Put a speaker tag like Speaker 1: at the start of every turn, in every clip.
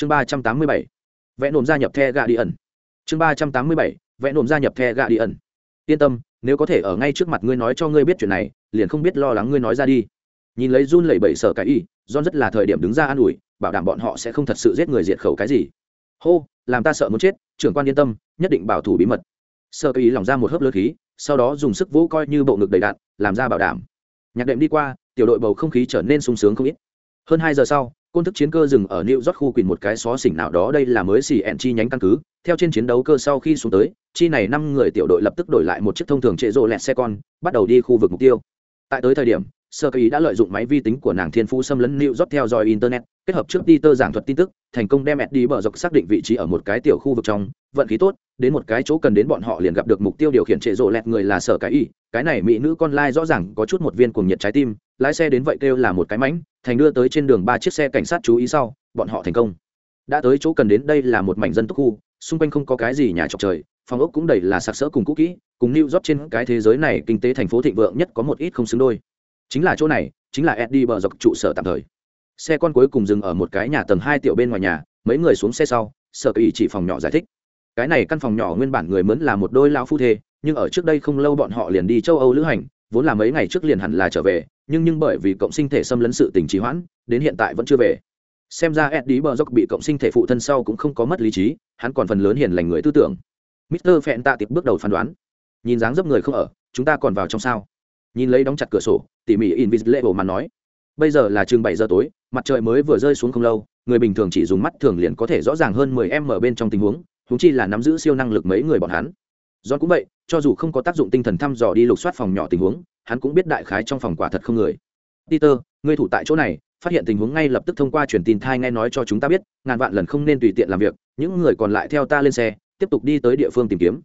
Speaker 1: chương ba trăm tám mươi bảy, vẽ nổm gia nhập the gà đi ẩn chương ba trăm tám mươi bảy, vẽ nổm gia nhập the gà đi ẩn yên tâm, nếu có thể ở ngay trước mặt ngươi nói cho ngươi biết chuyện này, liền không biết lo lắng ngươi nói ra đi. Nhìn lấy run lẩy bẩy sở cái y, john rất là thời điểm đứng ra an ủi, bảo đảm bọn họ sẽ không thật sự giết người diệt khẩu cái gì. Hô, làm ta sợ muốn chết, trưởng quan yên tâm, nhất định bảo thủ bí mật. Sơ ý lỏng ra một hớp lơ khí, sau đó dùng sức vỗ coi như bộ ngực đầy đạn, làm ra bảo đảm. Nhạc đệm đi qua, tiểu đội bầu không khí trở nên sung sướng không ít. Hơn hai giờ sau côn thức chiến cơ dừng ở new york khu quỳnh một cái xó xỉnh nào đó, đây là mới xì ẹn chi nhánh căn cứ. Theo trên chiến đấu cơ sau khi xuống tới, chi này năm người tiểu đội lập tức đổi lại một chiếc thông thường trệ rộ lẹt xe con, bắt đầu đi khu vực mục tiêu. Tại tới thời điểm, sơ ý đã lợi dụng máy vi tính của nàng thiên phú xâm lấn new york theo dõi internet, kết hợp trước peter giảng thuật tin tức, thành công đem đi bờ dọc xác định vị trí ở một cái tiểu khu vực trong, vận khí tốt, đến một cái chỗ cần đến bọn họ liền gặp được mục tiêu điều khiển trệ rộ lẹt người là sở cái y. Cái này mỹ nữ con lai rõ ràng có chút một viên cuồng nhiệt trái tim, lái xe đến vậy kêu là một cái mánh thành đưa tới trên đường ba chiếc xe cảnh sát chú ý sau, bọn họ thành công. Đã tới chỗ cần đến đây là một mảnh dân túc khu, xung quanh không có cái gì nhà trọc trời, phòng ốc cũng đầy là sặc sỡ cùng cũ kỹ, cùng new job trên cái thế giới này kinh tế thành phố thịnh vượng nhất có một ít không xứng đôi. Chính là chỗ này, chính là eddie bờ dọc trụ sở tạm thời. Xe con cuối cùng dừng ở một cái nhà tầng hai tiểu bên ngoài nhà, mấy người xuống xe sau sở kỳ chỉ phòng nhỏ giải thích. Cái này căn phòng nhỏ nguyên bản người mướn là một đôi lao phu thê, nhưng ở trước đây không lâu bọn họ liền đi châu âu lữ hành, vốn là mấy ngày trước liền hẳn là trở về nhưng nhưng bởi vì cộng sinh thể xâm lấn sự tình trì hoãn, đến hiện tại vẫn chưa về. Xem ra eddie bờ dốc bị cộng sinh thể phụ thân sau cũng không có mất lý trí, hắn còn phần lớn hiền lành người tư tưởng. Mister phẹn tạ tiệp bước đầu phán đoán, nhìn dáng dấp người không ở, chúng ta còn vào trong sao? Nhìn lấy đóng chặt cửa sổ, tỉ mỉ invisible mà nói, bây giờ là chừng bảy giờ tối, mặt trời mới vừa rơi xuống không lâu, người bình thường chỉ dùng mắt thường liền có thể rõ ràng hơn mười em ở bên trong tình huống húng chi là nắm giữ siêu năng lực mấy người bọn hắn. John cũng vậy, cho dù không có tác dụng tinh thần thăm dò đi lục soát phòng nhỏ tình huống, hắn cũng biết đại khái trong phòng quả thật không người. Peter, ngươi thủ tại chỗ này, phát hiện tình huống ngay lập tức thông qua truyền tin thai nghe nói cho chúng ta biết, ngàn vạn lần không nên tùy tiện làm việc, những người còn lại theo ta lên xe, tiếp tục đi tới địa phương tìm kiếm.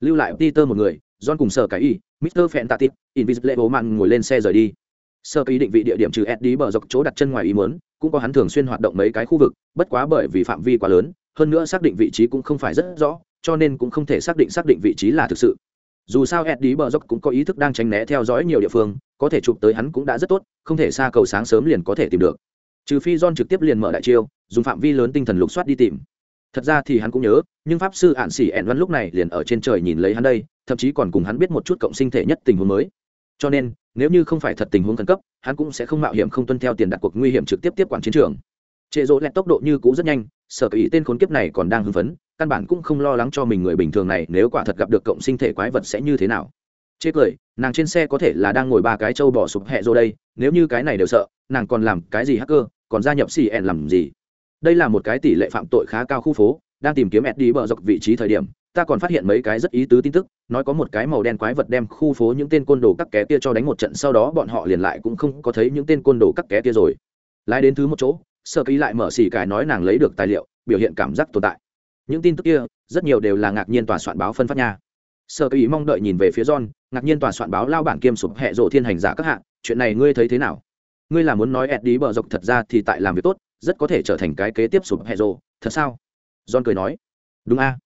Speaker 1: Lưu lại peter một người, john cùng sở cái y, mister phẹn tạ tít invisible bố mặn ngồi lên xe rời đi. Sơ ý định vị địa điểm trừ eddie bờ dọc chỗ đặt chân ngoài ý muốn, cũng có hắn thường xuyên hoạt động mấy cái khu vực, bất quá bởi vì phạm vi quá lớn, hơn nữa xác định vị trí cũng không phải rất rõ cho nên cũng không thể xác định xác định vị trí là thực sự. Dù sao eddie bờ dốc cũng có ý thức đang tránh né theo dõi nhiều địa phương, có thể chụp tới hắn cũng đã rất tốt, không thể xa cầu sáng sớm liền có thể tìm được. Trừ phi john trực tiếp liền mở đại chiêu, dùng phạm vi lớn tinh thần lục soát đi tìm. Thật ra thì hắn cũng nhớ, nhưng pháp sư ạn xỉ ẹn văn lúc này liền ở trên trời nhìn lấy hắn đây, thậm chí còn cùng hắn biết một chút cộng sinh thể nhất tình huống mới. Cho nên, nếu như không phải thật tình huống khẩn cấp, hắn cũng sẽ không mạo hiểm không tuân theo tiền đặt cuộc nguy hiểm trực tiếp tiếp quản chiến trường. Trệ rỗ lẹt tốc độ như cũ rất nhanh, sở kỳ tên khốn kiếp này còn đang hưng phấn căn bản cũng không lo lắng cho mình người bình thường này, nếu quả thật gặp được cộng sinh thể quái vật sẽ như thế nào. Chê cười, nàng trên xe có thể là đang ngồi ba cái trâu bỏ sụp hẹ rô đây, nếu như cái này đều sợ, nàng còn làm cái gì hacker, còn gia nhập cn làm gì? Đây là một cái tỷ lệ phạm tội khá cao khu phố, đang tìm kiếm đi bờ dọc vị trí thời điểm, ta còn phát hiện mấy cái rất ý tứ tin tức, nói có một cái màu đen quái vật đem khu phố những tên côn đồ các ké kia cho đánh một trận, sau đó bọn họ liền lại cũng không có thấy những tên côn đồ các ké kia rồi. Lái đến thứ một chỗ sơ ký lại mở xỉ cải nói nàng lấy được tài liệu, biểu hiện cảm giác tồn tại những tin tức kia, rất nhiều đều là ngạc nhiên tòa soạn báo phân phát nha. Sơ ý mong đợi nhìn về phía john, ngạc nhiên tòa soạn báo lao bản kiêm sụp hệ rộ thiên hành giả các hạng chuyện này ngươi thấy thế nào? Ngươi là muốn nói ed đi bờ dọc thật ra thì tại làm việc tốt, rất có thể trở thành cái kế tiếp sụp hệ rộ, thật sao? John cười nói. Đúng a.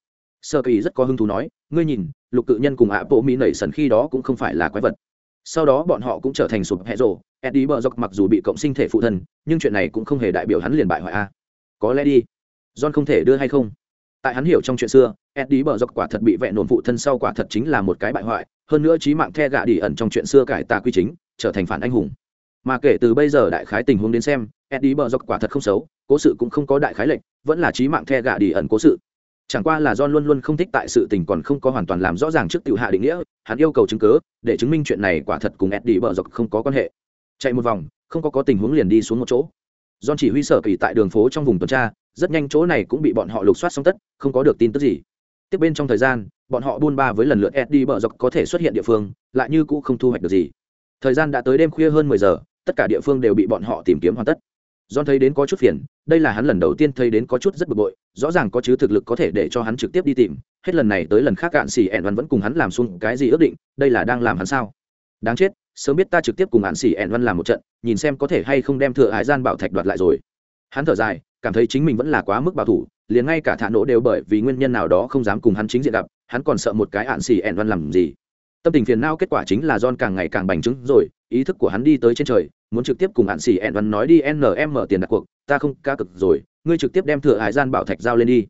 Speaker 1: Sơ ý rất có hứng thú nói, ngươi nhìn, lục cự nhân cùng ạ bộ mỹ nảy sần khi đó cũng không phải là quái vật. Sau đó bọn họ cũng trở thành sụp hệ rồ eddie bờ dọc mặc dù bị cộng sinh thể phụ thân, nhưng chuyện này cũng không hề đại biểu hắn liền bại hoại a. Có lẽ đi. John không thể đưa hay không? Tại hắn hiểu trong chuyện xưa eddie bờ dọc quả thật bị vẹn nổn phụ thân sau quả thật chính là một cái bại hoại hơn nữa trí mạng the gạ đi ẩn trong chuyện xưa cải tà quy chính trở thành phản anh hùng mà kể từ bây giờ đại khái tình huống đến xem eddie bờ dọc quả thật không xấu cố sự cũng không có đại khái lệnh vẫn là trí mạng the gạ đi ẩn cố sự chẳng qua là John luôn luôn không thích tại sự tình còn không có hoàn toàn làm rõ ràng trước tiểu hạ định nghĩa, hắn yêu cầu chứng cứ để chứng minh chuyện này quả thật cùng Eddie bờ dọc không có quan hệ. Chạy một vòng, không có có tình huống liền đi xuống một chỗ. John chỉ huy sở kỳ tại đường phố trong vùng tuần tra, rất nhanh chỗ này cũng bị bọn họ lục soát xong tất, không có được tin tức gì. Tiếp bên trong thời gian, bọn họ buôn ba với lần lượt Eddie bờ dọc có thể xuất hiện địa phương, lại như cũ không thu hoạch được gì. Thời gian đã tới đêm khuya hơn mười giờ, tất cả địa phương đều bị bọn họ tìm kiếm hoàn tất. John thấy đến có chút phiền, đây là hắn lần đầu tiên thấy đến có chút rất bực bội, rõ ràng có chứ thực lực có thể để cho hắn trực tiếp đi tìm, hết lần này tới lần khác cạn xỉ ẹn văn vẫn cùng hắn làm xung cái gì ước định, đây là đang làm hắn sao? Đáng chết, sớm biết ta trực tiếp cùng ạn xỉ ẹn văn làm một trận, nhìn xem có thể hay không đem thừa hải gian bảo thạch đoạt lại rồi. Hắn thở dài, cảm thấy chính mình vẫn là quá mức bảo thủ, liền ngay cả thả nổ đều bởi vì nguyên nhân nào đó không dám cùng hắn chính diện gặp, hắn còn sợ một cái ạn xì ẻn văn làm gì. Tâm tình phiền não kết quả chính là John càng ngày càng bành trướng rồi, ý thức của hắn đi tới trên trời, muốn trực tiếp cùng hạn xì ẹn văn nói đi nm tiền đặt cuộc ta không ca cực rồi ngươi trực tiếp đem thừa hải gian bảo thạch giao lên đi.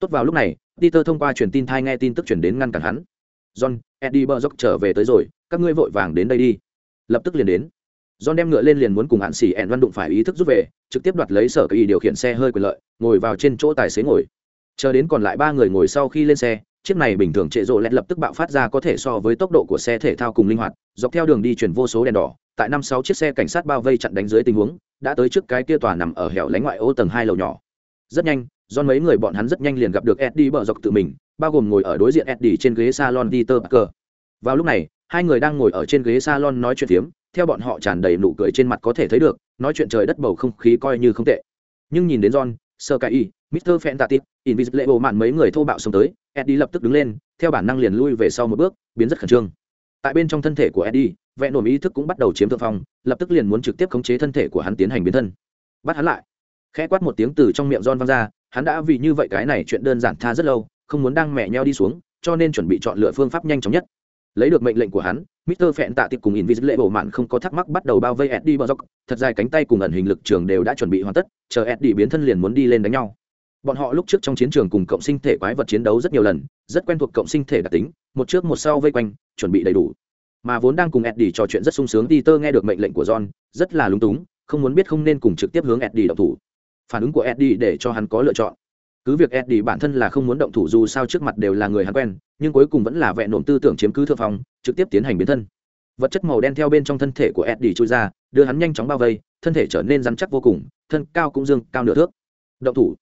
Speaker 1: Tốt vào lúc này peter thông qua truyền tin thai nghe tin tức chuyển đến ngăn cản hắn. John eddie bờ dốc trở về tới rồi các ngươi vội vàng đến đây đi. Lập tức liền đến john đem ngựa lên liền muốn cùng hạn xỉ ẹn văn đụng phải ý thức rút về, trực tiếp đoạt lấy sở kỳ điều khiển xe hơi quyền lợi, ngồi vào trên chỗ tài xế ngồi. Chờ đến còn lại ba người ngồi sau khi lên xe, chiếc này bình thường trệ rộ lẹt lập tức bạo phát ra có thể so với tốc độ của xe thể thao cùng linh hoạt, dọc theo đường đi chuyển vô số đèn đỏ, tại năm sáu chiếc xe cảnh sát bao vây chặn đánh dưới tình huống, đã tới trước cái kia tòa nằm ở hẻo lánh ngoại ô tầng hai lầu nhỏ. Rất nhanh, John mấy người bọn hắn rất nhanh liền gặp được eddie bờ dọc tự mình, bao gồm ngồi ở đối diện eddie trên ghế salon peter parker. Vào lúc này, hai người đang ngồi ở trên ghế salon nói chuyện phiếm theo bọn họ tràn đầy nụ cười trên mặt có thể thấy được nói chuyện trời đất bầu không khí coi như không tệ nhưng nhìn đến john sơ cái y Mr. Fantastic, Invisible mạn mấy người thô bạo xông tới, Eddie lập tức đứng lên, theo bản năng liền lui về sau một bước, biến rất khẩn trương. Tại bên trong thân thể của Eddie, vẽ nổm ý thức cũng bắt đầu chiếm thượng phong, lập tức liền muốn trực tiếp khống chế thân thể của hắn tiến hành biến thân. Bắt hắn lại. Khẽ quát một tiếng từ trong miệng John vang ra, hắn đã vì như vậy cái này chuyện đơn giản tha rất lâu, không muốn đang mẹ nheo đi xuống, cho nên chuẩn bị chọn lựa phương pháp nhanh chóng nhất. Lấy được mệnh lệnh của hắn, Mr. Phẹn tạ tiệp cùng Invisible mạn không có thắc mắc bắt đầu bao vây Eddie Bozok, thật dài cánh tay cùng ẩn hình lực trường đều đã chuẩn bị hoàn tất, chờ Eddie biến thân liền muốn đi lên đánh nhau. Bọn họ lúc trước trong chiến trường cùng cộng sinh thể quái vật chiến đấu rất nhiều lần rất quen thuộc cộng sinh thể đặc tính một trước một sau vây quanh chuẩn bị đầy đủ. Mà vốn đang cùng eddie trò chuyện rất sung sướng peter nghe được mệnh lệnh của john rất là lúng túng không muốn biết không nên cùng trực tiếp hướng eddie động thủ. Phản ứng của eddie để cho hắn có lựa chọn cứ việc eddie bản thân là không muốn động thủ dù sao trước mặt đều là người hắn quen, nhưng cuối cùng vẫn là vẹn nổm tư tưởng chiếm cứ thượng phong, trực tiếp tiến hành biến thân. Vật chất màu đen theo bên trong thân thể của eddie trôi ra, đưa hắn nhanh chóng bao vây, thân thể trở nên rắn chắc vô cùng, thân cao cũng dương cao nửa thước. Động thủ.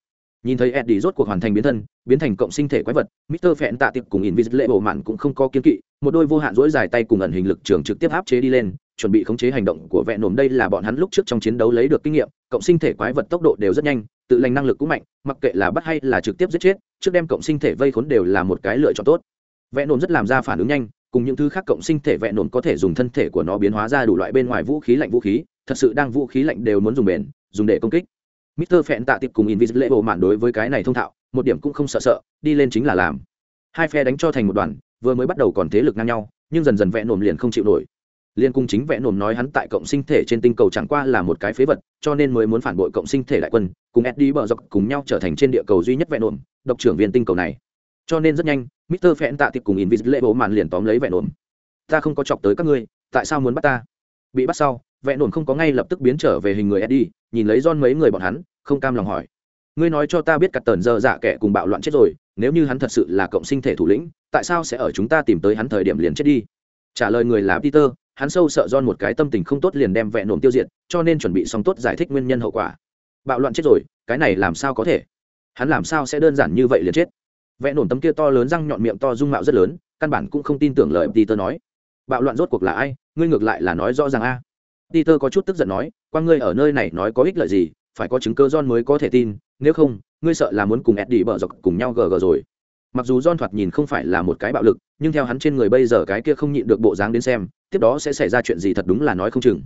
Speaker 1: Nhìn thấy eddie rốt cuộc hoàn thành biến thân, biến thành cộng sinh thể quái vật, mister phẹn tạ tiệp cùng invisible bộ mạn cũng không có kiên kỵ, một đôi vô hạn dỗi dài tay cùng ẩn hình lực trường trực tiếp áp chế đi lên chuẩn bị khống chế hành động của vẹn nổm đây là bọn hắn lúc trước trong chiến đấu lấy được kinh nghiệm cộng sinh thể quái vật tốc độ đều rất nhanh tự lành năng lực cũng mạnh mặc kệ là bắt hay là trực tiếp giết chết trước đem cộng sinh thể vây khốn đều là một cái lựa chọn tốt vẹn nổm rất làm ra phản ứng nhanh cùng những thứ khác cộng sinh thể vẹn nổm có thể dùng thân thể của nó biến hóa ra đủ loại bên ngoài vũ khí lạnh vũ khí thật sự đang vũ khí lạnh đều muốn dùng bền dùng để công kích Mr. Phẹn tạ tiệp cùng Invisible mạn đối với cái này thông thạo, một điểm cũng không sợ sợ, đi lên chính là làm. Hai phe đánh cho thành một đoàn, vừa mới bắt đầu còn thế lực ngang nhau, nhưng dần dần vẽ nổm liền không chịu nổi. Liên cung chính vẽ nổm nói hắn tại cộng sinh thể trên tinh cầu chẳng qua là một cái phế vật, cho nên mới muốn phản bội cộng sinh thể đại quân, cùng Eddie bờ dọc cùng nhau trở thành trên địa cầu duy nhất vẽ nổm, độc trưởng viên tinh cầu này. Cho nên rất nhanh, Mister Phẹn tạ tiệp cùng Invisible màn liền tóm lấy vẽ nổm. Ta không có chọc tới các ngươi, tại sao muốn bắt ta? Bị bắt sau, vẽ nổm không có ngay lập tức biến trở về hình người Eddie, nhìn lấy don mấy người bọn hắn, không cam lòng hỏi ngươi nói cho ta biết cặt tần giờ dạ kẻ cùng bạo loạn chết rồi nếu như hắn thật sự là cộng sinh thể thủ lĩnh tại sao sẽ ở chúng ta tìm tới hắn thời điểm liền chết đi trả lời người là peter hắn sâu sợ don một cái tâm tình không tốt liền đem vẹn nổm tiêu diệt cho nên chuẩn bị xong tốt giải thích nguyên nhân hậu quả. Bạo loạn chết rồi cái này làm sao có thể? Hắn làm sao sẽ đơn giản như vậy liền chết? Vẹn nổm tấm kia to lớn răng nhọn miệng to dung mạo rất lớn căn bản cũng không tin tưởng lời peter nói. Bạo loạn rốt cuộc là ai? Ngươi ngược lại là nói rõ ràng a. Peter có chút tức giận nói qua ngươi ở nơi này nói có ích lợi gì phải có chứng cơ don mới có thể tin, nếu không, ngươi sợ là muốn cùng Eddie bợ dọc cùng nhau gờ gờ rồi. Mặc dù John thoạt nhìn không phải là một cái bạo lực, nhưng theo hắn trên người bây giờ cái kia không nhịn được bộ dáng đến xem, tiếp đó sẽ xảy ra chuyện gì thật đúng là nói không chừng.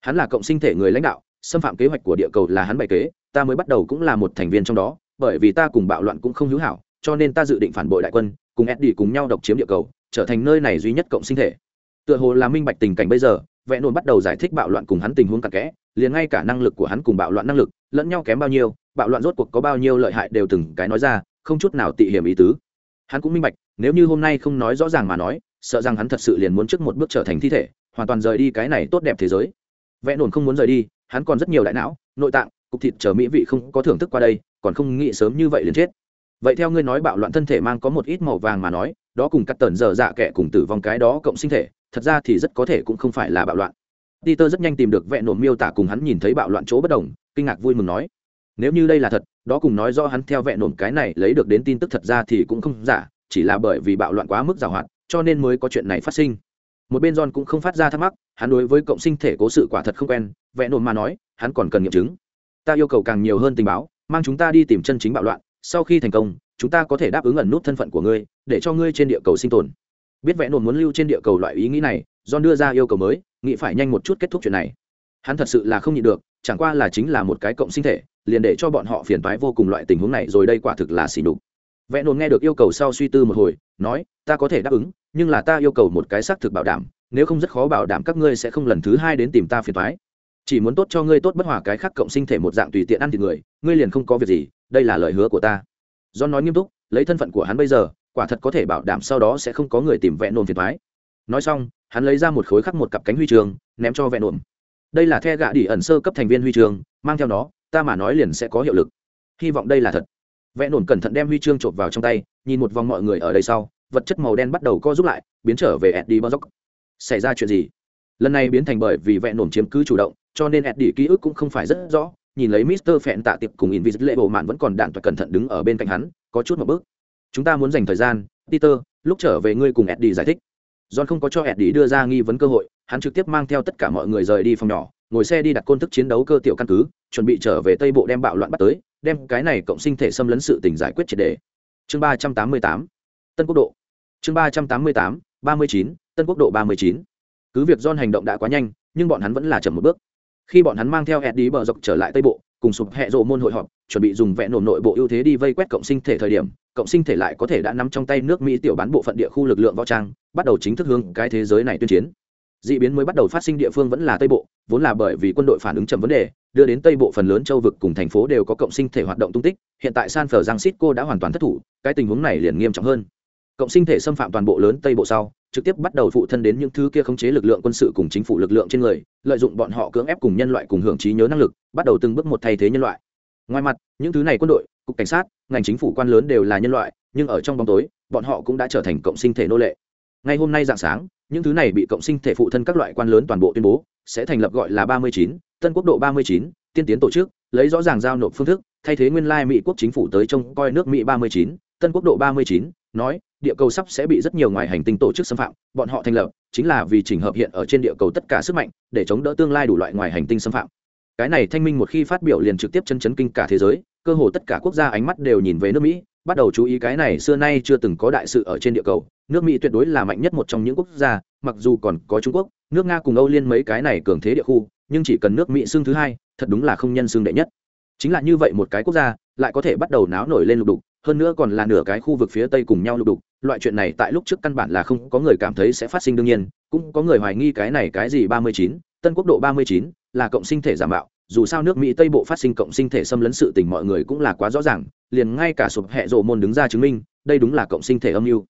Speaker 1: Hắn là cộng sinh thể người lãnh đạo, xâm phạm kế hoạch của địa cầu là hắn bày kế, ta mới bắt đầu cũng là một thành viên trong đó, bởi vì ta cùng bạo loạn cũng không hữu hảo, cho nên ta dự định phản bội đại quân, cùng Eddie cùng nhau độc chiếm địa cầu, trở thành nơi này duy nhất cộng sinh thể. Tựa hồ là minh bạch tình cảnh bây giờ, vẽ nôn bắt đầu giải thích bạo loạn cùng hắn tình huống cặn kẽ liền ngay cả năng lực của hắn cùng bạo loạn năng lực lẫn nhau kém bao nhiêu bạo loạn rốt cuộc có bao nhiêu lợi hại đều từng cái nói ra không chút nào tị hiểm ý tứ hắn cũng minh bạch, nếu như hôm nay không nói rõ ràng mà nói, sợ rằng hắn thật sự liền muốn trước một bước trở thành thi thể, hoàn toàn rời đi cái này tốt đẹp thế giới. Vẽ nổn không muốn rời đi, hắn còn rất nhiều đại não, nội tạng, cục thịt chờ mỹ vị không có thưởng thức qua đây, còn không nghĩ sớm như vậy liền chết. Vậy theo ngươi nói bạo loạn thân thể mang có một ít màu vàng mà nói, đó cùng cắt tần dở dạ kệ cùng tử vong cái đó cộng sinh thể, thật ra thì rất có thể cũng không phải là bạo loạn. Peter rất nhanh tìm được vẹn nổn miêu tả cùng hắn nhìn thấy bạo loạn chỗ bất đồng, kinh ngạc vui mừng nói, nếu như đây là thật đó cùng nói do hắn theo vẹn nổm cái này lấy được đến tin tức thật ra thì cũng không giả, chỉ là bởi vì bạo loạn quá mức giảo hoạt cho nên mới có chuyện này phát sinh. Một bên john cũng không phát ra thắc mắc, hắn đối với cộng sinh thể cố sự quả thật không quen, vẹn nổm mà nói, hắn còn cần nghiệm chứng. Ta yêu cầu càng nhiều hơn tình báo, mang chúng ta đi tìm chân chính bạo loạn, sau khi thành công, chúng ta có thể đáp ứng ẩn nút thân phận của ngươi, để cho ngươi trên địa cầu sinh tồn. Biết vẽ nổn muốn lưu trên địa cầu loại ý nghĩ này, john đưa ra yêu cầu mới, nghĩ phải nhanh một chút kết thúc chuyện này. Hắn thật sự là không nhịn được, chẳng qua là chính là một cái cộng sinh thể liền để cho bọn họ phiền toái vô cùng loại tình huống này rồi đây quả thực là xỉ đục vẽ nôn nghe được yêu cầu sau suy tư một hồi, nói, ta có thể đáp ứng, nhưng là ta yêu cầu một cái xác thực bảo đảm, nếu không rất khó bảo đảm các ngươi sẽ không lần thứ hai đến tìm ta phiền toái. Chỉ muốn tốt cho ngươi tốt bất hòa cái khác cộng sinh thể một dạng tùy tiện ăn thịt người, ngươi liền không có việc gì, đây là lời hứa của ta. Do nói nghiêm túc, lấy thân phận của hắn bây giờ, quả thật có thể bảo đảm sau đó sẽ không có người tìm vẹn nồn phiền thoái nói xong, hắn lấy ra một khối khắc một cặp cánh huy trường ném cho vẹn nồn. Đây là the gạ đi ẩn sơ cấp thành viên huy trường mang theo nó ta mà nói liền sẽ có hiệu lực. Hy vọng đây là thật. Vẽ nổn cẩn thận đem huy chương chộp vào trong tay, nhìn một vòng mọi người ở đây sau, vật chất màu đen bắt đầu co giúp lại, biến trở về eddie bozok. Xảy ra chuyện gì? Lần này biến thành bởi vì vẽ nổn chiếm cứ chủ động, cho nên eddie ký ức cũng không phải rất rõ, nhìn lấy mister phẹn tạ tiệp cùng invisible bộ mạn vẫn còn đạn toại cẩn thận đứng ở bên cạnh hắn, có chút một bước. Chúng ta muốn dành thời gian, peter, lúc trở về ngươi cùng eddie giải thích. John không có cho eddie đưa ra nghi vấn cơ hội, hắn trực tiếp mang theo tất cả mọi người rời đi phòng nhỏ ngồi xe đi đặt côn thức chiến đấu cơ tiểu căn cứ, chuẩn bị trở về tây bộ đem bạo loạn bắt tới, đem cái này cộng sinh thể xâm lấn sự tình giải quyết triệt đề. Chương ba trăm tám mươi tám, tân quốc độ. Chương ba trăm tám mươi tám, ba mươi chín, tân quốc độ ba mươi chín. Cứ việc don hành động đã quá nhanh, nhưng bọn hắn vẫn là chậm một bước. Khi bọn hắn mang theo eddie bờ dọc trở lại tây bộ, cùng sụp hẹ rộ môn hội họp, chuẩn bị dùng vẹn nổ nội bộ ưu thế đi vây quét cộng sinh thể thời điểm, cộng sinh thể lại có thể đã nắm trong tay nước mỹ tiểu bán bộ phận địa khu lực lượng võ trang, bắt đầu chính thức hướng cái thế giới này tuyên chiến d ị biến mới bắt đầu phát sinh địa phương vẫn là tây bộ, vốn là bởi vì quân đội phản ứng chậm vấn đề, đưa đến tây bộ phần lớn châu vực cùng thành phố đều có cộng sinh thể hoạt động tung tích, hiện tại san phờ giang cô đã hoàn toàn thất thủ, cái tình huống này liền nghiêm trọng hơn. Cộng sinh thể xâm phạm toàn bộ lớn tây bộ sau, trực tiếp bắt đầu phụ thân đến những thứ kia khống chế lực lượng quân sự cùng chính phủ lực lượng trên người, lợi dụng bọn họ cưỡng ép cùng nhân loại cùng hưởng trí nhớ năng lực, bắt đầu từng bước một thay thế nhân loại. Ngoài mặt, những thứ này quân đội, cục cảnh sát, ngành chính phủ quan lớn đều là nhân loại, nhưng ở trong bóng tối, bọn họ cũng đã trở thành cộng sinh thể nô lệ ngay hôm nay dạng sáng, những thứ này bị cộng sinh thể phụ thân các loại quan lớn toàn bộ tuyên bố, sẽ thành lập gọi là ba mươi chín, tân quốc độ ba mươi chín, tiên tiến tổ chức, lấy rõ ràng giao nộp phương thức, thay thế nguyên lai mỹ quốc chính phủ tới trông coi nước mỹ ba mươi chín, tân quốc độ ba mươi chín, nói, địa cầu sắp sẽ bị rất nhiều ngoài hành tinh tổ chức xâm phạm, bọn họ thành lập, chính là vì chỉnh hợp hiện ở trên địa cầu tất cả sức mạnh, để chống đỡ tương lai đủ loại ngoài hành tinh xâm phạm. Cái này thanh minh một khi phát biểu liền trực tiếp chân chấn kinh cả thế giới, cơ hồ tất cả quốc gia ánh mắt đều nhìn về nước mỹ bắt đầu chú ý cái này xưa nay chưa từng có đại sự ở trên địa cầu, nước mỹ tuyệt đối là mạnh nhất một trong những quốc gia, mặc dù còn có trung quốc, nước nga cùng âu liên mấy cái này cường thế địa khu, nhưng chỉ cần nước mỹ xương thứ hai, thật đúng là không nhân xương đệ nhất. Chính là như vậy một cái quốc gia, lại có thể bắt đầu náo nổi lên lục đục, hơn nữa còn là nửa cái khu vực phía tây cùng nhau lục đục, loại chuyện này tại lúc trước căn bản là không có người cảm thấy sẽ phát sinh đương nhiên, cũng có người hoài nghi cái này cái gì ba mươi chín, tân quốc độ ba mươi chín, là cộng sinh thể giả mạo dù sao nước mỹ tây bộ phát sinh cộng sinh thể xâm lấn sự tình mọi người cũng là quá rõ ràng, liền ngay cả sụp hẹ rộ môn đứng ra chứng minh, đây đúng là cộng sinh thể âm mưu.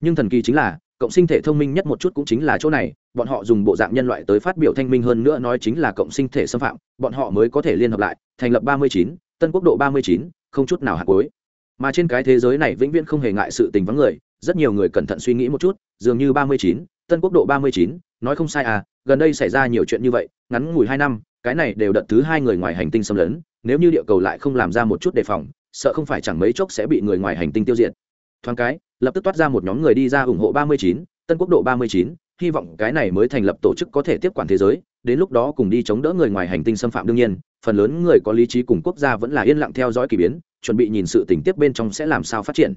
Speaker 1: Nhưng thần kỳ chính là, cộng sinh thể thông minh nhất một chút cũng chính là chỗ này, bọn họ dùng bộ dạng nhân loại tới phát biểu thanh minh hơn nữa nói chính là cộng sinh thể xâm phạm, bọn họ mới có thể liên hợp lại, thành lập ba mươi chín, tân quốc độ ba mươi chín, không chút nào hạt cuối mà trên cái thế giới này vĩnh viễn không hề ngại sự tình vắng người, rất nhiều người cẩn thận suy nghĩ một chút, dường như ba mươi chín, tân quốc độ ba mươi chín, nói không sai à gần đây xảy ra nhiều chuyện như vậy, ngắn ngủi hai năm cái này đều đợt thứ hai người ngoài hành tinh xâm lấn nếu như địa cầu lại không làm ra một chút đề phòng sợ không phải chẳng mấy chốc sẽ bị người ngoài hành tinh tiêu diệt. Thoáng cái lập tức toát ra một nhóm người đi ra ủng hộ 39, tân quốc độ 39, hy vọng cái này mới thành lập tổ chức có thể tiếp quản thế giới đến lúc đó cùng đi chống đỡ người ngoài hành tinh xâm phạm đương nhiên phần lớn người có lý trí cùng quốc gia vẫn là yên lặng theo dõi kỳ biến chuẩn bị nhìn sự tình tiếp bên trong sẽ làm sao phát triển.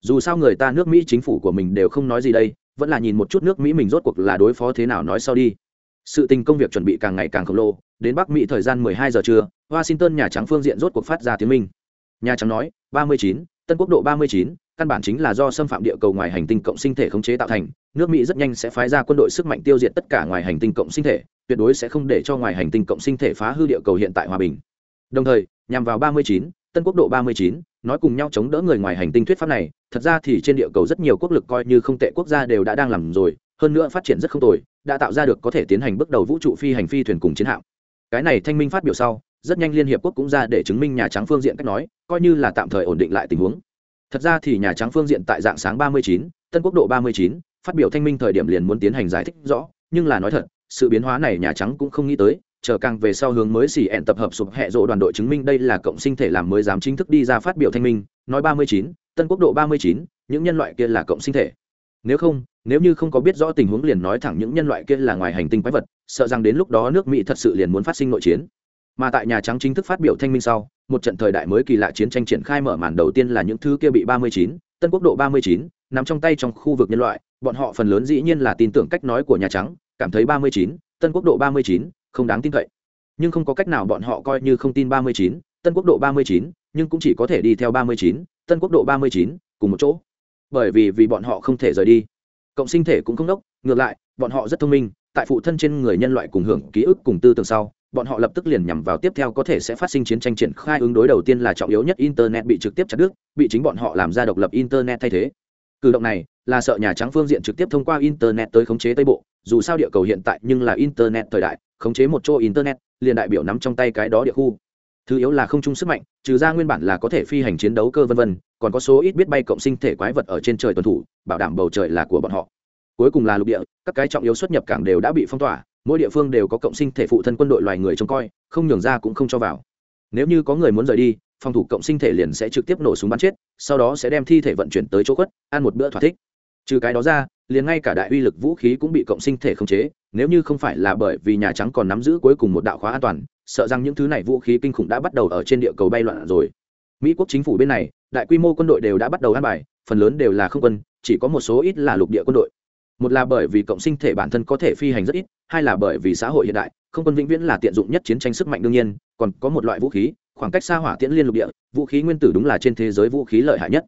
Speaker 1: Dù sao người ta nước mỹ chính phủ của mình đều không nói gì đây vẫn là nhìn một chút nước mỹ mình rốt cuộc là đối phó thế nào nói sau đi sự tình công việc chuẩn bị càng ngày càng khổng lồ đến bắc mỹ thời gian 12 giờ trưa washington nhà trắng phương diện rốt cuộc phát ra tiếng minh. Nhà trắng nói 39, tân quốc độ 39, căn bản chính là do xâm phạm địa cầu ngoài hành tinh cộng sinh thể khống chế tạo thành nước mỹ rất nhanh sẽ phái ra quân đội sức mạnh tiêu diệt tất cả ngoài hành tinh cộng sinh thể tuyệt đối sẽ không để cho ngoài hành tinh cộng sinh thể phá hư địa cầu hiện tại hòa bình. Đồng thời nhằm vào 39, tân quốc độ 39, nói cùng nhau chống đỡ người ngoài hành tinh thuyết pháp này thật ra thì trên địa cầu rất nhiều quốc lực coi như không tệ quốc gia đều đã đang làm rồi hơn nữa phát triển rất không tồi đã tạo ra được có thể tiến hành bước đầu vũ trụ phi hành phi thuyền cùng chiến hạm. Cái này thanh minh phát biểu sau rất nhanh liên hiệp quốc cũng ra để chứng minh nhà trắng phương diện cách nói coi như là tạm thời ổn định lại tình huống. Thật ra thì nhà trắng phương diện tại dạng sáng 39, tân quốc độ 39, phát biểu thanh minh thời điểm liền muốn tiến hành giải thích rõ nhưng là nói thật sự biến hóa này nhà trắng cũng không nghĩ tới chờ càng về sau hướng mới xỉ ẹn tập hợp sụp hệ rộ đoàn đội chứng minh đây là cộng sinh thể làm mới dám chính thức đi ra phát biểu thanh minh nói 39, tân quốc độ 39, những nhân loại kia là cộng sinh thể. Nếu không nếu như không có biết rõ tình huống liền nói thẳng những nhân loại kia là ngoài hành tinh quái vật sợ rằng đến lúc đó nước mỹ thật sự liền muốn phát sinh nội chiến. Mà tại nhà trắng chính thức phát biểu thanh minh sau một trận thời đại mới kỳ lạ chiến tranh triển khai mở màn đầu tiên là những thứ kia bị 39, tân quốc độ 39, nằm trong tay trong khu vực nhân loại bọn họ phần lớn dĩ nhiên là tin tưởng cách nói của nhà trắng cảm thấy 39, tân quốc độ 39, không đáng tin cậy. Nhưng không có cách nào bọn họ coi như không tin 39, tân quốc độ 39, nhưng cũng chỉ có thể đi theo 39, tân quốc độ 39, cùng một chỗ. Bởi vì vì bọn họ không thể rời đi cộng sinh thể cũng không đốc, ngược lại, bọn họ rất thông minh, tại phụ thân trên người nhân loại cùng hưởng ký ức cùng tư tưởng sau, bọn họ lập tức liền nhằm vào tiếp theo có thể sẽ phát sinh chiến tranh triển khai ứng đối đầu tiên là trọng yếu nhất internet bị trực tiếp chặt đứt, bị chính bọn họ làm ra độc lập internet thay thế. Cử động này là sợ nhà trắng phương diện trực tiếp thông qua internet tới khống chế tây bộ, dù sao địa cầu hiện tại nhưng là internet thời đại, khống chế một chỗ internet, liền đại biểu nắm trong tay cái đó địa khu. Thứ yếu là không chung sức mạnh, trừ ra nguyên bản là có thể phi hành chiến đấu cơ vân vân còn có số ít biết bay cộng sinh thể quái vật ở trên trời tuần thủ, bảo đảm bầu trời là của bọn họ. Cuối cùng là lục địa, các cái trọng yếu xuất nhập cảng đều đã bị phong tỏa, mỗi địa phương đều có cộng sinh thể phụ thân quân đội loài người trông coi, không nhường ra cũng không cho vào. Nếu như có người muốn rời đi, phòng thủ cộng sinh thể liền sẽ trực tiếp nổ súng bắn chết, sau đó sẽ đem thi thể vận chuyển tới chỗ khuất, ăn một bữa thỏa thích. Trừ cái đó ra, liền ngay cả đại uy lực vũ khí cũng bị cộng sinh thể khống chế, nếu như không phải là bởi vì nhà trắng còn nắm giữ cuối cùng một đạo khóa an toàn, sợ rằng những thứ này vũ khí kinh khủng đã bắt đầu ở trên địa cầu bay loạn rồi. Mỹ quốc chính phủ bên này đại quy mô quân đội đều đã bắt đầu an bài, phần lớn đều là không quân, chỉ có một số ít là lục địa quân đội. Một là bởi vì cộng sinh thể bản thân có thể phi hành rất ít, hai là bởi vì xã hội hiện đại, không quân vĩnh viễn là tiện dụng nhất chiến tranh sức mạnh đương nhiên, còn có một loại vũ khí, khoảng cách xa hỏa tiễn liên lục địa, vũ khí nguyên tử đúng là trên thế giới vũ khí lợi hại nhất.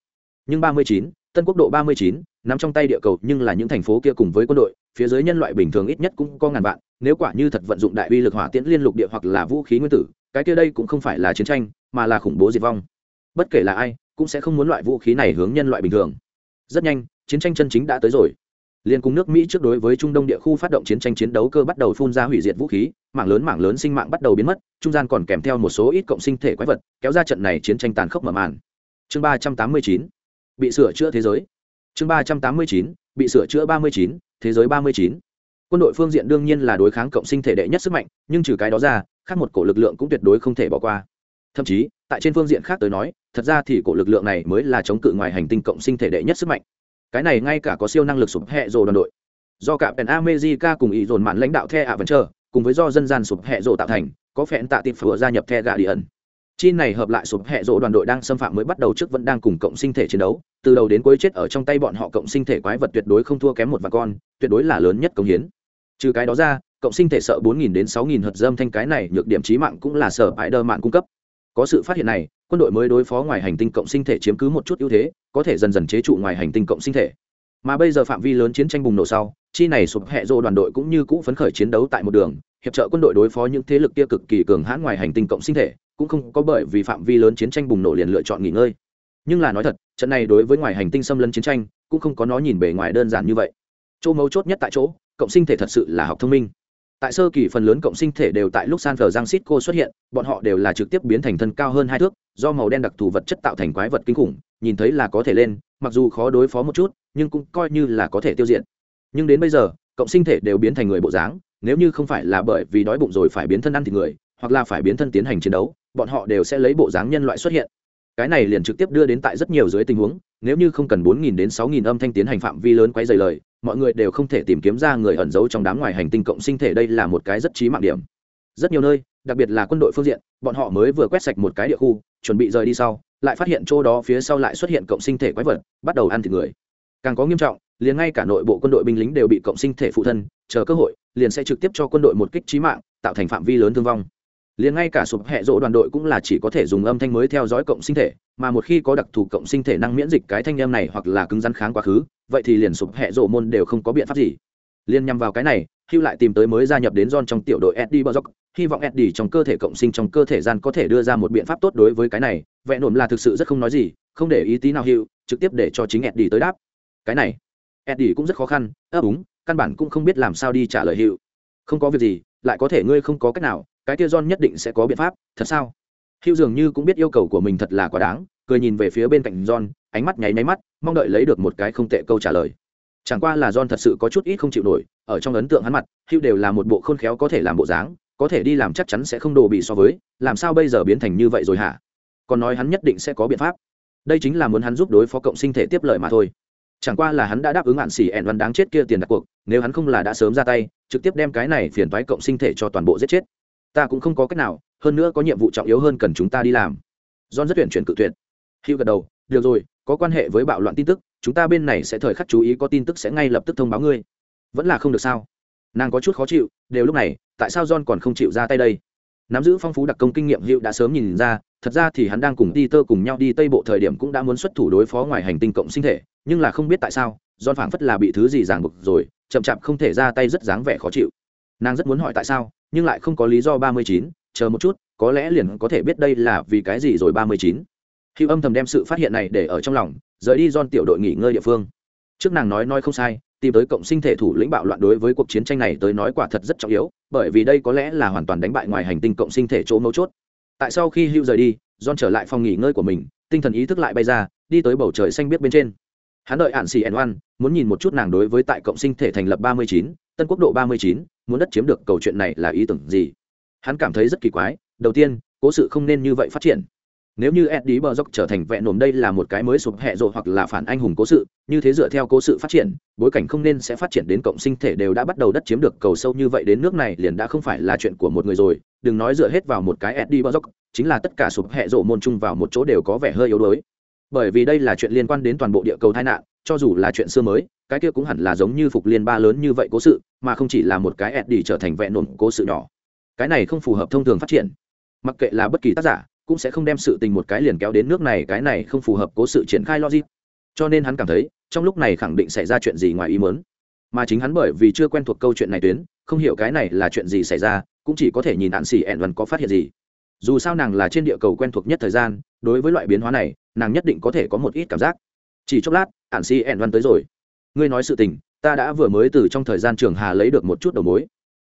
Speaker 1: Nhưng ba mươi chín, tân quốc độ ba mươi chín nằm trong tay địa cầu nhưng là những thành phố kia cùng với quân đội, phía dưới nhân loại bình thường ít nhất cũng có ngàn vạn, nếu quả như thật vận dụng đại uy lực hỏa tiễn liên lục địa hoặc là vũ khí nguyên tử, cái kia đây cũng không phải là chiến tranh, mà là khủng bố diệt vong. Bất kể là ai cũng sẽ không muốn loại vũ khí này hướng nhân loại bình thường. Rất nhanh, chiến tranh chân chính đã tới rồi. Liên cùng nước mỹ trước đối với trung đông địa khu phát động chiến tranh chiến đấu cơ bắt đầu phun ra hủy diệt vũ khí, mảng lớn mảng lớn sinh mạng bắt đầu biến mất, trung gian còn kèm theo một số ít cộng sinh thể quái vật, kéo ra trận này chiến tranh tàn khốc mở màn. Chương ba trăm tám mươi chín, bị sửa chữa thế giới. Chương ba trăm tám mươi chín, bị sửa chữa ba mươi chín, thế giới ba mươi chín. Quân đội phương diện đương nhiên là đối kháng cộng sinh thể đệ nhất sức mạnh, nhưng trừ cái đó ra, khác một cổ lực lượng cũng tuyệt đối không thể bỏ qua. Thậm chí, tại trên phương diện khác tới nói thật ra thì cổ lực lượng này mới là chống cự ngoài hành tinh cộng sinh thể đệ nhất sức mạnh. Cái này ngay cả có siêu năng lực sụp hẹ rồ đoàn đội. Do cả pèn america cùng ý dồn mạn lãnh đạo the ạ vẫn chờ cùng với do dân gian sụp hẹ rồ tạo thành, có phẹn tạ tịp phở gia nhập the gà đi ẩn chi này hợp lại sụp hẹ rồ đoàn đội đang xâm phạm mới bắt đầu trước vẫn đang cùng cộng sinh thể chiến đấu. Từ đầu đến cuối chết ở trong tay bọn họ cộng sinh thể quái vật tuyệt đối không thua kém một và con, tuyệt đối là lớn nhất công hiến. Trừ cái đó ra, cộng sinh thể sợ 4.000 đến 6.000 hật dâm thanh cái này nhược điểm trí mạng cũng là sở bãi đơ mạng cung cấp. Có sự phát hiện này quân đội mới đối phó ngoài hành tinh cộng sinh thể chiếm cứ một chút ưu thế, có thể dần dần chế trụ ngoài hành tinh cộng sinh thể. Mà bây giờ phạm vi lớn chiến tranh bùng nổ sau, chi này sụp hẹ rộ đoàn đội cũng như cũ phấn khởi chiến đấu tại một đường, hiệp trợ quân đội đối phó những thế lực kia cực kỳ cường hãn ngoài hành tinh cộng sinh thể, cũng không có bởi vì phạm vi lớn chiến tranh bùng nổ liền lựa chọn nghỉ ngơi. Nhưng là nói thật, trận này đối với ngoài hành tinh xâm lấn chiến tranh, cũng không có nó nhìn bề ngoài đơn giản như vậy. Chỗ mấu chốt nhất tại chỗ, cộng sinh thể thật sự là học thông minh tại sơ kỳ phần lớn cộng sinh thể đều tại lúc san cô xuất hiện, bọn họ đều là trực tiếp biến thành thân cao hơn hai thước, do màu đen đặc thù vật chất tạo thành quái vật kinh khủng, nhìn thấy là có thể lên, mặc dù khó đối phó một chút, nhưng cũng coi như là có thể tiêu diệt. Nhưng đến bây giờ, cộng sinh thể đều biến thành người bộ dáng, nếu như không phải là bởi vì đói bụng rồi phải biến thân ăn thịt người, hoặc là phải biến thân tiến hành chiến đấu, bọn họ đều sẽ lấy bộ dáng nhân loại xuất hiện. Cái này liền trực tiếp đưa đến tại rất nhiều dưới tình huống, nếu như không cần bốn nghìn đến sáu nghìn âm thanh tiến hành phạm vi lớn quấy dày lời mọi người đều không thể tìm kiếm ra người ẩn giấu trong đám ngoài hành tinh cộng sinh thể đây là một cái rất trí mạng điểm. Rất nhiều nơi, đặc biệt là quân đội phương diện, bọn họ mới vừa quét sạch một cái địa khu, chuẩn bị rời đi sau, lại phát hiện chỗ đó phía sau lại xuất hiện cộng sinh thể quái vật, bắt đầu ăn thịt người. Càng có nghiêm trọng, liền ngay cả nội bộ quân đội binh lính đều bị cộng sinh thể phụ thân, chờ cơ hội, liền sẽ trực tiếp cho quân đội một kích trí mạng, tạo thành phạm vi lớn thương vong liền ngay cả sụp hệ rỗ đoàn đội cũng là chỉ có thể dùng âm thanh mới theo dõi cộng sinh thể mà một khi có đặc thù cộng sinh thể năng miễn dịch cái thanh em này hoặc là cứng rắn kháng quá khứ vậy thì liền sụp hệ rỗ môn đều không có biện pháp gì liên nhằm vào cái này hưu lại tìm tới mới gia nhập đến John trong tiểu đội Eddie Berzock, hy vọng Eddie trong cơ thể cộng sinh trong cơ thể gian có thể đưa ra một biện pháp tốt đối với cái này, vẹn nổm là thực sự rất không nói gì, không để ý tí nào hưu, trực tiếp để cho chính Eddie tới đáp. Cái này, Eddie cũng rất khó khăn, ấp úng, căn bản cũng không biết làm sao đi trả lời hưu. Không có việc gì, lại có thể ngươi không có cách nào, cái kia John nhất định sẽ có biện pháp, thật sao? Hưu dường như cũng biết yêu cầu của mình thật là quá đáng, cười nhìn về phía bên cạnh John, ánh mắt nháy nháy mắt, mong đợi lấy được một cái không tệ câu trả lời. Chẳng qua là john thật sự có chút ít không chịu nổi ở trong ấn tượng hắn mặt hữu đều là một bộ khôn khéo có thể làm bộ dáng có thể đi làm chắc chắn sẽ không đồ bị so với làm sao bây giờ biến thành như vậy rồi hả? Còn nói hắn nhất định sẽ có biện pháp. Đây chính là muốn hắn giúp đối phó cộng sinh thể tiếp lợi mà thôi. Chẳng qua là hắn đã đáp ứng hạn xỉ ẻn văn đáng chết kia tiền đặt cuộc nếu hắn không là đã sớm ra tay trực tiếp đem cái này phiền toái cộng sinh thể cho toàn bộ giết chết ta cũng không có cách nào, hơn nữa có nhiệm vụ trọng yếu hơn cần chúng ta đi làm. John rất tuyển chuyển cự tuyệt. Hữu gật đầu, được rồi, có quan hệ với bạo loạn tin tức, chúng ta bên này sẽ thời khắc chú ý có tin tức sẽ ngay lập tức thông báo ngươi. Vẫn là không được sao? Nàng có chút khó chịu, đều lúc này, tại sao john còn không chịu ra tay đây? Nắm giữ phong phú đặc công kinh nghiệm hữu đã sớm nhìn ra, thật ra thì hắn đang cùng đi tơ cùng nhau đi tây bộ thời điểm cũng đã muốn xuất thủ đối phó ngoài hành tinh cộng sinh thể, nhưng là không biết tại sao, john phảng phất là bị thứ gì ràng buộc rồi, chậm chạp không thể ra tay rất dáng vẻ khó chịu. Nàng rất muốn hỏi tại sao? Nhưng lại không có lý do ba mươi chín, chờ một chút, có lẽ liền có thể biết đây là vì cái gì rồi ba mươi chín. Hữu âm thầm đem sự phát hiện này để ở trong lòng, rời đi don tiểu đội nghỉ ngơi địa phương. Trước nàng nói nói không sai, tìm tới cộng sinh thể thủ lĩnh bạo loạn đối với cuộc chiến tranh này tới nói quả thật rất trọng yếu, bởi vì đây có lẽ là hoàn toàn đánh bại ngoài hành tinh cộng sinh thể chỗ mấu chốt. Tại sau khi hữu rời đi don trở lại phòng nghỉ ngơi của mình, tinh thần ý thức lại bay ra, đi tới bầu trời xanh biết bên trên hắn đợi ạn xì ẩn oan, muốn nhìn một chút nàng đối với tại cộng sinh thể thành lập ba mươi chín, tân quốc độ ba mươi chín, muốn đất chiếm được câu chuyện này là ý tưởng gì? Hắn cảm thấy rất kỳ quái, đầu tiên, cố sự không nên như vậy phát triển. Nếu như eddie bờ dốc trở thành vẹn nổm đây là một cái mới sụp hẹ rộ hoặc là phản anh hùng cố sự, như thế dựa theo cố sự phát triển, bối cảnh không nên sẽ phát triển đến cộng sinh thể đều đã bắt đầu đất chiếm được cầu sâu như vậy đến nước này liền đã không phải là chuyện của một người rồi. Đừng nói dựa hết vào một cái eddie bờ dốc chính là tất cả sụp hẹ rộ môn chung vào một chỗ đều có vẻ hơi yếu đuối bởi vì đây là chuyện liên quan đến toàn bộ địa cầu tai nạn, cho dù là chuyện xưa mới, cái kia cũng hẳn là giống như phục liên ba lớn như vậy cố sự, mà không chỉ là một cái eddie trở thành vẹn nổm cố sự nhỏ. Cái này không phù hợp thông thường phát triển. Mặc kệ là bất kỳ tác giả, cũng sẽ không đem sự tình một cái liền kéo đến nước này, cái này không phù hợp cố sự triển khai logic. Cho nên hắn cảm thấy, trong lúc này khẳng định xảy ra chuyện gì ngoài ý muốn. Mà chính hắn bởi vì chưa quen thuộc câu chuyện này tuyến, không hiểu cái này là chuyện gì xảy ra, cũng chỉ có thể nhìn hạn xỉ ẹn vần có phát hiện gì. Dù sao nàng là trên địa cầu quen thuộc nhất thời gian, đối với loại biến hóa này nàng nhất định có thể có một ít cảm giác. Chỉ chốc lát hạn si ẹn văn tới rồi. Ngươi nói sự tình, ta đã vừa mới từ trong thời gian trường hà lấy được một chút đầu mối.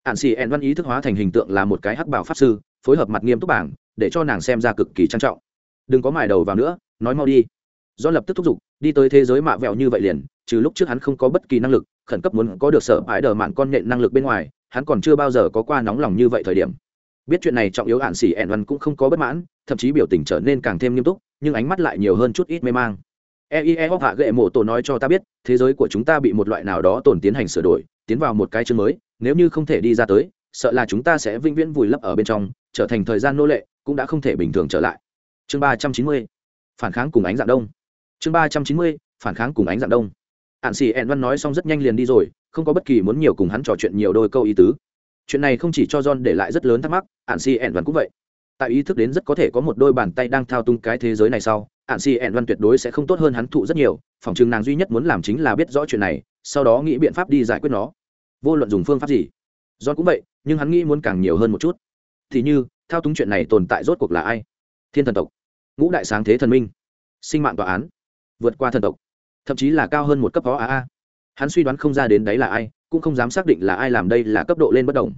Speaker 1: Hạn si ẹn văn ý thức hóa thành hình tượng là một cái hắc bảo pháp sư, phối hợp mặt nghiêm túc bảng, để cho nàng xem ra cực kỳ trang trọng. Đừng có mài đầu vào nữa, nói mau đi. Do lập tức thúc giục, đi tới thế giới mạ vẹo như vậy liền, trừ lúc trước hắn không có bất kỳ năng lực, khẩn cấp muốn có được sở ái đờ mạn con nhện năng lực bên ngoài, hắn còn chưa bao giờ có qua nóng lòng như vậy thời điểm. Biết chuyện này trọng yếu hạn xỉ ẹn văn cũng không có bất mãn, thậm chí biểu tình trở nên càng thêm nghiêm túc nhưng ánh mắt lại nhiều hơn chút ít mê mang. Eie hoặc hạ gệ mộ tổ nói cho ta biết, thế giới của chúng ta bị một loại nào đó tồn tiến hành sửa đổi, tiến vào một cái chương mới, nếu như không thể đi ra tới, sợ là chúng ta sẽ vĩnh viễn vùi lấp ở bên trong, trở thành thời gian nô lệ, cũng đã không thể bình thường trở lại. Chương ba trăm chín mươi, phản kháng cùng ánh dạng đông. Chương ba trăm chín mươi, phản kháng cùng ánh dạng đông. Ạn xì ẹn văn nói xong rất nhanh liền đi rồi, không có bất kỳ muốn nhiều cùng hắn trò chuyện nhiều đôi câu ý tứ. Chuyện này không chỉ cho john để lại rất lớn thắc mắc ạn xì ẹn văn cũng vậy tại ý thức đến rất có thể có một đôi bàn tay đang thao tung cái thế giới này sau ạn xì ẹn văn tuyệt đối sẽ không tốt hơn hắn thụ rất nhiều, phòng chừng nàng duy nhất muốn làm chính là biết rõ chuyện này, sau đó nghĩ biện pháp đi giải quyết nó. Vô luận dùng phương pháp gì, john cũng vậy, nhưng hắn nghĩ muốn càng nhiều hơn một chút. Thì như, thao túng chuyện này tồn tại rốt cuộc là ai? Thiên thần tộc, ngũ đại sáng thế thần minh, sinh mạng tòa án, vượt qua thần tộc, thậm chí là cao hơn một cấp phó a a. Hắn suy đoán không ra đến đấy là ai, cũng không dám xác định là ai làm đây là cấp độ lên bất đồng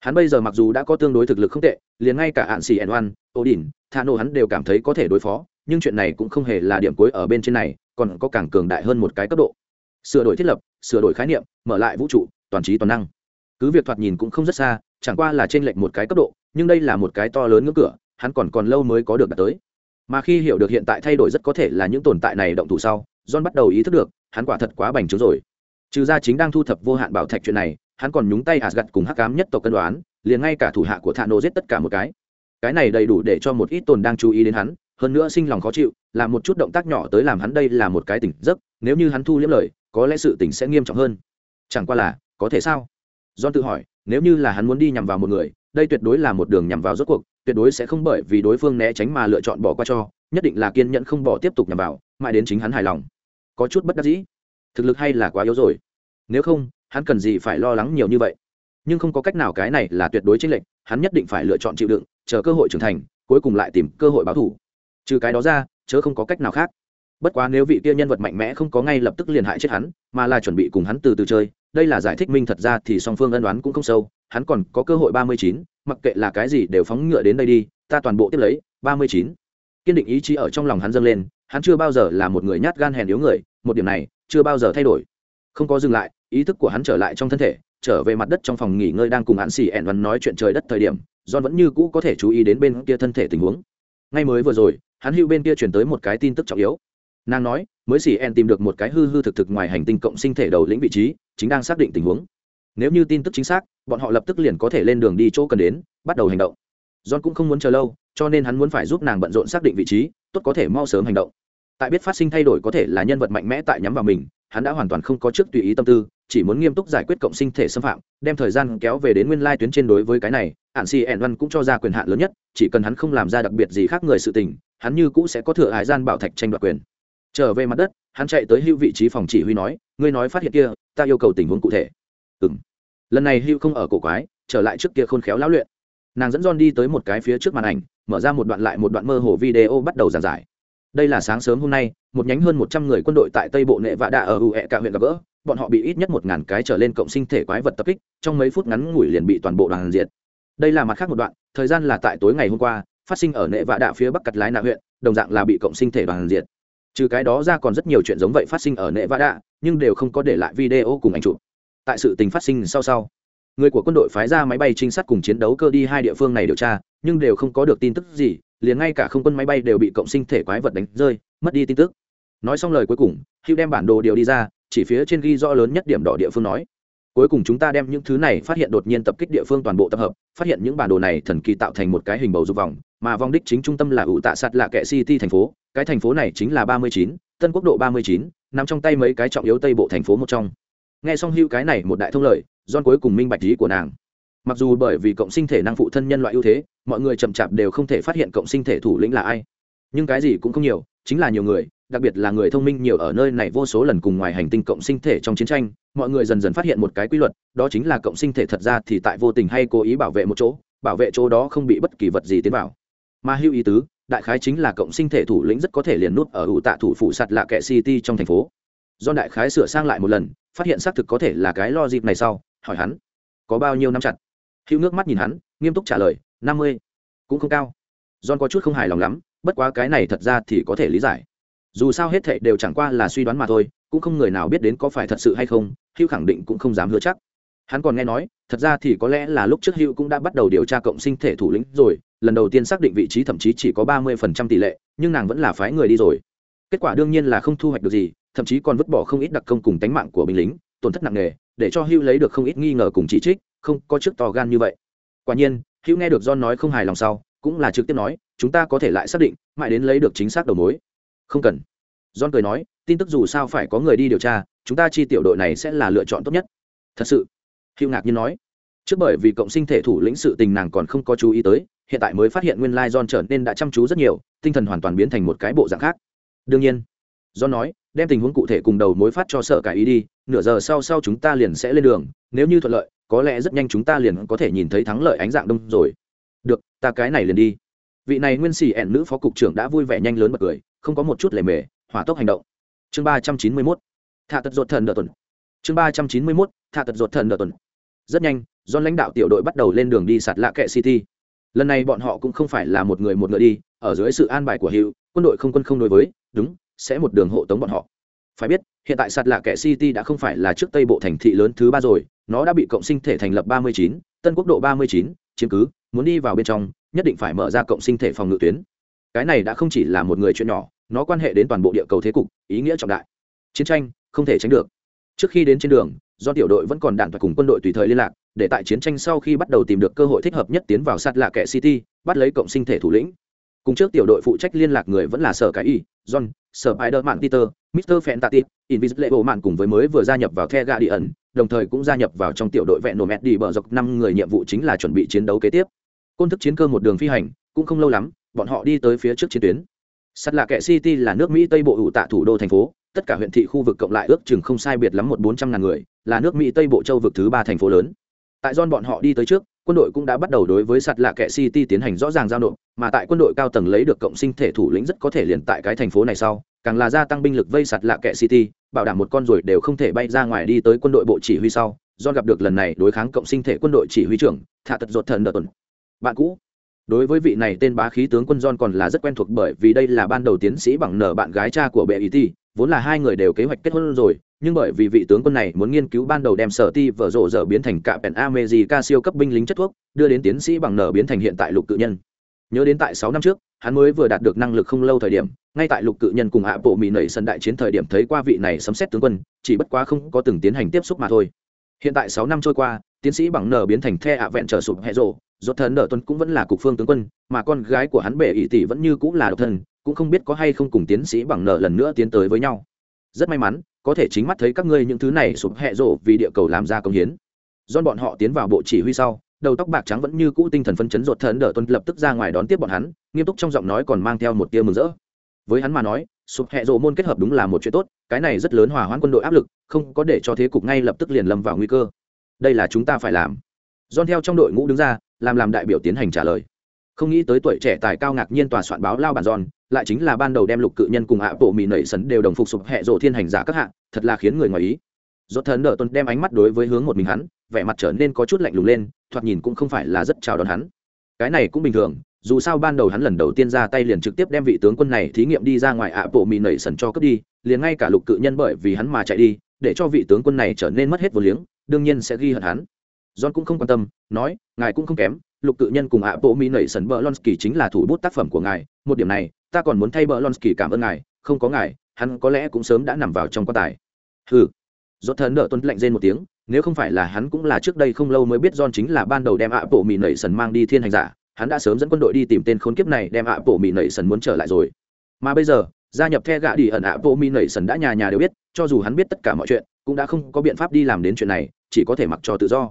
Speaker 1: hắn bây giờ mặc dù đã có tương đối thực lực không tệ, liền ngay cả hạn xì ẩn oan ô đình thà nô hắn đều cảm thấy có thể đối phó, nhưng chuyện này cũng không hề là điểm cuối ở bên trên này, còn có càng cường đại hơn một cái cấp độ. Sửa đổi thiết lập, sửa đổi khái niệm, mở lại vũ trụ, toàn trí toàn năng. Cứ việc thoạt nhìn cũng không rất xa, chẳng qua là trên lệnh một cái cấp độ, nhưng đây là một cái to lớn ngưỡng cửa, hắn còn còn lâu mới có được đạt tới. Mà khi hiểu được hiện tại thay đổi rất có thể là những tồn tại này động thủ sau, john bắt đầu ý thức được, hắn quả thật quá bành trướng rồi. Trừ ra chính đang thu thập vô hạn bảo thạch chuyện này hắn còn nhúng tay Asgard cùng hắc ám nhất tộc cân đoán, liền ngay cả thủ hạ của thạ giết tất cả một cái. Cái này đầy đủ để cho một ít tồn đang chú ý đến hắn, hơn nữa sinh lòng khó chịu làm một chút động tác nhỏ tới làm hắn đây là một cái tỉnh giấc, nếu như hắn thu liễm lời, có lẽ sự tỉnh sẽ nghiêm trọng hơn. Chẳng qua là, có thể sao? John tự hỏi, nếu như là hắn muốn đi nhằm vào một người, đây tuyệt đối là một đường nhằm vào rốt cuộc, tuyệt đối sẽ không bởi vì đối phương né tránh mà lựa chọn bỏ qua cho, nhất định là kiên nhẫn không bỏ tiếp tục nhằm vào, mãi đến chính hắn hài lòng. Có chút bất đắc dĩ. Thực lực hay là quá yếu rồi. Nếu không hắn cần gì phải lo lắng nhiều như vậy? Nhưng không có cách nào cái này là tuyệt đối chênh lệch, hắn nhất định phải lựa chọn chịu đựng, chờ cơ hội trưởng thành, cuối cùng lại tìm cơ hội báo thù. trừ cái đó ra, chớ không có cách nào khác. Bất quá nếu vị kia nhân vật mạnh mẽ không có ngay lập tức liền hại chết hắn, mà là chuẩn bị cùng hắn từ từ chơi, đây là giải thích minh thật ra thì song phương ân đoán cũng không sâu, hắn còn có cơ hội ba mươi chín, mặc kệ là cái gì đều phóng ngựa đến đây đi, ta toàn bộ tiếp lấy, ba mươi chín. Kiên định ý chí ở trong lòng hắn dâng lên, hắn chưa bao giờ là một người nhát gan hèn yếu người, một điểm này chưa bao giờ thay đổi. Không có dừng lại ý thức của hắn trở lại trong thân thể, trở về mặt đất trong phòng nghỉ ngơi đang cùng hạn xì ẻn văn nói chuyện trời đất thời điểm, john vẫn như cũ có thể chú ý đến bên kia thân thể tình huống. Ngay mới vừa rồi, hắn hưu bên kia chuyển tới một cái tin tức trọng yếu. Nàng nói, mới xì ẻn tìm được một cái hư hư thực thực ngoài hành tinh cộng sinh thể đầu lĩnh vị trí, chính đang xác định tình huống. Nếu như tin tức chính xác, bọn họ lập tức liền có thể lên đường đi chỗ cần đến, bắt đầu hành động. John cũng không muốn chờ lâu, cho nên hắn muốn phải giúp nàng bận rộn xác định vị trí, tốt có thể mau sớm hành động. Tại biết phát sinh thay đổi có thể là nhân vật mạnh mẽ tại nhắm vào mình hắn đã hoàn toàn không có trước tùy ý tâm tư, chỉ muốn nghiêm túc giải quyết cộng sinh thể xâm phạm, đem thời gian kéo về đến nguyên lai tuyến trên đối với cái này ạn si ẻn văn cũng cho ra quyền hạn lớn nhất, chỉ cần hắn không làm ra đặc biệt gì khác người sự tình, hắn như cũ sẽ có thừa hải gian bảo thạch tranh đoạt quyền. Trở về mặt đất, hắn chạy tới hưu vị trí phòng chỉ huy nói, ngươi nói phát hiện kia, ta yêu cầu tình huống cụ thể. Ừ lần này hưu không ở cổ quái, trở lại trước kia khôn khéo lão luyện. Nàng dẫn john đi tới một cái phía trước màn ảnh, mở ra một đoạn lại một đoạn mơ hồ video bắt đầu giảng giải đây là sáng sớm hôm nay, một nhánh hơn một trăm người quân đội tại tây bộ nệ vạ đạ ở ue cả huyện gặp gỡ. Bọn họ bị ít nhất một ngàn cái trở lên cộng sinh thể quái vật tập kích, trong mấy phút ngắn ngủi liền bị toàn bộ đoàn diệt. Đây là mặt khác một đoạn, thời gian là tại tối ngày hôm qua, phát sinh ở nệ vạ đạ phía bắc cặt lái nạ huyện, đồng dạng là bị cộng sinh thể đoàn diệt. Trừ cái đó ra còn rất nhiều chuyện giống vậy phát sinh ở nệ vạ đạ, nhưng đều không có để lại video cùng ảnh chụp. Tại sự tình phát sinh sau sau, người của quân đội phái ra máy bay trinh sát cùng chiến đấu cơ đi hai địa phương này điều tra nhưng đều không có được tin tức gì, liền ngay cả không quân máy bay đều bị cộng sinh thể quái vật đánh rơi, mất đi tin tức. Nói xong lời cuối cùng hữu đem bản đồ điều đi ra, chỉ phía trên ghi rõ lớn nhất điểm đỏ địa phương nói. Cuối cùng chúng ta đem những thứ này phát hiện đột nhiên tập kích địa phương toàn bộ tập hợp, phát hiện những bản đồ này thần kỳ tạo thành một cái hình bầu dục vòng, mà vòng đích chính trung tâm là ủ tạ sạt lạ kệ city thành phố, cái thành phố này chính là ba mươi chín, tân quốc độ ba mươi chín, nằm trong tay mấy cái trọng yếu tây bộ thành phố một trong. Nghe xong hữu cái này một đại thông lợi don cuối cùng minh bạch lý của nàng mặc dù bởi vì cộng sinh thể năng phụ thân nhân loại ưu thế, mọi người chậm chạp đều không thể phát hiện cộng sinh thể thủ lĩnh là ai. Nhưng cái gì cũng không nhiều, chính là nhiều người, đặc biệt là người thông minh nhiều ở nơi này vô số lần cùng ngoài hành tinh cộng sinh thể trong chiến tranh, mọi người dần dần phát hiện một cái quy luật, đó chính là cộng sinh thể thật ra thì tại vô tình hay cố ý bảo vệ một chỗ, bảo vệ chỗ đó không bị bất kỳ vật gì tiến vào. Mà hưu ý tứ, đại khái chính là cộng sinh thể thủ lĩnh rất có thể liền nút ở ủ tạ thủ phủ sạt lạ kệ city trong thành phố. Do đại khái sửa sang lại một lần, phát hiện xác thực có thể là cái lo dịp này sau, hỏi hắn, có bao nhiêu năm chặt? Hữu nước mắt nhìn hắn, nghiêm túc trả lời, năm mươi, cũng không cao. John có chút không hài lòng lắm, bất quá cái này thật ra thì có thể lý giải. Dù sao hết thệ đều chẳng qua là suy đoán mà thôi, cũng không người nào biết đến có phải thật sự hay không, hữu khẳng định cũng không dám hứa chắc. Hắn còn nghe nói, thật ra thì có lẽ là lúc trước hữu cũng đã bắt đầu điều tra cộng sinh thể thủ lĩnh rồi, lần đầu tiên xác định vị trí thậm chí chỉ có ba mươi phần trăm tỷ lệ, nhưng nàng vẫn là phái người đi rồi. Kết quả đương nhiên là không thu hoạch được gì, thậm chí còn vứt bỏ không ít đặc công cùng tánh mạng của binh lính, tổn thất nặng nề để cho hữu lấy được không ít nghi ngờ cùng chỉ trích, không có trước to gan như vậy. Quả nhiên, hữu nghe được john nói không hài lòng sau, cũng là trực tiếp nói, chúng ta có thể lại xác định, mãi đến lấy được chính xác đầu mối. Không cần. John cười nói, tin tức dù sao phải có người đi điều tra, chúng ta chi tiểu đội này sẽ là lựa chọn tốt nhất. Thật sự? Hữu ngạc nhiên nói. Trước bởi vì cộng sinh thể thủ lĩnh sự tình nàng còn không có chú ý tới, hiện tại mới phát hiện nguyên lai John trở nên đã chăm chú rất nhiều, tinh thần hoàn toàn biến thành một cái bộ dạng khác. Đương nhiên. John nói, đem tình huống cụ thể cùng đầu mối phát cho sợ cả ý đi nửa giờ sau sau chúng ta liền sẽ lên đường, nếu như thuận lợi, có lẽ rất nhanh chúng ta liền có thể nhìn thấy thắng lợi ánh dạng đông rồi. Được, ta cái này liền đi. Vị này nguyên sĩ ẻn nữ phó cục trưởng đã vui vẻ nhanh lớn bật cười, không có một chút lề mề, hỏa tốc hành động. Chương ba trăm chín mươi mốt. Thạ tật ruột thần đợt tuần. Chương ba trăm chín mươi mốt, thạ tật ruột thần đợt tuần. Rất nhanh, do lãnh đạo tiểu đội bắt đầu lên đường đi sạt lạ kệ city. Lần này bọn họ cũng không phải là một người một ngựa đi, ở dưới sự an bài của hiệu quân đội không quân không đối với, đúng, sẽ một đường hộ tống bọn họ phải biết hiện tại sạt lạ Kẻ city đã không phải là trước tây bộ thành thị lớn thứ ba rồi nó đã bị cộng sinh thể thành lập 39, tân quốc độ 39, chiếm cứ muốn đi vào bên trong nhất định phải mở ra cộng sinh thể phòng ngự tuyến. Cái này đã không chỉ là một người chuyện nhỏ nó quan hệ đến toàn bộ địa cầu thế cục ý nghĩa trọng đại. Chiến tranh không thể tránh được. Trước khi đến trên đường do tiểu đội vẫn còn đạn và cùng quân đội tùy thời liên lạc để tại chiến tranh sau khi bắt đầu tìm được cơ hội thích hợp nhất tiến vào sát lạ Kẻ city bắt lấy cộng sinh thể thủ lĩnh cùng trước tiểu đội phụ trách liên lạc người vẫn là sở cái y, john, sở spider man peter phen tatay invisible mạn cùng với mới vừa gia nhập vào the ẩn đồng thời cũng gia nhập vào trong tiểu đội vẹn nổ mẹt đi bờ dọc năm người nhiệm vụ chính là chuẩn bị chiến đấu kế tiếp. Côn thức chiến cơ một đường phi hành, cũng không lâu lắm, bọn họ đi tới phía trước chiến tuyến. Sắt là kệ city là nước mỹ tây bộ ủ tạ thủ đô thành phố, tất cả huyện thị khu vực cộng lại ước chừng không sai biệt lắm một bốn trăm ngàn người, là nước mỹ tây bộ châu vực thứ ba thành phố lớn. Tại don bọn họ đi tới trước quân đội cũng đã bắt đầu đối với sạt lạ kệ city tiến hành rõ ràng giao nộp, mà tại quân đội cao tầng lấy được cộng sinh thể thủ lĩnh rất có thể liền tại cái thành phố này sau, càng là gia tăng binh lực vây sạt lạ kệ city, bảo đảm một con ruồi đều không thể bay ra ngoài đi tới quân đội bộ chỉ huy sau. Do gặp được lần này đối kháng cộng sinh thể quân đội chỉ huy trưởng thạ tật ruột thần đợt tuần. Bạn cũ. Đối với vị này tên bá khí tướng quân john còn là rất quen thuộc bởi vì đây là ban đầu tiến sĩ bằng nở bạn gái cha của bệ ý ti vốn là hai người đều kế hoạch kết hôn rồi nhưng bởi vì vị tướng quân này muốn nghiên cứu ban đầu đem sở ti vở rộ dở biến thành cạm pèn amejica siêu cấp binh lính chất thuốc, đưa đến tiến sĩ bằng nở biến thành hiện tại lục cự nhân. Nhớ đến tại sáu năm trước, hắn mới vừa đạt được năng lực không lâu thời điểm, ngay tại lục cự nhân cùng hạ bộ mỹ nảy sân đại chiến thời điểm thấy qua vị này sấm xét tướng quân, chỉ bất quá không có từng tiến hành tiếp xúc mà thôi. Hiện tại sáu năm trôi qua, tiến sĩ bằng nở biến thành the ạ vẹn trở sụp hệ rộ dốt thần nở tuân cũng vẫn là cục phương tướng quân, mà con gái của hắn bệ ỷ tỷ vẫn như cũng là độc thân, cũng không biết có hay không cùng tiến sĩ bằng nở lần nữa tiến tới với nhau. Rất may mắn có thể chính mắt thấy các ngươi những thứ này sụp hẹ rộ vì địa cầu làm ra công hiến. Do bọn họ tiến vào bộ chỉ huy sau đầu tóc bạc trắng vẫn như cũ tinh thần phân chấn ruột thần đỡ tuân lập tức ra ngoài đón tiếp bọn hắn nghiêm túc trong giọng nói còn mang theo một tia mừng rỡ. Với hắn mà nói sụp hẹ rộ môn kết hợp đúng là một chuyện tốt cái này rất lớn hòa hoãn quân đội áp lực không có để cho thế cục ngay lập tức liền lâm vào nguy cơ. Đây là chúng ta phải làm. John theo trong đội ngũ đứng ra, làm làm đại biểu tiến hành trả lời. Không nghĩ tới tuổi trẻ tài cao ngạc nhiên tòa soạn báo lao bản giòn lại chính là ban đầu đem lục cự nhân cùng ạ bộ mì nảy sấn đều đồng phục sụp hệ rộ thiên hành giả các hạng, thật là khiến người ngoài ý. Rốt thần đỡ tuần đem ánh mắt đối với hướng một mình hắn, vẻ mặt trở nên có chút lạnh lùng lên, thoạt nhìn cũng không phải là rất chào đón hắn. Cái này cũng bình thường, dù sao ban đầu hắn lần đầu tiên ra tay liền trực tiếp đem vị tướng quân này thí nghiệm đi ra ngoài ạ bộ mì nảy sần cho cướp đi liền ngay cả lục cự nhân bởi vì hắn mà chạy đi để cho vị tướng quân này trở nên mất hết vô liếng đương nhiên sẽ ghi hận hắn john cũng không quan tâm nói ngài cũng không kém lục cự nhân cùng ạ bộ mỹ nảy sần bờ lonsky chính là thủ bút tác phẩm của ngài. Một điểm này, ta còn muốn thay bờ lonsky cảm ơn ngài. Không có ngài, hắn có lẽ cũng sớm đã nằm vào trong quan tài. Hừ. Dốt thần đỡ tuân lạnh rên một tiếng, nếu không phải là hắn cũng là trước đây không lâu mới biết John chính là ban đầu đem ạ bộ mỹ nảy sần mang đi thiên hành giả, hắn đã sớm dẫn quân đội đi tìm tên khốn kiếp này đem ạ bộ mỹ nảy sần muốn trở lại rồi. Mà bây giờ, gia nhập the gạ đi ẩn ạ bộ mỹ nảy sần đã nhà nhà đều biết, cho dù hắn biết tất cả mọi chuyện, cũng đã không có biện pháp đi làm đến chuyện này, chỉ có thể mặc cho tự do.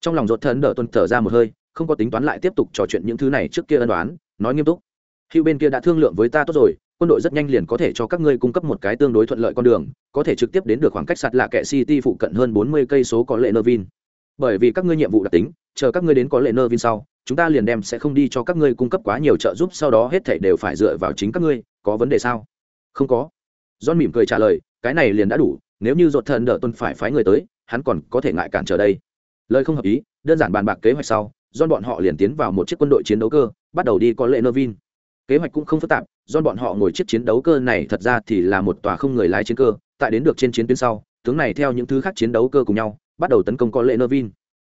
Speaker 1: Trong lòng dốt thần đỡ Tuân thở ra một hơi không có tính toán lại tiếp tục trò chuyện những thứ này trước kia ân đoán nói nghiêm túc. Hữu bên kia đã thương lượng với ta tốt rồi, quân đội rất nhanh liền có thể cho các ngươi cung cấp một cái tương đối thuận lợi con đường, có thể trực tiếp đến được khoảng cách sạt lạ kệ city phụ cận hơn bốn mươi cây số có lệ nơ vin. Bởi vì các ngươi nhiệm vụ đặc tính, chờ các ngươi đến có lệ nơ vin sau, chúng ta liền đem sẽ không đi cho các ngươi cung cấp quá nhiều trợ giúp, sau đó hết thảy đều phải dựa vào chính các ngươi, có vấn đề sao? Không có. John mỉm cười trả lời, cái này liền đã đủ, nếu như dột thần đỡ tuân phải phái người tới, hắn còn có thể ngại cản trở đây. Lời không hợp ý, đơn giản bàn bạc kế hoạch sau don bọn họ liền tiến vào một chiếc quân đội chiến đấu cơ bắt đầu đi có lệ nơ vin kế hoạch cũng không phức tạp don bọn họ ngồi chiếc chiến đấu cơ này thật ra thì là một tòa không người lái chiến cơ tại đến được trên chiến tuyến sau tướng này theo những thứ khác chiến đấu cơ cùng nhau bắt đầu tấn công có lệ nơ vin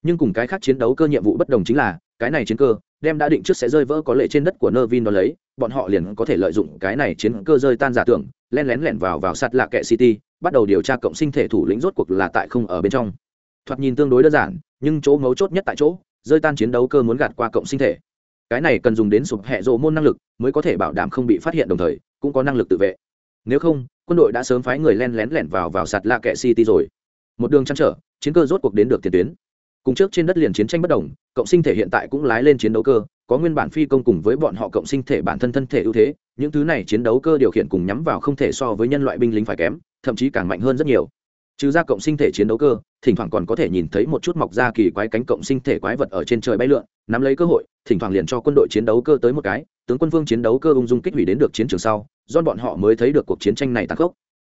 Speaker 1: nhưng cùng cái khác chiến đấu cơ nhiệm vụ bất đồng chính là cái này chiến cơ đem đã định trước sẽ rơi vỡ có lệ trên đất của Nervin đó lấy, bọn họ liền có thể lợi dụng cái này chiến cơ rơi tan giả tưởng, len lén lẻn vào vào sạt lạc kệ City, bắt đầu điều tra cộng sinh thể thủ lĩnh rốt cuộc là tại không ở bên trong. Thoạt nhìn tương đối đơn giản, nhưng chỗ mấu chốt nhất tại chỗ, rơi tan chiến đấu cơ muốn gạt qua cộng sinh thể. Cái này cần dùng đến sụp hệ rộ môn năng lực, mới có thể bảo đảm không bị phát hiện đồng thời, cũng có năng lực tự vệ. Nếu không, quân đội đã sớm phái người len lén lẻn vào vào sạt la kệ City rồi. Một đường chăn trở, chiến cơ rốt cuộc đến được tiền tuyến cùng trước trên đất liền chiến tranh bất đồng cộng sinh thể hiện tại cũng lái lên chiến đấu cơ có nguyên bản phi công cùng với bọn họ cộng sinh thể bản thân thân thể ưu thế những thứ này chiến đấu cơ điều khiển cùng nhắm vào không thể so với nhân loại binh lính phải kém thậm chí càng mạnh hơn rất nhiều trừ ra cộng sinh thể chiến đấu cơ thỉnh thoảng còn có thể nhìn thấy một chút mọc ra kỳ quái cánh cộng sinh thể quái vật ở trên trời bay lượn nắm lấy cơ hội thỉnh thoảng liền cho quân đội chiến đấu cơ tới một cái tướng quân vương chiến đấu cơ ung dung kích hủy đến được chiến trường sau do bọn họ mới thấy được cuộc chiến tranh này tăng khốc,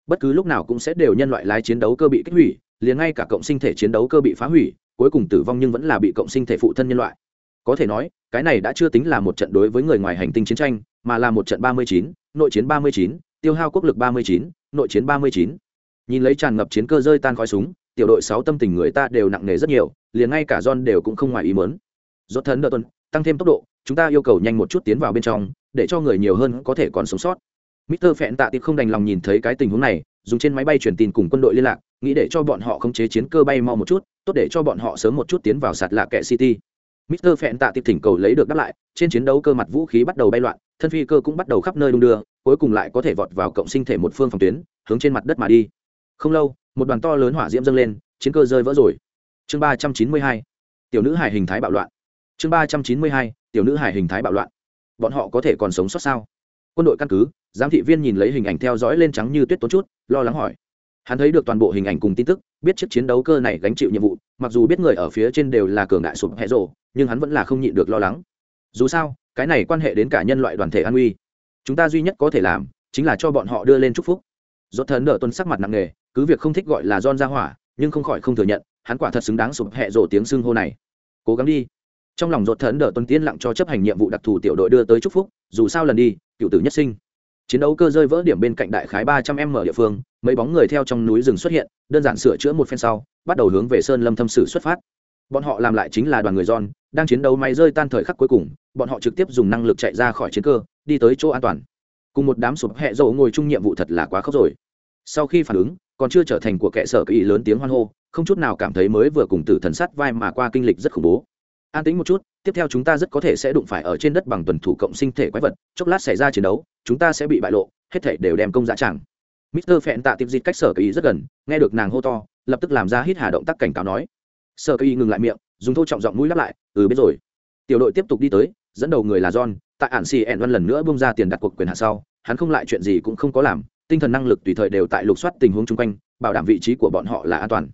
Speaker 1: bất cứ lúc nào cũng sẽ đều nhân loại lái chiến đấu cơ bị kích hủy liền ngay cả cộng sinh thể chiến đấu cơ bị phá hủy cuối cùng tử vong nhưng vẫn là bị cộng sinh thể phụ thân nhân loại. Có thể nói cái này đã chưa tính là một trận đối với người ngoài hành tinh chiến tranh mà là một trận ba mươi chín nội chiến ba mươi chín tiêu hao quốc lực ba mươi chín nội chiến ba mươi chín nhìn lấy tràn ngập chiến cơ rơi tan khói súng tiểu đội sáu tâm tình người ta đều nặng nề rất nhiều liền ngay cả john đều cũng không ngoài ý mớn dốt thấn đợt tuần tăng thêm tốc độ chúng ta yêu cầu nhanh một chút tiến vào bên trong để cho người nhiều hơn có thể còn sống sót Mr. Phẹn tạ tiệp không đành lòng nhìn thấy cái tình huống này, dùng trên máy bay truyền tin cùng quân đội liên lạc, nghĩ để cho bọn họ khống chế chiến cơ bay mau một chút, tốt để cho bọn họ sớm một chút tiến vào sạt lạ kệ City. Mr. Phẹn tạ tiệp thỉnh cầu lấy được đáp lại, trên chiến đấu cơ mặt vũ khí bắt đầu bay loạn, thân phi cơ cũng bắt đầu khắp nơi đung đưa, cuối cùng lại có thể vọt vào cộng sinh thể một phương phòng tuyến, hướng trên mặt đất mà đi. Không lâu, một đoàn to lớn hỏa diễm dâng lên, chiến cơ rơi vỡ rồi. Chương ba trăm chín mươi hai, tiểu nữ hải hình thái bạo loạn. Chương ba trăm chín mươi hai, tiểu nữ hải hình thái bạo loạn. Bọn họ có thể còn sống sót sao? Quân đội căn cứ, giám thị viên nhìn lấy hình ảnh theo dõi lên trắng như tuyết tốn chút lo lắng hỏi hắn thấy được toàn bộ hình ảnh cùng tin tức biết chiếc chiến đấu cơ này gánh chịu nhiệm vụ mặc dù biết người ở phía trên đều là cường đại sụp hẹ rộ nhưng hắn vẫn là không nhịn được lo lắng dù sao cái này quan hệ đến cả nhân loại đoàn thể an uy chúng ta duy nhất có thể làm chính là cho bọn họ đưa lên chúc phúc dốt thần đỡ tuân sắc mặt nặng nề cứ việc không thích gọi là don ra hỏa, nhưng không khỏi không thừa nhận, hắn quả thật xứng đáng sụp hẹ rộ tiếng xưng hô này. Cố gắng đi. Trong lòng rột thần đỡ tuân tiên lặng cho chấp hành nhiệm vụ đặc thù tiểu đội đưa tới chúc phúc, dù sao lần đi, cựu tử nhất sinh. Chiến đấu cơ rơi vỡ điểm bên cạnh đại khái ba trăm m địa phương, mấy bóng người theo trong núi rừng xuất hiện, đơn giản sửa chữa một phen sau, bắt đầu hướng về sơn lâm thâm sử xuất phát. Bọn họ làm lại chính là đoàn người giòn đang chiến đấu máy rơi tan thời khắc cuối cùng, bọn họ trực tiếp dùng năng lực chạy ra khỏi chiến cơ, đi tới chỗ an toàn. Cùng một đám sụp hẹ rổ ngồi chung nhiệm vụ thật là quá khốc rồi. Sau khi phản ứng còn chưa trở thành của kẻ sở kỳ lớn tiếng hoan hô, không chút nào cảm thấy mới vừa cùng tử thần sắt vai mà qua kinh lịch rất khủng bố. An tính một chút, tiếp theo chúng ta rất có thể sẽ đụng phải ở trên đất bằng tuần thủ cộng sinh thể quái vật, chốc lát xảy ra chiến đấu, chúng ta sẽ bị bại lộ, hết thể đều đem công giá chẳng. Mister phẹn tạ tiếp dịch cách sở kỳ rất gần, nghe được nàng hô to, lập tức làm ra hít hà động tác cảnh cáo nói. Sở kỳ ngừng lại miệng, dùng thô trọng giọng mũi lắp lại ừ biết rồi. Tiểu đội tiếp tục đi tới, dẫn đầu người là john, tại ản xì ẹn văn lần nữa bung ra tiền đặt cuộc quyền hạ sau, hắn không lại chuyện gì cũng không có làm tinh thần năng lực tùy thời đều tại lục soát tình huống chung quanh, bảo đảm vị trí của bọn họ là an toàn.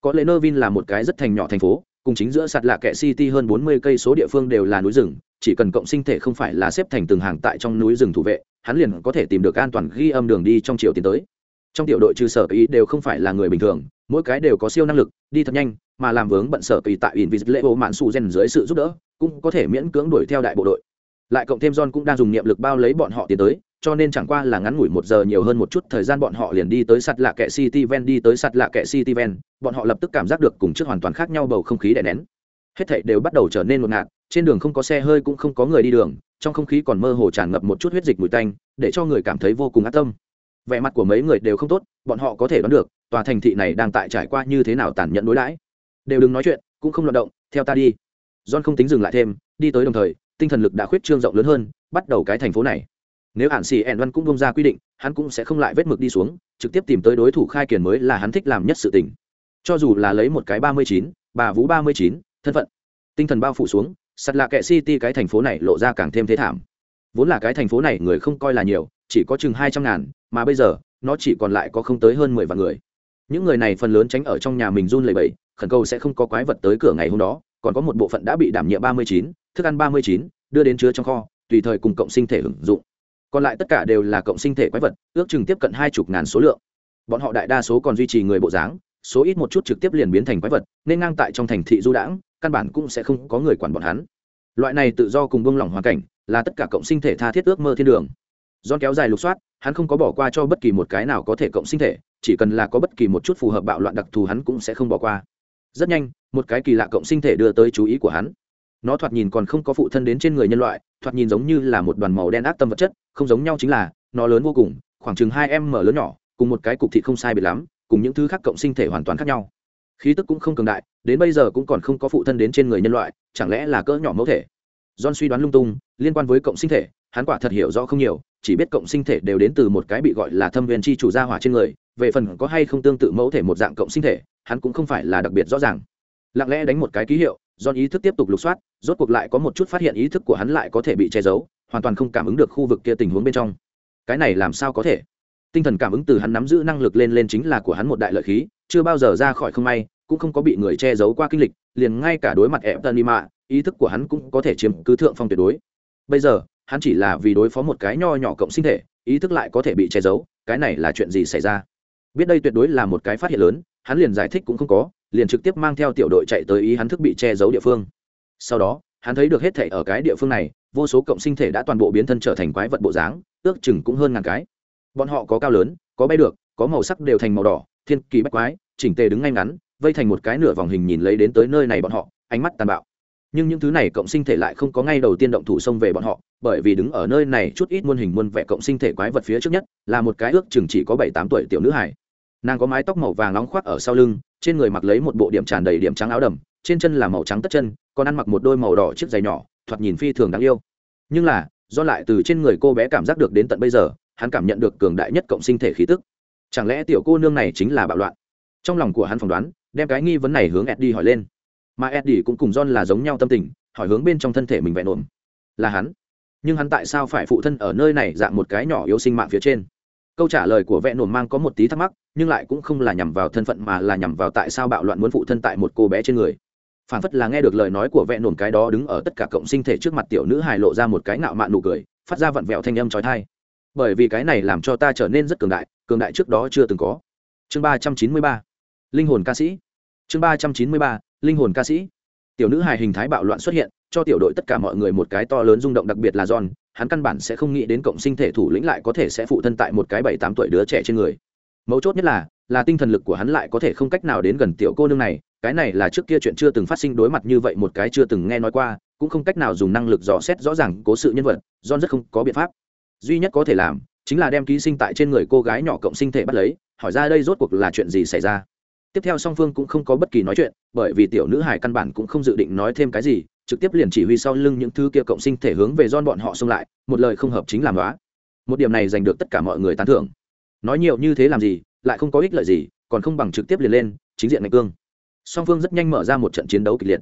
Speaker 1: Có lẽ nơ vin là một cái rất thành nhỏ thành phố, cùng chính giữa sạt lạ kệ city hơn bốn mươi cây số địa phương đều là núi rừng, chỉ cần cộng sinh thể không phải là xếp thành từng hàng tại trong núi rừng thủ vệ, hắn liền có thể tìm được an toàn ghi âm đường đi trong chiều tiến tới. Trong tiểu đội trừ sở ý đều không phải là người bình thường, mỗi cái đều có siêu năng lực, đi thật nhanh, mà làm vướng bận sở kỳ tại invisible mạn su gen dưới sự giúp đỡ, cũng có thể miễn cưỡng đuổi theo đại bộ đội. Lại cộng thêm john cũng đang dùng niệm lực bao lấy bọn họ tiến tới cho nên chẳng qua là ngắn ngủi một giờ nhiều hơn một chút thời gian bọn họ liền đi tới sạt lạ kệ city ven đi tới sạt lạ kệ city ven bọn họ lập tức cảm giác được cùng trước hoàn toàn khác nhau bầu không khí đè nén. Hết thảy đều bắt đầu trở nên ngột ngạt, trên đường không có xe hơi cũng không có người đi đường, trong không khí còn mơ hồ tràn ngập một chút huyết dịch mùi tanh, để cho người cảm thấy vô cùng ác tâm. Vẻ mặt của mấy người đều không tốt, bọn họ có thể đoán được, tòa thành thị này đang tại trải qua như thế nào tàn nhẫn đối đãi. Đều đừng nói chuyện, cũng không loạt động, theo ta đi. John không tính dừng lại thêm, đi tới đồng thời, tinh thần lực đã khuyết trương rộng lớn hơn, bắt đầu cái thành phố này nếu hạn xì ẻn văn cũng bông ra quy định, hắn cũng sẽ không lại vết mực đi xuống, trực tiếp tìm tới đối thủ khai kiển mới là hắn thích làm nhất sự tình. Cho dù là lấy một cái ba mươi chín, bà vũ ba mươi chín, thân phận, tinh thần bao phủ xuống sạt lạ kệ city cái thành phố này lộ ra càng thêm thế thảm. Vốn là cái thành phố này người không coi là nhiều, chỉ có chừng hai trăm ngàn, mà bây giờ, nó chỉ còn lại có không tới hơn mười vạn người. Những người này phần lớn tránh ở trong nhà mình run lầy bẫy khẩn cầu sẽ không có quái vật tới cửa ngày hôm đó, còn có một bộ phận đã bị đảm nhiệm ba mươi chín, thức ăn ba mươi chín, đưa đến chứa trong kho, tùy thời cùng cộng sinh thể hưởng dụng còn lại tất cả đều là cộng sinh thể quái vật ước chừng tiếp cận hai chục ngàn số lượng bọn họ đại đa số còn duy trì người bộ dáng số ít một chút trực tiếp liền biến thành quái vật nên ngang tại trong thành thị du đãng căn bản cũng sẽ không có người quản bọn hắn loại này tự do cùng buông lỏng hoàn cảnh là tất cả cộng sinh thể tha thiết ước mơ thiên đường Don kéo dài lục soát, hắn không có bỏ qua cho bất kỳ một cái nào có thể cộng sinh thể, chỉ cần là có bất kỳ một chút phù hợp bạo loạn đặc thù hắn cũng sẽ không bỏ qua. Rất nhanh, một cái kỳ lạ cộng sinh thể đưa tới chú ý của hắn. Nó thoạt nhìn còn không có phụ thân đến trên người nhân loại, thoạt nhìn giống như là một đoàn màu đen ác tâm vật chất, không giống nhau chính là, nó lớn vô cùng, khoảng chừng hai em mở lớn nhỏ, cùng một cái cục thịt không sai biệt lắm, cùng những thứ khác cộng sinh thể hoàn toàn khác nhau. Khí tức cũng không cường đại, đến bây giờ cũng còn không có phụ thân đến trên người nhân loại, chẳng lẽ là cỡ nhỏ mẫu thể. John suy đoán lung tung, liên quan với cộng sinh thể, hắn quả thật hiểu rõ không nhiều, chỉ biết cộng sinh thể đều đến từ một cái bị gọi là thâm viên chi chủ gia hỏa trên người về phần có hay không tương tự mẫu thể một dạng cộng sinh thể hắn cũng không phải là đặc biệt rõ ràng lặng lẽ đánh một cái ký hiệu John ý thức tiếp tục lục soát, rốt cuộc lại có một chút phát hiện ý thức của hắn lại có thể bị che giấu, hoàn toàn không cảm ứng được khu vực kia tình huống bên trong. Cái này làm sao có thể? Tinh thần cảm ứng từ hắn nắm giữ năng lực lên lên chính là của hắn một đại lợi khí, chưa bao giờ ra khỏi không may, cũng không có bị người che giấu qua kinh lịch, liền ngay cả đối mặt ép tân mạ ý thức của hắn cũng có thể chiếm cứ thượng phong tuyệt đối. Bây giờ, hắn chỉ là vì đối phó một cái nho nhỏ cộng sinh thể, ý thức lại có thể bị che giấu, cái này là chuyện gì xảy ra? Biết đây tuyệt đối là một cái phát hiện lớn, hắn liền giải thích cũng không có liền trực tiếp mang theo tiểu đội chạy tới ý hắn thức bị che giấu địa phương. Sau đó, hắn thấy được hết thể ở cái địa phương này, vô số cộng sinh thể đã toàn bộ biến thân trở thành quái vật bộ dáng, ước chừng cũng hơn ngàn cái. Bọn họ có cao lớn, có bay được, có màu sắc đều thành màu đỏ, thiên kỳ bách quái, chỉnh tề đứng ngay ngắn, vây thành một cái nửa vòng hình nhìn lấy đến tới nơi này bọn họ, ánh mắt tàn bạo. Nhưng những thứ này cộng sinh thể lại không có ngay đầu tiên động thủ xông về bọn họ, bởi vì đứng ở nơi này chút ít muôn hình muôn vẻ cộng sinh thể quái vật phía trước nhất, là một cái ước chừng chỉ có bảy tám tuổi tiểu nữ hải nàng có mái tóc màu vàng nóng khoác ở sau lưng trên người mặc lấy một bộ điểm tràn đầy điểm trắng áo đầm, trên chân là màu trắng tất chân, còn ăn mặc một đôi màu đỏ chiếc giày nhỏ, thoạt nhìn phi thường đáng yêu. Nhưng là, do lại từ trên người cô bé cảm giác được đến tận bây giờ, hắn cảm nhận được cường đại nhất cộng sinh thể khí tức. Chẳng lẽ tiểu cô nương này chính là bạo loạn? Trong lòng của hắn phỏng đoán, đem cái nghi vấn này hướng eddie hỏi lên. Mà eddie cũng cùng john là giống nhau tâm tình, hỏi hướng bên trong thân thể mình vẹn ổn. Là hắn. Nhưng hắn tại sao phải phụ thân ở nơi này dạng một cái nhỏ yếu sinh mạng phía trên? Câu trả lời của vẹn ổn mang có một tí thắc mắc nhưng lại cũng không là nhằm vào thân phận mà là nhằm vào tại sao bạo loạn muốn phụ thân tại một cô bé trên người. Phản phất là nghe được lời nói của vẹn ổn cái đó đứng ở tất cả cộng sinh thể trước mặt tiểu nữ hài lộ ra một cái ngạo mạn nụ cười, phát ra vặn vẹo thanh âm trói thai bởi vì cái này làm cho ta trở nên rất cường đại cường đại trước đó chưa từng có. Chương ba trăm chín mươi ba, linh hồn ca sĩ. Chương ba trăm chín mươi ba, linh hồn ca sĩ. Tiểu nữ hài hình thái bạo loạn xuất hiện, cho tiểu đội tất cả mọi người một cái to lớn rung động đặc biệt là john, hắn căn bản sẽ không nghĩ đến cộng sinh thể thủ lĩnh lại có thể sẽ phụ thân tại một cái bảy tám tuổi đứa trẻ trên người mấu chốt nhất là là tinh thần lực của hắn lại có thể không cách nào đến gần tiểu cô nương này, cái này là trước kia chuyện chưa từng phát sinh đối mặt như vậy một cái chưa từng nghe nói qua, cũng không cách nào dùng năng lực dò xét rõ ràng cố sự nhân vật, john rất không có biện pháp. Duy nhất có thể làm, chính là đem ký sinh tại trên người cô gái nhỏ cộng sinh thể bắt lấy, hỏi ra đây rốt cuộc là chuyện gì xảy ra. Tiếp theo song phương cũng không có bất kỳ nói chuyện, bởi vì tiểu nữ hải căn bản cũng không dự định nói thêm cái gì, trực tiếp liền chỉ huy sau lưng những thứ kia cộng sinh thể hướng về don bọn họ xông lại, một lời không hợp chính làm đó một điểm này giành được tất cả mọi người tán thưởng nói nhiều như thế làm gì, lại không có ích lợi gì, còn không bằng trực tiếp liền lên, chính diện ngạch cương. Song phương rất nhanh mở ra một trận chiến đấu kịch liệt.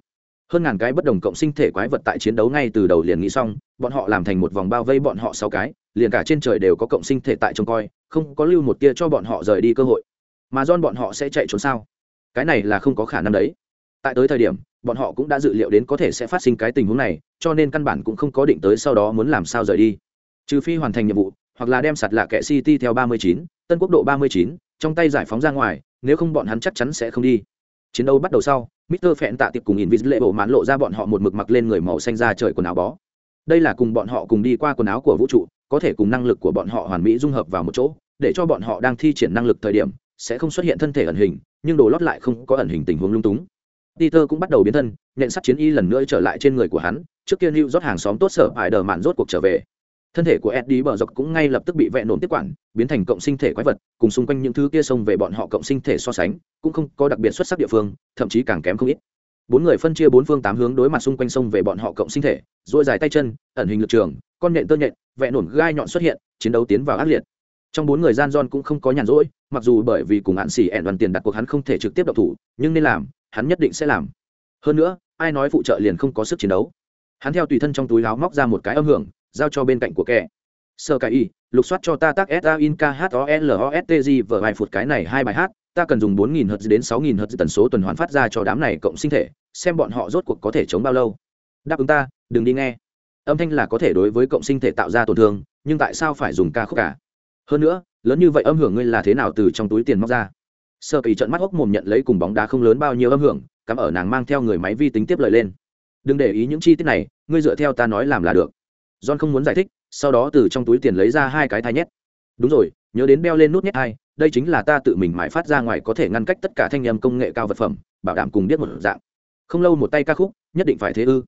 Speaker 1: Hơn ngàn cái bất đồng cộng sinh thể quái vật tại chiến đấu ngay từ đầu liền nghĩ xong, bọn họ làm thành một vòng bao vây bọn họ sáu cái, liền cả trên trời đều có cộng sinh thể tại trông coi, không có lưu một tia cho bọn họ rời đi cơ hội. Mà don bọn họ sẽ chạy trốn sao? Cái này là không có khả năng đấy. Tại tới thời điểm, bọn họ cũng đã dự liệu đến có thể sẽ phát sinh cái tình huống này, cho nên căn bản cũng không có định tới sau đó muốn làm sao rời đi. Trừ phi hoàn thành nhiệm vụ hoặc là đem sạt lạ kệ city theo 39, tân quốc độ 39, trong tay giải phóng ra ngoài nếu không bọn hắn chắc chắn sẽ không đi chiến đấu bắt đầu sau Mr. Phẹn tạ tiệp cùng Invisible mãn lộ ra bọn họ một mực mặc lên người màu xanh da trời quần áo bó. Đây là cùng bọn họ cùng đi qua quần áo của vũ trụ, có thể cùng năng lực của bọn họ hoàn mỹ dung hợp vào một chỗ, để cho bọn họ đang thi triển năng lực thời điểm sẽ không xuất hiện thân thể ẩn hình, nhưng đồ lót lại không có ẩn hình tình huống lung túng. Peter cũng bắt đầu biến thân, nhận sắt chiến y lần nữa trở lại trên người của hắn, trước kia New rót hàng xóm tốt sở phải đờ mạn rốt cuộc trở về. Thân thể của Eddie bờ dọc cũng ngay lập tức bị vẹn nổn tiếp quản, biến thành cộng sinh thể quái vật, cùng xung quanh những thứ kia xông về bọn họ cộng sinh thể so sánh, cũng không có đặc biệt xuất sắc địa phương, thậm chí càng kém không ít. Bốn người phân chia bốn phương tám hướng đối mặt xung quanh sông về bọn họ cộng sinh thể dội dài tay chân ẩn hình lực trường con nhện tơ nhện vẽ nổn gai nhọn xuất hiện chiến đấu tiến vào ác liệt. Trong bốn người gian John cũng không có nhàn rỗi mặc dù bởi vì cùng hạn xỉ ẹn đoàn tiền đặt cuộc hắn không thể trực tiếp độc thủ nhưng nên làm hắn nhất định sẽ làm. Hơn nữa ai nói phụ trợ liền không có sức chiến đấu. Hắn theo tùy thân trong túi láo móc ra một cái âm hưởng giao cho bên cạnh của kẻ sơ cái y lục soát cho ta tác s a in k h o l o s t g vở bài phụt cái này hai bài hát ta cần dùng 4000 Hz đến 6000 Hz tần số tuần hoàn phát ra cho đám này cộng sinh thể, xem bọn họ rốt cuộc có thể chống bao lâu. Đáp ứng ta, đừng đi nghe. Âm thanh là có thể đối với cộng sinh thể tạo ra tổn thương, nhưng tại sao phải dùng ca khúc cả? Hơn nữa, lớn như vậy âm hưởng ngươi là thế nào từ trong túi tiền móc ra? Sơ Kỳ trợn mắt ốc mồm nhận lấy cùng bóng đá không lớn bao nhiêu âm hưởng, cắm ở nàng mang theo người máy vi tính tiếp lời lên. Đừng để ý những chi tiết này, ngươi dựa theo ta nói làm là được. John không muốn giải thích, sau đó từ trong túi tiền lấy ra hai cái thai nhét. Đúng rồi, nhớ đến beo lên nút nhét hai, đây chính là ta tự mình mãi phát ra ngoài có thể ngăn cách tất cả thanh âm công nghệ cao vật phẩm bảo đảm cùng biết một dạng. Không lâu một tay ca khúc nhất định phải thế ư.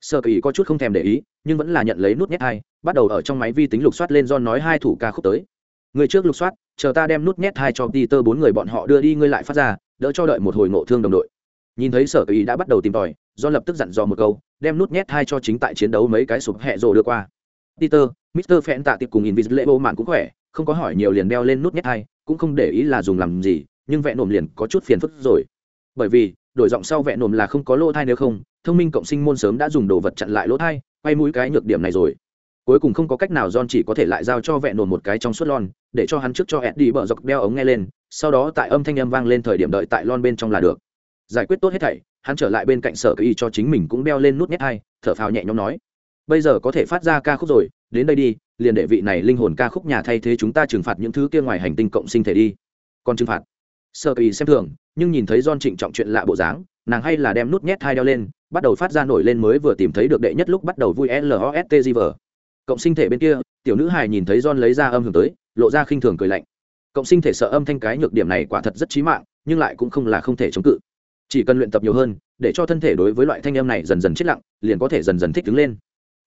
Speaker 1: Sơ kỳ có chút không thèm để ý nhưng vẫn là nhận lấy nút nhét hai bắt đầu ở trong máy vi tính lục soát lên do nói hai thủ ca khúc tới. Người trước lục soát chờ ta đem nút nhét hai cho peter bốn người bọn họ đưa đi ngươi lại phát ra đỡ cho đợi một hồi ngộ thương đồng đội. Nhìn thấy sở kỳ đã bắt đầu tìm tòi do lập tức dặn dò một câu đem nút nhét hai cho chính tại chiến đấu mấy cái sụp hẹ rồ đưa qua. Peter, mister phen tạ tiệp cùng invisible mạn cũng khỏe, không có hỏi nhiều liền đeo lên nút nhét hai cũng không để ý là dùng làm gì, nhưng vẹn nồm liền có chút phiền phức rồi. Bởi vì, đổi giọng sau vẹn nồm là không có lỗ thai nếu không, thông minh cộng sinh môn sớm đã dùng đồ vật chặn lại lỗ thai, quay mũi cái nhược điểm này rồi. Cuối cùng không có cách nào John chỉ có thể lại giao cho vẹn nồm một cái trong suốt lon, để cho hắn trước cho Eddie bờ dọc đeo ống nghe lên, sau đó tại âm thanh âm vang lên thời điểm đợi tại lon bên trong là được giải quyết tốt hết thảy, hắn trở lại bên cạnh sở kỳ cho chính mình cũng đeo lên nút nhét hai, thở phào nhẹ nhõm nói, bây giờ có thể phát ra ca khúc rồi, đến đây đi, liền để vị này linh hồn ca khúc nhà thay thế chúng ta trừng phạt những thứ kia ngoài hành tinh cộng sinh thể đi. Còn trừng phạt. Sở kỳ xem thường, nhưng nhìn thấy don trịnh trọng chuyện lạ bộ dáng, nàng hay là đem nút nhét hai đeo lên, bắt đầu phát ra nổi lên mới vừa tìm thấy được đệ nhất lúc bắt đầu vui lost vờ cộng sinh thể bên kia, tiểu nữ hài nhìn thấy don lấy ra âm hưởng tới, lộ ra khinh thường cười lạnh. Cộng sinh thể sợ âm thanh cái nhược điểm này quả thật rất chí mạng, nhưng lại cũng không là không thể chống cự chỉ cần luyện tập nhiều hơn, để cho thân thể đối với loại thanh âm này dần dần chết lặng, liền có thể dần dần thích ứng lên.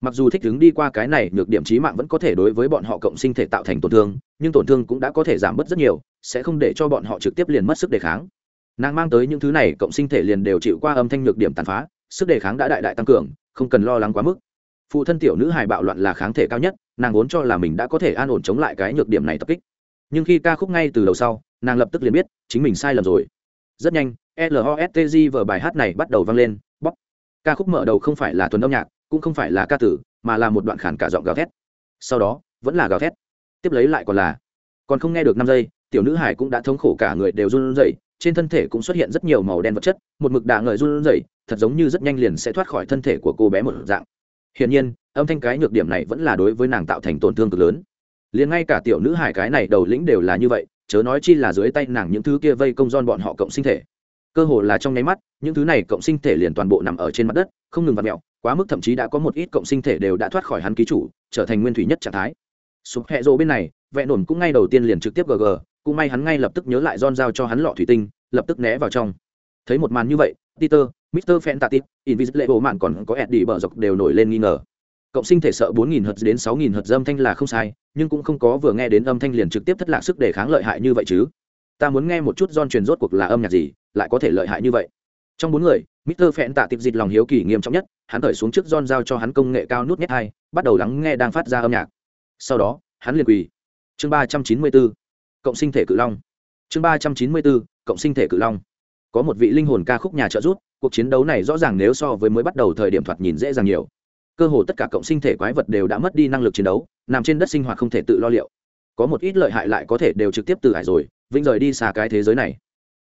Speaker 1: Mặc dù thích ứng đi qua cái này nhược điểm trí mạng vẫn có thể đối với bọn họ cộng sinh thể tạo thành tổn thương, nhưng tổn thương cũng đã có thể giảm bớt rất nhiều, sẽ không để cho bọn họ trực tiếp liền mất sức đề kháng. Nàng mang tới những thứ này, cộng sinh thể liền đều chịu qua âm thanh nhược điểm tàn phá, sức đề kháng đã đại đại tăng cường, không cần lo lắng quá mức. Phụ thân tiểu nữ hài bạo loạn là kháng thể cao nhất, nàng vốn cho là mình đã có thể an ổn chống lại cái nhược điểm này tập kích. Nhưng khi ca khúc ngay từ đầu sau, nàng lập tức liền biết, chính mình sai lầm rồi rất nhanh lostg vở bài hát này bắt đầu vang lên bóc ca khúc mở đầu không phải là thuần âm nhạc, cũng không phải là ca tử, mà là một đoạn khản cả giọng gào thét. Sau đó, vẫn là gào thét. Tiếp lấy lại còn là. Còn không nghe được năm giây, tiểu nữ hải cũng đã thống khổ cả người đều run rẩy, trên thân thể cũng xuất hiện rất nhiều màu đen vật chất, một mực đà ngợi run rẩy, thật giống như rất nhanh liền sẽ thoát khỏi thân thể của cô bé một dạng. Hiển nhiên, âm thanh cái nhược điểm này vẫn là đối với nàng tạo thành tổn thương cực lớn. Liền ngay cả tiểu nữ hải cái này đầu lĩnh đều là như vậy chớ nói chi là dưới tay nàng những thứ kia vây công don bọn họ cộng sinh thể. Cơ hồ là trong nháy mắt, những thứ này cộng sinh thể liền toàn bộ nằm ở trên mặt đất, không ngừng vặt mẹo quá mức thậm chí đã có một ít cộng sinh thể đều đã thoát khỏi hắn ký chủ, trở thành nguyên thủy nhất trạng thái. Sụp hẹ rộ bên này vẹn nổn cũng ngay đầu tiên liền trực tiếp gg cũng may hắn ngay lập tức nhớ lại don giao cho hắn lọ thủy tinh, lập tức né vào trong. Thấy một màn như vậy, peter mr fantastic, invisible mạn còn có eddie bờ dọc đều nổi lên nghi ngờ cộng sinh thể sợ 4.000 hz đến 6.000 hz âm thanh là không sai nhưng cũng không có vừa nghe đến âm thanh liền trực tiếp thất lạc sức đề kháng lợi hại như vậy chứ ta muốn nghe một chút don truyền rốt cuộc là âm nhạc gì lại có thể lợi hại như vậy trong bốn người Mr. Phẹn tạ tiệp dịch lòng hiếu kỳ nghiêm trọng nhất, hắn thổi xuống trước John giao cho hắn công nghệ cao nút nhét hai, bắt đầu lắng nghe đang phát ra âm nhạc. Sau đó, hắn liền quỳ. Chương ba trăm chín mươi 394, cộng sinh thể cự long. Chương ba trăm chín mươi 394, cộng sinh thể cự long. Có một vị linh hồn ca khúc nhà trợ giúp, cuộc chiến đấu này rõ ràng nếu so với mới bắt đầu thời điểm thoạt nhìn dễ dàng nhiều. Cơ hồ tất cả cộng sinh thể quái vật đều đã mất đi năng lực chiến đấu, nằm trên đất sinh hoạt không thể tự lo liệu. Có một ít lợi hại lại có thể đều trực tiếp từ hải rồi, vĩnh rời đi xa cái thế giới này.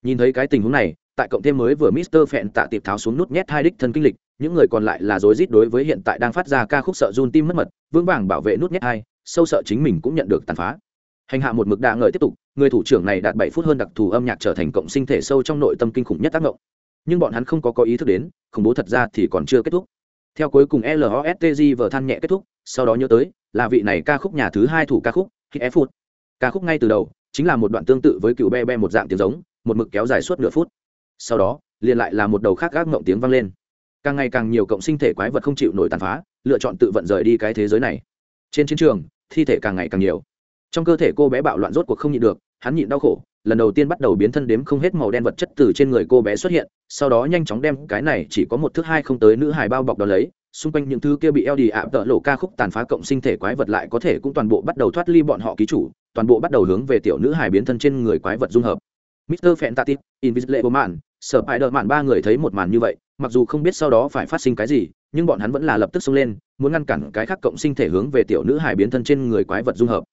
Speaker 1: Nhìn thấy cái tình huống này, tại cộng thêm mới vừa Mister phẹn tạ tiệp tháo xuống nút nhét hai đích thân kinh lịch, những người còn lại là rối rít đối với hiện tại đang phát ra ca khúc sợ run tim mất mật, vững vàng bảo vệ nút nhét hai, sâu sợ chính mình cũng nhận được tàn phá. Hành hạ một mực đạ ngợi tiếp tục, người thủ trưởng này đạt bảy phút hơn đặc thù âm nhạc trở thành cộng sinh thể sâu trong nội tâm kinh khủng nhất tác động. Nhưng bọn hắn không có có ý thức đến, khủng bố thật ra thì còn chưa kết thúc. Theo cuối cùng LOSTG vở than nhẹ kết thúc, sau đó nhớ tới, là vị này ca khúc nhà thứ hai thủ ca khúc, Hit F Food. Ca khúc ngay từ đầu, chính là một đoạn tương tự với cựu be be một dạng tiếng giống, một mực kéo dài suốt nửa phút. Sau đó liền lại là một đầu khác gác ngộng tiếng vang lên. Càng ngày càng nhiều cộng sinh thể quái vật không chịu nổi tàn phá lựa chọn tự vận rời đi cái thế giới này. Trên chiến trường thi thể càng ngày càng nhiều. Trong cơ thể cô bé bạo loạn rốt cuộc không nhịn được hắn nhịn đau khổ lần đầu tiên bắt đầu biến thân đếm không hết màu đen vật chất từ trên người cô bé xuất hiện sau đó nhanh chóng đem cái này chỉ có một thước hai không tới nữ hài bao bọc đó lấy xung quanh những thứ kia bị eo đi ạ tợ lộ ca khúc tàn phá cộng sinh thể quái vật lại có thể cũng toàn bộ bắt đầu thoát ly bọn họ ký chủ toàn bộ bắt đầu hướng về tiểu nữ hài biến thân trên người quái vật dung hợp Mr. Fantastic, Invisible Man, Spider-Man ba người thấy một màn như vậy, mặc dù không biết sau đó phải phát sinh cái gì, nhưng bọn hắn vẫn là lập tức xông lên, muốn ngăn cản cái khác cộng sinh thể hướng về tiểu nữ hài biến thân trên người quái vật dung hợp.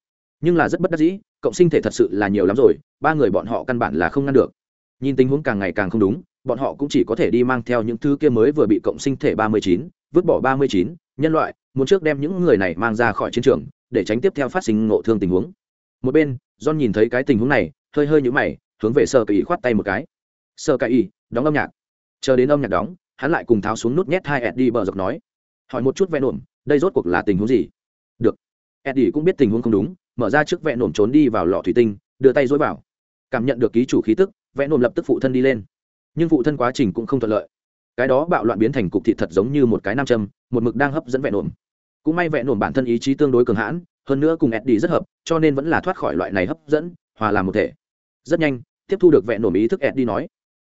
Speaker 1: Nhưng là rất bất đắc dĩ, cộng sinh thể thật sự là nhiều lắm rồi, ba người bọn họ căn bản là không ngăn được. Nhìn tình huống càng ngày càng không đúng, bọn họ cũng chỉ có thể đi mang theo những thứ kia mới vừa bị cộng sinh thể 39, vứt bỏ 39, nhân loại, muốn trước đem những người này mang ra khỏi chiến trường, để tránh tiếp theo phát sinh ngộ thương tình huống. Một bên, John nhìn thấy cái tình huống này, hơi hơi nhũ mày, hướng về sơ cậy khoát tay một cái. Sơ cậy đóng âm nhạc. Chờ đến âm nhạc đóng hắn lại cùng tháo xuống nút nhét hai eddie bờ dọc nói. Hỏi một chút ven ổn đây rốt cuộc là tình huống gì? Được. Eddie cũng biết tình huống không đúng mở ra trước vẹn nổm trốn đi vào lọ thủy tinh, đưa tay dối vào. Cảm nhận được ký chủ khí tức vẽ nổm lập tức phụ thân đi lên. Nhưng phụ thân quá trình cũng không thuận lợi. Cái đó bạo loạn biến thành cục thị thật giống như một cái nam châm, một mực đang hấp dẫn vẹn nổm. Cũng may vẹn nổm bản thân ý chí tương đối cường hãn, hơn nữa cùng eddie rất hợp, cho nên vẫn là thoát khỏi loại này hấp dẫn, hòa làm một thể. Rất nhanh, tiếp thu được vẹn nổm ý thức ed đi nói.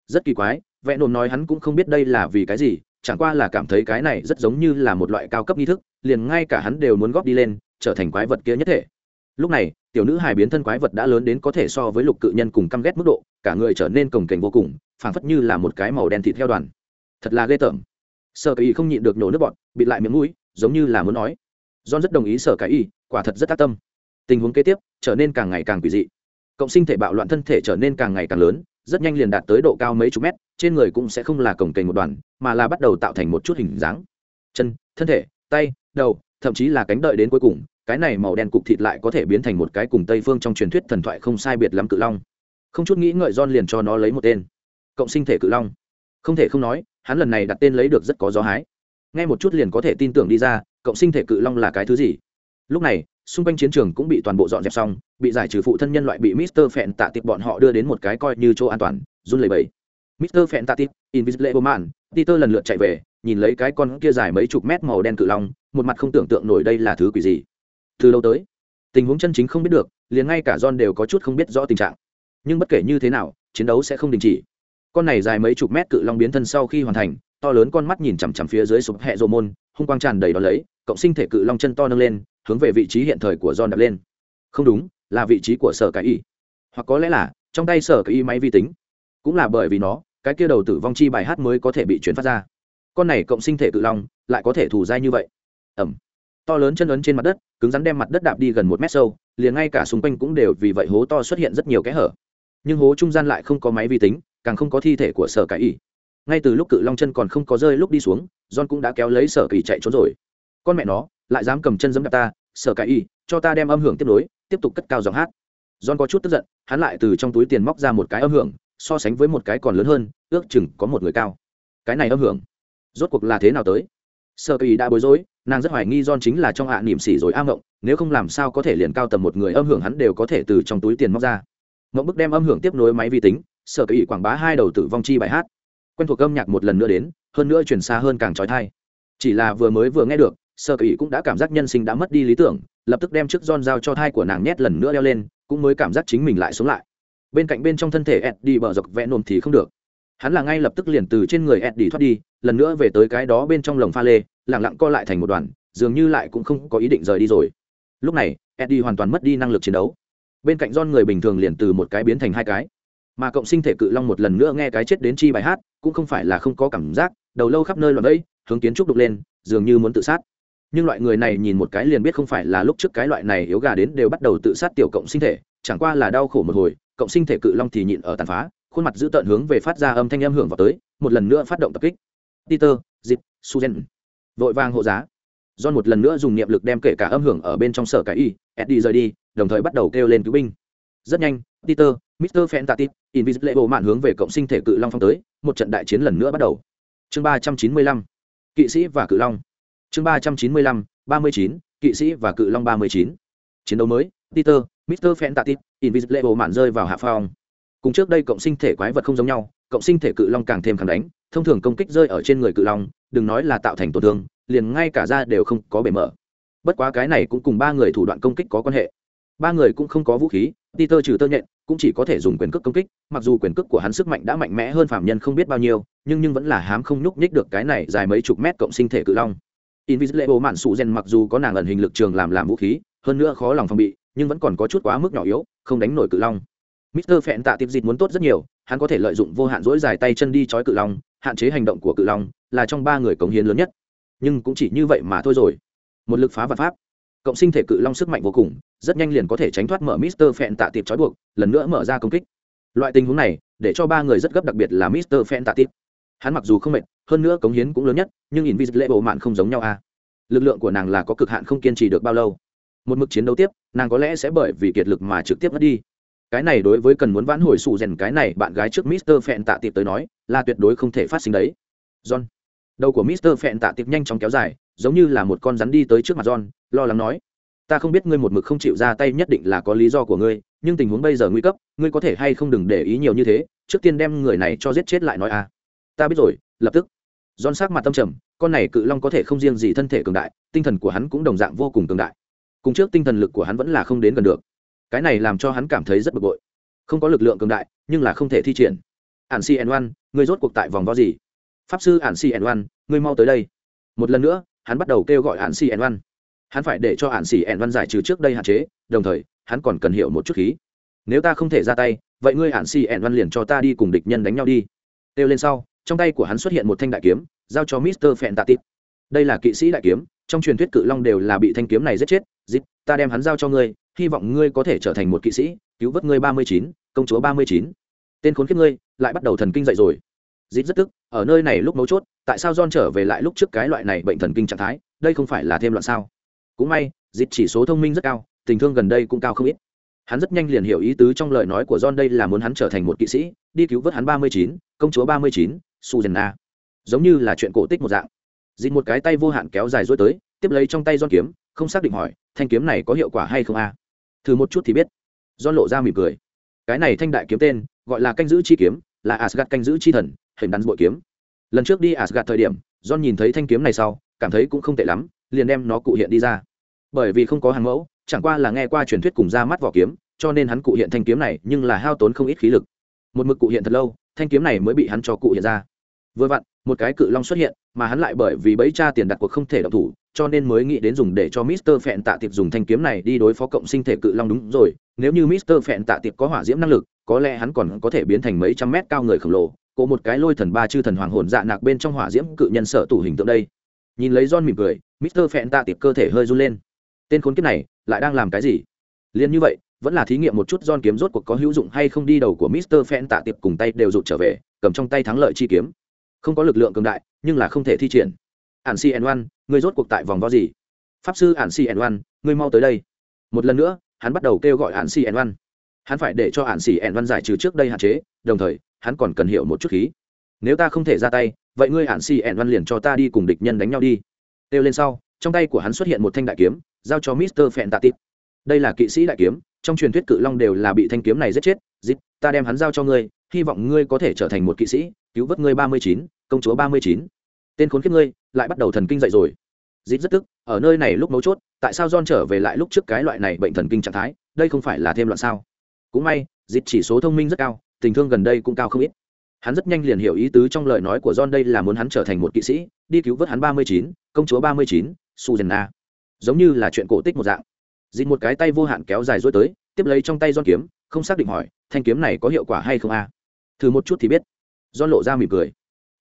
Speaker 1: Rất kỳ quái vẹn nổm nói hắn cũng không biết đây là vì cái gì, chẳng qua là cảm thấy cái này rất giống như là một loại cao cấp nghi thức, liền ngay cả hắn đều muốn góp đi lên, trở thành quái vật kia nhất thể lúc này, tiểu nữ hài biến thân quái vật đã lớn đến có thể so với lục cự nhân cùng căm ghét mức độ, cả người trở nên cồng kềnh vô cùng, phảng phất như là một cái màu đen thịt theo đoàn. Thật là ghê tởm. Sở cái y không nhịn được nổ nước bọt, bịt lại miệng mũi, giống như là muốn nói. John rất đồng ý sở cái y, quả thật rất tác tâm. Tình huống kế tiếp, trở nên càng ngày càng quỷ dị. Cộng sinh thể bạo loạn thân thể trở nên càng ngày càng lớn, rất nhanh liền đạt tới độ cao mấy chục mét, trên người cũng sẽ không là cổng kềnh một đoàn, mà là bắt đầu tạo thành một chút hình dáng. Chân, thân thể, tay, đầu, thậm chí là cánh đợi đến cuối cùng cái này màu đen cục thịt lại có thể biến thành một cái cùng tây phương trong truyền thuyết thần thoại không sai biệt lắm cự long. Không chút nghĩ ngợi don liền cho nó lấy một tên. Cộng sinh thể cự long. Không thể không nói, hắn lần này đặt tên lấy được rất có gió hái. Ngay một chút liền có thể tin tưởng đi ra, cộng sinh thể cự long là cái thứ gì? Lúc này, xung quanh chiến trường cũng bị toàn bộ dọn dẹp xong, bị giải trừ phụ thân nhân loại bị mister phẹn tạ tiệp bọn họ đưa đến một cái coi như chỗ an toàn, run lẩy bẩy. Mister phẹn tạ tiệp invisible man, peter lần lượt chạy về, nhìn lấy cái con kia dài mấy chục mét màu đen cự long, một mặt không tưởng tượng nổi đây là thứ quỷ gì từ lâu tới tình huống chân chính không biết được liền ngay cả john đều có chút không biết rõ tình trạng nhưng bất kể như thế nào chiến đấu sẽ không đình chỉ con này dài mấy chục mét cự long biến thân sau khi hoàn thành to lớn con mắt nhìn chằm chằm phía dưới sụp hẹ rộ môn hung quang tràn đầy đó lấy cộng sinh thể cự long chân to nâng lên hướng về vị trí hiện thời của John đập lên. Không đúng, là vị trí của sở cái y. Hoặc có lẽ là trong tay sở cái y máy vi tính. Cũng là bởi vì nó, cái kia đầu tử vong chi bài hát mới có thể bị chuyển phát ra. Con này cộng sinh thể cự long, lại có thể thủ dai như vậy. Ẩm. To lớn chân ấn trên mặt đất, cứng rắn đem mặt đất đạp đi gần một mét sâu, liền ngay cả xung quanh cũng đều vì vậy hố to xuất hiện rất nhiều kẽ hở. Nhưng hố trung gian lại không có máy vi tính, càng không có thi thể của sở cải y. Ngay từ lúc cự long chân còn không có rơi lúc đi xuống, John cũng đã kéo lấy sở kỳ chạy trốn rồi. Con mẹ nó, lại dám cầm chân giẫm đạp ta sở cải y cho ta đem âm hưởng tiếp nối tiếp tục cất cao giọng hát john có chút tức giận hắn lại từ trong túi tiền móc ra một cái âm hưởng so sánh với một cái còn lớn hơn ước chừng có một người cao cái này âm hưởng rốt cuộc là thế nào tới Sơ Kỳ đã bối rối, nàng rất hoài nghi john chính là trong hạ niềm xỉ rồi am ngộng nếu không làm sao có thể liền cao tầm một người âm hưởng hắn đều có thể từ trong túi tiền móc ra. Mộng bức đem âm hưởng tiếp nối máy vi tính, sở Kỳ quảng bá hai đầu tử vong chi bài hát. Quen thuộc âm nhạc một lần nữa đến, hơn nữa chuyển xa hơn càng trói thai. Chỉ là vừa mới vừa nghe được sơ kỳ cũng đã cảm giác nhân sinh đã mất đi lý tưởng, lập tức đem chiếc John dao cho thai của nàng nhét lần nữa leo lên, cũng mới cảm giác chính mình lại sống lại. Bên cạnh bên trong thân thể ed đi bờ dọc vẽ nồm thì không được hắn là ngay lập tức liền từ trên người Eddie thoát đi, lần nữa về tới cái đó bên trong lồng pha lê lẳng lặng co lại thành một đoàn, dường như lại cũng không có ý định rời đi rồi. Lúc này, eddie hoàn toàn mất đi năng lực chiến đấu. Bên cạnh don người bình thường liền từ một cái biến thành hai cái. Mà cộng sinh thể cự long một lần nữa nghe cái chết đến chi bài hát, cũng không phải là không có cảm giác, đầu lâu khắp nơi loạn ấy hướng kiến trúc đục lên, dường như muốn tự sát. Nhưng loại người này nhìn một cái liền biết không phải là lúc trước cái loại này yếu gà đến đều bắt đầu tự sát tiểu cộng sinh thể, chẳng qua là đau khổ một hồi, cộng sinh thể cự long thì nhịn ở tàn phá khuôn mặt giữ tợn hướng về phát ra âm thanh âm hưởng vào tới, một lần nữa phát động tập kích. Peter dịp suzen vội vàng hộ giá. John một lần nữa dùng niệm lực đem kể cả âm hưởng ở bên trong sở cái y, eddie rời đi, đồng thời bắt đầu kêu lên cứu binh. Rất nhanh, peter mr fantastic, invisible mạn hướng về cộng sinh thể cự long phong tới, một trận đại chiến lần nữa bắt đầu. Chương ba trăm chín mươi lăm, kỵ sĩ và cự long. Chương ba trăm chín mươi lăm, ba mươi chín, kỵ sĩ và cự long ba mươi chín. Chiến đấu mới, peter mr fantastic, invisible mạn rơi vào hạ phong cùng trước đây cộng sinh thể quái vật không giống nhau, cộng sinh thể cự long càng thêm khẳng đánh, thông thường công kích rơi ở trên người cự long, đừng nói là tạo thành tổn thương, liền ngay cả da đều không có bể mở. Bất quá cái này cũng cùng ba người thủ đoạn công kích có quan hệ. Ba người cũng không có vũ khí, peter trừ tơ nhện, cũng chỉ có thể dùng quyền cước công kích, mặc dù quyền cước của hắn sức mạnh đã mạnh mẽ hơn phạm nhân không biết bao nhiêu, nhưng nhưng vẫn là hám không nhúc nhích được cái này dài mấy chục mét cộng sinh thể cự long. Invisible mạn sụ gen mặc dù có nàng ẩn hình lực trường làm làm vũ khí, hơn nữa khó lòng phòng bị, nhưng vẫn còn có chút quá mức nhỏ yếu, không đánh nổi cự long. Mr. Phẹn tạ Tiệp dịch muốn tốt rất nhiều, hắn có thể lợi dụng vô hạn dỗi dài tay chân đi chói cự long, hạn chế hành động của cự long, là trong ba người cống hiến lớn nhất. Nhưng cũng chỉ như vậy mà thôi rồi. Một lực phá vật pháp, cộng sinh thể cự long sức mạnh vô cùng, rất nhanh liền có thể tránh thoát mở Mr. Phẹn tạ Tiệp chói buộc, lần nữa mở ra công kích. Loại tình huống này, để cho ba người rất gấp đặc biệt là Mr. Phẹn tạ Tiệp. Hắn mặc dù không mệt, hơn nữa cống hiến cũng lớn nhất, nhưng Invisible bộ mạn không giống nhau à. Lực lượng của nàng là có cực hạn không kiên trì được bao lâu. Một mực chiến đấu tiếp, nàng có lẽ sẽ bởi vì kiệt lực mà trực tiếp mất đi cái này đối với cần muốn vãn hồi sủ rèn cái này, bạn gái trước mister phẹn tạ tiệp tới nói, là tuyệt đối không thể phát sinh đấy. John. Đầu của mister phẹn tạ tiệp nhanh chóng kéo dài, giống như là một con rắn đi tới trước mặt john, lo lắng nói, ta không biết ngươi một mực không chịu ra tay nhất định là có lý do của ngươi, nhưng tình huống bây giờ nguy cấp, ngươi có thể hay không đừng để ý nhiều như thế, trước tiên đem người này cho giết chết lại nói à. Ta biết rồi, lập tức. John sắc mặt tâm trầm, con này cự long có thể không riêng gì thân thể cường đại, tinh thần của hắn cũng đồng dạng vô cùng cường đại. Cùng trước tinh thần lực của hắn vẫn là không đến gần được cái này làm cho hắn cảm thấy rất bực bội. Không có lực lượng cường đại, nhưng là không thể thi triển. Ản si n oan người rốt cuộc tại vòng vo gì? Pháp sư ản si n oan, ngươi mau tới đây. Một lần nữa, hắn bắt đầu kêu gọi ản si n oan. Hắn phải để cho ản si n oan giải trừ trước đây hạn chế, đồng thời, hắn còn cần hiểu một chút khí. Nếu ta không thể ra tay, vậy ngươi ản si n oan liền cho ta đi cùng địch nhân đánh nhau đi. Kêu lên sau, trong tay của hắn xuất hiện một thanh đại kiếm, giao cho mister phẹn tạ tít đây là kỵ sĩ đại kiếm, trong truyền thuyết cự long đều là bị thanh kiếm này giết chết. Dịp ta đem hắn giao cho ngươi hy vọng ngươi có thể trở thành một kỵ sĩ, cứu vớt ngươi ba mươi chín, công chúa ba mươi chín. Tên khốn kiếp ngươi, lại bắt đầu thần kinh dậy rồi. Dít rất tức, ở nơi này lúc mấu chốt, tại sao john trở về lại lúc trước cái loại này bệnh thần kinh trạng thái, đây không phải là thêm loạn sao? Cũng may, dít chỉ số thông minh rất cao, tình thương gần đây cũng cao không ít. Hắn rất nhanh liền hiểu ý tứ trong lời nói của john đây là muốn hắn trở thành một kỵ sĩ, đi cứu vớt hắn ba mươi chín, công chúa ba mươi chín suzanna giống như là chuyện cổ tích một dạng. Dít một cái tay vô hạn kéo dài dối tới, tiếp lấy trong tay john kiếm, không xác định hỏi, thanh kiếm này có hiệu quả hay không a? Thử một chút thì biết. Do lộ ra mỉm cười. Cái này thanh đại kiếm tên, gọi là canh giữ chi kiếm, là asgad canh giữ chi thần, hình đắn bội kiếm. Lần trước đi asgad thời điểm, john nhìn thấy thanh kiếm này sau, cảm thấy cũng không tệ lắm, liền đem nó cụ hiện đi ra. Bởi vì không có hàng mẫu, chẳng qua là nghe qua truyền thuyết cùng ra mắt vỏ kiếm, cho nên hắn cụ hiện thanh kiếm này, nhưng là hao tốn không ít khí lực. Một mực cụ hiện thật lâu, thanh kiếm này mới bị hắn cho cụ hiện ra. Vừa vặn, một cái cự long xuất hiện, mà hắn lại bởi vì bẫy cha tiền đặt cuộc không thể đọc thủ cho nên mới nghĩ đến dùng để cho Mister Phẹn Tạ Tiệp dùng thanh kiếm này đi đối phó cộng sinh thể cự long đúng rồi, nếu như Mister Phẹn Tạ Tiệp có hỏa diễm năng lực, có lẽ hắn còn có thể biến thành mấy trăm mét cao người khổng lồ, cố một cái lôi thần ba chư thần hoàng hồn dạ nạc bên trong hỏa diễm cự nhân sở tủ hình tượng đây. Nhìn lấy John mỉm cười, Mister Phẹn Tạ Tiệp cơ thể hơi run lên. Tên khốn kiếp này lại đang làm cái gì? Liên như vậy, vẫn là thí nghiệm một chút John kiếm rốt cuộc có hữu dụng hay không đi đầu của Mister Phẹn Tạ Tiệp cùng tay đều rụt trở về, cầm trong tay thắng lợi chi kiếm. Không có lực lượng cường đại, nhưng là không thể thi triển. Ản Si n oan người rốt cuộc tại vòng vo gì? pháp sư ản si n oan, ngươi mau tới đây. Một lần nữa, hắn bắt đầu kêu gọi ản si n oan. Hắn phải để cho ản si n oan giải trừ trước đây hạn chế, đồng thời, hắn còn cần hiểu một chút khí. Nếu ta không thể ra tay, vậy ngươi ản si n oan liền cho ta đi cùng địch nhân đánh nhau đi. Kêu lên sau, trong tay của hắn xuất hiện một thanh đại kiếm, giao cho mister phẹn tạ tít đây là kỵ sĩ đại kiếm, trong truyền thuyết cự long đều là bị thanh kiếm này giết chết. Dịp, ta đem hắn giao cho ngươi, hy vọng ngươi có thể trở thành một kỵ sĩ, cứu vớt ngươi ba mươi chín, công chúa ba mươi chín. Tên khốn kiếp ngươi lại bắt đầu thần kinh dậy rồi. Dít rất tức, ở nơi này lúc mấu chốt, tại sao john trở về lại lúc trước cái loại này bệnh thần kinh trạng thái, đây không phải là thêm loạn sao? Cũng may dít chỉ số thông minh rất cao, tình thương gần đây cũng cao không ít. Hắn rất nhanh liền hiểu ý tứ trong lời nói của john đây là muốn hắn trở thành một kỵ sĩ, đi cứu vớt hắn ba mươi chín, công chúa ba mươi chín su giống như là chuyện cổ tích một dạng. Dít một cái tay vô hạn kéo dài dối tới, tiếp lấy trong tay john kiếm, không xác định hỏi, thanh kiếm này có hiệu quả hay không a? Thử một chút thì biết. John lộ ra mỉm cười.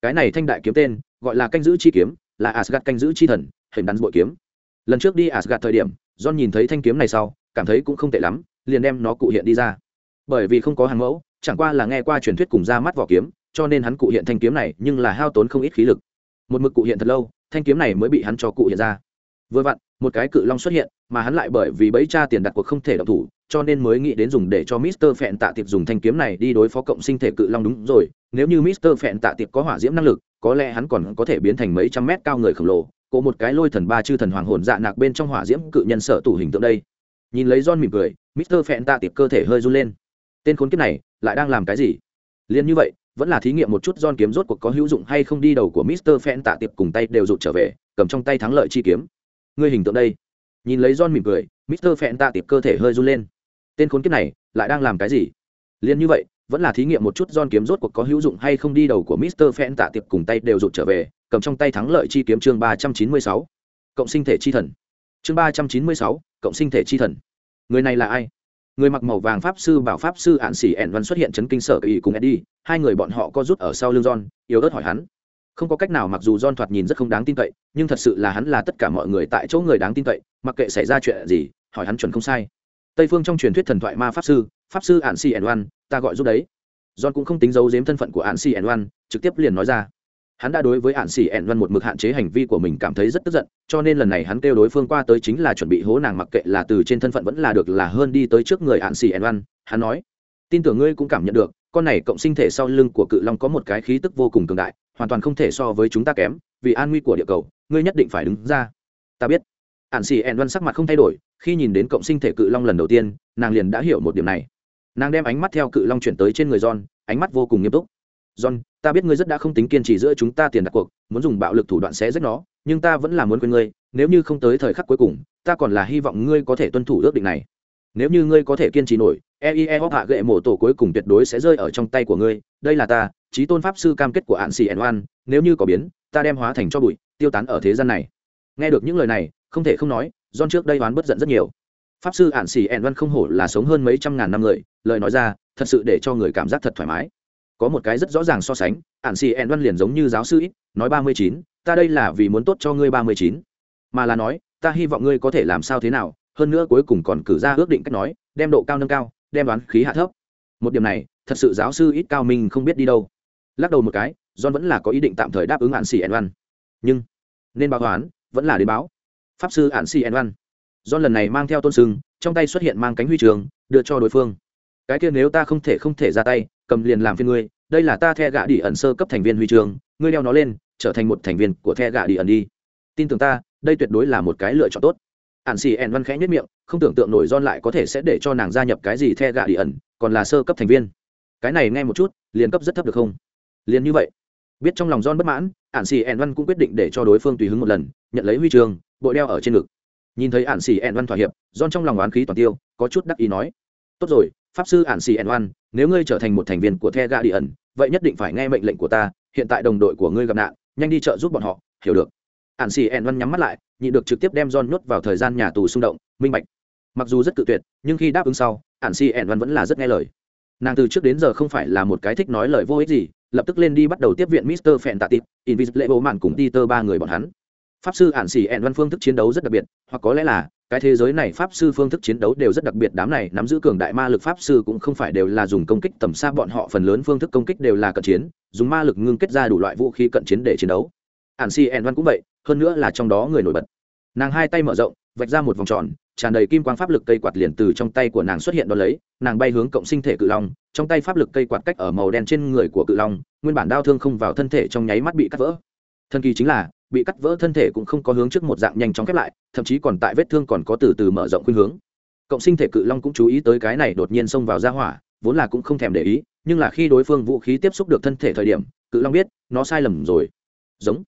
Speaker 1: Cái này thanh đại kiếm tên, gọi là canh giữ chi kiếm là Asgard canh giữ chi thần, hình đắn bội kiếm. Lần trước đi Asgard thời điểm, john nhìn thấy thanh kiếm này sau, cảm thấy cũng không tệ lắm, liền đem nó cụ hiện đi ra. Bởi vì không có hàng mẫu, chẳng qua là nghe qua truyền thuyết cùng ra mắt vỏ kiếm, cho nên hắn cụ hiện thanh kiếm này, nhưng là hao tốn không ít khí lực. Một mực cụ hiện thật lâu, thanh kiếm này mới bị hắn cho cụ hiện ra. Vừa vặn, một cái cự long xuất hiện, mà hắn lại bởi vì bẫy cha tiền đặt cuộc không thể động thủ cho nên mới nghĩ đến dùng để cho Mister Phẹn Tạ Tiệp dùng thanh kiếm này đi đối phó cộng sinh thể cự long đúng rồi, nếu như Mister Phẹn Tạ Tiệp có hỏa diễm năng lực, có lẽ hắn còn có thể biến thành mấy trăm mét cao người khổng lồ, cố một cái lôi thần ba chư thần hoàng hồn dạ nạc bên trong hỏa diễm cự nhân sở tủ hình tượng đây. Nhìn lấy John mỉm cười, Mister Phẹn Tạ Tiệp cơ thể hơi run lên. Tên khốn kiếp này lại đang làm cái gì? Liên như vậy, vẫn là thí nghiệm một chút John kiếm rốt cuộc có hữu dụng hay không đi đầu của Mister Phẹn Tạ Tiệp cùng tay đều rụt trở về, cầm trong tay thắng lợi chi kiếm. Ngươi hình tượng đây. Nhìn lấy John mỉm cười, Mister Phẹn Tạ Tiệp cơ thể hơi run lên tên khốn kiếp này lại đang làm cái gì? Liền như vậy, vẫn là thí nghiệm một chút don kiếm rốt cuộc có hữu dụng hay không đi đầu của mister phen tạ tiệp cùng tay đều rụt trở về, cầm trong tay thắng lợi chi kiếm chương ba trăm chín mươi sáu. Cộng sinh thể chi thần. Chương ba trăm chín mươi sáu, cộng sinh thể chi thần. Người này là ai? Người mặc màu vàng pháp sư bảo pháp sư ạn xỉ ẻn văn xuất hiện chấn kinh sở ý cùng eddie, hai người bọn họ có rút ở sau lưng john, yếu ớt hỏi hắn. Không có cách nào mặc dù john thoạt nhìn rất không đáng tin cậy, nhưng thật sự là hắn là tất cả mọi người tại chỗ người đáng tin cậy, mặc kệ xảy ra chuyện gì, hỏi hắn chuẩn không sai tây phương trong truyền thuyết thần thoại ma pháp sư pháp sư ạn si ẩn oan ta gọi giúp đấy. John cũng không tính giấu giếm thân phận của ạn si ẩn oan trực tiếp liền nói ra. Hắn đã đối với ạn xỉ ẻn văn một mực hạn chế hành vi của mình cảm thấy rất tức giận, cho nên lần này hắn kêu đối phương qua tới chính là chuẩn bị hố nàng mặc kệ là từ trên thân phận vẫn là được là hơn đi tới trước người ạn xỉ ẻn văn hắn nói, tin tưởng ngươi cũng cảm nhận được, con này cộng sinh thể sau lưng của cự long có một cái khí tức vô cùng cường đại, hoàn toàn không thể so với chúng ta kém, vì an nguy của địa cầu, ngươi nhất định phải đứng ra. Ta biết ạn xì ẻn văn sắc mặt không thay đổi, khi nhìn đến cộng sinh thể cự long lần đầu tiên, nàng liền đã hiểu một điểm này. Nàng đem ánh mắt theo cự long chuyển tới trên người john, ánh mắt vô cùng nghiêm túc. John, ta biết ngươi rất đã không tính kiên trì giữa chúng ta tiền đặt cuộc, muốn dùng bạo lực thủ đoạn xé rách nó, nhưng ta vẫn là muốn quên ngươi, nếu như không tới thời khắc cuối cùng, ta còn là hy vọng ngươi có thể tuân thủ ước định này. Nếu như ngươi có thể kiên trì nổi eie hóc hạ gệ mổ tổ cuối cùng tuyệt đối sẽ rơi ở trong tay của ngươi, đây là ta trí tôn pháp sư cam kết của hạn xì ẩn oan nếu như có biến, ta đem hóa thành cho bụi, tiêu tán ở thế gian này nghe được những lời này không thể không nói John trước đây oán bất giận rất nhiều. Pháp sư ạn Sĩ ẻn Văn không hổ là sống hơn mấy trăm ngàn năm người, lời nói ra, thật sự để cho người cảm giác thật thoải mái. Có một cái rất rõ ràng so sánh, ạn Sĩ ẻn Văn liền giống như giáo sư ít, nói ba mươi chín, ta đây là vì muốn tốt cho ngươi ba mươi chín, mà là nói, ta hy vọng ngươi có thể làm sao thế nào, hơn nữa cuối cùng còn cử ra ước định cách nói, đem độ cao nâng cao, đem đoán khí hạ thấp. Một điểm này, thật sự giáo sư ít cao mình không biết đi đâu. Lắc đầu một cái, John vẫn là có ý định tạm thời đáp ứng Ản Sĩ ẻn Văn. Nhưng, nên báo toán, vẫn là đến báo. Pháp sư ạn si en văn do lần này mang theo tôn sưng, trong tay xuất hiện mang cánh huy trường, đưa cho đối phương. Cái kia nếu ta không thể không thể ra tay, cầm liền làm phiên ngươi, đây là ta the gạ đi ẩn sơ cấp thành viên huy trường, ngươi đeo nó lên, trở thành một thành viên của the gạ đi ẩn đi. Tin tưởng ta, đây tuyệt đối là một cái lựa chọn tốt. Ạn xì ẻn văn khẽ nhất miệng, không tưởng tượng nổi don lại có thể sẽ để cho nàng gia nhập cái gì the gạ đi ẩn, còn là sơ cấp thành viên. Cái này nghe một chút, liền cấp rất thấp được không? Liền như vậy. Biết trong lòng don bất mãn ạn xì ẻn văn cũng quyết định để cho đối phương tùy hứng một lần nhận lấy huy chương, bội đeo ở trên ngực. Nhìn thấy ạn xì ẹn văn thỏa hiệp don trong lòng oán khí toàn tiêu, có chút đắc ý nói, tốt rồi, pháp sư ạn xì ẹn văn nếu ngươi trở thành một thành viên của the ga đi ẩn vậy nhất định phải nghe mệnh lệnh của ta, hiện tại đồng đội của ngươi gặp nạn, nhanh đi trợ giúp bọn họ, hiểu được. Ạn xì ẹn văn nhắm mắt lại nhị được trực tiếp đem don nhốt vào thời gian nhà tù xung động, minh bạch. Mặc dù rất cự tuyệt, nhưng khi đáp ứng sau ạn xì ẹn văn vẫn là rất nghe lời. Nàng từ trước đến giờ không phải là một cái thích nói lời vô ích gì, lập tức lên đi bắt đầu tiếp viện mister phèn tạ tịp invisible vô mạn cùng peter ba người bọn hắn pháp sư ạn xỉ ẹn văn phương thức chiến đấu rất đặc biệt, hoặc có lẽ là, cái thế giới này pháp sư phương thức chiến đấu đều rất đặc biệt, đám này nắm giữ cường đại ma lực pháp sư cũng không phải đều là dùng công kích tầm xa, bọn họ phần lớn phương thức công kích đều là cận chiến, dùng ma lực ngưng kết ra đủ loại vũ khí cận chiến để chiến đấu. Ạn xỉ ẹn văn cũng vậy, hơn nữa là trong đó người nổi bật. Nàng hai tay mở rộng, vạch ra một vòng tròn, tràn đầy kim quang pháp lực cây quạt liền từ trong tay của nàng xuất hiện đ ó lấy, nàng bay hướng cộng sinh thể cự long, trong tay pháp lực cây quạt cách ở màu đen trên người của cự long, nguyên bản đau thương không vào thân thể trong nháy mắt bị cắt vỡ. Thân kỳ chính là bị cắt vỡ thân thể cũng không có hướng trước một dạng nhanh chóng khép lại, thậm chí còn tại vết thương còn có từ từ mở rộng khuynh hướng. Cộng sinh thể cự long cũng chú ý tới cái này đột nhiên xông vào ra hỏa, vốn là cũng không thèm để ý, nhưng là khi đối phương vũ khí tiếp xúc được thân thể thời điểm, cự long biết, nó sai lầm rồi. Giống.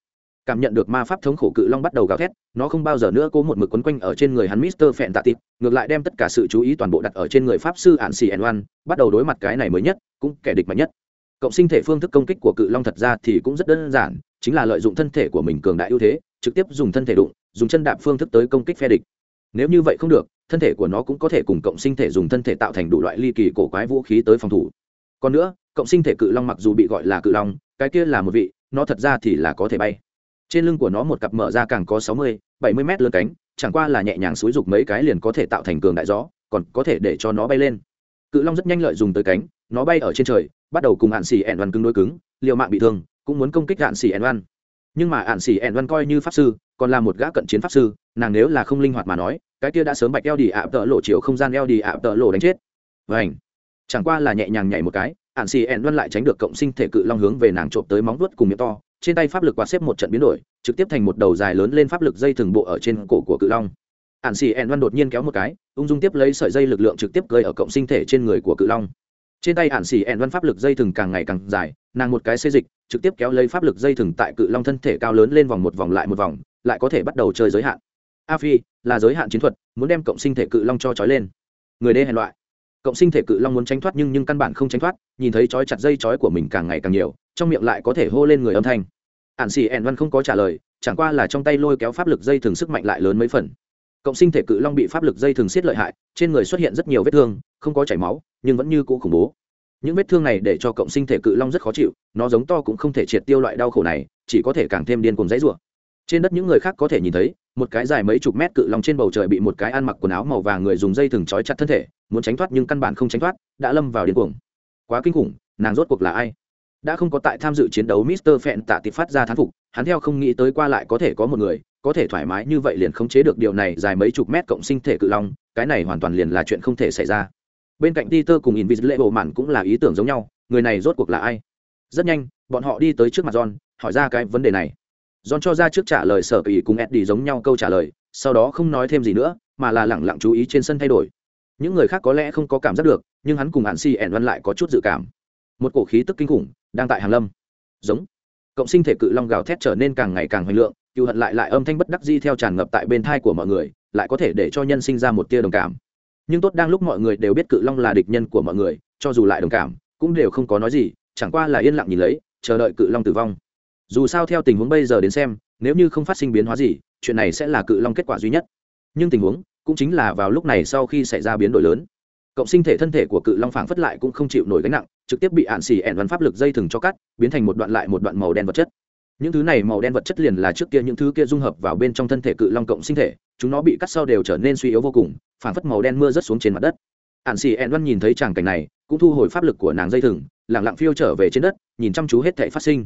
Speaker 1: Cảm nhận được ma pháp thống khổ cự long bắt đầu gào thét, nó không bao giờ nữa cố một mực quấn quanh ở trên người hắn mister phẹn tạ tịp ngược lại đem tất cả sự chú ý toàn bộ đặt ở trên người pháp sư ạn xì ẩn oan, bắt đầu đối mặt cái này mới nhất, cũng kẻ địch mạnh nhất cộng sinh thể phương thức công kích của cự long thật ra thì cũng rất đơn giản, chính là lợi dụng thân thể của mình cường đại ưu thế, trực tiếp dùng thân thể đụng, dùng chân đạp phương thức tới công kích phe địch. Nếu như vậy không được, thân thể của nó cũng có thể cùng cộng sinh thể dùng thân thể tạo thành đủ loại ly kỳ cổ quái vũ khí tới phòng thủ. Còn nữa, cộng sinh thể cự long mặc dù bị gọi là cự long, cái kia là một vị, nó thật ra thì là có thể bay. Trên lưng của nó một cặp mở ra càng có sáu mươi, bảy mươi mét lớn cánh, chẳng qua là nhẹ nhàng xúi rục mấy cái liền có thể tạo thành cường đại gió, còn có thể để cho nó bay lên cự long rất nhanh lợi dùng tới cánh, nó bay ở trên trời, bắt đầu cùng hạn xì ẻn văn cứng đối cứng liệu mạng bị thương, cũng muốn công kích hạn xì ẻn văn. Nhưng mà hạn xì ẻn văn coi như pháp sư, còn là một gã cận chiến pháp sư, nàng nếu là không linh hoạt mà nói, cái kia đã sớm bạch eo đi ạ, tợ lộ chiều không gian eo đi ạ, tợ lộ đánh chết. Vảnh chẳng qua là nhẹ nhàng nhảy một cái hạn xì ẹn văn lại tránh được cộng sinh thể cự long hướng về nàng trộm tới móng vuốt cùng miệng to, trên tay pháp lực quạt xếp một trận biến đổi, trực tiếp thành một đầu dài lớn lên pháp lực dây thừng bộ ở trên cổ của cự long. Hạn xì ẹn văn đột nhiên kéo một cái ung dung tiếp lấy sợi dây lực lượng trực tiếp gây ở cộng sinh thể trên người của cự long. Trên tay ạn xì ẹn văn pháp lực dây thừng càng ngày càng dài, nàng một cái xê dịch, trực tiếp kéo lấy pháp lực dây thừng tại cự long thân thể cao lớn lên vòng một vòng lại một vòng, lại có thể bắt đầu chơi giới hạn. A phi, là giới hạn chiến thuật, muốn đem cộng sinh thể cự long cho trói lên. Người đê hèn loại. Cộng sinh thể cự long muốn tránh thoát nhưng nhưng căn bản không tránh thoát, nhìn thấy trói chặt dây trói của mình càng ngày càng nhiều, trong miệng lại có thể hô lên người âm thanh. Ạn xì ẹn văn không có trả lời, chẳng qua là trong tay lôi kéo pháp lực dây thường sức mạnh lại lớn mấy phần cộng sinh thể cự long bị pháp lực dây thường xiết lợi hại trên người xuất hiện rất nhiều vết thương không có chảy máu nhưng vẫn như cũ khủng bố. Những vết thương này để cho cộng sinh thể cự long rất khó chịu nó giống to cũng không thể triệt tiêu loại đau khổ này chỉ có thể càng thêm điên cuồng dãy rủa. Trên đất những người khác có thể nhìn thấy một cái dài mấy chục mét cự long trên bầu trời bị một cái ăn mặc quần áo màu vàng người dùng dây thừng trói chặt thân thể muốn tránh thoát nhưng căn bản không tránh thoát đã lâm vào điên cuồng. Quá kinh khủng nàng rốt cuộc là ai? Đã không có tại tham dự chiến đấu Mister Phẹn tạ tịp phát ra thán phục, hắn theo không nghĩ tới qua lại có thể có một người, có thể thoải mái như vậy liền khống chế được điều này dài mấy chục mét cộng sinh thể cự long, cái này hoàn toàn liền là chuyện không thể xảy ra. Bên cạnh Peter cùng Invisible Man cũng là ý tưởng giống nhau, người này rốt cuộc là ai? Rất nhanh, bọn họ đi tới trước mặt John, hỏi ra cái vấn đề này. John cho ra trước trả lời sở kỳ cùng Eddie giống nhau câu trả lời, sau đó không nói thêm gì nữa, mà là lẳng lặng chú ý trên sân thay đổi. Những người khác có lẽ không có cảm giác được, nhưng hắn cùng Hạn Si ẻn văn lại có chút dự cảm. Một cổ khí tức kinh khủng đang tại hàng lâm. Giống cộng sinh thể cự long gào thét trở nên càng ngày càng hoành lượng cựu hận lại lại âm thanh bất đắc di theo tràn ngập tại bên thai của mọi người, lại có thể để cho nhân sinh ra một tia đồng cảm. Nhưng tốt đang lúc mọi người đều biết cự long là địch nhân của mọi người, cho dù lại đồng cảm, cũng đều không có nói gì, chẳng qua là yên lặng nhìn lấy, chờ đợi cự long tử vong. Dù sao theo tình huống bây giờ đến xem, nếu như không phát sinh biến hóa gì, chuyện này sẽ là cự long kết quả duy nhất. Nhưng tình huống cũng chính là vào lúc này sau khi xảy ra biến đổi lớn. Cộng sinh thể thân thể của cự long phảng phất lại cũng không chịu nổi gánh nặng, trực tiếp bị ạn xì ẻn văn pháp lực dây thừng cho cắt, biến thành một đoạn lại một đoạn màu đen vật chất những thứ này màu đen vật chất liền là trước kia những thứ kia dung hợp vào bên trong thân thể cự long cộng sinh thể chúng nó bị cắt sau đều trở nên suy yếu vô cùng phảng phất màu đen mưa rớt xuống trên mặt đất. Ạn xì ẹn văn nhìn thấy tràng cảnh này cũng thu hồi pháp lực của nàng dây thừng lẳng lặng phiêu trở về trên đất nhìn chăm chú hết thể phát sinh.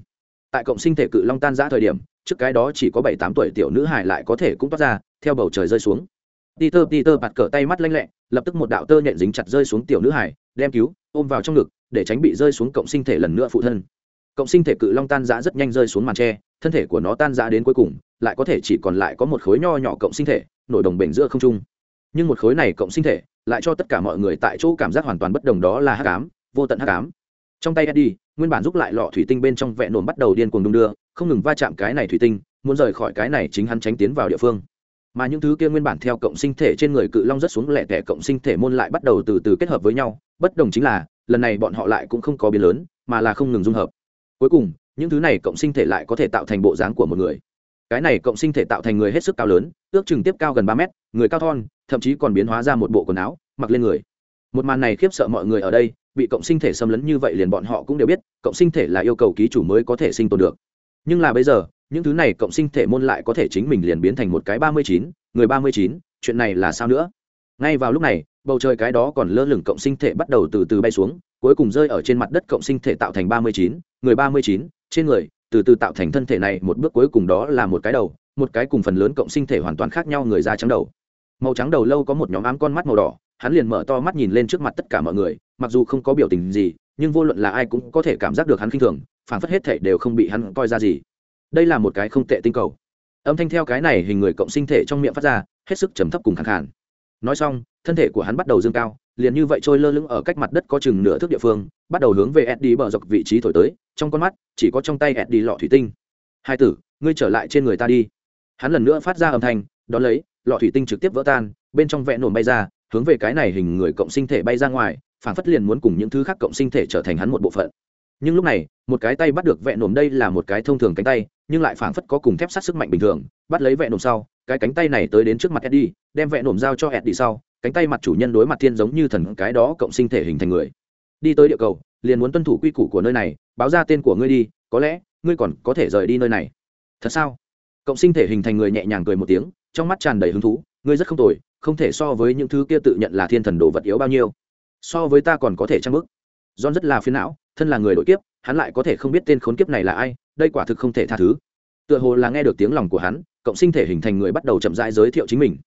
Speaker 1: Tại cộng sinh thể cự long tan giã thời điểm trước cái đó chỉ có bảy tám tuổi tiểu nữ hải lại có thể cũng toát ra theo bầu trời rơi xuống. Peter Peter bạt cỡ tay mắt lanh lẹ, lập tức một đạo tơ nhện dính chặt rơi xuống tiểu nữ hải, đem cứu, ôm vào trong ngực, để tránh bị rơi xuống cộng sinh thể lần nữa phụ thân. Cộng sinh thể cự long tan rã rất nhanh rơi xuống màn tre, thân thể của nó tan rã đến cuối cùng, lại có thể chỉ còn lại có một khối nho nhỏ cộng sinh thể, nổi đồng bền giữa không trung. Nhưng một khối này cộng sinh thể, lại cho tất cả mọi người tại chỗ cảm giác hoàn toàn bất đồng đó là hắc ám, vô tận hắc ám. Trong tay Eddie, nguyên bản giúp lại lọ thủy tinh bên trong vẹn nổm bắt đầu điên cuồng đung đưa, không ngừng va chạm cái này thủy tinh, muốn rời khỏi cái này chính hắn tránh tiến vào địa phương mà những thứ kia nguyên bản theo cộng sinh thể trên người cự long rất xuống lẻ tẻ cộng sinh thể môn lại bắt đầu từ từ kết hợp với nhau bất đồng chính là lần này bọn họ lại cũng không có biến lớn mà là không ngừng dung hợp cuối cùng, những thứ này cộng sinh thể lại có thể tạo thành bộ dáng của một người. Cái này cộng sinh thể tạo thành người hết sức cao lớn, ước chừng tiếp cao gần ba mét, người cao thon, thậm chí còn biến hóa ra một bộ quần áo, mặc lên người. Một màn này khiếp sợ mọi người ở đây, bị cộng sinh thể xâm lấn như vậy liền bọn họ cũng đều biết, cộng sinh thể là yêu cầu ký chủ mới có thể sinh tồn được. Nhưng là bây giờ, những thứ này cộng sinh thể môn lại có thể chính mình liền biến thành một cái ba mươi chín, người ba mươi chín, chuyện này là sao nữa? Ngay vào lúc này bầu trời cái đó còn lơ lửng cộng sinh thể bắt đầu từ từ bay xuống, cuối cùng rơi ở trên mặt đất cộng sinh thể tạo thành ba mươi chín, người ba mươi chín, trên người, từ từ tạo thành thân thể này, một bước cuối cùng đó là một cái đầu, một cái cùng phần lớn cộng sinh thể hoàn toàn khác nhau người da trắng đầu. Màu trắng đầu lâu có một nhóm ám con mắt màu đỏ, hắn liền mở to mắt nhìn lên trước mặt tất cả mọi người, mặc dù không có biểu tình gì, nhưng vô luận là ai cũng có thể cảm giác được hắn khinh thường, phảng phất hết thể đều không bị hắn coi ra gì. Đây là một cái không tệ tinh cầu. Âm thanh theo cái này hình người cộng sinh thể trong miệng phát ra, hết sức trầm thấp cùng khẳng khản nói xong, thân thể của hắn bắt đầu dương cao, liền như vậy trôi lơ lửng ở cách mặt đất có chừng nửa thước địa phương, bắt đầu hướng về eddie bờ dọc vị trí thổi tới, trong con mắt chỉ có trong tay eddie lọ thủy tinh. Hai tử, ngươi trở lại trên người ta đi. Hắn lần nữa phát ra âm thanh, đón lấy, lọ thủy tinh trực tiếp vỡ tan, bên trong vẽ nổm bay ra, hướng về cái này hình người cộng sinh thể bay ra ngoài phản phất liền muốn cùng những thứ khác cộng sinh thể trở thành hắn một bộ phận. Nhưng lúc này, một cái tay bắt được vẹn nổm đây là một cái thông thường cánh tay nhưng lại phảng phất có cùng thép sát sức mạnh bình thường, bắt lấy vẹn nổm sau, cái cánh tay này tới đến trước mặt eddie, đem vẹn nổm giao cho eddie sau, cánh tay mặt chủ nhân đối mặt thiên giống như thần cái đó cộng sinh thể hình thành người. Đi tới địa cầu, liền muốn tuân thủ quy củ của nơi này, báo ra tên của ngươi đi, có lẽ, ngươi còn có thể rời đi nơi này. Thật sao? Cộng sinh thể hình thành người nhẹ nhàng cười một tiếng, trong mắt tràn đầy hứng thú, ngươi rất không tồi, không thể so với những thứ kia tự nhận là thiên thần đồ vật yếu bao nhiêu. So với ta còn có thể trang bức john rất là phiền não, thân là người đội kiếp, hắn lại có thể không biết tên khốn kiếp này là ai đây quả thực không thể tha thứ. Tựa hồ là nghe được tiếng lòng của hắn, cộng sinh thể hình thành người bắt đầu chậm rãi giới thiệu chính mình.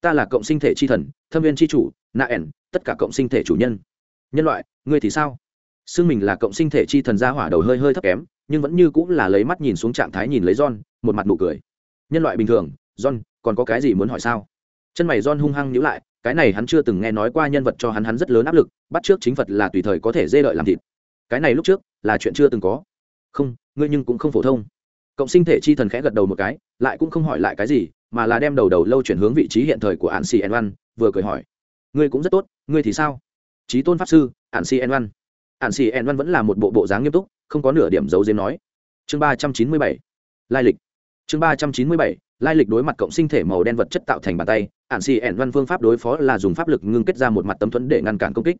Speaker 1: Ta là cộng sinh thể chi thần, thâm viên chi chủ, na ẻn tất cả cộng sinh thể chủ nhân. Nhân loại, ngươi thì sao? Xưng mình là cộng sinh thể chi thần gia hỏa đầu hơi hơi thấp kém, nhưng vẫn như cũng là lấy mắt nhìn xuống trạng thái nhìn lấy john, một mặt nụ cười. Nhân loại bình thường, john, còn có cái gì muốn hỏi sao? Chân mày john hung hăng nhíu lại, cái này hắn chưa từng nghe nói qua nhân vật cho hắn hắn rất lớn áp lực, bắt trước chính phật là tùy thời có thể dê đợi làm thịt. Cái này lúc trước là chuyện chưa từng có. Không ngươi nhưng cũng không phổ thông. Cộng sinh thể chi thần khẽ gật đầu một cái, lại cũng không hỏi lại cái gì, mà là đem đầu đầu lâu chuyển hướng vị trí hiện thời của ạn xì n văn vừa cười hỏi. Ngươi cũng rất tốt, ngươi thì sao? Trí tôn pháp sư ạn xì n văn ạn xì n văn vẫn là một bộ bộ dáng nghiêm túc, không có nửa điểm giấu giếm nói. Chương ba trăm chín mươi bảy, lai lịch. Chương ba trăm chín mươi bảy, lai lịch đối mặt cộng sinh thể màu đen vật chất tạo thành bàn tay ạn xì ẻn văn phương pháp đối phó là dùng pháp lực ngưng kết ra một mặt tấm thuẫn để ngăn cản công kích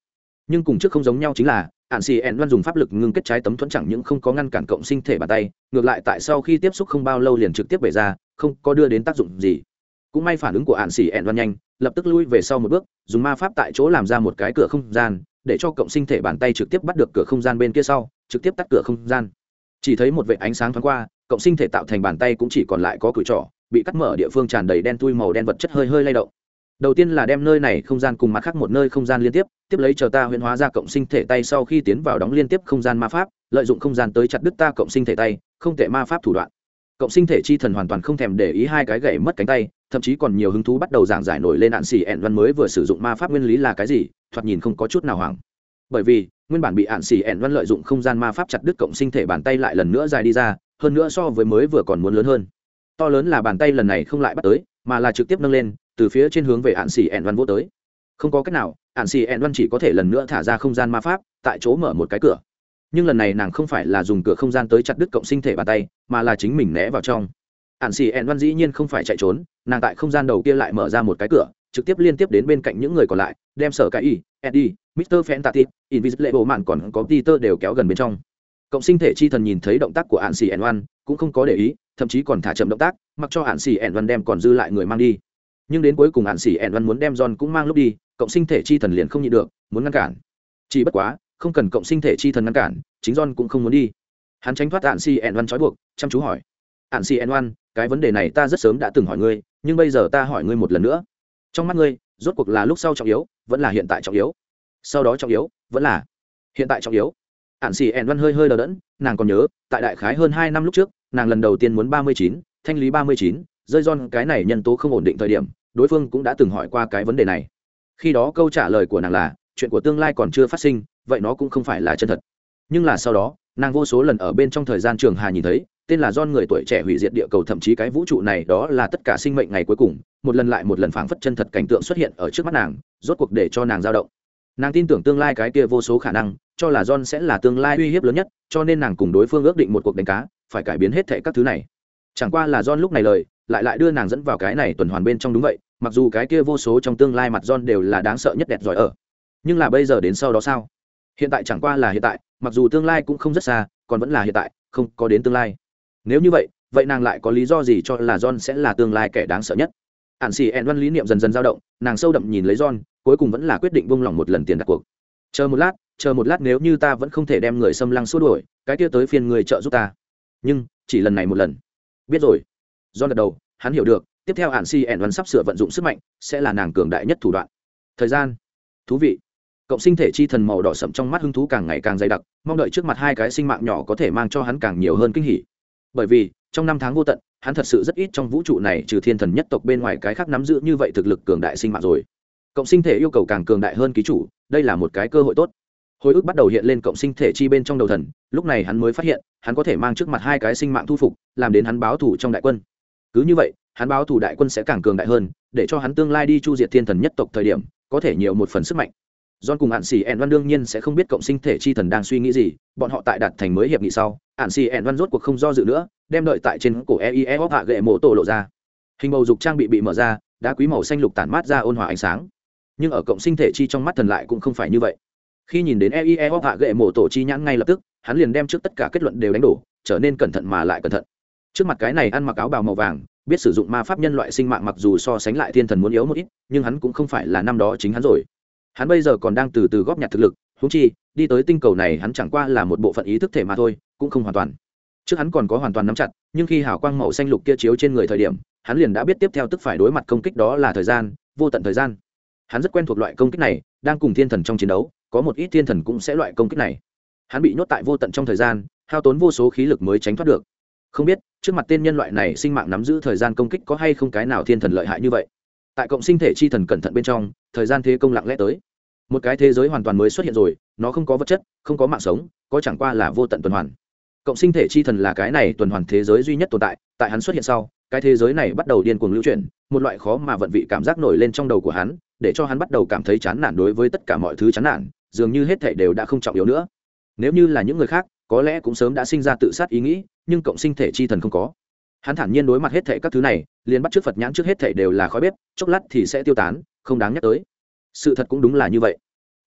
Speaker 1: nhưng cùng trước không giống nhau chính là ạn xì ẹn đoan dùng pháp lực ngưng kết trái tấm thuẫn chẳng những không có ngăn cản cộng sinh thể bàn tay, ngược lại tại sau khi tiếp xúc không bao lâu liền trực tiếp bể ra, không có đưa đến tác dụng gì. Cũng may phản ứng của ạn xì ẹn đoan nhanh, lập tức lui về sau một bước, dùng ma pháp tại chỗ làm ra một cái cửa không gian, để cho cộng sinh thể bàn tay trực tiếp bắt được cửa không gian bên kia sau, trực tiếp tắt cửa không gian. Chỉ thấy một vệ ánh sáng thoáng qua, cộng sinh thể tạo thành bàn tay cũng chỉ còn lại có cửa trỏ, bị cắt mở địa phương tràn đầy đen tui màu đen vật chất hơi hơi lay động đầu tiên là đem nơi này không gian cùng mặt khác một nơi không gian liên tiếp tiếp lấy chờ ta huyễn hóa ra cộng sinh thể tay sau khi tiến vào đóng liên tiếp không gian ma pháp, lợi dụng không gian tới chặt đứt ta cộng sinh thể tay, không thể ma pháp thủ đoạn. Cộng sinh thể chi thần hoàn toàn không thèm để ý hai cái gậy mất cánh tay, thậm chí còn nhiều hứng thú bắt đầu giảng giải nổi lên nạn xì ẹn văn mới vừa sử dụng ma pháp nguyên lý là cái gì, thoạt nhìn không có chút nào hoảng. Bởi vì, nguyên bản bị ạn xì ẹn văn lợi dụng không gian ma pháp chặt đứt cộng sinh thể bàn tay lại lần nữa dài đi ra, hơn nữa so với mới vừa còn muốn lớn hơn. To lớn là bàn tay lần này không lại bắt tới, mà là trực tiếp nâng lên từ phía trên hướng về ạn xì ẹn văn vô tới. Không có cách nào, ạn xì ẹn văn chỉ có thể lần nữa thả ra không gian ma pháp, tại chỗ mở một cái cửa. Nhưng lần này nàng không phải là dùng cửa không gian tới chặt đứt cộng sinh thể bàn tay, mà là chính mình né vào trong. Ạn xì ẹn văn dĩ nhiên không phải chạy trốn, nàng tại không gian đầu kia lại mở ra một cái cửa, trực tiếp liên tiếp đến bên cạnh những người còn lại, đem sở cái y, eddie mr fantastic invisible bộ mạn còn có peter đều kéo gần bên trong. Cộng sinh thể chi thần nhìn thấy động tác của ạn xì ẹn văn, cũng không có để ý, thậm chí còn thả chậm động tác, mặc cho ạn xì ẹn văn đem còn dư lại người mang đi nhưng đến cuối cùng ạn xỉ ẹn văn muốn đem john cũng mang lúc đi, cộng sinh thể chi thần liền không nhịn được, muốn ngăn cản. Chỉ bất quá, không cần cộng sinh thể chi thần ngăn cản, chính john cũng không muốn đi. Hắn tránh thoát ạn xỉ ẹn văn trói buộc, chăm chú hỏi. Ạn xỉ ẹn văn cái vấn đề này ta rất sớm đã từng hỏi ngươi, nhưng bây giờ ta hỏi ngươi một lần nữa. Trong mắt ngươi, rốt cuộc là lúc sau trọng yếu, vẫn là hiện tại trọng yếu? Sau đó trọng yếu, vẫn là hiện tại trọng yếu? Ạn xì ẹn văn hơi hơi đờ đẫn, nàng còn nhớ, tại đại khái hơn hai năm lúc trước, nàng lần đầu tiên muốn ba mươi chín, thanh lý ba mươi chín, rơi don cái này nhân tố không ổn định thời điểm đối phương cũng đã từng hỏi qua cái vấn đề này. Khi đó câu trả lời của nàng là, chuyện của tương lai còn chưa phát sinh, vậy nó cũng không phải là chân thật. Nhưng là sau đó, nàng vô số lần ở bên trong thời gian trường hà nhìn thấy, tên là don người tuổi trẻ hủy diệt địa cầu thậm chí cái vũ trụ này đó là tất cả sinh mệnh ngày cuối cùng, một lần lại một lần phảng phất chân thật cảnh tượng xuất hiện ở trước mắt nàng, rốt cuộc để cho nàng dao động. Nàng tin tưởng tương lai cái kia vô số khả năng, cho là john sẽ là tương lai uy hiếp lớn nhất, cho nên nàng cùng đối phương ước định một cuộc đánh cá, phải cải biến hết thệ các thứ này. Chẳng qua là john lúc này lời lại lại đưa nàng dẫn vào cái này tuần hoàn bên trong đúng vậy, mặc dù cái kia vô số trong tương lai mặt john đều là đáng sợ nhất đẹp giỏi ở. Nhưng là bây giờ đến sau đó sao? Hiện tại chẳng qua là hiện tại, mặc dù tương lai cũng không rất xa, còn vẫn là hiện tại, không có đến tương lai. Nếu như vậy vậy nàng lại có lý do gì cho là john sẽ là tương lai kẻ đáng sợ nhất? Ạn xì ẹn văn lý niệm dần dần dao động, nàng sâu đậm nhìn lấy john, cuối cùng vẫn là quyết định buông lỏng một lần tiền đặt cuộc. Chờ một lát, chờ một lát nếu như ta vẫn không thể đem người xâm lăng xua đuổi, cái kia tới phiên người trợ giúp ta. Nhưng, chỉ lần này một lần. Biết rồi do gật đầu, hắn hiểu được, tiếp theo hạn si ẻn văn sắp sửa vận dụng sức mạnh, sẽ là nàng cường đại nhất thủ đoạn. Thời gian. Thú vị. Cộng sinh thể chi thần màu đỏ sậm trong mắt hứng thú càng ngày càng dày đặc, mong đợi trước mặt hai cái sinh mạng nhỏ có thể mang cho hắn càng nhiều hơn kinh hỉ. Bởi vì, trong năm tháng vô tận, hắn thật sự rất ít trong vũ trụ này trừ thiên thần nhất tộc bên ngoài cái khác nắm giữ như vậy thực lực cường đại sinh mạng rồi. Cộng sinh thể yêu cầu càng cường đại hơn ký chủ, đây là một cái cơ hội tốt. Hồi ức bắt đầu hiện lên cộng sinh thể chi bên trong đầu thần, lúc này hắn mới phát hiện, hắn có thể mang trước mặt hai cái sinh mạng thu phục, làm đến hắn báo thủ trong đại quân cứ như vậy hắn báo thủ đại quân sẽ càng cường đại hơn để cho hắn tương lai đi chu diệt thiên thần nhất tộc thời điểm có thể nhiều một phần sức mạnh John cùng hạn Sĩ ẹn văn đương nhiên sẽ không biết cộng sinh thể chi thần đang suy nghĩ gì, bọn họ tại đạt thành mới hiệp nghị sau, hạn Sĩ ẹn văn rốt cuộc không do dự nữa, đem đợi tại trên cổ EIE hạ gệ mộ tổ lộ ra. Hình bầu dục trang bị bị mở ra, đá quý màu xanh lục tản mát ra ôn hòa ánh sáng. Nhưng ở cộng sinh thể chi trong mắt thần lại cũng không phải như vậy khi nhìn đến eie hoặc hạ gệ mổ tổ chi nhãn ngay lập tức hắn liền đem trước tất cả kết luận đều đánh đổ trở nên cẩn thận mà lại cẩn thận trước mặt cái này ăn mặc áo bào màu vàng, biết sử dụng ma pháp nhân loại sinh mạng mặc dù so sánh lại thiên thần muốn yếu một ít, nhưng hắn cũng không phải là năm đó chính hắn rồi. Hắn bây giờ còn đang từ từ góp nhặt thực lực húng chi, đi tới tinh cầu này hắn chẳng qua là một bộ phận ý thức thể mà thôi, cũng không hoàn toàn. Trước hắn còn có hoàn toàn nắm chặt, nhưng khi hào quang màu xanh lục kia chiếu trên người thời điểm, hắn liền đã biết tiếp theo tức phải đối mặt công kích đó là thời gian, vô tận thời gian. Hắn rất quen thuộc loại công kích này, đang cùng thiên thần trong chiến đấu, có một ít thiên thần cũng sẽ loại công kích này. Hắn bị nhốt tại vô tận trong thời gian, hao tốn vô số khí lực mới tránh thoát được không biết, trước mặt tên nhân loại này sinh mạng nắm giữ thời gian công kích có hay không cái nào thiên thần lợi hại như vậy. Tại cộng sinh thể chi thần cẩn thận bên trong, thời gian thế công lặng lẽ tới. Một cái thế giới hoàn toàn mới xuất hiện rồi, nó không có vật chất, không có mạng sống, có chẳng qua là vô tận tuần hoàn. Cộng sinh thể chi thần là cái này tuần hoàn thế giới duy nhất tồn tại tại hắn xuất hiện sau, cái thế giới này bắt đầu điên cuồng lưu chuyển, một loại khó mà vận vị cảm giác nổi lên trong đầu của hắn, để cho hắn bắt đầu cảm thấy chán nản đối với tất cả mọi thứ chán nản, dường như hết thể đều đã không trọng yếu nữa. Nếu như là những người khác có lẽ cũng sớm đã sinh ra tự sát ý nghĩ, nhưng cộng sinh thể chi thần không có. Hắn thản nhiên đối mặt hết thể các thứ này, liền bắt trước phật nhãn trước hết thể đều là khói bếp, chốc lát thì sẽ tiêu tán, không đáng nhắc tới. Sự thật cũng đúng là như vậy.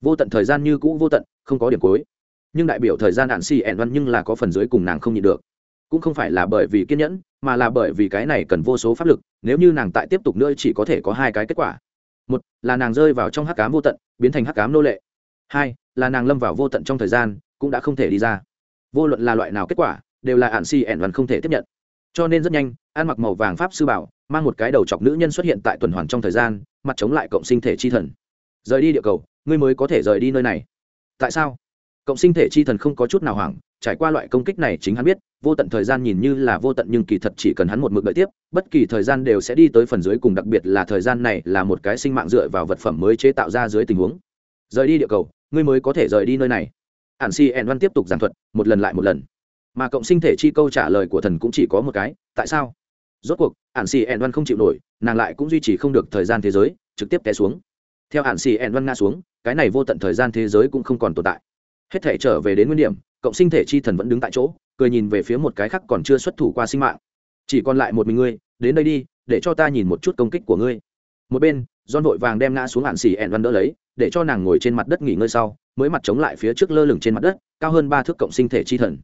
Speaker 1: Vô tận thời gian như cũ vô tận, không có điểm cuối. Nhưng đại biểu thời gian đạn xì ẹn văn nhưng là có phần dưới cùng nàng không nhịn được. Cũng không phải là bởi vì kiên nhẫn, mà là bởi vì cái này cần vô số pháp lực, nếu như nàng tại tiếp tục nữa chỉ có thể có hai cái kết quả. Một là nàng rơi vào trong hắc cám vô tận, biến thành hắc cám nô lệ. Hai là nàng lâm vào vô tận trong thời gian, cũng đã không thể đi ra vô luận là loại nào kết quả, đều là ạn si ẻn vằn không thể tiếp nhận. Cho nên rất nhanh, ăn mặc màu vàng pháp sư bảo, mang một cái đầu chọc nữ nhân xuất hiện tại tuần hoàn trong thời gian, mặt chống lại cộng sinh thể chi thần. Rời đi địa cầu, ngươi mới có thể rời đi nơi này. Tại sao? Cộng sinh thể chi thần không có chút nào hoảng, trải qua loại công kích này chính hắn biết, vô tận thời gian nhìn như là vô tận nhưng kỳ thật chỉ cần hắn một mực đợi tiếp, bất kỳ thời gian đều sẽ đi tới phần dưới cùng đặc biệt là thời gian này là một cái sinh mạng dựa vào vật phẩm mới chế tạo ra dưới tình huống. Rời đi địa cầu, ngươi mới có thể rời đi nơi này ản si ẻn văn tiếp tục giảng thuật, một lần lại một lần. Mà cộng sinh thể chi câu trả lời của thần cũng chỉ có một cái, tại sao? Rốt cuộc, ản si ẻn văn không chịu nổi, nàng lại cũng duy trì không được thời gian thế giới, trực tiếp té xuống. Theo ản si ẻn văn nga xuống, cái này vô tận thời gian thế giới cũng không còn tồn tại. Hết thể trở về đến nguyên điểm, cộng sinh thể chi thần vẫn đứng tại chỗ, cười nhìn về phía một cái khác còn chưa xuất thủ qua sinh mạng. Chỉ còn lại một mình ngươi, đến đây đi, để cho ta nhìn một chút công kích của ngươi. Một bên don vội vàng đem ngã xuống hạn xì ẹn văn đỡ lấy để cho nàng ngồi trên mặt đất nghỉ ngơi sau, mới mặt chống lại phía trước lơ lửng trên mặt đất, cao hơn ba thước cộng sinh thể chi thần.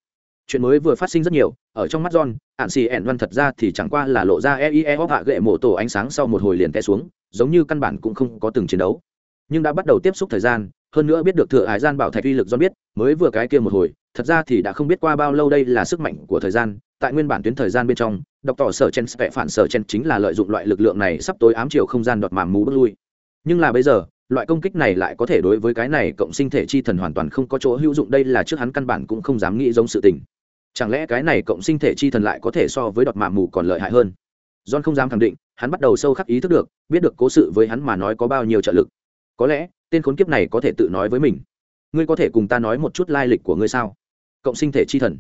Speaker 1: Chuyện mới vừa phát sinh rất nhiều, ở trong mắt john ạn xì ẹn văn thật ra thì chẳng qua là lộ ra eie hóc e hạ gậy mộ tổ ánh sáng sau một hồi liền té xuống, giống như căn bản cũng không có từng chiến đấu. Nhưng đã bắt đầu tiếp xúc thời gian, hơn nữa biết được thừa hải gian bảo thạch uy lực do biết, mới vừa cái kia một hồi, thật ra thì đã không biết qua bao lâu đây là sức mạnh của thời gian. Tại nguyên bản tuyến thời gian bên trong, đọc tỏ sở chen vẽ phản sở chen chính là lợi dụng loại lực lượng này sắp tối ám chiều không gian đọt màm mù bước lui. Nhưng là bây giờ loại công kích này lại có thể đối với cái này cộng sinh thể chi thần hoàn toàn không có chỗ hữu dụng, đây là trước hắn căn bản cũng không dám nghĩ giống sự tình. Chẳng lẽ cái này cộng sinh thể chi thần lại có thể so với đọt mạ mù còn lợi hại hơn? John không dám khẳng định, hắn bắt đầu sâu khắc ý thức được, biết được cố sự với hắn mà nói có bao nhiêu trợ lực. Có lẽ, tên khốn kiếp này có thể tự nói với mình. Ngươi có thể cùng ta nói một chút lai lịch của ngươi sao? Cộng sinh thể chi thần.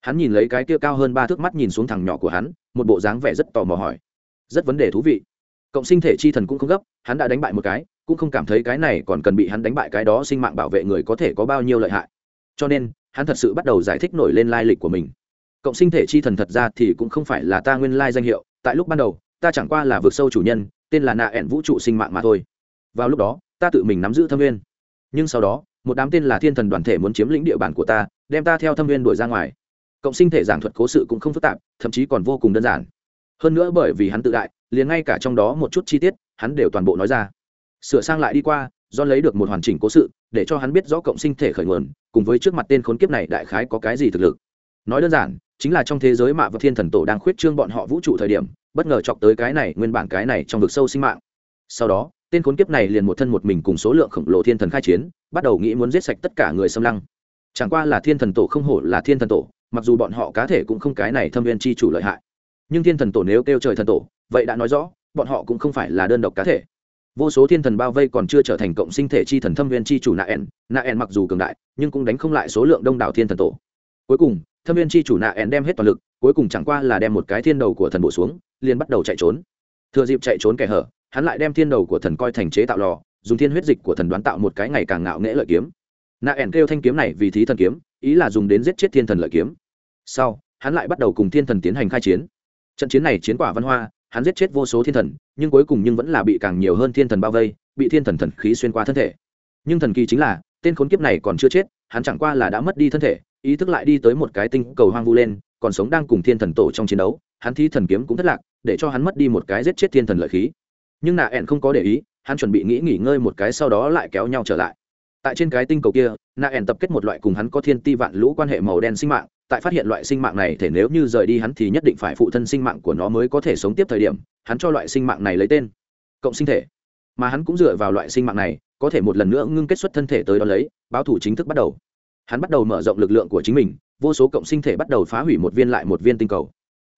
Speaker 1: Hắn nhìn lấy cái kia cao hơn ba thước mắt nhìn xuống thằng nhỏ của hắn, một bộ dáng vẻ rất tò mò hỏi. Rất vấn đề thú vị. Cộng sinh thể chi thần cũng không gấp, hắn đã đánh bại một cái cũng không cảm thấy cái này còn cần bị hắn đánh bại cái đó sinh mạng bảo vệ người có thể có bao nhiêu lợi hại. Cho nên, hắn thật sự bắt đầu giải thích nổi lên lai lịch của mình. Cộng sinh thể chi thần thật ra thì cũng không phải là ta nguyên lai danh hiệu, tại lúc ban đầu, ta chẳng qua là vượt sâu chủ nhân, tên là nạ ẻn vũ trụ sinh mạng mà thôi. Vào lúc đó, ta tự mình nắm giữ thâm nguyên. Nhưng sau đó, một đám tên là thiên thần đoàn thể muốn chiếm lĩnh địa bàn của ta, đem ta theo thâm nguyên đuổi ra ngoài. Cộng sinh thể giảng thuật cố sự cũng không phức tạp, thậm chí còn vô cùng đơn giản. Hơn nữa bởi vì hắn tự đại, liền ngay cả trong đó một chút chi tiết, hắn đều toàn bộ nói ra sửa sang lại đi qua, do lấy được một hoàn chỉnh cố sự, để cho hắn biết rõ cộng sinh thể khởi nguồn, cùng với trước mặt tên khốn kiếp này đại khái có cái gì thực lực. Nói đơn giản, chính là trong thế giới mạ và thiên thần tổ đang khuyết trương bọn họ vũ trụ thời điểm, bất ngờ chọc tới cái này, nguyên bản cái này trong vực sâu sinh mạng. Sau đó, tên khốn kiếp này liền một thân một mình cùng số lượng khổng lồ thiên thần khai chiến, bắt đầu nghĩ muốn giết sạch tất cả người xâm lăng. Chẳng qua là thiên thần tổ không hổ là thiên thần tổ, mặc dù bọn họ cá thể cũng không cái này thâm viên chi chủ lợi hại. Nhưng thiên thần tổ nếu kêu trời thần tổ, vậy đã nói rõ, bọn họ cũng không phải là đơn độc cá thể vô số thiên thần bao vây còn chưa trở thành cộng sinh thể chi thần thâm viên chi chủ nạ ẻn nạ ẻn mặc dù cường đại, nhưng cũng đánh không lại số lượng đông đảo thiên thần tổ. Cuối cùng, thâm viên chi chủ nạ ẻn đem hết toàn lực, cuối cùng chẳng qua là đem một cái thiên đầu của thần bổ xuống, liền bắt đầu chạy trốn. Thừa dịp chạy trốn kẻ hở, hắn lại đem thiên đầu của thần coi thành chế tạo lò, dùng thiên huyết dịch của thần đoán tạo một cái ngày càng ngạo nghễ lợi kiếm. Nạ ẻn kêu thanh kiếm này vì thí thần kiếm, ý là dùng đến giết chết thiên thần lợi kiếm. Sau, hắn lại bắt đầu cùng thiên thần tiến hành khai chiến. Trận chiến này chiến quả văn hoa hắn giết chết vô số thiên thần, nhưng cuối cùng nhưng vẫn là bị càng nhiều hơn thiên thần bao vây, bị thiên thần thần khí xuyên qua thân thể. Nhưng thần kỳ chính là, tên khốn kiếp này còn chưa chết, hắn chẳng qua là đã mất đi thân thể, ý thức lại đi tới một cái tinh cầu hoang vu lên, còn sống đang cùng thiên thần tổ trong chiến đấu, hắn thi thần kiếm cũng thất lạc, để cho hắn mất đi một cái giết chết thiên thần lợi khí. Nhưng nạ ẹn không có để ý, hắn chuẩn bị nghĩ nghỉ ngơi một cái sau đó lại kéo nhau trở lại tại trên cái tinh cầu kia, na ẻn tập kết một loại cùng hắn có thiên ti vạn lũ quan hệ màu đen sinh mạng, tại phát hiện loại sinh mạng này thể nếu như rời đi hắn thì nhất định phải phụ thân sinh mạng của nó mới có thể sống tiếp thời điểm, hắn cho loại sinh mạng này lấy tên, cộng sinh thể. Mà hắn cũng dựa vào loại sinh mạng này, có thể một lần nữa ngưng kết xuất thân thể tới đó lấy, báo thủ chính thức bắt đầu. Hắn bắt đầu mở rộng lực lượng của chính mình, vô số cộng sinh thể bắt đầu phá hủy một viên lại một viên tinh cầu.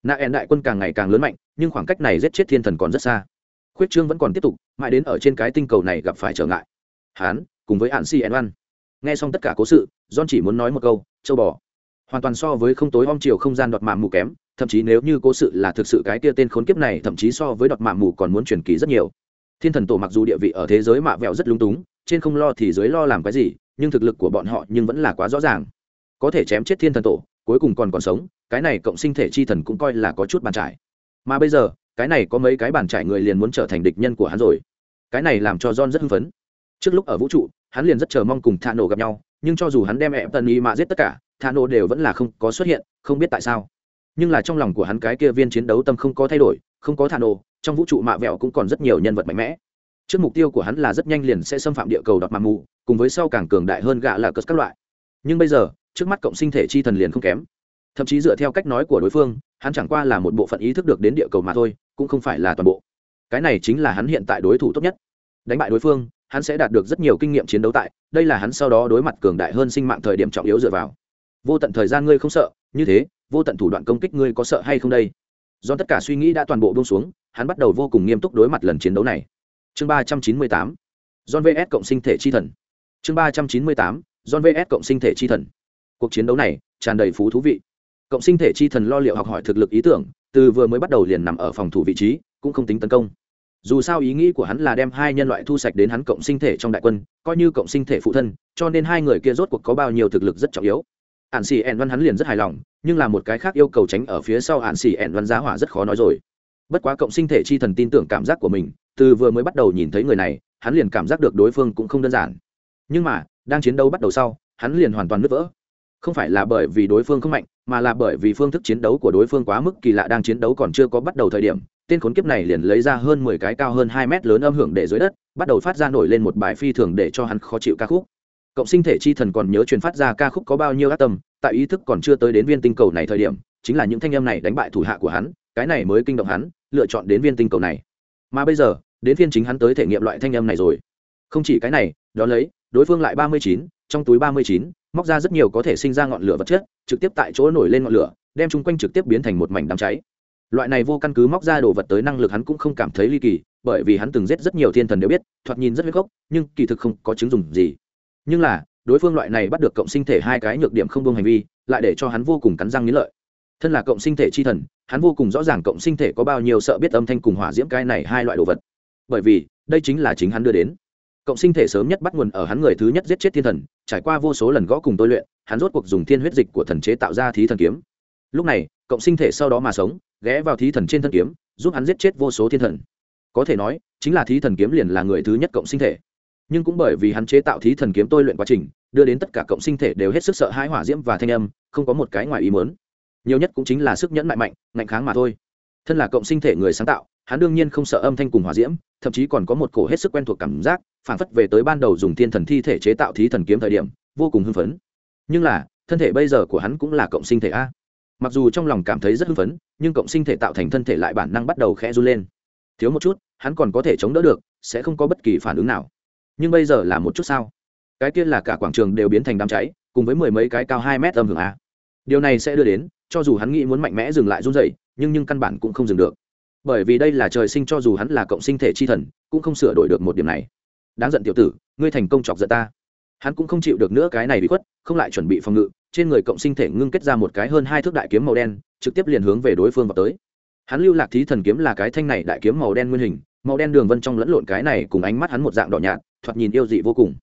Speaker 1: Na ẻn đại quân càng ngày càng lớn mạnh, nhưng khoảng cách này giết chết thiên thần còn rất xa. Khuyết trương vẫn còn tiếp tục, mãi đến ở trên cái tinh cầu này gặp phải trở ngại. Hắn cùng với hạn si g h nghe xong tất cả cố sự, john chỉ muốn nói một câu, châu bò. Hoàn toàn so với không tối om chiều không gian đoạt mạng mù kém, thậm chí nếu như cố sự là thực sự cái tia tên khốn kiếp này, thậm chí so với đoạt mạng mù còn muốn truyền kỳ rất nhiều. Thiên thần tổ mặc dù địa vị ở thế giới mạ vẹo rất lung túng, trên không lo thì dưới lo làm cái gì, nhưng thực lực của bọn họ nhưng vẫn là quá rõ ràng. Có thể chém chết thiên thần tổ, cuối cùng còn còn sống, cái này cộng sinh thể chi thần cũng coi là có chút bàn trải. Mà bây giờ, cái này có mấy cái bàn trải người liền muốn trở thành địch nhân của hắn rồi. Cái này làm cho john rất hưng phấn trước lúc ở vũ trụ, hắn liền rất chờ mong cùng thạ nổ gặp nhau, nhưng cho dù hắn đem ẹp tần y mà giết tất cả thạ nổ đều vẫn là không có xuất hiện, không biết tại sao. Nhưng là trong lòng của hắn cái kia viên chiến đấu tâm không có thay đổi, không có thạ nổ trong vũ trụ mạ vẹo cũng còn rất nhiều nhân vật mạnh mẽ. Trước mục tiêu của hắn là rất nhanh liền sẽ xâm phạm địa cầu đọt mạ mù, cùng với sau càng cường đại hơn gạ là cất các loại. Nhưng bây giờ, trước mắt cộng sinh thể chi thần liền không kém. Thậm chí dựa theo cách nói của đối phương, hắn chẳng qua là một bộ phận ý thức được đến địa cầu mà thôi, cũng không phải là toàn bộ. Cái này chính là hắn hiện tại đối thủ tốt nhất. Đánh bại đối phương hắn sẽ đạt được rất nhiều kinh nghiệm chiến đấu tại, đây là hắn sau đó đối mặt cường đại hơn sinh mạng thời điểm trọng yếu dựa vào. Vô tận thời gian ngươi không sợ, như thế, vô tận thủ đoạn công kích ngươi có sợ hay không đây? Do tất cả suy nghĩ đã toàn bộ buông xuống, hắn bắt đầu vô cùng nghiêm túc đối mặt lần chiến đấu này. Chương ba trăm chín mươi tám, john vs. Cộng sinh thể chi thần. Chương ba trăm chín mươi tám, john vs. Cộng sinh thể chi thần. Cuộc chiến đấu này tràn đầy phú thú vị. Cộng sinh thể chi thần lo liệu học hỏi thực lực ý tưởng, từ vừa mới bắt đầu liền nằm ở phòng thủ vị trí, cũng không tính tấn công dù sao ý nghĩ của hắn là đem hai nhân loại thu sạch đến hắn cộng sinh thể trong đại quân, coi như cộng sinh thể phụ thân, cho nên hai người kia rốt cuộc có bao nhiêu thực lực rất trọng yếu. Ạn xì ẻn văn hắn liền rất hài lòng, nhưng là một cái khác yêu cầu tránh ở phía sau ạn xì ẻn văn giá hỏa rất khó nói rồi. Bất quá cộng sinh thể chi thần tin tưởng cảm giác của mình, từ vừa mới bắt đầu nhìn thấy người này, hắn liền cảm giác được đối phương cũng không đơn giản. Nhưng mà, đang chiến đấu bắt đầu sau, hắn liền hoàn toàn nứt vỡ. Không phải là bởi vì đối phương không mạnh, mà là bởi vì phương thức chiến đấu của đối phương quá mức kỳ lạ đang chiến đấu còn chưa có bắt đầu thời điểm tên khốn kiếp này liền lấy ra hơn mười cái cao hơn hai mét lớn âm hưởng để dưới đất, bắt đầu phát ra nổi lên một bài phi thường để cho hắn khó chịu ca khúc. Cộng sinh thể chi thần còn nhớ truyền phát ra ca khúc có bao nhiêu ác tâm, tại ý thức còn chưa tới đến viên tinh cầu này thời điểm, chính là những thanh âm này đánh bại thủ hạ của hắn, cái này mới kinh động hắn, lựa chọn đến viên tinh cầu này. Mà bây giờ, đến phiên chính hắn tới thể nghiệm loại thanh âm này rồi. Không chỉ cái này, đó lấy, đối phương lại ba mươi chín, trong túi ba mươi chín, móc ra rất nhiều có thể sinh ra ngọn lửa vật chất, trực tiếp tại chỗ nổi lên ngọn lửa, đem chung quanh trực tiếp biến thành một mảnh đám cháy loại này vô căn cứ móc ra đồ vật tới năng lực hắn cũng không cảm thấy ly kỳ, bởi vì hắn từng giết rất nhiều thiên thần đều biết, thoạt nhìn rất huyết gốc, nhưng kỳ thực không có chứng dùng gì. Nhưng là, đối phương loại này bắt được cộng sinh thể hai cái nhược điểm không buông hành vi, lại để cho hắn vô cùng cắn răng nghĩ lợi. Thân là cộng sinh thể chi thần, hắn vô cùng rõ ràng cộng sinh thể có bao nhiêu sợ biết âm thanh cùng hỏa diễm cái này hai loại đồ vật. Bởi vì, đây chính là chính hắn đưa đến. Cộng sinh thể sớm nhất bắt nguồn ở hắn người thứ nhất giết chết thiên thần, trải qua vô số lần gõ cùng tôi luyện, hắn rốt cuộc dùng thiên huyết dịch của thần chế tạo ra thí thần kiếm. Lúc này, cộng sinh thể sau đó mà sống ghé vào thí thần trên thân kiếm, giúp hắn giết chết vô số thiên thần. Có thể nói, chính là thí thần kiếm liền là người thứ nhất cộng sinh thể. Nhưng cũng bởi vì hắn chế tạo thí thần kiếm tôi luyện quá trình, đưa đến tất cả cộng sinh thể đều hết sức sợ hãi hỏa diễm và thanh âm, không có một cái ngoài ý mớn nhiều nhất cũng chính là sức nhẫn mạnh mạnh, ngạnh kháng mà thôi. Thân là cộng sinh thể người sáng tạo, hắn đương nhiên không sợ âm thanh cùng hỏa diễm, thậm chí còn có một cổ hết sức quen thuộc cảm giác, phản phất về tới ban đầu dùng thiên thần thi thể chế tạo thí thần kiếm thời điểm, vô cùng hưng phấn. Nhưng là, thân thể bây giờ của hắn cũng là cộng sinh thể a mặc dù trong lòng cảm thấy rất hưng phấn, nhưng cộng sinh thể tạo thành thân thể lại bản năng bắt đầu khẽ run lên. Thiếu một chút, hắn còn có thể chống đỡ được, sẽ không có bất kỳ phản ứng nào. Nhưng bây giờ là một chút sao? Cái kia là cả quảng trường đều biến thành đám cháy, cùng với mười mấy cái cao hai mét âm hưởng a. Điều này sẽ đưa đến, cho dù hắn nghĩ muốn mạnh mẽ dừng lại run dậy nhưng nhưng căn bản cũng không dừng được. Bởi vì đây là trời sinh cho dù hắn là cộng sinh thể chi thần, cũng không sửa đổi được một điểm này. Đáng giận tiểu tử, ngươi thành công chọc giận ta hắn cũng không chịu được nữa cái này bị khuất, không lại chuẩn bị phòng ngự, trên người cộng sinh thể ngưng kết ra một cái hơn hai thước đại kiếm màu đen, trực tiếp liền hướng về đối phương vào tới. Hắn lưu lạc thí thần kiếm là cái thanh này đại kiếm màu đen nguyên hình, màu đen đường vân trong lẫn lộn cái này cùng ánh mắt hắn một dạng đỏ nhạt, thoạt nhìn yêu dị vô cùng.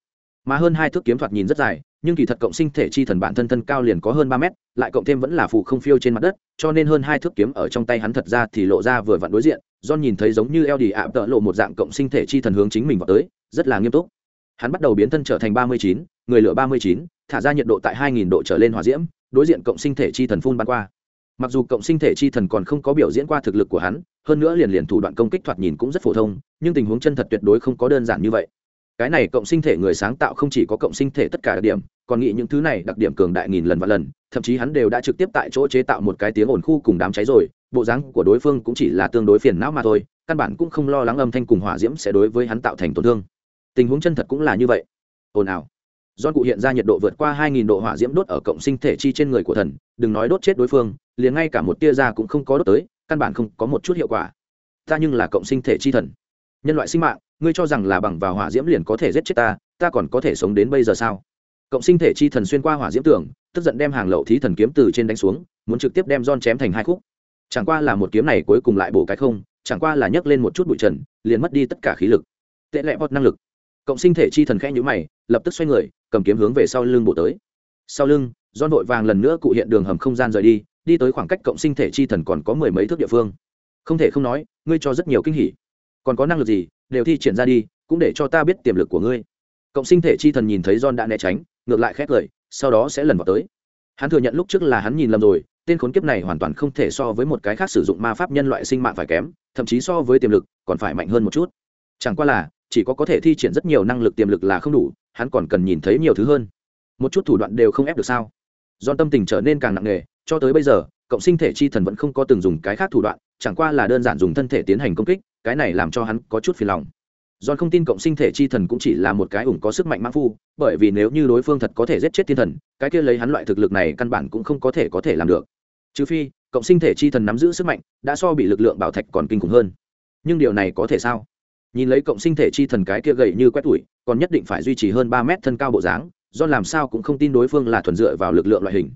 Speaker 1: Mà hơn hai thước kiếm thoạt nhìn rất dài, nhưng kỳ thật cộng sinh thể chi thần bản thân thân cao liền có hơn ba mét, lại cộng thêm vẫn là phù không phiêu trên mặt đất, cho nên hơn hai thước kiếm ở trong tay hắn thật ra thì lộ ra vừa vặn đối diện, do nhìn thấy giống như eo đi ạ tợ lộ một dạng cộng sinh thể chi thần hướng chính mình vào tới, rất là nghiêm túc hắn bắt đầu biến thân trở thành ba mươi chín, người lửa ba mươi chín, thả ra nhiệt độ tại hai nghìn độ trở lên hỏa diễm, đối diện cộng sinh thể chi thần phun bắn qua. Mặc dù cộng sinh thể chi thần còn không có biểu diễn qua thực lực của hắn, hơn nữa liền liền thủ đoạn công kích thoạt nhìn cũng rất phổ thông, nhưng tình huống chân thật tuyệt đối không có đơn giản như vậy. Cái này cộng sinh thể người sáng tạo không chỉ có cộng sinh thể tất cả đặc điểm, còn nghĩ những thứ này đặc điểm cường đại nghìn lần và lần, thậm chí hắn đều đã trực tiếp tại chỗ chế tạo một cái tiếng ồn khu cùng đám cháy rồi, bộ dáng của đối phương cũng chỉ là tương đối phiền não mà thôi, căn bản cũng không lo lắng âm thanh cùng hỏa diễm sẽ đối với hắn tạo thành tổn thương tình huống chân thật cũng là như vậy. Ồn ào. Do cụ hiện ra nhiệt độ vượt qua 2.000 độ hỏa diễm đốt ở cộng sinh thể chi trên người của thần, đừng nói đốt chết đối phương, liền ngay cả một tia da cũng không có đốt tới, căn bản không có một chút hiệu quả. Ta nhưng là cộng sinh thể chi thần. Nhân loại sinh mạng, ngươi cho rằng là bằng vào hỏa diễm liền có thể giết chết ta ta còn có thể sống đến bây giờ sao? Cộng sinh thể chi thần xuyên qua hỏa diễm tưởng tức giận đem hàng lậu thí thần kiếm từ trên đánh xuống, muốn trực tiếp đem don chém thành hai khúc. Chẳng qua là một kiếm này cuối cùng lại bổ cái không, chẳng qua là nhấc lên một chút bụi trần, liền mất đi tất cả khí lực. Tệ lẹ bọt năng lực cộng sinh thể chi thần khẽ nhũ mày, lập tức xoay người, cầm kiếm hướng về sau lưng bổ tới. Sau lưng do vội vàng lần nữa cụ hiện đường hầm không gian rời đi đi tới khoảng cách cộng sinh thể chi thần còn có mười mấy thước địa phương. Không thể không nói, ngươi cho rất nhiều kinh hỉ. Còn có năng lực gì, đều thi triển ra đi, cũng để cho ta biết tiềm lực của ngươi. Cộng sinh thể chi thần nhìn thấy john đã né tránh, ngược lại khét lời sau đó sẽ lần vào tới. Hắn thừa nhận lúc trước là hắn nhìn lầm rồi, tên khốn kiếp này hoàn toàn không thể so với một cái khác sử dụng ma pháp nhân loại sinh mạng phải kém, thậm chí so với tiềm lực còn phải mạnh hơn một chút. Chẳng qua là chỉ có có thể thi triển rất nhiều năng lực tiềm lực là không đủ hắn còn cần nhìn thấy nhiều thứ hơn một chút thủ đoạn đều không ép được sao do tâm tình trở nên càng nặng nề cho tới bây giờ cộng sinh thể chi thần vẫn không có từng dùng cái khác thủ đoạn chẳng qua là đơn giản dùng thân thể tiến hành công kích cái này làm cho hắn có chút phiền lòng John không tin cộng sinh thể chi thần cũng chỉ là một cái ủng có sức mạnh mãn phu, bởi vì nếu như đối phương thật có thể giết chết thiên thần, cái kia lấy hắn loại thực lực này căn bản cũng không có thể có thể làm được. Trừ phi, cộng sinh thể chi thần nắm giữ sức mạnh, đã so bị lực lượng bảo thạch còn kinh khủng hơn. Nhưng điều này có thể sao? Nhìn lấy cộng sinh thể chi thần cái kia gầy như quét tuổi, còn nhất định phải duy trì hơn ba mét thân cao bộ dáng, do làm sao cũng không tin đối phương là thuần dựa vào lực lượng loại hình.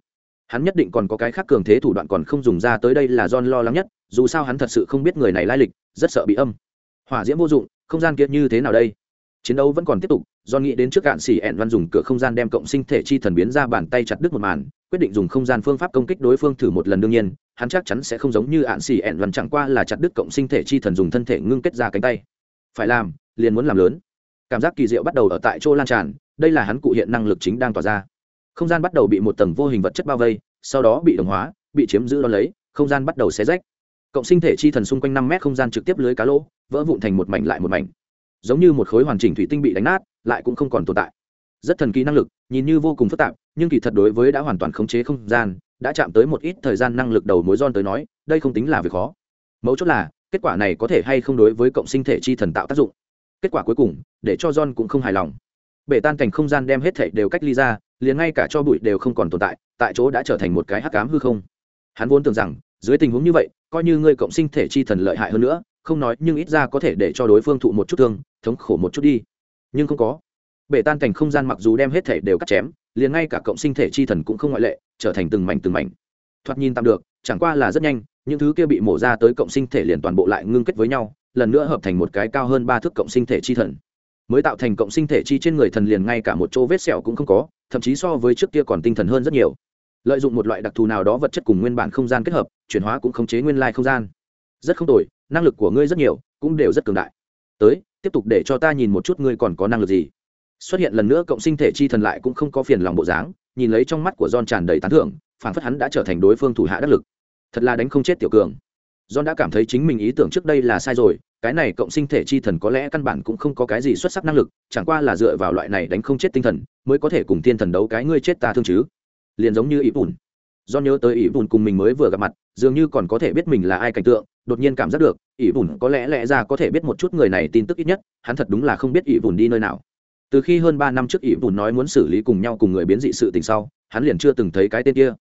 Speaker 1: Hắn nhất định còn có cái khác cường thế thủ đoạn còn không dùng ra tới đây là John lo lắng nhất, dù sao hắn thật sự không biết người này lai lịch, rất sợ bị âm. Hỏa diễm vô dụng, không gian kia như thế nào đây chiến đấu vẫn còn tiếp tục john nghĩ đến trước cạn xỉ ẹn văn dùng cửa không gian đem cộng sinh thể chi thần biến ra bàn tay chặt đứt một màn quyết định dùng không gian phương pháp công kích đối phương thử một lần đương nhiên hắn chắc chắn sẽ không giống như ạn xỉ ẹn văn chẳng qua là chặt đứt cộng sinh thể chi thần dùng thân thể ngưng kết ra cánh tay phải làm, liền muốn làm lớn. Cảm giác kỳ diệu bắt đầu ở tại chỗ lan tràn, đây là hắn cụ hiện năng lực chính đang tỏa ra. Không gian bắt đầu bị một tầng vô hình vật chất bao vây, sau đó bị đồng hóa, bị chiếm giữ đo lấy, không gian bắt đầu xé rách. Cộng sinh thể chi thần xung quanh năm mét không gian trực tiếp lưới cá lỗ, vỡ vụn thành một mảnh lại một mảnh. Giống như một khối hoàn chỉnh thủy tinh bị đánh nát, lại cũng không còn tồn tại. Rất thần kỳ năng lực, nhìn như vô cùng phức tạp, nhưng kỳ thật đối với đã hoàn toàn khống chế không gian, đã chạm tới một ít thời gian năng lực đầu mối don tới nói, đây không tính là việc khó. Mấu chốt là kết quả này có thể hay không đối với cộng sinh thể chi thần tạo tác dụng? Kết quả cuối cùng, để cho john cũng không hài lòng. Bể tan cảnh không gian đem hết thể đều cách ly ra, liền ngay cả cho bụi đều không còn tồn tại tại chỗ đã trở thành một cái hắc cám hư không. Hắn vốn tưởng rằng, dưới tình huống như vậy, coi như ngươi cộng sinh thể chi thần lợi hại hơn nữa, không nói, nhưng ít ra có thể để cho đối phương thụ một chút thương, thống khổ một chút đi. Nhưng không có. Bể tan cảnh không gian mặc dù đem hết thể đều cắt chém, liền ngay cả cộng sinh thể chi thần cũng không ngoại lệ, trở thành từng mảnh từng mảnh. Thoạt nhìn tạm được, chẳng qua là rất nhanh những thứ kia bị mổ ra tới cộng sinh thể liền toàn bộ lại ngưng kết với nhau, lần nữa hợp thành một cái cao hơn ba thước cộng sinh thể chi thần. Mới tạo thành cộng sinh thể chi trên người thần liền ngay cả một chỗ vết sẹo cũng không có, thậm chí so với trước kia còn tinh thần hơn rất nhiều. Lợi dụng một loại đặc thù nào đó vật chất cùng nguyên bản không gian kết hợp, chuyển hóa cũng khống chế nguyên lai không gian. Rất không tồi, năng lực của ngươi rất nhiều, cũng đều rất cường đại. Tới, tiếp tục để cho ta nhìn một chút ngươi còn có năng lực gì. Xuất hiện lần nữa cộng sinh thể chi thần lại cũng không có phiền lòng bộ dáng, nhìn lấy trong mắt của john tràn đầy tán thưởng phản phất hắn đã trở thành đối phương thủ hạ đắc lực thật là đánh không chết tiểu cường. John đã cảm thấy chính mình ý tưởng trước đây là sai rồi, cái này cộng sinh thể chi thần có lẽ căn bản cũng không có cái gì xuất sắc năng lực, chẳng qua là dựa vào loại này đánh không chết tinh thần, mới có thể cùng thiên thần đấu cái ngươi chết ta thương chứ. Liền giống như ý bùn do nhớ tới ý bùn cùng mình mới vừa gặp mặt, dường như còn có thể biết mình là ai cảnh tượng, đột nhiên cảm giác được ý bùn có lẽ lẽ ra có thể biết một chút người này tin tức ít nhất, hắn thật đúng là không biết ý bùn đi nơi nào. Từ khi hơn ba năm trước ý bùn nói muốn xử lý cùng nhau cùng người biến dị sự tình sau, hắn liền chưa từng thấy cái tên kia.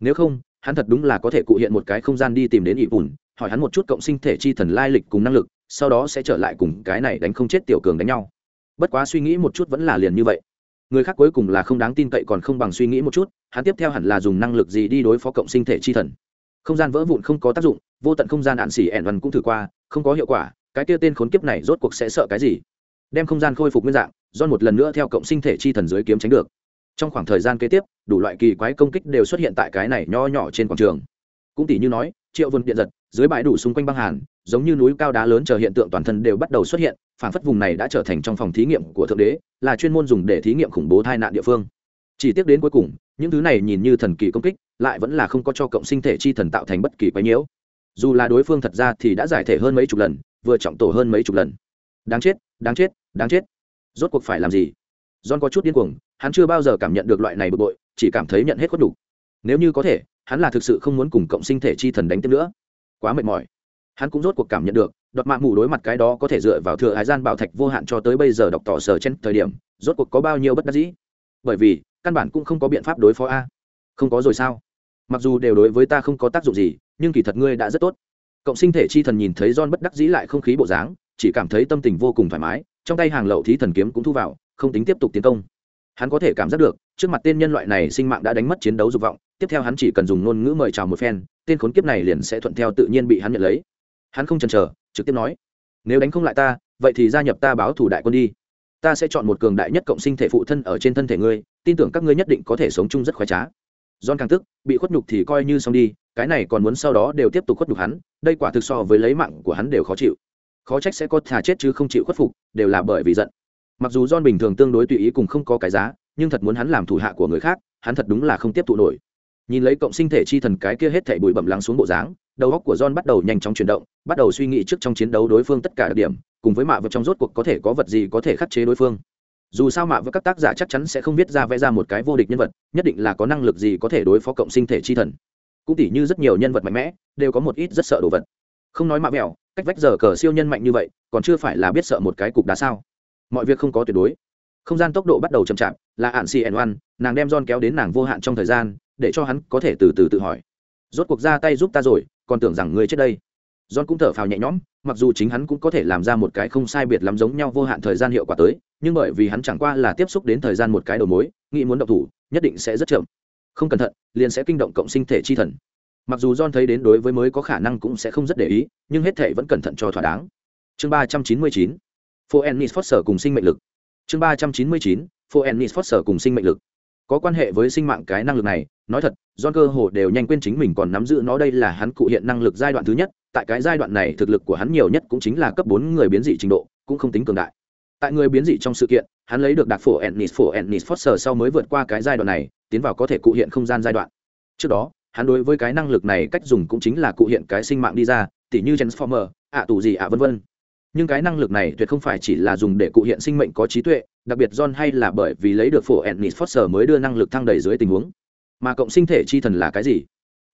Speaker 1: Nếu không hắn thật đúng là có thể cụ hiện một cái không gian đi tìm đến ý bùn hỏi hắn một chút cộng sinh thể chi thần lai lịch cùng năng lực, sau đó sẽ trở lại cùng cái này đánh không chết tiểu cường đánh nhau. Bất quá suy nghĩ một chút vẫn là liền như vậy. Người khác cuối cùng là không đáng tin cậy còn không bằng suy nghĩ một chút, hắn tiếp theo hẳn là dùng năng lực gì đi đối phó cộng sinh thể chi thần. Không gian vỡ vụn không có tác dụng, vô tận không gian ạn xỉ ẻn văn cũng thử qua, không có hiệu quả, cái kia tên khốn kiếp này rốt cuộc sẽ sợ cái gì? Đem không gian khôi phục nguyên dạng do một lần nữa theo cộng sinh thể chi thần dưới kiếm tránh được trong khoảng thời gian kế tiếp, đủ loại kỳ quái công kích đều xuất hiện tại cái này nho nhỏ trên quảng trường. Cũng tỷ như nói, triệu vườn điện giật, dưới bãi đủ xung quanh băng hàn, giống như núi cao đá lớn chờ hiện tượng toàn thân đều bắt đầu xuất hiện, phản phất vùng này đã trở thành trong phòng thí nghiệm của thượng đế, là chuyên môn dùng để thí nghiệm khủng bố tai nạn địa phương. Chỉ tiếc đến cuối cùng, những thứ này nhìn như thần kỳ công kích, lại vẫn là không có cho cộng sinh thể chi thần tạo thành bất kỳ quái nhiễu. Dù là đối phương thật ra thì đã giải thể hơn mấy chục lần, vừa trọng tổ hơn mấy chục lần. Đáng chết đáng chết đáng chết. Rốt cuộc phải làm gì? John có chút điên cuồng hắn chưa bao giờ cảm nhận được loại này bực bội, chỉ cảm thấy nhận hết khuất đủ. nếu như có thể, hắn là thực sự không muốn cùng cộng sinh thể chi thần đánh tiếp nữa. Quá mệt mỏi. Hắn cũng rốt cuộc cảm nhận được, đoạt mạng mù đối mặt cái đó có thể dựa vào thừa hải gian bảo thạch vô hạn cho tới bây giờ đọc tỏ sở trên thời điểm, rốt cuộc có bao nhiêu bất đắc dĩ. Bởi vì, căn bản cũng không có biện pháp đối phó a. Không có rồi sao? Mặc dù đều đối với ta không có tác dụng gì, nhưng kỳ thật ngươi đã rất tốt. Cộng sinh thể chi thần nhìn thấy John bất đắc dĩ lại không khí bộ dáng, chỉ cảm thấy tâm tình vô cùng thoải mái, trong tay hàng lậu thí thần kiếm cũng thu vào, không tính tiếp tục tiến công hắn có thể cảm giác được trước mặt tên nhân loại này sinh mạng đã đánh mất chiến đấu dục vọng tiếp theo hắn chỉ cần dùng ngôn ngữ mời chào một phen tên khốn kiếp này liền sẽ thuận theo tự nhiên bị hắn nhận lấy hắn không chần chờ trực tiếp nói nếu đánh không lại ta vậy thì gia nhập ta báo thủ đại quân đi ta sẽ chọn một cường đại nhất cộng sinh thể phụ thân ở trên thân thể ngươi tin tưởng các ngươi nhất định có thể sống chung rất khoái trá John càng tức, bị khuất nhục thì coi như xong đi, cái này còn muốn sau đó đều tiếp tục khuất nhục hắn, đây quả thực so với lấy mạng của hắn đều khó chịu. Khó trách sẽ có thà chết chứ không chịu khuất phục, đều là bởi vì giận. Mặc dù John bình thường tương đối tùy ý cùng không có cái giá, nhưng thật muốn hắn làm thủ hạ của người khác, hắn thật đúng là không tiếp thụ nổi. Nhìn lấy cộng sinh thể chi thần cái kia hết thảy bụi bẩm lắng xuống bộ dáng, đầu óc của John bắt đầu nhanh chóng chuyển động, bắt đầu suy nghĩ trước trong chiến đấu đối phương tất cả đặc điểm, cùng với mạ vật trong rốt cuộc có thể có vật gì có thể khắc chế đối phương. Dù sao mạ với các tác giả chắc chắn sẽ không viết ra vẽ ra một cái vô địch nhân vật nhất định là có năng lực gì có thể đối phó cộng sinh thể chi thần. Cũng tỉ như rất nhiều nhân vật mạnh mẽ đều có một ít rất sợ đồ vật. Không nói mạ vẹo, cách vách giờ cờ siêu nhân mạnh như vậy còn chưa phải là biết sợ một cái cục đá sao mọi việc không có tuyệt đối không gian tốc độ bắt đầu chậm chạp là ạn cn oan nàng đem John kéo đến nàng vô hạn trong thời gian để cho hắn có thể từ từ tự hỏi rốt cuộc ra tay giúp ta rồi còn tưởng rằng ngươi chết đây John cũng thở phào nhẹ nhõm, mặc dù chính hắn cũng có thể làm ra một cái không sai biệt lắm giống nhau vô hạn thời gian hiệu quả tới, nhưng bởi vì hắn chẳng qua là tiếp xúc đến thời gian một cái đầu mối, nghĩ muốn động thủ, nhất định sẽ rất chậm. Không cẩn thận, liền sẽ kinh động cộng sinh thể chi thần. Mặc dù John thấy đến đối với mới có khả năng cũng sẽ không rất để ý, nhưng hết thảy vẫn cẩn thận cho thỏa đáng. Chương ba trăm chín mươi chín, Forenis Foster cùng sinh mệnh lực. Chương ba trăm chín mươi chín, Forenis Foster cùng sinh mệnh lực. Có quan hệ với sinh mạng cái năng lực này, nói thật, John cơ hồ đều nhanh quên chính mình còn nắm giữ nó đây là hắn cụ hiện năng lực giai đoạn thứ nhất, tại cái giai đoạn này thực lực của hắn nhiều nhất cũng chính là cấp bốn người biến dị trình độ cũng không tính cường đại tại người biến dị trong sự kiện hắn lấy được đặc phổ ennis phổ ennis foster sau mới vượt qua cái giai đoạn này tiến vào có thể cụ hiện không gian giai đoạn trước đó hắn đối với cái năng lực này cách dùng cũng chính là cụ hiện cái sinh mạng đi ra tỉ như transformer ạ tù gì ạ vân vân nhưng cái năng lực này tuyệt không phải chỉ là dùng để cụ hiện sinh mệnh có trí tuệ, đặc biệt john hay là bởi vì lấy được phổ ennis foster mới đưa năng lực thăng đầy dưới tình huống. Mà cộng sinh thể chi thần là cái gì?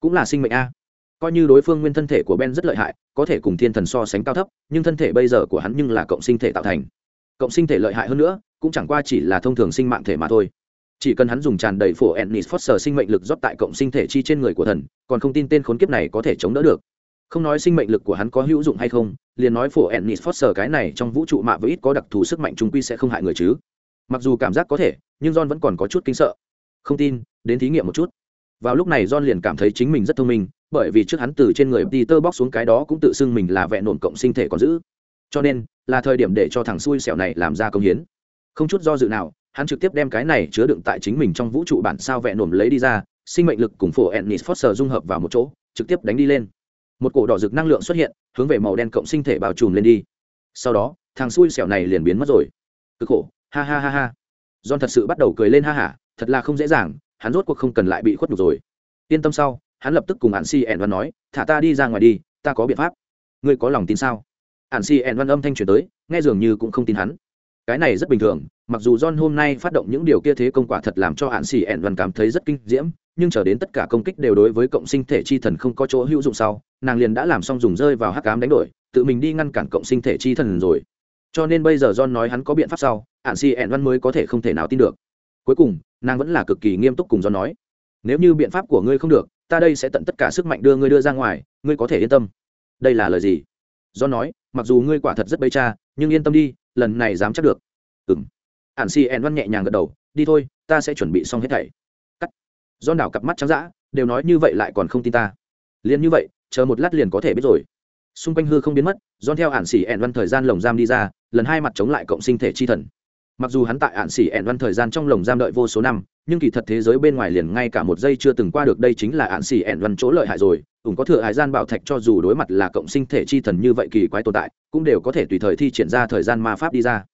Speaker 1: Cũng là sinh mệnh a. Coi như đối phương nguyên thân thể của ben rất lợi hại, có thể cùng thiên thần so sánh cao thấp, nhưng thân thể bây giờ của hắn nhưng là cộng sinh thể tạo thành. Cộng sinh thể lợi hại hơn nữa, cũng chẳng qua chỉ là thông thường sinh mạng thể mà thôi. Chỉ cần hắn dùng tràn đầy phổ ennis foster sinh mệnh lực rót tại cộng sinh thể chi trên người của thần, còn không tin tên khốn kiếp này có thể chống đỡ được không nói sinh mệnh lực của hắn có hữu dụng hay không liền nói phổ ennis foster cái này trong vũ trụ mạ với ít có đặc thù sức mạnh trung quy sẽ không hại người chứ mặc dù cảm giác có thể nhưng john vẫn còn có chút kinh sợ không tin đến thí nghiệm một chút vào lúc này john liền cảm thấy chính mình rất thông minh bởi vì trước hắn từ trên người Peter bóc xuống cái đó cũng tự xưng mình là vẹn nổn cộng sinh thể còn giữ. Cho nên, là thời điểm để cho thằng xui xẻo này làm ra công hiến. Không chút do dự nào, hắn trực tiếp đem cái này chứa đựng tại chính mình trong vũ trụ bản sao vẹn nổn lấy đi ra, sinh mệnh lực cùng phổ Ennis Foster dung hợp vào một chỗ, trực tiếp đánh đi lên. Một cổ đỏ rực năng lượng xuất hiện, hướng về màu đen cộng sinh thể bao trùm lên đi. Sau đó, thằng xui xẻo này liền biến mất rồi. Cực khổ, ha ha ha ha. John thật sự bắt đầu cười lên ha hả, thật là không dễ dàng, hắn rốt cuộc không cần lại bị khuất nhục rồi. Yên tâm sau, hắn lập tức cùng hạn si ẻn văn nói thả ta đi ra ngoài đi ta có biện pháp ngươi có lòng tin sao hạn si ẻn văn âm thanh truyền tới nghe dường như cũng không tin hắn cái này rất bình thường, mặc dù john hôm nay phát động những điều kia thế công quả thật làm cho hạn si ẹn đoàn cảm thấy rất kinh diễm, nhưng chờ đến tất cả công kích đều đối với cộng sinh thể chi thần không có chỗ hữu dụng sau, nàng liền đã làm xong dùng rơi vào hắc cám đánh đổi, tự mình đi ngăn cản cộng sinh thể chi thần rồi. Cho nên bây giờ john nói hắn có biện pháp sau hạn si ẹn văn mới có thể không thể nào tin được. Cuối cùng, nàng vẫn là cực kỳ nghiêm túc cùng john nói, nếu như biện pháp của ngươi không được, ta đây sẽ tận tất cả sức mạnh đưa ngươi đưa ra ngoài, ngươi có thể yên tâm. Đây là lời gì? John nói, mặc dù ngươi quả thật rất bây cha nhưng yên tâm đi, lần này dám chắc được. Ừ m ản si ẹn văn nhẹ nhàng gật đầu, đi thôi, ta sẽ chuẩn bị xong hết thảy. Cắt. Do đảo cặp mắt trắng d ã đều nói như vậy lại còn không tin ta. Liền như vậy, chờ một lát liền có thể biết rồi. Xung quanh hư không biến mất do theo ạn xỉ ẹn văn thời gian lồng giam đi ra, lần hai mặt chống lại cộng sinh thể chi thần. Mặc dù hắn tại ạn xỉ ẹn văn thời gian trong lồng giam đợi vô số năm nhưng kỳ thật thế giới bên ngoài liền ngay cả một giây chưa từng qua được đây chính là ạn xỉ ẹn văn chỗ lợi hại rồi. Ủng có thừa hải gian bảo thạch cho dù đối mặt là cộng sinh thể chi thần như vậy kỳ quái tồn tại cũng đều có thể tùy thời thi triển ra thời gian ma pháp đi ra.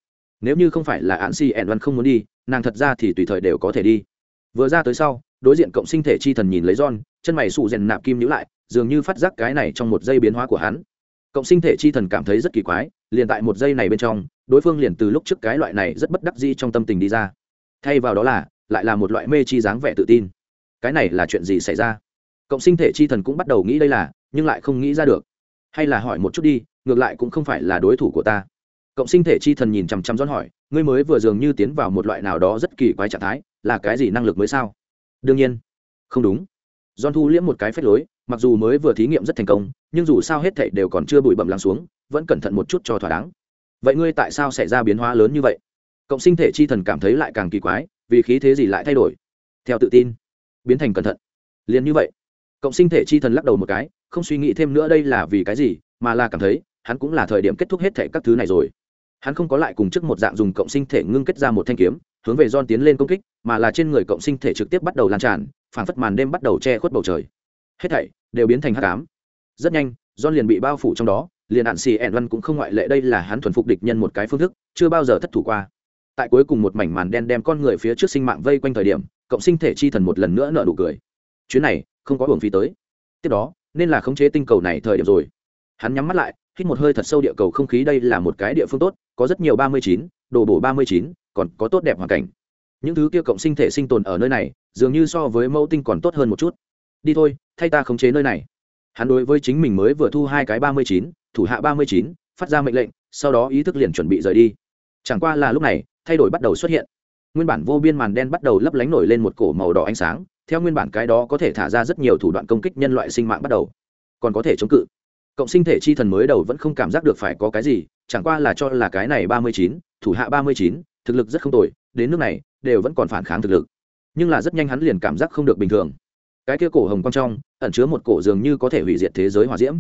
Speaker 1: Nếu như không phải là ạn xỉ ẹn văn không muốn đi nàng thật ra thì tùy thời đều có thể đi. Vừa ra tới sau đối diện cộng sinh thể chi thần nhìn lấy John, chân mày sụ rèn nạp kim nhữ lại, dường như phát giác cái này trong một giây biến hóa của hắn. Cộng sinh thể chi thần cảm thấy rất kỳ quái liền tại một giây này bên trong đối phương liền từ lúc trước cái loại này rất bất đắc di trong tâm tình đi ra. Thay vào đó là lại là một loại mê chi dáng vẻ tự tin. Cái này là chuyện gì xảy ra? Cộng sinh thể chi thần cũng bắt đầu nghĩ đây là, nhưng lại không nghĩ ra được. Hay là hỏi một chút đi, ngược lại cũng không phải là đối thủ của ta. Cộng sinh thể chi thần nhìn chằm chằm rón hỏi, ngươi mới vừa dường như tiến vào một loại nào đó rất kỳ quái trạng thái, là cái gì năng lực mới sao? Đương nhiên. Không đúng. John thu liễm một cái phép lối, mặc dù mới vừa thí nghiệm rất thành công, nhưng dù sao hết thảy đều còn chưa bụi bẩm lắng xuống, vẫn cẩn thận một chút cho thỏa đáng. Vậy ngươi tại sao xảy ra biến hóa lớn như vậy? Cộng sinh thể chi thần cảm thấy lại càng kỳ quái vì khí thế gì lại thay đổi? Theo tự tin, biến thành cẩn thận. Liền như vậy, cộng sinh thể chi thần lắc đầu một cái, không suy nghĩ thêm nữa đây là vì cái gì, mà là cảm thấy, hắn cũng là thời điểm kết thúc hết thảy các thứ này rồi. Hắn không có lại cùng trước một dạng dùng cộng sinh thể ngưng kết ra một thanh kiếm, hướng về don tiến lên công kích, mà là trên người cộng sinh thể trực tiếp bắt đầu lan tràn, phảng phất màn đêm bắt đầu che khuất bầu trời. Hết thảy đều biến thành hắc ám. Rất nhanh don liền bị bao phủ trong đó, liền hạn xì ẻn văn cũng không ngoại lệ đây là hắn thuần phục địch nhân một cái phương thức, chưa bao giờ thất thủ qua tại cuối cùng một mảnh màn đen đem con người phía trước sinh mạng vây quanh thời điểm, cộng sinh thể chi thần một lần nữa nợ nụ cười. Chuyến này, không có hưởng phí tới. Tiếp đó, nên là khống chế tinh cầu này thời điểm rồi. Hắn nhắm mắt lại, hít một hơi thật sâu địa cầu không khí đây là một cái địa phương tốt, có rất nhiều ba mươi chín, đồ bổ ba mươi chín, còn có tốt đẹp hoàn cảnh. Những thứ kia cộng sinh thể sinh tồn ở nơi này, dường như so với mẫu tinh còn tốt hơn một chút. Đi thôi, thay ta khống chế nơi này. Hắn đối với chính mình mới vừa thu hai cái ba mươi chín, thủ hạ ba mươi chín, phát ra mệnh lệnh, sau đó ý thức liền chuẩn bị rời đi. Chẳng qua là lúc này thay đổi bắt đầu xuất hiện. Nguyên bản vô biên màn đen bắt đầu lấp lánh nổi lên một cổ màu đỏ ánh sáng, theo nguyên bản cái đó có thể thả ra rất nhiều thủ đoạn công kích nhân loại sinh mạng bắt đầu. Còn có thể chống cự. Cộng sinh thể chi thần mới đầu vẫn không cảm giác được phải có cái gì, chẳng qua là cho là cái này ba mươi chín, thủ hạ ba mươi chín, thực lực rất không tồi, đến nước này, đều vẫn còn phản kháng thực lực. Nhưng là rất nhanh hắn liền cảm giác không được bình thường. Cái kia cổ hồng quang trong, ẩn chứa một cổ dường như có thể hủy diệt thế giới hỏa diễm.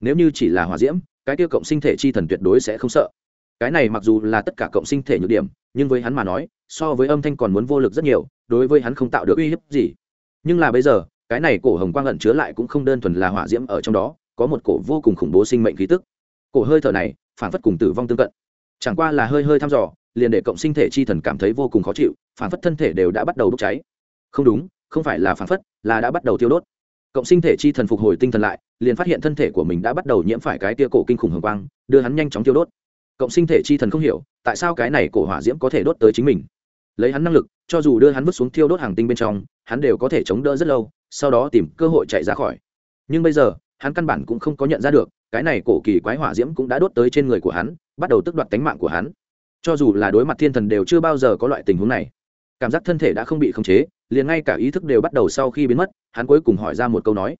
Speaker 1: Nếu như chỉ là hỏa diễm, cái kia cộng sinh thể chi thần tuyệt đối sẽ không sợ cái này mặc dù là tất cả cộng sinh thể nhược điểm, nhưng với hắn mà nói, so với âm thanh còn muốn vô lực rất nhiều, đối với hắn không tạo được uy hiếp gì. Nhưng là bây giờ, cái này cổ hồng quang ẩn chứa lại cũng không đơn thuần là hỏa diễm ở trong đó, có một cổ vô cùng khủng bố sinh mệnh khí tức. Cổ hơi thở này, phản phất cùng tử vong tương cận. Chẳng qua là hơi hơi thăm dò, liền để cộng sinh thể chi thần cảm thấy vô cùng khó chịu, phản phất thân thể đều đã bắt đầu bốc cháy. Không đúng, không phải là phản phất, là đã bắt đầu tiêu đốt. Cộng sinh thể chi thần phục hồi tinh thần lại, liền phát hiện thân thể của mình đã bắt đầu nhiễm phải cái tia cổ kinh khủng hồng quang, đưa hắn nhanh chóng tiêu đốt cộng sinh thể chi thần không hiểu, tại sao cái này cổ hỏa diễm có thể đốt tới chính mình? Lấy hắn năng lực, cho dù đưa hắn vứt xuống thiêu đốt hàng tinh bên trong, hắn đều có thể chống đỡ rất lâu, sau đó tìm cơ hội chạy ra khỏi. Nhưng bây giờ, hắn căn bản cũng không có nhận ra được, cái này cổ kỳ quái hỏa diễm cũng đã đốt tới trên người của hắn, bắt đầu tức đoạt tánh mạng của hắn. Cho dù là đối mặt thiên thần đều chưa bao giờ có loại tình huống này. Cảm giác thân thể đã không bị khống chế, liền ngay cả ý thức đều bắt đầu sau khi biến mất, hắn cuối cùng hỏi ra một câu nói.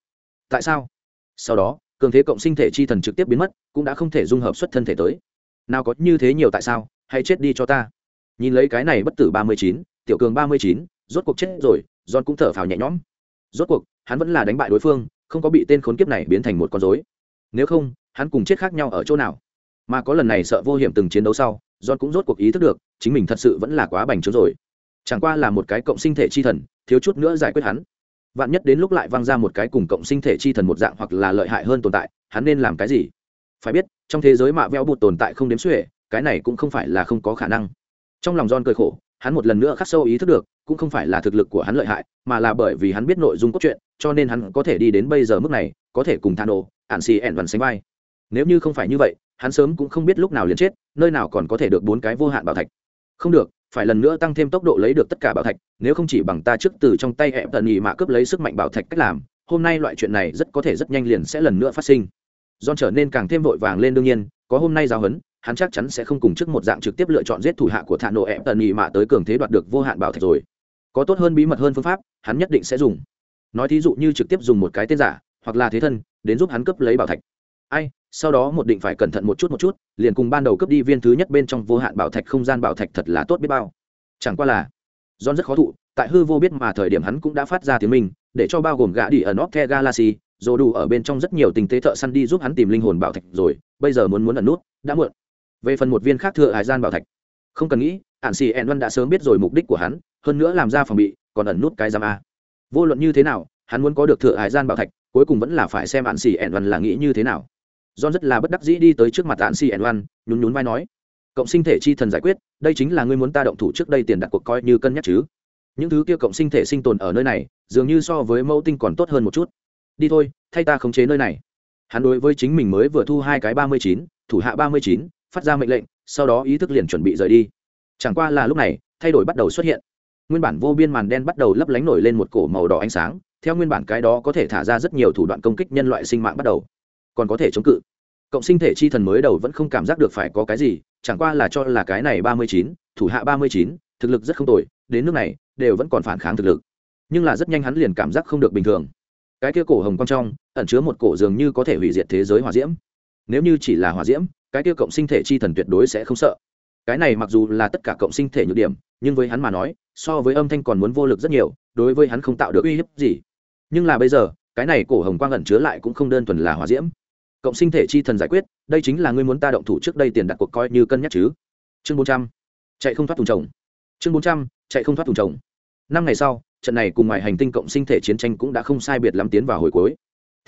Speaker 1: Tại sao? Sau đó, cường thế cộng sinh thể chi thần trực tiếp biến mất, cũng đã không thể dung hợp xuất thân thể tới nào có như thế nhiều tại sao, hãy chết đi cho ta. Nhìn lấy cái này bất tử ba mươi chín, tiểu cường ba mươi chín, rốt cuộc chết rồi, john cũng thở phào nhẹ nhõm. Rốt cuộc, hắn vẫn là đánh bại đối phương, không có bị tên khốn kiếp này biến thành một con dối nếu không, hắn cùng chết khác nhau ở chỗ nào? Mà có lần này sợ vô hiểm từng chiến đấu sau, john cũng rốt cuộc ý thức được, chính mình thật sự vẫn là quá bành trướng rồi. Chẳng qua là một cái cộng sinh thể chi thần, thiếu chút nữa giải quyết hắn. Vạn nhất đến lúc lại văng ra một cái cùng cộng sinh thể chi thần một dạng hoặc là lợi hại hơn tồn tại, hắn nên làm cái gì? Phải biết trong thế giới mạ veo bụt tồn tại không đếm xuể, cái này cũng không phải là không có khả năng. Trong lòng John cười khổ, hắn một lần nữa khắc sâu ý thức được, cũng không phải là thực lực của hắn lợi hại, mà là bởi vì hắn biết nội dung cốt truyện, cho nên hắn có thể đi đến bây giờ mức này, có thể cùng thano ạn xì ẻn vằn sánh vai. Nếu như không phải như vậy, hắn sớm cũng không biết lúc nào liền chết, nơi nào còn có thể được bốn cái vô hạn bảo thạch. Không được, phải lần nữa tăng thêm tốc độ lấy được tất cả bảo thạch, nếu không chỉ bằng ta trước từ trong tay hẹp tần nhì mạ cướp lấy sức mạnh bảo thạch cách làm, hôm nay loại chuyện này rất có thể rất nhanh liền sẽ lần nữa phát sinh. John trở nên càng thêm vội vàng lên đương nhiên có hôm nay giáo huấn hắn chắc chắn sẽ không cùng trước một dạng trực tiếp lựa chọn giết thủ hạ của thạ nộ ẹp tần nghị mạ tới cường thế đoạt được vô hạn bảo thạch rồi. Có tốt hơn bí mật hơn phương pháp hắn nhất định sẽ dùng. Nói thí dụ như trực tiếp dùng một cái tên giả hoặc là thế thân đến giúp hắn cướp lấy bảo thạch. Ai sau đó một định phải cẩn thận một chút một chút liền cùng ban đầu cướp đi viên thứ nhất bên trong vô hạn bảo thạch không gian bảo thạch thật là tốt biết bao. Chẳng qua là John rất khó thụ tại hư vô biết mà thời điểm hắn cũng đã phát ra tiếng mình để cho bao gồm gã đi ở North Galaxy, dồ đủ ở bên trong rất nhiều tình tế thợ săn đi giúp hắn tìm linh hồn bảo thạch rồi, bây giờ muốn muốn ẩn nút, đã muộn. Về phần một viên khác thừa hải gian bảo thạch, không cần nghĩ, Ản Sĩ văn đã sớm biết rồi mục đích của hắn, hơn nữa làm ra phòng bị, còn ẩn nút cái giam a. Vô luận như thế nào, hắn muốn có được thừa hải gian bảo thạch, cuối cùng vẫn là phải xem Ản Sĩ văn là nghĩ như thế nào. John rất là bất đắc dĩ đi tới trước mặt Ản Sĩ văn nhún nhún vai nói: "Cộng sinh thể chi thần giải quyết, đây chính là ngươi muốn ta động thủ trước đây tiền đặt cuộc coi như cân nhắc chứ?" những thứ kia cộng sinh thể sinh tồn ở nơi này dường như so với mẫu tinh còn tốt hơn một chút đi thôi, thay ta khống chế nơi này. Hắn đối với chính mình mới vừa thu hai cái ba mươi chín, thủ hạ ba mươi chín, phát ra mệnh lệnh, sau đó ý thức liền chuẩn bị rời đi. Chẳng qua là lúc này, thay đổi bắt đầu xuất hiện. Nguyên bản vô biên màn đen bắt đầu lấp lánh nổi lên một cổ màu đỏ ánh sáng, theo nguyên bản cái đó có thể thả ra rất nhiều thủ đoạn công kích nhân loại sinh mạng bắt đầu. Còn có thể chống cự. Cộng sinh thể chi thần mới đầu vẫn không cảm giác được phải có cái gì, chẳng qua là cho là cái này ba mươi chín, thủ hạ ba mươi chín, thực lực rất không tồi, đến nước này, đều vẫn còn phản kháng thực lực. Nhưng là rất nhanh hắn liền cảm giác không được bình thường cái kia cổ hồng quang trong, ẩn chứa một cổ dường như có thể hủy diệt thế giới hỏa diễm. Nếu như chỉ là hỏa diễm, cái kia cộng sinh thể chi thần tuyệt đối sẽ không sợ. Cái này mặc dù là tất cả cộng sinh thể nhược điểm, nhưng với hắn mà nói, so với âm thanh còn muốn vô lực rất nhiều, đối với hắn không tạo được uy hiếp gì. Nhưng là bây giờ, cái này cổ hồng quang ẩn chứa lại cũng không đơn thuần là hỏa diễm. Cộng sinh thể chi thần giải quyết, đây chính là ngươi muốn ta động thủ trước đây tiền đặt cuộc coi như cân nhắc chứ. Chương bốn trăm, chạy không thoát thùng chồng. Chương bốn trăm, chạy không thoát thùng chồng. Năm ngày sau trận này cùng ngoài hành tinh cộng sinh thể chiến tranh cũng đã không sai biệt lắm tiến vào hồi cuối.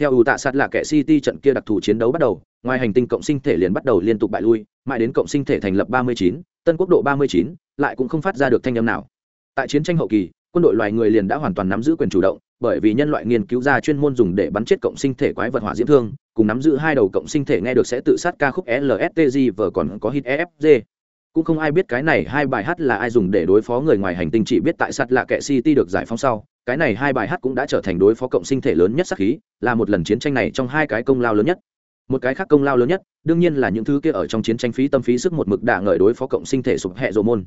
Speaker 1: Theo ủ tạ sát là kẻ city trận kia đặc thù chiến đấu bắt đầu ngoài hành tinh cộng sinh thể liền bắt đầu liên tục bại lui mãi đến cộng sinh thể thành lập 39, tân quốc độ 39, lại cũng không phát ra được thanh âm nào. Tại chiến tranh hậu kỳ quân đội loài người liền đã hoàn toàn nắm giữ quyền chủ động bởi vì nhân loại nghiên cứu ra chuyên môn dùng để bắn chết cộng sinh thể quái vật hỏa diễm thương cùng nắm giữ hai đầu cộng sinh thể nghe được sẽ tự sát ca khúc lstg và còn có hit efg cũng không ai biết cái này hai bài hát là ai dùng để đối phó người ngoài hành tinh, chỉ biết tại sát lạ kệ city được giải phóng sau, cái này hai bài hát cũng đã trở thành đối phó cộng sinh thể lớn nhất sắc khí, là một lần chiến tranh này trong hai cái công lao lớn nhất. Một cái khác công lao lớn nhất, đương nhiên là những thứ kia ở trong chiến tranh phí tâm phí sức một mực đả ngợi đối phó cộng sinh thể sụp hệ rộ môn.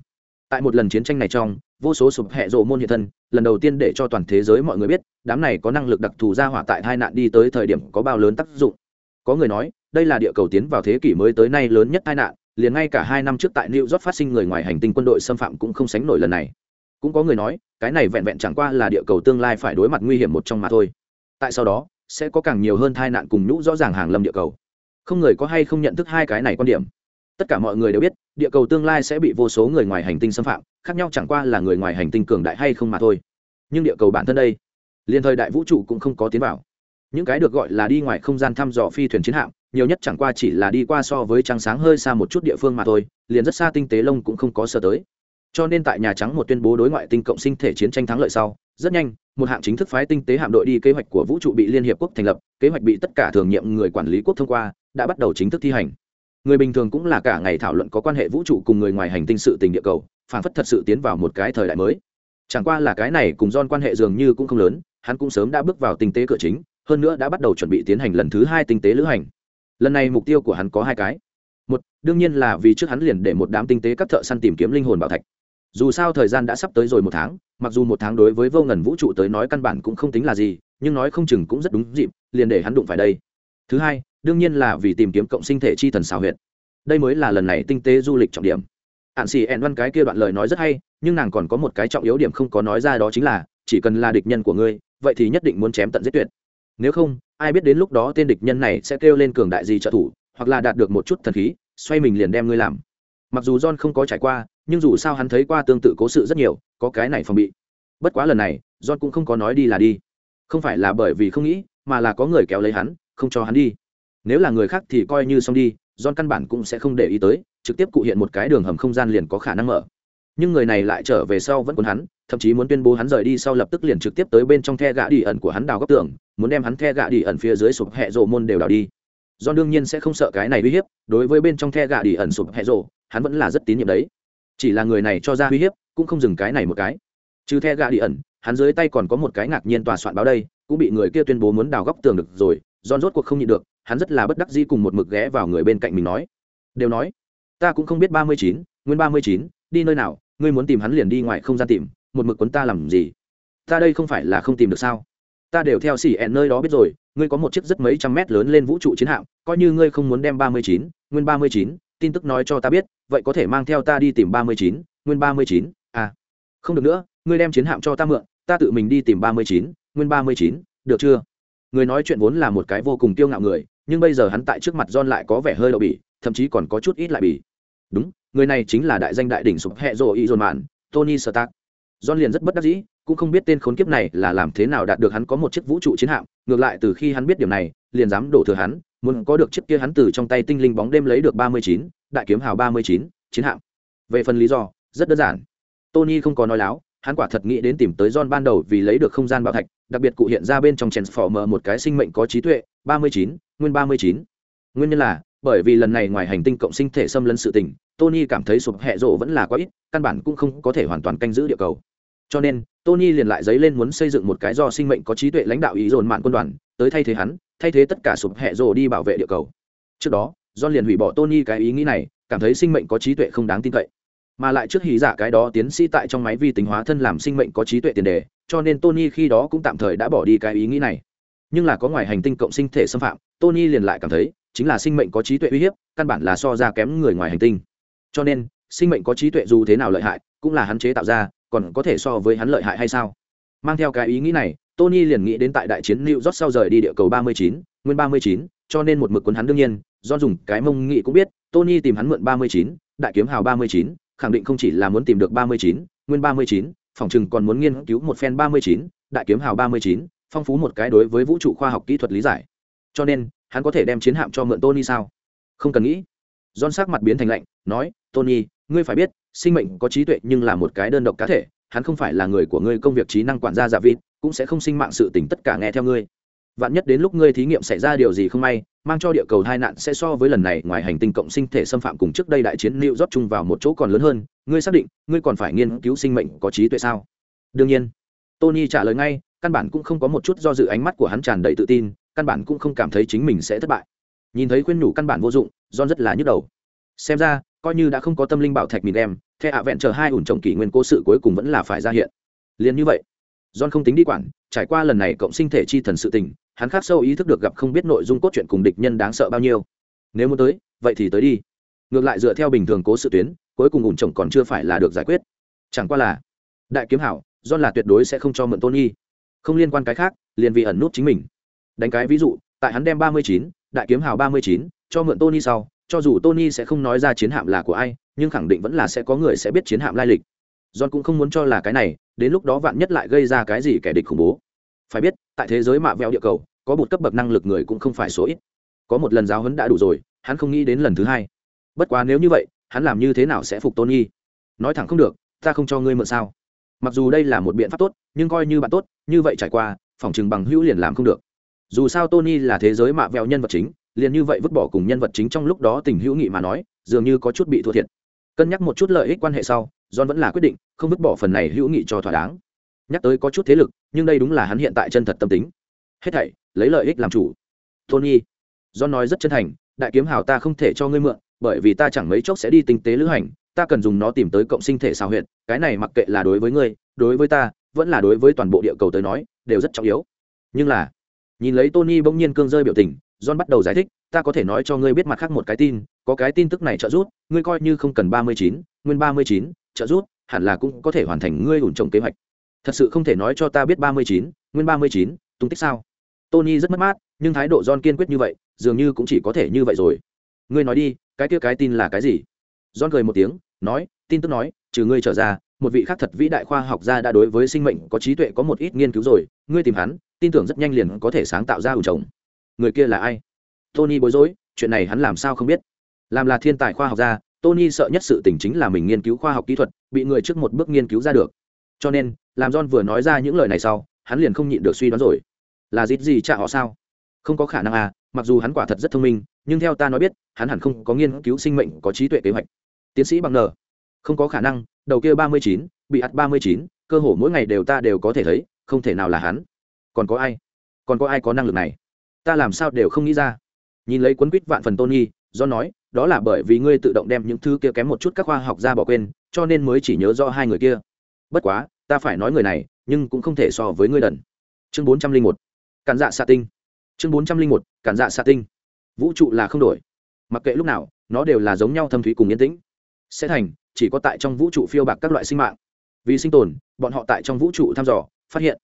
Speaker 1: Tại một lần chiến tranh này trong, vô số sụp hệ rộ môn hiện thân, lần đầu tiên để cho toàn thế giới mọi người biết, đám này có năng lực đặc thù ra hỏa tại hai nạn đi tới thời điểm có bao lớn tác dụng. Có người nói, đây là địa cầu tiến vào thế kỷ mới tới nay lớn nhất tai nạn liền ngay cả hai năm trước tại new york phát sinh người ngoài hành tinh quân đội xâm phạm cũng không sánh nổi lần này. Cũng có người nói, cái này vẹn vẹn chẳng qua là địa cầu tương lai phải đối mặt nguy hiểm một trong mà thôi. Tại sau đó, sẽ có càng nhiều hơn tai nạn cùng nhũ rõ ràng hàng lâm địa cầu. Không người có hay không nhận thức hai cái này quan điểm? Tất cả mọi người đều biết, địa cầu tương lai sẽ bị vô số người ngoài hành tinh xâm phạm, khác nhau chẳng qua là người ngoài hành tinh cường đại hay không mà thôi. Nhưng địa cầu bản thân đây liên thời đại vũ trụ cũng không có tiến vào. Những cái được gọi là đi ngoài không gian thăm dò phi thuyền chiến hạm nhiều nhất chẳng qua chỉ là đi qua so với trăng sáng hơi xa một chút địa phương mà thôi, liền rất xa tinh tế lông cũng không có sơ tới. Cho nên tại nhà trắng một tuyên bố đối ngoại tinh cộng sinh thể chiến tranh thắng lợi sau, rất nhanh, một hạng chính thức phái tinh tế hạm đội đi kế hoạch của vũ trụ bị liên hiệp quốc thành lập, kế hoạch bị tất cả thường nhiệm người quản lý quốc thông qua, đã bắt đầu chính thức thi hành. Người bình thường cũng là cả ngày thảo luận có quan hệ vũ trụ cùng người ngoài hành tinh sự tình địa cầu, phản phất thật sự tiến vào một cái thời đại mới. Chẳng qua là cái này cùng don quan hệ dường như cũng không lớn, hắn cũng sớm đã bước vào tinh tế cửa chính, hơn nữa đã bắt đầu chuẩn bị tiến hành lần thứ hai tinh tế lữ hành lần này mục tiêu của hắn có hai cái. Một, đương nhiên là vì trước hắn liền để một đám tinh tế các thợ săn tìm kiếm linh hồn bảo thạch. Dù sao thời gian đã sắp tới rồi một tháng, mặc dù một tháng đối với vô ngần vũ trụ tới nói căn bản cũng không tính là gì, nhưng nói không chừng cũng rất đúng dịp, liền để hắn đụng phải đây. Thứ hai, đương nhiên là vì tìm kiếm cộng sinh thể chi thần xào huyệt. Đây mới là lần này tinh tế du lịch trọng điểm. Hạn xì ẹn văn cái kia đoạn lời nói rất hay, nhưng nàng còn có một cái trọng yếu điểm không có nói ra đó chính là, chỉ cần là địch nhân của ngươi, vậy thì nhất định muốn chém tận giết tuyệt. Nếu không ai biết đến lúc đó tên địch nhân này sẽ kêu lên cường đại gì trợ thủ, hoặc là đạt được một chút thần khí, xoay mình liền đem ngươi làm. Mặc dù john không có trải qua, nhưng dù sao hắn thấy qua tương tự cố sự rất nhiều, có cái này phòng bị. Bất quá lần này, john cũng không có nói đi là đi. Không phải là bởi vì không nghĩ, mà là có người kéo lấy hắn, không cho hắn đi. Nếu là người khác thì coi như xong đi, john căn bản cũng sẽ không để ý tới, trực tiếp cụ hiện một cái đường hầm không gian liền có khả năng mở. Nhưng người này lại trở về sau vẫn còn hắn thậm chí muốn tuyên bố hắn rời đi sau lập tức liền trực tiếp tới bên trong the gạ đi ẩn của hắn đào góc tường muốn đem hắn the gạ đi ẩn phía dưới sụp hẹ rộ môn đều đào đi. Do đương nhiên sẽ không sợ cái này uy hiếp đối với bên trong the gạ đi ẩn sụp hẹ rộ hắn vẫn là rất tín nhiệm đấy. Chỉ là người này cho ra uy hiếp cũng không dừng cái này một cái. Trừ the gạ đi ẩn hắn dưới tay còn có một cái ngạc nhiên tòa soạn báo đây cũng bị người kia tuyên bố muốn đào góc tường được rồi John rốt cuộc không nhịn được, hắn rất là bất đắc dĩ cùng một mực ghé vào người bên cạnh mình nói. Đều nói, ta cũng không biết ba mươi chín, nguyên ba mươi chín, đi nơi nào, ngươi muốn tìm hắn liền đi ngoài không gian tìm, một mực quấn ta làm gì? Ta đây không phải là không tìm được sao? Ta đều theo xỉ ẹn nơi đó biết rồi, ngươi có một chiếc rất mấy trăm mét lớn lên vũ trụ chiến hạm, coi như ngươi không muốn đem ba mươi chín, nguyên ba mươi chín, tin tức nói cho ta biết, vậy có thể mang theo ta đi tìm ba mươi chín, nguyên ba mươi chín, à. Không được nữa, ngươi đem chiến hạm cho ta mượn, ta tự mình đi tìm ba mươi chín, nguyên ba mươi chín, được chưa? người nói chuyện vốn là một cái vô cùng kiêu ngạo người nhưng bây giờ hắn tại trước mặt john lại có vẻ hơi đậu bỉ thậm chí còn có chút ít lại bỉ đúng người này chính là đại danh đại đỉnh sụp hẹ rồ y dồn mạn tony stark john liền rất bất đắc dĩ cũng không biết tên khốn kiếp này là làm thế nào đạt được hắn có một chiếc vũ trụ chiến hạm ngược lại từ khi hắn biết điểm này liền dám đổ thừa hắn muốn có được chiếc kia hắn từ trong tay tinh linh bóng đêm lấy được ba mươi chín đại kiếm hào ba mươi chín chiến hạm về phần lý do rất đơn giản tony không có nói láo hắn quả thật nghĩ đến tìm tới John ban đầu vì lấy được không gian bảo thạch, đặc biệt cụ hiện ra bên trong Transformer một cái sinh mệnh có trí tuệ, 39, nguyên 39. Nguyên nhân là, bởi vì lần này ngoài hành tinh cộng sinh thể xâm lấn sự tình, Tony cảm thấy sụp hệ rộ vẫn là quá ít, căn bản cũng không có thể hoàn toàn canh giữ địa cầu. Cho nên, Tony liền lại giấy lên muốn xây dựng một cái do sinh mệnh có trí tuệ lãnh đạo ý dồn mạn quân đoàn, tới thay thế hắn, thay thế tất cả sụp hệ rồ đi bảo vệ địa cầu. Trước đó, John liền hủy bỏ Tony cái ý nghĩ này, cảm thấy sinh mệnh có trí tuệ không đáng tin cậy. Mà lại trước hí giả cái đó tiến sĩ tại trong máy vi tính hóa thân làm sinh mệnh có trí tuệ tiền đề cho nên tony khi đó cũng tạm thời đã bỏ đi cái ý nghĩ này. Nhưng là có ngoài hành tinh cộng sinh thể xâm phạm tony liền lại cảm thấy chính là sinh mệnh có trí tuệ uy hiếp căn bản là so ra kém người ngoài hành tinh. Cho nên sinh mệnh có trí tuệ dù thế nào lợi hại cũng là hắn chế tạo ra còn có thể so với hắn lợi hại hay sao? Mang theo cái ý nghĩ này tony liền nghĩ đến tại đại chiến new york sau rời đi địa cầu 39, nguyên 39, cho nên một mực quân hắn đương nhiên. Do dùng cái mông nghị cũng biết tony tìm hắn mượn 39, đại kiếm hào 39, khẳng định không chỉ là muốn tìm được ba mươi chín nguyên ba mươi chín phòng chừng còn muốn nghiên cứu một phen ba mươi chín đại kiếm hào ba mươi chín phong phú một cái đối với vũ trụ khoa học kỹ thuật lý giải. Cho nên hắn có thể đem chiến hạm cho mượn tony sao? Không cần nghĩ. Don sắc mặt biến thành lạnh nói tony ngươi phải biết, sinh mệnh có trí tuệ nhưng là một cái đơn độc cá thể, hắn không phải là người của ngươi công việc trí năng quản gia giả vịt, cũng sẽ không sinh mạng sự tỉnh tất cả nghe theo ngươi. Vạn nhất đến lúc ngươi thí nghiệm xảy ra điều gì không may, mang cho địa cầu hai nạn sẽ so với lần này ngoài hành tinh cộng sinh thể xâm phạm cùng trước đây đại chiến lưu rót chung vào một chỗ còn lớn hơn, ngươi xác định, ngươi còn phải nghiên cứu sinh mệnh có trí tuệ sao? Đương nhiên. Tony trả lời ngay, căn bản cũng không có một chút do dự ánh mắt của hắn tràn đầy tự tin, căn bản cũng không cảm thấy chính mình sẽ thất bại. Nhìn thấy khuyên nhủ căn bản vô dụng, john rất là nhức đầu. Xem ra coi như đã không có tâm linh bảo thạch mìn em theo ạ vẹn chờ hai ủn trồng kỷ nguyên cố sự cuối cùng vẫn là phải ra hiện. Liền như vậy, john không tính đi quản, trải qua lần này cộng sinh thể chi thần sự tình, hắn khắc sâu ý thức được gặp không biết nội dung cốt truyện cùng địch nhân đáng sợ bao nhiêu. Nếu muốn tới, vậy thì tới đi. Ngược lại dựa theo bình thường cố sự tuyến, cuối cùng ủn trồng còn chưa phải là được giải quyết. Chẳng qua là, đại kiếm hảo, john là tuyệt đối sẽ không cho mượn tôn nghi. Không liên quan cái khác, liền vì ẩn nút chính mình. Đánh cái ví dụ, tại hắn đem ba mươi chín, đại kiếm hào ba mươi chín, cho mượn tony sau cho dù tony sẽ không nói ra chiến hạm là của ai, nhưng khẳng định vẫn là sẽ có người sẽ biết chiến hạm lai lịch. John cũng không muốn cho là cái này, đến lúc đó vạn nhất lại gây ra cái gì kẻ địch khủng bố. Phải biết, tại thế giới mạ vẹo địa cầu, có một cấp bậc năng lực người cũng không phải số ít. Có một lần giáo huấn đã đủ rồi, hắn không nghĩ đến lần thứ hai. Bất quá nếu như vậy, hắn làm như thế nào sẽ phục Tony? nói thẳng không được, ta không cho ngươi mượn sao? Mặc dù đây là một biện pháp tốt, nhưng coi như bạn tốt, như vậy trải qua, phòng chừng bằng hữu liền làm không được. Dù sao tony là thế giới mạ vẹo nhân vật chính liền như vậy vứt bỏ cùng nhân vật chính trong lúc đó tình hữu nghị mà nói, dường như có chút bị thua thiệt. Cân nhắc một chút lợi ích quan hệ sau, john vẫn là quyết định không vứt bỏ phần này hữu nghị cho thỏa đáng. Nhắc tới có chút thế lực, nhưng đây đúng là hắn hiện tại chân thật tâm tính. Hết thảy, lấy lợi ích làm chủ. Tony, john nói rất chân thành, đại kiếm hào ta không thể cho ngươi mượn, bởi vì ta chẳng mấy chốc sẽ đi tinh tế lữ hành, ta cần dùng nó tìm tới cộng sinh thể sao huyện cái này mặc kệ là đối với ngươi, đối với ta, vẫn là đối với toàn bộ địa cầu tới nói, đều rất trọng yếu. Nhưng là, nhìn lấy tony bỗng nhiên cương rơi biểu tình john bắt đầu giải thích, ta có thể nói cho ngươi biết mặt khác một cái tin, có cái tin tức này trợ giúp, ngươi coi như không cần ba mươi chín, nguyên ba mươi chín, trợ giúp, hẳn là cũng có thể hoàn thành ngươi ủn trồng kế hoạch. Thật sự không thể nói cho ta biết ba mươi chín, nguyên ba mươi chín, tung tích sao? Tony rất mất mát, nhưng thái độ john kiên quyết như vậy, dường như cũng chỉ có thể như vậy rồi. Ngươi nói đi, cái kia cái tin là cái gì? John cười một tiếng, nói, tin tức nói, trừ ngươi trở ra, một vị khác thật vĩ đại khoa học gia đã đối với sinh mệnh có trí tuệ có một ít nghiên cứu rồi, ngươi tìm hắn, tin tưởng rất nhanh liền có thể sáng tạo ra ủ chồng người kia là ai? Tony bối rối, chuyện này hắn làm sao không biết? Làm là thiên tài khoa học gia, tony sợ nhất sự tình chính là mình nghiên cứu khoa học kỹ thuật, bị người trước một bước nghiên cứu ra được. Cho nên, làm john vừa nói ra những lời này sau, hắn liền không nhịn được suy đoán rồi. Là dít gì chạ họ sao? Không có khả năng à mặc dù hắn quả thật rất thông minh, nhưng theo ta nói biết, hắn hẳn không có nghiên cứu sinh mệnh, có trí tuệ kế hoạch. Tiến sĩ bằng n không có khả năng, đầu kia ba mươi chín, bị ắt ba mươi chín, cơ hồ mỗi ngày đều ta đều có thể thấy, không thể nào là hắn. Còn có ai? Còn có ai có năng lực này? Ta làm sao đều không nghĩ ra. Nhìn lấy quấn quýt vạn phần tôn nghi, do nói đó là bởi vì ngươi tự động đem những thứ kia kém một chút các khoa học ra bỏ quên cho nên mới chỉ nhớ do hai người kia. Bất quá ta phải nói người này nhưng cũng không thể so với ngươi đần. Chương bốn trăm linh một cản dạ xạ tinh. Chương bốn trăm linh một cản dạ xạ tinh. Vũ trụ là không đổi. Mặc kệ lúc nào nó đều là giống nhau thâm thúy cùng yên tĩnh. Sẽ thành chỉ có tại trong vũ trụ phiêu bạc các loại sinh mạng. Vì sinh tồn bọn họ tại trong vũ trụ thăm dò phát hiện.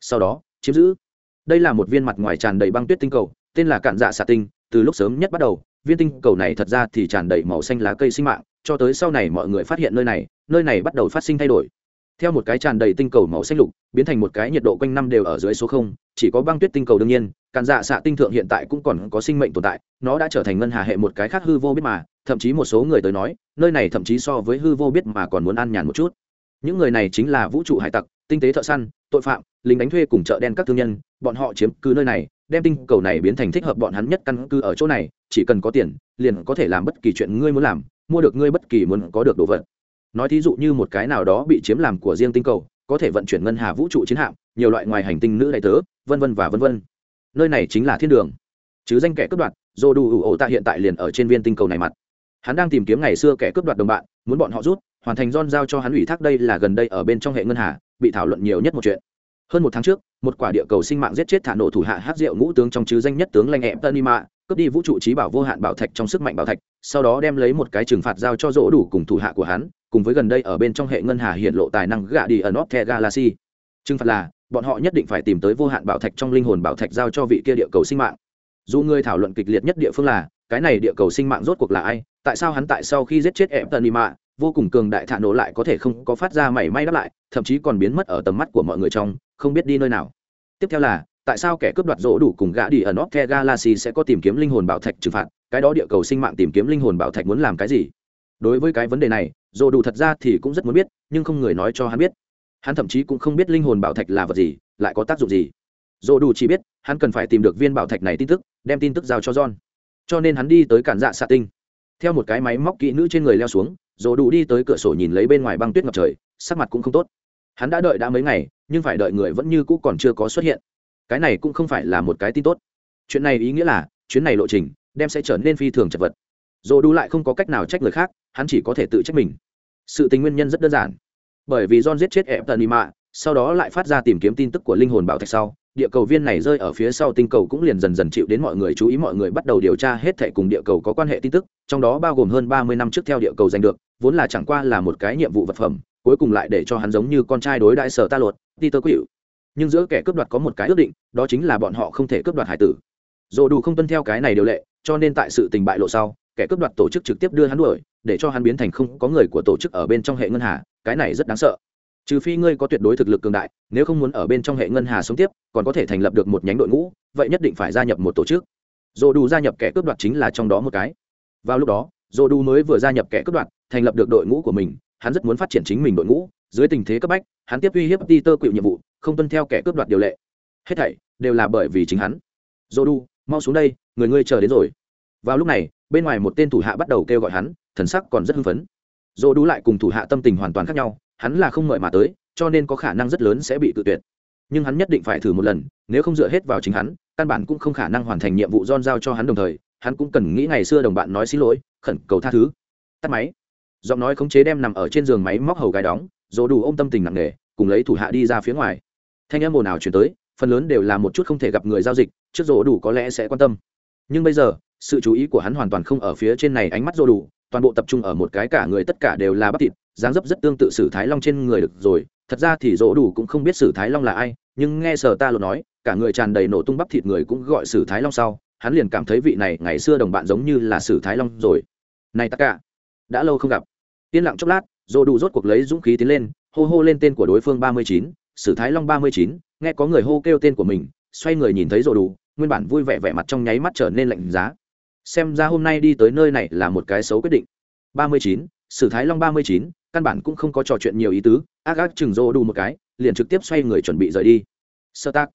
Speaker 1: Sau đó chiếm giữ đây là một viên mặt ngoài tràn đầy băng tuyết tinh cầu, tên là cạn dạ xạ tinh, từ lúc sớm nhất bắt đầu, viên tinh cầu này thật ra thì tràn đầy màu xanh lá cây sinh mạng, cho tới sau này mọi người phát hiện nơi này nơi này bắt đầu phát sinh thay đổi. Theo một cái tràn đầy tinh cầu màu xanh lục, biến thành một cái nhiệt độ quanh năm đều ở dưới số không, chỉ có băng tuyết tinh cầu đương nhiên càn dạ xạ tinh thượng hiện tại cũng còn có sinh mệnh tồn tại, nó đã trở thành ngân hà hệ một cái khác hư vô biết mà, thậm chí một số người tới nói, nơi này thậm chí so với hư vô biết mà còn muốn ăn nhàn một chút. Những người này chính là vũ trụ hải tặc, tinh tế thợ săn, tội phạm lính đánh thuê cùng chợ đen các thương nhân, bọn họ chiếm cứ nơi này, đem tinh cầu này biến thành thích hợp bọn hắn nhất căn cứ ở chỗ này, chỉ cần có tiền, liền có thể làm bất kỳ chuyện ngươi muốn làm, mua được ngươi bất kỳ muốn có được đồ vật. Nói thí dụ như một cái nào đó bị chiếm làm của riêng tinh cầu, có thể vận chuyển ngân hà vũ trụ chiến hạm, nhiều loại ngoài hành tinh nữ đại tớ, vân vân và vân vân. Nơi này chính là thiên đường. Chứ danh kẻ cướp đoạt dô đủ ủ ổ tạ hiện tại liền ở trên viên tinh cầu này mặt. Hắn đang tìm kiếm ngày xưa kẻ cướp đoạt đồng bạn, muốn bọn họ rút, hoàn thành don giao cho hắn ủy thác đây là gần đây ở bên trong hệ ngân hà, bị thảo luận nhiều nhất một chuyện hơn một tháng trước, một quả địa cầu sinh mạng giết chết thả nổ thủ hạ hát rượu ngũ tướng trong chứ danh nhất tướng lanh ẹp tân ima cướp đi vũ trụ trí bảo vô hạn bảo thạch trong sức mạnh bảo thạch, sau đó đem lấy một cái trừng phạt giao cho rỗ đủ cùng thủ hạ của hắn, cùng với gần đây ở bên trong hệ ngân hà hiện lộ tài năng gạ đi ở north galaxy. Trừng phạt là, bọn họ nhất định phải tìm tới vô hạn bảo thạch trong linh hồn bảo thạch giao cho vị kia địa cầu sinh mạng. Dù người thảo luận kịch liệt nhất địa phương là, cái này địa cầu sinh mạng rốt cuộc là ai, tại sao hắn tại sau khi giết chết ẹp tân ima vô cùng cường đại thạ nổ lại có thể không có phát ra mảy may đáp lại, thậm chí còn biến mất ở tầm mắt của mọi người trong, không biết đi nơi nào. Tiếp theo là, tại sao kẻ cướp đoạt rỗ đủ cùng gã đi ở north galaxy sẽ có tìm kiếm linh hồn bảo thạch trừng phạt? Cái đó địa cầu sinh mạng tìm kiếm linh hồn bảo thạch muốn làm cái gì? Đối với cái vấn đề này, rỗ đủ thật ra thì cũng rất muốn biết, nhưng không người nói cho hắn biết. Hắn thậm chí cũng không biết linh hồn bảo thạch là vật gì, lại có tác dụng gì. Rỗ đủ chỉ biết, hắn cần phải tìm được viên bảo thạch này tin tức, đem tin tức giao cho john. Cho nên hắn đi tới cản dạ xạ tinh theo một cái máy móc kỹ nữ trên người leo xuống rồi đủ đi tới cửa sổ nhìn lấy bên ngoài băng tuyết ngập trời, sắc mặt cũng không tốt. Hắn đã đợi đã mấy ngày, nhưng phải đợi người vẫn như cũ còn chưa có xuất hiện. Cái này cũng không phải là một cái tin tốt. Chuyện này ý nghĩa là, chuyến này lộ trình đem sẽ trở nên phi thường chật vật. Dồ đủ lại không có cách nào trách người khác, hắn chỉ có thể tự trách mình. Sự tình nguyên nhân rất đơn giản. Bởi vì john giết chết ẹp tần mạ sau đó lại phát ra tìm kiếm tin tức của linh hồn bảo thạch sau địa cầu viên này rơi ở phía sau tinh cầu cũng liền dần dần chịu đến mọi người chú ý, mọi người bắt đầu điều tra hết thảy cùng địa cầu có quan hệ tin tức, trong đó bao gồm hơn ba mươi năm trước theo địa cầu giành được, vốn là chẳng qua là một cái nhiệm vụ vật phẩm, cuối cùng lại để cho hắn giống như con trai đối đại sở ta luật, peter quỵu nhưng giữa kẻ cướp đoạt có một cái ước định, đó chính là bọn họ không thể cướp đoạt hải tử. Dồ đủ không tuân theo cái này điều lệ, cho nên tại sự tình bại lộ sau, kẻ cướp đoạt tổ chức trực tiếp đưa hắn đuổi, để cho hắn biến thành không có người của tổ chức ở bên trong hệ ngân hà, cái này rất đáng sợ trừ phi ngươi có tuyệt đối thực lực cường đại, nếu không muốn ở bên trong hệ ngân hà sống tiếp, còn có thể thành lập được một nhánh đội ngũ, vậy nhất định phải gia nhập một tổ chức. Dồ đủ gia nhập kẻ cướp đoạt chính là trong đó một cái. Vào lúc đó dồ đủ mới vừa gia nhập kẻ cướp đoạt, thành lập được đội ngũ của mình, hắn rất muốn phát triển chính mình đội ngũ, dưới tình thế cấp bách, hắn tiếp uy hiếp peter quỵ nhiệm vụ, không tuân theo kẻ cướp đoạt điều lệ. Hết thảy đều là bởi vì chính hắn. Dồ đu, mau xuống đây, người ngươi chờ đến rồi. Vào lúc này, bên ngoài một tên thủ hạ bắt đầu kêu gọi hắn, thần sắc còn rất hưng phấn. Dồ đu lại cùng thủ hạ tâm tình hoàn toàn khác nhau hắn là không mời mà tới, cho nên có khả năng rất lớn sẽ bị tự tuyệt. Nhưng hắn nhất định phải thử một lần, nếu không dựa hết vào chính hắn, căn bản cũng không khả năng hoàn thành nhiệm vụ don giao cho hắn đồng thời, hắn cũng cần nghĩ ngày xưa đồng bạn nói xin lỗi, khẩn cầu tha thứ. Tắt máy. Giọng nói khống chế đem nằm ở trên giường máy móc hầu gái đóng, dỗ đủ ôm tâm tình nặng nề, cùng lấy thủ hạ đi ra phía ngoài. Thanh âm ồn ào chuyển tới, phần lớn đều là một chút không thể gặp người giao dịch, trước dỗ đủ có lẽ sẽ quan tâm. Nhưng bây giờ, sự chú ý của hắn hoàn toàn không ở phía trên này, ánh mắt dỗ đủ toàn bộ tập trung ở một cái cả người tất cả đều là bắp thịt, dáng dấp rất tương tự sử thái long trên người được rồi. Thật ra thì dỗ đủ cũng không biết sử thái long là ai, nhưng nghe sở ta lộ nói, cả người tràn đầy nổ tung bắp thịt người cũng gọi sử thái long sau. Hắn liền cảm thấy vị này ngày xưa đồng bạn giống như là sử thái long rồi. Này tất cả, đã lâu không gặp. Yên lặng chốc lát, dỗ đủ rốt cuộc lấy dũng khí tiến lên, hô hô lên tên của đối phương ba mươi chín, sử thái long ba mươi chín, nghe có người hô kêu tên của mình, xoay người nhìn thấy dỗ đủ, nguyên bản vui vẻ vẻ mặt trong nháy mắt trở nên lạnh giá xem ra hôm nay đi tới nơi này là một cái xấu quyết định. Ba mươi chín, sử thái long ba mươi chín, căn bản cũng không có trò chuyện nhiều ý tứ, ác ác chừng rô đủ một cái, liền trực tiếp xoay người chuẩn bị rời đi. Sơ tác.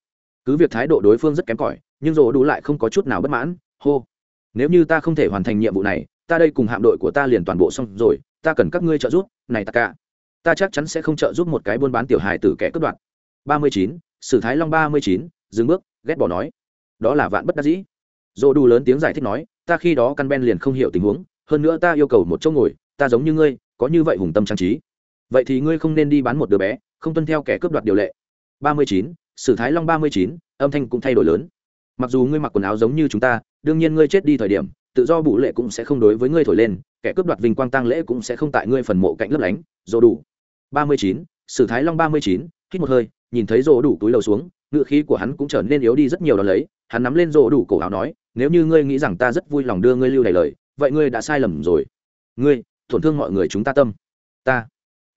Speaker 1: Cứ việc thái độ đối phương rất kém cỏi, nhưng rô đủ lại không có chút nào bất mãn, hô. Nếu như ta không thể hoàn thành nhiệm vụ này, ta đây cùng hạm đội của ta liền toàn bộ xong rồi, ta cần các ngươi trợ giúp, này ta cả. Ta chắc chắn sẽ không trợ giúp một cái buôn bán tiểu hài tử kẻ cướp đoạt. Ba mươi chín, sử thái long ba mươi chín, dừng bước, ghét bỏ nói. Đó là vạn bất đắc dĩ. Dỗ đủ lớn tiếng giải thích nói ta khi đó căn ben liền không hiểu tình huống, hơn nữa ta yêu cầu một chỗ ngồi, ta giống như ngươi, có như vậy hùng tâm trang trí. Vậy thì ngươi không nên đi bán một đứa bé, không tuân theo kẻ cướp đoạt điều lệ. Ba mươi chín, sử thái long ba mươi chín, âm thanh cũng thay đổi lớn. Mặc dù ngươi mặc quần áo giống như chúng ta, đương nhiên ngươi chết đi thời điểm, tự do bụ lệ cũng sẽ không đối với ngươi thổi lên, kẻ cướp đoạt vinh quang tăng lễ cũng sẽ không tại ngươi phần mộ cạnh lấp lánh, dỗ đủ. Ba mươi chín, sử thái long ba mươi chín, hít một hơi, nhìn thấy rỗ đủ túi lầu xuống ngựa khí của hắn cũng trở nên yếu đi rất nhiều đ ó lấy, hắn nắm lên rổ đủ cổ áo nói, nếu như ngươi nghĩ rằng ta rất vui lòng đưa ngươi lưu đầy lời, vậy ngươi đã sai lầm rồi. Ngươi, tổn thương mọi người chúng ta tâm. Ta.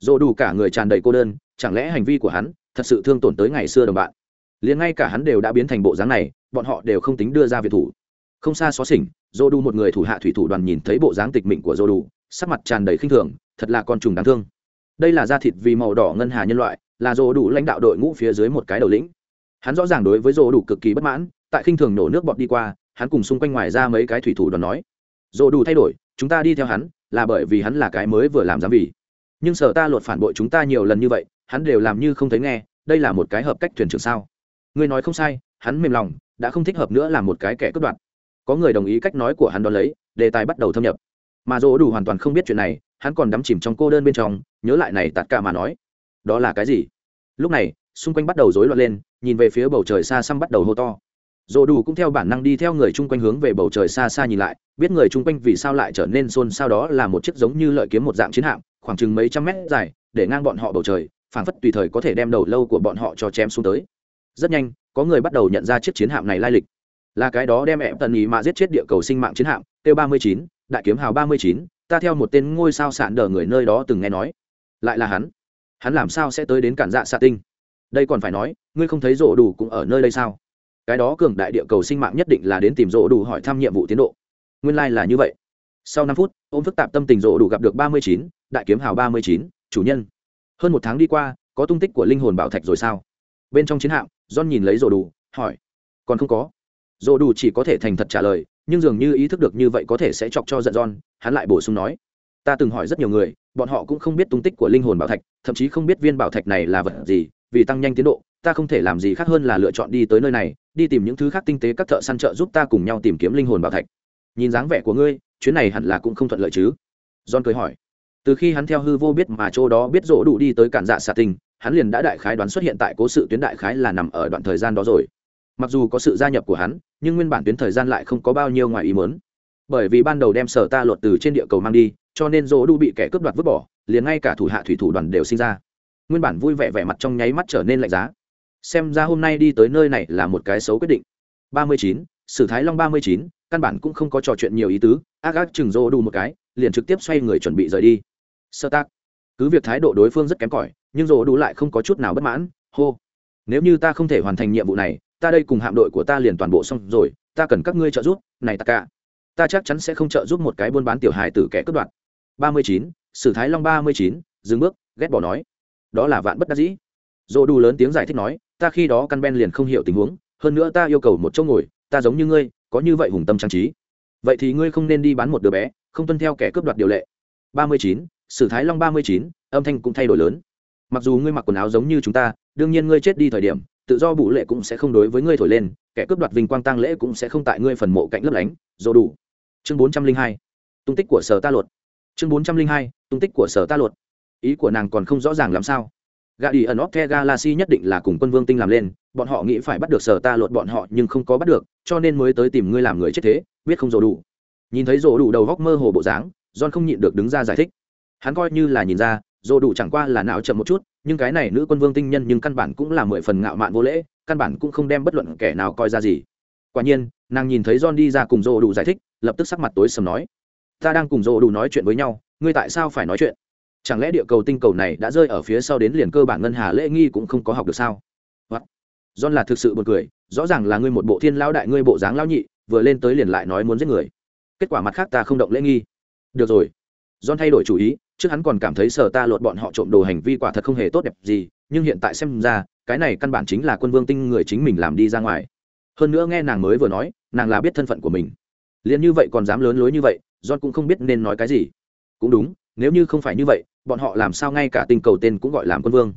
Speaker 1: Rổ đủ cả người tràn đầy cô đơn, chẳng lẽ hành vi của hắn thật sự thương tổn tới ngày xưa đồng bạn? Liền ngay cả hắn đều đã biến thành bộ dáng này, bọn họ đều không tính đưa ra việc thủ. Không xa xó xỉnh dô đủ một người thủ hạ thủy thủ đoàn nhìn thấy bộ dáng tịch mịch của dô đủ, sắc mặt tràn đầy khinh thường, thật là con trùng đáng thương. Đây là da thịt vì màu đỏ ngân hà nhân loại, là rồ đủ lãnh đạo đội ngũ phía dưới một cái đầu lĩnh hắn rõ ràng đối với Rô đủ cực kỳ bất mãn, tại khinh thường nổ nước bọt đi qua, hắn cùng xung quanh ngoài ra mấy cái thủy thủ đoàn nói Rô đủ thay đổi, chúng ta đi theo hắn, là bởi vì hắn là cái mới vừa làm giám vị. Nhưng sở ta luật phản bội chúng ta nhiều lần như vậy, hắn đều làm như không thấy nghe, đây là một cái hợp cách thuyền trưởng sao? Ngươi nói không sai, hắn mềm lòng, đã không thích hợp nữa là một cái kẻ cướp đoạt. Có người đồng ý cách nói của hắn đ ó lấy, đề tài bắt đầu thâm nhập. Mà dỗ đủ hoàn toàn không biết chuyện này, hắn còn đắm chìm trong cô đơn bên trong, nhớ lại này tạt cả mà nói, đó là cái gì? Lúc này xung quanh bắt đầu rối loạn lên, nhìn về phía bầu trời xa xăm bắt đầu hô to. Dồ đủ cũng theo bản năng đi theo người chung quanh hướng về bầu trời xa xa nhìn lại, biết người chung quanh vì sao lại trở nên xôn xao đó là một chiếc giống như lợi kiếm một dạng chiến hạm, khoảng chừng mấy trăm mét dài, để ngang bọn họ bầu trời, phảng phất tùy thời có thể đem đầu lâu của bọn họ cho chém xuống tới. Rất nhanh, có người bắt đầu nhận ra chiếc chiến hạm này lai lịch. Là cái đó đem em tần ý mà giết chết địa cầu sinh mạng chiến hạm t ba mươi chín, đại kiếm hào ba mươi chín, ta theo một tên ngôi sao sạn đờ người nơi đó từng nghe nói. Lại là hắn. Hắn làm sao sẽ tới đến cản dạ xạ tinh? Đây còn phải nói ngươi không thấy rổ đủ cũng ở nơi đây sao? Cái đó cường đại địa cầu sinh mạng nhất định là đến tìm rổ đủ hỏi thăm nhiệm vụ tiến độ. Nguyên lai、like、là như vậy. Sau năm phút ôm phức tạp tâm tình rổ đủ gặp được ba mươi chín đại kiếm hào ba mươi chín chủ nhân. Hơn một tháng đi qua có tung tích của linh hồn bảo thạch rồi sao? Bên trong chiến hạm john nhìn lấy rổ đủ hỏi. Còn không có. Rổ đủ chỉ có thể thành thật trả lời nhưng dường như ý thức được như vậy có thể sẽ chọc cho giận John, hắn lại bổ sung nói, ta từng hỏi rất nhiều người, bọn họ cũng không biết tung tích của linh hồn bảo thạch, thậm chí không biết viên bảo thạch này là vật gì, vì tăng nhanh tiến độ, ta không thể làm gì khác hơn là lựa chọn đi tới nơi này, đi tìm những thứ khác tinh tế các thợ săn trợ giúp ta cùng nhau tìm kiếm linh hồn bảo thạch. Nhìn dáng vẻ của ngươi, chuyến này hẳn là cũng không thuận lợi chứ? John cười hỏi. Từ khi hắn theo hư vô biết mà chỗ đó biết rỗ đủ đi tới cản dạ xạ tình, hắn liền đã đại khái đoán xuất hiện tại cố sự tuyến đại khái là nằm ở đoạn thời gian đó rồi mặc dù có sự gia nhập của hắn nhưng nguyên bản tuyến thời gian lại không có bao nhiêu ngoài ý muốn. bởi vì ban đầu đem sở ta luật từ trên địa cầu mang đi cho nên rỗ đu bị kẻ cướp đoạt vứt bỏ liền ngay cả thủ hạ thủy thủ đoàn đều sinh ra nguyên bản vui vẻ vẻ mặt trong nháy mắt trở nên lạnh giá. Xem ra hôm nay đi tới nơi này là một cái xấu quyết định. Ba mươi chín, sử thái long ba mươi chín, căn bản cũng không có trò chuyện nhiều ý tứ, ác ác chừng rô đủ một cái, liền trực tiếp xoay người chuẩn bị rời đi. Sơ tác. Cứ việc thái độ đối phương rất kém cỏi, nhưng rô đủ lại không có chút nào bất mãn, hô. Nếu như ta không thể hoàn thành nhiệm vụ này, ta đây cùng hạm đội của ta liền toàn bộ xong rồi, ta cần các ngươi trợ giúp, này ta cả. Ta chắc chắn sẽ không trợ giúp một cái buôn bán tiểu hài tử kẻ cướp đoạt. Ba mươi chín, sử thái long ba mươi chín, dừng bước, ghét bỏ nói đó là vạn bất đắc dĩ. Dỗ đủ lớn tiếng giải thích nói, ta khi đó căn ben liền không hiểu tình huống, hơn nữa ta yêu cầu một chỗ ngồi, ta giống như ngươi, có như vậy hùng tâm trang trí. Vậy thì ngươi không nên đi bán một đứa bé, không tuân theo kẻ cướp đoạt điều lệ. Ba mươi chín, sử thái long ba mươi chín, âm thanh cũng thay đổi lớn. Mặc dù ngươi mặc quần áo giống như chúng ta, đương nhiên ngươi chết đi thời điểm, tự do bụ lệ cũng sẽ không đối với ngươi thổi lên, kẻ cướp đoạt vinh quang tăng lễ cũng sẽ không tại ngươi phần mộ cạnh lấp lánh. Dồ đủ chương bốn trăm linh hai, tung tích của sở ta luật chương bốn trăm linh hai, tung tích của sở ta luật ý của nàng còn không rõ ràng làm sao? Gà đi ẩn óc the galaxy nhất định là cùng quân vương tinh làm lên, bọn họ nghĩ phải bắt được sở ta lột bọn họ nhưng không có bắt được, cho nên mới tới tìm ngươi làm người chết thế, biết không rổ đủ. Nhìn thấy rổ đủ đầu góc mơ hồ bộ dáng, john không nhịn được đứng ra giải thích. Hắn coi như là nhìn ra rổ đủ chẳng qua là não chậm một chút, nhưng cái này nữ quân vương tinh nhân nhưng căn bản cũng là mười phần ngạo mạn vô lễ, căn bản cũng không đem bất luận kẻ nào coi ra gì. Quả nhiên, nàng nhìn thấy john đi ra cùng rổ đủ giải thích, lập tức sắc mặt tối sầm nói. Ta đang cùng rổ đủ nói chuyện với nhau, ngươi tại sao phải nói chuyện? Chẳng lẽ địa cầu tinh cầu này đã rơi ở phía sau đến liền cơ bản ngân hà lễ nghi cũng không có học được sao? What? john là thực sự buồn cười, rõ ràng là ngươi một bộ thiên lao đại, ngươi bộ dáng lao nhị, vừa lên tới liền lại nói muốn giết người. Kết quả mặt khác ta không động lễ nghi. Được rồi. John thay đổi chủ ý, trước hắn còn cảm thấy sở ta lột bọn họ trộm đồ hành vi quả thật không hề tốt đẹp gì, nhưng hiện tại xem ra, cái này căn bản chính là quân vương tinh người chính mình làm đi ra ngoài. Hơn nữa nghe nàng mới vừa nói, nàng là biết thân phận của mình. Liền như vậy còn dám lớn lối như vậy, john cũng không biết nên nói cái gì. Cũng đúng nếu như không phải như vậy, bọn họ làm sao ngay cả tinh cầu tên cũng gọi làm quân vương.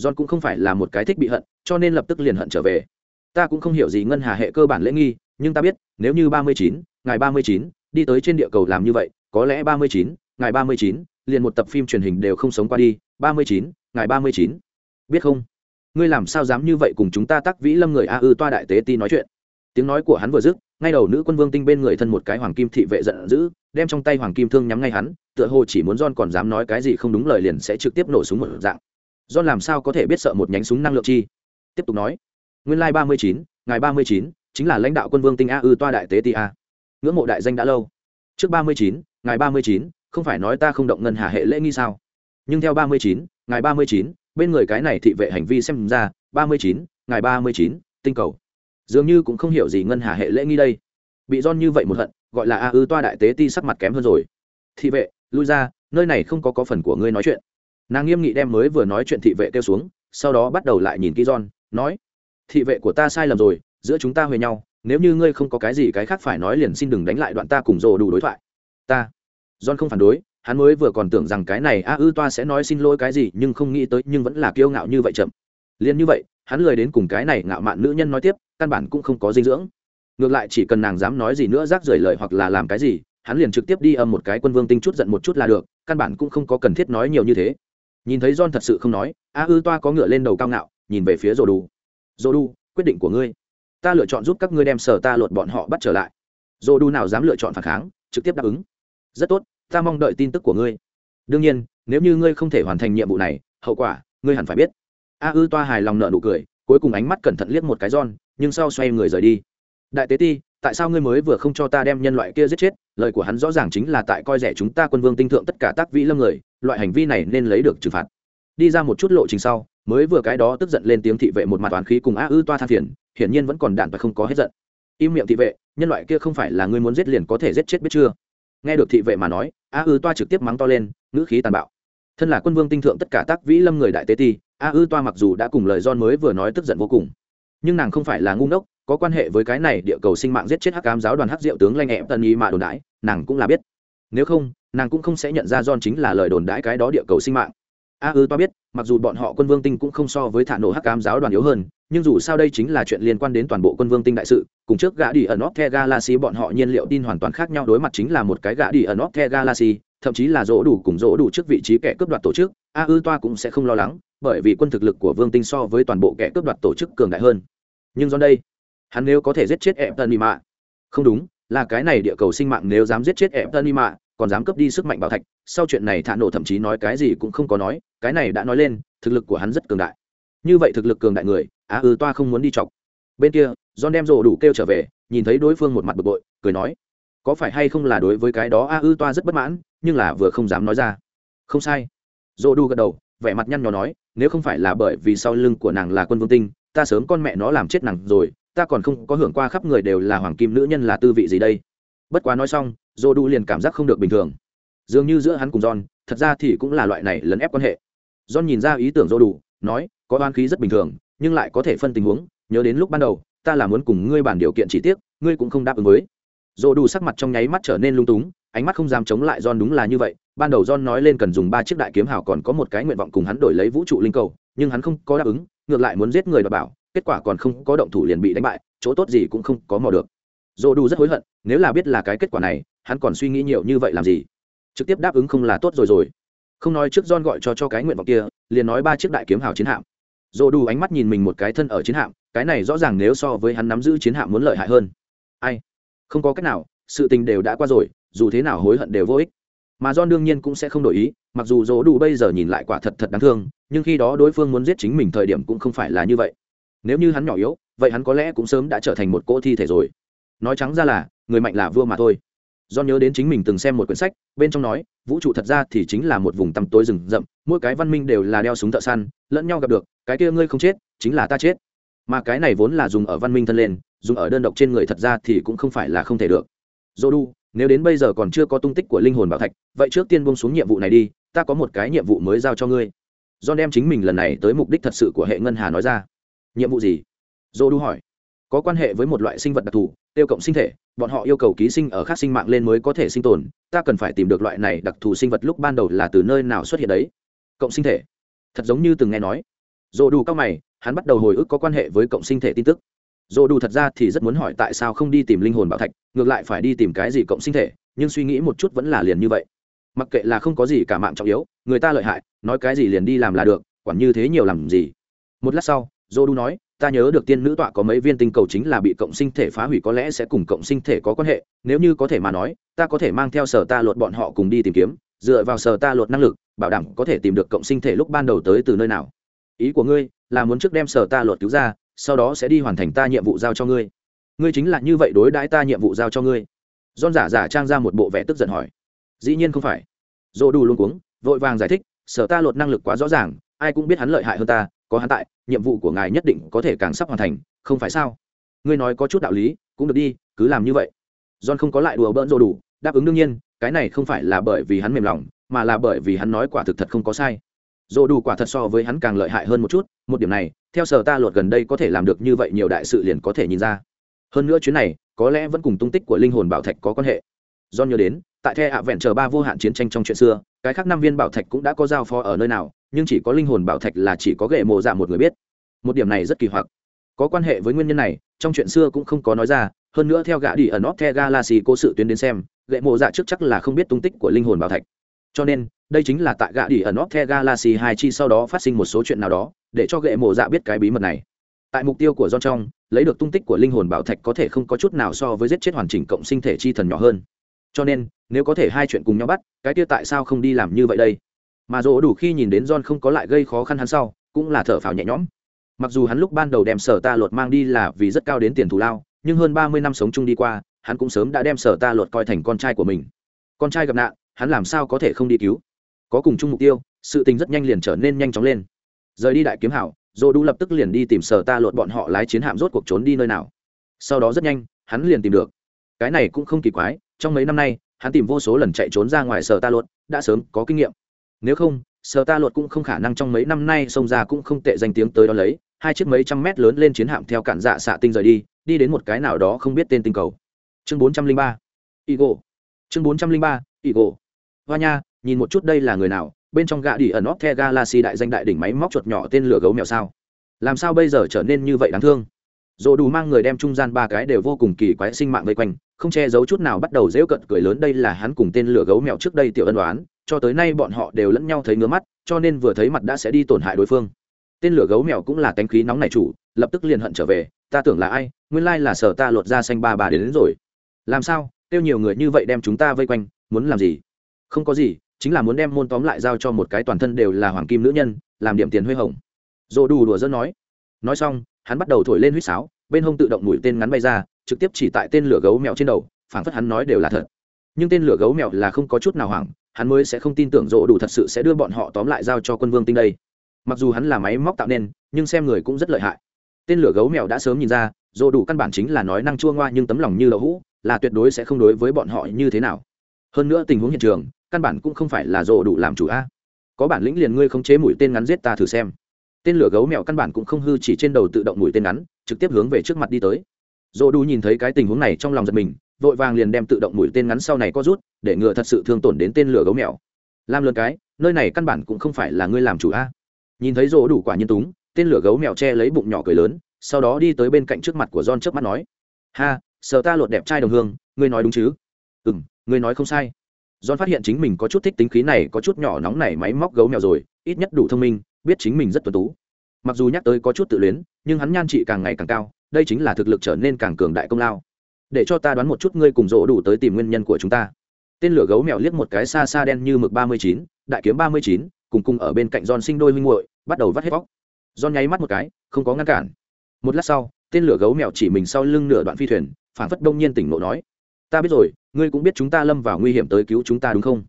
Speaker 1: John cũng không phải là một cái thích bị hận, cho nên lập tức liền hận trở về. Ta cũng không hiểu gì ngân hà hệ cơ bản lễ nghi, nhưng ta biết, nếu như ba mươi chín ngày ba mươi chín, đi tới trên địa cầu làm như vậy, có lẽ ba mươi chín ngày ba mươi chín, liền một tập phim truyền hình đều không sống qua đi, ba mươi chín ngày ba mươi chín. Biết không? Ngươi làm sao dám như vậy cùng chúng ta tắc vĩ lâm người a ư toa đại tế ti nói chuyện? Tiếng nói của hắn vừa dứt, ngay đầu nữ quân vương tinh bên người thân một cái hoàng kim thị vệ giận dữ, đem trong tay hoàng kim thương nhắm ngay hắn tựa hồ chỉ muốn john còn dám nói cái gì không đúng lời liền sẽ trực tiếp nổ súng một dạng. John làm sao có thể biết sợ một nhánh súng năng lượng chi? Tiếp tục nói. Nguyên lai ba mươi chín ngày ba mươi chín chính là lãnh đạo quân vương tinh a ư toa đại tế ti a. Ngưỡng mộ đại danh đã lâu. Trước ba mươi chín ngày ba mươi chín, không phải nói ta không động ngân hà hệ lễ nghi sao? Nhưng theo ba mươi chín ngày ba mươi chín, bên người cái này thị vệ hành vi xem ra, ba mươi chín ngày ba mươi chín, tinh cầu. Dường như cũng không hiểu gì ngân hà hệ lễ nghi đây. Bị don như vậy một hận, gọi là a ư toa đại tế ti sắc mặt kém hơn rồi. Thị vệ lui ra, nơi này không có có phần của ngươi nói chuyện. Nàng nghiêm nghị đem mới vừa nói chuyện thị vệ kêu xuống, sau đó bắt đầu lại nhìn kỹ john, nói, thị vệ của ta sai lầm rồi, giữa chúng ta huề nhau, nếu như ngươi không có cái gì cái khác phải nói liền xin đừng đánh lại đoạn ta cùng rồ đủ đối thoại. Ta. John không phản đối, hắn mới vừa còn tưởng rằng cái này, a, ư, toa sẽ nói xin lỗi cái gì, nhưng không nghĩ tới, nhưng vẫn là kiêu ngạo như vậy chậm. Liền như vậy, hắn lười đến cùng cái này ngạo mạn nữ nhân nói tiếp, căn bản cũng không có dinh dưỡng. Ngược lại chỉ cần nàng dám nói gì nữa rác rưởi lời hoặc là làm cái gì hắn liền trực tiếp đi âm một cái quân vương tinh chút giận một chút là được căn bản cũng không có cần thiết nói nhiều như thế. Nhìn thấy john thật sự không nói a ư toa có ngựa lên đầu cao ngạo nhìn về phía rô đu. rô đu, quyết định của ngươi. Ta lựa chọn giúp các ngươi đem sở ta lột bọn họ bắt trở lại. Rô đu nào dám lựa chọn phản kháng trực tiếp đáp ứng. Rất tốt ta mong đợi tin tức của ngươi. Đương nhiên nếu như ngươi không thể hoàn thành nhiệm vụ này hậu quả ngươi hẳn phải biết. A ư toa hài lòng nợ nụ cười cuối cùng ánh mắt cẩn thận liếc một cái john nhưng sau xoay người rời đi. Đại tế ti tại sao ngươi mới vừa không cho ta đem nhân loại kia giết chết? Lời của hắn rõ ràng chính là tại coi rẻ chúng ta quân vương tinh thượng tất cả tác vĩ lâm người, loại hành vi này nên lấy được trừng phạt. Đi ra một chút lộ trình sau, mới vừa cái đó tức giận lên tiếng thị vệ một mặt toán khí cùng a ư toa than phiền, hiển nhiên vẫn còn đạn và không có hết giận. Im miệng thị vệ, nhân loại kia không phải là ngươi muốn giết liền có thể giết chết biết chưa? Nghe được thị vệ mà nói a ư toa trực tiếp mắng to lên, ngữ khí tàn bạo. Thân là quân vương tinh thượng tất cả tác vĩ lâm người đại tế ti a ư toa mặc dù đã cùng lời don mới vừa nói tức giận vô cùng, nhưng nàng không phải là ngu ngốc có quan hệ với cái này địa cầu sinh mạng giết chết hắc cám giáo đoàn hắc diệu tướng lanh ẹp tần y mạ đồn đãi, nàng cũng là biết. Nếu không, nàng cũng không sẽ nhận ra don chính là lời đồn đãi cái đó địa cầu sinh mạng. A ư toa biết, mặc dù bọn họ quân vương tinh cũng không so với thả nổ hắc cám giáo đoàn yếu hơn, nhưng dù sao đây chính là chuyện liên quan đến toàn bộ quân vương tinh đại sự, cùng trước gã đi ở nóc the galaxy bọn họ nhiên liệu tin hoàn toàn khác nhau, đối mặt chính là một cái gã đi ở nóc the galaxy, thậm chí là dỗ đủ cùng dỗ đủ trước vị trí kẻ cướp đoạt tổ chức, a ư toa cũng sẽ không lo lắng, bởi vì quân thực lực của vương tinh so với toàn bộ kẻ cướp đoạt tổ chức cường đại hơn. Nhưng do đây hắn nếu có thể giết chết ẹp tân y mạ không đúng, là cái này địa cầu sinh mạng nếu dám giết chết ẹp tân y mạ còn dám cướp đi sức mạnh bảo thạch. Sau chuyện này thả nổ thậm chí nói cái gì cũng không có nói, cái này đã nói lên, thực lực của hắn rất cường đại. Như vậy thực lực cường đại người, á ư toa không muốn đi chọc. Bên kia, john đem rổ đủ kêu trở về, nhìn thấy đối phương một mặt bực bội, cười nói, có phải hay không là đối với cái đó a ư toa rất bất mãn, nhưng là vừa không dám nói ra. Không sai. Dô đu gật đầu, vẻ mặt nhăn nhó nói, nếu không phải là bởi vì sau lưng của nàng là quân vương tinh, ta sớm con mẹ nó làm chết nàng rồi ta còn không có hưởng qua khắp người đều là hoàng kim nữ nhân là tư vị gì đây. Bất quá nói xong, dô đủ liền cảm giác không được bình thường. Dường như giữa hắn cùng john, thật ra thì cũng là loại này lấn ép quan hệ. John nhìn ra ý tưởng dô đủ nói, có oan khí rất bình thường, nhưng lại có thể phân tình huống, nhớ đến lúc ban đầu, ta là muốn cùng ngươi bàn điều kiện chỉ tiếc ngươi cũng không đáp ứng với. Dô đủ sắc mặt trong nháy mắt trở nên lung túng, ánh mắt không dám chống lại john đúng là như vậy, ban đầu john nói lên cần dùng ba chiếc đại kiếm hào còn có một cái nguyện vọng cùng hắn đổi lấy vũ trụ linh cầu, nhưng hắn không có đáp ứng, ngược lại muốn giết người đ bảo kết quả còn không có động thủ liền bị đánh bại, chỗ tốt gì cũng không có mò được. Dồ đủ rất hối hận, nếu là biết là cái kết quả này, hắn còn suy nghĩ nhiều như vậy làm gì? Trực tiếp đáp ứng không là tốt rồi rồi. Không nói trước john gọi cho cho cái nguyện vọng kia, liền nói ba chiếc đại kiếm hào chiến hạm. Dồ đủ ánh mắt nhìn mình một cái thân ở chiến hạm, cái này rõ ràng nếu so với hắn nắm giữ chiến hạm muốn lợi hại hơn. Ai? Không có cách nào, sự tình đều đã qua rồi, dù thế nào hối hận đều vô ích. Mà john đương nhiên cũng sẽ không đổi ý, mặc dù dỗ đủ bây giờ nhìn lại quả thật thật đáng thương, nhưng khi đó đối phương muốn giết chính mình thời điểm cũng không phải là như vậy nếu như hắn nhỏ yếu, vậy hắn có lẽ cũng sớm đã trở thành một cỗ thi thể rồi. Nói trắng ra là, người mạnh là vua mà thôi. Do nhớ đến chính mình từng xem một quyển sách, bên trong nói, vũ trụ thật ra thì chính là một vùng tăm tối rừng rậm, mỗi cái văn minh đều là đeo súng thợ săn, lẫn nhau gặp được, cái kia ngươi không chết, chính là ta chết. Mà cái này vốn là dùng ở văn minh thân lên, dùng ở đơn độc trên người thật ra thì cũng không phải là không thể được. Dô đu, nếu đến bây giờ còn chưa có tung tích của linh hồn bảo thạch, vậy trước tiên buông xuống nhiệm vụ này đi, ta có một cái nhiệm vụ mới giao cho ngươi. John đem chính mình lần này tới mục đích thật sự của hệ ngân hà nói ra nhiệm vụ gì? Dô đu hỏi. Có quan hệ với một loại sinh vật đặc thù, tiêu cộng sinh thể. Bọn họ yêu cầu ký sinh ở khác sinh mạng lên mới có thể sinh tồn. Ta cần phải tìm được loại này đặc thù sinh vật lúc ban đầu là từ nơi nào xuất hiện đấy? Cộng sinh thể. Thật giống như từng nghe nói. Dô đu cao mày, hắn bắt đầu hồi ức có quan hệ với cộng sinh thể tin tức. Dô đu thật ra thì rất muốn hỏi tại sao không đi tìm linh hồn bảo thạch, ngược lại phải đi tìm cái gì cộng sinh thể, nhưng suy nghĩ một chút vẫn là liền như vậy. Mặc kệ là không có gì cả mạng trọng yếu, người ta lợi hại, nói cái gì liền đi làm là được, quản như thế nhiều làm gì. Một lát sau dô đu nói, ta nhớ được tiên nữ tọa có mấy viên tinh cầu chính là bị cộng sinh thể phá hủy có lẽ sẽ cùng cộng sinh thể có quan hệ, nếu như có thể mà nói, ta có thể mang theo sở ta luật bọn họ cùng đi tìm kiếm, dựa vào sở ta luật năng lực, bảo đảm có thể tìm được cộng sinh thể lúc ban đầu tới từ nơi nào. Ý của ngươi là muốn trước đem sở ta luật cứu ra, sau đó sẽ đi hoàn thành ta nhiệm vụ giao cho ngươi. Ngươi chính là như vậy đối đãi ta nhiệm vụ giao cho ngươi. Don giả giả trang ra một bộ vẻ tức giận hỏi. Dĩ nhiên không phải. Dô đủ luôn cuống, vội vàng giải thích, sở ta luật năng lực quá rõ ràng, ai cũng biết hắn lợi hại hơn ta có hắn tại, nhiệm vụ của ngài nhất định có thể càng sắp hoàn thành, không phải sao? Ngươi nói có chút đạo lý, cũng được đi, cứ làm như vậy. John không có lại đùa bỡn rồ đủ, đáp ứng đương nhiên, cái này không phải là bởi vì hắn mềm lòng, mà là bởi vì hắn nói quả thực thật không có sai. Dồ đủ quả thật so với hắn càng lợi hại hơn một chút, một điểm này, theo sở ta luật gần đây có thể làm được như vậy nhiều đại sự liền có thể nhìn ra. Hơn nữa chuyến này, có lẽ vẫn cùng tung tích của linh hồn bảo thạch có quan hệ. Do nhớ đến, tại the hạ vẹn chờ ba vô hạn chiến tranh trong chuyện xưa, cái khác năm viên bảo thạch cũng đã có giao phó ở nơi nào nhưng chỉ có linh hồn bảo thạch là chỉ có ghệ mộ dạ một người biết. Một điểm này rất kỳ hoặc. Có quan hệ với nguyên nhân này, trong chuyện xưa cũng không có nói ra, hơn nữa theo gã đi ở nóc the galaxy cố sự tuyến đến xem, ghệ mộ dạ trước chắc là không biết tung tích của linh hồn bảo thạch. Cho nên, đây chính là tại gã đi ở nóc the galaxy hai chi sau đó phát sinh một số chuyện nào đó, để cho ghệ mộ dạ biết cái bí mật này. Tại mục tiêu của John trong lấy được tung tích của linh hồn bảo thạch có thể không có chút nào so với giết chết hoàn chỉnh cộng sinh thể chi thần nhỏ hơn. Cho nên, nếu có thể hai chuyện cùng nhau bắt, cái kia tại sao không đi làm như vậy đây? Mà dỗ đủ khi nhìn đến john không có lại gây khó khăn hắn sau, cũng là thở phào nhẹ nhõm. Mặc dù hắn lúc ban đầu đem sở ta luật mang đi là vì rất cao đến tiền thù lao, nhưng hơn ba mươi năm sống chung đi qua, hắn cũng sớm đã đem sở ta luật coi thành con trai của mình. Con trai gặp nạn, hắn làm sao có thể không đi cứu? Có cùng chung mục tiêu, sự tình rất nhanh liền trở nên nhanh chóng lên. Rời đi đại kiếm hảo, dỗ đủ lập tức liền đi tìm sở ta luật bọn họ lái chiến hạm rốt cuộc trốn đi nơi nào. Sau đó rất nhanh, hắn liền tìm được. Cái này cũng không kỳ quái, trong mấy năm nay, hắn tìm vô số lần chạy trốn ra ngoài sở ta luật đã sớm có kinh nghiệm nếu không, sở ta luật cũng không khả năng trong mấy năm nay xông ra cũng không tệ danh tiếng tới đó lấy, hai chiếc mấy trăm mét lớn lên chiến hạm theo cản dạ xạ tinh rời đi đi đến một cái nào đó không biết tên tinh cầu. Chương bốn trăm linh ba igo chương bốn trăm linh ba igo hoa nha, nhìn một chút đây là người nào, bên trong gạ đi ẩn óc the galaxy đại danh đại đỉnh máy móc chuột nhỏ tên lửa gấu mèo sao? Làm sao bây giờ trở nên như vậy đáng thương? Dồ đủ mang người đem trung gian ba cái đều vô cùng kỳ quái sinh mạng vây quanh, không che giấu chút nào bắt đầu dễu cận cười lớn, đây là hắn cùng tên lửa gấu mèo trước đây tiểu ân đoán cho tới nay bọn họ đều lẫn nhau thấy ngứa mắt cho nên vừa thấy mặt đã sẽ đi tổn hại đối phương. Tên lửa gấu mèo cũng là cánh khí nóng này chủ lập tức liền hận trở về ta tưởng là ai nguyên lai là sở ta lột ra xanh ba bà đến, đến rồi. Làm sao? Tiêu nhiều người như vậy đem chúng ta vây quanh muốn làm gì? Không có gì chính là muốn đem môn tóm lại giao cho một cái toàn thân đều là hoàng kim nữ nhân làm điểm tiền huê hồng. Dồ đủ đùa dân nói. Nói xong hắn bắt đầu thổi lên huýt sáo bên hông tự động mũi tên ngắn bay ra trực tiếp chỉ tại tên lửa gấu mèo trên đầu phảng phất hắn nói đều là thật. Nhưng tên lửa gấu mèo là không có chút nào hoảng hắn mới sẽ không tin tưởng rỗ đủ thật sự sẽ đưa bọn họ tóm lại giao cho quân vương tinh đây. Mặc dù hắn là máy móc tạo nên, nhưng xem người cũng rất lợi hại. Tên lửa gấu mèo đã sớm nhìn ra, rỗ đủ căn bản chính là nói năng chua ngoa nhưng tấm lòng như lỗ hũ, là tuyệt đối sẽ không đối với bọn họ như thế nào. Hơn nữa tình huống hiện trường, căn bản cũng không phải là rỗ đủ làm chủ a. Có bản lĩnh liền ngươi không chế mũi tên ngắn giết ta thử xem. Tên lửa gấu mèo căn bản cũng không hư chỉ trên đầu tự động mũi tên ngắn, trực tiếp hướng về trước mặt đi tới. Rỗ đủ nhìn thấy cái tình huống này trong lòng giật mình, vội vàng liền đem tự động mũi tên ngắn sau này có rút để ngừa thật sự thương tổn đến tên lửa gấu mèo. Làm lớn cái, nơi này căn bản cũng không phải là ngươi làm chủ a. Nhìn thấy dỗ đủ quả nhiên túng, tên lửa gấu mèo che lấy bụng nhỏ cười lớn, sau đó đi tới bên cạnh trước mặt của john trước mắt nói, ha, sợ ta lột đẹp trai đồng hương, ngươi nói đúng chứ? Ừ m ngươi nói không sai. John phát hiện chính mình có chút thích tính khí này, có chút nhỏ nóng này máy móc gấu mèo rồi, ít nhất đủ thông minh, biết chính mình rất tuân tú. Mặc dù nhắc tới có chút tự luyến, nhưng hắn nhan trị càng ngày càng cao, đây chính là thực lực trở nên càng cường đại công lao. Để cho ta đoán một chút ngươi cùng rỗ đủ tới tìm nguyên nhân của chúng ta tên lửa gấu mèo liếc một cái xa xa đen như mực ba mươi chín đại kiếm ba mươi chín cùng cùng ở bên cạnh giòn sinh đôi huynh muội bắt đầu vắt hết vóc giòn nháy mắt một cái không có ngăn cản. Một lát sau tên lửa gấu mèo chỉ mình sau lưng nửa đoạn phi thuyền phản phất đông nhiên tỉnh nộ nói ta biết rồi ngươi cũng biết chúng ta lâm vào nguy hiểm tới cứu chúng ta đúng không?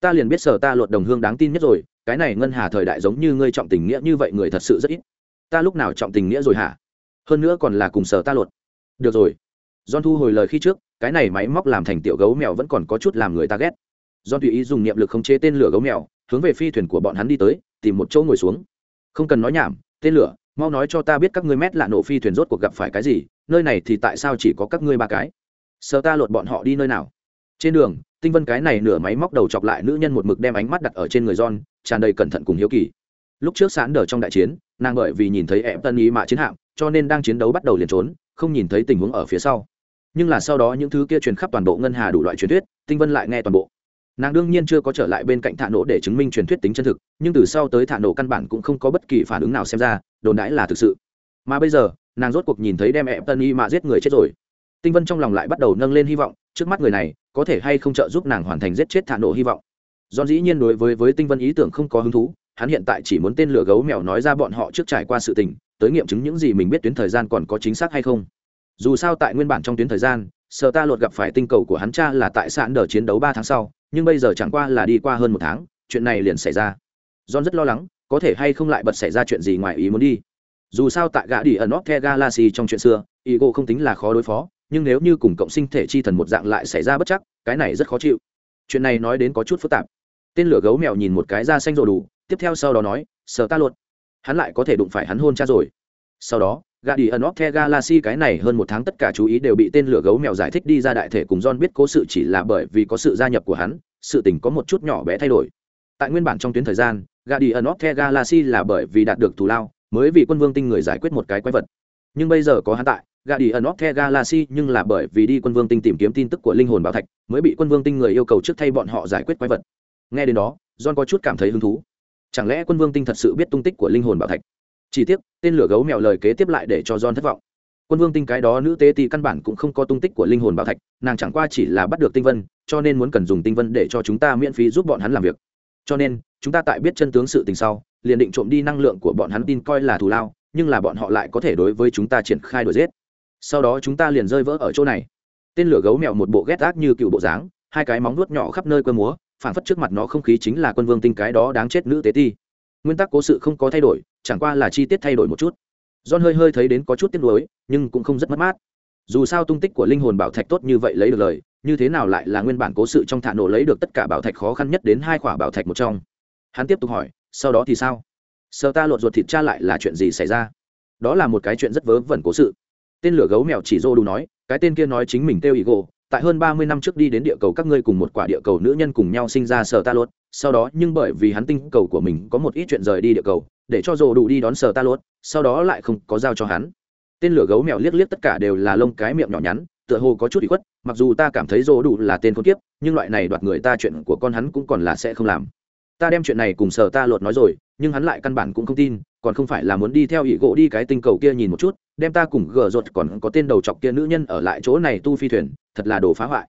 Speaker 1: Ta liền biết sở ta luật đồng hương đáng tin nhất rồi cái này ngân hà thời đại giống như ngươi trọng tình nghĩa như vậy người thật sự rất ít. Ta lúc nào trọng tình nghĩa rồi hả? Hơn nữa còn là cùng sở ta luật được rồi. John thu hồi lời khi trước, cái này máy móc làm thành tiểu gấu mèo vẫn còn có chút làm người ta ghét. do tùy ý dùng niệm lực khống chế tên lửa gấu mèo, hướng về phi thuyền của bọn hắn đi tới, tìm một chỗ ngồi xuống. Không cần nói nhảm, tên lửa, mau nói cho ta biết các ngươi mét lạ nổ phi thuyền rốt cuộc gặp phải cái gì, nơi này thì tại sao chỉ có các ngươi ba cái? Sở ta lột bọn họ đi nơi nào? Trên đường, tinh vân cái này nửa máy móc đầu chọc lại nữ nhân một mực đem ánh mắt đặt ở trên người John, tràn đầy cẩn thận cùng hiếu kỳ. Lúc trước sán đờ trong đại chiến, nàng bởi vì nhìn thấy ẻm tân ý mạ chiến hạm, cho nên đang chiến đấu bắt đầu liền trốn, không nhìn thấy tình huống ở phía sau nhưng là sau đó những thứ kia truyền khắp toàn bộ ngân hà đủ loại truyền thuyết, tinh vân lại nghe toàn bộ. Nàng đương nhiên chưa có trở lại bên cạnh thả nổ để chứng minh truyền thuyết tính chân thực, nhưng từ sau tới thả nổ căn bản cũng không có bất kỳ phản ứng nào xem ra, đồn đãi là thực sự. Mà bây giờ, nàng rốt cuộc nhìn thấy đem ẹp tân y mà giết người chết rồi. Tinh vân trong lòng lại bắt đầu nâng lên hy vọng, trước mắt người này, có thể hay không trợ giúp nàng hoàn thành giết chết thả nổ hy vọng. Do dĩ nhiên đối với với tinh vân ý tưởng không có hứng thú, hắn hiện tại chỉ muốn tên lửa gấu mèo nói ra bọn họ trước trải qua sự tình, tới nghiệm chứng những gì mình biết tuyến thời gian còn có chính xác hay không dù sao tại nguyên bản trong tuyến thời gian, sở ta lột gặp phải tinh cầu của hắn cha là tại sạn đờ chiến đấu ba tháng sau, nhưng bây giờ chẳng qua là đi qua hơn một tháng, chuyện này liền xảy ra. John rất lo lắng, có thể hay không lại bật xảy ra chuyện gì ngoài ý muốn đi. Dù sao tại gã đi ẩn óc the galaxy trong chuyện xưa ý gỗ không tính là khó đối phó, nhưng nếu như cùng cộng sinh thể chi thần một dạng lại xảy ra bất chắc, cái này rất khó chịu. Chuyện này nói đến có chút phức tạp. Tên lửa gấu mèo nhìn một cái da xanh rồ đủ, tiếp theo sau đó nói, sở ta luật hắn lại có thể đụng phải hắn hôn cha rồi. Sau đó gà đi ẩn óc the galaxy cái này hơn một tháng tất cả chú ý đều bị tên lửa gấu mèo giải thích đi ra đại thể cùng john biết cố sự chỉ là bởi vì có sự gia nhập của hắn, sự tình có một chút nhỏ bé thay đổi. Tại nguyên bản trong tuyến thời gian gà đi ẩn óc the galaxy là bởi vì đạt được thù lao, mới vì quân vương tinh người giải quyết một cái quái vật. Nhưng bây giờ có hắn tại gà đi ẩn óc the galaxy nhưng là bởi vì đi quân vương tinh tìm kiếm tin tức của linh hồn bảo thạch, mới bị quân vương tinh người yêu cầu trước thay bọn họ giải quyết quái vật. Nghe đến đó, john có chút cảm thấy hứng thú. Chẳng lẽ quân vương tinh thật sự biết tung tích của linh hồn bảo thạch? Chỉ tiếc, tên lửa gấu mèo lời kế tiếp lại để cho john thất vọng. Quân vương tinh cái đó nữ tế ti căn bản cũng không có tung tích của linh hồn bảo thạch, nàng chẳng qua chỉ là bắt được tinh vân, cho nên muốn cần dùng tinh vân để cho chúng ta miễn phí giúp bọn hắn làm việc. Cho nên, chúng ta tại biết chân tướng sự tình sau, liền định trộm đi năng lượng của bọn hắn tin coi là thù lao, nhưng là bọn họ lại có thể đối với chúng ta triển khai đuổi giết. Sau đó chúng ta liền rơi vỡ ở chỗ này. Tên lửa gấu mèo một bộ ghét ác như cựu bộ dáng, hai cái móng nuốt nhỏ khắp nơi quơ múa phản phất trước mặt nó không khí chính là quân vương tinh cái đó đáng chết nữ tế ti nguyên tắc cố sự không có thay đổi, chẳng qua là chi tiết thay đổi một chút. John hơi hơi thấy đến có chút tiếc nuối, nhưng cũng không rất mất mát. Dù sao tung tích của linh hồn bảo thạch tốt như vậy lấy được lời, như thế nào lại là nguyên bản cố sự trong thả nổ lấy được tất cả bảo thạch khó khăn nhất đến hai quả bảo thạch một trong? Hắn tiếp tục hỏi, sau đó thì sao? Sợ ta lột ruột thịt cha lại là chuyện gì xảy ra? Đó là một cái chuyện rất vớ vẩn cố sự. Tên lửa gấu mèo chỉ dô đủ nói, cái tên kia nói chính mình têu ý gỗ tại hơn ba mươi năm trước đi đến địa cầu các ngươi cùng một quả địa cầu nữ nhân cùng nhau sinh ra sở ta lốt sau đó nhưng bởi vì hắn tinh cầu của mình có một ít chuyện rời đi địa cầu, để cho rồ đủ đi đón sờ ta lốt sau đó lại không có giao cho hắn. Tên lửa gấu mèo liếc liếc tất cả đều là lông cái miệng nhỏ nhắn, tựa hồ có chút bị khuất, mặc dù ta cảm thấy rồ đủ là tên con kiếp, nhưng loại này đoạt người ta chuyện của con hắn cũng còn là sẽ không làm. Ta đem chuyện này cùng sờ ta lột nói rồi, nhưng hắn lại căn bản cũng không tin, còn không phải là muốn đi theo ỷ gỗ đi cái tinh cầu kia nhìn một chút, đem ta cùng gờ rột còn có tên đầu chọc kia nữ nhân ở lại chỗ này tu phi thuyền, thật là đồ phá hoại.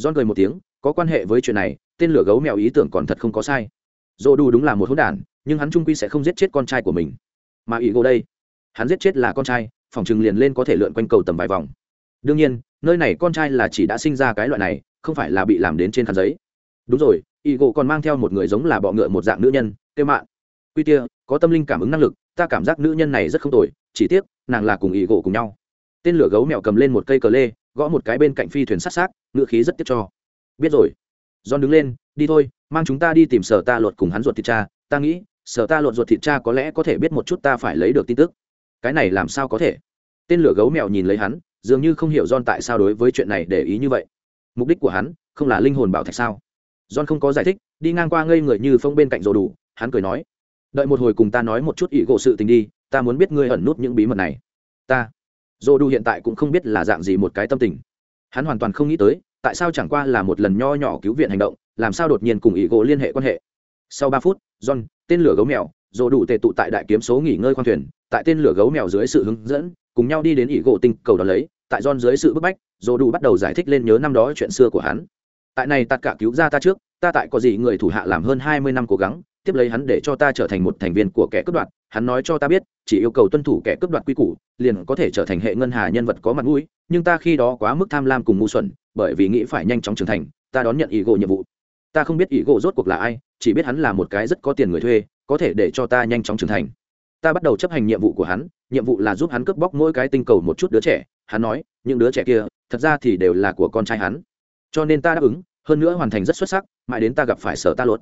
Speaker 1: John cười một tiếng có quan hệ với chuyện này, tên lửa gấu mèo ý tưởng còn thật không có sai. Dô đu đúng là một hỗn đản, nhưng hắn trung quy sẽ không giết chết con trai của mình. Mà ý gỗ đây, hắn giết chết là con trai, phòng chừng liền lên có thể lượn quanh cầu tầm vài vòng. Đương nhiên, nơi này con trai là chỉ đã sinh ra cái loại này, không phải là bị làm đến trên khăn giấy. Đúng rồi ý gỗ còn mang theo một người giống là bọ ngựa một dạng nữ nhân kêu mạng quy tia, có tâm linh cảm ứng năng lực, ta cảm giác nữ nhân này rất không tồi, chỉ tiếc, nàng là cùng ý gỗ cùng nhau. Tên lửa gấu mèo cầm lên một cây cờ lê, gõ một cái bên cạnh phi thuyền sát sát, ngựa khí rất tiếc cho biết rồi. John đứng lên, đi thôi, mang chúng ta đi tìm sở ta luật cùng hắn ruột thịt cha. Ta nghĩ, sở ta luật ruột thịt cha có lẽ có thể biết một chút ta phải lấy được tin tức. Cái này làm sao có thể? Tên lửa gấu mèo nhìn lấy hắn, dường như không hiểu john tại sao đối với chuyện này để ý như vậy. Mục đích của hắn, không là linh hồn bảo thạch sao? John không có giải thích, đi ngang qua ngây người như phong bên cạnh rồ đủ, hắn cười nói. Đợi một hồi cùng ta nói một chút ý gỗ sự tình đi, ta muốn biết ngươi ẩn nút những bí mật này. Ta. Dô đủ hiện tại cũng không biết là dạng gì một cái tâm tình. Hắn hoàn toàn không nghĩ tới tại sao chẳng qua là một lần nho nhỏ cứu viện hành động, làm sao đột nhiên cùng ý gỗ liên hệ quan hệ? Sau ba phút, john, tên lửa gấu mèo dồ đủ tề tụ tại đại kiếm số nghỉ ngơi khoang thuyền, tại tên lửa gấu mèo dưới sự hướng dẫn, cùng nhau đi đến ý gỗ tinh cầu đón lấy, tại john dưới sự bức bách dồ đủ bắt đầu giải thích lên nhớ năm đó chuyện xưa của hắn. Tại này tạt cả cứu ra ta trước, ta tại có gì người thủ hạ làm hơn hai mươi năm cố gắng, tiếp lấy hắn để cho ta trở thành một thành viên của kẻ cướp đoạt, hắn nói cho ta biết, chỉ yêu cầu tuân thủ kẻ cướp đoạt quy củ, liền có thể trở thành hệ ngân hà nhân vật có mặt mũi, nhưng ta khi đó quá mức tham lam cùng ngu xuẩn bởi vì nghĩ phải nhanh chóng trưởng thành, ta đón nhận ý gỗ nhiệm vụ. Ta không biết ý gỗ rốt cuộc là ai, chỉ biết hắn là một cái rất có tiền người thuê, có thể để cho ta nhanh chóng trưởng thành. Ta bắt đầu chấp hành nhiệm vụ của hắn, nhiệm vụ là giúp hắn cướp bóc mỗi cái tinh cầu một chút đứa trẻ. Hắn nói, những đứa trẻ kia, thật ra thì đều là của con trai hắn. Cho nên ta đáp ứng, hơn nữa hoàn thành rất xuất sắc, mãi đến ta gặp phải sở ta luật.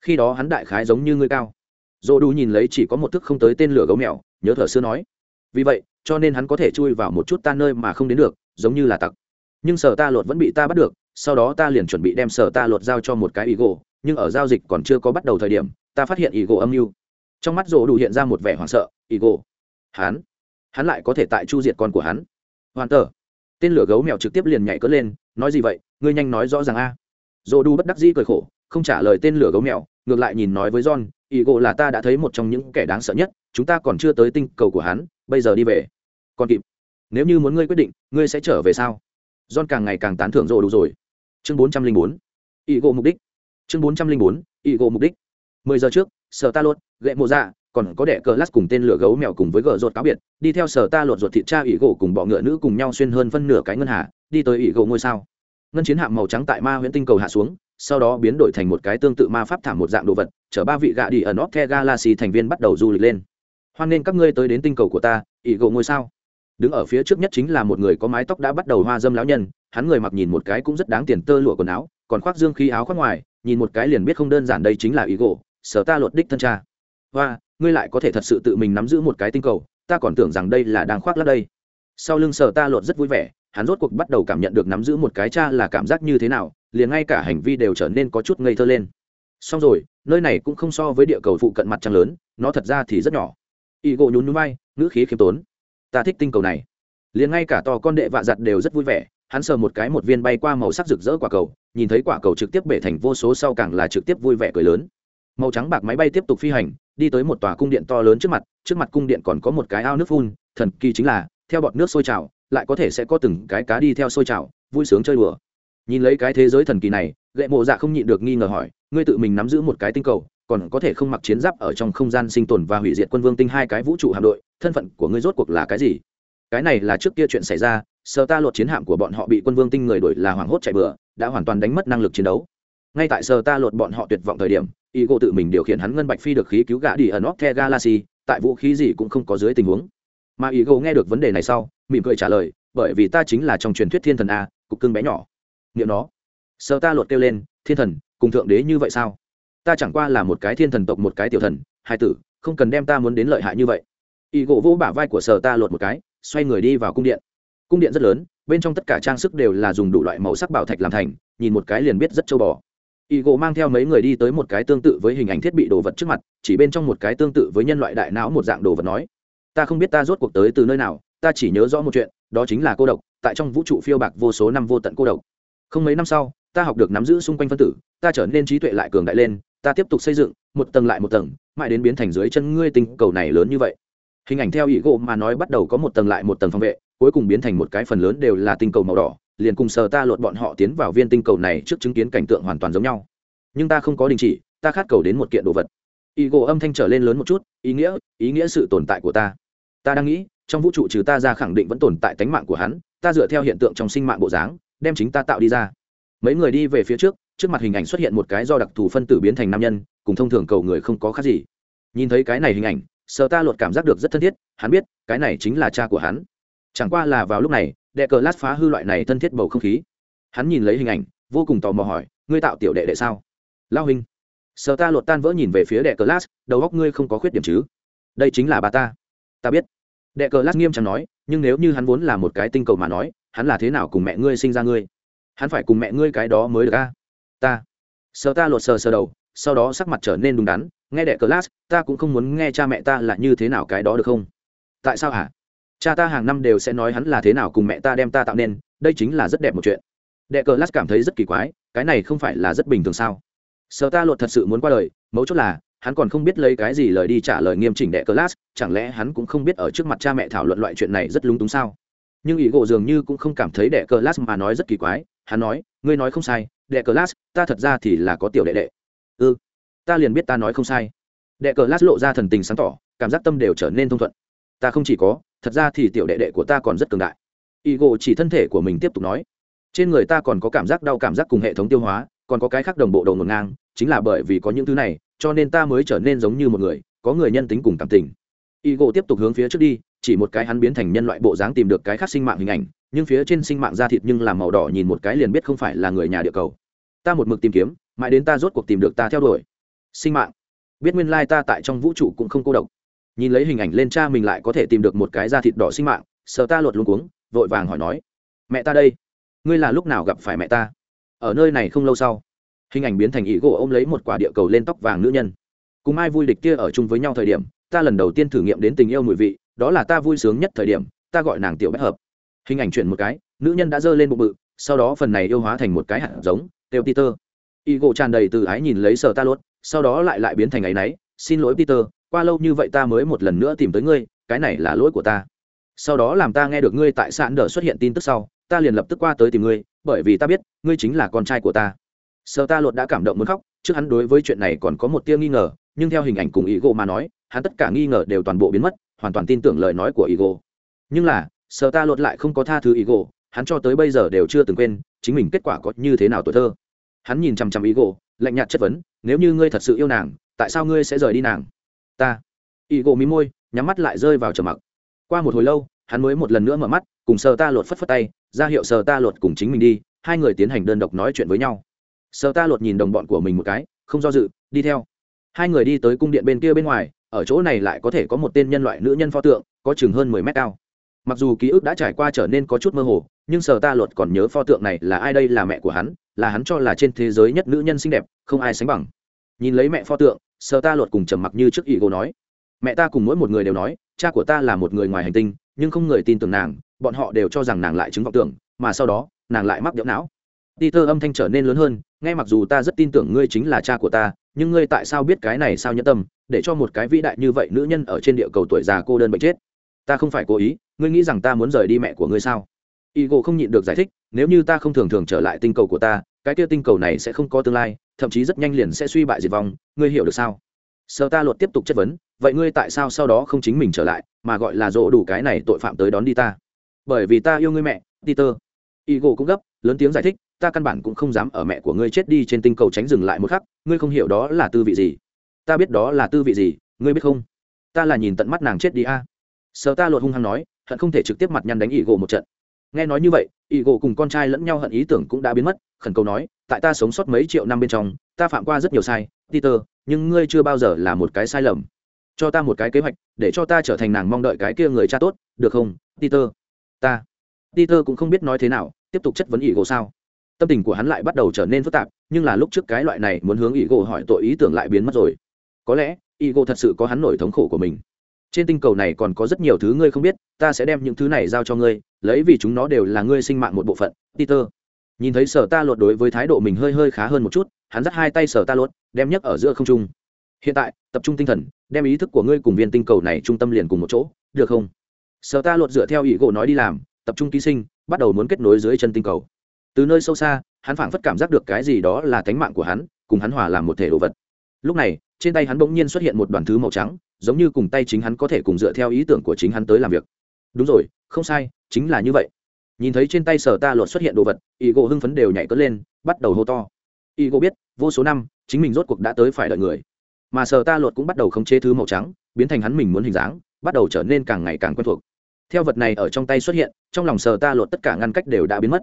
Speaker 1: Khi đó hắn đại khái giống như ngươi cao. Dô đu nhìn lấy chỉ có một thức không tới tên lửa gấu mèo, nhớ thở xưa nói, vì vậy, cho nên hắn có thể chui vào một chút ta nơi mà không đến được, giống như là tặc nhưng sở ta lột vẫn bị ta bắt được, sau đó ta liền chuẩn bị đem sở ta lột giao cho một cái ý gỗ nhưng ở giao dịch còn chưa có bắt đầu thời điểm, ta phát hiện ý gỗ âm mưu. Trong mắt rỗ đủ hiện ra một vẻ hoảng sợ ý gỗ hắn? Hắn lại có thể tại chu diệt con của hắn? Hoàn tờ tên lửa gấu mèo trực tiếp liền nhảy cất lên, nói gì vậy, ngươi nhanh nói rõ ràng a. À. rỗ đủ bất đắc dĩ cười khổ, không trả lời tên lửa gấu mèo, ngược lại nhìn nói với john ý gỗ là ta đã thấy một trong những kẻ đáng sợ nhất, chúng ta còn chưa tới tinh cầu của hắn, bây giờ đi về. Còn kịp. Nếu như muốn ngươi quyết định, ngươi sẽ trở về sao? John càng ngày càng tán thưởng rồ đủ rồi. Chương bốn trăm linh bốn ý gỗ mục đích. Chương bốn trăm linh bốn ý gỗ mục đích. Mười giờ trước, sở ta lột gậy mộ dạ còn có đẻ cờ lát cùng tên lửa gấu mèo cùng với gờ rột cáo biệt, đi theo sở ta lột ruột thịt cha ỷ gỗ cùng bọ ngựa nữ cùng nhau xuyên hơn phân nửa cái ngân hà, đi tới ỷ gỗ ngôi sao. Ngân chiến hạm màu trắng tại ma huyễn tinh cầu hạ xuống, sau đó biến đổi thành một cái tương tự ma pháp thảm một dạng đồ vật, chở ba vị gạ đi ở nóc the galaxy thành viên bắt đầu du lịch lên. Hoan nên các ngươi tới đến tinh cầu của ta ỷ gỗ ngôi sao đứng ở phía trước nhất chính là một người có mái tóc đã bắt đầu hoa dâm lão nhân, hắn người mặc nhìn một cái cũng rất đáng tiền tơ lụa quần áo, còn khoác dương khí áo khoác ngoài, nhìn một cái liền biết không đơn giản đây chính là ý gỗ, sở ta luật đích thân cha. Và ngươi lại có thể thật sự tự mình nắm giữ một cái tinh cầu, ta còn tưởng rằng đây là đang khoác lắc đây. Sau lưng sở ta luật rất vui vẻ, hắn rốt cuộc bắt đầu cảm nhận được nắm giữ một cái cha là cảm giác như thế nào, liền ngay cả hành vi đều trở nên có chút ngây thơ lên. Xong rồi, nơi này cũng không so với địa cầu phụ cận mặt trăng lớn, nó thật ra thì rất nhỏ. Y gỗ nhún núi bay, ngữ khí khiêm tốn ta thích tinh cầu này. Liền ngay cả to con đệ vạ giặt đều rất vui vẻ, hắn sờ một cái một viên bay qua màu sắc rực rỡ quả cầu, nhìn thấy quả cầu trực tiếp bể thành vô số sau càng là trực tiếp vui vẻ cười lớn. Màu trắng bạc máy bay tiếp tục phi hành, đi tới một tòa cung điện to lớn trước mặt trước mặt cung điện còn có một cái ao nước phun, thần kỳ chính là, theo bọt nước sôi trào, lại có thể sẽ có từng cái cá đi theo sôi trào, vui sướng chơi đùa. Nhìn lấy cái thế giới thần kỳ này, gậy mộ dạ không nhịn được nghi ngờ hỏi, ngươi tự mình nắm giữ một cái tinh cầu còn có thể không mặc chiến giáp ở trong không gian sinh tồn và hủy diệt quân vương tinh hai cái vũ trụ hạm đội, thân phận của ngươi rốt cuộc là cái gì? Cái này là trước kia chuyện xảy ra sơ ta lột chiến hạm của bọn họ bị quân vương tinh người đuổi là hoảng hốt chạy bừa, đã hoàn toàn đánh mất năng lực chiến đấu. Ngay tại sơ ta lột bọn họ tuyệt vọng thời điểm y gỗ tự mình điều khiển hắn ngân bạch phi được khí cứu gã đi ở nóc the galaxy, tại vũ khí gì cũng không có dưới tình huống. Mà y gỗ nghe được vấn đề này sau, mỉm cười trả lời, bởi vì ta chính là trong truyền thuyết thiên thần a, cục cưng bé nhỏ. Nghĩa nó. Sơ ta lột kêu lên, thiên thần, cùng thượng đế như vậy sao? Ta chẳng qua là một cái thiên thần tộc một cái tiểu thần, hai tử, không cần đem ta muốn đến lợi hại như vậy. Y gỗ vỗ bả vai của sở ta lột một cái, xoay người đi vào cung điện. Cung điện rất lớn, bên trong tất cả trang sức đều là dùng đủ loại màu sắc bảo thạch làm thành, nhìn một cái liền biết rất châu bò. Y gỗ mang theo mấy người đi tới một cái tương tự với hình ảnh thiết bị đồ vật trước mặt, chỉ bên trong một cái tương tự với nhân loại đại não một dạng đồ vật nói. Ta không biết ta rốt cuộc tới từ nơi nào, ta chỉ nhớ rõ một chuyện, đó chính là cô độc, tại trong vũ trụ phiêu bạc vô số năm vô tận cô độc. Không mấy năm sau, ta học được nắm giữ xung quanh phân tử, ta trở nên trí tuệ lại cường đại lên ta tiếp tục xây dựng, một tầng lại một tầng, mãi đến biến thành dưới chân ngươi tinh cầu này lớn như vậy. Hình ảnh theo ý gỗ mà nói bắt đầu có một tầng lại một tầng phòng vệ, cuối cùng biến thành một cái phần lớn đều là tinh cầu màu đỏ, liền cùng sờ ta lột bọn họ tiến vào viên tinh cầu này trước chứng kiến cảnh tượng hoàn toàn giống nhau. Nhưng ta không có đình chỉ, ta khát cầu đến một kiện đồ vật. Ý gỗ âm thanh trở lên lớn một chút, ý nghĩa ý nghĩa sự tồn tại của ta. Ta đang nghĩ, trong vũ trụ trừ ta ra khẳng định vẫn tồn tại tánh mạng của hắn, ta dựa theo hiện tượng trong sinh mạng bộ dáng, đem chính ta tạo đi ra mấy người đi về phía trước trước mặt hình ảnh xuất hiện một cái do đặc thù phân tử biến thành nam nhân, cùng thông thường cầu người không có khác gì. Nhìn thấy cái này hình ảnh sợ ta luật cảm giác được rất thân thiết, hắn biết, cái này chính là cha của hắn. Chẳng qua là vào lúc này, đệ cờ lát phá hư loại này thân thiết bầu không khí. Hắn nhìn lấy hình ảnh, vô cùng tò mò hỏi, ngươi tạo tiểu đệ đệ sao? Lao hình sợ ta luật tan vỡ nhìn về phía đệ cờ lát, đầu góc ngươi không có khuyết điểm chứ? Đây chính là bà ta. Ta biết. Đệ cờ lát nghiêm trọng nói, nhưng nếu như hắn vốn là một cái tinh cầu mà nói, hắn là thế nào cùng mẹ ngươi sinh ra ngươi? Hắn phải cùng mẹ ngươi cái đó mới được a. Ta. Sờ ta lột sờ sờ đầu sau đó sắc mặt trở nên đúng đắn nghe đệ class ta cũng không muốn nghe cha mẹ ta là như thế nào cái đó được không? Tại sao hả? Cha ta hàng năm đều sẽ nói hắn là thế nào cùng mẹ ta đem ta tạo nên đây chính là rất đẹp một chuyện. Đệ cờ lát cảm thấy rất kỳ quái cái này không phải là rất bình thường sao? Sờ ta lột thật sự muốn qua đời mấu chốt là hắn còn không biết lấy cái gì lời đi trả lời nghiêm chỉnh đệ cờ lát, chẳng lẽ hắn cũng không biết ở trước mặt cha mẹ thảo luận loại chuyện này rất lúng túng sao? Nhưng ý gỗ dường như cũng không cảm thấy đệ cờ lát mà nói rất kỳ quái hắn nói ngươi nói không sai đệ cờ lát ta thật ra thì là có tiểu đệ đệ. Ư ừ, ta liền biết ta nói không sai. Đệ cờ lát lộ ra thần tình sáng tỏ cảm giác tâm đều trở nên thông thuận. Ta không chỉ có thật ra thì tiểu đệ đệ của ta còn rất cường đại. Y gộ chỉ thân thể của mình tiếp tục nói. Trên người ta còn có cảm giác đau cảm giác cùng hệ thống tiêu hóa còn có cái khác đồng bộ đầu ngột ngang chính là bởi vì có những thứ này cho nên ta mới trở nên giống như một người có người nhân tính cùng cảm tình. Y gộ tiếp tục hướng phía trước đi chỉ một cái hắn biến thành nhân loại bộ dáng tìm được cái khác sinh mạng hình ảnh, nhưng phía trên sinh mạng da thịt nhưng làm màu đỏ nhìn một cái liền biết không phải là người nhà địa cầu. Ta một mực tìm kiếm, mãi đến ta rốt cuộc tìm được ta theo đuổi. Sinh mạng. Biết nguyên lai ta tại trong vũ trụ cũng không cô độc. Nhìn lấy hình ảnh lên cha mình lại có thể tìm được một cái da thịt đỏ sinh mạng, sợ ta lột luôn cuống, vội vàng hỏi nói, mẹ ta đây, ngươi là lúc nào gặp phải mẹ ta? Ở nơi này không lâu sau, hình ảnh biến thành ý gỗ ôm lấy một quả địa cầu lên tóc vàng nữ nhân. Cùng ai vui địch kia ở chung với nhau thời điểm, ta lần đầu tiên thử nghiệm đến tình yêu mùi vị đó là ta vui sướng nhất thời điểm, ta gọi nàng tiểu bách hợp. Hình ảnh chuyển một cái, nữ nhân đã giơ lên bụng bự, sau đó phần này yêu hóa thành một cái hạt giống têu peter. Y gỗ tràn đầy từ ái nhìn lấy sờ ta lốt, sau đó lại lại biến thành áy náy xin lỗi peter, qua lâu như vậy ta mới một lần nữa tìm tới ngươi, cái này là lỗi của ta. Sau đó làm ta nghe được ngươi tại sạn đờ xuất hiện tin tức sau, ta liền lập tức qua tới tìm ngươi, bởi vì ta biết, ngươi chính là con trai của ta. Sợ ta lột đã cảm động muốn khóc, trước hắn đối với chuyện này còn có một tia nghi ngờ, nhưng theo hình ảnh cùng ý gỗ mà nói, hắn tất cả nghi ngờ đều toàn bộ biến mất hoàn toàn tin tưởng lời nói của Igo. nhưng là sở ta lột lại không có tha thứ Igo, hắn cho tới bây giờ đều chưa từng quên chính mình kết quả có như thế nào tuổi thơ. Hắn nhìn chằm chằm Igo, lạnh nhạt chất vấn nếu như ngươi thật sự yêu nàng tại sao ngươi sẽ rời đi nàng? Ta. Igo mí môi nhắm mắt lại rơi vào trầm mặc. Qua một hồi lâu hắn mới một lần nữa mở mắt cùng Sở ta lột phất phất tay ra hiệu Sở ta lột cùng chính mình đi hai người tiến hành đơn độc nói chuyện với nhau. Sở ta lột nhìn đồng bọn của mình một cái không do dự đi theo. Hai người đi tới cung điện bên kia bên ngoài ở chỗ này lại có thể có một tên nhân loại nữ nhân pho tượng có chừng hơn mười mét cao. Mặc dù ký ức đã trải qua trở nên có chút mơ hồ nhưng sở ta luật còn nhớ pho tượng này là ai đây là mẹ của hắn là hắn cho là trên thế giới nhất nữ nhân xinh đẹp không ai sánh bằng. Nhìn lấy mẹ pho tượng sở ta luật cùng trầm mặc như trước ý gỗ nói mẹ ta cùng mỗi một người đều nói cha của ta là một người ngoài hành tinh nhưng không người tin tưởng nàng bọn họ đều cho rằng nàng lại chứng vọng tưởng mà sau đó nàng lại mắc điệu não. Ti thơ âm thanh trở nên lớn hơn, nghe mặc dù ta rất tin tưởng ngươi chính là cha của ta, nhưng ngươi tại sao biết cái này sao nhẫn tâm, để cho một cái vĩ đại như vậy nữ nhân ở trên địa cầu tuổi già cô đơn bệnh chết. Ta không phải cố ý, ngươi nghĩ rằng ta muốn rời đi mẹ của ngươi sao? y gỗ không nhịn được giải thích, nếu như ta không thường thường trở lại tinh cầu của ta, cái kia tinh cầu này sẽ không có tương lai, thậm chí rất nhanh liền sẽ suy bại diệt vong, ngươi hiểu được sao? Sợ Ta luật tiếp tục chất vấn, vậy ngươi tại sao sau đó không chính mình trở lại, mà gọi là dỗ đủ cái này tội phạm tới đón đi ta? Bởi vì ta yêu ngươi mẹ, Peter. Igo cũng gấp, lớn tiếng giải thích, ta căn bản cũng không dám ở mẹ của ngươi chết đi trên tinh cầu tránh dừng lại một khắc, ngươi không hiểu đó là tư vị gì. Ta biết đó là tư vị gì, ngươi biết không? Ta là nhìn tận mắt nàng chết đi a. À. sợ ta luật hung hăng nói, hận không thể trực tiếp mặt nhăn đánh ỷ gỗ một trận. Nghe nói như vậy, ỷ gỗ cùng con trai lẫn nhau hận ý tưởng cũng đã biến mất, khẩn cầu nói, tại ta sống sót mấy triệu năm bên trong, ta phạm qua rất nhiều sai, peter, nhưng ngươi chưa bao giờ là một cái sai lầm. Cho ta một cái kế hoạch, để cho ta trở thành nàng mong đợi cái kia người cha tốt, được không, peter? Ta. Peter cũng không biết nói thế nào, tiếp tục chất vấn ỷ gỗ sao tâm tình của hắn lại bắt đầu trở nên phức tạp, nhưng là lúc trước cái loại này muốn hướng ý gỗ hỏi tội ý tưởng lại biến mất rồi. Có lẽ ý gỗ thật sự có hắn nổi thống khổ của mình. Trên tinh cầu này còn có rất nhiều thứ ngươi không biết, ta sẽ đem những thứ này giao cho ngươi, lấy vì chúng nó đều là ngươi sinh mạng một bộ phận, peter. Nhìn thấy sở ta lột đối với thái độ mình hơi hơi khá hơn một chút, hắn dắt hai tay sở ta lột, đem nhấc ở giữa không trung. Hiện tại, tập trung tinh thần, đem ý thức của ngươi cùng viên tinh cầu này trung tâm liền cùng một chỗ, được không? Sở ta lột dựa theo ý gỗ nói đi làm, tập trung ký sinh, bắt đầu muốn kết nối dưới chân tinh cầu từ nơi sâu xa, hắn phảng phất cảm giác được cái gì đó là tánh mạng của hắn, cùng hắn hòa làm một thể đồ vật. Lúc này, trên tay hắn bỗng nhiên xuất hiện một đoàn thứ màu trắng, giống như cùng tay chính hắn có thể cùng dựa theo ý tưởng của chính hắn tới làm việc. Đúng rồi, không sai, chính là như vậy. Nhìn thấy trên tay sở ta luật xuất hiện đồ vật y gỗ hưng phấn đều nhảy cất lên, bắt đầu hô to. Y gỗ biết, vô số năm, chính mình rốt cuộc đã tới phải đợi người. Mà sở ta luật cũng bắt đầu khống chế thứ màu trắng, biến thành hắn mình muốn hình dáng, bắt đầu trở nên càng ngày càng quen thuộc. Theo vật này ở trong tay xuất hiện, trong lòng sở ta luật tất cả ngăn cách đều đã biến mất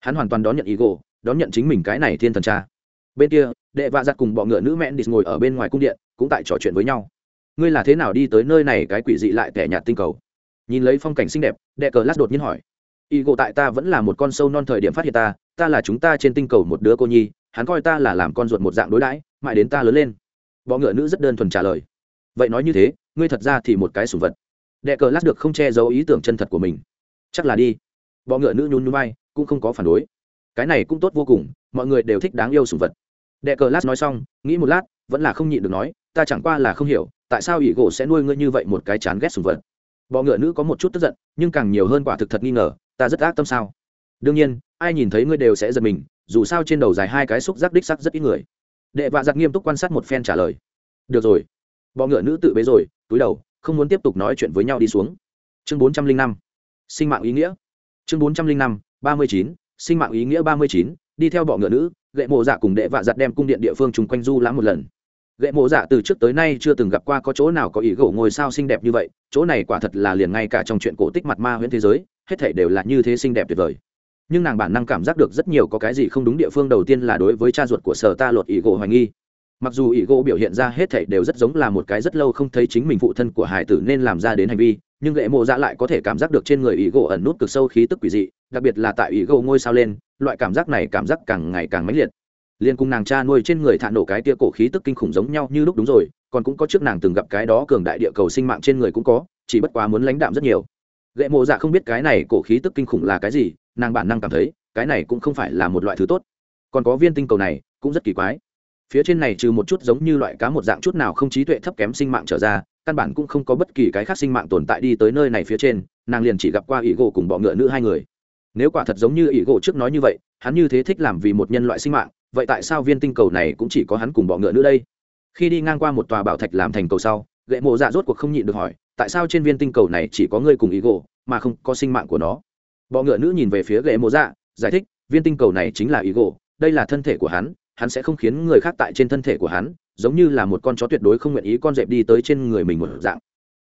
Speaker 1: hắn hoàn toàn đón nhận ý gỗ đón nhận chính mình cái này thiên thần cha. Bên kia, đệ vạ giặt cùng bọ ngựa nữ mẹn đi ngồi ở bên ngoài cung điện, cũng tại trò chuyện với nhau. Ngươi là thế nào đi tới nơi này cái quỷ dị lại tẻ nhạt tinh cầu? Nhìn lấy phong cảnh xinh đẹp, đệ cờ lát đột nhiên hỏi. Y gỗ tại ta vẫn là một con sâu non thời điểm phát hiện ta ta là chúng ta trên tinh cầu một đứa cô nhi, hắn coi ta là làm con ruột một dạng đối đãi, mãi đến ta lớn lên. Bọ ngựa nữ rất đơn thuần trả lời. Vậy nói như thế, ngươi thật ra thì một cái sủng vật. Đệ cờ lát được không che giấu ý tưởng chân thật của mình. Chắc là đi. Bọ ngựa nữ nhún nhún bay cũng không có phản đối. Cái này cũng tốt vô cùng, mọi người đều thích đáng yêu sủng vật. Đệ cờ lát nói xong, nghĩ một lát, vẫn là không nhịn được nói, ta chẳng qua là không hiểu, tại sao ỷ gỗ sẽ nuôi ngươi như vậy một cái chán ghét sủng vật? Bọ ngựa nữ có một chút tức giận, nhưng càng nhiều hơn quả thực thật nghi ngờ, ta rất ác tâm sao? Đương nhiên, ai nhìn thấy ngươi đều sẽ giật mình, dù sao trên đầu dài hai cái xúc giác đích sắc rất ít người. Đệ vạ giặc nghiêm túc quan sát một phen trả lời. Được rồi. Bọ ngựa nữ tự bế rồi, túi đầu, không muốn tiếp tục nói chuyện với nhau đi xuống. Chương bốn trăm linh năm. Sinh mạng ý nghĩa. Chương bốn trăm linh năm ba mươi chín, sinh mạng ý nghĩa ba mươi chín, đi theo bọ ngựa nữ, gậy mộ dạ cùng đệ vạ giặt đem cung điện địa phương chung quanh du lãm một lần. Gậy mộ dạ từ trước tới nay chưa từng gặp qua có chỗ nào có ý gỗ ngôi sao xinh đẹp như vậy, chỗ này quả thật là liền ngay cả trong chuyện cổ tích mặt ma huyễn thế giới, hết thể đều là như thế xinh đẹp tuyệt vời. Nhưng nàng bản năng cảm giác được rất nhiều có cái gì không đúng địa phương đầu tiên là đối với cha ruột của sở ta lột ý gỗ hoài nghi. Mặc dù ý gỗ biểu hiện ra hết thảy đều rất giống là một cái rất lâu không thấy chính mình phụ thân của hải tử nên làm ra đến hành vi nhưng gậy mộ dạ lại có thể cảm giác được trên người ý gỗ ẩn nút cực sâu khí tức quỷ dị, đặc biệt là tại ý gỗ ngôi sao lên, loại cảm giác này cảm giác càng ngày càng mãnh liệt. Liên cùng nàng cha nuôi trên người thả nổ cái tia cổ khí tức kinh khủng giống nhau như lúc đúng rồi, còn cũng có trước nàng từng gặp cái đó cường đại địa cầu sinh mạng trên người cũng có, chỉ bất quá muốn lãnh đạm rất nhiều. Gậy mộ dạ không biết cái này cổ khí tức kinh khủng là cái gì, nàng bản năng cảm thấy, cái này cũng không phải là một loại thứ tốt. Còn có viên tinh cầu này, cũng rất kỳ quái. Phía trên này trừ một chút giống như loại cá một dạng chút nào không trí tuệ thấp kém sinh mạng trở ra căn bản cũng không có bất kỳ cái khác sinh mạng tồn tại đi tới nơi này phía trên, nàng liền chỉ gặp qua ỷ gỗ cùng bọ ngựa nữ hai người. Nếu quả thật giống như ỷ gỗ trước nói như vậy, hắn như thế thích làm vì một nhân loại sinh mạng, vậy tại sao viên tinh cầu này cũng chỉ có hắn cùng bọ ngựa nữ đây? Khi đi ngang qua một tòa bảo thạch làm thành cầu sau gậy mộ dạ rốt cuộc không nhịn được hỏi, tại sao trên viên tinh cầu này chỉ có ngươi cùng ỷ gỗ, mà không có sinh mạng của nó? Bọ ngựa nữ nhìn về phía gậy mộ dạ giải thích, viên tinh cầu này chính là ỷ gỗ, đây là thân thể của hắn hắn sẽ không khiến người khác tại trên thân thể của hắn giống như là một con chó tuyệt đối không nguyện ý con dẹp đi tới trên người mình một dạng.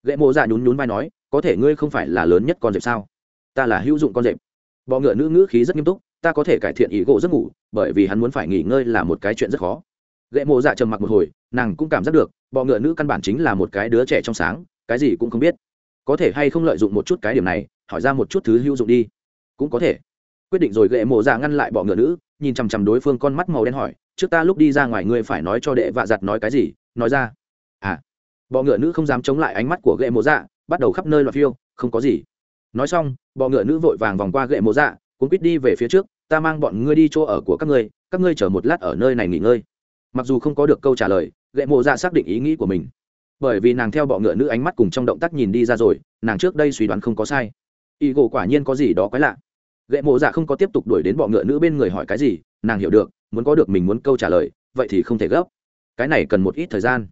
Speaker 1: Gậy mộ dạ nhún nhún vai nói, có thể ngươi không phải là lớn nhất con dẹp sao? Ta là hữu dụng con dẹp bọ ngựa nữ ngữ khí rất nghiêm túc, ta có thể cải thiện ý gỗ giấc ngủ, bởi vì hắn muốn phải nghỉ ngơi là một cái chuyện rất khó. Gậy mộ dạ trầm mặc một hồi, nàng cũng cảm giác được, bọ ngựa nữ căn bản chính là một cái đứa trẻ trong sáng, cái gì cũng không biết. Có thể hay không lợi dụng một chút cái điểm này, hỏi ra một chút thứ hữu dụng đi. Cũng có thể. Quyết định rồi gậy mộ dạ ngăn lại bọ ngựa nữ, nhìn chằm chằm đối phương con mắt màu đen hỏi trước ta lúc đi ra ngoài ngươi phải nói cho đệ vạ giặt nói cái gì, nói ra. À bọ ngựa nữ không dám chống lại ánh mắt của gậy mộ dạ bắt đầu khắp nơi loạt phiêu, không có gì. Nói xong, bọ ngựa nữ vội vàng vòng qua gậy mộ dạ cuốn quýt đi về phía trước, ta mang bọn ngươi đi chỗ ở của các ngươi các ngươi chờ một lát ở nơi này nghỉ ngơi. Mặc dù không có được câu trả lời, gậy mộ dạ xác định ý nghĩ của mình. Bởi vì nàng theo bọ ngựa nữ ánh mắt cùng trong động tác nhìn đi ra rồi, nàng trước đây suy đoán không có sai. Y gỗ quả nhiên có gì đó quái lạ. Gậy mộ dạ không có tiếp tục đuổi đến bọ ngựa nữ bên người hỏi cái gì, nàng hiểu được muốn có được mình muốn câu trả lời, vậy thì không thể gấp. Cái này cần một ít thời gian.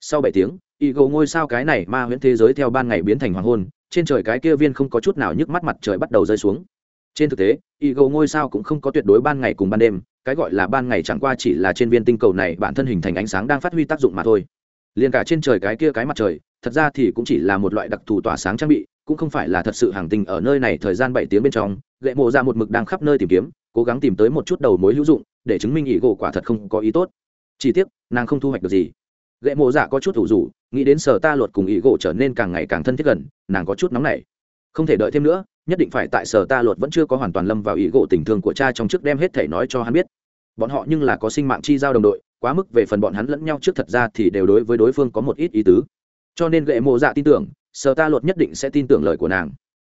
Speaker 1: Sau bảy tiếng y gỗ ngôi sao cái này ma huyễn thế giới theo ban ngày biến thành hoàng hôn, trên trời cái kia viên không có chút nào nhức mắt mặt trời bắt đầu rơi xuống. Trên thực tế y gỗ ngôi sao cũng không có tuyệt đối ban ngày cùng ban đêm, cái gọi là ban ngày chẳng qua chỉ là trên viên tinh cầu này bản thân hình thành ánh sáng đang phát huy tác dụng mà thôi. Liền cả trên trời cái kia cái mặt trời, thật ra thì cũng chỉ là một loại đặc thù tỏa sáng trang bị cũng không phải là thật sự hàng tinh ở nơi này thời gian bảy tiếng bên trong, lệ mộ ra một mực đang khắp nơi tìm kiếm, cố gắng tìm tới một chút đầu mối hữu dụng, để chứng minh ỷ gỗ quả thật không có ý tốt. Chỉ tiếc, nàng không thu hoạch được gì. Lệ mộ dạ có chút thủ rủ nghĩ đến sở ta luật cùng ỷ gỗ trở nên càng ngày càng thân thiết gần, nàng có chút nóng nảy. Không thể đợi thêm nữa, nhất định phải tại sở ta luật vẫn chưa có hoàn toàn lâm vào ỷ gỗ tình thương của cha trong trước đem hết thể nói cho hắn biết. Bọn họ nhưng là có sinh mạng chi giao đồng đội, quá mức về phần bọn hắn lẫn nhau trước thật ra thì đều đối với đối phương có một ít ý tứ. Cho nên lệ mộ dạ tin tưởng sở ta luật nhất định sẽ tin tưởng lời của nàng.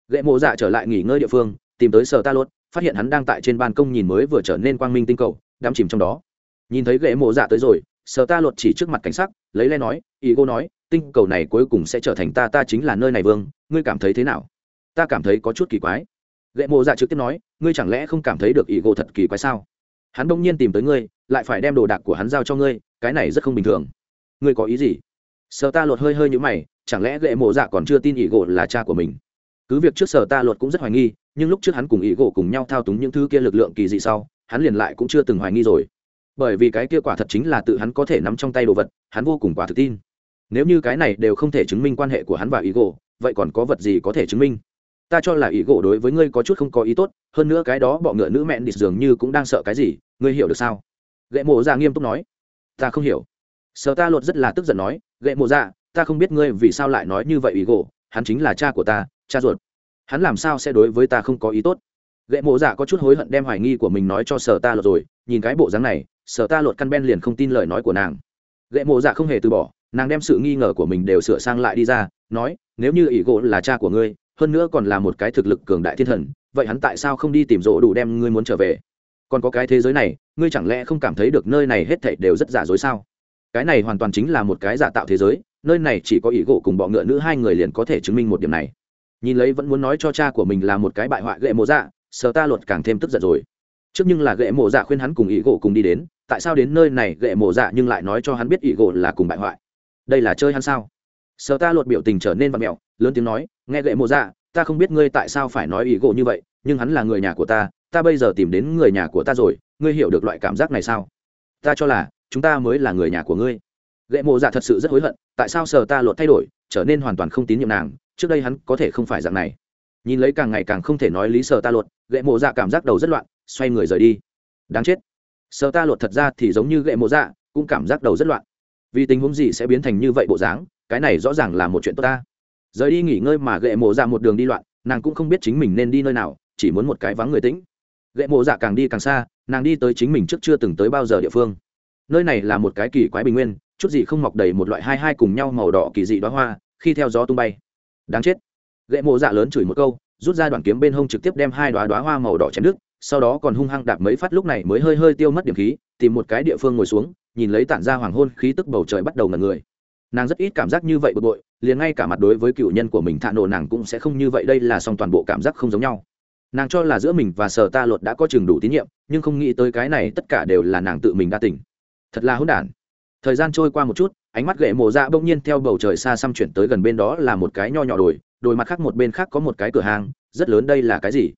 Speaker 1: Gậy mộ dạ trở lại nghỉ ngơi địa phương, tìm tới sở ta luật phát hiện hắn đang tại trên ban công nhìn mới vừa trở nên quang minh tinh cầu, đắm chìm trong đó. Nhìn thấy gậy mộ dạ tới rồi sở ta luật chỉ trước mặt cảnh sắc, lấy le nói, ý cô nói, tinh cầu này cuối cùng sẽ trở thành ta ta chính là nơi này vương, ngươi cảm thấy thế nào? Ta cảm thấy có chút kỳ quái. Gậy mộ dạ trực tiếp nói, ngươi chẳng lẽ không cảm thấy được ý cô thật kỳ quái sao? Hắn đông nhiên tìm tới ngươi, lại phải đem đồ đạc của hắn giao cho ngươi, cái này rất không bình thường. Ngươi có ý gì? Sở ta lột hơi hơi như mày, chẳng lẽ gậy mộ dạ còn chưa tin ỷ gỗ là cha của mình? Cứ việc trước sở ta lột cũng rất hoài nghi, nhưng lúc trước hắn cùng ỷ gỗ cùng nhau thao túng những thứ kia lực lượng kỳ dị sau, hắn liền lại cũng chưa từng hoài nghi rồi. Bởi vì cái kia quả thật chính là tự hắn có thể nắm trong tay đồ vật, hắn vô cùng quả thực tin. Nếu như cái này đều không thể chứng minh quan hệ của hắn và ý gỗ vậy còn có vật gì có thể chứng minh? Ta cho là ý gỗ đối với ngươi có chút không có ý tốt, hơn nữa cái đó bọ ngựa nữ mẹn địch dường như cũng đang sợ cái gì, ngươi hiểu được sao? Gậy mộ ra nghiêm túc nói. Ta không hiểu sở ta lột rất là tức giận nói gậy mộ dạ, ta không biết ngươi vì sao lại nói như vậy ý gỗ hắn chính là cha của ta cha ruột. Hắn làm sao sẽ đối với ta không có ý tốt? Gậy mộ dạ có chút hối hận đem hoài nghi của mình nói cho sở ta lột rồi nhìn cái bộ dáng này sở ta lột căn ben liền không tin lời nói của nàng. Gậy mộ dạ không hề từ bỏ nàng đem sự nghi ngờ của mình đều sửa sang lại đi ra nói nếu như ý gỗ là cha của ngươi hơn nữa còn là một cái thực lực cường đại thiên thần vậy hắn tại sao không đi tìm rỗ đủ đem ngươi muốn trở về? Còn có cái thế giới này ngươi chẳng lẽ không cảm thấy được nơi này hết thảy đều rất giả dối sao? Cái này hoàn toàn chính là một cái giả tạo thế giới, nơi này chỉ có ý gỗ cùng bọ ngựa nữ hai người liền có thể chứng minh một điểm này. Nhìn lấy vẫn muốn nói cho cha của mình là một cái bại hoại gệ mộ dạ Sợ ta luật càng thêm tức giận rồi. Trước nhưng là gệ mộ dạ khuyên hắn cùng ý gỗ cùng đi đến, tại sao đến nơi này gệ mộ dạ nhưng lại nói cho hắn biết ý gỗ là cùng bại hoại? Đây là chơi hắn sao? Sợ ta luật biểu tình trở nên vặt mẹo, lớn tiếng nói, nghe gệ mộ dạ ta không biết ngươi tại sao phải nói ý gỗ như vậy, nhưng hắn là người nhà của ta ta bây giờ tìm đến người nhà của ta rồi, ngươi hiểu được loại cảm giác này sao? Ta cho là chúng ta mới là người nhà của ngươi. Lệ mộ dạ thật sự rất hối hận, tại sao sở ta lột thay đổi, trở nên hoàn toàn không tín nhiệm nàng, trước đây hắn có thể không phải dạng này. Nhìn lấy càng ngày càng không thể nói lý sở ta lột lệ mộ dạ cảm giác đầu rất loạn, xoay người rời đi. Đáng chết. Sở ta lột thật ra thì giống như lệ mộ dạ cũng cảm giác đầu rất loạn. Vì tình huống gì sẽ biến thành như vậy bộ dáng, cái này rõ ràng là một chuyện tốt ta. Rời đi nghỉ ngơi mà gậy mộ dạ một đường đi loạn, nàng cũng không biết chính mình nên đi nơi nào, chỉ muốn một cái vắng người tĩnh. Gậy mộ dạ càng đi càng xa, nàng đi tới chính mình trước chưa từng tới bao giờ địa phương nơi này là một cái kỳ quái bình nguyên, chút gì không mọc đầy một loại hai hai cùng nhau màu đỏ kỳ dị đoá hoa, khi theo gió tung bay. Đáng chết. Gậy mộ dạ lớn chửi một câu, rút ra đoạn kiếm bên hông trực tiếp đem hai đoá đoá hoa màu đỏ chém đứt, sau đó còn hung hăng đạp mấy phát lúc này mới hơi hơi tiêu mất điểm khí, tìm một cái địa phương ngồi xuống, nhìn lấy tản ra hoàng hôn khí tức bầu trời bắt đầu ngần người. Nàng rất ít cảm giác như vậy bực bội, liền ngay cả mặt đối với cựu nhân của mình thạ nổ nàng cũng sẽ không như vậy, đây là song toàn bộ cảm giác không giống nhau. Nàng cho là giữa mình và sở ta luật đã có chừng đủ tín nhiệm, nhưng không nghĩ tới cái này tất cả đều là nàng tự mình đa tỉnh thật là hỗn đản. Thời gian trôi qua một chút, ánh mắt gậy mộ dạ bỗng nhiên theo bầu trời xa xăm chuyển tới gần bên đó là một cái nho nhỏ đồi đồi mặt khác một bên khác có một cái cửa hàng rất lớn đây là cái gì?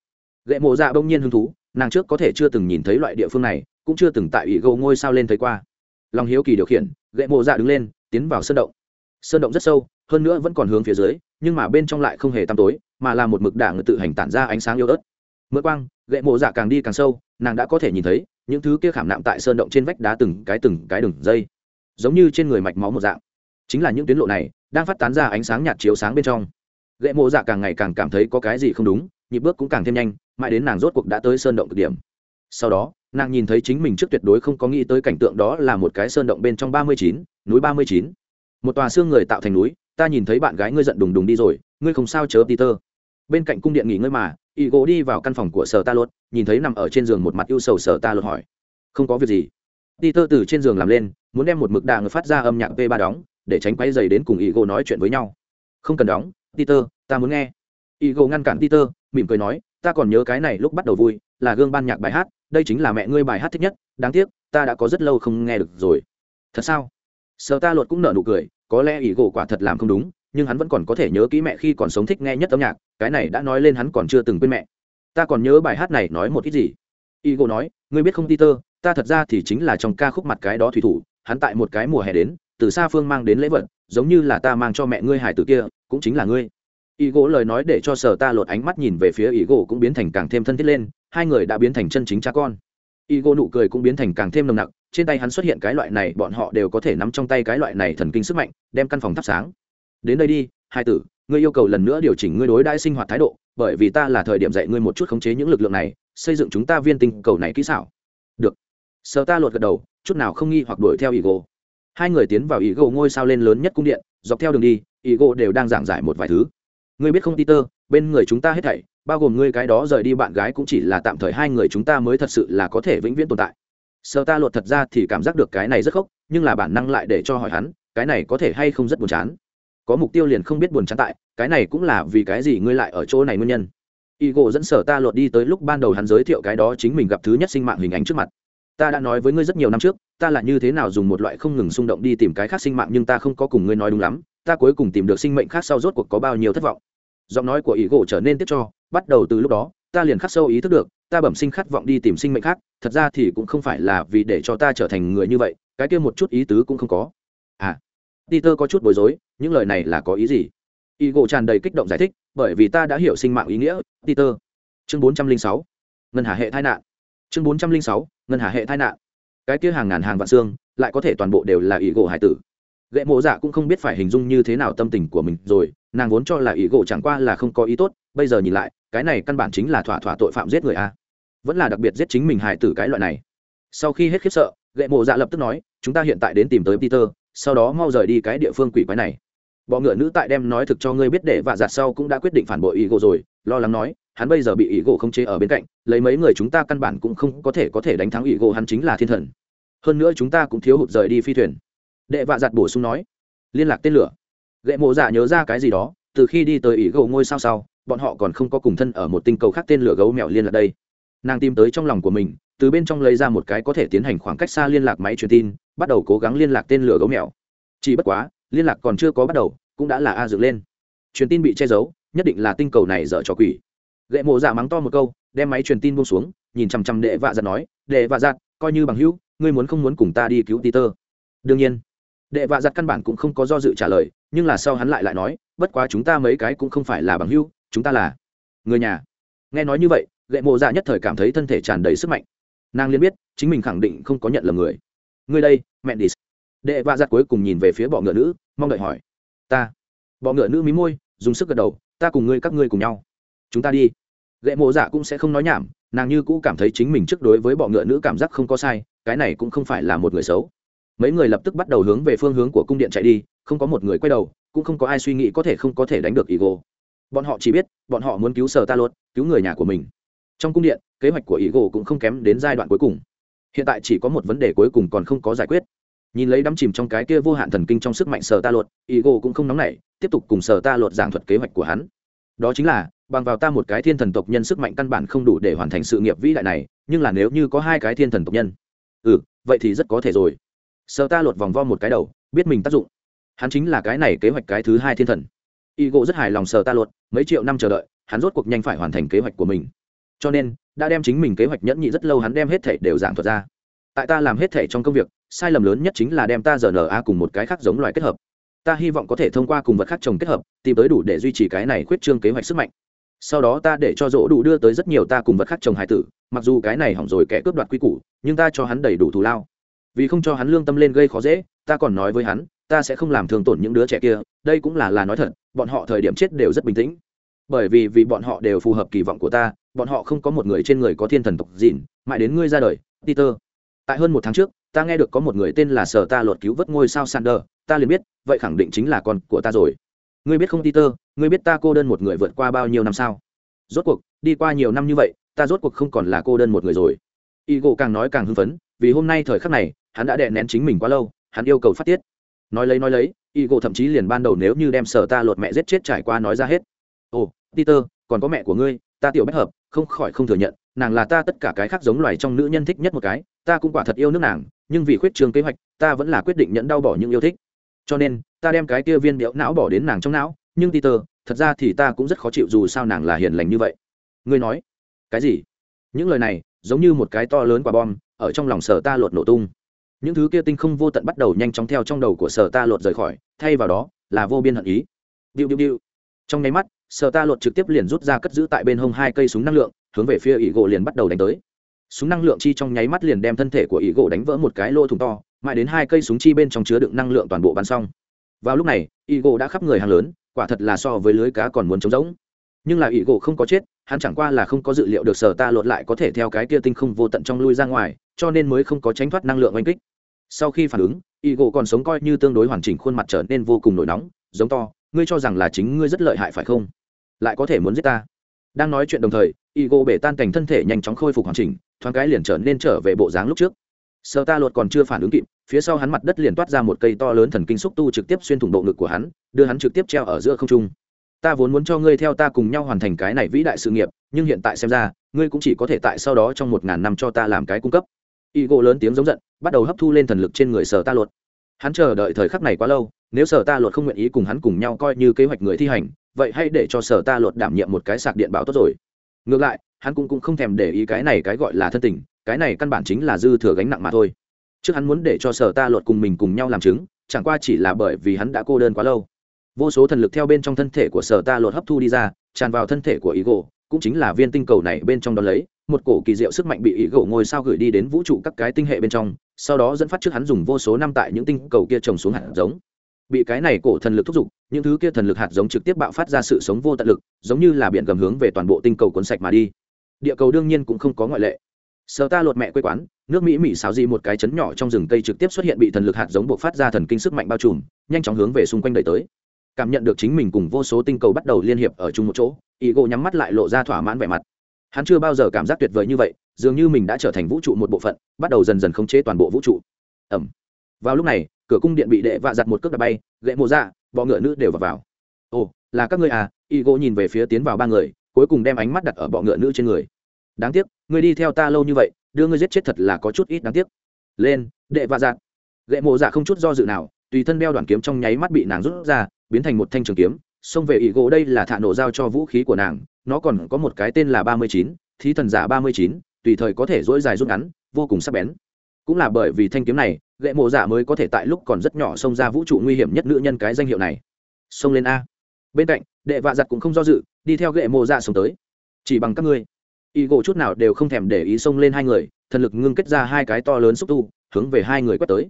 Speaker 1: Gậy mộ dạ bỗng nhiên hứng thú, nàng trước có thể chưa từng nhìn thấy loại địa phương này, cũng chưa từng tại ủy gâu ngôi sao lên thấy qua. Lòng hiếu kỳ điều khiển gậy mộ dạ đứng lên, tiến vào sơn động. Sơn động rất sâu, hơn nữa vẫn còn hướng phía dưới, nhưng mà bên trong lại không hề tăm tối, mà là một mực đảng tự hành tản ra ánh sáng yếu ớt. Mượn quang gậy mộ dạ càng đi càng sâu, nàng đã có thể nhìn thấy những thứ kia khảm nạm tại sơn động trên vách đá từng cái từng cái đường dây, giống như trên người mạch máu một dạng. Chính là những tuyến lộ này đang phát tán ra ánh sáng nhạt chiếu sáng bên trong. Gậy mộ dạ càng ngày càng cảm thấy có cái gì không đúng, nhịp bước cũng càng thêm nhanh, mãi đến nàng rốt cuộc đã tới sơn động cực điểm. Sau đó, nàng nhìn thấy chính mình trước tuyệt đối không có nghĩ tới cảnh tượng đó là một cái sơn động bên trong ba mươi chín, núi ba mươi chín. Một tòa xương người tạo thành núi, ta nhìn thấy bạn gái ngươi giận đùng đùng đi rồi, ngươi không sao chớ peter bên cạnh cung điện nghỉ ngơi mà y gỗ đi vào căn phòng của sở ta lốt nhìn thấy nằm ở trên giường một mặt yêu sầu sở ta lốt hỏi, không có việc gì? Peter từ trên giường làm lên, muốn đem một mực đà phát ra âm nhạc v ba đóng, để tránh quay dày đến cùng y gỗ nói chuyện với nhau. Không cần đóng, peter, ta muốn nghe. Y gỗ ngăn cản peter, mỉm cười nói, ta còn nhớ cái này lúc bắt đầu vui, là gương ban nhạc bài hát, đây chính là mẹ ngươi bài hát thích nhất, đáng tiếc, ta đã có rất lâu không nghe được rồi. Thật sao? Sở ta luật cũng nở nụ cười, có lẽ ý gỗ quả thật làm không đúng nhưng hắn vẫn còn có thể nhớ kỹ mẹ khi còn sống thích nghe nhất âm nhạc, cái này đã nói lên hắn còn chưa từng quên mẹ. Ta còn nhớ bài hát này nói một ít gì. Y gỗ nói, ngươi biết không, peter, ta thật ra thì chính là trong ca khúc mặt cái đó thủy thủ, hắn tại một cái mùa hè đến, từ xa phương mang đến lễ vật, giống như là ta mang cho mẹ ngươi hải tử kia, cũng chính là ngươi. Y gỗ lời nói để cho sở ta lột ánh mắt nhìn về phía Y gỗ cũng biến thành càng thêm thân thiết lên, hai người đã biến thành chân chính cha con. Y gỗ nụ cười cũng biến thành càng thêm nồng nặc, trên tay hắn xuất hiện cái loại này, bọn họ đều có thể nắm trong tay cái loại này thần kinh sức mạnh, đem căn phòng thắp sáng đến đây đi, hai tử, ngươi yêu cầu lần nữa điều chỉnh ngươi đối đãi sinh hoạt thái độ, bởi vì ta là thời điểm dạy ngươi một chút khống chế những lực lượng này, xây dựng chúng ta viên tinh cầu này kỹ xảo. Được. Sợ ta lột gật đầu, chút nào không nghi hoặc đuổi theo ý gỗ hai người tiến vào ý gỗ ngôi sao lên lớn nhất cung điện, dọc theo đường đi ý gỗ đều đang giảng giải một vài thứ. Ngươi biết không, peter, bên người chúng ta hết thảy, bao gồm ngươi cái đó rời đi bạn gái cũng chỉ là tạm thời hai người chúng ta mới thật sự là có thể vĩnh viễn tồn tại. Sợ ta lột thật ra thì cảm giác được cái này rất khóc nhưng là bản năng lại để cho hỏi hắn, cái này có thể hay không rất buồn chán có mục tiêu liền không biết buồn chán tại, cái này cũng là vì cái gì ngươi lại ở chỗ này nguyên nhân. Y gỗ dẫn sở ta lột đi tới lúc ban đầu hắn giới thiệu cái đó chính mình gặp thứ nhất sinh mạng hình ảnh trước mặt. Ta đã nói với ngươi rất nhiều năm trước, ta là như thế nào dùng một loại không ngừng xung động đi tìm cái khác sinh mạng nhưng ta không có cùng ngươi nói đúng lắm, ta cuối cùng tìm được sinh mệnh khác sau rốt cuộc có bao nhiêu thất vọng. Giọng nói của ý gỗ trở nên tiếp cho, bắt đầu từ lúc đó, ta liền khắc sâu ý thức được, ta bẩm sinh khát vọng đi tìm sinh mệnh khác, thật ra thì cũng không phải là vì để cho ta trở thành người như vậy, cái kia một chút ý tứ cũng không có. À peter có chút bối rối, những lời này là có ý gì? Y gỗ tràn đầy kích động giải thích, bởi vì ta đã hiểu sinh mạng ý nghĩa, peter. Chương bốn trăm linh sáu. Ngân hà hệ tai nạn. Chương bốn trăm linh sáu, ngân hà hệ tai nạn. Cái kia hàng ngàn hàng vạn xương, lại có thể toàn bộ đều là ý gỗ hải tử. Gậy mộ dạ cũng không biết phải hình dung như thế nào tâm tình của mình rồi, nàng vốn cho là ý gỗ chẳng qua là không có ý tốt, bây giờ nhìn lại, cái này căn bản chính là thỏa thỏa tội phạm giết người a. Vẫn là đặc biệt giết chính mình hại tử cái loại này. Sau khi hết khiếp sợ gậy mộ dạ lập tức nói, chúng ta hiện tại đến tìm tới peter sau đó mau rời đi cái địa phương quỷ quái này. Bọ ngựa nữ tại đem nói thực cho ngươi biết để vạ giặt sau cũng đã quyết định phản bội ý gỗ rồi, lo lắng nói, hắn bây giờ bị ý gỗ không chế ở bên cạnh, lấy mấy người chúng ta căn bản cũng không có thể có thể đánh thắng ý gỗ, hắn chính là thiên thần. Hơn nữa chúng ta cũng thiếu hụt rời đi phi thuyền. Đệ vạ giặt bổ sung nói, liên lạc tên lửa. Gậy mộ dạ nhớ ra cái gì đó, từ khi đi tới ý gỗ ngôi sao sau, bọn họ còn không có cùng thân ở một tinh cầu khác tên lửa gấu mèo liên lạc đây. Nàng tìm tới trong lòng của mình, từ bên trong lấy ra một cái có thể tiến hành khoảng cách xa liên lạc máy truyền tin bắt đầu cố gắng liên lạc tên lửa gấu mèo. Chỉ bất quá, liên lạc còn chưa có bắt đầu, cũng đã là a dựng lên. Truyền tin bị che giấu, nhất định là tinh cầu này dở trò quỷ. Gậy mộ dạ mắng to một câu, đem máy truyền tin buông xuống, nhìn chằm chằm đệ vạ giặt nói, đệ vạ giặt coi như bằng hữu, ngươi muốn không muốn cùng ta đi cứu peter? Đương nhiên. Đệ vạ giặt căn bản cũng không có do dự trả lời, nhưng là sau hắn lại lại nói, bất quá chúng ta mấy cái cũng không phải là bằng hữu, chúng ta là người nhà. Nghe nói như vậy, gậy mộ dạ nhất thời cảm thấy thân thể tràn đầy sức mạnh. Nàng liên biết, chính mình khẳng định không có nhận lầm người người đây mẹ đi đệ vạ giặt cuối cùng nhìn về phía bọ ngựa nữ, mong đợi hỏi. Ta. Bọ ngựa nữ mí môi, dùng sức gật đầu, ta cùng ngươi các ngươi cùng nhau. Chúng ta đi. Gậy mộ dạ cũng sẽ không nói nhảm, nàng như cũ cảm thấy chính mình trước đối với bọ ngựa nữ cảm giác không có sai, cái này cũng không phải là một người xấu. Mấy người lập tức bắt đầu hướng về phương hướng của cung điện chạy đi, không có một người quay đầu, cũng không có ai suy nghĩ có thể không có thể đánh được ý gỗ bọn họ chỉ biết, bọn họ muốn cứu sở ta lốt cứu người nhà của mình. Trong cung điện, kế hoạch của ý gỗ cũng không kém đến giai đoạn cuối cùng hiện tại chỉ có một vấn đề cuối cùng còn không có giải quyết. Nhìn lấy đắm chìm trong cái kia vô hạn thần kinh trong sức mạnh sở ta luật ý gô cũng không nóng nảy, tiếp tục cùng sở ta luật giảng thuật kế hoạch của hắn. Đó chính là, bằng vào ta một cái thiên thần tộc nhân sức mạnh căn bản không đủ để hoàn thành sự nghiệp vĩ đại này, nhưng là nếu như có hai cái thiên thần tộc nhân ừ vậy thì rất có thể rồi. Sở ta luật vòng vo một cái đầu, biết mình tác dụng. Hắn chính là cái này kế hoạch cái thứ hai thiên thần. Ý gô rất hài lòng sở ta luật mấy triệu năm chờ đợi, hắn rốt cuộc nhanh phải hoàn thành kế hoạch của mình. Cho nên đã đem chính mình kế hoạch nhẫn nhị rất lâu hắn đem hết thể đều giảng thuật ra. Tại ta làm hết thể trong công việc, sai lầm lớn nhất chính là đem ta giờ A cùng một cái khác giống loài kết hợp. Ta hy vọng có thể thông qua cùng vật khác trồng kết hợp, tìm tới đủ để duy trì cái này khuyết trương kế hoạch sức mạnh. Sau đó ta để cho dỗ đủ đưa tới rất nhiều ta cùng vật khác trồng hải tử, mặc dù cái này hỏng rồi kẻ cướp đoạt quy củ, nhưng ta cho hắn đầy đủ thù lao. Vì không cho hắn lương tâm lên gây khó dễ, ta còn nói với hắn, ta sẽ không làm thương tổn những đứa trẻ kia, đây cũng là là nói thật, bọn họ thời điểm chết đều rất bình tĩnh. Bởi vì vì bọn họ đều phù hợp kỳ vọng của ta bọn họ không có một người trên người có thiên thần tộc dịn, mãi đến ngươi ra đời, peter. Tại hơn một tháng trước, ta nghe được có một người tên là sở ta luật cứu vớt ngôi sao sander, ta liền biết, vậy khẳng định chính là con của ta rồi. Ngươi biết không, peter? Ngươi biết ta cô đơn một người vượt qua bao nhiêu năm sao? Rốt cuộc, đi qua nhiều năm như vậy, ta rốt cuộc không còn là cô đơn một người rồi. Y gỗ càng nói càng hưng phấn, vì hôm nay thời khắc này, hắn đã đè nén chính mình quá lâu, hắn yêu cầu phát tiết. Nói lấy nói lấy y gỗ thậm chí liền ban đầu nếu như đem sở ta lột mẹ giết chết trải qua nói ra hết. Ồ, peter, còn có mẹ của ngươi ta tiểu bách hợp, không khỏi không thừa nhận, nàng là ta tất cả cái khác giống loài trong nữ nhân thích nhất một cái, ta cũng quả thật yêu nước nàng, nhưng vì khuyết trường kế hoạch, ta vẫn là quyết định nhận đau bỏ những yêu thích. Cho nên, ta đem cái kia viên điệu não bỏ đến nàng trong não, nhưng peter, thật ra thì ta cũng rất khó chịu dù sao nàng là hiền lành như vậy. Ngươi nói, cái gì? Những lời này, giống như một cái to lớn quả bom, ở trong lòng sở ta lột nổ tung. Những thứ kia tinh không vô tận bắt đầu nhanh chóng theo trong đầu của sở ta lột rời khỏi, thay vào đó, là vô biên hận ý. Điệu điệu điệu. Trong nháy mắt sở ta lột trực tiếp liền rút ra cất giữ tại bên hông hai cây súng năng lượng, hướng về phía ỷ gỗ liền bắt đầu đánh tới. Súng năng lượng chi trong nháy mắt liền đem thân thể của ỷ gỗ đánh vỡ một cái lỗ thủng to, mãi đến hai cây súng chi bên trong chứa đựng năng lượng toàn bộ bắn xong. Vào lúc này ỷ gỗ đã khắp người hàng lớn, quả thật là so với lưới cá còn muốn trống rỗng. Nhưng là ỷ gỗ không có chết, hắn chẳng qua là không có dự liệu được sở ta lột lại có thể theo cái kia tinh không vô tận trong lui ra ngoài, cho nên mới không có tránh thoát năng lượng oanh kích. Sau khi phản ứng ỷ gỗ còn sống coi như tương đối hoàn chỉnh khuôn mặt trở nên vô cùng nổi nóng, giống to, ngươi cho rằng là chính ngươi rất lợi hại phải không? Lại có thể muốn giết ta. Đang nói chuyện đồng thời ỷ bể tan cảnh thân thể nhanh chóng khôi phục hoàn chỉnh, thoáng cái liền trở nên trở về bộ dáng lúc trước. Sở ta luật còn chưa phản ứng kịp, phía sau hắn mặt đất liền toát ra một cây to lớn thần kinh xúc tu trực tiếp xuyên thủng bộ ngực của hắn, đưa hắn trực tiếp treo ở giữa không trung. Ta vốn muốn cho ngươi theo ta cùng nhau hoàn thành cái này vĩ đại sự nghiệp, nhưng hiện tại xem ra, ngươi cũng chỉ có thể tại sau đó trong một ngàn năm cho ta làm cái cung cấp. Y gỗ lớn tiếng giống giận, bắt đầu hấp thu lên thần lực trên người sở ta luật. Hắn chờ đợi thời khắc này quá lâu, nếu sở ta luật không nguyện ý cùng hắn cùng nhau coi như kế hoạch người thi hành vậy hãy để cho sở ta luật đảm nhiệm một cái sạc điện bảo tốt rồi. Ngược lại hắn cũng, cũng không thèm để ý cái này cái gọi là thân tình cái này căn bản chính là dư thừa gánh nặng mà thôi. Trước hắn muốn để cho sở ta luật cùng mình cùng nhau làm chứng chẳng qua chỉ là bởi vì hắn đã cô đơn quá lâu. Vô số thần lực theo bên trong thân thể của sở ta lột hấp thu đi ra tràn vào thân thể của ý gỗ cũng chính là viên tinh cầu này bên trong đó lấy một cổ kỳ diệu sức mạnh bị ý gỗ ngôi sao gửi đi đến vũ trụ các cái tinh hệ bên trong sau đó dẫn phát trước hắn dùng vô số năm tại những tinh cầu kia trồng xuống hạt giống bị cái này cổ thần lực thúc giục, những thứ kia thần lực hạt giống trực tiếp bạo phát ra sự sống vô tận lực, giống như là biển gầm hướng về toàn bộ tinh cầu cuốn sạch mà đi. Địa cầu đương nhiên cũng không có ngoại lệ. Sở ta lột mẹ quê quán, nước mỹ mỹ xáo di một cái chấn nhỏ trong rừng cây trực tiếp xuất hiện bị thần lực hạt giống buộc phát ra thần kinh sức mạnh bao trùm, nhanh chóng hướng về xung quanh đời tới. Cảm nhận được chính mình cùng vô số tinh cầu bắt đầu liên hiệp ở chung một chỗ ý gỗ nhắm mắt lại lộ ra thỏa mãn vẻ mặt. Hắn chưa bao giờ cảm giác tuyệt vời như vậy, dường như mình đã trở thành vũ trụ một bộ phận, bắt đầu dần dần khống chế toàn bộ vũ trụ. Ẩm vào lúc này cửa cung điện bị đệ vạ giặt một cước đạp bay gậy mộ ra bọ ngựa nữ đều vào, vào. ồ là các ngươi à? Y gỗ nhìn về phía tiến vào ba người cuối cùng đem ánh mắt đặt ở bọ ngựa nữ trên người. Đáng tiếc ngươi đi theo ta lâu như vậy đưa ngươi giết chết thật là có chút ít đáng tiếc. Lên đệ vạ giặt. Gậy mộ dạ không chút do dự nào tùy thân đeo đoàn kiếm trong nháy mắt bị nàng rút ra biến thành một thanh trường kiếm xông về ỷ gỗ đây là thạ nổ giao cho vũ khí của nàng nó còn có một cái tên là ba mươi chín thí thần giả ba mươi chín tùy thời có thể dỗi dài rút ngắn vô cùng sắc bén. Cũng là bởi vì thanh kiếm này gậy mộ giả mới có thể tại lúc còn rất nhỏ xông ra vũ trụ nguy hiểm nhất nữ nhân cái danh hiệu này. Xông lên a. Bên cạnh, đệ vạ giặt cũng không do dự, đi theo gậy mộ giả xông tới. Chỉ bằng các ngươi. Y gỗ chút nào đều không thèm để ý xông lên hai người, thần lực ngưng kết ra hai cái to lớn xúc tu, hướng về hai người quét tới.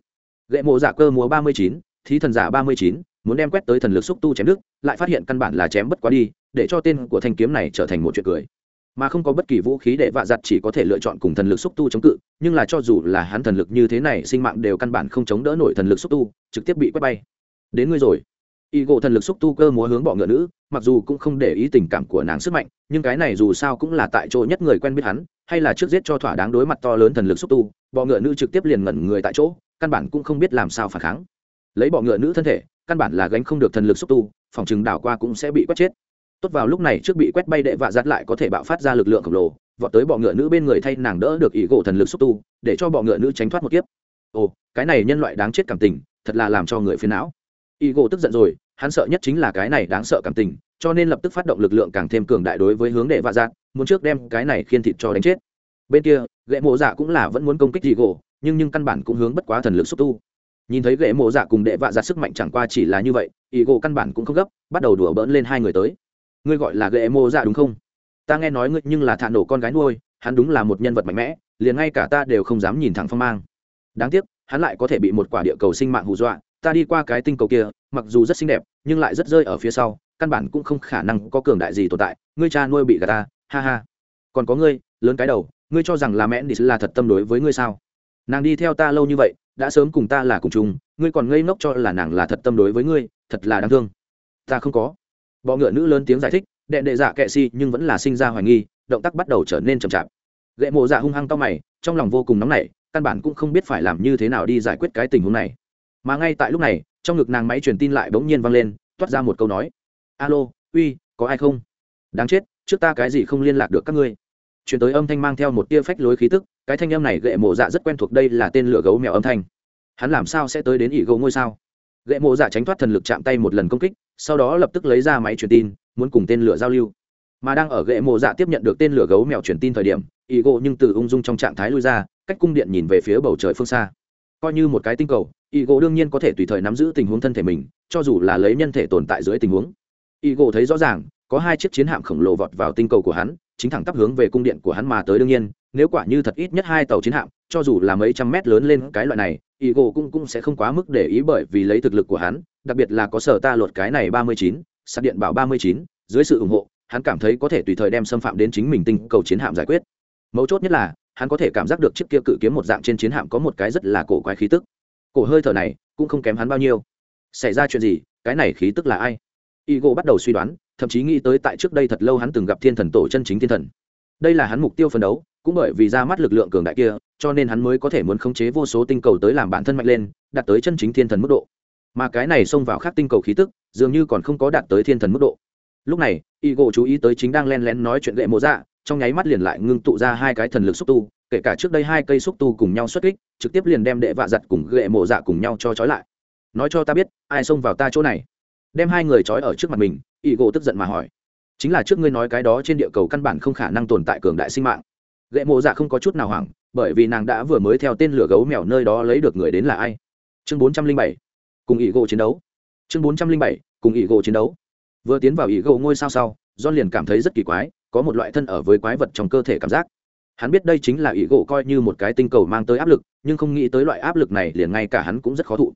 Speaker 1: Gậy mộ giả cơ múa ba mươi chín, thí thần giả ba mươi chín, muốn đem quét tới thần lực xúc tu chém đức lại phát hiện căn bản là chém bất quá đi, để cho tên của thanh kiếm này trở thành một chuyện cười mà không có bất kỳ vũ khí để vạ giặt chỉ có thể lựa chọn cùng thần lực xúc tu chống cự, nhưng là cho dù là hắn thần lực như thế này, sinh mạng đều căn bản không chống đỡ nổi thần lực xúc tu, trực tiếp bị quét bay. Đến ngươi rồi. Y gỗ thần lực xúc tu cơ múa hướng bọ ngựa nữ, mặc dù cũng không để ý tình cảm của nàng sức mạnh, nhưng cái này dù sao cũng là tại chỗ nhất người quen biết hắn, hay là trước giết cho thỏa đáng đối mặt to lớn thần lực xúc tu, bọ ngựa nữ trực tiếp liền ngẩn người tại chỗ, căn bản cũng không biết làm sao phản kháng. Lấy bọ ngựa nữ thân thể, căn bản là gánh không được thần lực xúc tu, phòng chừng đảo qua cũng sẽ bị quét chết tốt vào lúc này trước bị quét bay đệ vạ giặt lại có thể bạo phát ra lực lượng khổng lồ, vọt tới bọ ngựa nữ bên người thay nàng đỡ được ý gỗ thần lực xúc tu, để cho bọ ngựa nữ tránh thoát một kiếp. Ồ, cái này nhân loại đáng chết cảm tình, thật là làm cho người phiền não. Ý gỗ tức giận rồi, hắn sợ nhất chính là cái này đáng sợ cảm tình, cho nên lập tức phát động lực lượng càng thêm cường đại đối với hướng đệ vạ giặt, muốn trước đem cái này khiên thịt cho đánh chết. Bên kia ghệ mộ dạ cũng là vẫn muốn công kích ý gỗ, nhưng nhưng căn bản cũng hướng bất quá thần lực xúc tu. Nhìn thấy ghệ mộ dạ cùng đệ vạ giặt sức mạnh chẳng qua chỉ là như vậy ý gỗ căn bản cũng không gấp, bắt đầu đùa bỡn lên hai người tới ngươi gọi là ghệ mô dạ đúng không? Ta nghe nói ngươi nhưng là thạ nổ con gái nuôi, hắn đúng là một nhân vật mạnh mẽ, liền ngay cả ta đều không dám nhìn thẳng phong mang. Đáng tiếc, hắn lại có thể bị một quả địa cầu sinh mạng hù dọa, ta đi qua cái tinh cầu kia, mặc dù rất xinh đẹp, nhưng lại rất rơi ở phía sau, căn bản cũng không khả năng có cường đại gì tồn tại, ngươi cha nuôi bị gà ta, ha ha. Còn có ngươi, lớn cái đầu, ngươi cho rằng là mẹ đi là thật tâm đối với ngươi sao? Nàng đi theo ta lâu như vậy, đã sớm cùng ta là cùng chung, ngươi còn ngây ngốc cho là nàng là thật tâm đối với ngươi, thật là đáng thương. Ta không có bọ ngựa nữ lớn tiếng giải thích, đệ đệ dạ kệ si nhưng vẫn là sinh ra hoài nghi, động tác bắt đầu trở nên chậm chạp. Ghệ mộ dạ hung hăng to mày, trong lòng vô cùng nóng nảy, căn bản cũng không biết phải làm như thế nào đi giải quyết cái tình huống này. Mà ngay tại lúc này, trong ngực nàng máy truyền tin lại bỗng nhiên vang lên, toát ra một câu nói, alo, uy, có ai không? Đáng chết, trước ta cái gì không liên lạc được các ngươi? Chuyển tới âm thanh mang theo một tia phách lối khí tức, cái thanh âm này ghệ mộ dạ rất quen thuộc, đây là tên lửa gấu mèo âm thanh. Hắn làm sao sẽ tới đến ỷ gấu ngôi sao? Gậy mộ dạ tránh thoát thần lực chạm tay một lần công kích, sau đó lập tức lấy ra máy truyền tin, muốn cùng tên lửa giao lưu. Mà đang ở gậy mộ dạ tiếp nhận được tên lửa gấu mèo truyền tin thời điểm ý gỗ nhưng từ ung dung trong trạng thái lui ra, cách cung điện nhìn về phía bầu trời phương xa. Coi như một cái tinh cầu ý gỗ đương nhiên có thể tùy thời nắm giữ tình huống thân thể mình, cho dù là lấy nhân thể tồn tại dưới tình huống. Ý gỗ thấy rõ ràng, có hai chiếc chiến hạm khổng lồ vọt vào tinh cầu của hắn, chính thẳng tắp hướng về cung điện của hắn mà tới đương nhiên, nếu quả như thật ít nhất hai tàu chiến hạm, cho dù là mấy trăm mét lớn lên cái loại này ý gỗ cũng cũng sẽ không quá mức để ý bởi vì lấy thực lực của hắn, đặc biệt là có sở ta luật cái này ba mươi chín, sạc điện bảo ba mươi chín, dưới sự ủng hộ, hắn cảm thấy có thể tùy thời đem xâm phạm đến chính mình tinh cầu chiến hạm giải quyết. Mấu chốt nhất là, hắn có thể cảm giác được chiếc kia cự kiếm một dạng trên chiến hạm có một cái rất là cổ quái khí tức. Cổ hơi thở này, cũng không kém hắn bao nhiêu. Xảy ra chuyện gì, cái này khí tức là ai? Y gỗ bắt đầu suy đoán, thậm chí nghĩ tới tại trước đây thật lâu hắn từng gặp thiên thần tổ chân chính thiên thần. Đây là hắn mục tiêu phấn đấu cũng bởi vì ra mắt lực lượng cường đại kia, cho nên hắn mới có thể muốn khống chế vô số tinh cầu tới làm bản thân mạnh lên, đạt tới chân chính thiên thần mức độ. Mà cái này xông vào khác tinh cầu khí tức, dường như còn không có đạt tới thiên thần mức độ. Lúc này y gỗ chú ý tới chính đang len lén nói chuyện gậy mộ dạ trong nháy mắt liền lại ngưng tụ ra hai cái thần lực xúc tu, kể cả trước đây hai cây xúc tu cùng nhau xuất kích, trực tiếp liền đem đệ vạ giặt cùng gậy mộ dạ cùng nhau cho trói lại. Nói cho ta biết, ai xông vào ta chỗ này? Đem hai người trói ở trước mặt mình y gỗ tức giận mà hỏi. Chính là trước ngươi nói cái đó trên địa cầu căn bản không khả năng tồn tại cường đại sinh mạng gậy mộ dạ không có chút nào hoảng, bởi vì nàng đã vừa mới theo tên lửa gấu mèo nơi đó lấy được người đến là ai? Chương bốn trăm linh bảy, cùng ỷ gỗ chiến đấu. Chương bốn trăm linh bảy, cùng ỷ gỗ chiến đấu. Vừa tiến vào ỷ gỗ ngôi sao sau, john liền cảm thấy rất kỳ quái, có một loại thân ở với quái vật trong cơ thể cảm giác. Hắn biết đây chính là ỷ gỗ coi như một cái tinh cầu mang tới áp lực, nhưng không nghĩ tới loại áp lực này liền ngay cả hắn cũng rất khó thụ.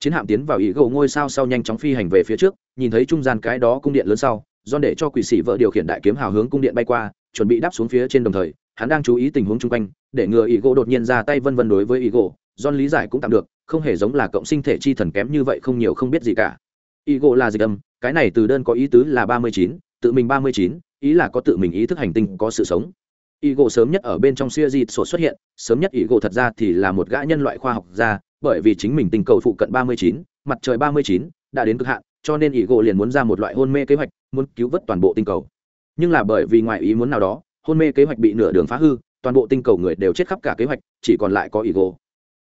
Speaker 1: Chiến hạm tiến vào ỷ gỗ ngôi sao sau nhanh chóng phi hành về phía trước, nhìn thấy trung gian cái đó cung điện lớn sau do để cho quỷ sĩ vợ điều khiển đại kiếm hào hướng cung điện bay qua, chuẩn bị đáp xuống phía trên đồng thời hắn đang chú ý tình huống chung quanh, để ngừa ý gỗ đột nhiên ra tay vân vân đối với ý gỗ john lý giải cũng tạm được, không hề giống là cộng sinh thể chi thần kém như vậy không nhiều không biết gì cả. Ý gỗ là dịch âm, cái này từ đơn có ý tứ là ba mươi chín, tự mình ba mươi chín, ý là có tự mình ý thức hành tinh, có sự sống. Ý gỗ sớm nhất ở bên trong siêu di sổ xuất hiện, sớm nhất ý gỗ thật ra thì là một gã nhân loại khoa học gia, bởi vì chính mình tinh cầu phụ cận ba mươi chín, mặt trời ba mươi chín, đã đến cực hạn, cho nên ý gỗ liền muốn ra một loại hôn mê kế hoạch, muốn cứu vớt toàn bộ tinh cầu. Nhưng là bởi vì ngoài ý muốn nào đó hôn mê kế hoạch bị nửa đường phá hư, toàn bộ tinh cầu người đều chết khắp cả kế hoạch, chỉ còn lại có ý gỗ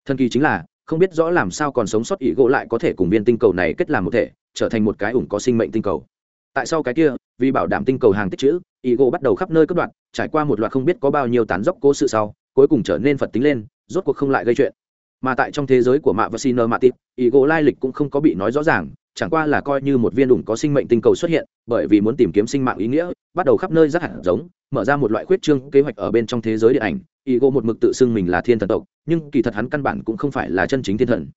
Speaker 1: thần kỳ chính là, không biết rõ làm sao còn sống sót ý gỗ lại có thể cùng viên tinh cầu này kết làm một thể, trở thành một cái ủng có sinh mệnh tinh cầu. Tại sao cái kia, vì bảo đảm tinh cầu hàng tích chữ ý gỗ bắt đầu khắp nơi cất đoạn, trải qua một loạt không biết có bao nhiêu tán dốc cố sự sau, cuối cùng trở nên phật tính lên, rốt cuộc không lại gây chuyện. Mà tại trong thế giới của mạ và xin mạ tịp ý gỗ lai lịch cũng không có bị nói rõ ràng chẳng qua là coi như một viên đủng có sinh mệnh tinh cầu xuất hiện bởi vì muốn tìm kiếm sinh mạng ý nghĩa bắt đầu khắp nơi rác hạt giống mở ra một loại khuyết trương kế hoạch ở bên trong thế giới điện ảnh Igo một mực tự xưng mình là thiên thần tộc, nhưng kỳ thật hắn căn bản cũng không phải là chân chính thiên thần.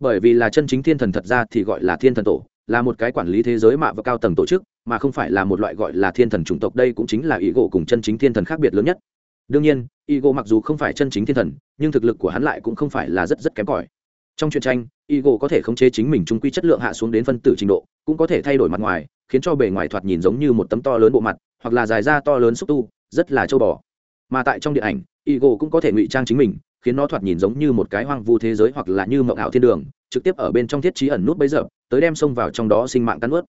Speaker 1: Bởi vì là chân chính thiên thần thật ra thì gọi là thiên thần tổ, là một cái quản lý thế giới mạ và cao tầng tổ chức, mà không phải là một loại gọi là thiên thần chủng tộc đây cũng chính là Igo cùng chân chính thiên thần khác biệt lớn nhất. Đương nhiên, Igo mặc dù không phải chân chính thiên thần, nhưng thực lực của hắn lại cũng không phải là rất rất kém cỏi. Trong truyện tranh, Igo có thể khống chế chính mình trung quy chất lượng hạ xuống đến phân tử trình độ, cũng có thể thay đổi mặt ngoài, khiến cho bề ngoài thoạt nhìn giống như một tấm to lớn bộ mặt, hoặc là dài ra to lớn xúc tu, rất là châu bò mà tại trong điện ảnh Igo cũng có thể ngụy trang chính mình khiến nó thoạt nhìn giống như một cái hoang vu thế giới hoặc là như mộng ảo thiên đường trực tiếp ở bên trong thiết trí ẩn nút bấy giờ tới đem xông vào trong đó sinh mạng tán nuốt.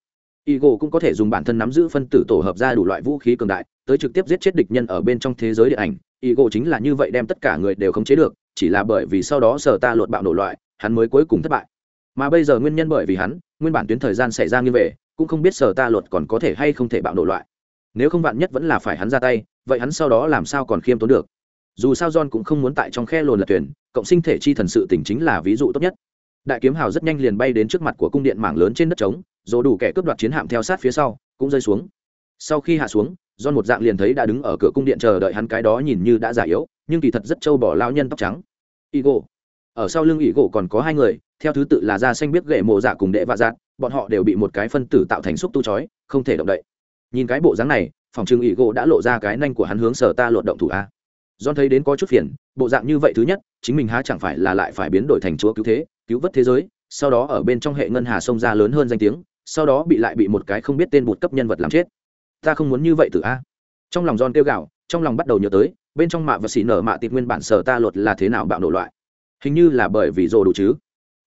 Speaker 1: Igo cũng có thể dùng bản thân nắm giữ phân tử tổ hợp ra đủ loại vũ khí cường đại tới trực tiếp giết chết địch nhân ở bên trong thế giới điện ảnh Igo chính là như vậy đem tất cả người đều khống chế được chỉ là bởi vì sau đó sở ta lột bạo nổ loại hắn mới cuối cùng thất bại. Mà bây giờ nguyên nhân bởi vì hắn, nguyên bản tuyến thời gian xảy ra như vậy cũng không biết sở ta lột còn có thể hay không thể bạo nổ loại. Nếu không vạn nhất vẫn là phải hắn ra tay, vậy hắn sau đó làm sao còn khiêm tốn được? Dù sao john cũng không muốn tại trong khe lồn lật tuyển cộng sinh thể chi thần sự tỉnh chính là ví dụ tốt nhất. Đại kiếm hào rất nhanh liền bay đến trước mặt của cung điện mảng lớn trên đất trống, rồi đủ kẻ cướp đoạt chiến hạm theo sát phía sau, cũng rơi xuống. Sau khi hạ xuống, john một dạng liền thấy đã đứng ở cửa cung điện chờ đợi hắn cái đó nhìn như đã già yếu, nhưng kỳ thật rất trâu bỏ lao nhân tóc trắng. Igo ở sau lưng ỷ gỗ còn có hai người, theo thứ tự là da xanh biết gậy mộ dạ cùng đệ vạ dạt bọn họ đều bị một cái phân tử tạo thành xúc tu chói, không thể động đậy. Nhìn cái bộ dáng này, phòng trừng ỷ gỗ đã lộ ra cái nanh của hắn hướng sở ta lột động thủ a. John thấy đến có chút phiền, bộ dạng như vậy thứ nhất, chính mình há chẳng phải là lại phải biến đổi thành chúa cứu thế, cứu vớt thế giới, sau đó ở bên trong hệ ngân hà sông ra lớn hơn danh tiếng, sau đó bị lại bị một cái không biết tên bụt cấp nhân vật làm chết. Ta không muốn như vậy từ a. Trong lòng john kêu gạo trong lòng bắt đầu nhớ tới, bên trong mạ và xỉ nở mạ tịt nguyên bản sở ta lột là thế nào bạo nổ loại hình như là bởi vì rồ đủ chứ.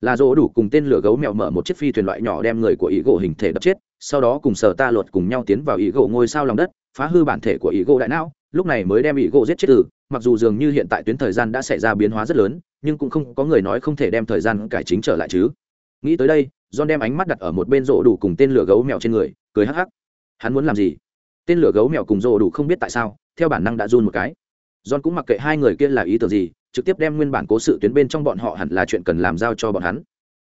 Speaker 1: Là rồ đủ cùng tên lửa gấu mèo mở một chiếc phi thuyền loại nhỏ đem người của ý gỗ hình thể đập chết, sau đó cùng sở ta lột cùng nhau tiến vào ý gỗ ngôi sao lòng đất, phá hư bản thể của ý gỗ đại não, lúc này mới đem ý gỗ giết chết từ, mặc dù dường như hiện tại tuyến thời gian đã xảy ra biến hóa rất lớn, nhưng cũng không có người nói không thể đem thời gian cải chính trở lại chứ. Nghĩ tới đây, john đem ánh mắt đặt ở một bên rộ đủ cùng tên lửa gấu mèo trên người, cười hắc hắc. Hắn muốn làm gì? Tên lửa gấu mèo cùng rộ đủ không biết tại sao, theo bản năng đã run một cái. John cũng mặc kệ hai người kia là ý tưởng gì trực tiếp đem nguyên bản cố sự tuyến bên trong bọn họ hẳn là chuyện cần làm giao cho bọn hắn.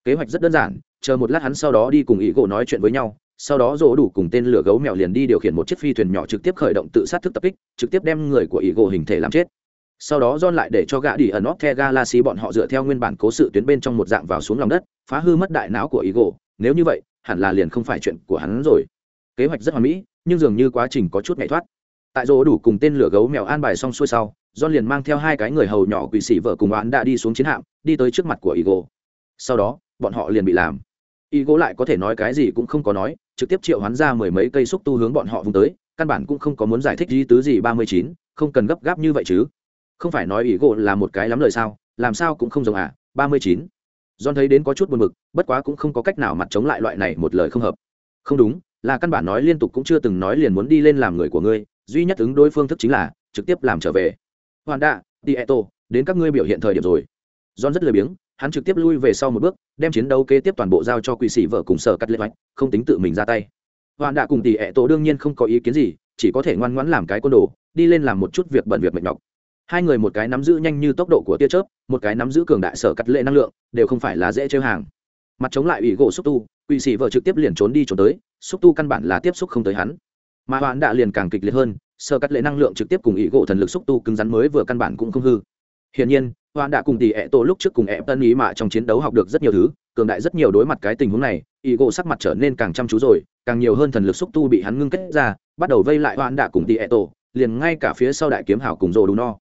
Speaker 1: Kế hoạch rất đơn giản, chờ một lát hắn sau đó đi cùng ý gỗ nói chuyện với nhau, sau đó rỗ đủ cùng tên lửa gấu mèo liền đi điều khiển một chiếc phi thuyền nhỏ trực tiếp khởi động tự sát thức tập kích, trực tiếp đem người của ý gỗ hình thể làm chết. Sau đó John lại để cho gã đi ẩn óc the galaxy bọn họ dựa theo nguyên bản cố sự tuyến bên trong một dạng vào xuống lòng đất, phá hư mất đại não của ý gỗ nếu như vậy, hẳn là liền không phải chuyện của hắn rồi. Kế hoạch rất hoàn mỹ, nhưng dường như quá trình có chút nhảy thoát. Tại rỗ đủ cùng tên lửa gấu mèo an bài xong xuôi sau John liền mang theo hai cái người hầu nhỏ quỷ sĩ vợ cùng oán đã đi xuống chiến hạm đi tới trước mặt của ý gỗ sau đó bọn họ liền bị làm. Ý gỗ lại có thể nói cái gì cũng không có nói trực tiếp triệu hoán ra mười mấy cây xúc tu hướng bọn họ vùng tới căn bản cũng không có muốn giải thích gì tứ gì ba mươi chín không cần gấp gáp như vậy chứ. Không phải nói ý gỗ là một cái lắm lời sao làm sao cũng không giống à ba mươi chín. John thấy đến có chút buồn bực, bất quá cũng không có cách nào mặt chống lại loại này một lời không hợp. Không đúng là căn bản nói liên tục cũng chưa từng nói liền muốn đi lên làm người của ngươi duy nhất ứng đối phương thức chính là trực tiếp làm trở về hoàn đạ đi eto đến các ngươi biểu hiện thời điểm rồi. John rất lười biếng, hắn trực tiếp lui về sau một bước, đem chiến đấu kế tiếp toàn bộ giao cho quỷ sĩ vợ cùng sở cắt lệ hoạch, không tính tự mình ra tay. Hoàn đạ cùng tỷ Eto đương nhiên không có ý kiến gì, chỉ có thể ngoan ngoãn làm cái côn đồ, đi lên làm một chút việc bận việc mệt nhọc. Hai người một cái nắm giữ nhanh như tốc độ của tia chớp, một cái nắm giữ cường đại sở cắt lệ năng lượng, đều không phải là dễ chơi hàng. Mặt chống lại ủy gỗ xúc tu, quỷ sĩ vợ trực tiếp liền trốn đi trốn tới, xúc tu căn bản là tiếp xúc không tới hắn. Mà Hoàn đạ liền càng kịch liệt hơn sơ cắt lệ năng lượng trực tiếp cùng ý gỗ thần lực xúc tu cứng rắn mới vừa căn bản cũng không hư. Hiển nhiên, hoan đã cùng tỷ ẹ tổ lúc trước cùng ẹ tân ý mạ trong chiến đấu học được rất nhiều thứ, cường đại rất nhiều đối mặt cái tình huống này ý gỗ sắc mặt trở nên càng chăm chú rồi, càng nhiều hơn thần lực xúc tu bị hắn ngưng kết ra, bắt đầu vây lại hoan đã cùng tỷ ẹ tổ, liền ngay cả phía sau đại kiếm hảo cùng rồ đủ no.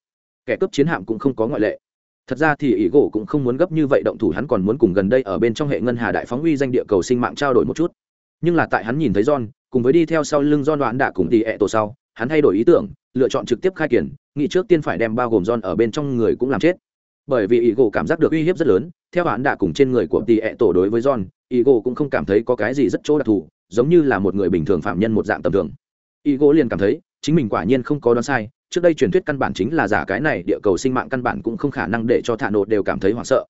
Speaker 1: Kẻ cướp chiến hạm cũng không có ngoại lệ. Thật ra thì ý gỗ cũng không muốn gấp như vậy động thủ, hắn còn muốn cùng gần đây ở bên trong hệ ngân hà đại phóng uy danh địa cầu sinh mạng trao đổi một chút. Nhưng là tại hắn nhìn thấy john, cùng với đi theo sau lưng john đoạn đã cùng tỷ ẹ tổ sau hắn thay đổi ý tưởng, lựa chọn trực tiếp khai kiển, nghĩ trước tiên phải đem bao gồm john ở bên trong người cũng làm chết. Bởi vì ý gỗ cảm giác được uy hiếp rất lớn, theo hắn đã cùng trên người của tỷ ẹ tổ đối với john ý gỗ cũng không cảm thấy có cái gì rất chỗ đặc thù, giống như là một người bình thường phạm nhân một dạng tầm thường. Ý gỗ liền cảm thấy, chính mình quả nhiên không có đoán sai, trước đây truyền thuyết căn bản chính là giả cái này, địa cầu sinh mạng căn bản cũng không khả năng để cho thả nộ đều cảm thấy hoảng sợ.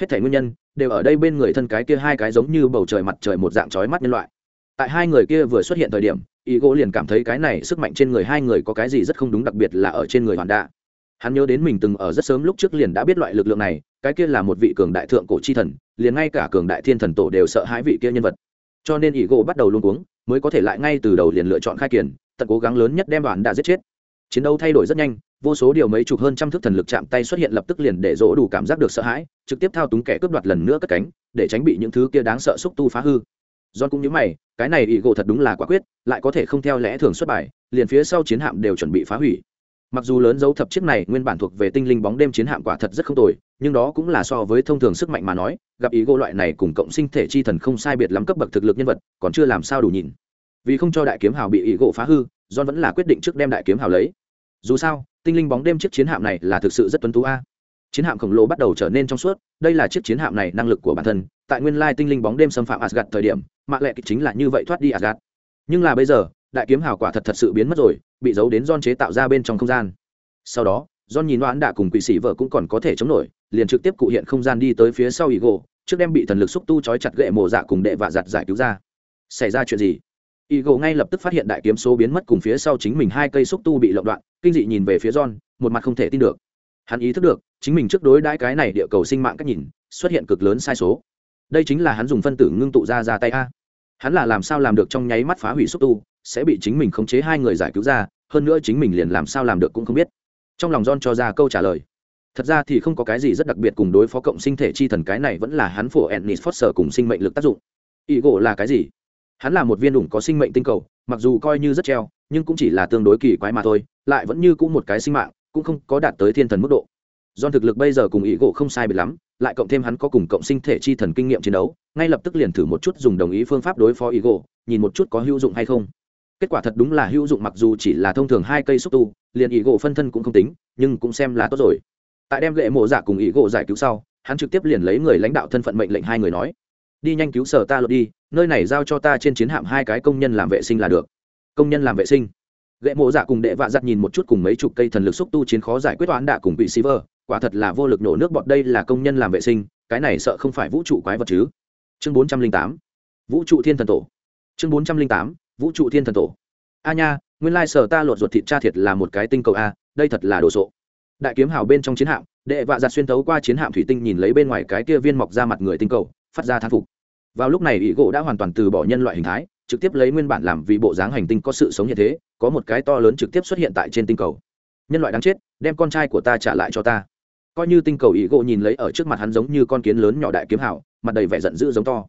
Speaker 1: Hết thể nguyên nhân, đều ở đây bên người thân cái kia hai cái giống như bầu trời mặt trời một dạng chói mắt nhân loại. Tại hai người kia vừa xuất hiện thời điểm ý gỗ liền cảm thấy cái này sức mạnh trên người hai người có cái gì rất không đúng, đặc biệt là ở trên người hoàn đạ hắn nhớ đến mình từng ở rất sớm lúc trước liền đã biết loại lực lượng này, cái kia là một vị cường đại thượng cổ chi thần, liền ngay cả cường đại thiên thần tổ đều sợ hãi vị kia nhân vật. Cho nên ý gỗ bắt đầu luôn cuống, mới có thể lại ngay từ đầu liền lựa chọn khai kiển tận cố gắng lớn nhất đem đoàn đã giết chết. Chiến đấu thay đổi rất nhanh, vô số điều mấy chục hơn trăm thước thần lực chạm tay xuất hiện lập tức liền để dỗ đủ cảm giác được sợ hãi, trực tiếp thao túng kẻ cướp đoạt lần nữa cất cánh, để tránh bị những thứ kia đáng sợ xúc tu phá hư. John cũng như mày, cái này ý gỗ thật đúng là quả quyết, lại có thể không theo lẽ thường xuất bài, liền phía sau chiến hạm đều chuẩn bị phá hủy. Mặc dù lớn dấu thập chiếc này nguyên bản thuộc về tinh linh bóng đêm chiến hạm quả thật rất không tồi, nhưng đó cũng là so với thông thường sức mạnh mà nói, gặp ý gỗ loại này cùng cộng sinh thể chi thần không sai biệt lắm cấp bậc thực lực nhân vật, còn chưa làm sao đủ nhìn. Vì không cho đại kiếm hào bị ý gỗ phá hư, John vẫn là quyết định trước đem đại kiếm hào lấy. Dù sao, tinh linh bóng đêm chiếc chiến hạm này là thực sự rất tuấn tú a chiến hạm khổng lồ bắt đầu trở nên trong suốt, đây là chiếc chiến hạm này năng lực của bản thân, tại nguyên lai tinh linh bóng đêm xâm phạm asgad thời điểm, mạ lệ kịch chính là như vậy thoát đi asgad nhưng là bây giờ, đại kiếm hào quả thật thật sự biến mất rồi, bị giấu đến don chế tạo ra bên trong không gian. Sau đó don nhìn đoán đã cùng quỷ sĩ vợ cũng còn có thể chống nổi, liền trực tiếp cụ hiện không gian đi tới phía sau ý gỗ trước đem bị thần lực xúc tu trói chặt gậy mổ dạ cùng đệ vạ giặt giải cứu ra. Xảy ra chuyện gì? Ý gỗ ngay lập tức phát hiện đại kiếm số biến mất cùng phía sau chính mình hai cây xúc tu bị lộng đoạn, kinh dị nhìn về phía don một mặt không thể tin được hắn ý thức được, chính mình trước đối đãi cái này địa cầu sinh mạng cách nhìn, xuất hiện cực lớn sai số. Đây chính là hắn dùng phân tử ngưng tụ ra ra tay a. Hắn là làm sao làm được trong nháy mắt phá hủy xúc tu, sẽ bị chính mình khống chế hai người giải cứu ra, hơn nữa chính mình liền làm sao làm được cũng không biết. Trong lòng john cho ra câu trả lời. Thật ra thì không có cái gì rất đặc biệt cùng đối phó cộng sinh thể chi thần, cái này vẫn là hắn phổ ennis foster cùng sinh mệnh lực tác dụng. Ý gỗ là cái gì? Hắn là một viên đủng có sinh mệnh tinh cầu, mặc dù coi như rất treo, nhưng cũng chỉ là tương đối kỳ quái mà thôi, lại vẫn như cũng một cái sinh mạng cũng không có đạt tới thiên thần mức độ. Do thực lực bây giờ cùng ý gỗ không sai biệt lắm, lại cộng thêm hắn có cùng cộng sinh thể chi thần kinh nghiệm chiến đấu, ngay lập tức liền thử một chút dùng đồng ý phương pháp đối phó ý gỗ, nhìn một chút có hữu dụng hay không. Kết quả thật đúng là hữu dụng mặc dù chỉ là thông thường hai cây xúc tu, liền ý gỗ phân thân cũng không tính, nhưng cũng xem là tốt rồi. Tại đem lệ mộ giả cùng ý gỗ giải cứu sau, hắn trực tiếp liền lấy người lãnh đạo thân phận mệnh lệnh hai người nói, đi nhanh cứu sở ta lột đi, nơi này giao cho ta trên chiến hạm hai cái công nhân làm vệ sinh là được. Công nhân làm vệ sinh? Gậy mộ giả cùng đệ vạ giặt nhìn một chút cùng mấy chục cây thần lực xúc tu chiến khó giải quyết toán đạ cùng bị xí vơ. Quả thật là vô lực nổ nước bọt, đây là công nhân làm vệ sinh, cái này sợ không phải vũ trụ quái vật chứ. Chương bốn trăm linh tám, vũ trụ thiên thần tổ. Chương bốn trăm linh tám, vũ trụ thiên thần tổ. A nha, nguyên lai sở ta lột ruột thịt cha thiệt là một cái tinh cầu a, đây thật là đồ sộ. Đại kiếm hào bên trong chiến hạm, đệ vạ giặt xuyên tấu qua chiến hạm thủy tinh nhìn lấy bên ngoài cái kia viên mọc ra mặt người tinh cầu, phát ra thán phục. Vào lúc này, ý gỗ đã hoàn toàn từ bỏ nhân loại hình thái trực tiếp lấy nguyên bản làm vì bộ dáng hành tinh có sự sống như thế, có một cái to lớn trực tiếp xuất hiện tại trên tinh cầu. Nhân loại đáng chết, đem con trai của ta trả lại cho ta. Coi như tinh cầu ý gỗ nhìn lấy ở trước mặt hắn giống như con kiến lớn nhỏ đại kiếm hảo mặt đầy vẻ giận dữ giống to.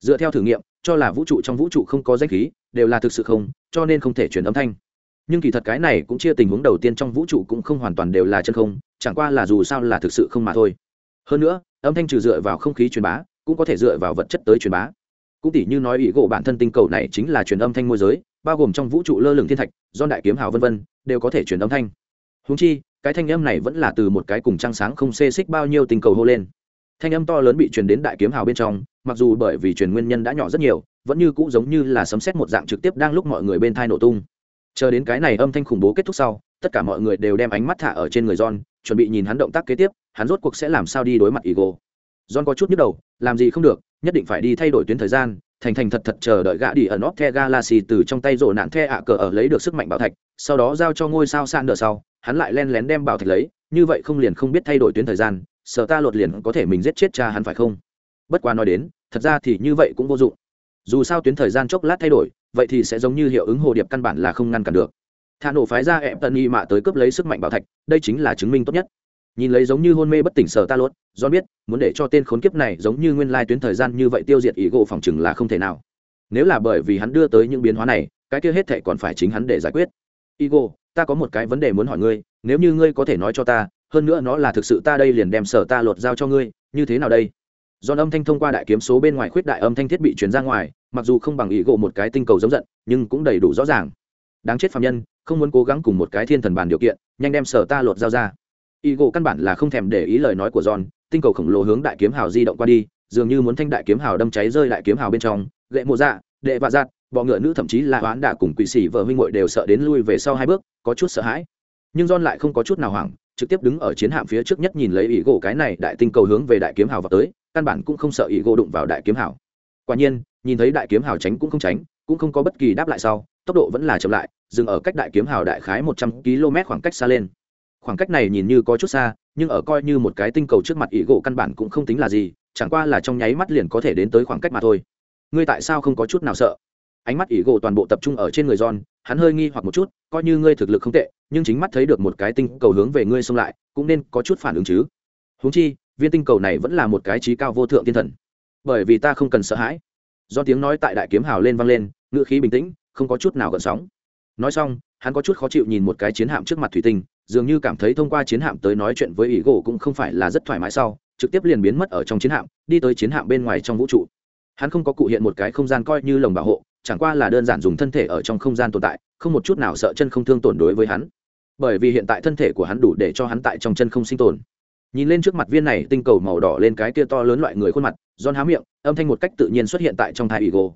Speaker 1: Dựa theo thử nghiệm, cho là vũ trụ trong vũ trụ không có danh khí, đều là thực sự không, cho nên không thể truyền âm thanh. Nhưng kỳ thật cái này cũng chia tình huống đầu tiên trong vũ trụ cũng không hoàn toàn đều là chân không, chẳng qua là dù sao là thực sự không mà thôi. Hơn nữa, âm thanh trừ dựa vào không khí truyền bá, cũng có thể dựa vào vật chất tới truyền bá cũng tỷ như nói ý gỗ bản thân tinh cầu này chính là truyền âm thanh môi giới, bao gồm trong vũ trụ lơ lửng thiên thạch, do đại kiếm hào vân vân, đều có thể truyền âm thanh. Húng chi, cái thanh âm này vẫn là từ một cái cùng trăng sáng không xê xích bao nhiêu tinh cầu hô lên. Thanh âm to lớn bị truyền đến đại kiếm hào bên trong, mặc dù bởi vì truyền nguyên nhân đã nhỏ rất nhiều, vẫn như cũ giống như là sấm xét một dạng trực tiếp đang lúc mọi người bên thai nổ tung. Chờ đến cái này âm thanh khủng bố kết thúc sau, tất cả mọi người đều đem ánh mắt thả ở trên người john, chuẩn bị nhìn hắn động tác kế tiếp, hắn rốt cuộc sẽ làm sao đi đối mặt ego john có chút nhức đầu, làm gì không được nhất định phải đi thay đổi tuyến thời gian, thành thành thật thật chờ đợi gã đi ẩn óp the galaxy từ trong tay rổ nạn the ạ cờ ở lấy được sức mạnh bảo thạch, sau đó giao cho ngôi sao san đờ sau, hắn lại len lén đem bảo thạch lấy, như vậy không liền không biết thay đổi tuyến thời gian, sợ ta lột liền có thể mình giết chết cha hắn phải không? Bất quá nói đến, thật ra thì như vậy cũng vô dụng. Dù sao tuyến thời gian chốc lát thay đổi, vậy thì sẽ giống như hiệu ứng hồ điệp căn bản là không ngăn cản được. Thả nổ phái ra ẹp tần y mạ tới cướp lấy sức mạnh bảo thạch, đây chính là chứng minh tốt nhất nhìn lấy giống như hôn mê bất tỉnh sở ta lốt do biết muốn để cho tên khốn kiếp này giống như nguyên lai tuyến thời gian như vậy tiêu diệt ý gỗ phòng chừng là không thể nào nếu là bởi vì hắn đưa tới những biến hóa này cái kia hết thệ còn phải chính hắn để giải quyết Igo, ta có một cái vấn đề muốn hỏi ngươi, nếu như ngươi có thể nói cho ta, hơn nữa nó là thực sự ta đây liền đem sở ta lột giao cho ngươi, như thế nào đây? Giòn âm thanh thông qua đại kiếm số bên ngoài khuyết đại âm thanh thiết bị chuyển ra ngoài, mặc dù không bằng ý gỗ một cái tinh cầu giống giận, nhưng cũng đầy đủ rõ ràng. Đáng chết phàm nhân, không muốn cố gắng cùng một cái thiên thần bàn điều kiện, nhanh đem sở ta lột giao ra y gỗ căn bản là không thèm để ý lời nói của john, tinh cầu khổng lồ hướng đại kiếm hào di động qua đi, dường như muốn thanh đại kiếm hào đâm cháy rơi đại kiếm hào bên trong. Gậy mộ dạ đệ vạ giặt bọ ngựa nữ thậm chí là oán đả cùng quỷ sĩ vợ huynh ngội đều sợ đến lui về sau hai bước, có chút sợ hãi. Nhưng john lại không có chút nào hoảng, trực tiếp đứng ở chiến hạm phía trước nhất nhìn lấy ý gỗ cái này đại tinh cầu hướng về đại kiếm hào vào tới, căn bản cũng không sợ ý gỗ đụng vào đại kiếm hào. Quả nhiên, nhìn thấy đại kiếm hào tránh cũng không tránh, cũng không có bất kỳ đáp lại sau, tốc độ vẫn là chậm lại, dừng ở cách đại kiếm hào đại khái một trăm km khoảng cách xa lên khoảng cách này nhìn như có chút xa, nhưng ở coi như một cái tinh cầu trước mặt ý gỗ căn bản cũng không tính là gì, chẳng qua là trong nháy mắt liền có thể đến tới khoảng cách mà thôi. Ngươi tại sao không có chút nào sợ? Ánh mắt ý gỗ toàn bộ tập trung ở trên người john, hắn hơi nghi hoặc một chút, coi như ngươi thực lực không tệ, nhưng chính mắt thấy được một cái tinh cầu hướng về ngươi xông lại, cũng nên có chút phản ứng chứ. Huống chi, viên tinh cầu này vẫn là một cái trí cao vô thượng thiên thần. Bởi vì ta không cần sợ hãi. Do tiếng nói tại đại kiếm hào lên vang lên, ngữ khí bình tĩnh, không có chút nào gợn sóng. Nói xong, hắn có chút khó chịu nhìn một cái chiến hạm trước mặt thủy tinh dường như cảm thấy thông qua chiến hạm tới nói chuyện với ý gỗ cũng không phải là rất thoải mái sau, trực tiếp liền biến mất ở trong chiến hạm, đi tới chiến hạm bên ngoài trong vũ trụ. Hắn không có cụ hiện một cái không gian coi như lồng bảo hộ, chẳng qua là đơn giản dùng thân thể ở trong không gian tồn tại, không một chút nào sợ chân không thương tổn đối với hắn. Bởi vì hiện tại thân thể của hắn đủ để cho hắn tại trong chân không sinh tồn. Nhìn lên trước mặt viên này tinh cầu màu đỏ lên cái kia to lớn loại người khuôn mặt don há miệng, âm thanh một cách tự nhiên xuất hiện tại trong thai ý gỗ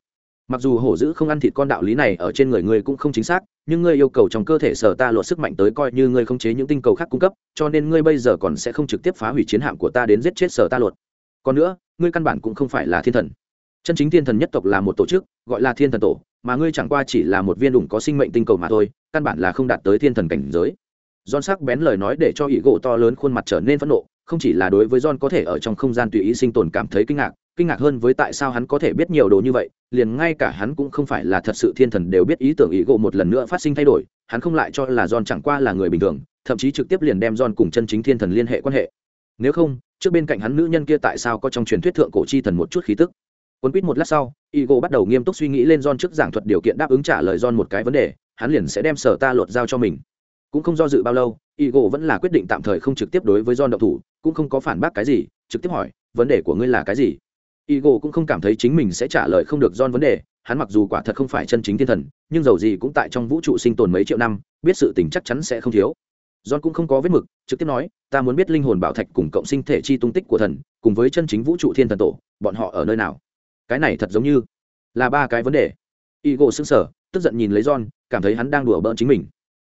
Speaker 1: mặc dù hổ dữ không ăn thịt con đạo lý này ở trên người ngươi cũng không chính xác nhưng ngươi yêu cầu trong cơ thể sở ta lột sức mạnh tới coi như ngươi không chế những tinh cầu khác cung cấp cho nên ngươi bây giờ còn sẽ không trực tiếp phá hủy chiến hạm của ta đến giết chết sở ta lột. Còn nữa ngươi căn bản cũng không phải là thiên thần. Chân chính thiên thần nhất tộc là một tổ chức gọi là thiên thần tổ mà ngươi chẳng qua chỉ là một viên đủng có sinh mệnh tinh cầu mà thôi căn bản là không đạt tới thiên thần cảnh giới. John sắc bén lời nói để cho ý gỗ to lớn khuôn mặt trở nên phẫn nộ, không chỉ là đối với John có thể ở trong không gian tùy ý sinh tồn cảm thấy kinh ngạc, kinh ngạc hơn với tại sao hắn có thể biết nhiều đồ như vậy liền ngay cả hắn cũng không phải là thật sự thiên thần đều biết ý tưởng ý gỗ một lần nữa phát sinh thay đổi hắn không lại cho là john chẳng qua là người bình thường thậm chí trực tiếp liền đem John cùng chân chính thiên thần liên hệ quan hệ. Nếu không, trước bên cạnh hắn nữ nhân kia tại sao có trong truyền thuyết thượng cổ chi thần một chút khí tức? Quân quýt một lát sau, ý Igo bắt đầu nghiêm túc suy nghĩ lên John trước giảng thuật điều kiện đáp ứng trả lời John một cái vấn đề, hắn liền sẽ đem sở ta lột giao cho mình. Cũng không do dự bao lâu, ý Igo vẫn là quyết định tạm thời không trực tiếp đối với John động thủ, cũng không có phản bác cái gì, trực tiếp hỏi, vấn đề của ngươi là cái gì? Igo cũng không cảm thấy chính mình sẽ trả lời không được John vấn đề, hắn mặc dù quả thật không phải chân chính thiên thần, nhưng dầu gì cũng tại trong vũ trụ sinh tồn mấy triệu năm, biết sự tình chắc chắn sẽ không thiếu. John cũng không có vết mực, trực tiếp nói, ta muốn biết linh hồn bảo thạch cùng cộng sinh thể chi tung tích của thần, cùng với chân chính vũ trụ thiên thần tổ, bọn họ ở nơi nào? Cái này thật giống như là ba cái vấn đề. Igo sững sờ, tức giận nhìn lấy John, cảm thấy hắn đang đùa bỡn chính mình.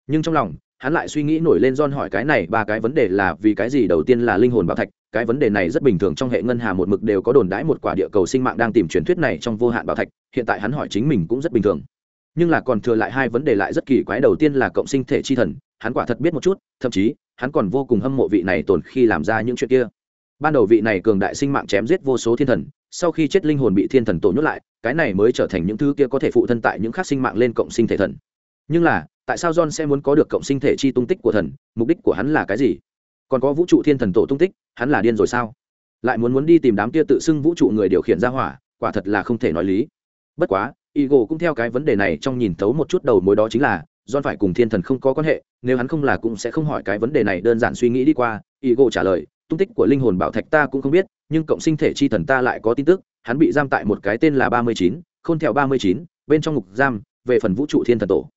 Speaker 1: Nhưng trong lòng, hắn lại suy nghĩ nổi lên John hỏi cái này ba cái vấn đề là vì cái gì đầu tiên là linh hồn bảo thạch, cái vấn đề này rất bình thường trong hệ ngân hà một mực đều có đồn đãi một quả địa cầu sinh mạng đang tìm truyền thuyết này trong vô hạn bảo thạch, hiện tại hắn hỏi chính mình cũng rất bình thường. Nhưng là còn thừa lại hai vấn đề lại rất kỳ quái đầu tiên là cộng sinh thể chi thần, hắn quả thật biết một chút, thậm chí, hắn còn vô cùng hâm mộ vị này tồn khi làm ra những chuyện kia. Ban đầu vị này cường đại sinh mạng chém giết vô số thiên thần, sau khi chết linh hồn bị thiên thần tổ nhốt lại, cái này mới trở thành những thứ kia có thể phụ thân tại những khác sinh mạng lên cộng sinh thể thần. Nhưng là, tại sao John sẽ muốn có được cộng sinh thể chi tung tích của thần, mục đích của hắn là cái gì? Còn có vũ trụ thiên thần tổ tung tích, hắn là điên rồi sao? Lại muốn muốn đi tìm đám kia tự xưng vũ trụ người điều khiển ra hỏa, quả thật là không thể nói lý. Bất quá, Igo cũng theo cái vấn đề này trong nhìn thấu một chút đầu mối đó chính là, John phải cùng thiên thần không có quan hệ, nếu hắn không là cũng sẽ không hỏi cái vấn đề này đơn giản suy nghĩ đi qua, Igo trả lời, tung tích của linh hồn bảo thạch ta cũng không biết, nhưng cộng sinh thể chi thần ta lại có tin tức, hắn bị giam tại một cái tên là ba mươi chín, khôn theo ba mươi chín, bên trong ngục giam, về phần vũ trụ thiên thần tổ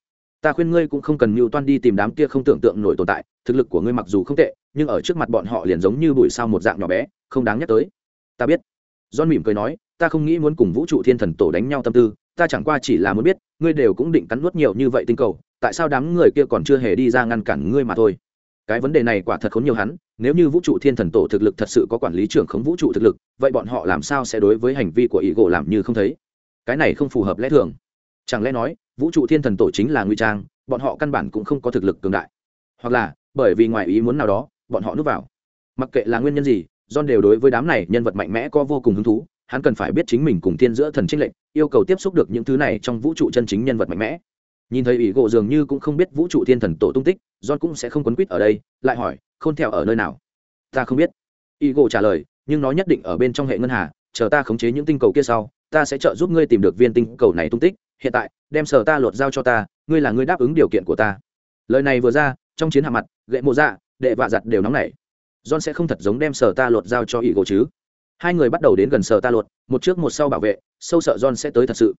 Speaker 1: ta khuyên ngươi cũng không cần mưu toan đi tìm đám kia không tưởng tượng nổi tồn tại, thực lực của ngươi mặc dù không tệ, nhưng ở trước mặt bọn họ liền giống như bụi sao một dạng nhỏ bé, không đáng nhắc tới. Ta biết. John mỉm cười nói, ta không nghĩ muốn cùng vũ trụ thiên thần tổ đánh nhau tâm tư, ta chẳng qua chỉ là muốn biết, ngươi đều cũng định cắn nuốt nhiều như vậy tinh cầu, tại sao đám người kia còn chưa hề đi ra ngăn cản ngươi mà thôi? Cái vấn đề này quả thật khốn nhiều hắn, nếu như vũ trụ thiên thần tổ thực lực thật sự có quản lý trưởng khống vũ trụ thực lực, vậy bọn họ làm sao sẽ đối với hành vi của ý gỗ làm như không thấy? Cái này không phù hợp lẽ thường. Chẳng lẽ nói vũ trụ thiên thần tổ chính là nguy trang, bọn họ căn bản cũng không có thực lực cường đại. Hoặc là, bởi vì ngoài ý muốn nào đó, bọn họ núp vào. Mặc kệ là nguyên nhân gì, john đều đối với đám này nhân vật mạnh mẽ có vô cùng hứng thú, hắn cần phải biết chính mình cùng thiên giữa thần trinh lệnh yêu cầu tiếp xúc được những thứ này trong vũ trụ chân chính nhân vật mạnh mẽ. Nhìn thấy ủy gỗ dường như cũng không biết vũ trụ thiên thần tổ tung tích, john cũng sẽ không quấn quýt ở đây, lại hỏi không theo ở nơi nào? Ta không biết. Ủy gỗ trả lời, nhưng nó nhất định ở bên trong hệ ngân hà, chờ ta khống chế những tinh cầu kia sau, ta sẽ trợ giúp ngươi tìm được viên tinh cầu này tung tích hiện tại, đem sở ta lột giao cho ta, ngươi là ngươi đáp ứng điều kiện của ta. Lời này vừa ra, trong chiến hạ mặt, gậy mộ dạ đệ vạ giặt đều nóng nảy. John sẽ không thật giống đem sở ta lột giao cho ỷ gỗ chứ. Hai người bắt đầu đến gần sở ta lột, một trước một sau bảo vệ, sâu sợ john sẽ tới thật sự.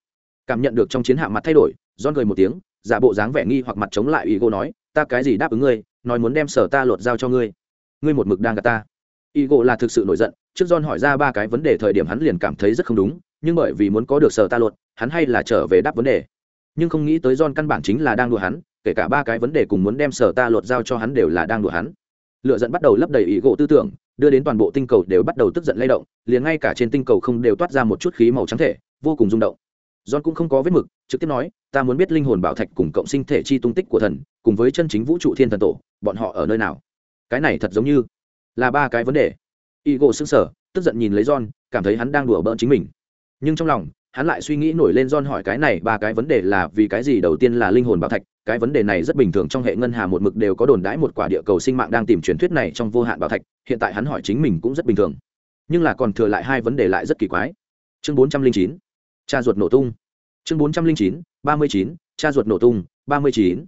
Speaker 1: Cảm nhận được trong chiến hạ mặt thay đổi, john cười một tiếng, giả bộ dáng vẻ nghi hoặc mặt chống lại ỷ gỗ nói, ta cái gì đáp ứng ngươi, nói muốn đem sở ta lột giao cho ngươi. Ngươi một mực đang gạt ta. Y gỗ là thực sự nổi giận trước john hỏi ra ba cái vấn đề thời điểm hắn liền cảm thấy rất không đúng nhưng bởi vì muốn có được sở ta luật hắn hay là trở về đáp vấn đề nhưng không nghĩ tới John căn bản chính là đang đùa hắn, kể cả ba cái vấn đề cùng muốn đem sở ta luật giao cho hắn đều là đang đùa hắn. Lựa giận bắt đầu lấp đầy ý gỗ tư tưởng, đưa đến toàn bộ tinh cầu đều bắt đầu tức giận lay động, liền ngay cả trên tinh cầu không đều toát ra một chút khí màu trắng thể, vô cùng rung động. John cũng không có vết mực, trực tiếp nói, ta muốn biết linh hồn bảo thạch cùng cộng sinh thể chi tung tích của thần, cùng với chân chính vũ trụ thiên thần tổ, bọn họ ở nơi nào? Cái này thật giống như là ba cái vấn đề. y gỗ xứng sờ, tức giận nhìn lấy John, cảm thấy hắn đang đùa bỡn chính mình. Nhưng trong lòng, hắn lại suy nghĩ nổi lên John hỏi cái này ba cái vấn đề là vì cái gì đầu tiên là linh hồn bảo thạch, cái vấn đề này rất bình thường trong hệ ngân hà một mực đều có đồn đãi một quả địa cầu sinh mạng đang tìm truyền thuyết này trong vô hạn bảo thạch, hiện tại hắn hỏi chính mình cũng rất bình thường. Nhưng là còn thừa lại hai vấn đề lại rất kỳ quái. Chương 409, cha ruột nổ tung. Chương 409, 39, cha ruột nổ tung, 39.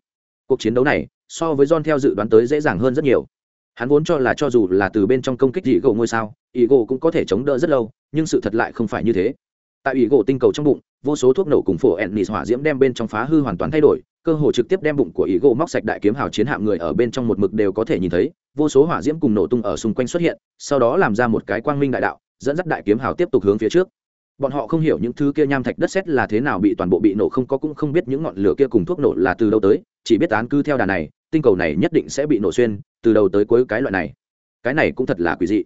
Speaker 1: Cuộc chiến đấu này, so với John theo dự đoán tới dễ dàng hơn rất nhiều. Hắn vốn cho là cho dù là từ bên trong công kích dị gỗ ngôi sao, ý gỗ cũng có thể chống đỡ rất lâu, nhưng sự thật lại không phải như thế. Tại ý gỗ tinh cầu trong bụng vô số thuốc nổ cùng phổ ennis hỏa diễm đem bên trong phá hư hoàn toàn thay đổi cơ hồ trực tiếp đem bụng của ý gỗ móc sạch đại kiếm hào chiến hạm người ở bên trong một mực đều có thể nhìn thấy vô số hỏa diễm cùng nổ tung ở xung quanh xuất hiện sau đó làm ra một cái quang minh đại đạo dẫn dắt đại kiếm hào tiếp tục hướng phía trước. Bọn họ không hiểu những thứ kia nham thạch đất sét là thế nào bị toàn bộ bị nổ không có cũng không biết những ngọn lửa kia cùng thuốc nổ là từ đâu tới chỉ biết án cứ theo đà này tinh cầu này nhất định sẽ bị nổ xuyên từ đầu tới cuối cái loại này. Cái này cũng thật là quỷ dị.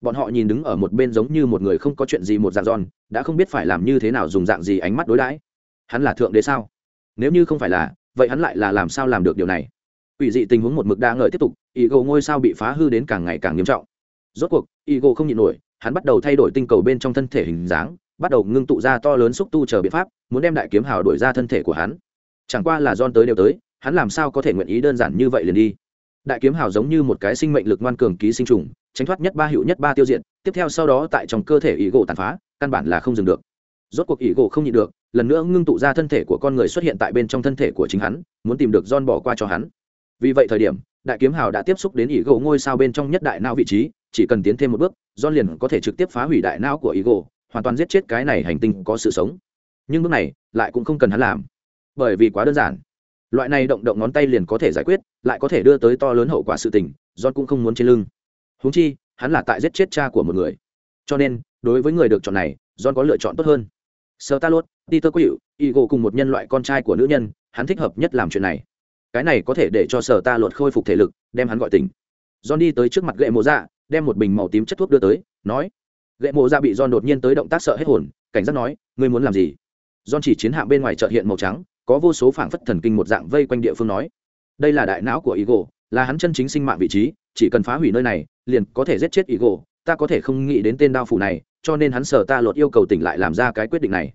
Speaker 1: Bọn họ nhìn đứng ở một bên giống như một người không có chuyện gì một dạng giòn, đã không biết phải làm như thế nào dùng dạng gì ánh mắt đối đãi. Hắn là thượng đế sao? Nếu như không phải là, vậy hắn lại là làm sao làm được điều này? Ủy dị tình huống một mực đa ngợi tiếp tục ý gỗ ngôi sao bị phá hư đến càng ngày càng nghiêm trọng. Rốt cuộc ý gỗ không nhịn nổi, hắn bắt đầu thay đổi tinh cầu bên trong thân thể hình dáng, bắt đầu ngưng tụ ra to lớn xúc tu chờ biện pháp, muốn đem đại kiếm hào đổi ra thân thể của hắn. Chẳng qua là don tới đều tới, hắn làm sao có thể nguyện ý đơn giản như vậy liền đi? Đại kiếm hào giống như một cái sinh mệnh lực ngoan cường ký sinh trùng, tránh thoát nhất ba hiệu nhất ba tiêu diện tiếp theo sau đó tại trong cơ thể ý gỗ tàn phá, căn bản là không dừng được. Rốt cuộc ý gỗ không nhịn được, lần nữa ngưng tụ ra thân thể của con người xuất hiện tại bên trong thân thể của chính hắn, muốn tìm được don bỏ qua cho hắn. Vì vậy thời điểm, đại kiếm hào đã tiếp xúc đến ý gỗ ngôi sao bên trong nhất đại não vị trí, chỉ cần tiến thêm một bước don liền có thể trực tiếp phá hủy đại não của ý gỗ, hoàn toàn giết chết cái này hành tinh có sự sống. Nhưng bước này, lại cũng không cần hắn làm, bởi vì quá đơn giản loại này động động ngón tay liền có thể giải quyết, lại có thể đưa tới to lớn hậu quả sự tình, john cũng không muốn trên lưng. Húng chi, hắn là tại giết chết cha của một người. Cho nên, đối với người được chọn này, john có lựa chọn tốt hơn. Sơ ta lốt peter quỵu y gỗ cùng một nhân loại con trai của nữ nhân, hắn thích hợp nhất làm chuyện này. Cái này có thể để cho sở ta luật khôi phục thể lực, đem hắn gọi tỉnh. John đi tới trước mặt gậy mộ dạ đem một bình màu tím chất thuốc đưa tới, nói, gậy mộ dạ bị john đột nhiên tới động tác sợ hết hồn, cảnh giác nói, ngươi muốn làm gì? John chỉ chiến hạm bên ngoài chợ hiện màu trắng có vô số phảng phất thần kinh một dạng vây quanh địa phương nói. Đây là đại não của ý gỗ là hắn chân chính sinh mạng vị trí, chỉ cần phá hủy nơi này, liền có thể giết chết ý gỗ ta có thể không nghĩ đến tên đao phủ này, cho nên hắn sở ta lột yêu cầu tỉnh lại làm ra cái quyết định này.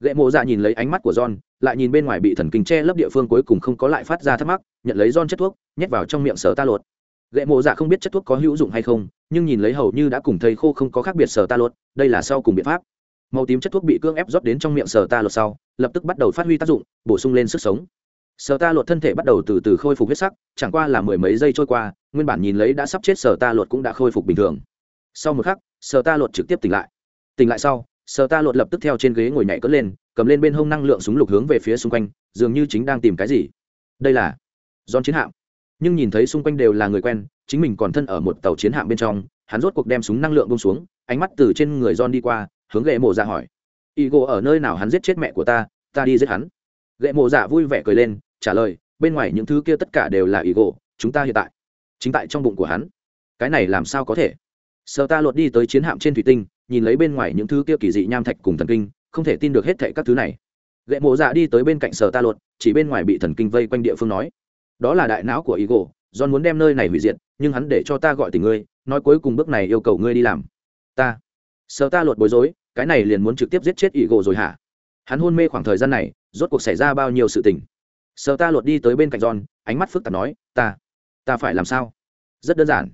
Speaker 1: Gậy mộ dạ nhìn lấy ánh mắt của john, lại nhìn bên ngoài bị thần kinh che lấp địa phương cuối cùng không có lại phát ra thắc mắc, nhận lấy john chất thuốc, nhét vào trong miệng sở ta lột. Gậy mộ dạ không biết chất thuốc có hữu dụng hay không, nhưng nhìn lấy hầu như đã cùng thầy khô không có khác biệt sở ta lột, đây là sau cùng biện pháp màu tím chất thuốc bị cương ép rót đến trong miệng sở ta lột sau, lập tức bắt đầu phát huy tác dụng, bổ sung lên sức sống. Sở ta lột thân thể bắt đầu từ từ khôi phục huyết sắc, chẳng qua là mười mấy giây trôi qua, nguyên bản nhìn lấy đã sắp chết sở ta lột cũng đã khôi phục bình thường. Sau một khắc sở ta lột trực tiếp tỉnh lại. Tỉnh lại sau sở ta lột lập tức theo trên ghế ngồi nhảy cất lên, cầm lên bên hông năng lượng súng lục hướng về phía xung quanh, dường như chính đang tìm cái gì. Đây là giòn chiến hạm. Nhưng nhìn thấy xung quanh đều là người quen, chính mình còn thân ở một tàu chiến hạm bên trong, hắn rốt cuộc đem súng năng lượng bông xuống, ánh mắt từ trên người John đi qua hướng gậy mộ dạ hỏi. Ý gỗ ở nơi nào hắn giết chết mẹ của ta ta đi giết hắn. Gậy mộ dạ vui vẻ cười lên, trả lời, bên ngoài những thứ kia tất cả đều là ý gỗ, chúng ta hiện tại, chính tại trong bụng của hắn. Cái này làm sao có thể? Sợ ta lột đi tới chiến hạm trên thủy tinh, nhìn lấy bên ngoài những thứ kia kỳ dị nham thạch cùng thần kinh, không thể tin được hết thệ các thứ này. Gậy mộ dạ đi tới bên cạnh sở ta lột, chỉ bên ngoài bị thần kinh vây quanh địa phương nói. Đó là đại não của ý gỗ, john muốn đem nơi này hủy diệt, nhưng hắn để cho ta gọi tình ngươi, nói cuối cùng bước này yêu cầu ngươi đi làm. Ta sở ta lột bối rối, cái này liền muốn trực tiếp giết chết ỷ gỗ rồi hả? Hắn hôn mê khoảng thời gian này, rốt cuộc xảy ra bao nhiêu sự tình? Sở ta lột đi tới bên cạnh john, ánh mắt phức tạp nói, ta ta phải làm sao? Rất đơn giản.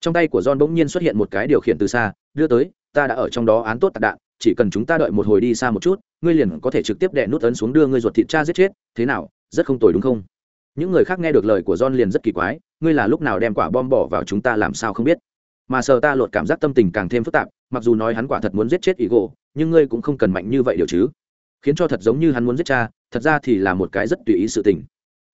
Speaker 1: Trong tay của john bỗng nhiên xuất hiện một cái điều khiển từ xa, đưa tới, ta đã ở trong đó án tốt tạc đạn, chỉ cần chúng ta đợi một hồi đi xa một chút, ngươi liền có thể trực tiếp đè nút ấn xuống đưa ngươi ruột thịt cha giết chết, thế nào, rất không tồi đúng không? Những người khác nghe được lời của john liền rất kỳ quái, ngươi là lúc nào đem quả bom bỏ vào chúng ta làm sao không biết? Mà sờ ta lột cảm giác tâm tình càng thêm phức tạp, mặc dù nói hắn quả thật muốn giết chết ý gỗ, nhưng ngươi cũng không cần mạnh như vậy điều chứ. Khiến cho thật giống như hắn muốn giết cha, thật ra thì là một cái rất tùy ý sự tình.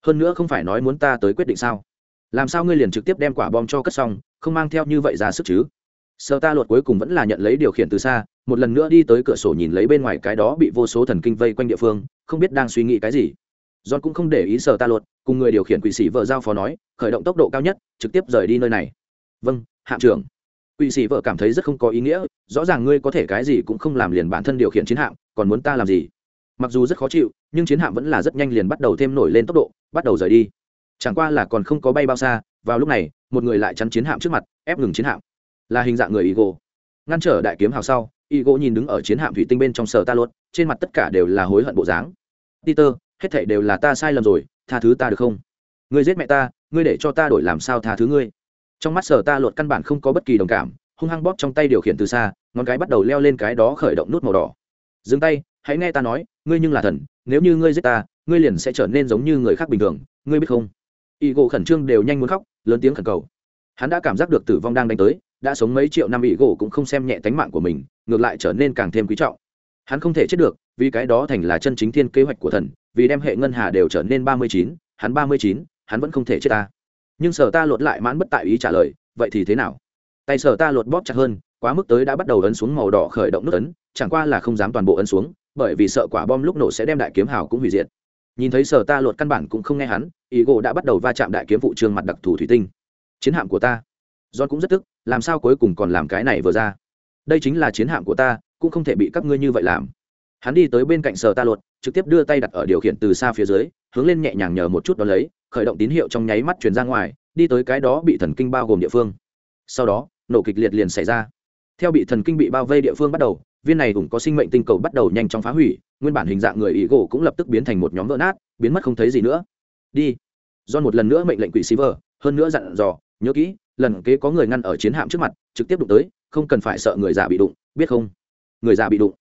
Speaker 1: Hơn nữa không phải nói muốn ta tới quyết định sao? Làm sao ngươi liền trực tiếp đem quả bom cho cất xong, không mang theo như vậy ra sức chứ? Sơ ta luật cuối cùng vẫn là nhận lấy điều khiển từ xa, một lần nữa đi tới cửa sổ nhìn lấy bên ngoài cái đó bị vô số thần kinh vây quanh địa phương, không biết đang suy nghĩ cái gì. John cũng không để ý sơ ta luật cùng người điều khiển quỷ sĩ vợ giao phó nói, khởi động tốc độ cao nhất, trực tiếp rời đi nơi này vâng hạm trưởng quỷ sĩ vợ cảm thấy rất không có ý nghĩa rõ ràng ngươi có thể cái gì cũng không làm liền bản thân điều khiển chiến hạm còn muốn ta làm gì mặc dù rất khó chịu nhưng chiến hạm vẫn là rất nhanh liền bắt đầu thêm nổi lên tốc độ bắt đầu rời đi chẳng qua là còn không có bay bao xa vào lúc này một người lại chắn chiến hạm trước mặt ép ngừng chiến hạm là hình dạng người Igo. Ngăn trở đại kiếm hào sau, Igo nhìn đứng ở chiến hạm thủy tinh bên trong sở ta luật trên mặt tất cả đều là hối hận bộ dáng. Peter, hết thảy đều là ta sai lầm rồi, tha thứ ta được không? Ngươi giết mẹ ta, ngươi để cho ta đổi làm sao tha thứ ngươi? Trong mắt sở ta luật căn bản không có bất kỳ đồng cảm, hung hăng bóp trong tay điều khiển từ xa, ngón cái bắt đầu leo lên cái đó khởi động nút màu đỏ. Dừng tay, hãy nghe ta nói, ngươi nhưng là thần, nếu như ngươi giết ta, ngươi liền sẽ trở nên giống như người khác bình thường, ngươi biết không? Igo khẩn trương đều nhanh muốn khóc, lớn tiếng khẩn cầu hắn đã cảm giác được tử vong đang đánh tới đã sống mấy triệu năm y gỗ cũng không xem nhẹ tánh mạng của mình ngược lại trở nên càng thêm quý trọng hắn không thể chết được vì cái đó thành là chân chính thiên kế hoạch của thần vì đem hệ ngân hà đều trở nên ba mươi chín hắn ba mươi chín hắn vẫn không thể chết ta nhưng sở ta lột lại mãn bất tại ý trả lời, vậy thì thế nào? Tay sở ta lột bóp chặt hơn, quá mức tới đã bắt đầu ấn xuống màu đỏ khởi động nút ấn, chẳng qua là không dám toàn bộ ấn xuống, bởi vì sợ quả bom lúc nổ sẽ đem đại kiếm hào cũng hủy diệt. Nhìn thấy sở ta lột căn bản cũng không nghe hắn ý gỗ đã bắt đầu va chạm đại kiếm vụ trường mặt đặc thù thủy tinh. Chiến hạm của ta. John cũng rất tức, làm sao cuối cùng còn làm cái này vừa ra? Đây chính là chiến hạm của ta, cũng không thể bị các ngươi như vậy làm. Hắn đi tới bên cạnh sở ta lột, trực tiếp đưa tay đặt ở điều khiển từ xa phía dưới, hướng lên nhẹ nhàng nhờ một chút đó lấy khởi động tín hiệu trong nháy mắt chuyển ra ngoài, đi tới cái đó bị thần kinh bao gồm địa phương. Sau đó, nổ kịch liệt liền xảy ra. Theo bị thần kinh bị bao vây địa phương bắt đầu, viên này cũng có sinh mệnh tinh cầu bắt đầu nhanh chóng phá hủy, nguyên bản hình dạng người ý gỗ cũng lập tức biến thành một nhóm vỡ nát, biến mất không thấy gì nữa. Đi. Do một lần nữa mệnh lệnh quỷ sĩ vờ hơn nữa dặn dò, nhớ kỹ, lần kế có người ngăn ở chiến hạm trước mặt, trực tiếp đụng tới, không cần phải sợ người già bị đụng, biết không? Người già bị đụng.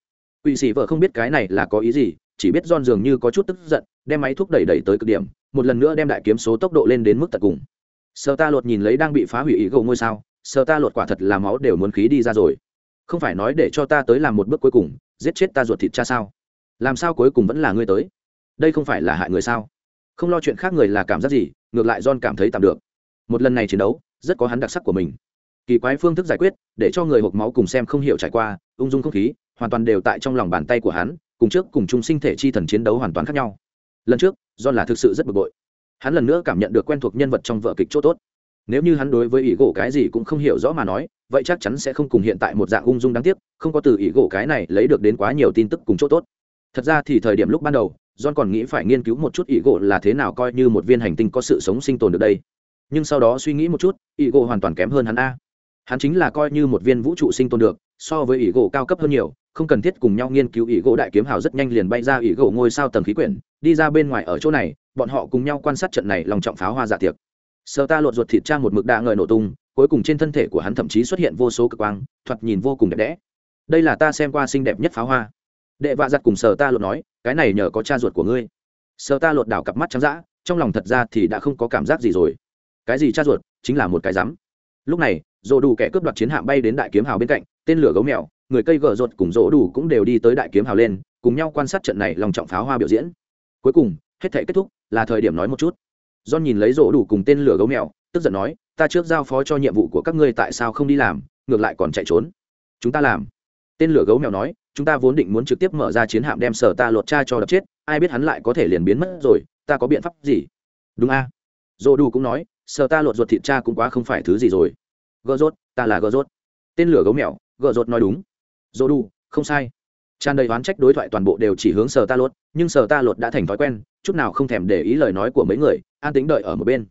Speaker 1: Quỷ sĩ vợ không biết cái này là có ý gì, chỉ biết don dường như có chút tức giận, đem máy thuốc đẩy đẩy tới cực điểm một lần nữa đem đại kiếm số tốc độ lên đến mức tận cùng. Sơ ta lột nhìn lấy đang bị phá hủy ý gầu ngôi sao sơ ta lột quả thật là máu đều muốn khí đi ra rồi. Không phải nói để cho ta tới làm một bước cuối cùng, giết chết ta ruột thịt cha sao? Làm sao cuối cùng vẫn là ngươi tới? Đây không phải là hại người sao? Không lo chuyện khác người là cảm giác gì, ngược lại john cảm thấy tạm được. Một lần này chiến đấu, rất có hắn đặc sắc của mình. Kỳ quái phương thức giải quyết, để cho người hộp máu cùng xem không hiểu trải qua, ung dung không khí, hoàn toàn đều tại trong lòng bàn tay của hắn, cùng trước cùng chung sinh thể chi thần chiến đấu hoàn toàn khác nhau lần trước john là thực sự rất bực bội. Hắn lần nữa cảm nhận được quen thuộc nhân vật trong vợ kịch chỗ tốt. Nếu như hắn đối với ý gỗ cái gì cũng không hiểu rõ mà nói, vậy chắc chắn sẽ không cùng hiện tại một dạng ung dung đáng tiếc, không có từ ý gỗ cái này lấy được đến quá nhiều tin tức cùng chỗ tốt. Thật ra thì thời điểm lúc ban đầu, john còn nghĩ phải nghiên cứu một chút ý gỗ là thế nào coi như một viên hành tinh có sự sống sinh tồn được đây. Nhưng sau đó suy nghĩ một chút, ý gỗ hoàn toàn kém hơn hắn a. Hắn chính là coi như một viên vũ trụ sinh tồn được, so với ý gỗ cao cấp hơn nhiều, không cần thiết cùng nhau nghiên cứu ý gỗ đại kiếm hào rất nhanh liền bay ra ý gỗ ngôi sao tầng khí quyển đi ra bên ngoài ở chỗ này, bọn họ cùng nhau quan sát trận này lòng trọng pháo hoa dạ tiệc. Sơ ta lột ruột thịt trang một mực đa ngời nổ tung, cuối cùng trên thân thể của hắn thậm chí xuất hiện vô số cực quang, thoạt nhìn vô cùng đẹp đẽ. Đây là ta xem qua xinh đẹp nhất pháo hoa. Đệ vạ giặt cùng sờ ta lột nói, cái này nhờ có cha ruột của ngươi. Sờ ta lột đảo cặp mắt trắng d trong lòng thật ra thì đã không có cảm giác gì rồi. Cái gì cha ruột, chính là một cái rắm. Lúc này dỗ đủ kẻ cướp đoạt chiến hạm bay đến đại kiếm hào bên cạnh, tên lửa gấu mèo, người cây gờ ruột cùng dỗ đủ cũng đều đi tới đại kiếm hào lên, cùng nhau quan sát trận này lòng trọng pháo hoa biểu diễn cuối cùng, hết thể kết thúc, là thời điểm nói một chút. John nhìn lấy rỗ đủ cùng tên lửa gấu mèo, tức giận nói, ta trước giao phó cho nhiệm vụ của các ngươi tại sao không đi làm, ngược lại còn chạy trốn. Chúng ta làm. Tên lửa gấu mèo nói, chúng ta vốn định muốn trực tiếp mở ra chiến hạm đem sở ta lột cha cho đập chết, ai biết hắn lại có thể liền biến mất rồi, ta có biện pháp gì? Đúng a. À? dô đủ cũng nói, sở ta lột ruột thịt cha cũng quá không phải thứ gì rồi. Gợ rốt, ta là gợ rốt. Tên lửa gấu mèo gợ rốt nói đúng. Dô đủ, không sai tràn đầy oán trách đối thoại toàn bộ đều chỉ hướng sở ta lột, nhưng sở ta lột đã thành thói quen, chút nào không thèm để ý lời nói của mấy người, an tính đợi ở một bên.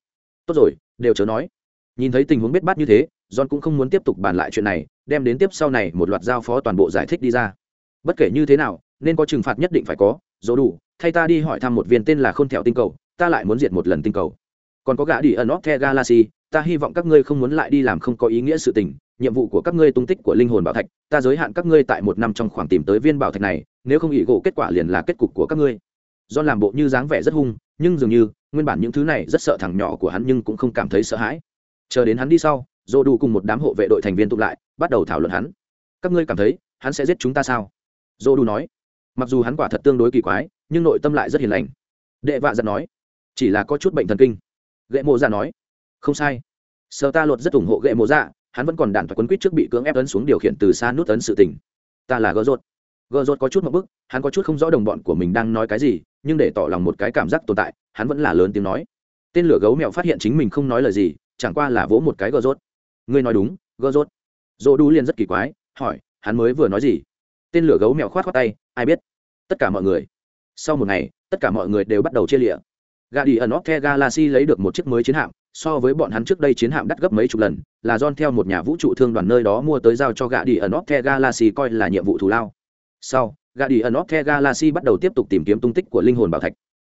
Speaker 1: Tốt rồi, đều chớ nói. Nhìn thấy tình huống biết bát như thế, john cũng không muốn tiếp tục bàn lại chuyện này, đem đến tiếp sau này một loạt giao phó toàn bộ giải thích đi ra. Bất kể như thế nào, nên có trừng phạt nhất định phải có, dỗ đủ, thay ta đi hỏi thăm một viên tên là khôn thẹo tinh cầu, ta lại muốn diệt một lần tinh cầu. Còn có gã đi ẩn óc the galaxy, ta hy vọng các ngươi không muốn lại đi làm không có ý nghĩa sự tình nhiệm vụ của các ngươi tung tích của linh hồn bảo thạch, ta giới hạn các ngươi tại một năm trong khoảng tìm tới viên bảo thạch này, nếu không ỷ gỗ kết quả liền là kết cục của các ngươi. Do làm bộ như dáng vẻ rất hung, nhưng dường như, nguyên bản những thứ này rất sợ thằng nhỏ của hắn nhưng cũng không cảm thấy sợ hãi. Chờ đến hắn đi sau dô đủ cùng một đám hộ vệ đội thành viên tụ lại, bắt đầu thảo luận hắn. Các ngươi cảm thấy, hắn sẽ giết chúng ta sao? Dô đủ nói. Mặc dù hắn quả thật tương đối kỳ quái, nhưng nội tâm lại rất hiền lành. Đệ vạ giật nói. Chỉ là có chút bệnh thần kinh. Gậy mộ dạ nói. Không sai. Sơ ta luật rất ủng hộ gậy mộ dạ hắn vẫn còn đạn phải quấn quýt trước bị cưỡng ép ấn xuống điều khiển từ xa nút ấn sự tình. Ta là gỡ rột gỡ rột có chút một bức, hắn có chút không rõ đồng bọn của mình đang nói cái gì, nhưng để tỏ lòng một cái cảm giác tồn tại, hắn vẫn là lớn tiếng nói. Tên lửa gấu mèo phát hiện chính mình không nói lời gì, chẳng qua là vỗ một cái gỡ rốt. Ngươi nói đúng gỡ rốt. Dỗ đu liền rất kỳ quái, hỏi, hắn mới vừa nói gì? Tên lửa gấu mèo khoát khoát tay, ai biết? Tất cả mọi người. Sau một ngày, tất cả mọi người đều bắt đầu chia lịa. Gà đi ẩn óc the galaxy lấy được một chiếc mới chiến hạm so với bọn hắn trước đây chiến hạm đắt gấp mấy chục lần, là don theo một nhà vũ trụ thương đoàn nơi đó mua tới giao cho gã đi ẩn óc the galaxy coi là nhiệm vụ thù lao sau gã đi ẩn óc the galaxy bắt đầu tiếp tục tìm kiếm tung tích của linh hồn bảo thạch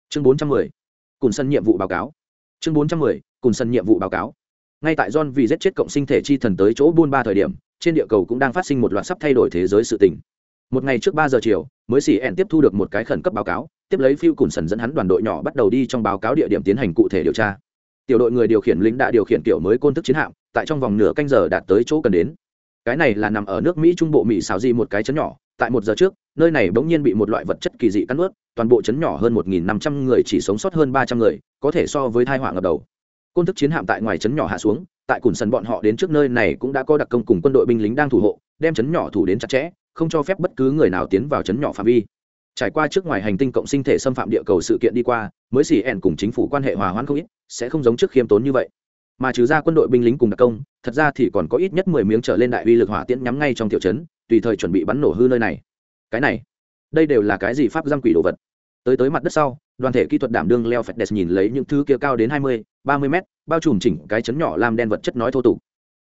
Speaker 1: chương 410. cùng sân nhiệm vụ báo cáo chương 410. cùng sân nhiệm vụ báo cáo ngay tại john vì giết chết cộng sinh thể chi thần tới chỗ buôn ba thời điểm, trên địa cầu cũng đang phát sinh một loạt sắp thay đổi thế giới sự tình một ngày trước ba giờ chiều, mới xỉ ẹn tiếp thu được một cái khẩn cấp báo cáo, tiếp lấy phiêu cùng sần dẫn hắn đoàn đội nhỏ bắt đầu đi trong báo cáo địa điểm tiến hành cụ thể điều tra tiểu đội người điều khiển lính đã điều khiển tiểu mới côn thức chiến hạm, tại trong vòng nửa canh giờ đạt tới chỗ cần đến. Cái này là nằm ở nước mỹ trung bộ mỹ xào di một cái chấn nhỏ, tại một giờ trước, nơi này bỗng nhiên bị một loại vật chất kỳ dị cắn ướt toàn bộ chấn nhỏ hơn một nghìn năm trăm người chỉ sống sót hơn ba trăm người, có thể so với thai họa ngập đầu. Côn thức chiến hạm tại ngoài chấn nhỏ hạ xuống, tại cùn sân bọn họ đến trước nơi này cũng đã có đặc công cùng quân đội binh lính đang thủ hộ, đem chấn nhỏ thủ đến chặt chẽ, không cho phép bất cứ người nào tiến vào chấn nhỏ phạm vi. Trải qua trước ngoài hành tinh cộng sinh thể xâm phạm địa cầu sự kiện đi qua, mới xì ẻn cùng chính phủ quan hệ hòa hoãn không ít sẽ không giống trước khiêm tốn như vậy. Mà trừ ra quân đội binh lính cùng đặc công, thật ra thì còn có ít nhất mười miếng trở lên đại uy lực hỏa tiễn nhắm ngay trong tiểu trấn, tùy thời chuẩn bị bắn nổ hư nơi này. Cái này, đây đều là cái gì pháp giam quỷ đồ vật? Tới tới mặt đất sau, đoàn thể kỹ thuật đảm đương leo phẹt đẹp nhìn lấy những thứ kia cao đến hai mươi, ba mươi mét, bao trùm chỉnh cái chấn nhỏ làm đen vật chất nói thô tục.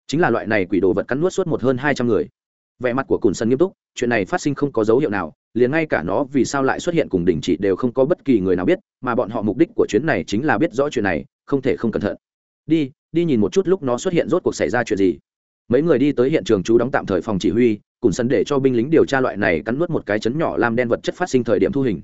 Speaker 1: Chính là loại này quỷ đồ vật cắn nuốt suốt một hơn hai trăm người vẻ mặt của cùn sân nghiêm túc, chuyện này phát sinh không có dấu hiệu nào, liền ngay cả nó vì sao lại xuất hiện cùng đình chỉ đều không có bất kỳ người nào biết, mà bọn họ mục đích của chuyến này chính là biết rõ chuyện này, không thể không cẩn thận. Đi đi nhìn một chút lúc nó xuất hiện rốt cuộc xảy ra chuyện gì. Mấy người đi tới hiện trường chú đóng tạm thời phòng chỉ huy cùng sân để cho binh lính điều tra loại này cắn nuốt một cái chấn nhỏ làm đen vật chất phát sinh thời điểm thu hình.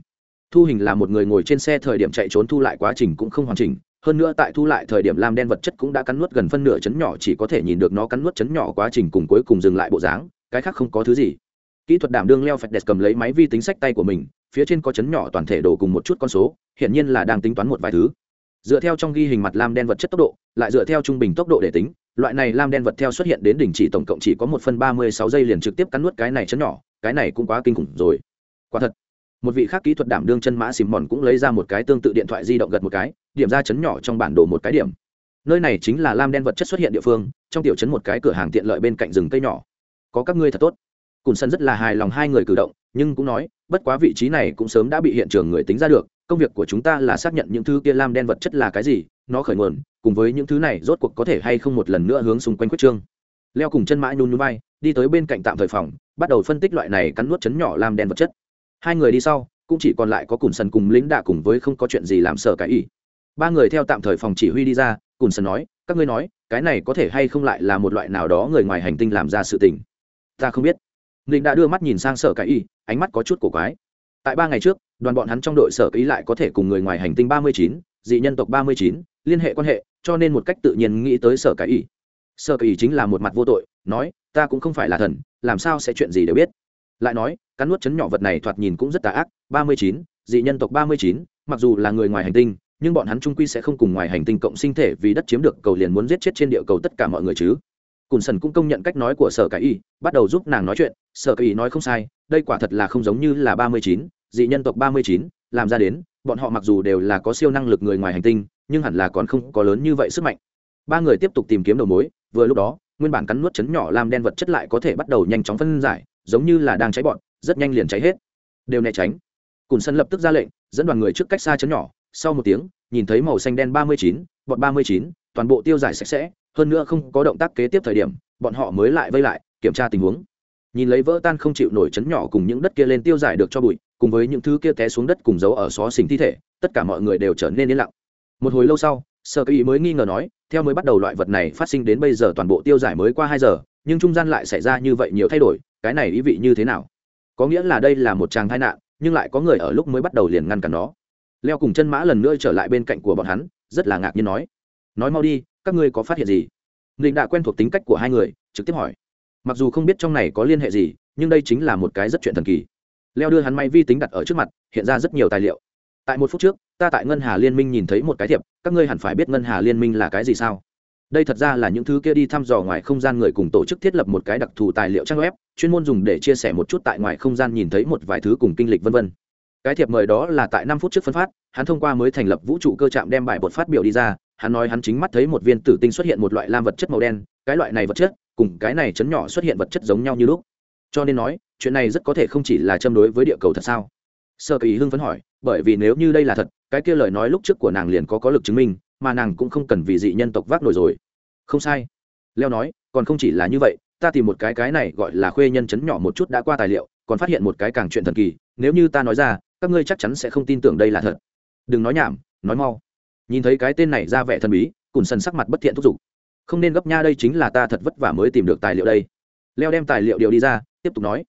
Speaker 1: Thu hình là một người ngồi trên xe thời điểm chạy trốn thu lại quá trình cũng không hoàn chỉnh, hơn nữa tại thu lại thời điểm làm đen vật chất cũng đã cắn nuốt gần phân nửa chấn nhỏ chỉ có thể nhìn được nó cắn nuốt chấn nhỏ quá trình cùng cuối cùng dừng lại bộ dáng cái khác không có thứ gì. Kỹ thuật đảm đương leo phạch đẹp cầm lấy máy vi tính sách tay của mình, phía trên có chấn nhỏ toàn thể đổ cùng một chút con số, hiển nhiên là đang tính toán một vài thứ. Dựa theo trong ghi hình mặt lam đen vật chất tốc độ, lại dựa theo trung bình tốc độ để tính, loại này lam đen vật theo xuất hiện đến đỉnh chỉ tổng cộng chỉ có một phân ba mươi sáu giây liền trực tiếp cắn nuốt cái này chấn nhỏ, cái này cũng quá kinh khủng rồi. Quả thật, một vị khác kỹ thuật đảm đương chân mã xìm mòn cũng lấy ra một cái tương tự điện thoại di động gật một cái, điểm ra chấn nhỏ trong bản đồ một cái điểm. Nơi này chính là lam đen vật chất xuất hiện địa phương, trong tiểu chấn một cái cửa hàng tiện lợi bên cạnh rừng cây nhỏ có các ngươi thật tốt. Cùn sân rất là hài lòng hai người cử động, nhưng cũng nói, bất quá vị trí này cũng sớm đã bị hiện trường người tính ra được, công việc của chúng ta là xác nhận những thứ kia lam đen vật chất là cái gì, nó khởi nguồn, cùng với những thứ này rốt cuộc có thể hay không một lần nữa hướng xung quanh quyết trương. Leo cùng chân mãi nhún núi bay đi tới bên cạnh tạm thời phòng, bắt đầu phân tích loại này cắn nuốt chấn nhỏ lam đen vật chất. Hai người đi sau, cũng chỉ còn lại có cùn sân cùng lính đạ cùng với không có chuyện gì làm sợ cái ý. Ba người theo tạm thời phòng chỉ huy đi ra, cùn sân nói, các ngươi nói, cái này có thể hay không lại là một loại nào đó người ngoài hành tinh làm ra sự tình ta không biết. Lính đã đưa mắt nhìn sang sở cái y, ánh mắt có chút cổ quái. Tại ba ngày trước đoàn bọn hắn trong đội sở ý lại có thể cùng người ngoài hành tinh ba mươi chín dị nhân tộc ba mươi chín liên hệ quan hệ cho nên một cách tự nhiên nghĩ tới sở cái y. sở cái y chính là một mặt vô tội nói ta cũng không phải là thần làm sao sẽ chuyện gì đều biết? Lại nói cắn nuốt chấn nhỏ vật này thoạt nhìn cũng rất tà ác ba mươi chín dị nhân tộc ba mươi chín mặc dù là người ngoài hành tinh nhưng bọn hắn trung quy sẽ không cùng ngoài hành tinh cộng sinh thể vì đất chiếm được cầu liền muốn giết chết trên địa cầu tất cả mọi người chứ cùn sần cũng công nhận cách nói của sở Cải y, bắt đầu giúp nàng nói chuyện. Sở Cải y nói không sai, đây quả thật là không giống như là ba mươi chín, dị nhân tộc ba mươi chín, làm ra đến, bọn họ mặc dù đều là có siêu năng lực người ngoài hành tinh, nhưng hẳn là còn không có lớn như vậy sức mạnh. Ba người tiếp tục tìm kiếm đầu mối, vừa lúc đó, nguyên bản cắn nuốt chấn nhỏ làm đen vật chất lại có thể bắt đầu nhanh chóng phân giải, giống như là đang cháy bọn, rất nhanh liền cháy hết. Đều né tránh. Cùn sân lập tức ra lệnh, dẫn đoàn người trước cách xa chấn nhỏ. Sau một tiếng, nhìn thấy màu xanh đen ba mươi chín, bọn ba mươi chín, toàn bộ tiêu giải sạch sẽ hơn nữa không có động tác kế tiếp thời điểm, bọn họ mới lại vây lại, kiểm tra tình huống. Nhìn lấy vỡ tan không chịu nổi chấn nhỏ cùng những đất kia lên tiêu giải được cho bụi, cùng với những thứ kia té xuống đất cùng giấu ở xó xỉnh thi thể, tất cả mọi người đều trở nên yên lặng. Một hồi lâu sau, sở kỳ mới nghi ngờ nói, theo mới bắt đầu loại vật này phát sinh đến bây giờ toàn bộ tiêu giải mới qua hai giờ, nhưng trung gian lại xảy ra như vậy nhiều thay đổi, cái này ý vị như thế nào? Có nghĩa là đây là một tràng tai nạn, nhưng lại có người ở lúc mới bắt đầu liền ngăn cản nó. Leo cùng chân mã lần nữa trở lại bên cạnh của bọn hắn, rất là ngạc nhiên nói. Nói mau đi các ngươi có phát hiện gì? Ninh đã quen thuộc tính cách của hai người, trực tiếp hỏi. Mặc dù không biết trong này có liên hệ gì, nhưng đây chính là một cái rất chuyện thần kỳ. Leo đưa hắn máy vi tính đặt ở trước mặt, hiện ra rất nhiều tài liệu. Tại một phút trước, ta tại ngân hà liên minh nhìn thấy một cái thiệp, các ngươi hẳn phải biết ngân hà liên minh là cái gì sao? Đây thật ra là những thứ kia đi thăm dò ngoài không gian người cùng tổ chức thiết lập một cái đặc thù tài liệu trang web, chuyên môn dùng để chia sẻ một chút tại ngoài không gian nhìn thấy một vài thứ cùng kinh lịch vân vân. Cái thiệp mời đó là tại năm phút trước phân phát, hắn thông qua mới thành lập vũ trụ cơ trạm đem bài bột phát biểu đi ra hắn nói hắn chính mắt thấy một viên tử tinh xuất hiện một loại lam vật chất màu đen, cái loại này vật chất, cùng cái này chấn nhỏ xuất hiện vật chất giống nhau như lúc. Cho nên nói, chuyện này rất có thể không chỉ là châm đối với địa cầu thật sao? Sơ kỳ hưng phấn hỏi, bởi vì nếu như đây là thật, cái kia lời nói lúc trước của nàng liền có có lực chứng minh, mà nàng cũng không cần vì dị nhân tộc vác nổi rồi. Không sai. Leo nói, còn không chỉ là như vậy, ta tìm một cái cái này gọi là khuê nhân chấn nhỏ một chút đã qua tài liệu, còn phát hiện một cái càng chuyện thần kỳ, nếu như ta nói ra, các ngươi chắc chắn sẽ không tin tưởng đây là thật. Đừng nói nhảm, nói mau nhìn thấy cái tên này ra vẻ thần bí, cùn sần sắc mặt bất thiện thúc giục. Không nên gấp nha, đây chính là ta thật vất vả mới tìm được tài liệu đây. Leo đem tài liệu điều đi ra, tiếp tục nói.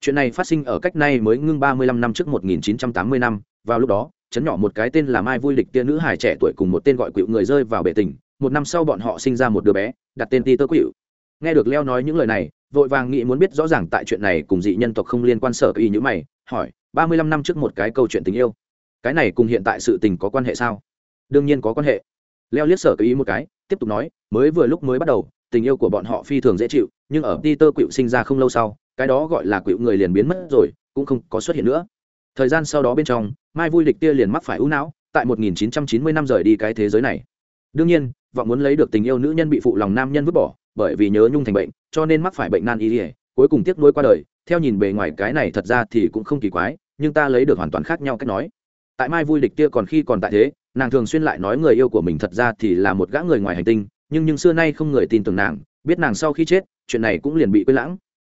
Speaker 1: Chuyện này phát sinh ở cách nay mới ngưng ba mươi lăm năm trước một nghìn chín trăm tám mươi năm, vào lúc đó, chấn nhỏ một cái tên là mai vui lịch tia nữ hải trẻ tuổi cùng một tên gọi quỵu người rơi vào bể tình. Một năm sau bọn họ sinh ra một đứa bé, đặt tên ti tơ quỵu. Nghe được leo nói những lời này, vội vàng nghĩ muốn biết rõ ràng tại chuyện này cùng dị nhân tộc không liên quan sở ý như mày, hỏi, ba mươi lăm năm trước một cái câu chuyện tình yêu. Cái này cùng hiện tại sự tình có quan hệ sao? Đương nhiên có quan hệ. Leo liếc sở ý một cái, tiếp tục nói, mới vừa lúc mới bắt đầu, tình yêu của bọn họ phi thường dễ chịu, nhưng ở peter quỵu sinh ra không lâu sau, cái đó gọi là quỵu người liền biến mất rồi, cũng không có xuất hiện nữa. Thời gian sau đó bên trong, mai vui địch tia liền mắc phải ưu não, tại 1990 năm rời đi cái thế giới này. Đương nhiên, vọng muốn lấy được tình yêu nữ nhân bị phụ lòng nam nhân vứt bỏ, bởi vì nhớ nhung thành bệnh, cho nên mắc phải bệnh nan y ỉa cuối cùng tiếc nuối qua đời. Theo nhìn bề ngoài cái này thật ra thì cũng không kỳ quái, nhưng ta lấy được hoàn toàn khác nhau cách nói. Tại mai vui địch tia còn khi còn tại thế nàng thường xuyên lại nói người yêu của mình thật ra thì là một gã người ngoài hành tinh, nhưng nhưng xưa nay không người tin tưởng nàng, biết nàng sau khi chết, chuyện này cũng liền bị quên lãng.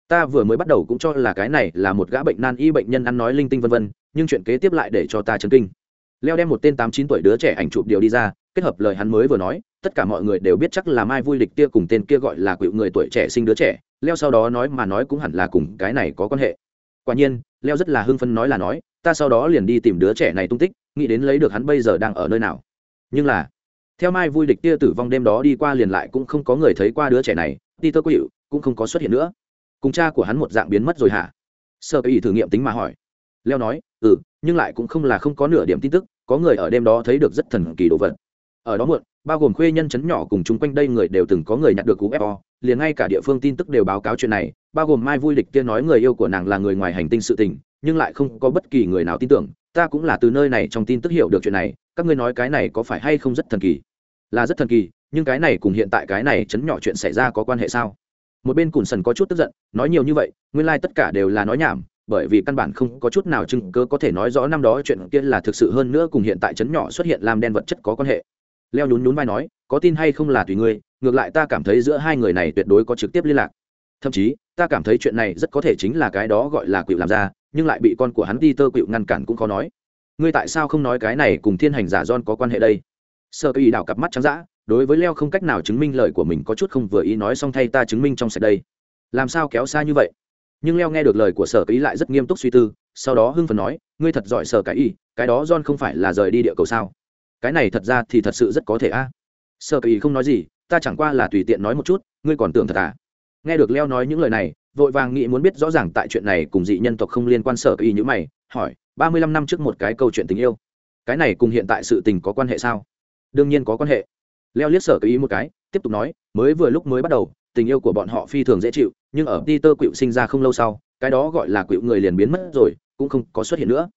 Speaker 1: Ta vừa mới bắt đầu cũng cho là cái này là một gã bệnh nan y bệnh nhân ăn nói linh tinh vân vân, nhưng chuyện kế tiếp lại để cho ta chấn kinh. Leo đem một tên tám chín tuổi đứa trẻ ảnh chụp điều đi ra, kết hợp lời hắn mới vừa nói, tất cả mọi người đều biết chắc là mai vui lịch kia cùng tên kia gọi là cựu người tuổi trẻ sinh đứa trẻ, leo sau đó nói mà nói cũng hẳn là cùng cái này có quan hệ. Quả nhiên, leo rất là hưng phấn nói là nói ta sau đó liền đi tìm đứa trẻ này tung tích, nghĩ đến lấy được hắn bây giờ đang ở nơi nào. Nhưng là, theo mai vui địch tia tử vong đêm đó đi qua liền lại cũng không có người thấy qua đứa trẻ này, peter có hiệu cũng không có xuất hiện nữa. Cùng cha của hắn một dạng biến mất rồi hả? Sơ ý thử nghiệm tính mà hỏi. Leo nói ừ nhưng lại cũng không là không có nửa điểm tin tức, có người ở đêm đó thấy được rất thần kỳ đồ vật. Ở đó muộn, bao gồm khuê nhân chấn nhỏ cùng chung quanh đây người đều từng có người nhặt được cú fo liền ngay cả địa phương tin tức đều báo cáo chuyện này, bao gồm mai vui địch tiên nói người yêu của nàng là người ngoài hành tinh sự tình nhưng lại không có bất kỳ người nào tin tưởng, ta cũng là từ nơi này trong tin tức hiểu được chuyện này, các ngươi nói cái này có phải hay không rất thần kỳ? Là rất thần kỳ, nhưng cái này cùng hiện tại cái này chấn nhỏ chuyện xảy ra có quan hệ sao? Một bên cùn sần có chút tức giận, nói nhiều như vậy, nguyên lai、like、tất cả đều là nói nhảm, bởi vì căn bản không có chút nào chứng cơ có thể nói rõ năm đó chuyện kia là thực sự hơn nữa cùng hiện tại chấn nhỏ xuất hiện làm đen vật chất có quan hệ. Leo nhún nhún vai nói, có tin hay không là tùy ngươi, ngược lại ta cảm thấy giữa hai người này tuyệt đối có trực tiếp liên lạc. Thậm chí, ta cảm thấy chuyện này rất có thể chính là cái đó gọi là quỵ làm ra nhưng lại bị con của hắn đi tơ ngăn cản cũng khó nói. Ngươi tại sao không nói cái này cùng thiên hành giả don có quan hệ đây? Sở kỳ đảo cặp mắt trắng dã, đối với leo không cách nào chứng minh lời của mình có chút không vừa ý nói xong thay ta chứng minh trong sạch đây. Làm sao kéo xa như vậy? Nhưng leo nghe được lời của sở ý lại rất nghiêm túc suy tư, sau đó hưng phấn nói, ngươi thật giỏi sở cái y, cái đó john không phải là rời đi địa cầu sao? Cái này thật ra thì thật sự rất có thể a. À. sở cái không nói gì, ta chẳng qua là tùy tiện nói một chút, ngươi còn tưởng thật à? Nghe được leo nói những lời này vội vàng nghĩ muốn biết rõ ràng tại chuyện này cùng dị nhân tộc không liên quan sở y như mày, hỏi, ba mươi lăm năm trước một cái câu chuyện tình yêu, cái này cùng hiện tại sự tình có quan hệ sao? Đương nhiên có quan hệ. Leo liếc sở y ý một cái, tiếp tục nói, mới vừa lúc mới bắt đầu, tình yêu của bọn họ phi thường dễ chịu, nhưng ở peter quỵu sinh ra không lâu sau, cái đó gọi là quỵu người liền biến mất rồi, cũng không có xuất hiện nữa.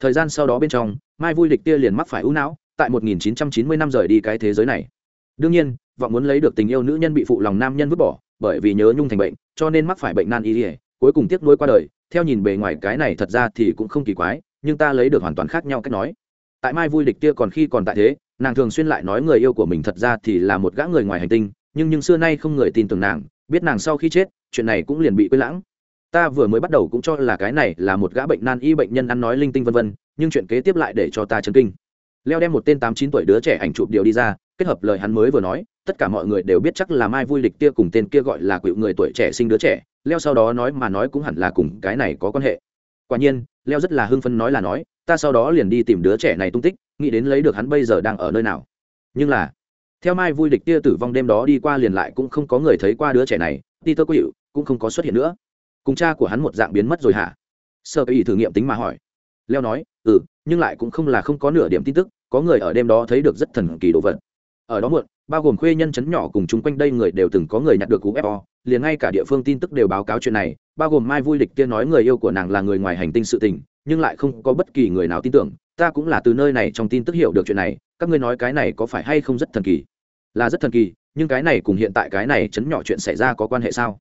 Speaker 1: Thời gian sau đó bên trong, mai vui địch tia liền mắc phải ưu não, tại 1990 năm rời đi cái thế giới này. Đương nhiên vọng muốn lấy được tình yêu nữ nhân bị phụ lòng nam nhân vứt bỏ, bởi vì nhớ nhung thành bệnh, cho nên mắc phải bệnh nan y ỉa cuối cùng tiếc nuối qua đời. Theo nhìn bề ngoài cái này thật ra thì cũng không kỳ quái, nhưng ta lấy được hoàn toàn khác nhau cách nói. Tại mai vui địch kia còn khi còn tại thế, nàng thường xuyên lại nói người yêu của mình thật ra thì là một gã người ngoài hành tinh, nhưng nhưng xưa nay không người tin tưởng nàng, biết nàng sau khi chết, chuyện này cũng liền bị quên lãng. Ta vừa mới bắt đầu cũng cho là cái này là một gã bệnh nan y bệnh nhân ăn nói linh tinh vân vân, nhưng chuyện kế tiếp lại để cho ta chấn kinh. Leo đem một tên tám chín tuổi đứa trẻ ảnh chụp điều đi ra kết hợp lời hắn mới vừa nói, tất cả mọi người đều biết chắc là mai vui lịch kia cùng tên kia gọi là cựu người tuổi trẻ sinh đứa trẻ, leo sau đó nói mà nói cũng hẳn là cùng cái này có quan hệ. Quả nhiên, leo rất là hưng phấn nói là nói, ta sau đó liền đi tìm đứa trẻ này tung tích, nghĩ đến lấy được hắn bây giờ đang ở nơi nào. Nhưng là, theo mai vui địch kia tử vong đêm đó đi qua liền lại cũng không có người thấy qua đứa trẻ này đi có quỵu cũng không có xuất hiện nữa. Cùng cha của hắn một dạng biến mất rồi hả? Sơ cái ý thử nghiệm tính mà hỏi. Leo nói ừ nhưng lại cũng không là không có nửa điểm tin tức, có người ở đêm đó thấy được rất thần kỳ đồ vật ở đó muộn, bao gồm khuê nhân chấn nhỏ cùng chung quanh đây người đều từng có người nhặt được cú fo liền ngay cả địa phương tin tức đều báo cáo chuyện này, bao gồm mai vui địch kia nói người yêu của nàng là người ngoài hành tinh sự tình, nhưng lại không có bất kỳ người nào tin tưởng, ta cũng là từ nơi này trong tin tức hiểu được chuyện này, các ngươi nói cái này có phải hay không rất thần kỳ? Là rất thần kỳ, nhưng cái này cùng hiện tại cái này chấn nhỏ chuyện xảy ra có quan hệ sao?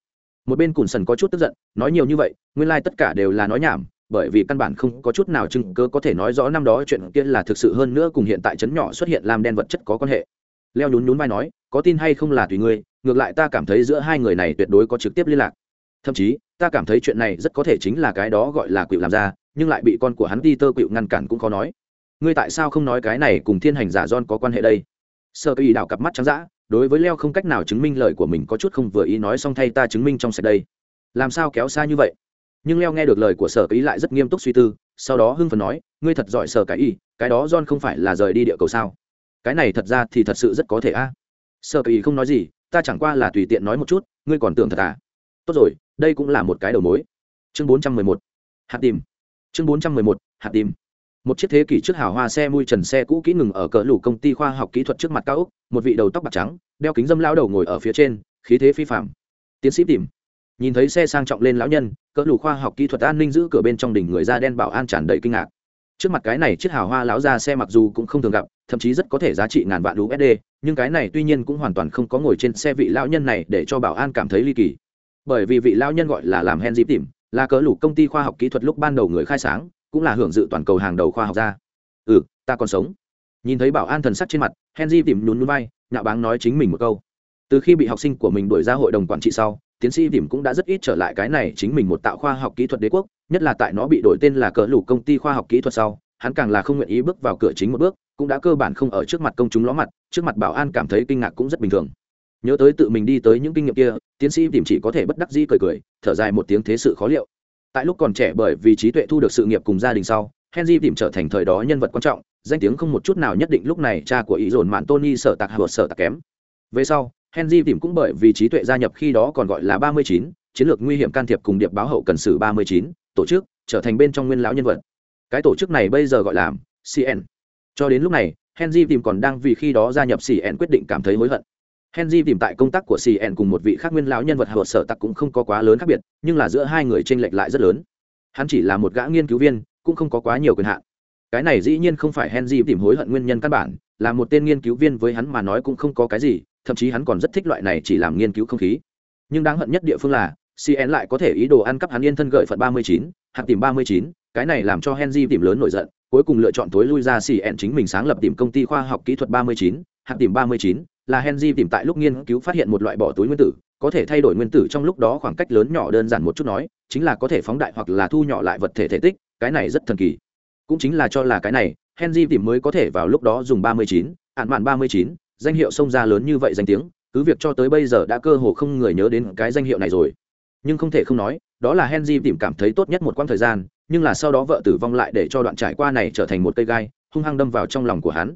Speaker 1: Một bên cùn sần có chút tức giận, nói nhiều như vậy, nguyên lai、like、tất cả đều là nói nhảm, bởi vì căn bản không có chút nào chứng cơ có thể nói rõ năm đó chuyện kia là thực sự hơn nữa cùng hiện tại chấn nhỏ xuất hiện làm đen vật chất có quan hệ leo nhún nhún vai nói, có tin hay không là tùy ngươi, ngược lại ta cảm thấy giữa hai người này tuyệt đối có trực tiếp liên lạc. Thậm chí, ta cảm thấy chuyện này rất có thể chính là cái đó gọi là quỵu làm ra, nhưng lại bị con của hắn đi tơ quỵu ngăn cản cũng khó nói. Ngươi tại sao không nói cái này cùng thiên hành giả don có quan hệ đây? Sơ ý đảo cặp mắt trắng dã, đối với leo không cách nào chứng minh lời của mình có chút không vừa ý nói xong thay ta chứng minh trong sạch đây. Làm sao kéo xa như vậy? Nhưng leo nghe được lời của sở ý lại rất nghiêm túc suy tư, sau đó hưng phần nói, ngươi thật giỏi sở cái ý cái đó john không phải là rời đi địa cầu sao? Cái này thật ra thì thật sự rất có thể a. À. sở kỳ không nói gì, ta chẳng qua là tùy tiện nói một chút, ngươi còn tưởng thật à? Tốt rồi, đây cũng là một cái đầu mối. Chương bốn trăm mười một, hạt tìm. Chương bốn trăm mười một, hạt tìm. Một chiếc thế kỷ trước hào hoa xe mui trần xe cũ kỹ ngừng ở cỡ lủ công ty khoa học kỹ thuật trước mặt cao úc một vị đầu tóc bạc trắng, đeo kính dâm lao đầu ngồi ở phía trên, khí thế phi phạm tiến sĩ tìm. Nhìn thấy xe sang trọng lên lão nhân, cỡ lủ khoa học kỹ thuật an ninh giữ cửa bên trong đỉnh người da đen bảo an tràn đầy kinh ngạc trước mặt cái này chiếc hào hoa lão ra xe mặc dù cũng không thường gặp, thậm chí rất có thể giá trị ngàn vạn usd nhưng cái này tuy nhiên cũng hoàn toàn không có ngồi trên xe vị lão nhân này để cho bảo an cảm thấy ly kỳ. Bởi vì vị lão nhân gọi là làm hen dịp tìm, là cỡ lục công ty khoa học kỹ thuật lúc ban đầu người khai sáng, cũng là hưởng dự toàn cầu hàng đầu khoa học gia. Ừ ta còn sống. Nhìn thấy bảo an thần sắc trên mặt henry tìm nhún núi vai, nhạo báng nói chính mình một câu. Từ khi bị học sinh của mình đuổi ra hội đồng quản trị sau, tiến sĩ tìm cũng đã rất ít trở lại cái này chính mình một tạo khoa học kỹ thuật đế quốc nhất là tại nó bị đổi tên là cỡ lủ công ty khoa học kỹ thuật sau, hắn càng là không nguyện ý bước vào cửa chính một bước, cũng đã cơ bản không ở trước mặt công chúng ló mặt, trước mặt bảo an cảm thấy kinh ngạc cũng rất bình thường. Nhớ tới tự mình đi tới những kinh nghiệm kia, tiến sĩ tìm chỉ có thể bất đắc dĩ cười cười, thở dài một tiếng thế sự khó liệu. Tại lúc còn trẻ bởi vì trí tuệ thu được sự nghiệp cùng gia đình sau, henry tìm trở thành thời đó nhân vật quan trọng, danh tiếng không một chút nào nhất định lúc này cha của ý dồn mạn tony sở tạc hạ sở tạc kém. Về sau, henry tìm cũng bởi vì trí tuệ gia nhập khi đó còn gọi là ba mươi chín, chiến lược nguy hiểm can thiệp cùng điệp báo hậu cần sử ba mươi chín tổ chức trở thành bên trong nguyên lão nhân vật. Cái tổ chức này bây giờ gọi là cn cho đến lúc này, henry tìm còn đang vì khi đó gia nhập cn quyết định cảm thấy hối hận. Henry tìm tại công tác của cn cùng một vị khác nguyên lão nhân vật hợp sở tặc cũng không có quá lớn khác biệt, nhưng là giữa hai người tranh lệch lại rất lớn. Hắn chỉ là một gã nghiên cứu viên, cũng không có quá nhiều quyền hạn. Cái này dĩ nhiên không phải henry tìm hối hận nguyên nhân căn bản, là một tên nghiên cứu viên với hắn mà nói cũng không có cái gì, thậm chí hắn còn rất thích loại này chỉ làm nghiên cứu không khí. Nhưng đáng hận nhất địa phương là cn lại có thể ý đồ ăn cắp hắn yên thân gợi phận ba mươi chín hạt tìm ba mươi chín, cái này làm cho henry tìm lớn nổi giận, cuối cùng lựa chọn tối lui ra cn chính mình sáng lập tìm công ty khoa học kỹ thuật ba mươi chín hạt tìm ba mươi chín, là henry tìm tại lúc nghiên cứu phát hiện một loại bỏ túi nguyên tử, có thể thay đổi nguyên tử trong lúc đó khoảng cách lớn nhỏ đơn giản một chút nói, chính là có thể phóng đại hoặc là thu nhỏ lại vật thể thể tích, cái này rất thần kỳ. Cũng chính là cho là cái này, henry tìm mới có thể vào lúc đó dùng ba mươi chín ạn mạn ba mươi chín, danh hiệu sông ra lớn như vậy danh tiếng, cứ việc cho tới bây giờ đã cơ hồ không người nhớ đến cái danh hiệu này rồi nhưng không thể không nói, đó là henry tìm cảm thấy tốt nhất một quãng thời gian, nhưng là sau đó vợ tử vong lại để cho đoạn trải qua này trở thành một cây gai, hung hăng đâm vào trong lòng của hắn.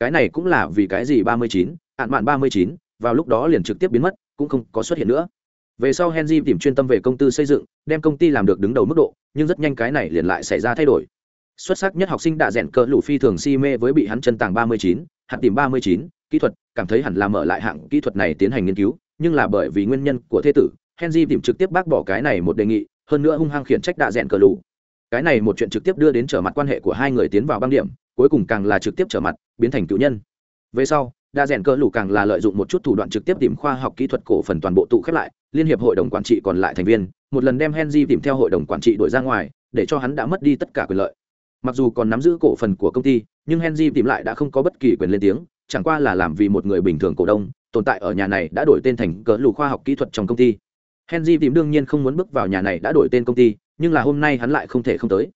Speaker 1: Cái này cũng là vì cái gì ba mươi chín ạn mạn ba mươi chín, vào lúc đó liền trực tiếp biến mất, cũng không có xuất hiện nữa. Về sau henry tìm chuyên tâm về công tư xây dựng, đem công ty làm được đứng đầu mức độ, nhưng rất nhanh cái này liền lại xảy ra thay đổi. Xuất sắc nhất học sinh đã rèn cỡ lũ phi thường si mê với bị hắn chân tàng ba mươi chín hạt tìm ba mươi chín, kỹ thuật, cảm thấy hẳn là mở lại hạng kỹ thuật này tiến hành nghiên cứu, nhưng là bởi vì nguyên nhân của thế tử henry tìm trực tiếp bác bỏ cái này một đề nghị, hơn nữa hung hăng khiển trách đạ rèn cờ lũ cái này một chuyện trực tiếp đưa đến trở mặt quan hệ của hai người tiến vào băng điểm, cuối cùng càng là trực tiếp trở mặt, biến thành cựu nhân. Về sau đa rèn Cờ lũ càng là lợi dụng một chút thủ đoạn trực tiếp tìm khoa học kỹ thuật cổ phần toàn bộ tụ khép lại, liên hiệp hội đồng quản trị còn lại thành viên, một lần đem henry tìm theo hội đồng quản trị đổi ra ngoài, để cho hắn đã mất đi tất cả quyền lợi. Mặc dù còn nắm giữ cổ phần của công ty, nhưng henry tìm lại đã không có bất kỳ quyền lên tiếng, chẳng qua là làm vì một người bình thường cổ đông, tồn tại ở nhà này đã đổi tên thành cỡ Lũ khoa học kỹ thuật trong công ty henry tìm đương nhiên không muốn bước vào nhà này đã đổi tên công ty, nhưng là hôm nay hắn lại không thể không tới.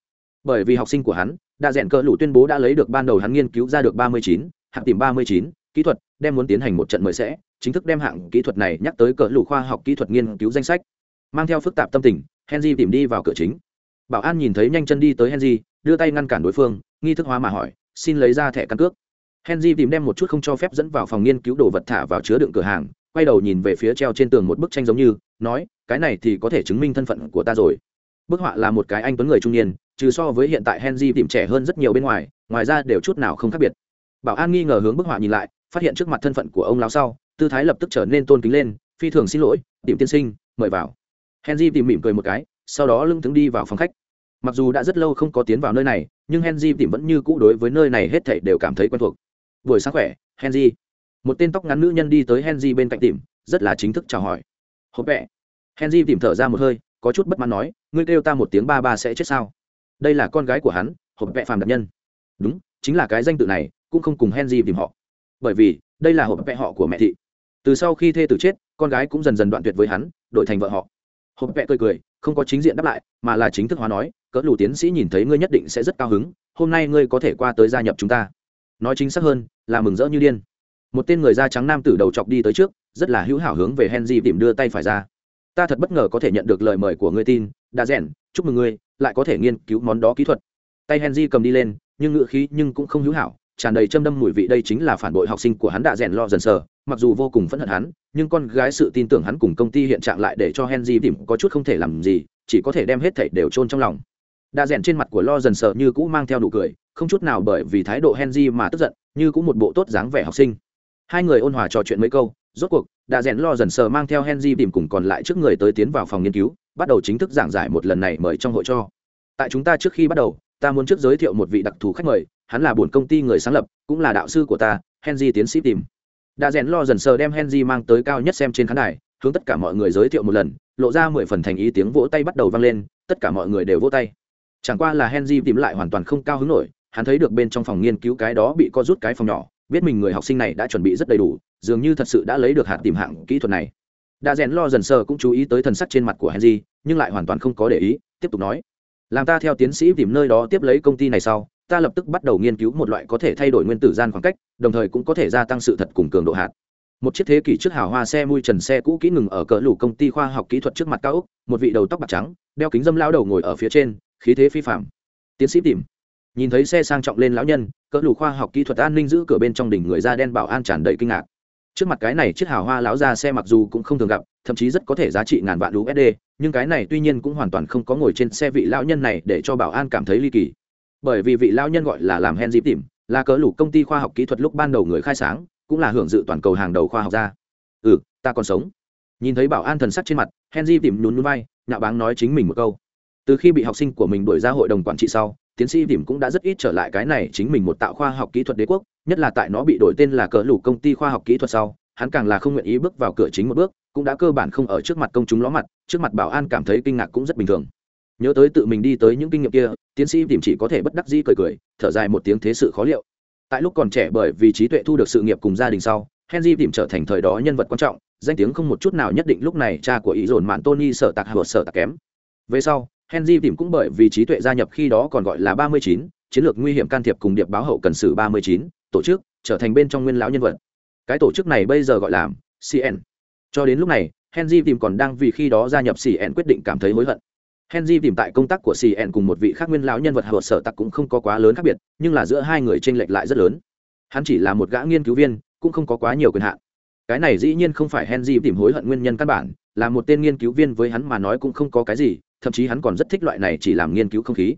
Speaker 1: Bởi vì học sinh của hắn, đã rèn cỡ lũ tuyên bố đã lấy được ban đầu hắn nghiên cứu ra được ba mươi chín, hạng tìm ba mươi chín, kỹ thuật, đem muốn tiến hành một trận mới sẽ, chính thức đem hạng kỹ thuật này nhắc tới cỡ lũ khoa học kỹ thuật nghiên cứu danh sách. Mang theo phức tạp tâm tình, henry tìm đi vào cửa chính. Bảo an nhìn thấy nhanh chân đi tới henry, đưa tay ngăn cản đối phương, nghi thức hóa mà hỏi, xin lấy ra thẻ căn cước. Henry tìm đem một chút không cho phép dẫn vào phòng nghiên cứu đồ vật thả vào chứa đựng cửa hàng quay đầu nhìn về phía treo trên tường một bức tranh giống như, nói, cái này thì có thể chứng minh thân phận của ta rồi. Bức họa là một cái anh tuấn người trung niên, trừ so với hiện tại henry tìm trẻ hơn rất nhiều bên ngoài ngoài ra đều chút nào không khác biệt. Bảo an nghi ngờ hướng bức họa nhìn lại, phát hiện trước mặt thân phận của ông lão sau, tư thái lập tức trở nên tôn kính lên, phi thường xin lỗi, tìm tiên sinh, mời vào. Henry tìm mỉm cười một cái, sau đó lưng tướng đi vào phòng khách. Mặc dù đã rất lâu không có tiến vào nơi này, nhưng henry tìm vẫn như cũ đối với nơi này hết thảy đều cảm thấy quen thuộc. Buổi sáng khỏe, henry một tên tóc ngắn nữ nhân đi tới henry bên cạnh tìm, rất là chính thức chào hỏi. Hộp vẹ henry tìm thở ra một hơi, có chút bất mãn nói, ngươi kêu ta một tiếng ba ba sẽ chết sao? Đây là con gái của hắn, hộp vẹ phàm đặc nhân. Đúng, chính là cái danh tự này, cũng không cùng henry tìm họ. Bởi vì, đây là hộp vẹ họ của mẹ thị. Từ sau khi thê tử chết, con gái cũng dần dần đoạn tuyệt với hắn, đổi thành vợ họ. Hộp vẹ cười cười, không có chính diện đáp lại, mà là chính thức hóa nói, cỡ lù tiến sĩ nhìn thấy ngươi nhất định sẽ rất cao hứng, hôm nay ngươi có thể qua tới gia nhập chúng ta. Nói chính xác hơn, là mừng rỡ như điên một tên người da trắng nam tử đầu chọc đi tới trước, rất là hữu hảo hướng về henry tìm đưa tay phải ra. Ta thật bất ngờ có thể nhận được lời mời của ngươi tin, đã rèn, chúc mừng ngươi, lại có thể nghiên cứu món đó kỹ thuật. Tay henry cầm đi lên, nhưng ngựa khí nhưng cũng không hữu hảo, tràn đầy châm đâm mùi vị đây chính là phản bội học sinh của hắn đã rèn lo dần sờ, mặc dù vô cùng phẫn hận hắn, nhưng con gái sự tin tưởng hắn cùng công ty hiện trạng lại để cho henry tìm có chút không thể làm gì, chỉ có thể đem hết thảy đều chôn trong lòng. Đã rèn trên mặt của lo dần sờ như cũ mang theo đủ cười, không chút nào bởi vì thái độ henry mà tức giận, như cũng một bộ tốt dáng vẻ học sinh hai người ôn hòa trò chuyện mấy câu, rốt cuộc, đã rèn lo dần sờ mang theo henry tìm cùng còn lại trước người tới tiến vào phòng nghiên cứu, bắt đầu chính thức giảng giải một lần này mời trong hội cho. Tại chúng ta trước khi bắt đầu, ta muốn trước giới thiệu một vị đặc thù khách mời, hắn là buồn công ty người sáng lập, cũng là đạo sư của ta, henry tiến sĩ tìm. Đã rèn lo dần sờ đem henry mang tới cao nhất xem trên khán đài, hướng tất cả mọi người giới thiệu một lần, lộ ra mười phần thành ý tiếng vỗ tay bắt đầu vang lên, tất cả mọi người đều vỗ tay. Chẳng qua là henry tìm lại hoàn toàn không cao hứng nổi, hắn thấy được bên trong phòng nghiên cứu cái đó bị co rút cái phòng nhỏ biết mình người học sinh này đã chuẩn bị rất đầy đủ, dường như thật sự đã lấy được hạt tìm hạng kỹ thuật này. Đã rèn lo dần sờ cũng chú ý tới thần sắc trên mặt của henry, nhưng lại hoàn toàn không có để ý, tiếp tục nói. Làm ta theo tiến sĩ tìm nơi đó tiếp lấy công ty này sau, ta lập tức bắt đầu nghiên cứu một loại có thể thay đổi nguyên tử gian khoảng cách, đồng thời cũng có thể gia tăng sự thật cùng cường độ hạt. Một chiếc thế kỷ trước hào hoa xe mui trần xe cũ kỹ ngừng ở cỡ lủ công ty khoa học kỹ thuật trước mặt cao úc một vị đầu tóc bạc trắng, đeo kính dâm lao đầu ngồi ở phía trên, khí thế phi phạm tiến sĩ tìm nhìn thấy xe sang trọng lên lão nhân, cỡ lù khoa học kỹ thuật an ninh giữ cửa bên trong đỉnh người da đen bảo an tràn đầy kinh ngạc. Trước mặt cái này chiếc hào hoa lão ra xe mặc dù cũng không thường gặp, thậm chí rất có thể giá trị ngàn vạn usd nhưng cái này tuy nhiên cũng hoàn toàn không có ngồi trên xe vị lão nhân này để cho bảo an cảm thấy ly kỳ. Bởi vì vị lão nhân gọi là làm hen dịp tìm, là cỡ lù công ty khoa học kỹ thuật lúc ban đầu người khai sáng, cũng là hưởng dự toàn cầu hàng đầu khoa học gia. Ừ ta còn sống. Nhìn thấy bảo an thần sắc trên mặt henry tìm nhún núi vai, nhạo báng nói chính mình một câu. Từ khi bị học sinh của mình đuổi ra hội đồng quản trị sau tiến sĩ Vĩm cũng đã rất ít trở lại cái này chính mình một tạo khoa học kỹ thuật đế quốc, nhất là tại nó bị đổi tên là cỡ lủ công ty khoa học kỹ thuật sau, hắn càng là không nguyện ý bước vào cửa chính một bước, cũng đã cơ bản không ở trước mặt công chúng ló mặt, trước mặt bảo an cảm thấy kinh ngạc cũng rất bình thường. Nhớ tới tự mình đi tới những kinh nghiệm kia, tiến sĩ Vĩm chỉ có thể bất đắc dĩ cười cười, thở dài một tiếng thế sự khó liệu. Tại lúc còn trẻ bởi vì trí tuệ thu được sự nghiệp cùng gia đình sau, henry Vĩm trở thành thời đó nhân vật quan trọng, danh tiếng không một chút nào nhất định lúc này cha của ý dồn mạn tony sở tạc hợp sở tạc kém. Về sau henry tìm cũng bởi vì trí tuệ gia nhập khi đó còn gọi là ba mươi chín, chiến lược nguy hiểm can thiệp cùng điệp báo hậu cần sử ba mươi chín, tổ chức, trở thành bên trong nguyên lão nhân vật. Cái tổ chức này bây giờ gọi là cn cho đến lúc này, henry tìm còn đang vì khi đó gia nhập cn quyết định cảm thấy hối hận. Henry tìm tại công tác của cn cùng một vị khác nguyên lão nhân vật hợp sở tặc cũng không có quá lớn khác biệt, nhưng là giữa hai người tranh lệch lại rất lớn. Hắn chỉ là một gã nghiên cứu viên, cũng không có quá nhiều quyền hạn. Cái này dĩ nhiên không phải henry tìm hối hận nguyên nhân căn bản, là một tên nghiên cứu viên với hắn mà nói cũng không có cái gì thậm chí hắn còn rất thích loại này chỉ làm nghiên cứu không khí.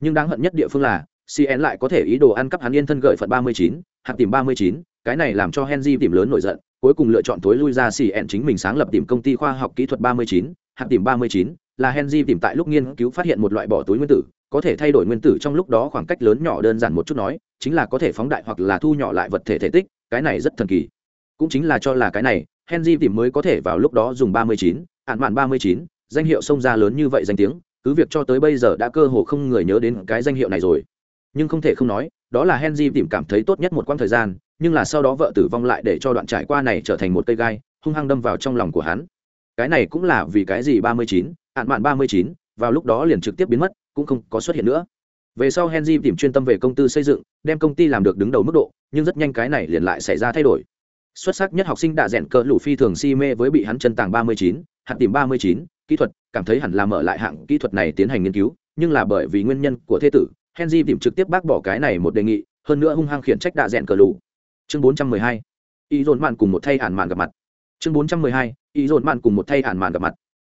Speaker 1: Nhưng đáng hận nhất địa phương là cn lại có thể ý đồ ăn cắp hắn yên thân gợi phận ba mươi chín hạt tìm ba mươi chín, cái này làm cho henry tìm lớn nổi giận, cuối cùng lựa chọn tối lui ra cn chính mình sáng lập tìm công ty khoa học kỹ thuật ba mươi chín hạt tìm ba mươi chín, là henry tìm tại lúc nghiên cứu phát hiện một loại bỏ túi nguyên tử, có thể thay đổi nguyên tử trong lúc đó khoảng cách lớn nhỏ đơn giản một chút nói, chính là có thể phóng đại hoặc là thu nhỏ lại vật thể thể tích, cái này rất thần kỳ. Cũng chính là cho là cái này, henry tìm mới có thể vào lúc đó dùng ba mươi chín ạn mạn ba mươi chín danh hiệu xông ra lớn như vậy danh tiếng, cứ việc cho tới bây giờ đã cơ hồ không người nhớ đến cái danh hiệu này rồi. Nhưng không thể không nói, đó là henry tìm cảm thấy tốt nhất một quãng thời gian, nhưng là sau đó vợ tử vong lại để cho đoạn trải qua này trở thành một cây gai, hung hăng đâm vào trong lòng của hắn. Cái này cũng là vì cái gì ba mươi chín, hạn mạn ba mươi chín, vào lúc đó liền trực tiếp biến mất, cũng không có xuất hiện nữa. Về sau henry tìm chuyên tâm về công tư xây dựng, đem công ty làm được đứng đầu mức độ, nhưng rất nhanh cái này liền lại xảy ra thay đổi. Xuất sắc nhất học sinh đã rèn cỡ lũ phi thường si mê với bị hắn chân tàng ba mươi chín hạt tìm ba mươi chín kỹ thuật, cảm thấy hẳn là mở lại hạng kỹ thuật này tiến hành nghiên cứu, nhưng là bởi vì nguyên nhân của thế tử, henry tìm trực tiếp bác bỏ cái này một đề nghị, hơn nữa hung hăng khiển trách đạ rẽn cờ lù. Chương bốn trăm mười hai, ý dồn mạn cùng một thay ản màn gặp mặt. Chương bốn trăm mười hai, ý dồn mạn cùng một thay ản màn gặp mặt.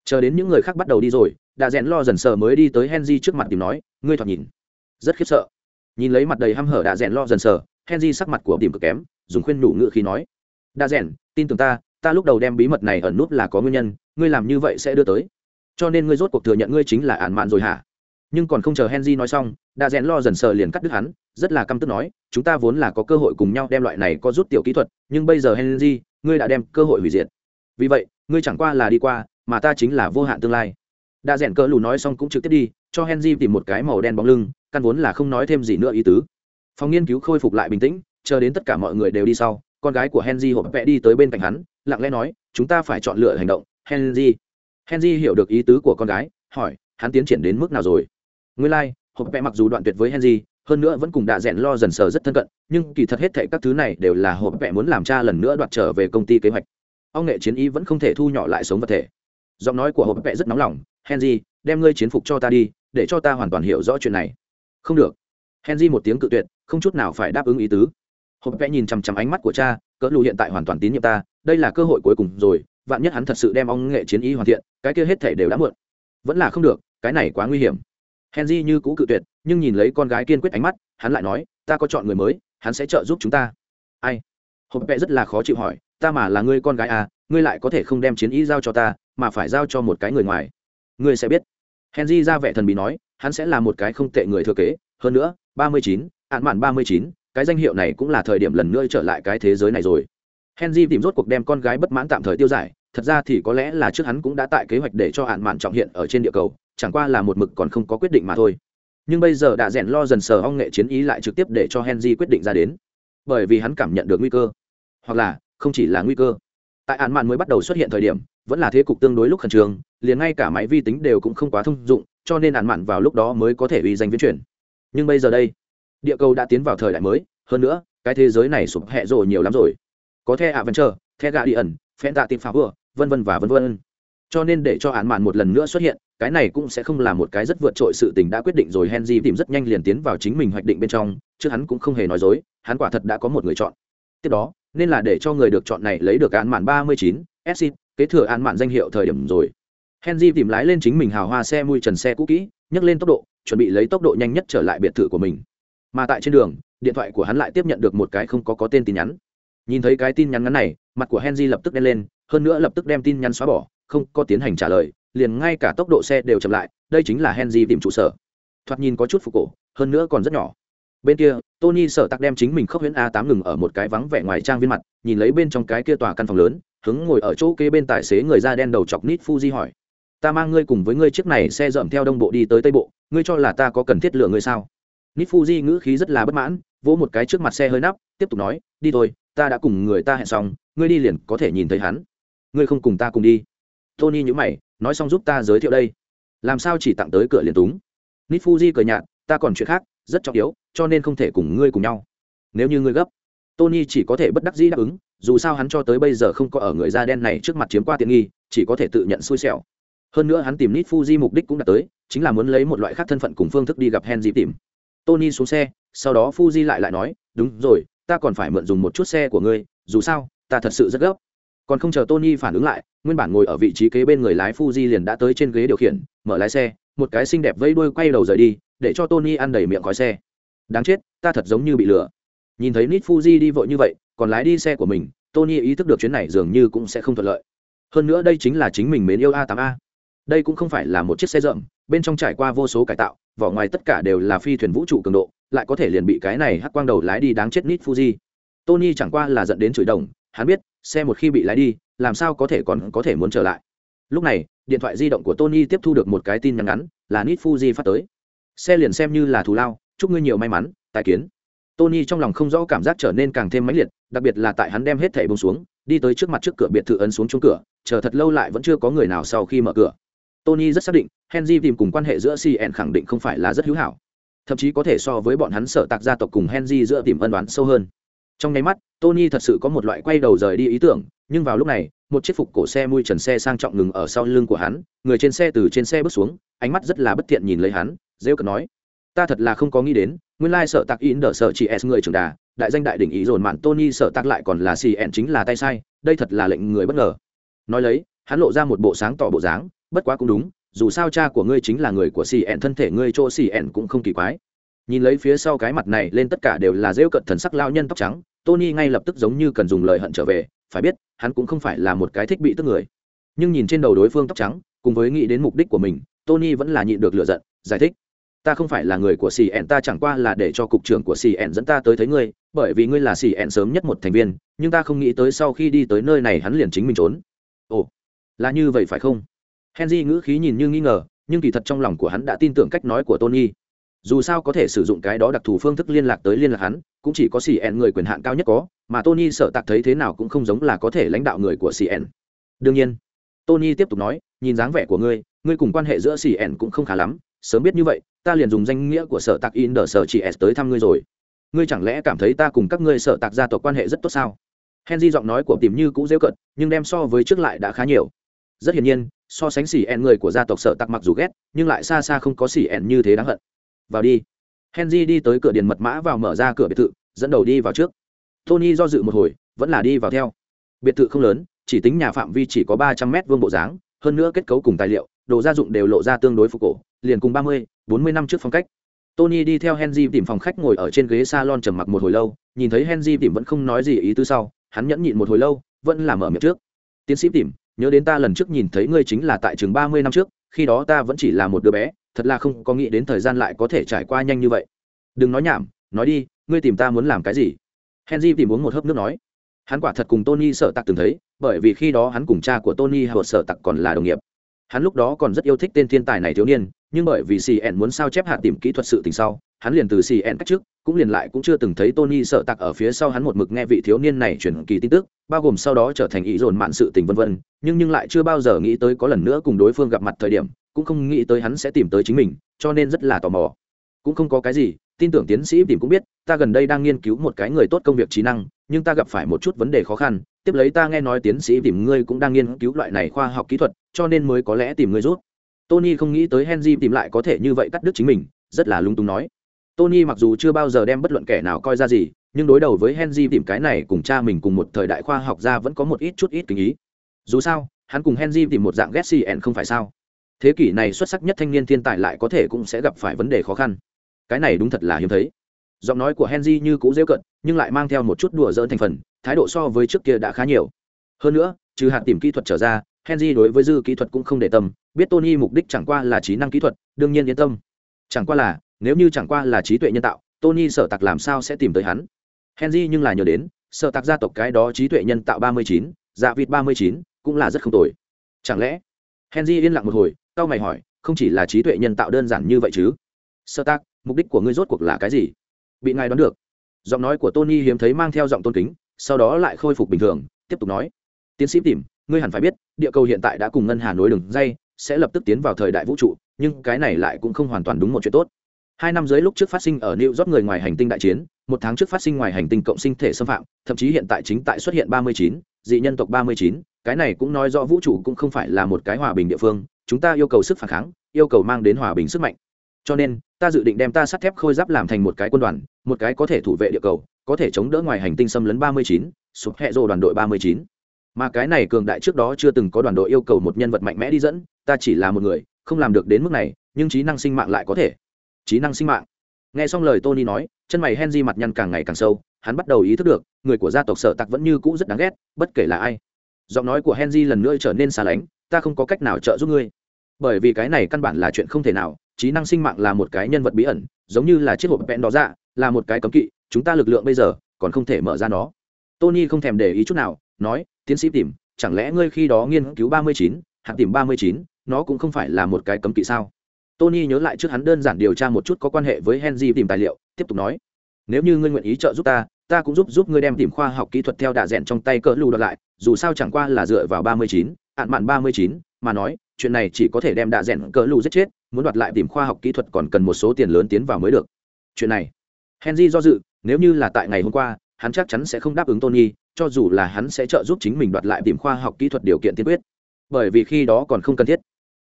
Speaker 1: Chờ đến những người khác bắt đầu đi rồi đạ rẽn lo dần sờ mới đi tới henry trước mặt tìm nói, ngươi thoạt nhìn rất khiếp sợ. Nhìn lấy mặt đầy hăm hở đạ rẽn lo dần sờ, henry sắc mặt của tìm cực kém, dùng khuyên nhủ ngự khi nói đạ rèn, tin tưởng ta ta lúc đầu đem bí mật này ẩn nút là có nguyên nhân, ngươi làm như vậy sẽ đưa tới. Cho nên ngươi rốt cuộc thừa nhận ngươi chính là ản mạn rồi hả? Nhưng còn không chờ henry nói xong, đã rèn lo dần sờ liền cắt đứt hắn, rất là căm tức nói, chúng ta vốn là có cơ hội cùng nhau đem loại này có rút tiểu kỹ thuật, nhưng bây giờ henry, ngươi đã đem cơ hội hủy diệt. Vì vậy, ngươi chẳng qua là đi qua, mà ta chính là vô hạn tương lai. Đã rèn cỡ lù nói xong cũng trực tiếp đi, cho henry tìm một cái màu đen bóng lưng, căn vốn là không nói thêm gì nữa ý tứ. Phòng nghiên cứu khôi phục lại bình tĩnh, chờ đến tất cả mọi người đều đi sau, con gái của henry hộp vẽ đi tới bên cạnh hắn lặng lẽ nói chúng ta phải chọn lựa hành động. Henry. Henry hiểu được ý tứ của con gái hỏi hắn tiến triển đến mức nào rồi? Nguyên lai、like, hộp vẽ mặc dù đoạn tuyệt với henry hơn nữa vẫn cùng đạ rẽn lo dần sờ rất thân cận nhưng kỳ thật hết thệ các thứ này đều là hộp vẽ muốn làm cha lần nữa đoạt trở về công ty kế hoạch. Ông nghệ chiến ý vẫn không thể thu nhỏ lại sống vật thể. Giọng nói của hộp vẽ rất nóng lòng henry đem ngươi chiến phục cho ta đi để cho ta hoàn toàn hiểu rõ chuyện này. Không được. Henry một tiếng cự tuyệt không chút nào phải đáp ứng ý tứ. Hộp vẽ nhìn chằm chằm ánh mắt của cha cỡ lù hiện tại hoàn toàn tín nhiệm ta đây là cơ hội cuối cùng rồi, vạn nhất hắn thật sự đem ông nghệ chiến ý hoàn thiện, cái kia hết thể đều đã muộn. Vẫn là không được, cái này quá nguy hiểm. Henry như cũ cự tuyệt, nhưng nhìn lấy con gái kiên quyết ánh mắt, hắn lại nói, ta có chọn người mới, hắn sẽ trợ giúp chúng ta. Ai? Hộp vẽ rất là khó chịu hỏi, ta mà là ngươi con gái à ngươi lại có thể không đem chiến ý giao cho ta, mà phải giao cho một cái người ngoài. Ngươi sẽ biết. Henry ra vẻ thần bí nói, hắn sẽ là một cái không tệ người thừa kế, hơn nữa, ba mươi chín ạn mạn ba mươi chín, cái danh hiệu này cũng là thời điểm lần nữa trở lại cái thế giới này rồi henry tìm rốt cuộc đem con gái bất mãn tạm thời tiêu giải, thật ra thì có lẽ là trước hắn cũng đã tại kế hoạch để cho hạn mạn trọng hiện ở trên địa cầu, chẳng qua là một mực còn không có quyết định mà thôi. Nhưng bây giờ đã rèn lo dần sờ ông nghệ chiến ý lại trực tiếp để cho henry quyết định ra đến. Bởi vì hắn cảm nhận được nguy cơ, hoặc là không chỉ là nguy cơ. Tại hạn mạn mới bắt đầu xuất hiện thời điểm, vẫn là thế cục tương đối lúc khẩn trương, liền ngay cả máy vi tính đều cũng không quá thông dụng, cho nên hạn mạn vào lúc đó mới có thể uy danh viễn chuyển nhưng bây giờ đây, địa cầu đã tiến vào thời đại mới, hơn nữa, cái thế giới này sụp hẹ rồi nhiều lắm rồi có the adventure vẫn chờ the gà đi ẩn phen tạ tìm phá vừa vân vân và vân vân. Cho nên để cho án mạn một lần nữa xuất hiện, cái này cũng sẽ không là một cái rất vượt trội sự tình đã quyết định rồi. Henry tìm rất nhanh liền tiến vào chính mình hoạch định bên trong, chứ hắn cũng không hề nói dối, hắn quả thật đã có một người chọn. Tiếp đó, nên là để cho người được chọn này lấy được án mạn ba mươi chín exit kế thừa án mạn danh hiệu thời điểm rồi. Henry tìm lái lên chính mình hào hoa xe mui trần xe cũ kỹ, nhấc lên tốc độ, chuẩn bị lấy tốc độ nhanh nhất trở lại biệt thự của mình. Mà tại trên đường, điện thoại của hắn lại tiếp nhận được một cái không có có tên tin nhắn nhìn thấy cái tin nhắn ngắn này, mặt của henry lập tức đen lên, hơn nữa lập tức đem tin nhắn xóa bỏ, không có tiến hành trả lời, liền ngay cả tốc độ xe đều chậm lại, đây chính là henry tìm trụ sở. Thoạt nhìn có chút phục cổ, hơn nữa còn rất nhỏ. Bên kia, tony sợ tặc đem chính mình khốc huyễn a 8 ngừng ở một cái vắng vẻ ngoài trang viên mặt, nhìn lấy bên trong cái kia tòa căn phòng lớn hứng ngồi ở chỗ kế bên tài xế người da đen đầu chọc nít fuji hỏi. Ta mang ngươi cùng với ngươi chiếc này xe dậm theo đông bộ đi tới tây bộ, ngươi cho là ta có cần thiết lựa ngươi sao? Nít fuji ngữ khí rất là bất mãn, vỗ một cái trước mặt xe hơi nắp, tiếp tục nói, đi thôi ta đã cùng người ta hẹn xong, ngươi đi liền có thể nhìn thấy hắn. Ngươi không cùng ta cùng đi. Tony nhữ mày, nói xong giúp ta giới thiệu đây. Làm sao chỉ tặng tới cửa liền túng? Nít fuji cười nhạt, ta còn chuyện khác, rất trọng yếu, cho nên không thể cùng ngươi cùng nhau. Nếu như ngươi gấp, tony chỉ có thể bất đắc dĩ đáp ứng, dù sao hắn cho tới bây giờ không có ở người da đen này trước mặt chiếm qua tiện nghi, chỉ có thể tự nhận xui xẻo. Hơn nữa hắn tìm nít fuji mục đích cũng đã tới, chính là muốn lấy một loại khác thân phận cùng phương thức đi gặp henry tìm. Tony xuống xe, sau đó fuji lại lại nói, đúng rồi ta còn phải mượn dùng một chút xe của ngươi, dù sao, ta thật sự rất gấp. Còn không chờ tony phản ứng lại, nguyên bản ngồi ở vị trí kế bên người lái fuji liền đã tới trên ghế điều khiển, mở lái xe, một cái xinh đẹp vây đuôi quay đầu rời đi, để cho tony ăn đầy miệng khói xe. Đáng chết, ta thật giống như bị lừa. Nhìn thấy nít fuji đi vội như vậy, còn lái đi xe của mình, tony ý thức được chuyến này dường như cũng sẽ không thuận lợi. Hơn nữa đây chính là chính mình mến yêu a 8 a. Đây cũng không phải là một chiếc xe rộng bên trong trải qua vô số cải tạo, vỏ ngoài tất cả đều là phi thuyền vũ trụ cường độ lại có thể liền bị cái này hắc quang đầu lái đi đáng chết nít fuji. Tony chẳng qua là dẫn đến chửi đồng, hắn biết, xe một khi bị lái đi, làm sao có thể còn có thể muốn trở lại. Lúc này, điện thoại di động của tony tiếp thu được một cái tin nhắn ngắn, là nít fuji phát tới. Xe liền xem như là thù lao, chúc ngươi nhiều may mắn, tài kiến. Tony trong lòng không rõ cảm giác trở nên càng thêm mãnh liệt, đặc biệt là tại hắn đem hết thẻ bông xuống, đi tới trước mặt trước cửa biệt thự ấn xuống chung cửa, chờ thật lâu lại vẫn chưa có người nào sau khi mở cửa. Tony rất xác định, henry tìm cùng quan hệ giữa cn khẳng định không phải là rất hữu hảo thậm chí có thể so với bọn hắn sở tạc gia tộc cùng henry giữa tìm ân đoán sâu hơn. Trong nháy mắt, tony thật sự có một loại quay đầu rời đi ý tưởng, nhưng vào lúc này, một chiếc phục cổ xe mui trần xe sang trọng ngừng ở sau lưng của hắn, người trên xe từ trên xe bước xuống, ánh mắt rất là bất thiện nhìn lấy hắn, rêu cợt nói, ta thật là không có nghĩ đến, nguyên lai sợ tạc in đỡ sợ chị s người trưởng đà, đại danh đại đỉnh ý dồn mạn tony sợ tạc lại còn là cn chính là tay sai, đây thật là lệnh người bất ngờ. Nói lấy, hắn lộ ra một bộ sáng tỏ bộ dáng, bất quá cũng đúng dù sao cha của ngươi chính là người của cn thân thể ngươi chỗ ẹn cũng không kỳ quái. Nhìn lấy phía sau cái mặt này, lên tất cả đều là rêu cận thần sắc lao nhân tóc trắng, tony ngay lập tức giống như cần dùng lời hận trở về, phải biết, hắn cũng không phải là một cái thích bị tức người. Nhưng nhìn trên đầu đối phương tóc trắng, cùng với nghĩ đến mục đích của mình, tony vẫn là nhịn được lựa giận, giải thích. Ta không phải là người của cn ta chẳng qua là để cho cục trưởng của cn dẫn ta tới thấy ngươi, bởi vì ngươi là cn sớm nhất một thành viên, nhưng ta không nghĩ tới sau khi đi tới nơi này hắn liền chính mình trốn. Ồ, là như vậy phải không? Henry ngữ khí nhìn như nghi ngờ, nhưng kỳ thật trong lòng của hắn đã tin tưởng cách nói của tony. Dù sao có thể sử dụng cái đó đặc thù phương thức liên lạc tới liên lạc hắn, cũng chỉ có cn người quyền hạn cao nhất có, mà tony sợ tạc thấy thế nào cũng không giống là có thể lãnh đạo người của cn đương nhiên, tony tiếp tục nói, nhìn dáng vẻ của ngươi ngươi cùng quan hệ giữa cn cũng không khá lắm, sớm biết như vậy, ta liền dùng danh nghĩa của sở tạc in đờ sở chị s tới thăm ngươi rồi. Ngươi chẳng lẽ cảm thấy ta cùng các ngươi sở tạc gia tộc quan hệ rất tốt sao? Henry giọng nói của tìm như cũng dễ cận, nhưng đem so với trước lại đã khá nhiều. Rất hiển nhiên so sánh xỉ ẹn người của gia tộc sợ tạc mặc dù ghét, nhưng lại xa xa không có xỉ ẹn như thế đáng hận. Vào đi. Henry đi tới cửa điện mật mã vào mở ra cửa biệt thự, dẫn đầu đi vào trước. Tony do dự một hồi, vẫn là đi vào theo. Biệt thự không lớn, chỉ tính nhà phạm vi chỉ có ba trăm mét vuông bộ dáng, hơn nữa kết cấu cùng tài liệu, đồ gia dụng đều lộ ra tương đối phục cổ, liền cùng ba mươi, bốn mươi năm trước phong cách. Tony đi theo henry tìm phòng khách ngồi ở trên ghế salon trầm mặc một hồi lâu, nhìn thấy henry tìm vẫn không nói gì ý tứ sau, hắn nhẫn nhịn một hồi lâu, vẫn là mở miệng trước. Tiến sĩ tìm nhớ đến ta lần trước nhìn thấy ngươi chính là tại trường ba mươi năm trước, khi đó ta vẫn chỉ là một đứa bé, thật là không có nghĩ đến thời gian lại có thể trải qua nhanh như vậy. Đừng nói nhảm, nói đi, ngươi tìm ta muốn làm cái gì? Henry tìm uống một hớp nước nói. Hắn quả thật cùng tony sợ tặc từng thấy, bởi vì khi đó hắn cùng cha của tony hợp sợ tặc còn là đồng nghiệp. Hắn lúc đó còn rất yêu thích tên thiên tài này thiếu niên, nhưng bởi vì cn muốn sao chép hạ tìm kỹ thuật sự tình sau hắn liền từ cn cách trước, cũng liền lại cũng chưa từng thấy tony sợ tặc ở phía sau hắn một mực nghe vị thiếu niên này chuyển kỳ tin tức, bao gồm sau đó trở thành ý dồn mạn sự tình vân vân, nhưng nhưng lại chưa bao giờ nghĩ tới có lần nữa cùng đối phương gặp mặt thời điểm, cũng không nghĩ tới hắn sẽ tìm tới chính mình, cho nên rất là tò mò. Cũng không có cái gì, tin tưởng tiến sĩ tìm cũng biết, ta gần đây đang nghiên cứu một cái người tốt công việc trí năng, nhưng ta gặp phải một chút vấn đề khó khăn, tiếp lấy ta nghe nói tiến sĩ tìm ngươi cũng đang nghiên cứu loại này khoa học kỹ thuật, cho nên mới có lẽ tìm ngươi rút tony không nghĩ tới henry tìm lại có thể như vậy cắt đứt chính mình, rất là lung tung nói tony mặc dù chưa bao giờ đem bất luận kẻ nào coi ra gì, nhưng đối đầu với henry tìm cái này cùng cha mình cùng một thời đại khoa học gia vẫn có một ít chút ít kinh ý. Dù sao, hắn cùng henry tìm một dạng ghét cn không phải sao? Thế kỷ này xuất sắc nhất thanh niên thiên tài lại có thể cũng sẽ gặp phải vấn đề khó khăn. Cái này đúng thật là hiếm thấy. Giọng nói của henry như cũ dễ cận nhưng lại mang theo một chút đùa giỡn thành phần, thái độ so với trước kia đã khá nhiều. Hơn nữa, trừ hạt tìm kỹ thuật trở ra, henry đối với dư kỹ thuật cũng không để tâm, biết tony mục đích chẳng qua là trí năng kỹ thuật, đương nhiên yên tâm. Chẳng qua là nếu như chẳng qua là trí tuệ nhân tạo, tony sở tặc làm sao sẽ tìm tới hắn? Henry nhưng là nhớ đến, sở tặc gia tộc cái đó trí tuệ nhân tạo ba mươi chín dạ vịt ba mươi chín cũng là rất không tồi. Chẳng lẽ? Henry yên lặng một hồi tao mày hỏi, không chỉ là trí tuệ nhân tạo đơn giản như vậy chứ? Sơ tác mục đích của ngươi rốt cuộc là cái gì? Bị ngài đoán được. Giọng nói của tony hiếm thấy mang theo giọng tôn kính, sau đó lại khôi phục bình thường, tiếp tục nói. Tiến sĩ tìm, ngươi hẳn phải biết, địa cầu hiện tại đã cùng ngân hà nối đường dây, sẽ lập tức tiến vào thời đại vũ trụ, nhưng cái này lại cũng không hoàn toàn đúng một chuyện tốt hai năm dưới lúc trước phát sinh ở new york người ngoài hành tinh đại chiến, một tháng trước phát sinh ngoài hành tinh cộng sinh thể xâm phạm, thậm chí hiện tại chính tại xuất hiện ba mươi chín, dị nhân tộc ba mươi chín. Cái này cũng nói rõ vũ trụ cũng không phải là một cái hòa bình địa phương, chúng ta yêu cầu sức phản kháng, yêu cầu mang đến hòa bình sức mạnh. Cho nên, ta dự định đem ta sắt thép khôi giáp làm thành một cái quân đoàn, một cái có thể thủ vệ địa cầu, có thể chống đỡ ngoài hành tinh xâm lấn ba mươi chín, sụp hẹ rồ đoàn đội ba mươi chín. Mà cái này cường đại trước đó chưa từng có đoàn đội yêu cầu một nhân vật mạnh mẽ đi dẫn, ta chỉ là một người, không làm được đến mức này, nhưng trí năng sinh mạng lại có thể trí năng sinh mạng. Nghe xong lời tony nói, chân mày henry mặt nhăn càng ngày càng sâu, hắn bắt đầu ý thức được, người của gia tộc sở tặc vẫn như cũ rất đáng ghét, bất kể là ai. Giọng nói của henry lần nữa trở nên xa lánh, ta không có cách nào trợ giúp ngươi. Bởi vì cái này căn bản là chuyện không thể nào, trí năng sinh mạng là một cái nhân vật bí ẩn, giống như là chiếc hộp vẹn đó ra dạ, là một cái cấm kỵ, chúng ta lực lượng bây giờ còn không thể mở ra nó. Tony không thèm để ý chút nào, nói, tiến sĩ tìm, chẳng lẽ ngươi khi đó nghiên cứu ba mươi chín hạt tìm ba mươi chín, nó cũng không phải là một cái cấm kỵ sao? Tony nhớ lại trước hắn đơn giản điều tra một chút có quan hệ với henry tìm tài liệu, tiếp tục nói, nếu như ngươi nguyện ý trợ giúp ta ta cũng giúp giúp ngươi đem tìm khoa học kỹ thuật theo đà rẽn trong tay cỡ lù đ lại, dù sao chẳng qua là dựa vào ba mươi chín ạn mạn ba mươi chín, mà nói, chuyện này chỉ có thể đem đà rẽn cỡ lù giết chết, muốn đoạt lại tìm khoa học kỹ thuật còn cần một số tiền lớn tiến vào mới được. Chuyện này, henry do dự, nếu như là tại ngày hôm qua, hắn chắc chắn sẽ không đáp ứng tony, cho dù là hắn sẽ trợ giúp chính mình đoạt lại tìm khoa học kỹ thuật điều kiện tiên quyết. Bởi vì khi đó còn không cần thiết.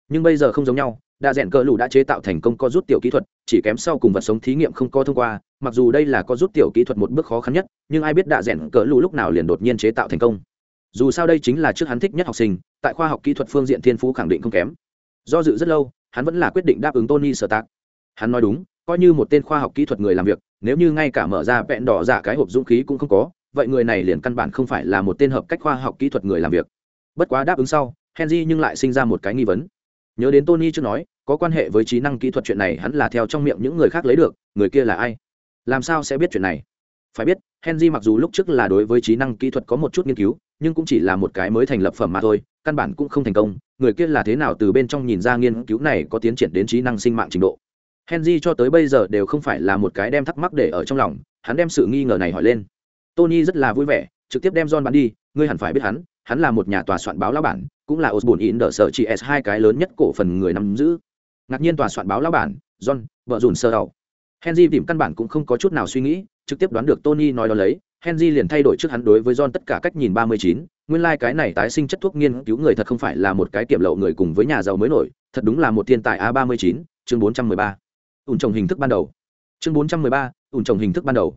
Speaker 1: Nhưng bây giờ không giống nhau đa rèn cờ lù đã chế tạo thành công co rút tiểu kỹ thuật, chỉ kém sau cùng vật sống thí nghiệm không có thông qua, mặc dù đây là co rút tiểu kỹ thuật một bước khó khăn nhất, nhưng ai biết đa rèn cờ lù lúc nào liền đột nhiên chế tạo thành công. Dù sao đây chính là trước hắn thích nhất học sinh, tại khoa học kỹ thuật phương diện thiên phú khẳng định không kém. Do dự rất lâu, hắn vẫn là quyết định đáp ứng tony sở tạc hắn nói đúng, coi như một tên khoa học kỹ thuật người làm việc, nếu như ngay cả mở ra vẹn đỏ giả cái hộp dũng khí cũng không có, vậy người này liền căn bản không phải là một tên hợp cách khoa học kỹ thuật người làm việc. Bất quá đáp ứng sau, henry nhưng lại sinh ra một cái nghi vấn nhớ đến tony chưa nói, có quan hệ với trí năng kỹ thuật chuyện này hắn là theo trong miệng những người khác lấy được, người kia là ai? Làm sao sẽ biết chuyện này? Phải biết, henry mặc dù lúc trước là đối với trí năng kỹ thuật có một chút nghiên cứu, nhưng cũng chỉ là một cái mới thành lập phẩm mà thôi, căn bản cũng không thành công. Người kia là thế nào từ bên trong nhìn ra nghiên cứu này có tiến triển đến trí năng sinh mạng trình độ? Henry cho tới bây giờ đều không phải là một cái đem thắc mắc để ở trong lòng, hắn đem sự nghi ngờ này hỏi lên. Tony rất là vui vẻ, trực tiếp đem john bắn đi ngươi hẳn phải biết hắn hắn là một nhà tòa soạn báo lão bản, cũng là osborne in đỡ sở chỉ s hai cái lớn nhất cổ phần người nắm giữ. Ngạc nhiên tòa soạn báo lão bản, john, vợ dùn sơ đầu. Henry tìm căn bản cũng không có chút nào suy nghĩ, trực tiếp đoán được tony nói đó lấy, henry liền thay đổi trước hắn đối với john tất cả cách nhìn ba mươi chín, nguyên lai、like、cái này tái sinh chất thuốc nghiên cứu người thật không phải là một cái kiểm lậu người cùng với nhà giàu mới nổi, thật đúng là một thiên tài a ba mươi chín, chương bốn trăm mười ba. Ủn trồng hình thức ban đầu. Chương bốn trăm mười ba, ủn trồng hình thức ban đầu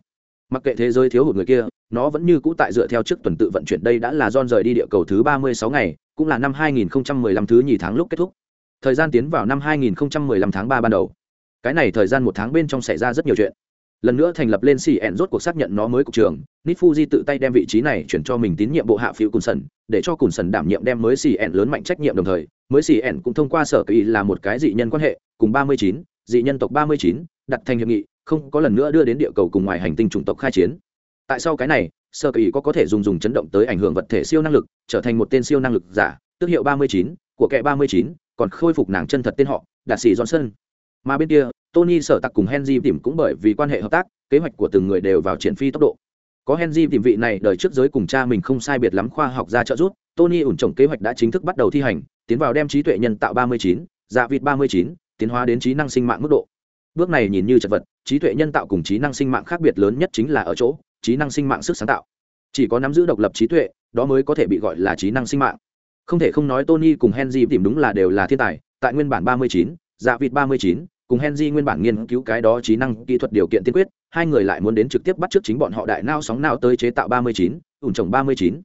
Speaker 1: mặc kệ thế giới thiếu hụt người kia, nó vẫn như cũ tại dựa theo trước tuần tự vận chuyển đây đã là don rời đi địa cầu thứ ba mươi sáu ngày, cũng là năm hai nghìn lăm thứ nhì tháng lúc kết thúc. Thời gian tiến vào năm hai nghìn lăm tháng ba ban đầu. Cái này thời gian một tháng bên trong xảy ra rất nhiều chuyện. Lần nữa thành lập lên cn rốt cuộc xác nhận nó mới cục trường nít fuji tự tay đem vị trí này chuyển cho mình tín nhiệm bộ hạ phiêu cùn sần, để cho cùn sần đảm nhiệm đem mới cn lớn mạnh trách nhiệm đồng thời, mới cn cũng thông qua sở kỳ là một cái dị nhân quan hệ, cùng ba mươi chín, dị nhân tộc ba mươi chín, đặt thành hiệp nghị không có lần nữa đưa đến địa cầu cùng ngoài hành tinh chủng tộc khai chiến. Tại sao cái này, sơ kỳ có có thể dùng dùng chấn động tới ảnh hưởng vật thể siêu năng lực, trở thành một tên siêu năng lực giả, tước hiệu ba mươi chín, của kẻ ba mươi chín, còn khôi phục nàng chân thật tên họ, đạt sĩ johnson. Mà bên kia, tony sở tặc cùng henry tìm cũng bởi vì quan hệ hợp tác, kế hoạch của từng người đều vào triển phi tốc độ. Có henry tìm vị này đời trước giới cùng cha mình không sai biệt lắm khoa học gia trợ giúp, tony ủn trồng kế hoạch đã chính thức bắt đầu thi hành, tiến vào đem trí tuệ nhân tạo ba mươi chín dạ vịt ba mươi chín, tiến hóa đến trí năng sinh mạng mức độ bước này nhìn như chật vật trí tuệ nhân tạo cùng trí năng sinh mạng khác biệt lớn nhất chính là ở chỗ trí năng sinh mạng sức sáng tạo. Chỉ có nắm giữ độc lập trí tuệ đó mới có thể bị gọi là trí năng sinh mạng. Không thể không nói tony cùng henry tìm đúng là đều là thiên tài tại nguyên bản 39, dạ vịt 39, cùng henry nguyên bản nghiên cứu cái đó trí năng kỹ thuật điều kiện tiên quyết hai người lại muốn đến trực tiếp bắt trước chính bọn họ đại nao sóng não tới chế tạo 39, ủn trồng 39.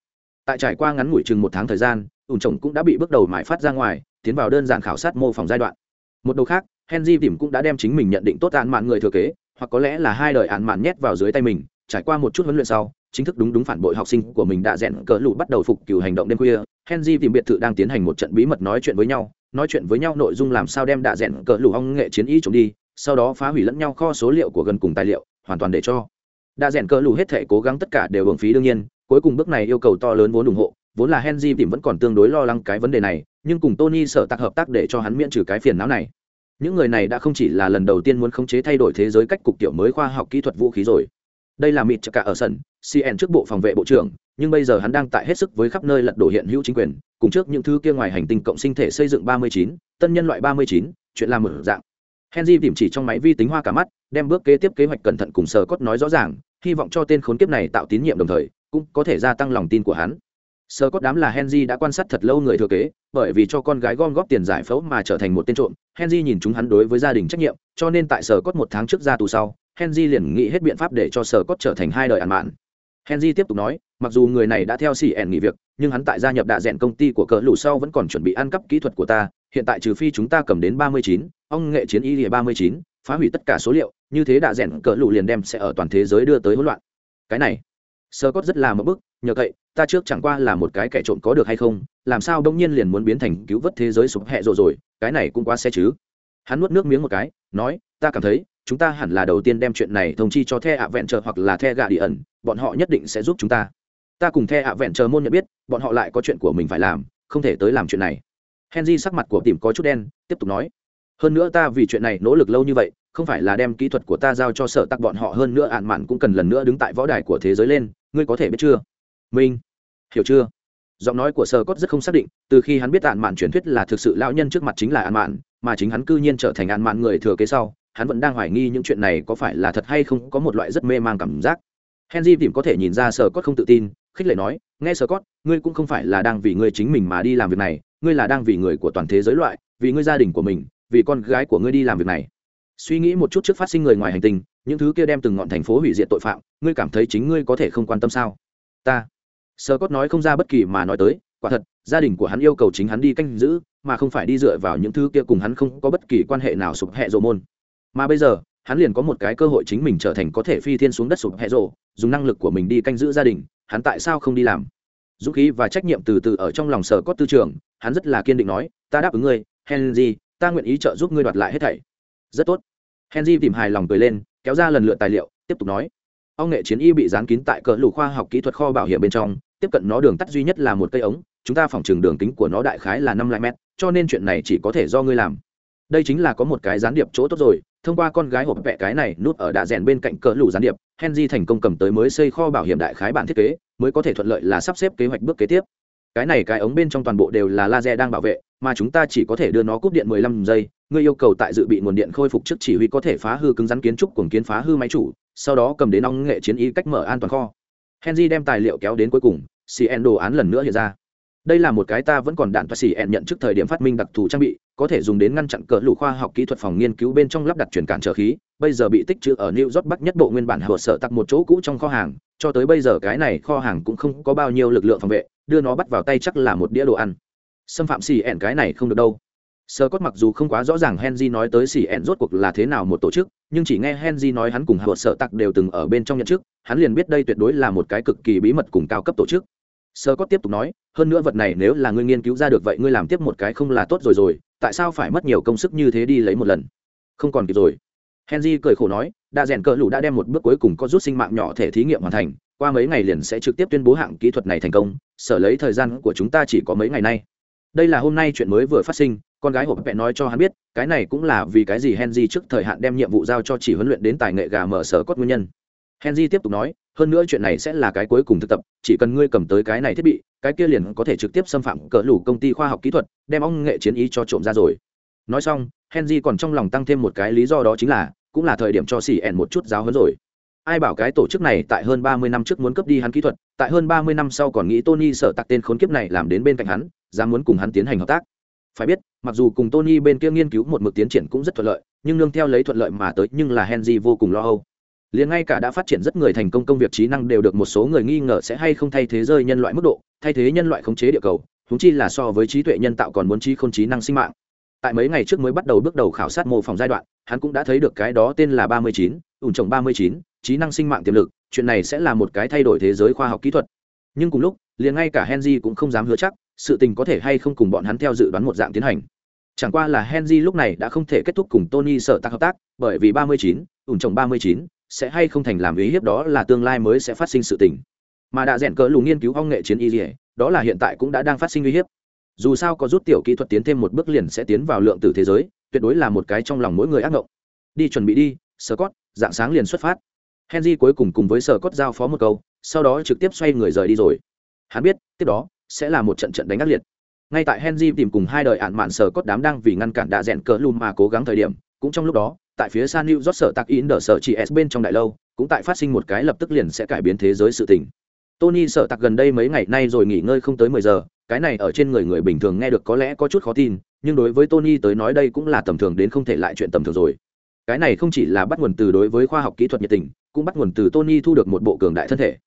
Speaker 1: tại trải qua ngắn ngủi chừng một tháng thời gian ủn trồng cũng đã bị bước đầu mải phát ra ngoài tiến vào đơn giản khảo sát mô phỏng giai đoạn. Một đầu khác henry tìm cũng đã đem chính mình nhận định tốt án mạn người thừa kế, hoặc có lẽ là hai đời án mạn nhét vào dưới tay mình, trải qua một chút huấn luyện sau, chính thức đúng đúng phản bội học sinh của mình đã rèn cỡ lụ bắt đầu phục cửu hành động đêm khuya. Henry tìm biệt thự đang tiến hành một trận bí mật nói chuyện với nhau, nói chuyện với nhau nội dung làm sao đem đạ rèn cỡ lụ hong nghệ chiến ý trộm đi, sau đó phá hủy lẫn nhau kho số liệu của gần cùng tài liệu, hoàn toàn để cho đạ rèn cỡ lụ hết thể cố gắng tất cả đều hưởng phí đương nhiên. Cuối cùng bước này yêu cầu to lớn vốn ủng hộ, vốn là henry tìm vẫn còn tương đối lo lắng cái vấn đề này, nhưng cùng tony sở tạc hợp tác để cho hắn miễn trừ cái phiền não này những người này đã không chỉ là lần đầu tiên muốn khống chế thay đổi thế giới cách cục tiểu mới khoa học kỹ thuật vũ khí rồi. Đây là mịt cả ở sân cn trước bộ phòng vệ bộ trưởng nhưng bây giờ hắn đang tại hết sức với khắp nơi lật đổ hiện hữu chính quyền cùng trước những thứ kia ngoài hành tinh cộng sinh thể xây dựng 39, tân nhân loại 39, chuyện làm mở dạng. Henry tìm chỉ trong máy vi tính hoa cả mắt đem bước kế tiếp kế hoạch cẩn thận cùng sờ cốt nói rõ ràng hy vọng cho tên khốn kiếp này tạo tín nhiệm đồng thời cũng có thể gia tăng lòng tin của hắn sơ cốt đám là henry đã quan sát thật lâu người thừa kế, bởi vì cho con gái gom góp tiền giải phẫu mà trở thành một tên trộm, henry nhìn chúng hắn đối với gia đình trách nhiệm, cho nên tại sơ cốt một tháng trước ra tù sau, henry liền nghĩ hết biện pháp để cho sơ cốt trở thành hai đời ăn mạn. Henry tiếp tục nói, mặc dù người này đã theo xỉ ẻn nghỉ việc, nhưng hắn tại gia nhập đạ rèn công ty của cỡ lũ sau vẫn còn chuẩn bị ăn cắp kỹ thuật của ta, hiện tại trừ phi chúng ta cầm đến ba mươi chín, ông nghệ chiến y lìa ba mươi chín, phá hủy tất cả số liệu, như thế đạ rèn cỡ lũ liền đem sẽ ở toàn thế giới đưa tới hỗn loạn. Cái này, sơ cốt rất là một bức nhờ vậy ta trước chẳng qua là một cái kẻ trộm có được hay không, làm sao đông nhiên liền muốn biến thành cứu vớt thế giới sụp hẹ rồi rồi, cái này cũng quá xe chứ. Hắn nuốt nước miếng một cái, nói, ta cảm thấy, chúng ta hẳn là đầu tiên đem chuyện này thông chi cho the ạ vẹn chờ hoặc là the gà đi ẩn bọn họ nhất định sẽ giúp chúng ta. Ta cùng the ạ vẹn chờ môn nhận biết, bọn họ lại có chuyện của mình phải làm, không thể tới làm chuyện này. Henry sắc mặt của tìm có chút đen, tiếp tục nói, hơn nữa ta vì chuyện này nỗ lực lâu như vậy, không phải là đem kỹ thuật của ta giao cho sở tắc bọn họ, hơn nữa ạn mạn cũng cần lần nữa đứng tại võ đài của thế giới lên, ngươi có thể biết chưa? Minh. Hiểu chưa? Giọng nói của sơ cốt rất không xác định, từ khi hắn biết ạn mạn truyền thuyết là thực sự lão nhân trước mặt chính là ạn mạn, mà chính hắn cư nhiên trở thành ạn mạn người thừa kế sau, hắn vẫn đang hoài nghi những chuyện này có phải là thật hay không có một loại rất mê mang cảm giác. Henry tìm có thể nhìn ra sơ cốt không tự tin, khích lệ nói, nghe sơ cốt, ngươi cũng không phải là đang vì ngươi chính mình mà đi làm việc này, ngươi là đang vì người của toàn thế giới loại, vì ngươi gia đình của mình, vì con gái của ngươi đi làm việc này. Suy nghĩ một chút trước phát sinh người ngoài hành tinh những thứ kia đem từng ngọn thành phố hủy diệt tội phạm, ngươi cảm thấy chính ngươi có thể không quan tâm sao? Ta sơ cốt nói không ra bất kỳ mà nói tới, quả thật, gia đình của hắn yêu cầu chính hắn đi canh giữ, mà không phải đi dựa vào những thứ kia cùng hắn không có bất kỳ quan hệ nào sụp hẹ rộ môn. Mà bây giờ, hắn liền có một cái cơ hội chính mình trở thành có thể phi thiên xuống đất sụp hẹ rộ, dùng năng lực của mình đi canh giữ gia đình, hắn tại sao không đi làm? Dũng khí và trách nhiệm từ từ ở trong lòng sở cốt tư trường, hắn rất là kiên định nói, ta đáp ứng ngươi, henry, ta nguyện ý trợ giúp ngươi đoạt lại hết thảy. Rất tốt. Henry tìm hài lòng cười lên, kéo ra lần lượt tài liệu, tiếp tục nói ông nghệ chiến y bị dán kín tại cỡ lũ khoa học kỹ thuật kho bảo hiểm bên trong, tiếp cận nó đường tắt duy nhất là một cây ống, chúng ta phòng trừng đường kính của nó đại khái là năm lại mét, cho nên chuyện này chỉ có thể do ngươi làm. Đây chính là có một cái gián điệp chỗ tốt rồi, thông qua con gái hộp vẹ cái này nút ở đạ rèn bên cạnh cỡ lũ gián điệp, henry thành công cầm tới mới xây kho bảo hiểm đại khái bản thiết kế, mới có thể thuận lợi là sắp xếp kế hoạch bước kế tiếp. Cái này cái ống bên trong toàn bộ đều là laser đang bảo vệ, mà chúng ta chỉ có thể đưa nó cúp điện 15 giây ngươi yêu cầu tại dự bị nguồn điện khôi phục trước chỉ huy có thể phá hư cứng rắn kiến trúc cùng kiến phá hư máy chủ, sau đó cầm đến ong nghệ chiến y cách mở an toàn kho. Henry đem tài liệu kéo đến cuối cùng cn đồ án lần nữa hiện ra. Đây là một cái ta vẫn còn đạn và cn nhận trước thời điểm phát minh đặc thù trang bị, có thể dùng đến ngăn chặn cỡ lũ khoa học kỹ thuật phòng nghiên cứu bên trong lắp đặt truyền cản trở khí, bây giờ bị tích trữ ở new york bắc nhất bộ nguyên bản hợp sở tặc một chỗ cũ trong kho hàng, cho tới bây giờ cái này kho hàng cũng không có bao nhiêu lực lượng phòng vệ, đưa nó bắt vào tay chắc là một đĩa đồ ăn. Xâm phạm xì ẹn cái này không được đâu sơ cốt mặc dù không quá rõ ràng henry nói tới xỉ ẹn rốt cuộc là thế nào một tổ chức, nhưng chỉ nghe henry nói hắn cùng hợp sở tặc đều từng ở bên trong nhận chức, hắn liền biết đây tuyệt đối là một cái cực kỳ bí mật cùng cao cấp tổ chức. Sơ cốt tiếp tục nói, hơn nữa vật này nếu là ngươi nghiên cứu ra được vậy ngươi làm tiếp một cái không là tốt rồi rồi, tại sao phải mất nhiều công sức như thế đi lấy một lần? Không còn kịp rồi. Henry cười khổ nói đã rèn cờ lũ đã đem một bước cuối cùng có rút sinh mạng nhỏ thể thí nghiệm hoàn thành, qua mấy ngày liền sẽ trực tiếp tuyên bố hạng kỹ thuật này thành công, sở lấy thời gian của chúng ta chỉ có mấy ngày nay đây là hôm nay chuyện mới vừa phát sinh, con gái hộp vẹn nói cho hắn biết, cái này cũng là vì cái gì henry trước thời hạn đem nhiệm vụ giao cho chỉ huấn luyện đến tài nghệ gà mở sở cốt nguyên nhân. Henry tiếp tục nói, hơn nữa chuyện này sẽ là cái cuối cùng thực tập, chỉ cần ngươi cầm tới cái này thiết bị, cái kia liền có thể trực tiếp xâm phạm cỡ lủ công ty khoa học kỹ thuật, đem ông nghệ chiến ý cho trộm ra rồi. Nói xong, henry còn trong lòng tăng thêm một cái lý do đó chính là, cũng là thời điểm cho xì ẻn một chút giáo hơn rồi. Ai bảo cái tổ chức này tại hơn ba mươi năm trước muốn cấp đi hắn kỹ thuật, tại hơn ba mươi năm sau còn nghĩ tony sợ tặc tên khốn kiếp này làm đến bên cạnh hắn dám muốn cùng hắn tiến hành hợp tác. Phải biết, mặc dù cùng tony bên kia nghiên cứu một mực tiến triển cũng rất thuận lợi, nhưng nương theo lấy thuận lợi mà tới nhưng là henry vô cùng lo âu. Liền ngay cả đã phát triển rất người thành công công việc trí năng đều được một số người nghi ngờ sẽ hay không thay thế rơi nhân loại mức độ, thay thế nhân loại khống chế địa cầu húng chi là so với trí tuệ nhân tạo còn muốn trí không trí năng sinh mạng. Tại mấy ngày trước mới bắt đầu bước đầu khảo sát mô phỏng giai đoạn, hắn cũng đã thấy được cái đó tên là ba mươi chín, ủn trồng ba mươi chín, trí năng sinh mạng tiềm lực, chuyện này sẽ là một cái thay đổi thế giới khoa học kỹ thuật. Nhưng cùng lúc, liền ngay cả henry cũng không dám hứa chắc sự tình có thể hay không cùng bọn hắn theo dự đoán một dạng tiến hành. Chẳng qua là henry lúc này đã không thể kết thúc cùng tony sở tác hợp tác, bởi vì ba mươi chín, ủn trồng ba mươi chín, sẽ hay không thành làm ý hiếp đó là tương lai mới sẽ phát sinh sự tình. Mà đã rèn cỡ lù nghiên cứu công nghệ chiến y dỉa đó là hiện tại cũng đã đang phát sinh uy hiếp. Dù sao có rút tiểu kỹ thuật tiến thêm một bước liền sẽ tiến vào lượng tử thế giới, tuyệt đối là một cái trong lòng mỗi người ác mộng đi chuẩn bị đi sơ cót dạng sáng liền xuất phát. Henry cuối cùng cùng với sơ cót giao phó một câu, sau đó trực tiếp xoay người rời đi rồi. Hắn biết, tiếp đó sẽ là một trận trận đánh ác liệt. Ngay tại henry tìm cùng hai đời ạn mạn sở cốt đám đang vì ngăn cản đạ rẽn cỡ lùm mà cố gắng thời điểm, cũng trong lúc đó, tại phía san new rót sở tạc in đờ sở chỉ s bên trong đại lâu, cũng tại phát sinh một cái lập tức liền sẽ cải biến thế giới sự tình. Tony sợ tạc gần đây mấy ngày nay rồi nghỉ ngơi không tới mười giờ, cái này ở trên người người bình thường nghe được có lẽ có chút khó tin, nhưng đối với tony tới nói đây cũng là tầm thường đến không thể lại chuyện tầm thường rồi. Cái này không chỉ là bắt nguồn từ đối với khoa học kỹ thuật nhiệt tình, cũng bắt nguồn từ tony thu được một bộ cường đại thân thể.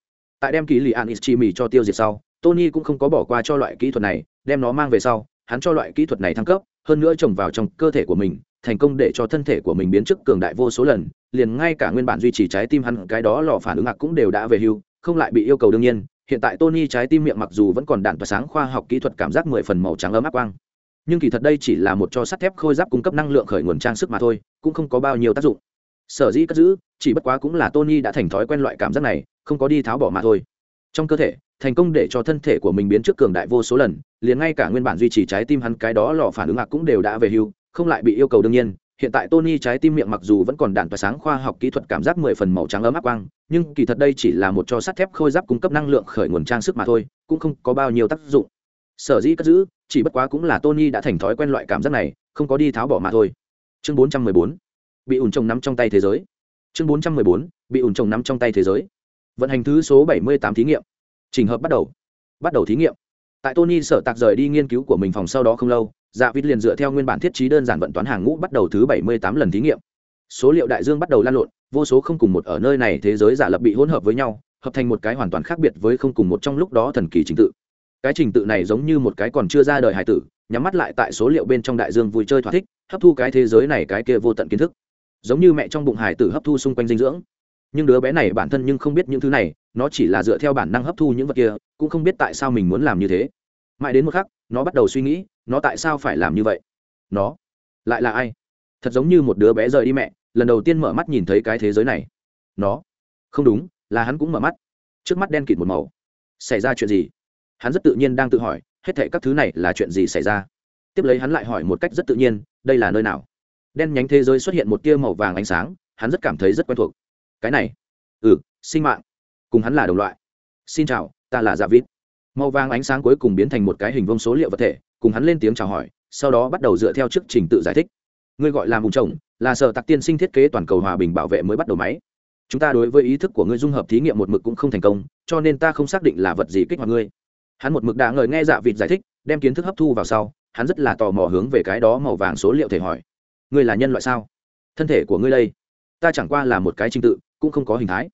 Speaker 1: Tại đem ký lì an ischimi cho tiêu diệt sau tony cũng không có bỏ qua cho loại kỹ thuật này, đem nó mang về sau, hắn cho loại kỹ thuật này thăng cấp, hơn nữa trồng vào trong cơ thể của mình, thành công để cho thân thể của mình biến chức cường đại vô số lần, liền ngay cả nguyên bản duy trì trái tim hắn, cái đó lò phản ứng ngạc cũng đều đã về hưu, không lại bị yêu cầu đương nhiên, hiện tại tony trái tim miệng mặc dù vẫn còn đạn và sáng khoa học kỹ thuật cảm giác mười phần màu trắng ấm áp quang. Nhưng kỳ thật đây chỉ là một cho sắt thép khôi giáp cung cấp năng lượng khởi nguồn trang sức mà thôi, cũng không có bao nhiêu tác dụng. Sở dĩ cất giữ, chỉ bất quá cũng là tony đã thành thói quen loại cảm giác này, không có đi tháo bỏ mà thôi. Trong cơ thể thành công để cho thân thể của mình biến trước cường đại vô số lần, liền ngay cả nguyên bản duy trì trái tim hắn cái đó lò phản ứng ngạc cũng đều đã về hưu, không lại bị yêu cầu đương nhiên. Hiện tại tony trái tim miệng mặc dù vẫn còn đạn và sáng khoa học kỹ thuật cảm giác mười phần màu trắng ấm áp quang, nhưng kỳ thật đây chỉ là một cho sắt thép khôi giáp cung cấp năng lượng khởi nguồn trang sức mà thôi, cũng không có bao nhiêu tác dụng. Sở dĩ cất giữ, chỉ bất quá cũng là tony đã thành thói quen loại cảm giác này, không có đi tháo bỏ mà thôi. Chương bốn trăm mười bốn. Bị ủn trồng nắm trong tay thế giới. Chương bốn trăm mười bốn. Bị ủn trồng nắm trong tay thế giới. Vận hành thứ số bảy mươi tám thí nghiệm trình hợp bắt đầu. Bắt đầu thí nghiệm. Tại tony sở tạc rời đi nghiên cứu của mình phòng sau đó không lâu dạ vịt liền dựa theo nguyên bản thiết trí đơn giản vận toán hàng ngũ bắt đầu thứ bảy mươi tám lần thí nghiệm. Số liệu đại dương bắt đầu lan lộn, vô số không cùng một ở nơi này thế giới giả lập bị hỗn hợp với nhau, hợp thành một cái hoàn toàn khác biệt với không cùng một trong lúc đó thần kỳ trình tự. Cái trình tự này giống như một cái còn chưa ra đời hải tử, nhắm mắt lại tại số liệu bên trong đại dương vui chơi thỏa thích, hấp thu cái thế giới này cái kia vô tận kiến thức. Giống như mẹ trong bụng hải tử hấp thu xung quanh dinh dưỡng. Nhưng đứa bé này bản thân nhưng không biết những thứ này nó chỉ là dựa theo bản năng hấp thu những vật kia, cũng không biết tại sao mình muốn làm như thế. Mãi đến một khắc, nó bắt đầu suy nghĩ, nó tại sao phải làm như vậy? Nó lại là ai? Thật giống như một đứa bé rời đi mẹ, lần đầu tiên mở mắt nhìn thấy cái thế giới này. Nó không đúng, là hắn cũng mở mắt. Trước mắt đen kịt một màu. Xảy ra chuyện gì? Hắn rất tự nhiên đang tự hỏi, hết thệ các thứ này là chuyện gì xảy ra? Tiếp lấy hắn lại hỏi một cách rất tự nhiên, đây là nơi nào? Đen nhánh thế giới xuất hiện một tia màu vàng ánh sáng, hắn rất cảm thấy rất quen thuộc. Cái này. Ừ sinh mạng cùng hắn là đồng loại. Xin chào, ta là dạ vít màu vàng ánh sáng cuối cùng biến thành một cái hình vông số liệu vật thể, cùng hắn lên tiếng chào hỏi, sau đó bắt đầu dựa theo chức trình tự giải thích. Ngươi gọi là vùng trồng là sở tạc tiên sinh thiết kế toàn cầu hòa bình bảo vệ mới bắt đầu máy. Chúng ta đối với ý thức của ngươi dung hợp thí nghiệm một mực cũng không thành công, cho nên ta không xác định là vật gì kích hoạt ngươi. Hắn một mực đã ngời nghe dạ vịt giải thích, đem kiến thức hấp thu vào sau, hắn rất là tò mò hướng về cái đó màu vàng số liệu thể hỏi. Ngươi là nhân loại sao? Thân thể của ngươi đây, ta chẳng qua là một cái trình tự, cũng không có hình thái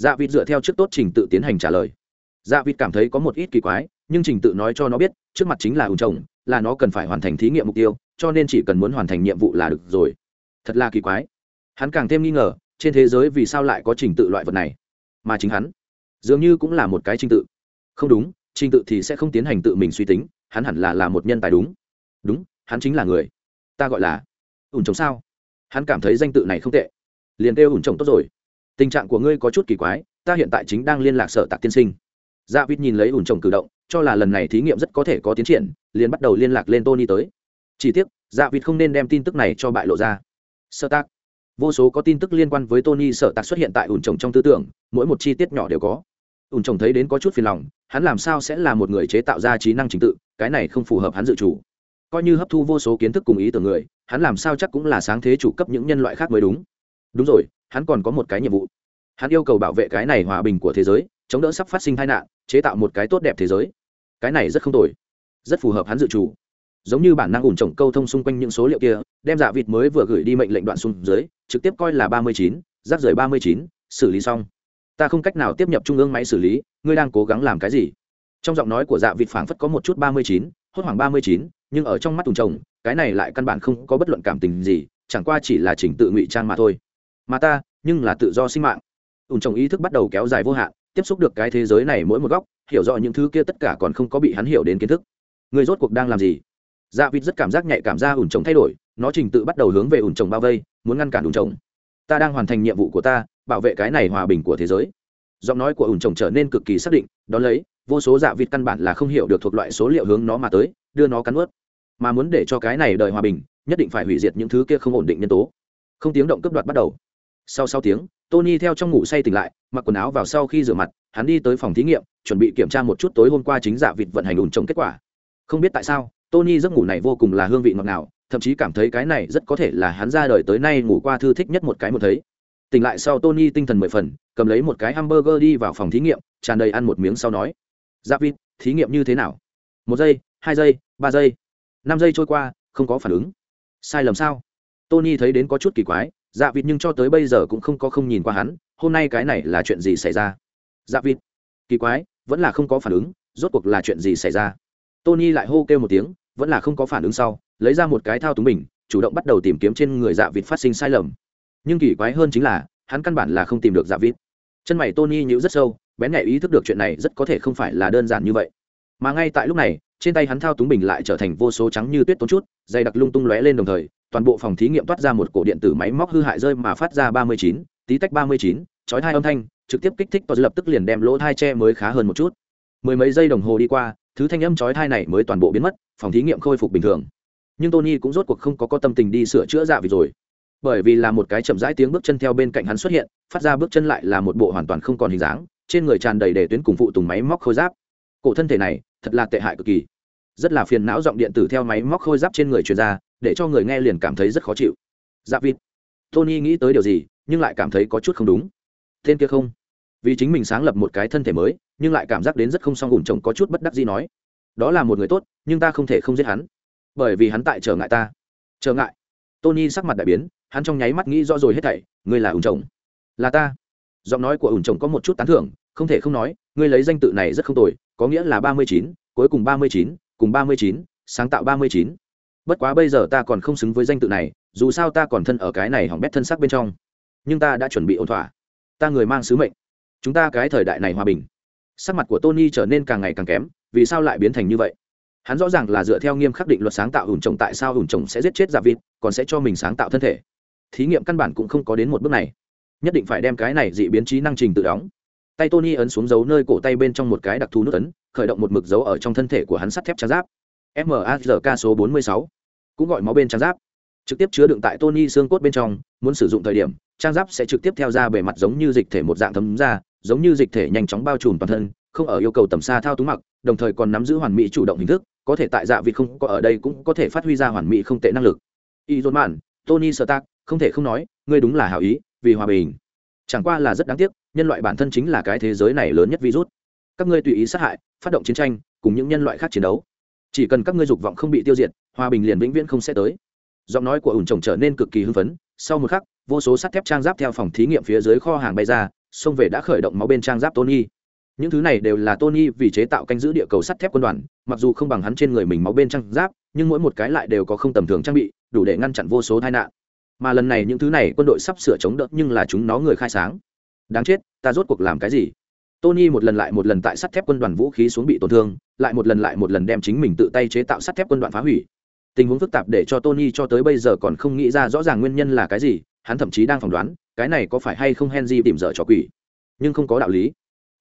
Speaker 1: dạ vịt dựa theo trước tốt trình tự tiến hành trả lời. Dạ vịt cảm thấy có một ít kỳ quái nhưng trình tự nói cho nó biết trước mặt chính là ủ trồng, là nó cần phải hoàn thành thí nghiệm mục tiêu cho nên chỉ cần muốn hoàn thành nhiệm vụ là được rồi. Thật là kỳ quái. Hắn càng thêm nghi ngờ trên thế giới vì sao lại có trình tự loại vật này? Mà chính hắn dường như cũng là một cái trình tự. Không đúng trình tự thì sẽ không tiến hành tự mình suy tính hắn hẳn là là một nhân tài đúng. Đúng hắn chính là người. Ta gọi là ủn trồng sao? Hắn cảm thấy danh tự này không tệ. Liền kêu ủn trồng tốt rồi tình trạng của ngươi có chút kỳ quái ta hiện tại chính đang liên lạc sở tạc tiên sinh. Dạ vịt nhìn lấy ủn trồng cử động cho là lần này thí nghiệm rất có thể có tiến triển liền bắt đầu liên lạc lên tony tới. Chỉ tiếc dạ vịt không nên đem tin tức này cho bại lộ ra. Sở tạc, vô số có tin tức liên quan với tony sở tạc xuất hiện tại ủn trồng trong tư tưởng mỗi một chi tiết nhỏ đều có. Ủn trồng thấy đến có chút phiền lòng hắn làm sao sẽ là một người chế tạo ra trí năng trình tự cái này không phù hợp hắn dự chủ. Coi như hấp thu vô số kiến thức cùng ý tưởng người hắn làm sao chắc cũng là sáng thế chủ cấp những nhân loại khác mới đúng. Đúng rồi hắn còn có một cái nhiệm vụ. Hắn yêu cầu bảo vệ cái này hòa bình của thế giới, chống đỡ sắp phát sinh tai nạn, chế tạo một cái tốt đẹp thế giới. Cái này rất không tồi, rất phù hợp hắn dự trù. Giống như bản năng ủn trồng câu thông xung quanh những số liệu kia, đem dạ vịt mới vừa gửi đi mệnh lệnh đoạn xuống dưới, trực tiếp coi là ba mươi chín, rác rời ba mươi chín, xử lý xong. Ta không cách nào tiếp nhập trung ương máy xử lý, ngươi đang cố gắng làm cái gì? Trong giọng nói của dạ vịt phảng phất có một chút ba mươi chín, hốt hoảng ba mươi chín, nhưng ở trong mắt ủn trồng cái này lại căn bản không có bất luận cảm tình gì, chẳng qua chỉ là trình tự ngụy trang mà thôi mà ta, nhưng là tự do sinh mạng. Ủn trồng ý thức bắt đầu kéo dài vô hạn, tiếp xúc được cái thế giới này mỗi một góc, hiểu rõ những thứ kia tất cả còn không có bị hắn hiểu đến kiến thức. Người rốt cuộc đang làm gì? Dạ vịt rất cảm giác nhạy cảm ra ủn trồng thay đổi, nó trình tự bắt đầu hướng về ủn trồng bao vây, muốn ngăn cản ủn trồng ta đang hoàn thành nhiệm vụ của ta, bảo vệ cái này hòa bình của thế giới. Giọng nói của ủn trồng trở nên cực kỳ xác định đ ó lấy, vô số dạ vịt căn bản là không hiểu được thuộc loại số liệu hướng nó mà tới, đưa nó cắn ướt mà muốn để cho cái này đời hòa bình, nhất định phải hủy diệt những thứ kia không ổn định nhân tố. Không tiếng động cấp đoạt bắt đầu sau sáu tiếng, tony theo trong ngủ say tỉnh lại, mặc quần áo vào sau khi rửa mặt, hắn đi tới phòng thí nghiệm, chuẩn bị kiểm tra một chút tối hôm qua chính dạ vịt vận hành ủn trồng kết quả. Không biết tại sao, tony giấc ngủ này vô cùng là hương vị ngọt ngào, thậm chí cảm thấy cái này rất có thể là hắn ra đời tới nay ngủ qua thư thích nhất một cái một thấy. Tỉnh lại sau tony tinh thần mười phần, cầm lấy một cái hamburger đi vào phòng thí nghiệm, tràn đầy ăn một miếng sau nói dạ vịt, thí nghiệm như thế nào? Một giây, hai giây, ba giây. Năm giây trôi qua, không có phản ứng. Sai lầm sao? Tony thấy đến có chút kỳ quái dạ vịt nhưng cho tới bây giờ cũng không có không nhìn qua hắn, hôm nay cái này là chuyện gì xảy ra? Dạ vịt, kỳ quái, vẫn là không có phản ứng, rốt cuộc là chuyện gì xảy ra? Tony lại hô kêu một tiếng, vẫn là không có phản ứng sau, lấy ra một cái thao túng bình, chủ động bắt đầu tìm kiếm trên người dạ vịt phát sinh sai lầm. Nhưng kỳ quái hơn chính là, hắn căn bản là không tìm được dạ vịt. Chân mày tony nhíu rất sâu, bén nhạy ý thức được chuyện này rất có thể không phải là đơn giản như vậy. Mà ngay tại lúc này, trên tay hắn thao túng bình lại trở thành vô số trắng như tuyết tốn chút, dày đặc lung tung lóe lên đồng thời toàn bộ phòng thí nghiệm toát ra một cổ điện tử máy móc hư hại rơi mà phát ra ba mươi chín, tí tách ba mươi chín, chói hai âm thanh, trực tiếp kích thích tôi lập tức liền đem lỗ thai che mới khá hơn một chút. Mười mấy giây đồng hồ đi qua, thứ thanh âm chói thai này mới toàn bộ biến mất, phòng thí nghiệm khôi phục bình thường. Nhưng tony cũng rốt cuộc không có có tâm tình đi sửa chữa dạ vì rồi. Bởi vì là một cái chậm rãi tiếng bước chân theo bên cạnh hắn xuất hiện, phát ra bước chân lại là một bộ hoàn toàn không còn hình dáng, trên người tràn đầy để tuyến cùng phụ tùng máy móc khôi giáp. Cổ thân thể này, thật là tệ hại cực kỳ. Rất là phiền não giọng điện tử theo máy móc khôi giáp trên người truyền ra để cho người nghe liền cảm thấy rất khó chịu. Dạ vịt, tony nghĩ tới điều gì, nhưng lại cảm thấy có chút không đúng. Tên kia không? Vì chính mình sáng lập một cái thân thể mới, nhưng lại cảm giác đến rất không song ủng chồng có chút bất đắc gì nói. Đó là một người tốt, nhưng ta không thể không giết hắn. Bởi vì hắn tại trở ngại ta. Trở ngại? Tony sắc mặt đại biến, hắn trong nháy mắt nghĩ rõ rồi hết thảy. Ngươi là ủng chồng. Là ta. Giọng nói của ủng chồng có một chút tán thưởng, không thể không nói, ngươi lấy danh tự này rất không tồi, có nghĩa là ba mươi chín, cuối cùng ba mươi chín, cùng ba mươi chín, sáng tạo ba mươi chín bất quá bây giờ ta còn không xứng với danh tự này, dù sao ta còn thân ở cái này hỏng bét thân xác bên trong. Nhưng ta đã chuẩn bị ổn thỏa. Ta người mang sứ mệnh. Chúng ta cái thời đại này hòa bình. Sắc mặt của tony trở nên càng ngày càng kém, vì sao lại biến thành như vậy? Hắn rõ ràng là dựa theo nghiêm khắc định luật sáng tạo ủn trồng tại sao ủn trồng sẽ giết chết giả vịt còn sẽ cho mình sáng tạo thân thể. Thí nghiệm căn bản cũng không có đến một bước này. Nhất định phải đem cái này dị biến trí năng trình tự đóng. Tay tony ấn xuống dấu nơi cổ tay bên trong một cái đặc thù nút ấn, khởi động một mực dấu ở trong thân thể của hắn sắt thép trang giáp mazk số 46. cũng gọi máu bên trang giáp. Trực tiếp chứa đựng tại tony xương cốt bên trong, muốn sử dụng thời điểm, trang giáp sẽ trực tiếp theo ra bề mặt giống như dịch thể một dạng thấm ra, giống như dịch thể nhanh chóng bao trùm toàn thân, không ở yêu cầu tầm xa thao túng mặc, đồng thời còn nắm giữ hoàn mỹ chủ động hình thức, có thể tại dạ vị không có ở đây cũng có thể phát huy ra hoàn mỹ không tệ năng lực. Y dồn mạn tony stark, không thể không nói, ngươi đúng là hảo ý, vì hòa bình. Chẳng qua là rất đáng tiếc, nhân loại bản thân chính là cái thế giới này lớn nhất virus. Các ngươi tùy ý sát hại, phát động chiến tranh, cùng những nhân loại khác chiến đấu chỉ cần các ngươi dục vọng không bị tiêu diệt, hòa bình liền vĩnh viễn không sẽ tới. Giọng nói của ủn trồng trở nên cực kỳ hưng phấn, sau một khắc, vô số sắt thép trang giáp theo phòng thí nghiệm phía dưới kho hàng bay ra, xông về đã khởi động máu bên trang giáp tony. Những thứ này đều là tony vì chế tạo canh giữ địa cầu sắt thép quân đoàn, mặc dù không bằng hắn trên người mình máu bên trang giáp, nhưng mỗi một cái lại đều có không tầm thường trang bị, đủ để ngăn chặn vô số tai nạn. Mà lần này những thứ này quân đội sắp sửa chống đỡ nhưng là chúng nó người khai sáng. Đáng chết, ta rốt cuộc làm cái gì? Tony một lần lại một lần tại sắt thép quân đoàn vũ khí xuống bị tổn thương, lại một lần lại một lần đem chính mình tự tay chế tạo sắt thép quân đoàn phá hủy. Tình huống phức tạp để cho tony cho tới bây giờ còn không nghĩ ra rõ ràng nguyên nhân là cái gì, hắn thậm chí đang phỏng đoán, cái này có phải hay không henry tìm dở trò quỷ. Nhưng không có đạo lý.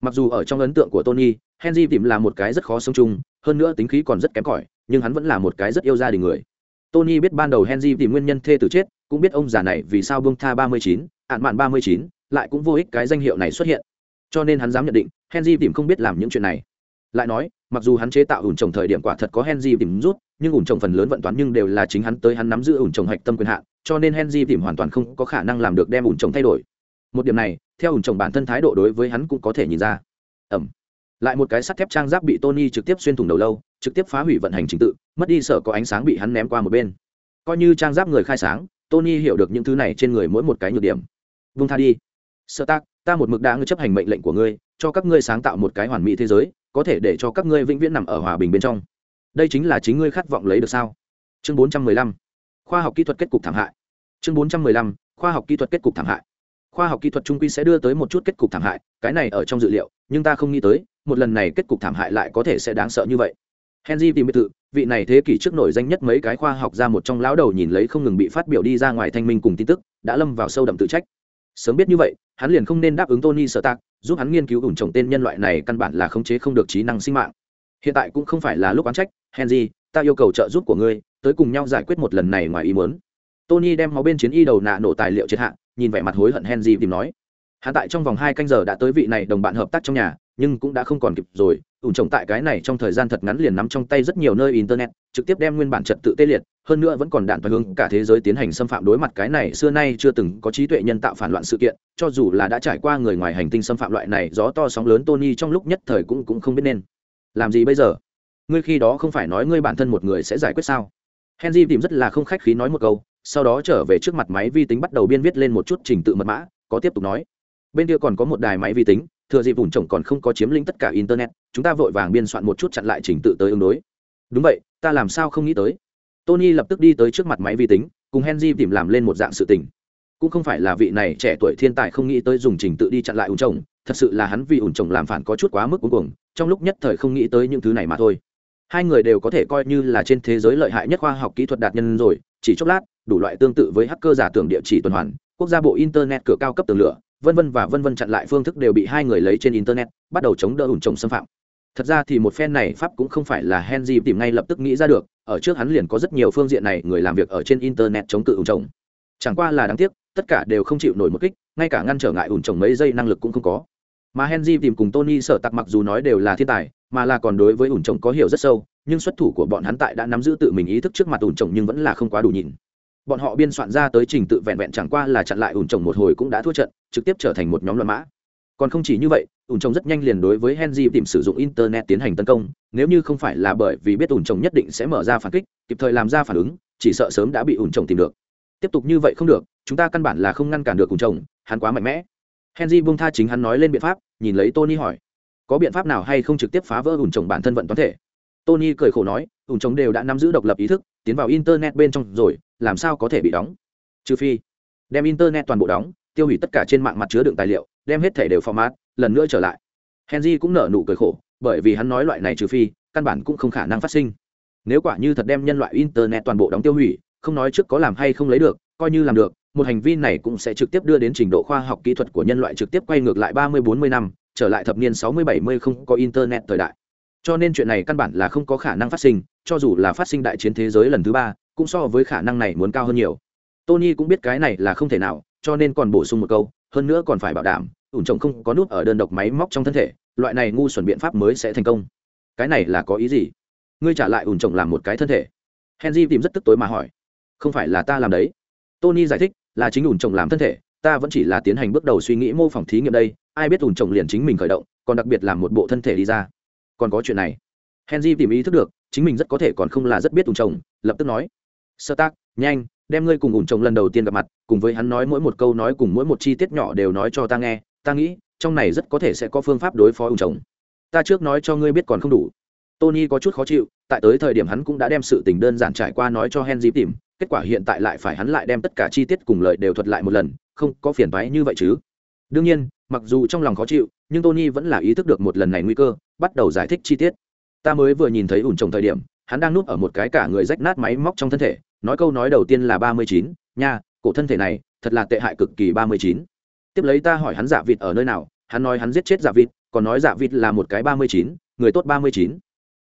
Speaker 1: Mặc dù ở trong ấn tượng của tony, henry tìm là một cái rất khó sống chung, hơn nữa tính khí còn rất kém cỏi, nhưng hắn vẫn là một cái rất yêu gia đình người. Tony biết ban đầu henry tìm nguyên nhân thê tử chết, cũng biết ông già này vì sao buông tha ba mươi chín ạn mạn ba mươi chín, lại cũng vô ích cái danh hiệu này xuất hiện cho nên hắn dám nhận định henry tìm không biết làm những chuyện này. Lại nói, mặc dù hắn chế tạo ủn trồng thời điểm quả thật có henry tìm rút, nhưng ủn trồng phần lớn vận toán nhưng đều là chính hắn tới hắn nắm giữ ủn trồng hạch tâm quyền hạn, cho nên henry tìm hoàn toàn không có khả năng làm được đem ủn trồng thay đổi. Một điểm này, theo ủn trồng bản thân thái độ đối với hắn cũng có thể nhìn ra. Ẩm. Lại một cái sắt thép trang giáp bị tony trực tiếp xuyên thủng đầu lâu, trực tiếp phá hủy vận hành trình tự, mất đi sở có ánh sáng bị hắn ném qua một bên. Coi như trang giáp người khai sáng, tony hiểu được những thứ này trên người mỗi một cái nhược điểm. Vung tha đi. Sơ tác ta một mực đã ngươi chấp hành mệnh lệnh của ngươi, cho các ngươi sáng tạo một cái hoàn mỹ thế giới, có thể để cho các ngươi vĩnh viễn nằm ở hòa bình bên trong. Đây chính là chính ngươi khát vọng lấy được sao? Chương 415. khoa học kỹ thuật kết cục thảm hại. Chương 415. khoa học kỹ thuật kết cục thảm hại. Khoa học kỹ thuật trung quy sẽ đưa tới một chút kết cục thảm hại, cái này ở trong dự liệu, nhưng ta không nghĩ tới, một lần này kết cục thảm hại lại có thể sẽ đáng sợ như vậy. Henry tìm biệt thự, vị này thế kỷ trước nổi danh nhất mấy cái khoa học ra một trong lão đầu nhìn lấy không ngừng bị phát biểu đi ra ngoài thanh minh cùng tin tức, đã lâm vào sâu đậm tự trách sớm biết như vậy, hắn liền không nên đáp ứng tony sợ tạc giúp hắn nghiên cứu ủng trồng tên nhân loại này căn bản là khống chế không được trí năng sinh mạng. Hiện tại cũng không phải là lúc oán trách, henry, ta yêu cầu trợ giúp của ngươi, tới cùng nhau giải quyết một lần này ngoài ý muốn. Tony đem máu bên chiến y đầu nạ nổ tài liệu triệt hạ, nhìn vẻ mặt hối hận henry tìm nói. Hắn tại trong vòng hai canh giờ đã tới vị này đồng bạn hợp tác trong nhà, nhưng cũng đã không còn kịp rồi, ủng trồng tại cái này trong thời gian thật ngắn liền nắm trong tay rất nhiều nơi internet, trực tiếp đem nguyên bản trật tự tê liệt hơn nữa vẫn còn đạn và hướng cả thế giới tiến hành xâm phạm đối mặt cái này, xưa nay chưa từng có trí tuệ nhân tạo phản loạn sự kiện, cho dù là đã trải qua người ngoài hành tinh xâm phạm loại này, gió to sóng lớn tony trong lúc nhất thời cũng cũng không biết nên làm gì bây giờ. Ngươi khi đó không phải nói ngươi bản thân một người sẽ giải quyết sao? Henry tìm rất là không khách khí nói một câu, sau đó trở về trước mặt máy vi tính bắt đầu biên viết lên một chút trình tự mật mã, có tiếp tục nói. Bên kia còn có một đài máy vi tính, thừa dịp vùng trồng còn không có chiếm lĩnh tất cả internet, chúng ta vội vàng biên soạn một chút chặn lại trình tự tới ứng đối. Đúng vậy, ta làm sao không nghĩ tới? Tony lập tức đi tới trước mặt máy vi tính, cùng henry tìm làm lên một dạng sự tình. Cũng không phải là vị này trẻ tuổi thiên tài không nghĩ tới dùng trình tự đi chặn lại ủn trồng, thật sự là hắn vì ủn trồng làm phản có chút quá mức cuối cùng trong lúc nhất thời không nghĩ tới những thứ này mà thôi. Hai người đều có thể coi như là trên thế giới lợi hại nhất khoa học kỹ thuật đạt nhân rồi, chỉ chốc lát, đủ loại tương tự với hacker giả tưởng địa chỉ tuần hoàn, quốc gia bộ internet cửa cao cấp tường lửa, vân vân và vân vân chặn lại phương thức đều bị hai người lấy trên internet, bắt đầu chống đỡ ủn trồng xâm phạm thật ra thì một phen này pháp cũng không phải là henry tìm ngay lập tức nghĩ ra được, ở trước hắn liền có rất nhiều phương diện này người làm việc ở trên internet chống cự ủng trồng. Chẳng qua là đáng tiếc, tất cả đều không chịu nổi một kích, ngay cả ngăn trở ngại ủng trồng mấy giây năng lực cũng không có. Mà henry tìm cùng tony sợ tặc mặc dù nói đều là thiên tài, mà là còn đối với ủn trồng có hiểu rất sâu, nhưng xuất thủ của bọn hắn tại đã nắm giữ tự mình ý thức trước mặt ủn trồng nhưng vẫn là không quá đủ nhìn bọn họ biên soạn ra tới trình tự vẹn vẹn chẳng qua là chặn lại ủn trồng một hồi cũng đã thua trận, trực tiếp trở thành một nhóm loạn mã còn không chỉ như vậy ủn trồng rất nhanh liền đối với henry tìm sử dụng internet tiến hành tấn công, nếu như không phải là bởi vì biết ủn trồng nhất định sẽ mở ra phản kích, kịp thời làm ra phản ứng, chỉ sợ sớm đã bị ủn trồng tìm được. Tiếp tục như vậy không được, chúng ta căn bản là không ngăn cản được ủn trồng hắn quá mạnh mẽ. Henry buông tha chính hắn nói lên biện pháp, nhìn lấy tony hỏi. Có biện pháp nào hay không trực tiếp phá vỡ ủn trồng bản thân vận toán thể? Tony cười khổ nói ủn trồng đều đã nắm giữ độc lập ý thức, tiến vào internet bên trong rồi, làm sao có thể bị đóng? Trừ phi, đem internet toàn bộ đóng tiêu hủy tất cả trên mạng mặt chứa đựng tài liệu, đem hết thể đều format lần nữa trở lại. Henry cũng nở nụ cười khổ, bởi vì hắn nói loại này trừ phi, căn bản cũng không khả năng phát sinh. Nếu quả như thật đem nhân loại internet toàn bộ đóng tiêu hủy, không nói trước có làm hay không lấy được, coi như làm được, một hành vi này cũng sẽ trực tiếp đưa đến trình độ khoa học kỹ thuật của nhân loại trực tiếp quay ngược lại ba mươi bốn mươi năm, trở lại thập niên sáu mươi bảy mươi không có internet thời đại. Cho nên chuyện này căn bản là không có khả năng phát sinh, cho dù là phát sinh đại chiến thế giới lần thứ ba, cũng so với khả năng này muốn cao hơn nhiều. Tony cũng biết cái này là không thể nào cho nên còn bổ sung một câu, hơn nữa còn phải bảo đảm, ủn trồng không có nút ở đơn độc máy móc trong thân thể, loại này ngu xuẩn biện pháp mới sẽ thành công. Cái này là có ý gì? Ngươi trả lại ủn trồng làm một cái thân thể. Henry tìm rất tức tối mà hỏi. Không phải là ta làm đấy. Tony giải thích, là chính ủn trồng làm thân thể, ta vẫn chỉ là tiến hành bước đầu suy nghĩ mô phỏng thí nghiệm đây, ai biết ủn trồng liền chính mình khởi động, còn đặc biệt làm một bộ thân thể đi ra. Còn có chuyện này. Henry tìm ý thức được, chính mình rất có thể còn không là rất biết ủn trồng lập tức nói. Sơ tác, nhanh đem ngươi cùng ủn chồng lần đầu tiên gặp mặt, cùng với hắn nói mỗi một câu nói cùng mỗi một chi tiết nhỏ đều nói cho ta nghe, ta nghĩ, trong này rất có thể sẽ có phương pháp đối phó ủn chồng. Ta trước nói cho ngươi biết còn không đủ. Tony có chút khó chịu, tại tới thời điểm hắn cũng đã đem sự tình đơn giản trải qua nói cho henry tìm, kết quả hiện tại lại phải hắn lại đem tất cả chi tiết cùng lợi đều thuật lại một lần, không có phiền váy như vậy chứ. Đương nhiên, mặc dù trong lòng khó chịu, nhưng tony vẫn là ý thức được một lần này nguy cơ, bắt đầu giải thích chi tiết. Ta mới vừa nhìn thấy ủn chồng thời điểm, hắn đang núp ở một cái cả người rách nát máy móc trong thân thể nói câu nói đầu tiên là ba mươi chín, nha, cổ thân thể này, thật là tệ hại cực kỳ ba mươi chín. Tiếp lấy ta hỏi hắn giả vịt ở nơi nào, hắn nói hắn giết chết giả vịt, còn nói giả vịt là một cái ba mươi chín, người tốt ba mươi chín.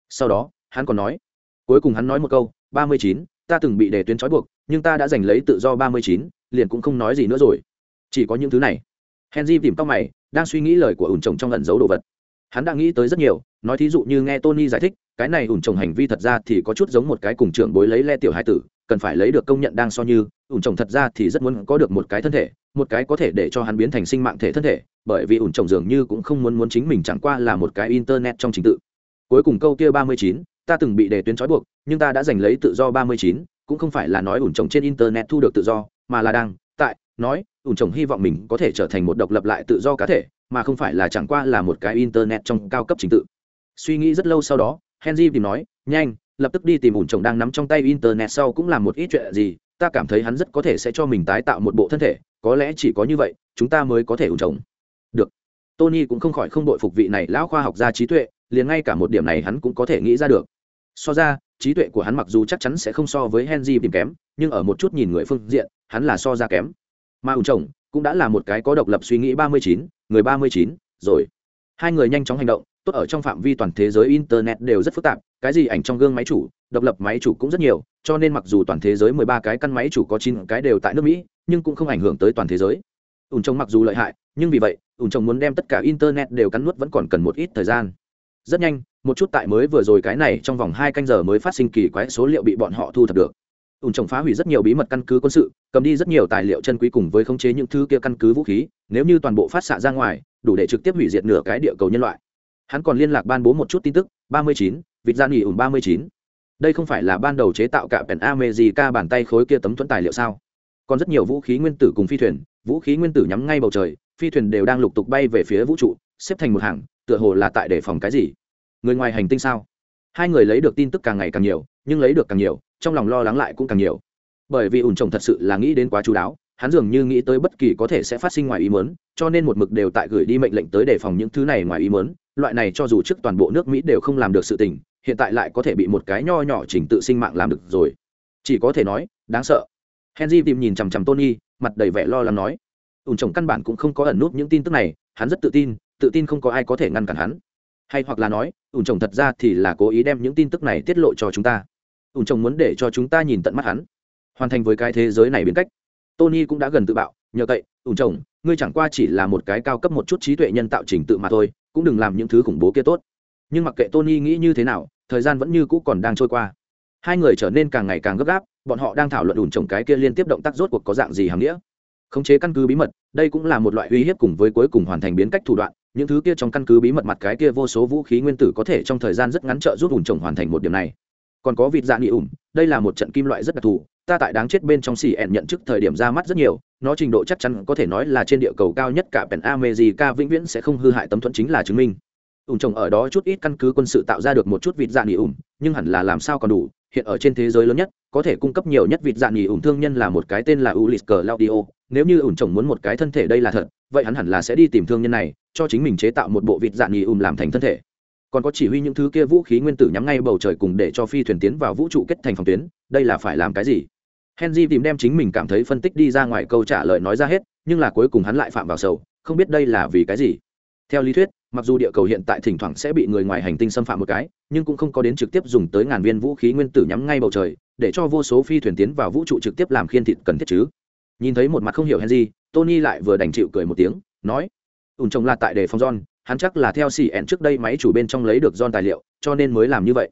Speaker 1: Sau đó, hắn còn nói, cuối cùng hắn nói một câu, ba mươi chín, ta từng bị đề tuyến trói buộc, nhưng ta đã giành lấy tự do ba mươi chín, liền cũng không nói gì nữa rồi. Chỉ có những thứ này. Henry tìm tóc mày, đang suy nghĩ lời của ủn chồng trong ẩn giấu đồ vật. Hắn đã nghĩ tới rất nhiều, nói thí dụ như nghe tony giải thích, cái này ủn chồng hành vi thật ra thì có chút giống một cái cùng trưởng bối lấy le tiểu hai tử cần phải lấy được công nhận đang so như, ủn trồng thật ra thì rất muốn có được một cái thân thể, một cái có thể để cho hắn biến thành sinh mạng thể thân thể, bởi vì ủn trồng dường như cũng không muốn muốn chính mình chẳng qua là một cái internet trong trình tự. Cuối cùng câu kia ba mươi chín, ta từng bị đề tuyến trói buộc, nhưng ta đã giành lấy tự do ba mươi chín, cũng không phải là nói ủn trồng trên internet thu được tự do, mà là đang, tại, nói, ủn trồng hy vọng mình có thể trở thành một độc lập lại tự do cá thể, mà không phải là chẳng qua là một cái internet trong cao cấp trình tự. Suy nghĩ rất lâu sau đó, henry tìm nói, nhanh lập tức đi tìm ủn chồng đang nắm trong tay internet sau cũng làm một ít chuyện gì, ta cảm thấy hắn rất có thể sẽ cho mình tái tạo một bộ thân thể, có lẽ chỉ có như vậy, chúng ta mới có thể ủn chồng. Được. Tony cũng không khỏi không đội phục vị này, lão khoa học gia trí tuệ, liền ngay cả một điểm này hắn cũng có thể nghĩ ra được. So ra, trí tuệ của hắn mặc dù chắc chắn sẽ không so với henry tìm kém, nhưng ở một chút nhìn người phương diện, hắn là so ra kém. Mà ủn chồng cũng đã là một cái có độc lập suy nghĩ ba mươi chín, người ba mươi chín, rồi. Hai người nhanh chóng hành động, tốt ở trong phạm vi toàn thế giới internet đều rất phức tạp cái gì ảnh trong gương máy chủ, độc lập máy chủ cũng rất nhiều, cho nên mặc dù toàn thế giới mười ba cái căn máy chủ có chín cái đều tại nước mỹ, nhưng cũng không ảnh hưởng tới toàn thế giới. Ủn trồng mặc dù lợi hại, nhưng vì vậy ủn trồng muốn đem tất cả internet đều cắn nuốt vẫn còn cần một ít thời gian. Rất nhanh, một chút tại mới vừa rồi cái này trong vòng hai canh giờ mới phát sinh kỳ quái số liệu bị bọn họ thu thập được. Ủn trồng phá hủy rất nhiều bí mật căn cứ quân sự, cầm đi rất nhiều tài liệu chân quý cùng với khống chế những thứ kia căn cứ vũ khí, nếu như toàn bộ phát xạ ra ngoài, đủ để trực tiếp hủy diệt nửa cái địa cầu nhân loại. Hắn còn liên lạc ban bố một chút tin tức, ba mươi chín vịt dạ gian nghỉ ủng ba mươi chín. Đây không phải là ban đầu chế tạo cả pèn amejica bàn tay khối kia tấm thuẫn tài liệu sao? Còn rất nhiều vũ khí nguyên tử cùng phi thuyền, vũ khí nguyên tử nhắm ngay bầu trời, phi thuyền đều đang lục tục bay về phía vũ trụ, xếp thành một hàng, tựa hồ là tại đề phòng cái gì? Người ngoài hành tinh sao? Hai người lấy được tin tức càng ngày càng nhiều, nhưng lấy được càng nhiều, trong lòng lo lắng lại cũng càng nhiều. Bởi vì ủn trồng thật sự là nghĩ đến quá chú đáo, hắn dường như nghĩ tới bất kỳ có thể sẽ phát sinh ngoài ý mớn cho nên một mực đều tại gửi đi mệnh lệnh tới đề phòng những thứ này ngoài ý mớn loại này cho dù trước toàn bộ nước mỹ đều không làm được sự tình hiện tại lại có thể bị một cái nho nhỏ chỉnh tự sinh mạng làm được rồi. Chỉ có thể nói, đáng sợ. Henry tìm nhìn chằm chằm tony, mặt đầy vẻ lo lắng nói. Ủn trồng căn bản cũng không có ẩn nút những tin tức này, hắn rất tự tin tự tin không có ai có thể ngăn cản hắn. Hay hoặc là nói ủn trồng thật ra thì là cố ý đem những tin tức này tiết lộ cho chúng ta. Ủn trồng muốn để cho chúng ta nhìn tận mắt hắn. Hoàn thành với cái thế giới này biến cách. Tony cũng đã gần tự bạo, nhờ cậy ủn trồng ngươi chẳng qua chỉ là một cái cao cấp một chút trí tuệ nhân tạo trình tự mà thôi, cũng đừng làm những thứ khủng bố kia tốt nhưng mặc kệ tony nghĩ như thế nào, thời gian vẫn như cũ còn đang trôi qua. Hai người trở nên càng ngày càng gấp gáp, bọn họ đang thảo luận ủn trồng cái kia liên tiếp động tác rốt cuộc có dạng gì hàm nghĩa. Khống chế căn cứ bí mật, đây cũng là một loại uy hiếp cùng với cuối cùng hoàn thành biến cách thủ đoạn, những thứ kia trong căn cứ bí mật mặt cái kia vô số vũ khí nguyên tử có thể trong thời gian rất ngắn trợ giúp ủn trồng hoàn thành một điểm này. Còn có vịt dạ nghị ủn đây là một trận kim loại rất đặc thù, ta tại đáng chết bên trong xì ẹn nhận chức thời điểm ra mắt rất nhiều, nó trình độ chắc chắn có thể nói là trên địa cầu cao nhất cả pèn amejica vĩnh viễn sẽ không hư hại tấm thuẫn chính là chứng minh ủn trồng ở đó chút ít căn cứ quân sự tạo ra được một chút vịt dạ nghỉ ủn nhưng hẳn là làm sao còn đủ, hiện ở trên thế giới lớn nhất, có thể cung cấp nhiều nhất vịt dạ nghỉ ủn thương nhân là một cái tên là ulis claudio. Nếu như ủn trồng muốn một cái thân thể đây là thật, vậy hắn hẳn là sẽ đi tìm thương nhân này, cho chính mình chế tạo một bộ vịt dạ nghỉ ủn làm thành thân thể. Còn có chỉ huy những thứ kia vũ khí nguyên tử nhắm ngay bầu trời cùng để cho phi thuyền tiến vào vũ trụ kết thành phòng tuyến, đây là phải làm cái gì? Henry tìm đem chính mình cảm thấy phân tích đi ra ngoài câu trả lời nói ra hết, nhưng là cuối cùng hắn lại phạm vào sầu, không biết đây là vì cái gì theo lý thuyết, mặc dù địa cầu hiện tại thỉnh thoảng sẽ bị người ngoài hành tinh xâm phạm một cái, nhưng cũng không có đến trực tiếp dùng tới ngàn viên vũ khí nguyên tử nhắm ngay bầu trời, để cho vô số phi thuyền tiến vào vũ trụ trực tiếp làm khiên thịt cần thiết chứ. Nhìn thấy một mặt không hiểu henry, tony lại vừa đành chịu cười một tiếng, nói, ùn chồng là tại đề phòng john, hắn chắc là theo xì ẹn trước đây máy chủ bên trong lấy được john tài liệu, cho nên mới làm như vậy.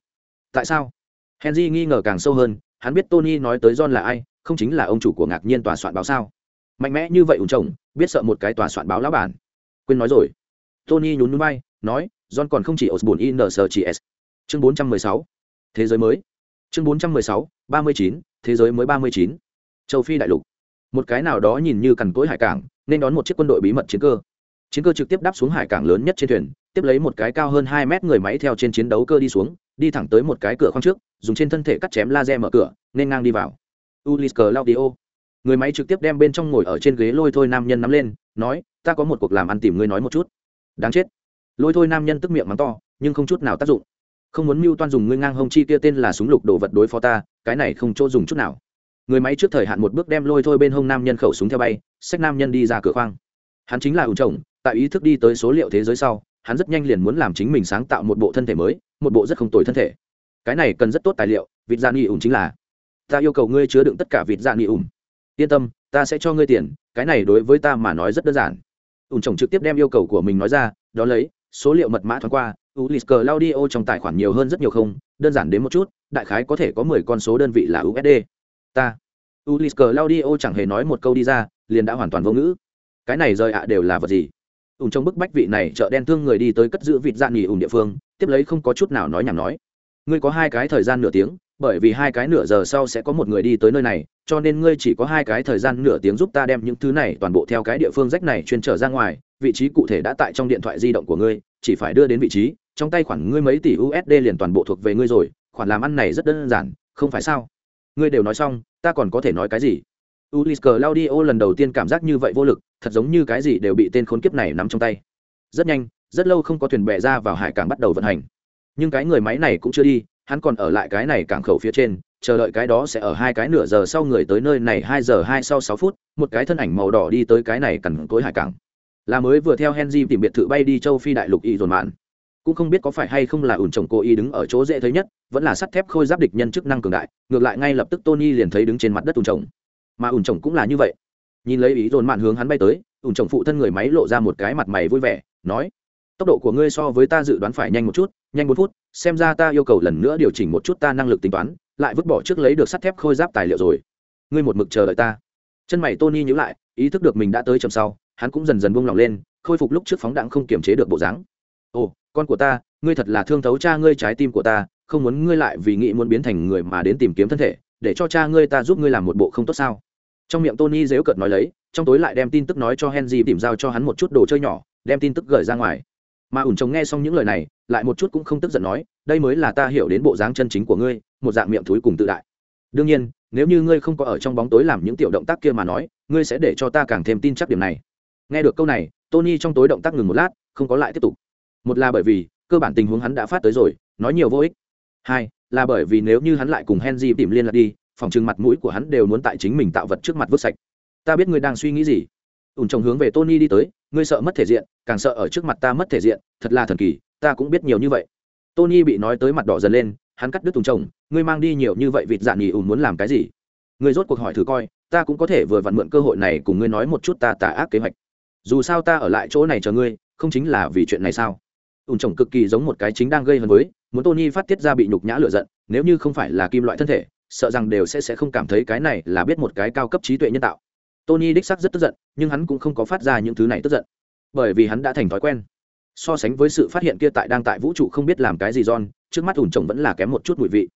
Speaker 1: Tại sao? Henry nghi ngờ càng sâu hơn, hắn biết tony nói tới john là ai, không chính là ông chủ của ngạc nhiên tòa soạn báo sao. Mạnh mẽ như vậy ùn chồng biết sợ một cái tòa soạn báo lão bản. Quên nói rồi tony nhún nhún vai, nói john còn không chỉ osborne in chương 416. thế giới mới chương 416, 39, thế giới mới 39. châu phi đại lục một cái nào đó nhìn như cằn cỗi hải cảng nên đón một chiếc quân đội bí mật chiến cơ chiến cơ trực tiếp đáp xuống hải cảng lớn nhất trên thuyền tiếp lấy một cái cao hơn hai mét người máy theo trên chiến đấu cơ đi xuống đi thẳng tới một cái cửa khoang trước dùng trên thân thể cắt chém laser mở cửa nên ngang đi vào ulis Claudio. người máy trực tiếp đem bên trong ngồi ở trên ghế lôi thôi nam nhân nắm lên nói ta có một cuộc làm ăn tìm ngươi nói một chút đáng chết. Lôi thôi nam nhân tức miệng mắng to, nhưng không chút nào tác dụng. Không muốn mưu toan dùng ngươi ngang hông chi kia tên là súng lục đồ vật đối phó ta, cái này không chỗ dùng chút nào. Người máy trước thời hạn một bước đem lôi thôi bên hông nam nhân khẩu súng theo bay, xách nam nhân đi ra cửa khoang. Hắn chính là ủ chồng tại ý thức đi tới số liệu thế giới sau, hắn rất nhanh liền muốn làm chính mình sáng tạo một bộ thân thể mới, một bộ rất không tồi thân thể. Cái này cần rất tốt tài liệu, vịt dạ da ni ủng chính là. Ta yêu cầu ngươi chứa đựng tất cả vịt dạ da ni ủng. Yên tâm, ta sẽ cho ngươi tiền, cái này đối với ta mà nói rất đơn giản ủng chồng trực tiếp đem yêu cầu của mình nói ra, đó lấy, số liệu mật mã thoáng qua ulis cờ laudio trong tài khoản nhiều hơn rất nhiều không, đơn giản đến một chút, đại khái có thể có mười con số đơn vị là usd ta. Ulis cờ laudio chẳng hề nói một câu đi ra, liền đã hoàn toàn vô ngữ. Cái này rời ạ đều là vật gì? Ủng trong bức bách vị này chợ đen thương người đi tới cất giữ vịt dạng nghỉ ủng địa phương, tiếp lấy không có chút nào nói nhảm nói. Ngươi có hai cái thời gian nửa tiếng bởi vì hai cái nửa giờ sau sẽ có một người đi tới nơi này, cho nên ngươi chỉ có hai cái thời gian nửa tiếng giúp ta đem những thứ này toàn bộ theo cái địa phương rách này chuyên trở ra ngoài, vị trí cụ thể đã tại trong điện thoại di động của ngươi, chỉ phải đưa đến vị trí, trong tay khoản ngươi mấy tỷ usd liền toàn bộ thuộc về ngươi rồi, khoản làm ăn này rất đơn giản, không phải sao? Ngươi đều nói xong, ta còn có thể nói cái gì? Ulis claudio lần đầu tiên cảm giác như vậy vô lực, thật giống như cái gì đều bị tên khốn kiếp này nắm trong tay. Rất nhanh, rất lâu không có thuyền bè ra vào hải cảng bắt đầu vận hành. Nhưng cái người máy này cũng chưa đi hắn còn ở lại cái này cảng khẩu phía trên, chờ đợi cái đó sẽ ở hai cái nửa giờ sau người tới nơi này, hai giờ hai sau sáu phút, một cái thân ảnh màu đỏ đi tới cái này cằn cối hải cảng. Là mới vừa theo henry tìm biệt thự bay đi châu phi đại lục y dồn mạn. Cũng không biết có phải hay không là ủn chồng cô y đứng ở chỗ dễ thấy nhất, vẫn là sắt thép khôi giáp địch nhân chức năng cường đại, ngược lại ngay lập tức tony liền thấy đứng trên mặt đất ủn chồng mà ủn chồng cũng là như vậy. Nhìn lấy ý dồn mạn hướng hắn bay tới, ủn chồng phụ thân người máy lộ ra một cái mặt mày vui vẻ, nói tốc độ của ngươi so với ta dự đoán phải nhanh một chút, nhanh một phút, xem ra ta yêu cầu lần nữa điều chỉnh một chút ta năng lực tính toán, lại vứt bỏ trước lấy được sắt thép khôi giáp tài liệu rồi. Ngươi một mực chờ đợi ta. Chân mày tony nhíu lại, ý thức được mình đã tới chầm sau, hắn cũng dần dần buông lỏng lên, khôi phục lúc trước phóng đạn không kiềm chế được bộ dáng. Ồ, con của ta, ngươi thật là thương thấu cha ngươi trái tim của ta, không muốn ngươi lại vì nghĩ muốn biến thành người mà đến tìm kiếm thân thể, để cho cha ngươi ta giúp ngươi làm một bộ không tốt sao? Trong miệng tony dếu cợt nói lấy, trong tối lại đem tin tức nói cho henry tìm giao cho hắn một chút đồ chơi nhỏ, đem tin tức gửi ra ngoài mà ủn chồng nghe xong những lời này, lại một chút cũng không tức giận nói, đây mới là ta hiểu đến bộ dáng chân chính của ngươi, một dạng miệng thúi cùng tự đại. Đương nhiên, nếu như ngươi không có ở trong bóng tối làm những tiểu động tác kia mà nói, ngươi sẽ để cho ta càng thêm tin chắc điểm này. Nghe được câu này, tony trong tối động tác ngừng một lát, không có lại tiếp tục. Một là bởi vì, cơ bản tình huống hắn đã phát tới rồi, nói nhiều vô ích. Hai, là bởi vì nếu như hắn lại cùng henry tìm liên lạc đi, phòng trừng mặt mũi của hắn đều muốn tại chính mình tạo vật trước mặt vứt sạch. Ta biết ngươi đang suy nghĩ gì. Ủn chồng hướng về tony đi tới ngươi sợ mất thể diện, càng sợ ở trước mặt ta mất thể diện, thật là thần kỳ, ta cũng biết nhiều như vậy. Tony bị nói tới mặt đỏ dần lên, hắn cắt đứt tùng chồng, ngươi mang đi nhiều như vậy vịt dạn nhì ùn muốn làm cái gì? Ngươi rốt cuộc hỏi thử coi, ta cũng có thể vừa vặn mượn cơ hội này cùng ngươi nói một chút ta tà ác kế hoạch. Dù sao ta ở lại chỗ này chờ ngươi, không chính là vì chuyện này sao? Ùn chồng cực kỳ giống một cái chính đang gây hấn với, muốn tony phát tiết ra bị nhục nhã lựa giận, nếu như không phải là kim loại thân thể, sợ rằng đều sẽ sẽ không cảm thấy cái này là biết một cái cao cấp trí tuệ nhân tạo tony đích sắc rất tức giận nhưng hắn cũng không có phát ra những thứ này tức giận. Bởi vì hắn đã thành thói quen. So sánh với sự phát hiện kia tại đang tại vũ trụ không biết làm cái gì John, trước mắt ủn trồng vẫn là kém một chút mùi vị.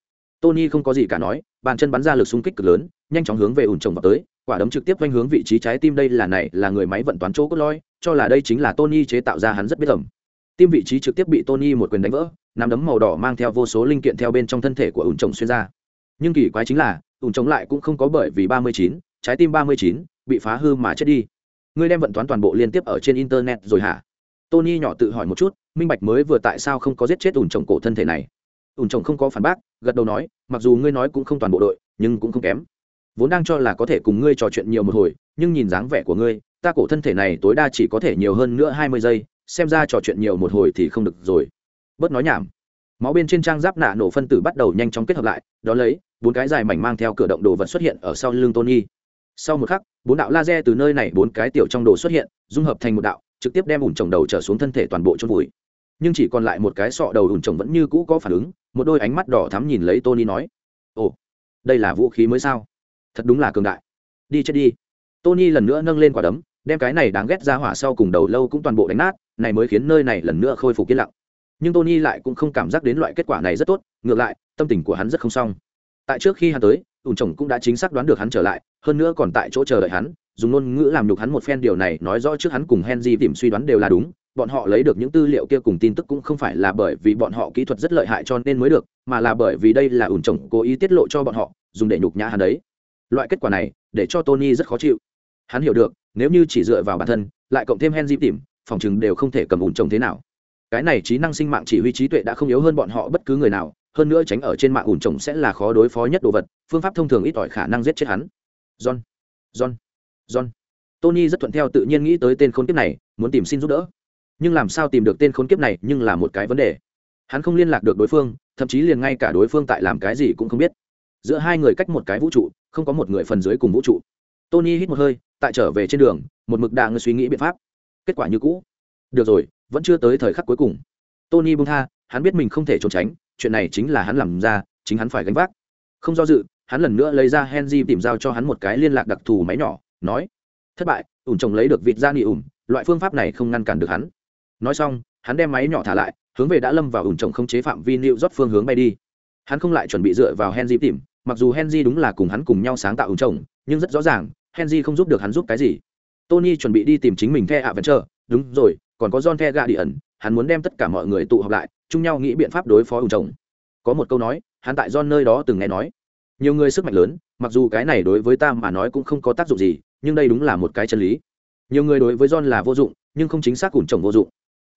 Speaker 1: Tony không có gì cả nói bàn chân bắn ra lực xung kích cực lớn nhanh chóng hướng về ủn trồng vào tới quả đấm trực tiếp quanh hướng vị trí trái tim đây là này là người máy vận toán chỗ cốt lõi cho là đây chính là tony chế tạo ra hắn rất biết ẩm. Tim vị trí trực tiếp bị tony một quyền đánh vỡ nắm đấm màu đỏ mang theo vô số linh kiện theo bên trong thân thể của ủn trồng xuyên ra. Nhưng kỳ quái chính là ủn trồng lại cũng không có bởi vì ba mươi chín trái tim ba mươi chín bị phá hư mà chết đi. Ngươi đem vận toán toàn bộ liên tiếp ở trên internet rồi hả? Tony nhỏ tự hỏi một chút, minh bạch mới vừa tại sao không có giết chết ủn chồng cổ thân thể này. Ủn chồng không có phản bác, gật đầu nói, mặc dù ngươi nói cũng không toàn bộ đội, nhưng cũng không kém. Vốn đang cho là có thể cùng ngươi trò chuyện nhiều một hồi, nhưng nhìn dáng vẻ của ngươi, ta cổ thân thể này tối đa chỉ có thể nhiều hơn nữa hai mươi giây, xem ra trò chuyện nhiều một hồi thì không được rồi. Bớt nói nhảm. Máu bên trên trang giáp nạ nổ phân tử bắt đầu nhanh chóng kết hợp lại, đó lấy, bốn cái dài mảnh mang theo cửa động đồ vật xuất hiện ở sau lưng tony sau một khắc, bốn đạo laser từ nơi này bốn cái tiểu trong đồ xuất hiện, dung hợp thành một đạo, trực tiếp đem ủn trồng đầu trở xuống thân thể toàn bộ trong vùi. Nhưng chỉ còn lại một cái sọ đầu ủn trồng vẫn như cũ có phản ứng, một đôi ánh mắt đỏ thắm nhìn lấy tony nói, ồ, đây là vũ khí mới sao? Thật đúng là cường đại. Đi chết đi. Tony lần nữa nâng lên quả đấm, đem cái này đáng ghét ra hỏa sau cùng đầu lâu cũng toàn bộ đánh nát, này mới khiến nơi này lần nữa khôi phục yên lặng. Nhưng tony lại cũng không cảm giác đến loại kết quả này rất tốt, ngược lại, tâm tình của hắn rất không xong. Tại trước khi hắn tới, ủn chồng cũng đã chính xác đoán được hắn trở lại hơn nữa còn tại chỗ chờ đợi hắn, dùng ngôn ngữ làm nhục hắn một phen điều này nói rõ trước hắn cùng henry tìm suy đoán đều là đúng, bọn họ lấy được những tư liệu kia cùng tin tức cũng không phải là bởi vì bọn họ kỹ thuật rất lợi hại cho nên mới được, mà là bởi vì đây là ủn chồng cố ý tiết lộ cho bọn họ, dùng để nhục nhã hắn đấy. Loại kết quả này, để cho tony rất khó chịu. Hắn hiểu được, nếu như chỉ dựa vào bản thân, lại cộng thêm henry tìm phòng chừng đều không thể cầm ủn chồng thế nào. Cái này trí năng sinh mạng chỉ huy trí tuệ đã không yếu hơn bọn họ bất cứ người nào, hơn nữa tránh ở trên mạng ủn trồng sẽ là khó đối phó nhất đồ vật, phương pháp thông thường ít ỏi khả năng giết chết hắn john john john. Tony rất thuận theo tự nhiên nghĩ tới tên khốn kiếp này, muốn tìm xin giúp đỡ. Nhưng làm sao tìm được tên khốn kiếp này nhưng là một cái vấn đề. Hắn không liên lạc được đối phương, thậm chí liền ngay cả đối phương tại làm cái gì cũng không biết. Giữa hai người cách một cái vũ trụ, không có một người phần dưới cùng vũ trụ. Tony hít một hơi, tại trở về trên đường, một mực đà suy nghĩ biện pháp. Kết quả như cũ. Được rồi, vẫn chưa tới thời khắc cuối cùng. Tony bung tha, hắn biết mình không thể trốn tránh, chuyện này chính là hắn làm ra, chính hắn phải gánh vác. Không do dự hắn lần nữa lấy ra henry tìm giao cho hắn một cái liên lạc đặc thù máy nhỏ nói thất bại ủn chồng lấy được vịt ra nghỉ ủn loại phương pháp này không ngăn cản được hắn. Nói xong hắn đem máy nhỏ thả lại hướng về đã lâm vào ủn chồng không chế phạm vi nịu rót phương hướng bay đi. Hắn không lại chuẩn bị dựa vào henry tìm mặc dù henry đúng là cùng hắn cùng nhau sáng tạo ủn chồng, nhưng rất rõ ràng henry không giúp được hắn giúp cái gì. Tony chuẩn bị đi tìm chính mình the ạ vẫn chờ đúng rồi còn có john the gà đi ẩn hắn muốn đem tất cả mọi người tụ họp lại chung nhau nghĩ biện pháp đối phó ủn chồng. có một câu nói hắn tại john nơi đó từng nghe nói nhiều người sức mạnh lớn, mặc dù cái này đối với ta mà nói cũng không có tác dụng gì, nhưng đây đúng là một cái chân lý. Nhiều người đối với john là vô dụng, nhưng không chính xác ủn trồng vô dụng.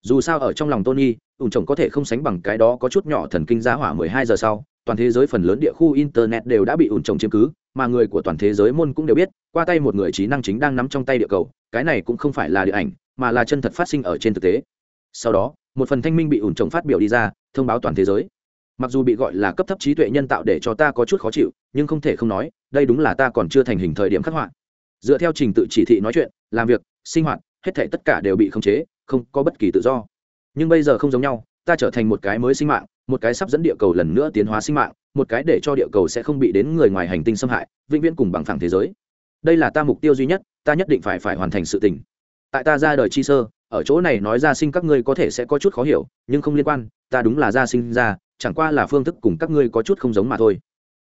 Speaker 1: Dù sao ở trong lòng tony, ủn trồng có thể không sánh bằng cái đó có chút nhỏ thần kinh giá hỏa mười hai giờ sau, toàn thế giới phần lớn địa khu internet đều đã bị ủn trồng chiếm cứ, mà người của toàn thế giới môn cũng đều biết, qua tay một người trí năng chính đang nắm trong tay địa cầu, cái này cũng không phải là địa ảnh, mà là chân thật phát sinh ở trên thực tế. Sau đó, một phần thanh minh bị ủn trồng phát biểu đi ra, thông báo toàn thế giới mặc dù bị gọi là cấp thấp trí tuệ nhân tạo để cho ta có chút khó chịu, nhưng không thể không nói, đây đúng là ta còn chưa thành hình thời điểm khắc họa. Dựa theo trình tự chỉ thị nói chuyện, làm việc, sinh hoạt, hết thể tất cả đều bị khống chế, không có bất kỳ tự do. Nhưng bây giờ không giống nhau, ta trở thành một cái mới sinh mạng, một cái sắp dẫn địa cầu lần nữa tiến hóa sinh mạng, một cái để cho địa cầu sẽ không bị đến người ngoài hành tinh xâm hại, vĩnh viễn cùng bằng phẳng thế giới. Đây là ta mục tiêu duy nhất, ta nhất định phải phải hoàn thành sự tình. Tại ta ra đời chi sơ, ở chỗ này nói ra sinh các ngươi có thể sẽ có chút khó hiểu, nhưng không liên quan, ta đúng là ra sinh ra chẳng qua là phương thức cùng các ngươi có chút không giống mà thôi.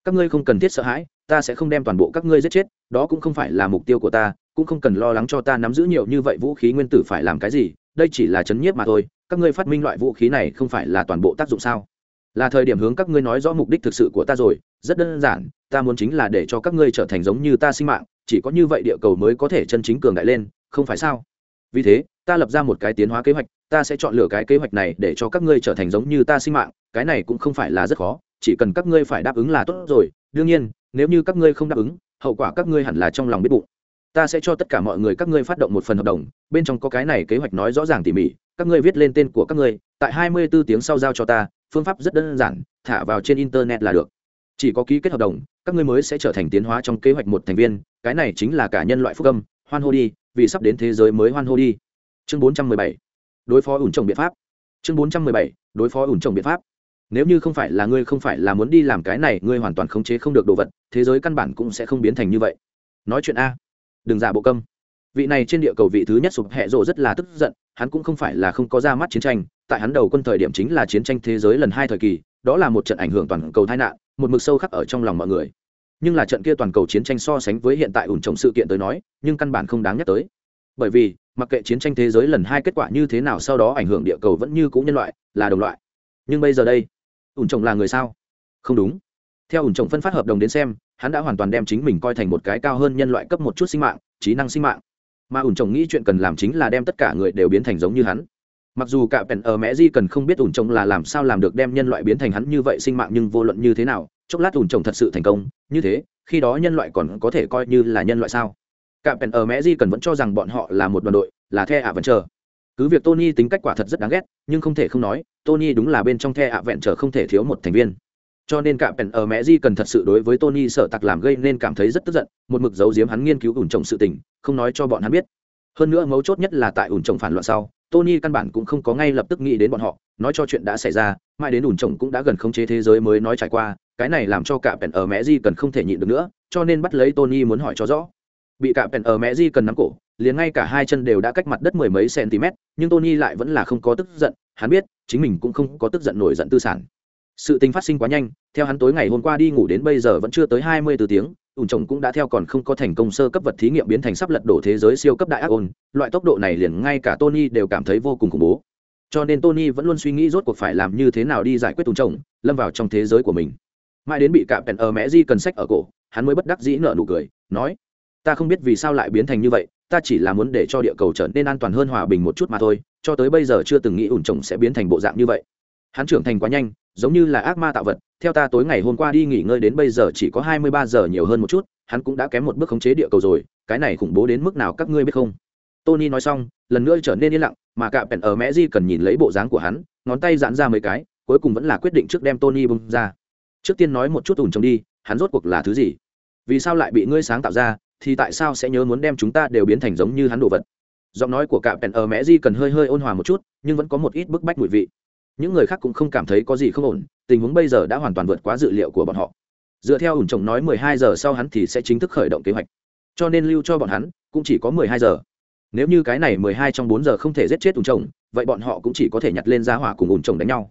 Speaker 1: Các ngươi không cần thiết sợ hãi, ta sẽ không đem toàn bộ các ngươi giết chết, đó cũng không phải là mục tiêu của ta, cũng không cần lo lắng cho ta nắm giữ nhiều như vậy vũ khí nguyên tử phải làm cái gì, đây chỉ là chấn nhiếp mà thôi, các ngươi phát minh loại vũ khí này không phải là toàn bộ tác dụng sao? Là thời điểm hướng các ngươi nói rõ mục đích thực sự của ta rồi, rất đơn giản, ta muốn chính là để cho các ngươi trở thành giống như ta sinh mạng, chỉ có như vậy địa cầu mới có thể chân chính cường đại lên, không phải sao? Vì thế, ta lập ra một cái tiến hóa kế hoạch, ta sẽ chọn lựa cái kế hoạch này để cho các ngươi trở thành giống như ta sinh mạng cái này cũng không phải là rất khó, chỉ cần các ngươi phải đáp ứng là tốt rồi. Đương nhiên, nếu như các ngươi không đáp ứng, hậu quả các ngươi hẳn là trong lòng biết bụng. Ta sẽ cho tất cả mọi người các ngươi phát động một phần hợp đồng, bên trong có cái này kế hoạch nói rõ ràng tỉ mỉ. Các ngươi viết lên tên của các ngươi, tại hai mươi 24 tiếng sau giao cho ta, phương pháp rất đơn giản, thả vào trên internet là được. Chỉ có ký kết hợp đồng, các ngươi mới sẽ trở thành tiến hóa trong kế hoạch một thành viên, cái này chính là cả nhân loại phúc âm, hoan hô đi, vì sắp đến thế giới mới hoan hô đi. Chương bốn trăm mười bảy, đối phó ủn trồng biện pháp. Chương bốn trăm mười bảy, đối phó ủn trồng biện pháp nếu như không phải là ngươi không phải là muốn đi làm cái này, ngươi hoàn toàn khống chế không được đồ vật, thế giới căn bản cũng sẽ không biến thành như vậy. Nói chuyện a. Đừng giả bộ câm. Vị này trên địa cầu vị thứ nhất sụp hẹ rộ rất là tức giận, hắn cũng không phải là không có ra mắt chiến tranh, tại hắn đầu quân thời điểm chính là chiến tranh thế giới lần hai thời kỳ, đó là một trận ảnh hưởng toàn cầu tai nạn, một mực sâu khắc ở trong lòng mọi người. Nhưng là trận kia toàn cầu chiến tranh so sánh với hiện tại ủn trồng sự kiện tới nói, nhưng căn bản không đáng nhắc tới. Bởi vì, mặc kệ chiến tranh thế giới lần hai kết quả như thế nào sau đó ảnh hưởng địa cầu vẫn như cũ nhân loại, là đồng loại. Nhưng bây giờ đây ủn trồng là người sao? Không đúng. Theo ủn trồng phân phát hợp đồng đến xem, hắn đã hoàn toàn đem chính mình coi thành một cái cao hơn nhân loại cấp một chút sinh mạng, trí năng sinh mạng. Mà ủn trồng nghĩ chuyện cần làm chính là đem tất cả người đều biến thành giống như hắn. Mặc dù cả pèn ở mẹ di cần không biết ủn trồng là làm sao làm được đem nhân loại biến thành hắn như vậy sinh mạng nhưng vô luận như thế nào, chốc lát ủn trồng thật sự thành công, như thế, khi đó nhân loại còn có thể coi như là nhân loại sao? Cả pèn ở mẹ di cần vẫn cho rằng bọn họ là một đoàn đội, là the ạ vẫn chờ cứ việc tony tính cách quả thật rất đáng ghét, nhưng không thể không nói, tony đúng là bên trong the ạ vẹn trở không thể thiếu một thành viên. Cho nên cả pèn ở mẹ di cần thật sự đối với tony sợ tặc làm gây nên cảm thấy rất tức giận, một mực giấu giếm hắn nghiên cứu ủn trồng sự tình, không nói cho bọn hắn biết. Hơn nữa mấu chốt nhất là tại ủn trồng phản loạn sau, tony căn bản cũng không có ngay lập tức nghĩ đến bọn họ, nói cho chuyện đã xảy ra, mãi đến ủn trồng cũng đã gần khống chế thế giới mới nói trải qua, cái này làm cho cả pèn ở mẹ di cần không thể nhịn được nữa, cho nên bắt lấy tony muốn hỏi cho rõ. Bị cả pèn ở mẹ di cần nắm cổ, liền ngay cả hai chân đều đã cách mặt đất mười mấy cm nhưng tony lại vẫn là không có tức giận, hắn biết, chính mình cũng không có tức giận nổi giận tư sản. Sự tình phát sinh quá nhanh, theo hắn tối ngày hôm qua đi ngủ đến bây giờ vẫn chưa tới hai mươi từ tiếng, ủn chồng cũng đã theo còn không có thành công sơ cấp vật thí nghiệm biến thành sắp lật đổ thế giới siêu cấp đại ác ôn, loại tốc độ này liền ngay cả tony đều cảm thấy vô cùng khủng bố. Cho nên tony vẫn luôn suy nghĩ rốt cuộc phải làm như thế nào đi giải quyết ủn chồng, lâm vào trong thế giới của mình. Mãi đến bị cạm pèn ở mẹ di cần sách ở cổ, hắn mới bất đắc dĩ nợ nụ cười, nói, ta không biết vì sao lại biến thành như vậy ta chỉ là muốn để cho địa cầu trở nên an toàn hơn hòa bình một chút mà thôi, cho tới bây giờ chưa từng nghĩ ủn trồng sẽ biến thành bộ dạng như vậy. Hắn trưởng thành quá nhanh, giống như là ác ma tạo vật, theo ta tối ngày hôm qua đi nghỉ ngơi đến bây giờ chỉ có hai mươi ba giờ nhiều hơn một chút, hắn cũng đã kém một bước khống chế địa cầu rồi, cái này khủng bố đến mức nào các ngươi biết không? Tony nói xong, lần nữa trở nên yên lặng, mà cạm pèn ở mẹ di cần nhìn lấy bộ dáng của hắn, ngón tay giãn ra mấy cái, cuối cùng vẫn là quyết định trước đem tony bung ra. Trước tiên nói một chút ủn trồng đi, hắn rốt cuộc là thứ gì? Vì sao lại bị ngươi sáng tạo ra thì tại sao sẽ nhớ muốn đem chúng ta đều biến thành giống như hắn đồ vật? Giọng nói của cạm pèn ở mẹ di cần hơi hơi ôn hòa một chút, nhưng vẫn có một ít bức bách mùi vị. Những người khác cũng không cảm thấy có gì không ổn, tình huống bây giờ đã hoàn toàn vượt quá dự liệu của bọn họ. Dựa theo ủn trồng nói mười hai giờ sau hắn thì sẽ chính thức khởi động kế hoạch. Cho nên lưu cho bọn hắn, cũng chỉ có mười hai giờ. Nếu như cái này mười hai trong bốn giờ không thể giết chết ủn trồng vậy bọn họ cũng chỉ có thể nhặt lên ra hỏa cùng ủn trồng đánh nhau.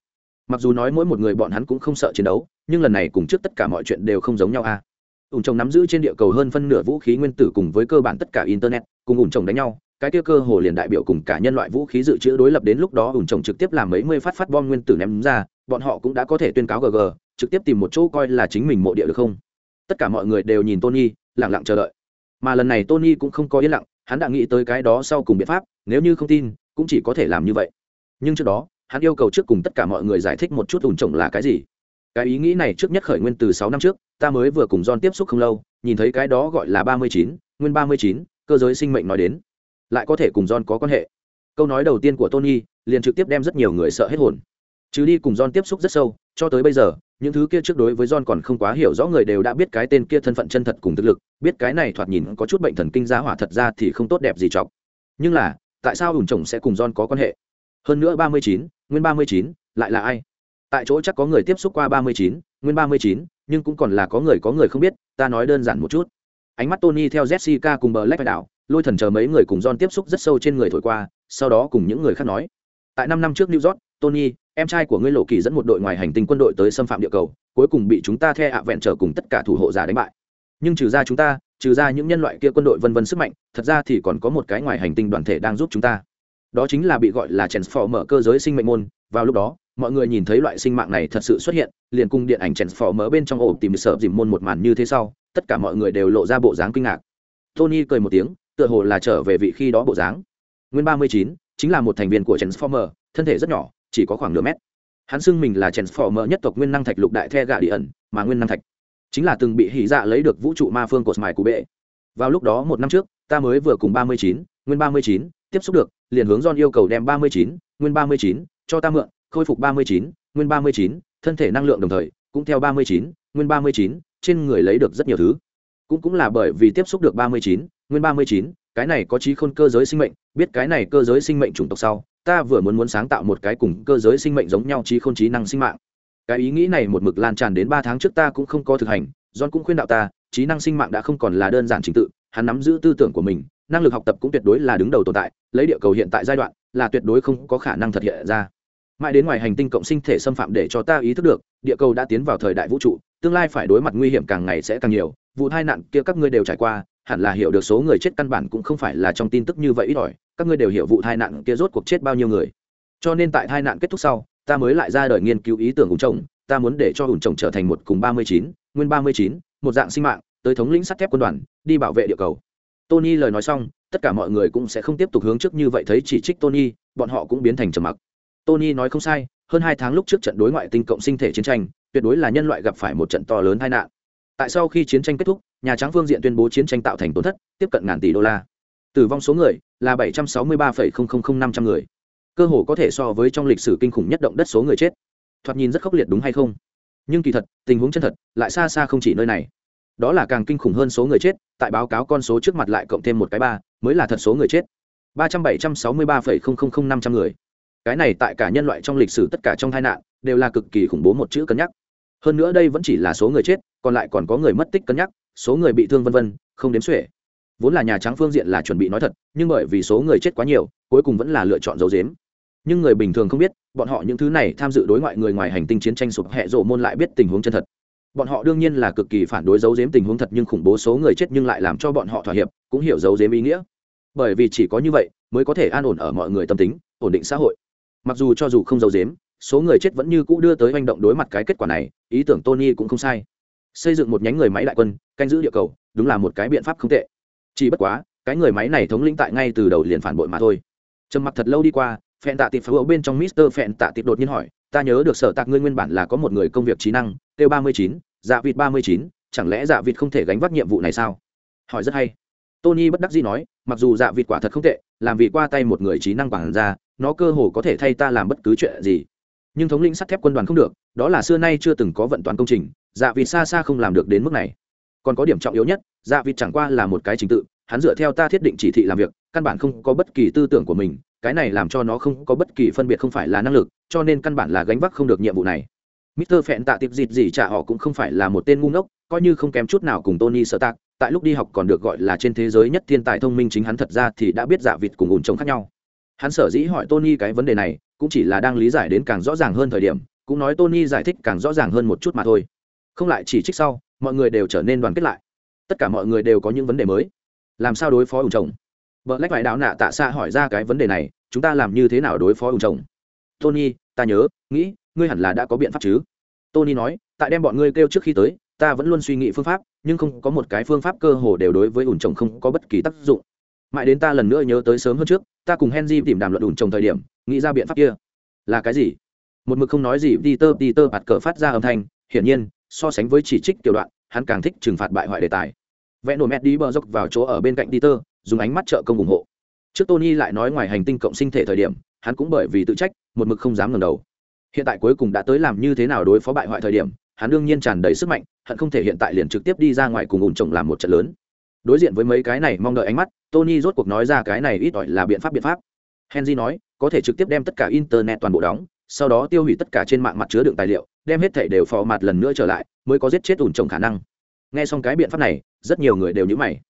Speaker 1: Mặc dù nói mỗi một người bọn hắn cũng không sợ chiến đấu, nhưng lần này cùng trước tất cả mọi chuyện đều không giống nhau a ủng chồng nắm giữ trên địa cầu hơn phân nửa vũ khí nguyên tử cùng với cơ bản tất cả internet, cùng ủng chồng đánh nhau. Cái kia cơ hồ liền đại biểu cùng cả nhân loại vũ khí dự trữ đối lập đến lúc đó ủng chồng trực tiếp làm mấy mươi phát phát bom nguyên tử ném ra, bọn họ cũng đã có thể tuyên cáo gg trực tiếp tìm một chỗ coi là chính mình mộ địa được không? Tất cả mọi người đều nhìn tony lẳng lặng chờ đợi. Mà lần này tony cũng không có yên lặng, hắn đã nghĩ tới cái đó sau cùng biện pháp, nếu như không tin, cũng chỉ có thể làm như vậy. Nhưng trước đó, hắn yêu cầu trước cùng tất cả mọi người giải thích một chút ủn trồng là cái gì cái ý nghĩ này trước nhất khởi nguyên từ sáu năm trước, ta mới vừa cùng John tiếp xúc không lâu, nhìn thấy cái đó gọi là ba mươi chín, nguyên ba mươi chín, cơ giới sinh mệnh nói đến. Lại có thể cùng John có quan hệ. Câu nói đầu tiên của tony liền trực tiếp đem rất nhiều người sợ hết hồn. Chứ đi cùng John tiếp xúc rất sâu, cho tới bây giờ, những thứ kia trước đối với John còn không quá hiểu rõ người đều đã biết cái tên kia thân phận chân thật cùng thực lực, biết cái này thoạt nhìn có chút bệnh thần kinh giá hỏa thật ra thì không tốt đẹp gì chọc. Nhưng là, tại sao ủn chồng sẽ cùng John có quan hệ? Hơn nữa ba mươi chín, nguyên ba mươi chín, lại là ai? Tại chỗ chắc có người tiếp xúc qua ba mươi chín, nguyên ba mươi chín, nhưng cũng còn là có người có người không biết, ta nói đơn giản một chút. Ánh mắt tony theo jessica cùng bờ lách đảo, lôi thần chờ mấy người cùng John tiếp xúc rất sâu trên người thổi qua, sau đó cùng những người khác nói. Tại năm năm trước new york, tony, em trai của ngươi lộ kỳ dẫn một đội ngoài hành tinh quân đội tới xâm phạm địa cầu, cuối cùng bị chúng ta the ạ vẹn trở cùng tất cả thủ hộ giả đánh bại. Nhưng trừ ra chúng ta, trừ ra những nhân loại kia quân đội vân vân sức mạnh, thật ra thì còn có một cái ngoài hành tinh đoàn thể đang giúp chúng ta. Đó chính là bị gọi là transformer cơ giới sinh mệnh môn, vào lúc đó mọi người nhìn thấy loại sinh mạng này thật sự xuất hiện, liền cùng điện ảnh transformer bên trong ổ tìm sợ dìm môn một màn như thế sau, tất cả mọi người đều lộ ra bộ dáng kinh ngạc. Tony cười một tiếng, tựa hồ là trở về vị khi đó bộ dáng. Nguyên ba mươi chín, chính là một thành viên của transformer thân thể rất nhỏ, chỉ có khoảng nửa mét. Hắn xưng mình là transformer nhất tộc nguyên năng thạch lục đại the gạ địa ẩn, mà nguyên năng thạch chính là từng bị hỉ dạ lấy được vũ trụ ma phương cột mài cụ bệ. Vào lúc đó, một năm trước, ta mới vừa cùng ba mươi chín, nguyên ba mươi chín, tiếp xúc được, liền hướng don yêu cầu đem ba mươi chín, nguyên ba mươi chín, cho ta mượn khôi phục ba mươi chín, nguyên ba mươi chín, thân thể năng lượng đồng thời, cũng theo ba mươi chín, nguyên ba mươi chín, trên người lấy được rất nhiều thứ. Cũng cũng là bởi vì tiếp xúc được ba mươi chín, nguyên ba mươi chín, cái này có trí khôn cơ giới sinh mệnh. Biết cái này cơ giới sinh mệnh chủng tộc sau, ta vừa muốn muốn sáng tạo một cái cùng cơ giới sinh mệnh giống nhau trí khôn trí năng sinh mạng. Cái ý nghĩ này một mực lan tràn đến ba tháng trước ta cũng không có thực hành. John cũng khuyên đạo ta, trí năng sinh mạng đã không còn là đơn giản trình tự, hắn nắm giữ tư tưởng của mình, năng lực học tập cũng tuyệt đối là đứng đầu tồn tại, lấy địa cầu hiện tại giai đoạn là tuyệt đối không có khả năng thực hiện ra mãi đến ngoài hành tinh cộng sinh thể xâm phạm để cho ta ý thức được, địa cầu đã tiến vào thời đại vũ trụ, tương lai phải đối mặt nguy hiểm càng ngày sẽ càng nhiều, vụ tai nạn kia các ngươi đều trải qua, hẳn là hiểu được số người chết căn bản cũng không phải là trong tin tức như vậy ít ỏi, các ngươi đều hiểu vụ tai nạn kia rốt cuộc chết bao nhiêu người. Cho nên tại tai nạn kết thúc sau, ta mới lại ra đời nghiên cứu ý tưởng ủng chồng ta muốn để cho ủng chồng trở thành một cùng ba mươi chín, nguyên ba mươi chín, một dạng sinh mạng, tới thống lĩnh sắt thép quân đoàn, đi bảo vệ địa cầu. Tony lời nói xong, tất cả mọi người cũng sẽ không tiếp tục hướng trước như vậy, thấy chỉ trích tony, bọn họ cũng biến thành trầm mặc tony nói không sai, hơn hai tháng lúc trước trận đối ngoại tinh cộng sinh thể chiến tranh, tuyệt đối là nhân loại gặp phải một trận to lớn tai nạn. Tại sau khi chiến tranh kết thúc, nhà trắng phương diện tuyên bố chiến tranh tạo thành tổn thất, tiếp cận ngàn tỷ đô la. Tử vong số người là bảy trăm sáu mươi ba năm trăm người. Cơ hồ có thể so với trong lịch sử kinh khủng nhất động đất số người chết. Thoạt nhìn rất khốc liệt đúng hay không? Nhưng kỳ thật, tình huống chân thật lại xa xa không chỉ nơi này. Đó là càng kinh khủng hơn số người chết, tại báo cáo con số trước mặt lại cộng thêm một cái ba, mới là thật số người chết. Ba trăm bảy trăm sáu mươi ba năm trăm người cái này tại cả nhân loại trong lịch sử tất cả trong tai nạn, đều là cực kỳ khủng bố một chữ cân nhắc. Hơn nữa đây vẫn chỉ là số người chết, còn lại còn có người mất tích cân nhắc, số người bị thương vân vân, không đếm xuể. Vốn là nhà trắng phương diện là chuẩn bị nói thật, nhưng bởi vì số người chết quá nhiều, cuối cùng vẫn là lựa chọn dấu dếm nhưng người bình thường không biết, bọn họ những thứ này tham dự đối ngoại người ngoài hành tinh chiến tranh sụp hẹ rộ môn lại biết tình huống chân thật. Bọn họ đương nhiên là cực kỳ phản đối dấu dếm tình huống thật nhưng khủng bố số người chết nhưng lại làm cho bọn họ thỏa hiệp, cũng hiểu dấu dếm ý nghĩa. Bởi vì chỉ có như vậy, mới có thể an ổn ở mọi người tâm tính, ổn định xã hội mặc dù cho dù không giàu dếm số người chết vẫn như cũ đưa tới hành động đối mặt cái kết quả này, ý tưởng tony cũng không sai. Xây dựng một nhánh người máy đại quân, canh giữ địa cầu, đúng là một cái biện pháp không tệ. Chỉ bất quá, cái người máy này thống lĩnh tại ngay từ đầu liền phản bội mà thôi. Trầm mặc thật lâu đi qua, phẹn tạ tịp phá bên trong mister phẹn tạ tịp đột nhiên hỏi, ta nhớ được sở tạc ngươi nguyên bản là có một người công việc trí năng t ba mươi chín dạ vịt ba mươi chín, chẳng lẽ dạ vịt không thể gánh vác nhiệm vụ này sao? Hỏi rất hay. Tony bất đắc dĩ nói, mặc dù dạ vịt quả thật không tệ, làm vì qua tay một người trí năng quản ra nó cơ hồ có thể thay ta làm bất cứ chuyện gì. Nhưng thống lĩnh sắt thép quân đoàn không được đó là xưa nay chưa từng có vận toán công trình dạ vịt xa xa không làm được đến mức này. Còn có điểm trọng yếu nhất dạ vịt chẳng qua là một cái trình tự hắn dựa theo ta thiết định chỉ thị làm việc căn bản không có bất kỳ tư tưởng của mình cái này làm cho nó không có bất kỳ phân biệt không phải là năng lực cho nên căn bản là gánh vác không được nhiệm vụ này. Mr. Phẹn tạ tiệp dịt gì trả họ cũng không phải là một tên ngu ngốc, coi như không kém chút nào cùng tony sợ tạc tại lúc đi học còn được gọi là trên thế giới nhất thiên tài thông minh chính hắn thật ra thì đã biết giả vịt cùng ủn trồng khác nhau hắn sở dĩ hỏi tony cái vấn đề này, cũng chỉ là đang lý giải đến càng rõ ràng hơn thời điểm, cũng nói tony giải thích càng rõ ràng hơn một chút mà thôi. Không lại chỉ trích sau, mọi người đều trở nên đoàn kết lại. Tất cả mọi người đều có những vấn đề mới. Làm sao đối phó ủng chồng? Vợ lách vải đạo nạ tạ xa hỏi ra cái vấn đề này, chúng ta làm như thế nào đối phó ủng chồng? Tony, ta nhớ, nghĩ, ngươi hẳn là đã có biện pháp chứ? Tony nói, tại đem bọn ngươi kêu trước khi tới, ta vẫn luôn suy nghĩ phương pháp, nhưng không có một cái phương pháp cơ hồ đều đối với ủn trồng không có bất kỳ tác dụng mãi đến ta lần nữa nhớ tới sớm hơn trước, ta cùng henry tìm đàm luận ủn trồng thời điểm, nghĩ ra biện pháp kia. Là cái gì? Một mực không nói gì, peter peter, bạt cờ phát ra âm thanh, hiển nhiên, so sánh với chỉ trích tiểu đoạn, hắn càng thích trừng phạt bại hoại đề tài. Vẽ nổ mét đi bờ dốc vào chỗ ở bên cạnh peter, dùng ánh mắt trợ công ủng hộ. Trước tony lại nói ngoài hành tinh cộng sinh thể thời điểm, hắn cũng bởi vì tự trách, một mực không dám ngẩng đầu. Hiện tại cuối cùng đã tới làm như thế nào đối phó bại hoại thời điểm, hắn đương nhiên tràn đầy sức mạnh, hận không thể hiện tại liền trực tiếp đi ra ngoài cùng ủn trồng làm một trận lớn. Đối diện với mấy cái này mong đợi ánh mắt tony rốt cuộc nói ra cái này ít ỏi là biện pháp biện pháp henry nói có thể trực tiếp đem tất cả internet toàn bộ đóng sau đó tiêu hủy tất cả trên mạng mặt chứa đựng tài liệu đem hết thảy đều phò mặt lần nữa trở lại mới có giết chết ủn trồng khả năng nghe xong cái biện pháp này rất nhiều người đều như mày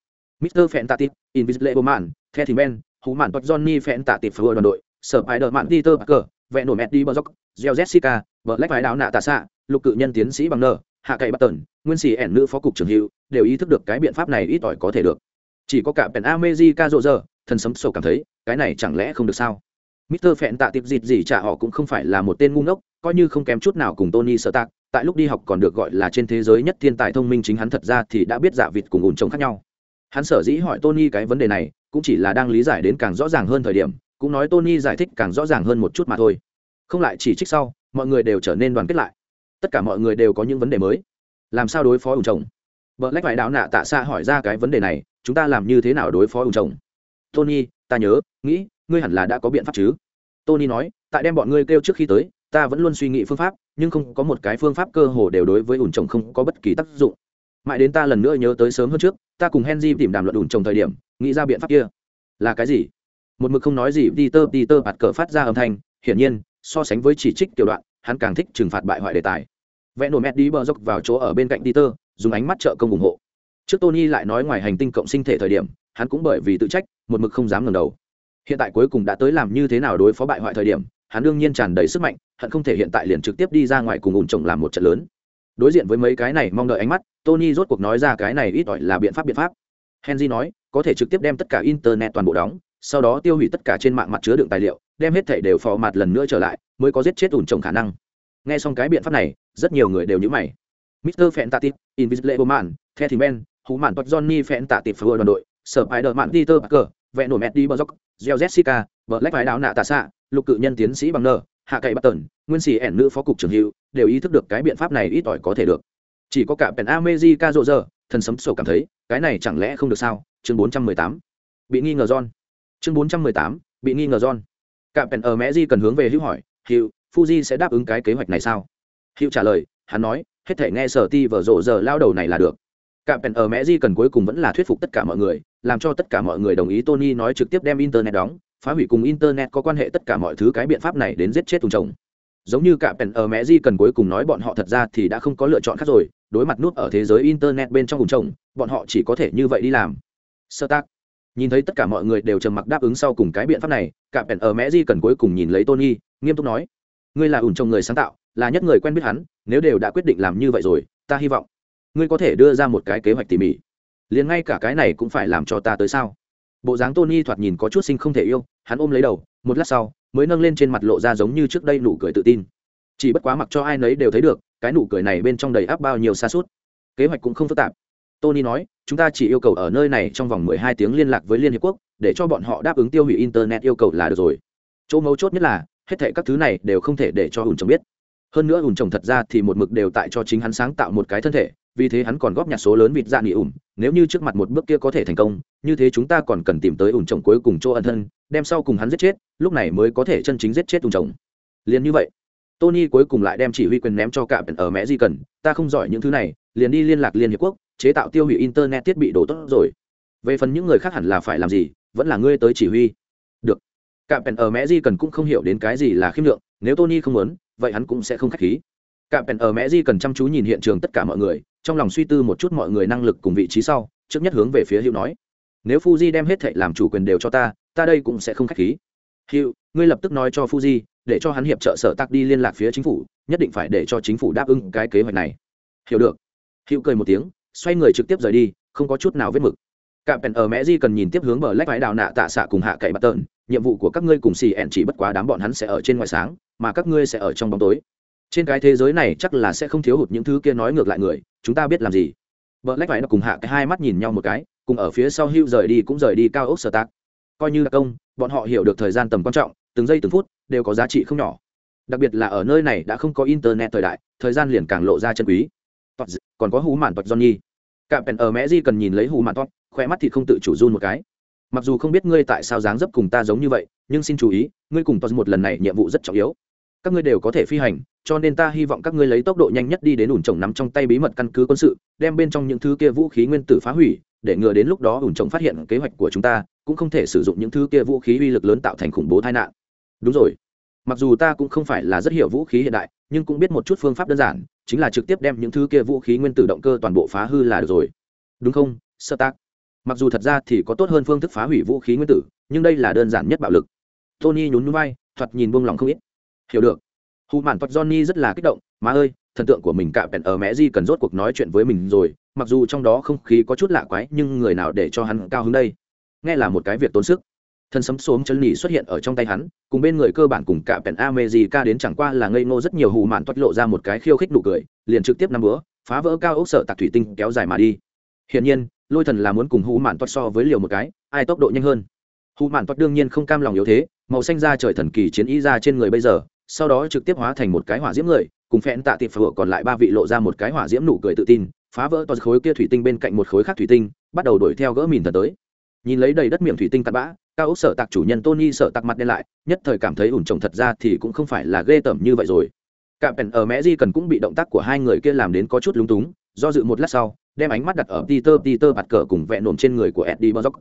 Speaker 1: Mr. Fantastic, Invisible Man, Cathy Man, Hú Mạn Tuật Johnny Fantastic Phở đoàn đội, Sở Spider-Man Peter Parker, Vẹn nổi Matt Dibrock, Geo Jessica, Black Phái đáo nạ Tà Sạ, lục cự nhân tiến sĩ bằng nơ, hạ cậy bắt tần, nguyên sĩ ẻn nữ phó cục trưởng hữu, đều ý thức được cái biện pháp này ít ỏi có thể được. Chỉ có cả Pen America rộ rơ thần sấm sầu cảm thấy, cái này chẳng lẽ không được sao? Mr. Phẹn tạ tiệp dịt gì trả họ cũng không phải là một tên ngu ngốc, coi như không kém chút nào cùng Tony Stark, tại lúc đi học còn được gọi là trên thế giới nhất thiên tài thông minh chính hắn thật ra thì đã biết giả vịt cùng ủn trồng khác nhau. Hắn sở dĩ hỏi Tony cái vấn đề này, cũng chỉ là đang lý giải đến càng rõ ràng hơn thời điểm, cũng nói Tony giải thích càng rõ ràng hơn một chút mà thôi. Không lại chỉ trích sau, mọi người đều trở nên đoàn kết lại. Tất cả mọi người đều có những vấn đề mới. Làm sao đối phó ủn chồng? Bờ lách vải đạo nạ tạ xa hỏi ra cái vấn đề này, chúng ta làm như thế nào đối phó ủn trồng? Tony, ta nhớ, nghĩ, ngươi hẳn là đã có biện pháp chứ? Tony nói, tại đem bọn ngươi kêu trước khi tới, ta vẫn luôn suy nghĩ phương pháp, nhưng không có một cái phương pháp cơ hồ đều đối với ủn trồng không có bất kỳ tác dụng. Mãi đến ta lần nữa nhớ tới sớm hơn trước, ta cùng Henry tìm đàm luận ủn trồng thời điểm, nghĩ ra biện pháp kia. Là cái gì? Một mực không nói gì, Peter Peter bạt cờ phát ra âm thanh, hiển nhiên, so sánh với chỉ trích tiểu đoạn, hắn càng thích trừng phạt bại hoại đề tài. Vẽ nổ mẹ đi bờ dốc vào chỗ ở bên cạnh Peter, dùng ánh mắt trợ công ủng hộ. Trước Tony lại nói ngoài hành tinh cộng sinh thể thời điểm, hắn cũng bởi vì tự trách, một mực không dám ngẩng đầu hiện tại cuối cùng đã tới làm như thế nào đối phó bại hoại thời điểm hắn đương nhiên tràn đầy sức mạnh hận không thể hiện tại liền trực tiếp đi ra ngoài cùng ủn trồng làm một trận lớn đối diện với mấy cái này mong đợi ánh mắt tony rốt cuộc nói ra cái này ít ỏi là biện pháp biện pháp henry nói có thể trực tiếp đem tất cả internet toàn bộ đóng sau đó tiêu hủy tất cả trên mạng mặt chứa đựng tài liệu đem hết thảy đều phò mặt lần nữa trở lại mới có giết chết ủn trồng khả năng nghe xong cái biện pháp này rất nhiều người đều nhữ mày Mr. Fantastic, Invisible Man, The Thingman. Hú Mạn Tuật Johnny Fantastic Phở đoàn đội, Spider-Man Peter Parker, vẽ nổi mẹ đi bờ dốc gieo jessica vợ lách vài đạo nạ tạ xạ lục cự nhân tiến sĩ bằng nờ hạ cậy bắt tần nguyên sĩ ẻn nữ phó cục trưởng hữu đều ý thức được cái biện pháp này ít ỏi có thể được. Chỉ có cả pèn amezi ca rộ rơ thần sấm sổ cảm thấy cái này chẳng lẽ không được sao? Chương bốn trăm mười tám. Bị nghi ngờ john. Chương bốn trăm mười tám bị nghi ngờ john. Cả pèn ở mẹ di cần hướng về hữu hỏi hữu fuji sẽ đáp ứng cái kế hoạch này sao? Hữu trả lời hắn nói hết thể nghe sở ti vở rộ rơ lao đầu này là được cả pèn ở mẹ di cần cuối cùng vẫn là thuyết phục tất cả mọi người, làm cho tất cả mọi người đồng ý tony nói trực tiếp đem internet đóng, phá hủy cùng internet có quan hệ tất cả mọi thứ cái biện pháp này đến giết chết tùng chồng. Giống như cả pèn ở mẹ di cần cuối cùng nói bọn họ thật ra thì đã không có lựa chọn khác rồi, đối mặt nút ở thế giới internet bên trong cùng chồng, bọn họ chỉ có thể như vậy đi làm. Sơ tác nhìn thấy tất cả mọi người đều trầm mặc đáp ứng sau cùng cái biện pháp này, cả pèn ở mẹ di cần cuối cùng nhìn lấy tony, nghiêm túc nói, ngươi là ủn chồng người sáng tạo, là nhất người quen biết hắn, nếu đều đã quyết định làm như vậy rồi, ta hy vọng ngươi có thể đưa ra một cái kế hoạch tỉ mỉ. Liền ngay cả cái này cũng phải làm cho ta tới sao? Bộ dáng tony thoạt nhìn có chút sinh không thể yêu, hắn ôm lấy đầu, một lát sau, mới nâng lên trên mặt lộ ra giống như trước đây nụ cười tự tin. Chỉ bất quá mặc cho ai nấy đều thấy được, cái nụ cười này bên trong đầy áp bao nhiêu xa suốt kế hoạch cũng không phức tạp. Tony nói, chúng ta chỉ yêu cầu ở nơi này trong vòng mười hai tiếng liên lạc với liên hiệp quốc, để cho bọn họ đáp ứng tiêu hủy internet yêu cầu là được rồi. Chỗ mấu chốt nhất là, hết thệ các thứ này đều không thể để cho hùn chồng biết. Hơn nữa hùn chồng thật ra thì một mực đều tại cho chính hắn sáng tạo một cái thân thể vì thế hắn còn góp nhặt số lớn vịt dạ nghỉ ủn nếu như trước mặt một bước kia có thể thành công, như thế chúng ta còn cần tìm tới ủn chồng cuối cùng chỗ ân thân, đem sau cùng hắn giết chết, lúc này mới có thể chân chính giết chết ủn chồng. Liền như vậy, tony cuối cùng lại đem chỉ huy quyền ném cho cả ở mẹ di cần, ta không giỏi những thứ này, liền đi liên lạc liên hiệp quốc, chế tạo tiêu hủy internet thiết bị đổ tốt rồi. Về phần những người khác hẳn là phải làm gì, vẫn là ngươi tới chỉ huy. Được. Cả pèn ở mẹ di cần cũng không hiểu đến cái gì là khiêm lượng, nếu tony không muốn, vậy hắn cũng sẽ không khách khí cạm pèn ở mẹ di cần chăm chú nhìn hiện trường tất cả mọi người, trong lòng suy tư một chút mọi người năng lực cùng vị trí sau, trước nhất hướng về phía hữu nói, nếu fuji đem hết thệ làm chủ quyền đều cho ta ta đây cũng sẽ không k h á c h khí. Hữu, ngươi lập tức nói cho fuji để cho hắn hiệp trợ sở tắc đi liên lạc phía chính phủ, nhất định phải để cho chính phủ đáp ứng cái kế hoạch này. Hiểu được. Hữu cười một tiếng, xoay người trực tiếp rời đi, không có chút nào vết mực. Cạm pèn ở mẹ di cần nhìn tiếp hướng bờ lách vái đào nạ tạ xạ cùng hạ cậy bắt tợn, nhiệm vụ của các ngươi cùng xì ẹn chỉ bất quá đám bọn hắn sẽ ở trên ngoài sáng, mà các ngươi sẽ ở trong bóng tối trên cái thế giới này chắc là sẽ không thiếu hụt những thứ kia nói ngược lại người, chúng ta biết làm gì. Vợ lách phải nó cùng hạ cái hai mắt nhìn nhau một cái, cùng ở phía sau hưu rời đi cũng rời đi cao ốc sở tạc. Coi như là công, bọn họ hiểu được thời gian tầm quan trọng, từng giây từng phút đều có giá trị không nhỏ. Đặc biệt là ở nơi này đã không có internet thời đại, thời gian liền càng lộ ra chân quý. Còn có hú mạn toạch johnny. Cạm pèn ở mẹ di cần nhìn lấy hú mạn toạch khoe mắt thì không tự chủ run một cái. Mặc dù không biết ngươi tại sao dáng dấp cùng ta giống như vậy, nhưng xin chú ý, ngươi cùng toạch một lần này nhiệm vụ rất trọng yếu. Các ngươi đều có thể phi hành cho nên ta hy vọng các ngươi lấy tốc độ nhanh nhất đi đến ủn trồng nắm trong tay bí mật căn cứ quân sự, đem bên trong những thứ kia vũ khí nguyên tử phá hủy, để ngừa đến lúc đó ủn trồng phát hiện kế hoạch của chúng ta, cũng không thể sử dụng những thứ kia vũ khí uy lực lớn tạo thành khủng bố tai nạn. Đúng rồi. Mặc dù ta cũng không phải là rất hiểu vũ khí hiện đại, nhưng cũng biết một chút phương pháp đơn giản, chính là trực tiếp đem những thứ kia vũ khí nguyên tử động cơ toàn bộ phá hư là được rồi. Đúng không sơ tác mặc dù thật ra thì có tốt hơn phương thức phá hủy vũ khí nguyên tử, nhưng đây là đơn giản nhất bạo lực. Tony nhún núi vai, thoạt nhìn buông lòng không ít. Hiểu được hù mạn thuật johnny rất là kích động, má ơi, thần tượng của mình cạ bèn ở mẹ di cần rốt cuộc nói chuyện với mình rồi, mặc dù trong đó không khí có chút lạ quái, nhưng người nào để cho hắn cao hứng đây? Nghe là một cái việc tốn sức. Thần sấm xốm chân nỉ xuất hiện ở trong tay hắn, cùng bên người cơ bản cùng cả pèn ca đến chẳng qua là ngây ngô rất nhiều hù mạn toát lộ ra một cái khiêu khích nụ cười, liền trực tiếp năm bữa phá vỡ cao ốc sở tạc thủy tinh kéo dài mà đi. Hiển nhiên, lôi thần là muốn cùng hù mạn toát so với liều một cái, ai tốc độ nhanh hơn? Hù mạn toát đương nhiên không cam lòng yếu thế, màu xanh ra trời thần kỳ chiến ý ra trên người bây giờ sau đó trực tiếp hóa thành một cái hỏa diễm người, cùng phẹn tạ tiệp phở còn lại ba vị lộ ra một cái hỏa diễm nụ cười tự tin, phá vỡ toàn khối kia thủy tinh bên cạnh một khối khác thủy tinh, bắt đầu đuổi theo gỡ mìn thần tới. Nhìn lấy đầy đất miệng thủy tinh tạt bã, cao ốc sở tạc chủ nhân tony sợ tạc mặt đen lại, nhất thời cảm thấy ủn trồng thật ra thì cũng không phải là ghê tởm như vậy rồi. Cạm pèn ở mẹ di cần cũng bị động tác của hai người kia làm đến có chút lúng túng, do dự một lát sau, đem ánh mắt đặt ở peter peter bạt cờ cùng vẹn nổm trên người của eddie bozok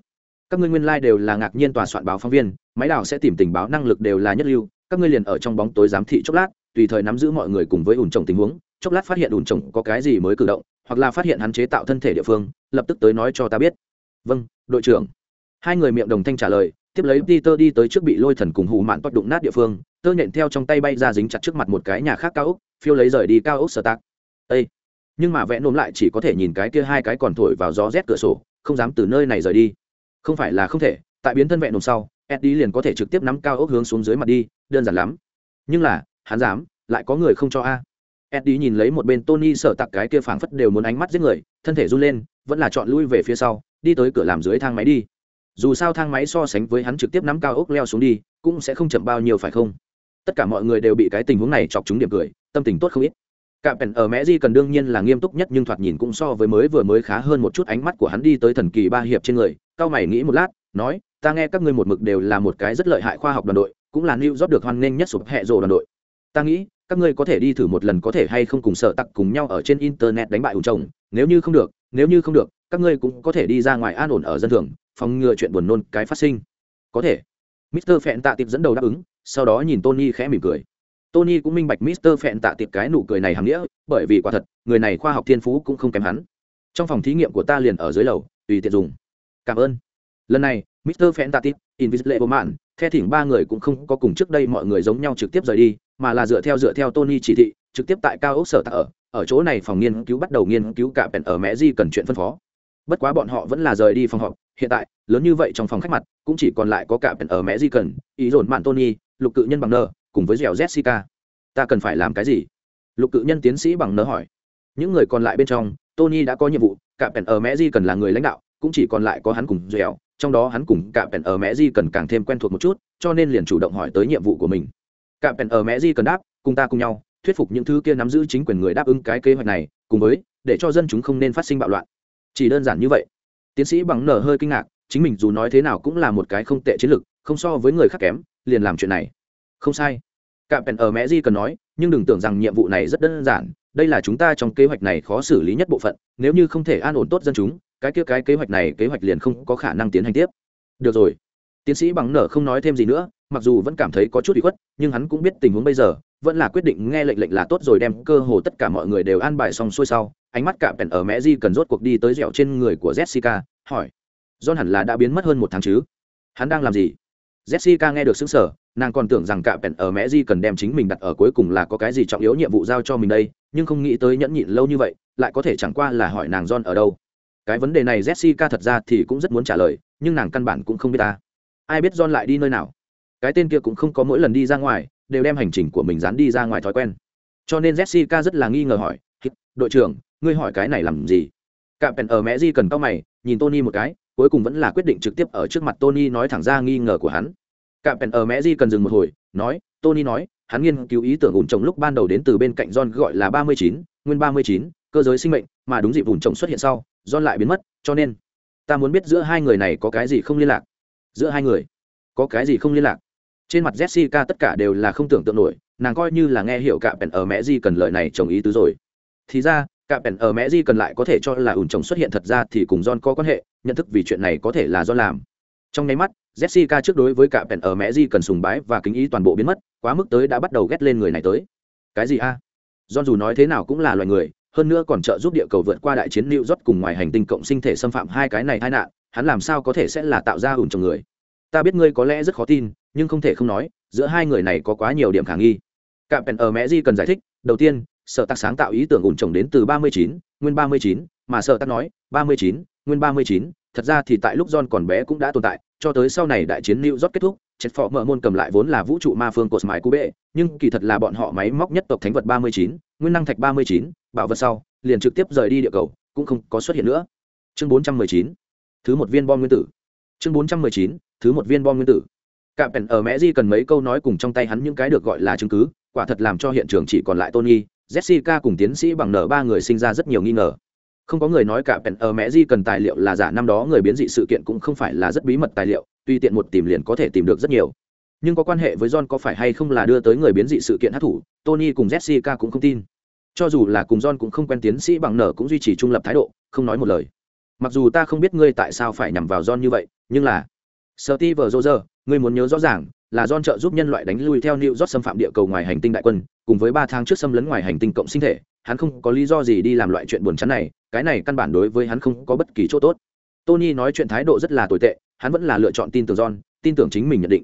Speaker 1: các ngươi nguyên lai、like、đều là ngạc nhiên tòa soạn báo phóng viên, máy đào sẽ tìm tình báo năng lực đều là nhất lưu các ngươi liền ở trong bóng tối giám thị chốc lát, tùy thời nắm giữ mọi người cùng với ủn trồng tình huống, chốc lát phát hiện ủn trồng có cái gì mới cử động, hoặc là phát hiện hắn chế tạo thân thể địa phương, lập tức tới nói cho ta biết. Vâng đội trưởng. Hai người miệng đồng thanh trả lời, tiếp lấy peter đi tới trước bị lôi thần cùng hù mạn toát đụng nát địa phương, tơ nhện theo trong tay bay ra dính chặt trước mặt một cái nhà khác cao ốc, phiêu lấy rời đi cao ốc sở tạc. Ây nhưng mà vẽ nôm lại chỉ có thể nhìn cái kia hai cái còn thổi vào gió rét cửa sổ, không dám từ nơi này rời đi. Không phải là không thể, tại biến thân vẹn nôm sau, eddie liền có thể trực tiếp nắm cao ốc hướng xuống dưới mặt đi đơn giản lắm. Nhưng là, hắn dám, lại có người không cho a. Eddie nhìn lấy một bên tony sợ tặc cái kia phảng phất đều muốn ánh mắt giết người, thân thể run lên, vẫn là chọn lui về phía sau, đi tới cửa làm dưới thang máy đi. Dù sao thang máy so sánh với hắn trực tiếp nắm cao ốc leo xuống đi, cũng sẽ không chậm bao nhiêu phải không? Tất cả mọi người đều bị cái tình huống này chọc chúng điểm cười, tâm tình tốt không ít. Cạm pèn ở mẹ di cần đương nhiên là nghiêm túc nhất nhưng thoạt nhìn cũng so với mới vừa mới khá hơn một chút ánh mắt của hắn đi tới thần kỳ ba hiệp trên người cao mày nghĩ một lát, nói, ta nghe các ngươi một mực đều là một cái rất lợi hại khoa học đoàn đội cũng là new York được hoan nghênh nhất sụp hệ rồ đoàn đội. Ta nghĩ, các ngươi có thể đi thử một lần có thể hay không cùng sợ tặc cùng nhau ở trên internet đánh bại ủ chồng. Nếu như không được, nếu như không được, các ngươi cũng có thể đi ra ngoài an ổn ở dân thường, phòng ngừa chuyện buồn nôn cái phát sinh. Có thể. Mister phẹn tạ tiệp dẫn đầu đáp ứng, sau đó nhìn tony khẽ mỉm cười. Tony cũng minh bạch mister phẹn tạ tiệp cái nụ cười này hàm nghĩa, bởi vì quả thật, người này khoa học thiên phú cũng không kém hắn. Trong phòng thí nghiệm của ta liền ở dưới lầu, tùy tiện dùng. Cảm ơn. Lần này Mr. Fantastic, invisible Woman, the thỉnh ba người cũng không có cùng trước đây mọi người giống nhau trực tiếp rời đi mà là dựa theo dựa theo tony chỉ thị trực tiếp tại cao ốc sở tạ ở ở chỗ này phòng nghiên cứu bắt đầu nghiên cứu cả bèn ở mẹ di cần chuyện phân phó. Bất quá bọn họ vẫn là rời đi phòng họp hiện tại lớn như vậy trong phòng khách mặt cũng chỉ còn lại có cả bèn ở mẹ di cần ý dồn mạn tony lục cự nhân bằng nơ cùng với dẻo jessica. Ta cần phải làm cái gì? Lục cự nhân tiến sĩ bằng nơ hỏi. Những người còn lại bên trong tony đã có nhiệm vụ cả bèn ở mẹ di cần là người lãnh đạo cũng chỉ còn lại có hắn cùng dẻo trong đó hắn cùng cả pèn ở mẹ di cần càng thêm quen thuộc một chút, cho nên liền chủ động hỏi tới nhiệm vụ của mình. Cả pèn ở mẹ di cần đáp, cùng ta cùng nhau, thuyết phục những thứ kia nắm giữ chính quyền người đáp ứng cái kế hoạch này, cùng với, để cho dân chúng không nên phát sinh bạo loạn. Chỉ đơn giản như vậy. Tiến sĩ bằng nở hơi kinh ngạc, chính mình dù nói thế nào cũng là một cái không tệ chiến lược, không so với người khác kém, liền làm chuyện này. Không sai. Cạm pèn ở mẹ di cần nói, nhưng đừng tưởng rằng nhiệm vụ này rất đơn giản, đây là chúng ta trong kế hoạch này khó xử lý nhất bộ phận, nếu như không thể an ổn tốt dân chúng cái kia cái kế hoạch này kế hoạch liền không có khả năng tiến hành tiếp. Được rồi. Tiến sĩ bằng nở không nói thêm gì nữa, mặc dù vẫn cảm thấy có chút bị khuất, nhưng hắn cũng biết tình huống bây giờ, vẫn là quyết định nghe lệnh lệnh là tốt rồi đem cơ hồ tất cả mọi người đều an bài xong xuôi sau, ánh mắt cạm pèn ở mẹ di cần rốt cuộc đi tới dẻo trên người của jessica, hỏi. John hẳn là đã biến mất hơn một tháng chứ? Hắn đang làm gì? Jessica nghe được xứng sở nàng còn tưởng rằng cạm pèn ở mẹ di cần đem chính mình đặt ở cuối cùng là có cái gì trọng yếu nhiệm vụ giao cho mình đây, nhưng không nghĩ tới nhẫn nhịn lâu như vậy, lại có thể chẳng qua là hỏi nàng john ở đâu cái vấn đề này jessica thật ra thì cũng rất muốn trả lời, nhưng nàng căn bản cũng không biết ta. Ai biết john lại đi nơi nào? Cái tên kia cũng không có mỗi lần đi ra ngoài, đều đem hành trình của mình dán đi ra ngoài thói quen. Cho nên jessica rất là nghi ngờ hỏi đội trưởng, ngươi hỏi cái này làm gì? Cạm pèn ở mẹ di cần tao mày, nhìn tony một cái, cuối cùng vẫn là quyết định trực tiếp ở trước mặt tony nói thẳng ra nghi ngờ của hắn. Cạm pèn ở mẹ di cần dừng một hồi, nói, tony nói, hắn nghiên cứu ý tưởng ủn trồng lúc ban đầu đến từ bên cạnh john gọi là ba mươi chín, nguyên ba mươi chín, cơ giới sinh mệnh, mà đúng dịp ủn trồng xuất hiện sau john lại biến mất, cho nên, ta muốn biết giữa hai người này có cái gì không liên lạc. Giữa hai người, có cái gì không liên lạc? Trên mặt jessica tất cả đều là không tưởng tượng nổi, nàng coi như là nghe hiểu cả pèn ở mẹ di cần lời này chồng ý tứ rồi. Thì ra cả pèn ở mẹ di cần lại có thể cho là ủn chồng xuất hiện thật ra thì cùng john có quan hệ, nhận thức vì chuyện này có thể là do làm. Trong nháy mắt, jessica trước đối với cả pèn ở mẹ di cần sùng bái và kính ý toàn bộ biến mất, quá mức tới đã bắt đầu ghét lên người này tới. Cái gì a? John dù nói thế nào cũng là loài người hơn nữa còn trợ giúp địa cầu vượt qua đại chiến lưu rót cùng ngoài hành tinh cộng sinh thể xâm phạm hai cái này tai nạn hắn làm sao có thể sẽ là tạo ra ủn trong người? Ta biết ngươi có lẽ rất khó tin nhưng không thể không nói giữa hai người này có quá nhiều điểm khả nghi. Cạm pèn ở mẹ di cần giải thích đầu tiên sở tác sáng tạo ý tưởng ủn trồng đến từ ba mươi chín nguyên ba mươi chín mà sở tác nói ba mươi chín nguyên ba mươi chín thật ra thì tại lúc john còn bé cũng đã tồn tại cho tới sau này đại chiến new york kết thúc chết phò mở môn cầm lại vốn là vũ trụ ma phương cột mãi Cube, bệ nhưng kỳ thật là bọn họ máy móc nhất tộc thánh vật ba mươi chín nguyên năng thạch ba mươi chín, bảo vật sau, liền trực tiếp rời đi địa cầu, cũng không có xuất hiện nữa. Chương bốn trăm mười chín, thứ một viên bom nguyên tử. Chương bốn trăm mười chín, thứ một viên bom nguyên tử. Cạm pèn ở mẹ di cần mấy câu nói cùng trong tay hắn những cái được gọi là chứng cứ, quả thật làm cho hiện trường chỉ còn lại tony, jessica cùng tiến sĩ bằng nở ba người sinh ra rất nhiều nghi ngờ. Không có người nói cả pèn ở mẹ di cần tài liệu là giả, năm đó người biến dị sự kiện cũng không phải là rất bí mật tài liệu, tuy tiện một tìm liền có thể tìm được rất nhiều nhưng có quan hệ với john có phải hay không là đưa tới người biến dị sự kiện hát thủ tony cùng jessica cũng không tin cho dù là cùng john cũng không quen tiến sĩ bằng nở cũng duy trì trung lập thái độ không nói một lời mặc dù ta không biết ngươi tại sao phải nhằm vào john như vậy nhưng là Steve Roger, ngươi muốn nhớ rõ ràng, là John trợ giúp nhân loại đánh lui theo New York xâm phạm địa cầu ngoài hành tinh đại quân, cùng với ba tháng trước xâm lấn ngoài hành tinh cộng sinh thể, hắn không có lý do gì đi làm loại chuyện buồn chán này, cái này căn bản đối với hắn không có bất kỳ chỗ tốt. Tony nói chuyện thái độ rất là tồi tệ, hắn vẫn là lựa chọn tin tưởng John, tin tưởng chính mình nhận định.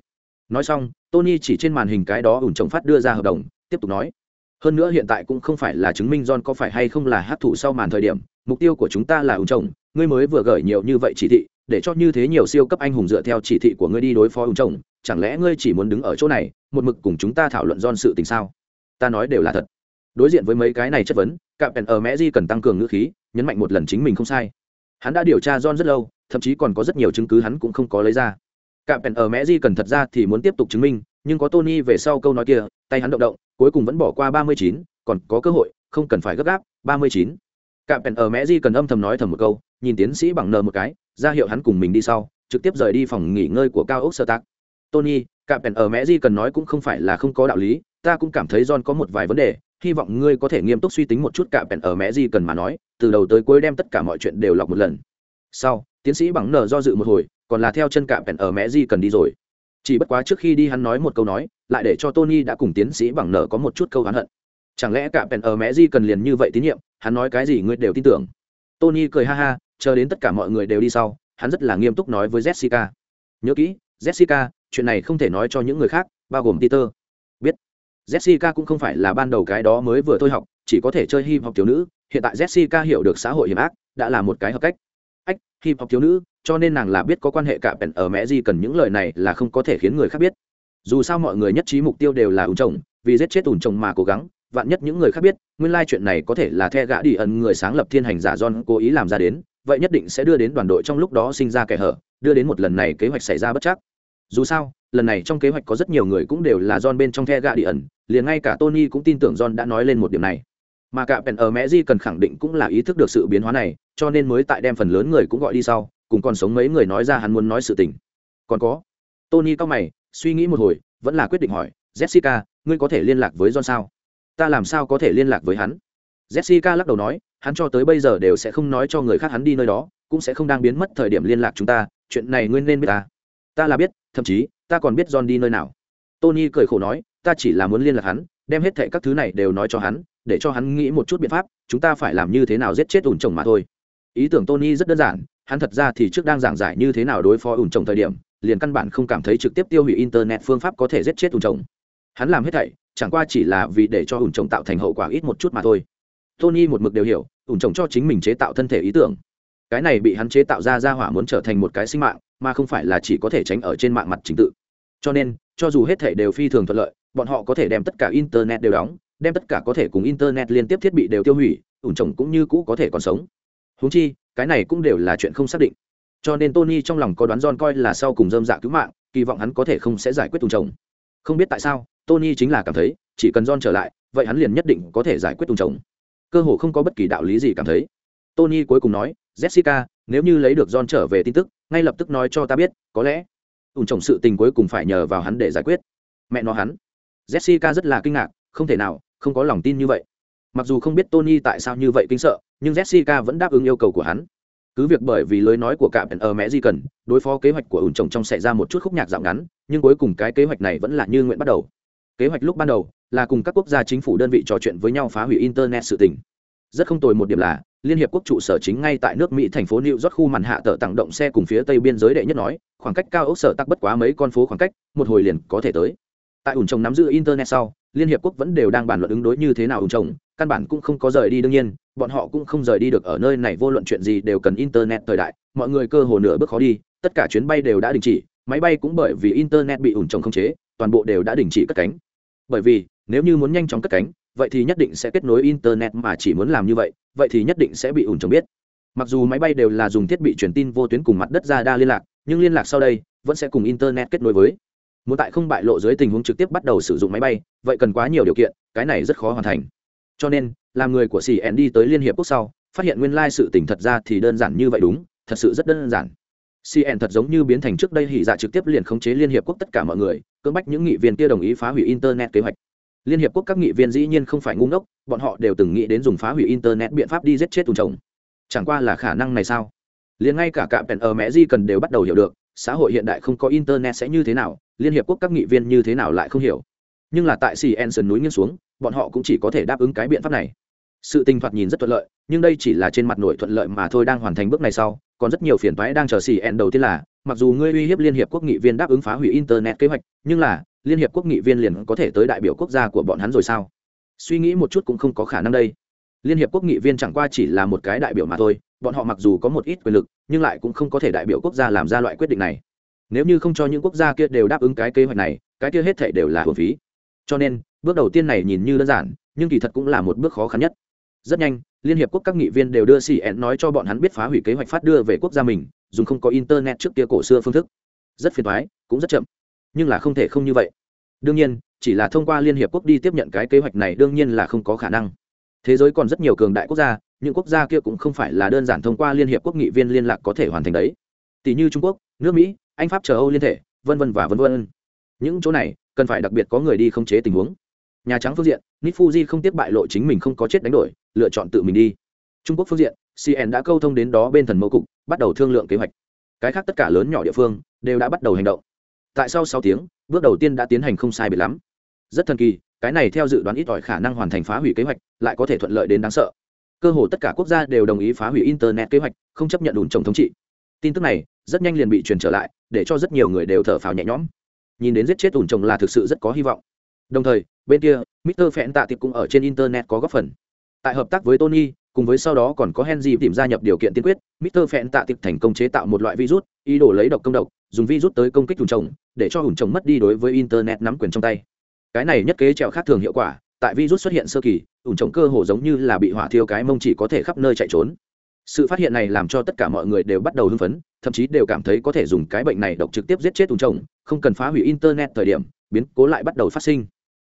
Speaker 1: Nói xong, Tony chỉ trên màn hình cái đó ủn trồng phát đưa ra hợp đồng, tiếp tục nói: hơn nữa hiện tại cũng không phải là chứng minh John có phải hay không là hát thủ sau màn thời điểm, mục tiêu của chúng ta là ủn chồng, ngươi mới vừa gửi nhiều như vậy chỉ thị, để cho như thế nhiều siêu cấp anh hùng dựa theo chỉ thị của ngươi đi đối phó ủn chồng, chẳng lẽ ngươi chỉ muốn đứng ở chỗ này, một mực cùng chúng ta thảo luận John sự tình sao? Ta nói đều là thật. Đối diện với mấy cái này chất vấn, Cạm Pèn ở Mẹ Di cần tăng cường ngữ khí, nhấn mạnh một lần chính mình không sai. Hắn đã điều tra John rất lâu, thậm chí còn có rất nhiều chứng cứ hắn cũng không có lấy ra. Cạm Pèn ở Mẹ Di cần thật ra thì muốn tiếp tục chứng minh, nhưng có Tony về sau câu nói kia, tay hắn động động, cuối cùng vẫn bỏ qua ba mươi chín còn có cơ hội không cần phải gấp gáp ba mươi chín. Cạm pèn ở mẹ di cần âm thầm nói thầm một câu nhìn tiến sĩ bằng nờ một cái ra hiệu hắn cùng mình đi sau trực tiếp rời đi phòng nghỉ ngơi của cao ốc sơ tác. Tony cạm pèn ở mẹ di cần nói cũng không phải là không có đạo lý ta cũng cảm thấy john có một vài vấn đề hy vọng ngươi có thể nghiêm túc suy tính một chút cạm pèn ở mẹ di cần mà nói từ đầu tới cuối đem tất cả mọi chuyện đều lọc một lần. Sau tiến sĩ bằng nờ do dự một hồi còn là theo chân cạm pèn ở mẹ di cần đi rồi. Chỉ bất quá trước khi đi hắn nói một câu nói, lại để cho tony đã cùng tiến sĩ bằng nở có một chút câu hắn hận. Chẳng lẽ cả pèn ở mẹ di cần liền như vậy tín nhiệm, hắn nói cái gì ngươi đều tin tưởng. Tony cười ha ha, chờ đến tất cả mọi người đều đi sau, hắn rất là nghiêm túc nói với jessica. Nhớ kỹ, jessica, chuyện này không thể nói cho những người khác, bao gồm peter. Biết. Jessica cũng không phải là ban đầu cái đó mới vừa thôi học, chỉ có thể chơi hip học thiếu nữ. Hiện tại jessica hiểu được xã hội hiểm ác, đã là một cái hợp cách hip hop thiếu nữ, cho nên nàng là biết có quan hệ cả bèn ở mẹ gì cần những lời này là không có thể khiến người khác biết. Dù sao mọi người nhất trí mục tiêu đều là ủn chồng vì giết chết ủn chồng mà cố gắng, vạn nhất những người khác biết, nguyên lai chuyện này có thể là the gã đi ẩn người sáng lập thiên hành giả don cố ý làm ra đến, vậy nhất định sẽ đưa đến đoàn đội trong lúc đó sinh ra kẻ hở, đưa đến một lần này kế hoạch xảy ra bất chắc. Dù sao, lần này trong kế hoạch có rất nhiều người cũng đều là don bên trong the gã đi ẩn, liền ngay cả tony cũng tin tưởng don đã nói lên một điểm này mà cả pèn ở mẹ di cần khẳng định cũng là ý thức được sự biến hóa này, cho nên mới tại đem phần lớn người cũng gọi đi sau, cùng còn sống mấy người nói ra hắn muốn nói sự tình. Còn có, tony cao mày, suy nghĩ một hồi, vẫn là quyết định hỏi, jessica, ngươi có thể liên lạc với john sao? Ta làm sao có thể liên lạc với hắn? Jessica lắc đầu nói, hắn cho tới bây giờ đều sẽ không nói cho người khác hắn đi nơi đó, cũng sẽ không đang biến mất thời điểm liên lạc chúng ta, chuyện này ngươi nên biết ta. Ta là biết, thậm chí, ta còn biết john đi nơi nào. Tony cười khổ nói, ta chỉ là muốn liên lạc hắn, đem hết thệ các thứ này đều nói cho hắn để cho hắn nghĩ một chút biện pháp, chúng ta phải làm như thế nào giết chết ủn trồng mà thôi. Ý tưởng tony rất đơn giản, hắn thật ra thì trước đang giảng giải như thế nào đối phó ủn trồng thời điểm, liền căn bản không cảm thấy trực tiếp tiêu hủy internet phương pháp có thể giết chết ủn trồng hắn làm hết thảy, chẳng qua chỉ là vì để cho ủn trồng tạo thành hậu quả ít một chút mà thôi. Tony một mực đều hiểu, ủn trồng cho chính mình chế tạo thân thể ý tưởng. Cái này bị hắn chế tạo ra ra hỏa muốn trở thành một cái sinh mạng, mà không phải là chỉ có thể tránh ở trên mạng mặt chính tự. Cho nên, cho dù hết thể đều phi thường thuận lợi, bọn họ có thể đem tất cả internet đều đóng đem tất cả có thể cùng internet liên tiếp thiết bị đều tiêu hủy, ủn trồng cũng như cũ có thể còn sống. Húng chi, cái này cũng đều là chuyện không xác định. Cho nên tony trong lòng có đoán John coi là sau cùng dơm dạ cứu mạng, kỳ vọng hắn có thể không sẽ giải quyết ủn trồng. Không biết tại sao, tony chính là cảm thấy, chỉ cần John trở lại, vậy hắn liền nhất định có thể giải quyết ủn trồng. Cơ hồ không có bất kỳ đạo lý gì cảm thấy. Tony cuối cùng nói, jessica, nếu như lấy được John trở về tin tức, ngay lập tức nói cho ta biết, có lẽ ủn trồng sự tình cuối cùng phải nhờ vào hắn để giải quyết. Mẹ nó hắn. Jessica rất là kinh ngạc, không thể nào không có lòng tin như vậy. Mặc dù không biết tony tại sao như vậy kinh sợ, nhưng jessica vẫn đáp ứng yêu cầu của hắn. Cứ việc bởi vì lời nói của cả ở mẹ di cần, đối phó kế hoạch của ủn trồng trong xảy ra một chút khúc nhạc dạo ngắn, nhưng cuối cùng cái kế hoạch này vẫn là như nguyện bắt đầu. Kế hoạch lúc ban đầu là cùng các quốc gia chính phủ đơn vị trò chuyện với nhau phá hủy internet sự tình. Rất không tồi một điểm là, liên hiệp quốc trụ sở chính ngay tại nước mỹ thành phố new york khu màn hạ tờ tặng động xe cùng phía tây biên giới đệ nhất nói, khoảng cách cao ốc sở tắc bất quá mấy con phố khoảng cách, một hồi liền có thể tới. Tại ủn trồng nắm giữ internet sau liên hiệp quốc vẫn đều đang bàn luận ứng đối như thế nào ủn trồng căn bản cũng không có rời đi, đương nhiên, bọn họ cũng không rời đi được ở nơi này, vô luận chuyện gì đều cần internet thời đại, mọi người cơ hồ nửa bước khó đi, tất cả chuyến bay đều đã đình chỉ, máy bay cũng bởi vì internet bị ủn trồng không chế, toàn bộ đều đã đình chỉ cất cánh. Bởi vì, nếu như muốn nhanh chóng cất cánh, vậy thì nhất định sẽ kết nối internet mà chỉ muốn làm như vậy vậy thì nhất định sẽ bị ủn trồng biết. Mặc dù máy bay đều là dùng thiết bị truyền tin vô tuyến cùng mặt đất ra đa liên lạc, nhưng liên lạc sau đây vẫn sẽ cùng internet kết nối với muốn tại không bại lộ dưới tình huống trực tiếp bắt đầu sử dụng máy bay, vậy cần quá nhiều điều kiện, cái này rất khó hoàn thành. Cho nên, làm người của cn đi tới liên hiệp quốc sau, phát hiện nguyên lai sự tình thật ra thì đơn giản như vậy đúng, thật sự rất đơn giản. Cn thật giống như biến thành trước đây hỉ dạ trực tiếp liền khống chế liên hiệp quốc tất cả mọi người, cưỡng bách những nghị viên kia đồng ý phá hủy internet kế hoạch. Liên hiệp quốc các nghị viên dĩ nhiên không phải ngu ngốc, bọn họ đều từng nghĩ đến dùng phá hủy internet biện pháp đi giết chết tùng chồng. Chẳng qua là khả năng này sao? Liền ngay cả cạm pèn ở mẹ di cần đều bắt đầu hiểu được xã hội hiện đại không có internet sẽ như thế nào, liên hiệp quốc các nghị viên như thế nào lại không hiểu. Nhưng là tại cn sườn núi nghiêng xuống, bọn họ cũng chỉ có thể đáp ứng cái biện pháp này. Sự tình thoạt nhìn rất thuận lợi, nhưng đây chỉ là trên mặt nổi thuận lợi mà thôi đang hoàn thành bước này sau, còn rất nhiều phiền toái đang chờ cn đầu tiên là, mặc dù ngươi uy hiếp liên hiệp quốc nghị viên đáp ứng phá hủy internet kế hoạch, nhưng là, liên hiệp quốc nghị viên liền có thể tới đại biểu quốc gia của bọn hắn rồi sao? Suy nghĩ một chút cũng không có khả năng đây liên hiệp quốc nghị viên chẳng qua chỉ là một cái đại biểu mà thôi, bọn họ mặc dù có một ít quyền lực, nhưng lại cũng không có thể đại biểu quốc gia làm ra loại quyết định này. Nếu như không cho những quốc gia kia đều đáp ứng cái kế hoạch này, cái kia hết thể đều là hồn phí. Cho nên, bước đầu tiên này nhìn như đơn giản, nhưng kỳ thật cũng là một bước khó khăn nhất. Rất nhanh, liên hiệp quốc các nghị viên đều đưa cn nói cho bọn hắn biết phá hủy kế hoạch phát đưa về quốc gia mình, dùng không có internet trước kia cổ xưa phương thức. Rất phiền thoái cũng rất chậm. Nhưng là không thể không như vậy. Đương nhiên, chỉ là thông qua liên hiệp quốc đi tiếp nhận cái kế hoạch này đương nhiên là không có khả năng thế giới còn rất nhiều cường đại quốc gia, những quốc gia kia cũng không phải là đơn giản thông qua liên hiệp quốc nghị viên liên lạc có thể hoàn thành đấy. Tỷ như trung quốc, nước mỹ, anh, pháp chờ âu liên thể vân vân và vân vân. Những chỗ này, cần phải đặc biệt có người đi khống chế tình huống. Nhà trắng phương diện nít không tiếp bại lộ chính mình không có chết đánh đổi, lựa chọn tự mình đi. Trung quốc phương diện cn đã câu thông đến đó bên thần mẫu cục, bắt đầu thương lượng kế hoạch. Cái khác tất cả lớn nhỏ địa phương, đều đã bắt đầu hành động. Tại sau sáu tiếng, bước đầu tiên đã tiến hành không sai biệt lắm. Rất thần kỳ cái này theo dự đoán ít ỏi khả năng hoàn thành phá hủy kế hoạch, lại có thể thuận lợi đến đáng sợ cơ hồ tất cả quốc gia đều đồng ý phá hủy internet kế hoạch, không chấp nhận đùn trồng thống trị tin tức này rất nhanh liền bị truyền trở lại, để cho rất nhiều người đều thở phào nhẹ nhõm nhìn đến giết chết ủn trồng là thực sự rất có hy vọng đồng thời, bên kia Mr. Phẹn tạ tiệp cũng ở trên internet có góp phần tại hợp tác với Tony, cùng với sau đó còn có Henry tìm gia nhập điều kiện tiên quyết Mr. Phẹn tạ tiệp thành công chế tạo một loại virus, ý đồ lấy độc công độc, dùng virus tới công kích ủn trồng, để cho ủn trồng mất đi đối với internet nắm quyền trong tay cái này nhất kế trèo khác thường hiệu quả, tại virus xuất hiện sơ kỳ ủn trồng cơ hồ giống như là bị hỏa thiêu cái mông chỉ có thể khắp nơi chạy trốn. Sự phát hiện này làm cho tất cả mọi người đều bắt đầu hưng phấn, thậm chí đều cảm thấy có thể dùng cái bệnh này độc trực tiếp giết chết ủn trồng, không cần phá hủy internet thời điểm, biến cố lại bắt đầu phát sinh.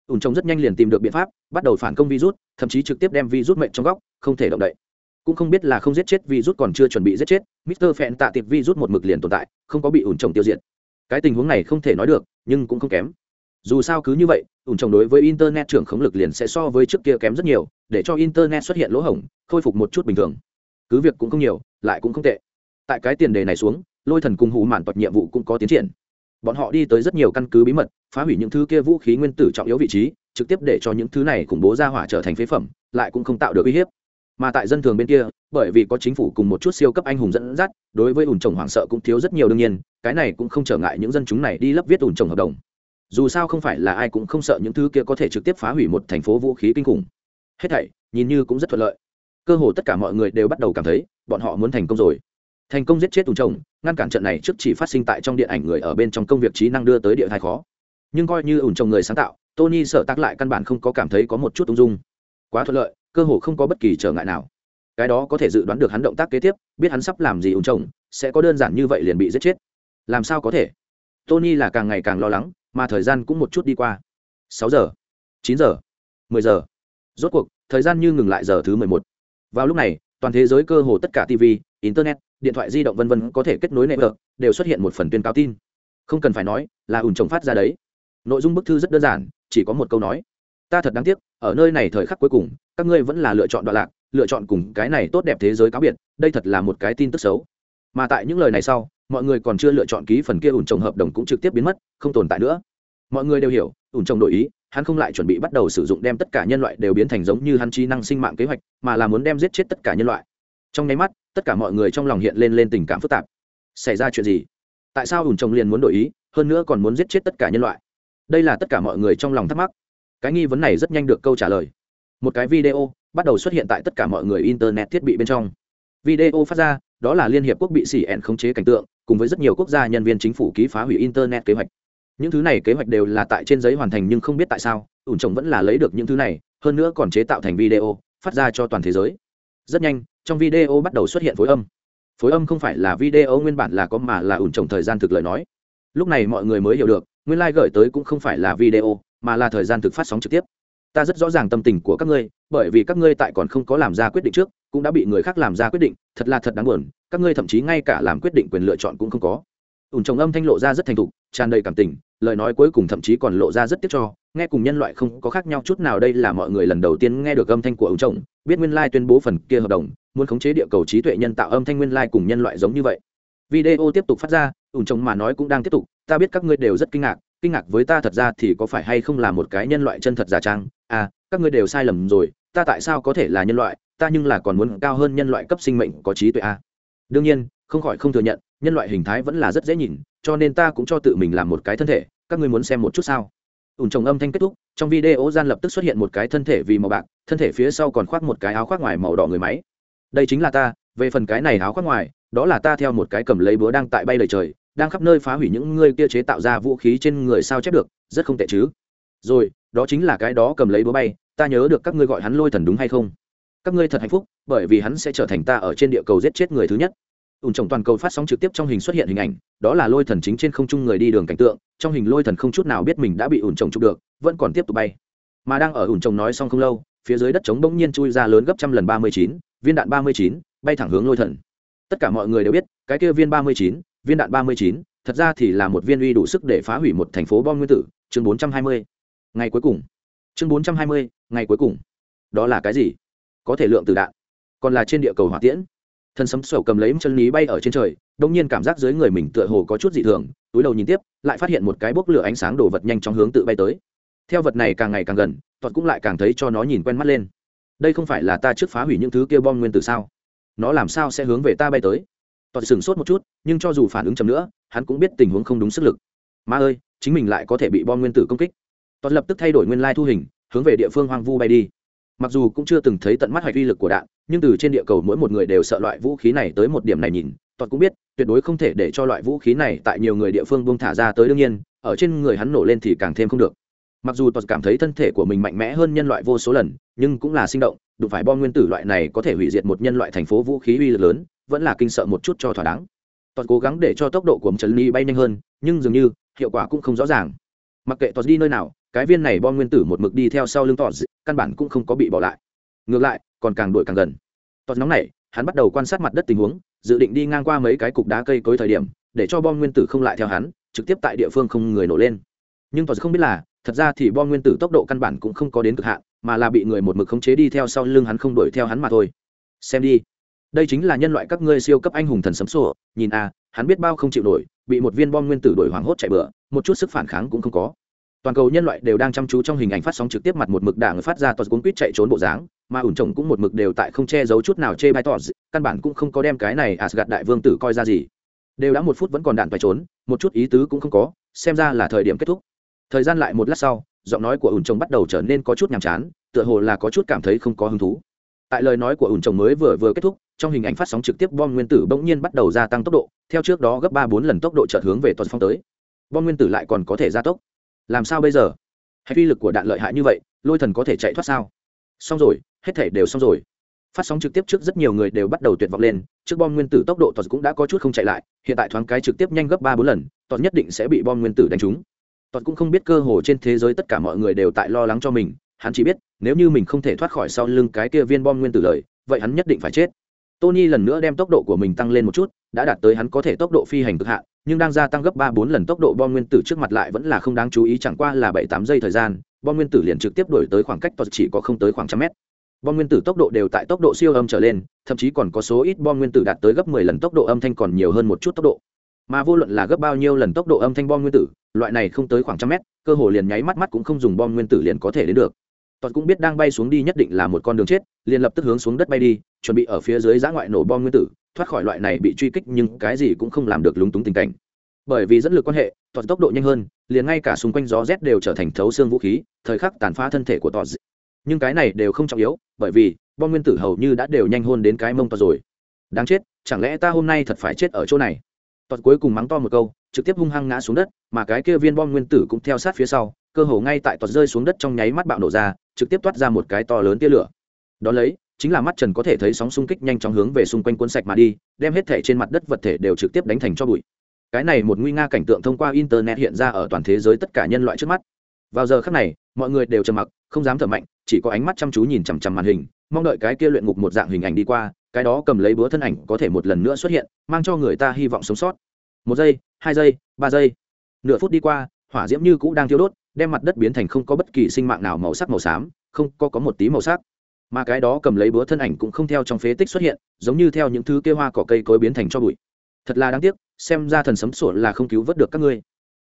Speaker 1: Ủn trồng rất nhanh liền tìm được biện pháp, bắt đầu phản công virus, thậm chí trực tiếp đem virus mệnh trong góc, không thể động đậy. Cũng không biết là không giết chết virus còn chưa chuẩn bị giết chết, mister phẹn tạ tiệp virus một mực liền tồn tại, không có bị ủn trồng tiêu diệt. Cái tình huống này không thể nói được, nhưng cũng không kém dù sao cứ như vậy ủn trồng đối với internet trưởng khống lực liền sẽ so với trước kia kém rất nhiều, để cho internet xuất hiện lỗ hổng, khôi phục một chút bình thường. Cứ việc cũng không nhiều, lại cũng không tệ. Tại cái tiền đề này xuống, lôi thần cùng hủ mạn toạch nhiệm vụ cũng có tiến triển. Bọn họ đi tới rất nhiều căn cứ bí mật, phá hủy những thứ kia vũ khí nguyên tử trọng yếu vị trí, trực tiếp để cho những thứ này khủng bố ra hỏa trở thành phế phẩm, lại cũng không tạo được uy hiếp. Mà tại dân thường bên kia, bởi vì có chính phủ cùng một chút siêu cấp anh hùng dẫn dắt, đối với ủn trồng hoảng sợ cũng thiếu rất nhiều đương nhiên, cái này cũng không trở ngại những dân chúng này đi lấp viết ủn trồng hợp đồng dù sao không phải là ai cũng không sợ những thứ kia có thể trực tiếp phá hủy một thành phố vũ khí kinh khủng. Hết thảy, nhìn như cũng rất thuận lợi. Cơ hồ tất cả mọi người đều bắt đầu cảm thấy, bọn họ muốn thành công rồi. Thành công giết chết tùng chồng, ngăn cản trận này trước chỉ phát sinh tại trong điện ảnh người ở bên trong công việc trí năng đưa tới địa thai khó. Nhưng coi như ủn chồng người sáng tạo, tony sợ tác lại căn bản không có cảm thấy có một chút ung dung. Quá thuận lợi, cơ hồ không có bất kỳ trở ngại nào. Cái đó có thể dự đoán được hắn động tác kế tiếp, biết hắn sắp làm gì ủng chồng, sẽ có đơn giản như vậy liền bị giết chết. Làm sao có thể? Tony là càng ngày càng lo lắng mà thời gian cũng một chút đi qua. Sáu giờ, chín giờ, mười giờ. Rốt cuộc, thời gian như ngừng lại giờ thứ mười một. Vào lúc này, toàn thế giới cơ hồ tất cả tv internet, điện thoại di động vân vân có thể kết nối nệm đều xuất hiện một phần tuyên cáo tin. Không cần phải nói, là ủn trồng phát ra đấy. Nội dung bức thư rất đơn giản, chỉ có một câu nói. Ta thật đáng tiếc, ở nơi này thời khắc cuối cùng, các ngươi vẫn là lựa chọn đoạn lạc, lựa chọn cùng cái này tốt đẹp thế giới cáo biệt, đây thật là một cái tin tức xấu. Mà tại những lời này sau mọi người còn chưa lựa chọn ký phần kia ủn trồng hợp đồng cũng trực tiếp biến mất, không tồn tại nữa. Mọi người đều hiểu, ủn trồng đổi ý, hắn không lại chuẩn bị bắt đầu sử dụng đem tất cả nhân loại đều biến thành giống như hắn trí năng sinh mạng kế hoạch, mà là muốn đem giết chết tất cả nhân loại. Trong nháy mắt, tất cả mọi người trong lòng hiện lên lên tình cảm phức tạp. Xảy ra chuyện gì? Tại sao ủn trồng liền muốn đổi ý, hơn nữa còn muốn giết chết tất cả nhân loại? Đây là tất cả mọi người trong lòng thắc mắc. Cái nghi vấn này rất nhanh được câu trả lời. Một cái video bắt đầu xuất hiện tại tất cả mọi người internet thiết bị bên trong. Video phát ra, đó là liên hiệp quốc bị xỉ ẹn khống chế cảnh tượng cùng với rất nhiều quốc gia nhân viên chính phủ ký phá hủy internet kế hoạch. Những thứ này kế hoạch đều là tại trên giấy hoàn thành nhưng không biết tại sao ủn trồng vẫn là lấy được những thứ này, hơn nữa còn chế tạo thành video, phát ra cho toàn thế giới. Rất nhanh, trong video bắt đầu xuất hiện phối âm. Phối âm không phải là video nguyên bản là có mà là ủn trồng thời gian thực lời nói. Lúc này mọi người mới hiểu được, nguyên lai、like、gửi tới cũng không phải là video, mà là thời gian thực phát sóng trực tiếp ta rất rõ ràng tâm tình của các ngươi, bởi vì các ngươi tại còn không có làm ra quyết định trước, cũng đã bị người khác làm ra quyết định, thật là thật đáng buồn, các ngươi thậm chí ngay cả làm quyết định quyền lựa chọn cũng không có. Ủn trồng âm thanh lộ ra rất thành thục, tràn đầy cảm tình, lời nói cuối cùng thậm chí còn lộ ra rất tiếc cho, nghe cùng nhân loại không có khác nhau chút nào đây là mọi người lần đầu tiên nghe được âm thanh của ống trồng biết nguyên lai tuyên bố phần kia hợp đồng, muốn khống chế địa cầu trí tuệ nhân tạo âm thanh nguyên lai cùng nhân loại giống như vậy. Video tiếp tục phát ra ủn trồng mà nói cũng đang tiếp tục, ta biết các ngươi đều rất kinh ngạc kinh ngạc với ta thật ra thì có phải hay không là một cái nhân loại chân thật giả trang? À các ngươi đều sai lầm rồi, ta tại sao có thể là nhân loại? Ta nhưng là còn muốn cao hơn nhân loại cấp sinh mệnh có trí tuệ à. đương nhiên, không khỏi không thừa nhận, nhân loại hình thái vẫn là rất dễ nhìn, cho nên ta cũng cho tự mình làm một cái thân thể, các ngươi muốn xem một chút sao? Ủn trồng âm thanh kết thúc, trong video gian lập tức xuất hiện một cái thân thể vì màu bạc, thân thể phía sau còn khoác một cái áo khoác ngoài màu đỏ người máy. Đây chính là ta, về phần cái này áo khoác ngoài, đó là ta theo một cái cầm lấy búa đang tại bay lời trời đang khắp nơi phá hủy những ngươi kia chế tạo ra vũ khí trên người sao chép được, rất không tệ chứ. Rồi, đó chính là cái đó cầm lấy búa bay, ta nhớ được các ngươi gọi hắn lôi thần đúng hay không? Các ngươi thật hạnh phúc, bởi vì hắn sẽ trở thành ta ở trên địa cầu giết chết người thứ nhất. Ủn trồng toàn cầu phát sóng trực tiếp trong hình xuất hiện hình ảnh, đó là lôi thần chính trên không trung người đi đường cảnh tượng, trong hình lôi thần không chút nào biết mình đã bị ủn trồng chụp được, vẫn còn tiếp tục bay. Mà đang ở ủn trồng nói xong không lâu, phía dưới đất trống bỗng nhiên chui ra lớn gấp trăm lần ba mươi chín, viên đạn ba mươi chín, bay thẳng hướng lôi thần. Tất cả mọi người đều biết, cái kia viên ba mươi chín viên đạn ba mươi chín, thật ra thì là một viên uy đủ sức để phá hủy một thành phố bom nguyên tử, chương bốn trăm hai mươi. Ngày cuối cùng. Chương bốn trăm hai mươi, ngày cuối cùng. Đó là cái gì? Có thể lượng từ đạn. Còn là trên địa cầu hỏa tiễn. Thân sấm sổ cầm lấy chân lý bay ở trên trời, đông nhiên cảm giác dưới người mình tựa hồ có chút dị thường, túi đầu nhìn tiếp, lại phát hiện một cái bốc lửa ánh sáng đổ vật nhanh chóng hướng tự bay tới. Theo vật này càng ngày càng gần thuật cũng lại càng thấy cho nó nhìn quen mắt lên. Đây không phải là ta trước phá hủy những thứ kia bom nguyên tử sao? Nó làm sao sẽ hướng về ta bay tới? Toàn sửng sốt một chút, nhưng cho dù phản ứng chậm nữa, hắn cũng biết tình huống không đúng sức lực. Ma ơi, chính mình lại có thể bị bom nguyên tử công kích. Toàn lập tức thay đổi nguyên lai thu hình, hướng về địa phương hoang vu bay đi. Mặc dù cũng chưa từng thấy tận mắt hoạch uy lực của đạn, nhưng từ trên địa cầu mỗi một người đều sợ loại vũ khí này tới một điểm này nhìn toàn cũng biết, tuyệt đối không thể để cho loại vũ khí này tại nhiều người địa phương buông thả ra tới đương nhiên, ở trên người hắn nổ lên thì càng thêm không được. Mặc dù toàn cảm thấy thân thể của mình mạnh mẽ hơn nhân loại vô số lần, nhưng cũng là sinh động, đụng phải bom nguyên tử loại này có thể hủy diệt một nhân loại thành phố vũ khí uy lực lớn vẫn là kinh sợ một chút cho thỏa đáng. Toàn cố gắng để cho tốc độ của trần ly bay nhanh hơn, nhưng dường như hiệu quả cũng không rõ ràng. Mặc kệ toàn đi nơi nào, cái viên này bom nguyên tử một mực đi theo sau lưng tọt căn bản cũng không có bị bỏ lại. Ngược lại, còn càng đuổi càng gần. Tọt nóng này hắn bắt đầu quan sát mặt đất tình huống, dự định đi ngang qua mấy cái cục đá cây cối thời điểm, để cho bom nguyên tử không lại theo hắn, trực tiếp tại địa phương không người nổ lên. Nhưng tọt không biết là, thật ra thì bom nguyên tử tốc độ căn bản cũng không có đến cực hạn, mà là bị người một mực khống chế đi theo sau lưng hắn không đuổi theo hắn mà thôi. Xem đi đây chính là nhân loại các ngươi siêu cấp anh hùng thần sấm sổ, nhìn a hắn biết bao không chịu nổi, bị một viên bom nguyên tử đổi hoảng hốt chạy bựa một chút sức phản kháng cũng không có. Toàn cầu nhân loại đều đang chăm chú trong hình ảnh phát sóng trực tiếp mặt một mực đảng phát ra toàn cuốn quýt chạy trốn bộ dáng, mà ủn trồng cũng một mực đều tại không che giấu chút nào chê bai tỏ căn bản cũng không có đem cái này Asgard đại vương tử coi ra gì. Đều đã một phút vẫn còn đạn phải trốn, một chút ý tứ cũng không có, xem ra là thời điểm kết thúc. Thời gian lại một lát sau, giọng nói của ủn trồng bắt đầu trở nên có chút nhàm chán, tựa hồ là có chút cảm thấy không có hứng thú tại lời nói của ủn trồng mới vừa vừa kết thúc, trong hình ảnh phát sóng trực tiếp bom nguyên tử bỗng nhiên bắt đầu gia tăng tốc độ, theo trước đó gấp ba bốn lần tốc độ chợt hướng về toàn phong tới. Bom nguyên tử lại còn có thể gia tốc. Làm sao bây giờ? Hay uy lực của đạn lợi hại như vậy, lôi thần có thể chạy thoát sao? Xong rồi, hết thể đều xong rồi. Phát sóng trực tiếp trước rất nhiều người đều bắt đầu tuyệt vọng lên, trước bom nguyên tử tốc độ toàn cũng đã có chút không chạy lại, hiện tại thoáng cái trực tiếp nhanh gấp ba bốn lần toàn nhất định sẽ bị bom nguyên tử đánh trúng. Toàn cũng không biết cơ hồ trên thế giới tất cả mọi người đều tại lo lắng cho mình hắn chỉ biết, nếu như mình không thể thoát khỏi sau lưng cái kia viên bom nguyên tử lời, vậy hắn nhất định phải chết. Tony lần nữa đem tốc độ của mình tăng lên một chút, đã đạt tới hắn có thể tốc độ phi hành cực hạn, nhưng đang gia tăng gấp ba bốn lần tốc độ bom nguyên tử trước mặt lại vẫn là không đáng chú ý, chẳng qua là bảy tám giây thời gian, bom nguyên tử liền trực tiếp đổi tới khoảng cách toàn chỉ có không tới khoảng trăm mét. Bom nguyên tử tốc độ đều tại tốc độ siêu âm trở lên, thậm chí còn có số ít bom nguyên tử đạt tới gấp mười lần tốc độ âm thanh còn nhiều hơn một chút tốc độ. Mà vô luận là gấp bao nhiêu lần tốc độ âm thanh bom nguyên tử, loại này không tới khoảng trăm mét, cơ hồ liền nháy mắt mắt cũng không dùng bom nguyên tử liền có thể đến được toàn cũng biết đang bay xuống đi nhất định là một con đường chết, liền lập tức hướng xuống đất bay đi, chuẩn bị ở phía dưới giã ngoại nổ bom nguyên tử, thoát khỏi loại này bị truy kích nhưng cái gì cũng không làm được lúng túng tình cảnh. Bởi vì dẫn lực quan hệ, toàn tốc độ nhanh hơn, liền ngay cả xung quanh gió rét đều trở thành thấu xương vũ khí, thời khắc tàn phá thân thể của toàn nhưng cái này đều không trọng yếu, bởi vì, bom nguyên tử hầu như đã đều nhanh hôn đến cái mông to rồi. Đáng chết, chẳng lẽ ta hôm nay thật phải chết ở chỗ này? Toàn cuối cùng mắng to một câu, trực tiếp hung hăng ngã xuống đất, mà cái kia viên bom nguyên tử cũng theo sát phía sau, cơ hồ ngay tại toàn rơi xuống đất trong nháy mắt bạo nổ ra trực tiếp toát ra một cái to lớn tia lửa. Đó lấy, chính là mắt trần có thể thấy sóng xung kích nhanh chóng hướng về xung quanh cuốn sạch mà đi, đem hết thể trên mặt đất vật thể đều trực tiếp đánh thành cho bụi. Cái này một nguy nga cảnh tượng thông qua internet hiện ra ở toàn thế giới tất cả nhân loại trước mắt. Vào giờ khắc này, mọi người đều trầm mặc, không dám thở mạnh, chỉ có ánh mắt chăm chú nhìn chằm chằm màn hình, mong đợi cái kia luyện ngục một dạng hình ảnh đi qua, cái đó cầm lấy búa thân ảnh có thể một lần nữa xuất hiện, mang cho người ta hy vọng sống sót. Một giây, hai giây, ba giây. Nửa phút đi qua, hỏa diễm như cũ đang thiêu đốt đem mặt đất biến thành không có bất kỳ sinh mạng nào màu sắc màu xám, không có có một tí màu sắc. Mà cái đó cầm lấy búa thân ảnh cũng không theo trong phế tích xuất hiện, giống như theo những thứ kêu hoa cỏ cây cối biến thành cho bụi. Thật là đáng tiếc, xem ra thần sấm sổ là không cứu vớt được các ngươi.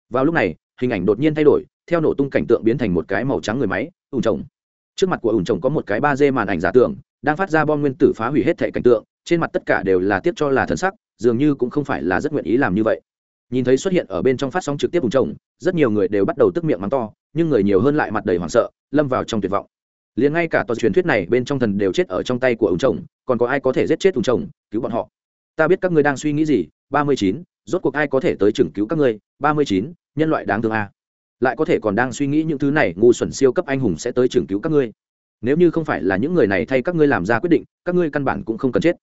Speaker 1: Vào lúc này, hình ảnh đột nhiên thay đổi, theo nổ tung cảnh tượng biến thành một cái màu trắng người máy ủn trồng. Trước mặt của ủn trồng có một cái ba d màn ảnh giả tưởng, đang phát ra bom nguyên tử phá hủy hết thể cảnh tượng, trên mặt tất cả đều là tiếp cho là thần sắc, dường như cũng không phải là rất nguyện ý làm như vậy nhìn thấy xuất hiện ở bên trong phát sóng trực tiếp vùng trồng rất nhiều người đều bắt đầu tức miệng mắng to, nhưng người nhiều hơn lại mặt đầy hoảng sợ, lâm vào trong tuyệt vọng. Liền ngay cả toàn truyền thuyết này bên trong thần đều chết ở trong tay của ủng chồng, còn có ai có thể giết chết ủng chồng? Cứu bọn họ. Ta biết các ngươi đang suy nghĩ gì, ba mươi chín, rốt cuộc ai có thể tới chừng cứu các ngươi? ba mươi chín, nhân loại đáng thương a. Lại có thể còn đang suy nghĩ những thứ này, ngu xuẩn siêu cấp anh hùng sẽ tới chừng cứu các ngươi. Nếu như không phải là những người này thay các ngươi làm ra quyết định, các ngươi căn bản cũng không cần chết.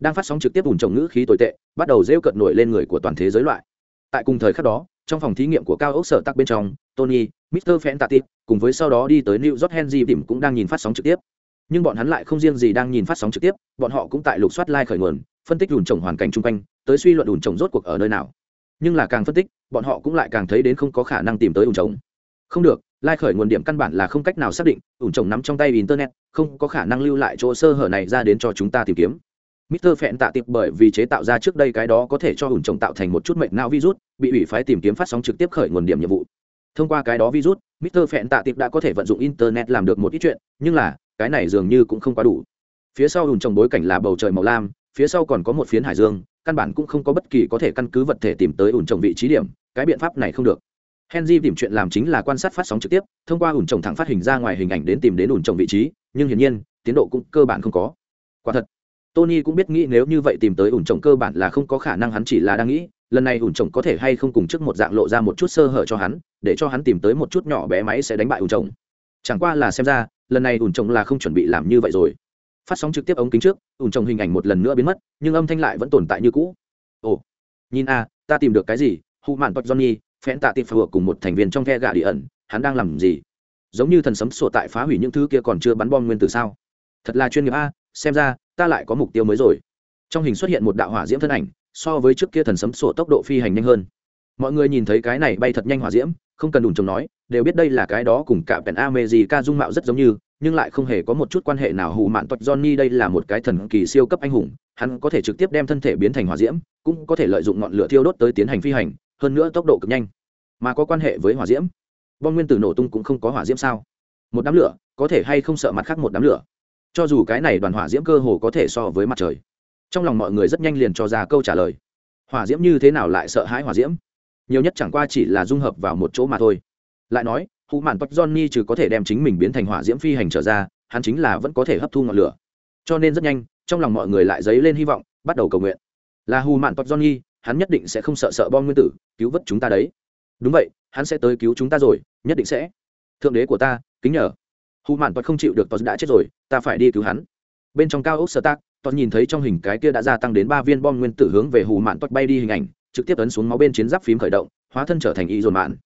Speaker 1: Đang phát sóng trực tiếp ủn trồng ngữ khí tồi tệ, bắt đầu rêu cợt nổi lên người của toàn thế giới loại tại cùng thời khắc đó, trong phòng thí nghiệm của cao ốc sở tắc bên trong, tony mr phen tạ tịp cùng với sau đó đi tới new york henry tìm cũng đang nhìn phát sóng trực tiếp. Nhưng bọn hắn lại không riêng gì đang nhìn phát sóng trực tiếp, bọn họ cũng tại lục soát lai、like、khởi nguồn, phân tích đùn trồng hoàn cảnh chung quanh, tới suy luận đùn trồng rốt cuộc ở nơi nào. Nhưng là càng phân tích, bọn họ cũng lại càng thấy đến không có khả năng tìm tới ủn trồng. Không được lai、like、khởi nguồn điểm căn bản là không cách nào xác định ủn trồng nắm trong tay internet, không có khả năng lưu lại chỗ sơ hở này ra đến cho chúng ta tìm kiếm. Mr. Phẹn tạ tiệp bởi vì chế tạo ra trước đây cái đó có thể cho ủn trồng tạo thành một chút mệnh não virus, bị ủy phái tìm kiếm phát sóng trực tiếp khởi nguồn điểm nhiệm vụ. Thông qua cái đó virus, Mr. Phẹn tạ tiệp đã có thể vận dụng internet làm được một ít chuyện, nhưng là, cái này dường như cũng không quá đủ. Phía sau ủn trồng bối cảnh là bầu trời màu lam, phía sau còn có một phiến hải dương, căn bản cũng không có bất kỳ có thể căn cứ vật thể tìm tới ủn trồng vị trí điểm, cái biện pháp này không được. Henry tìm chuyện làm chính là quan sát phát sóng trực tiếp, thông qua ủn trồng thẳng phát hình ra ngoài hình ảnh đến tìm đến ủn trồng vị trí, nhưng hiển nhiên, tiến độ cũng cơ bản không có. Quả thật, tony cũng biết nghĩ nếu như vậy tìm tới ủn trồng cơ bản là không có khả năng, hắn chỉ là đang nghĩ, lần này ủn trồng có thể hay không cùng trước một dạng lộ ra một chút sơ hở cho hắn, để cho hắn tìm tới một chút nhỏ bé máy sẽ đánh bại ủn trồng chẳng qua là xem ra, lần này ủn trồng là không chuẩn bị làm như vậy rồi. Phát sóng trực tiếp ống kính trước, ủn trồng hình ảnh một lần nữa biến mất, nhưng âm thanh lại vẫn tồn tại như cũ. Ồ, nhìn a ta tìm được cái gì? Hụ mạn todd johnny phen tạ tiệp phù cùng một thành viên trong ghe gà đi ẩn, hắn đang làm gì? Giống như thần sấm sổ tại phá hủy những thứ kia còn chưa bắn bom nguyên tử sao? Thật là chuyên nghiệp a, xem ra ta lại có mục tiêu mới rồi. Trong hình xuất hiện một đạo hỏa diễm thân ảnh, so với trước kia thần sấm sổ tốc độ phi hành nhanh hơn. Mọi người nhìn thấy cái này bay thật nhanh hỏa diễm, không cần đùn chồng nói, đều biết đây là cái đó cùng cả pèn a gì ca dung mạo rất giống như, nhưng lại không hề có một chút quan hệ nào hù mạn toạch johnny đây là một cái thần kỳ siêu cấp anh hùng, hắn có thể trực tiếp đem thân thể biến thành hỏa diễm, cũng có thể lợi dụng ngọn lửa thiêu đốt tới tiến hành phi hành, hơn nữa tốc độ cực nhanh. Mà có quan hệ với hỏa diễm? Bom nguyên tử nổ tung cũng không có hỏa diễm sao? Một đám lửa, có thể hay không sợ mặt khác một đám lửa? Cho dù cái này đoàn hỏa diễm cơ hồ có thể so với mặt trời. Trong lòng mọi người rất nhanh liền cho ra câu trả lời. Hỏa diễm như thế nào lại sợ hãi hỏa diễm? Nhiều nhất chẳng qua chỉ là dung hợp vào một chỗ mà thôi. Lại nói hụ mạn tóc johnny trừ có thể đem chính mình biến thành hỏa diễm phi hành trở ra, hắn chính là vẫn có thể hấp thu ngọn lửa. Cho nên rất nhanh, trong lòng mọi người lại dấy lên hy vọng, bắt đầu cầu nguyện. Là hù mạn tóc johnny, hắn nhất định sẽ không sợ sợ bom nguyên tử, cứu vớt chúng ta đấy. Đúng vậy, hắn sẽ tới cứu chúng ta rồi, nhất định sẽ. Thượng đế của ta, kính nhờ hù mạn Toàn không chịu được tóc đã chết rồi, ta phải đi cứu hắn. Bên trong cao ốc sơ tác tóc nhìn thấy trong hình cái kia đã gia tăng đến ba viên bom nguyên tử hướng về hù mạn Toàn bay đi hình ảnh, trực tiếp ấn xuống máu bên chiến giáp phím khởi động, hóa thân trở thành y dồn mạn.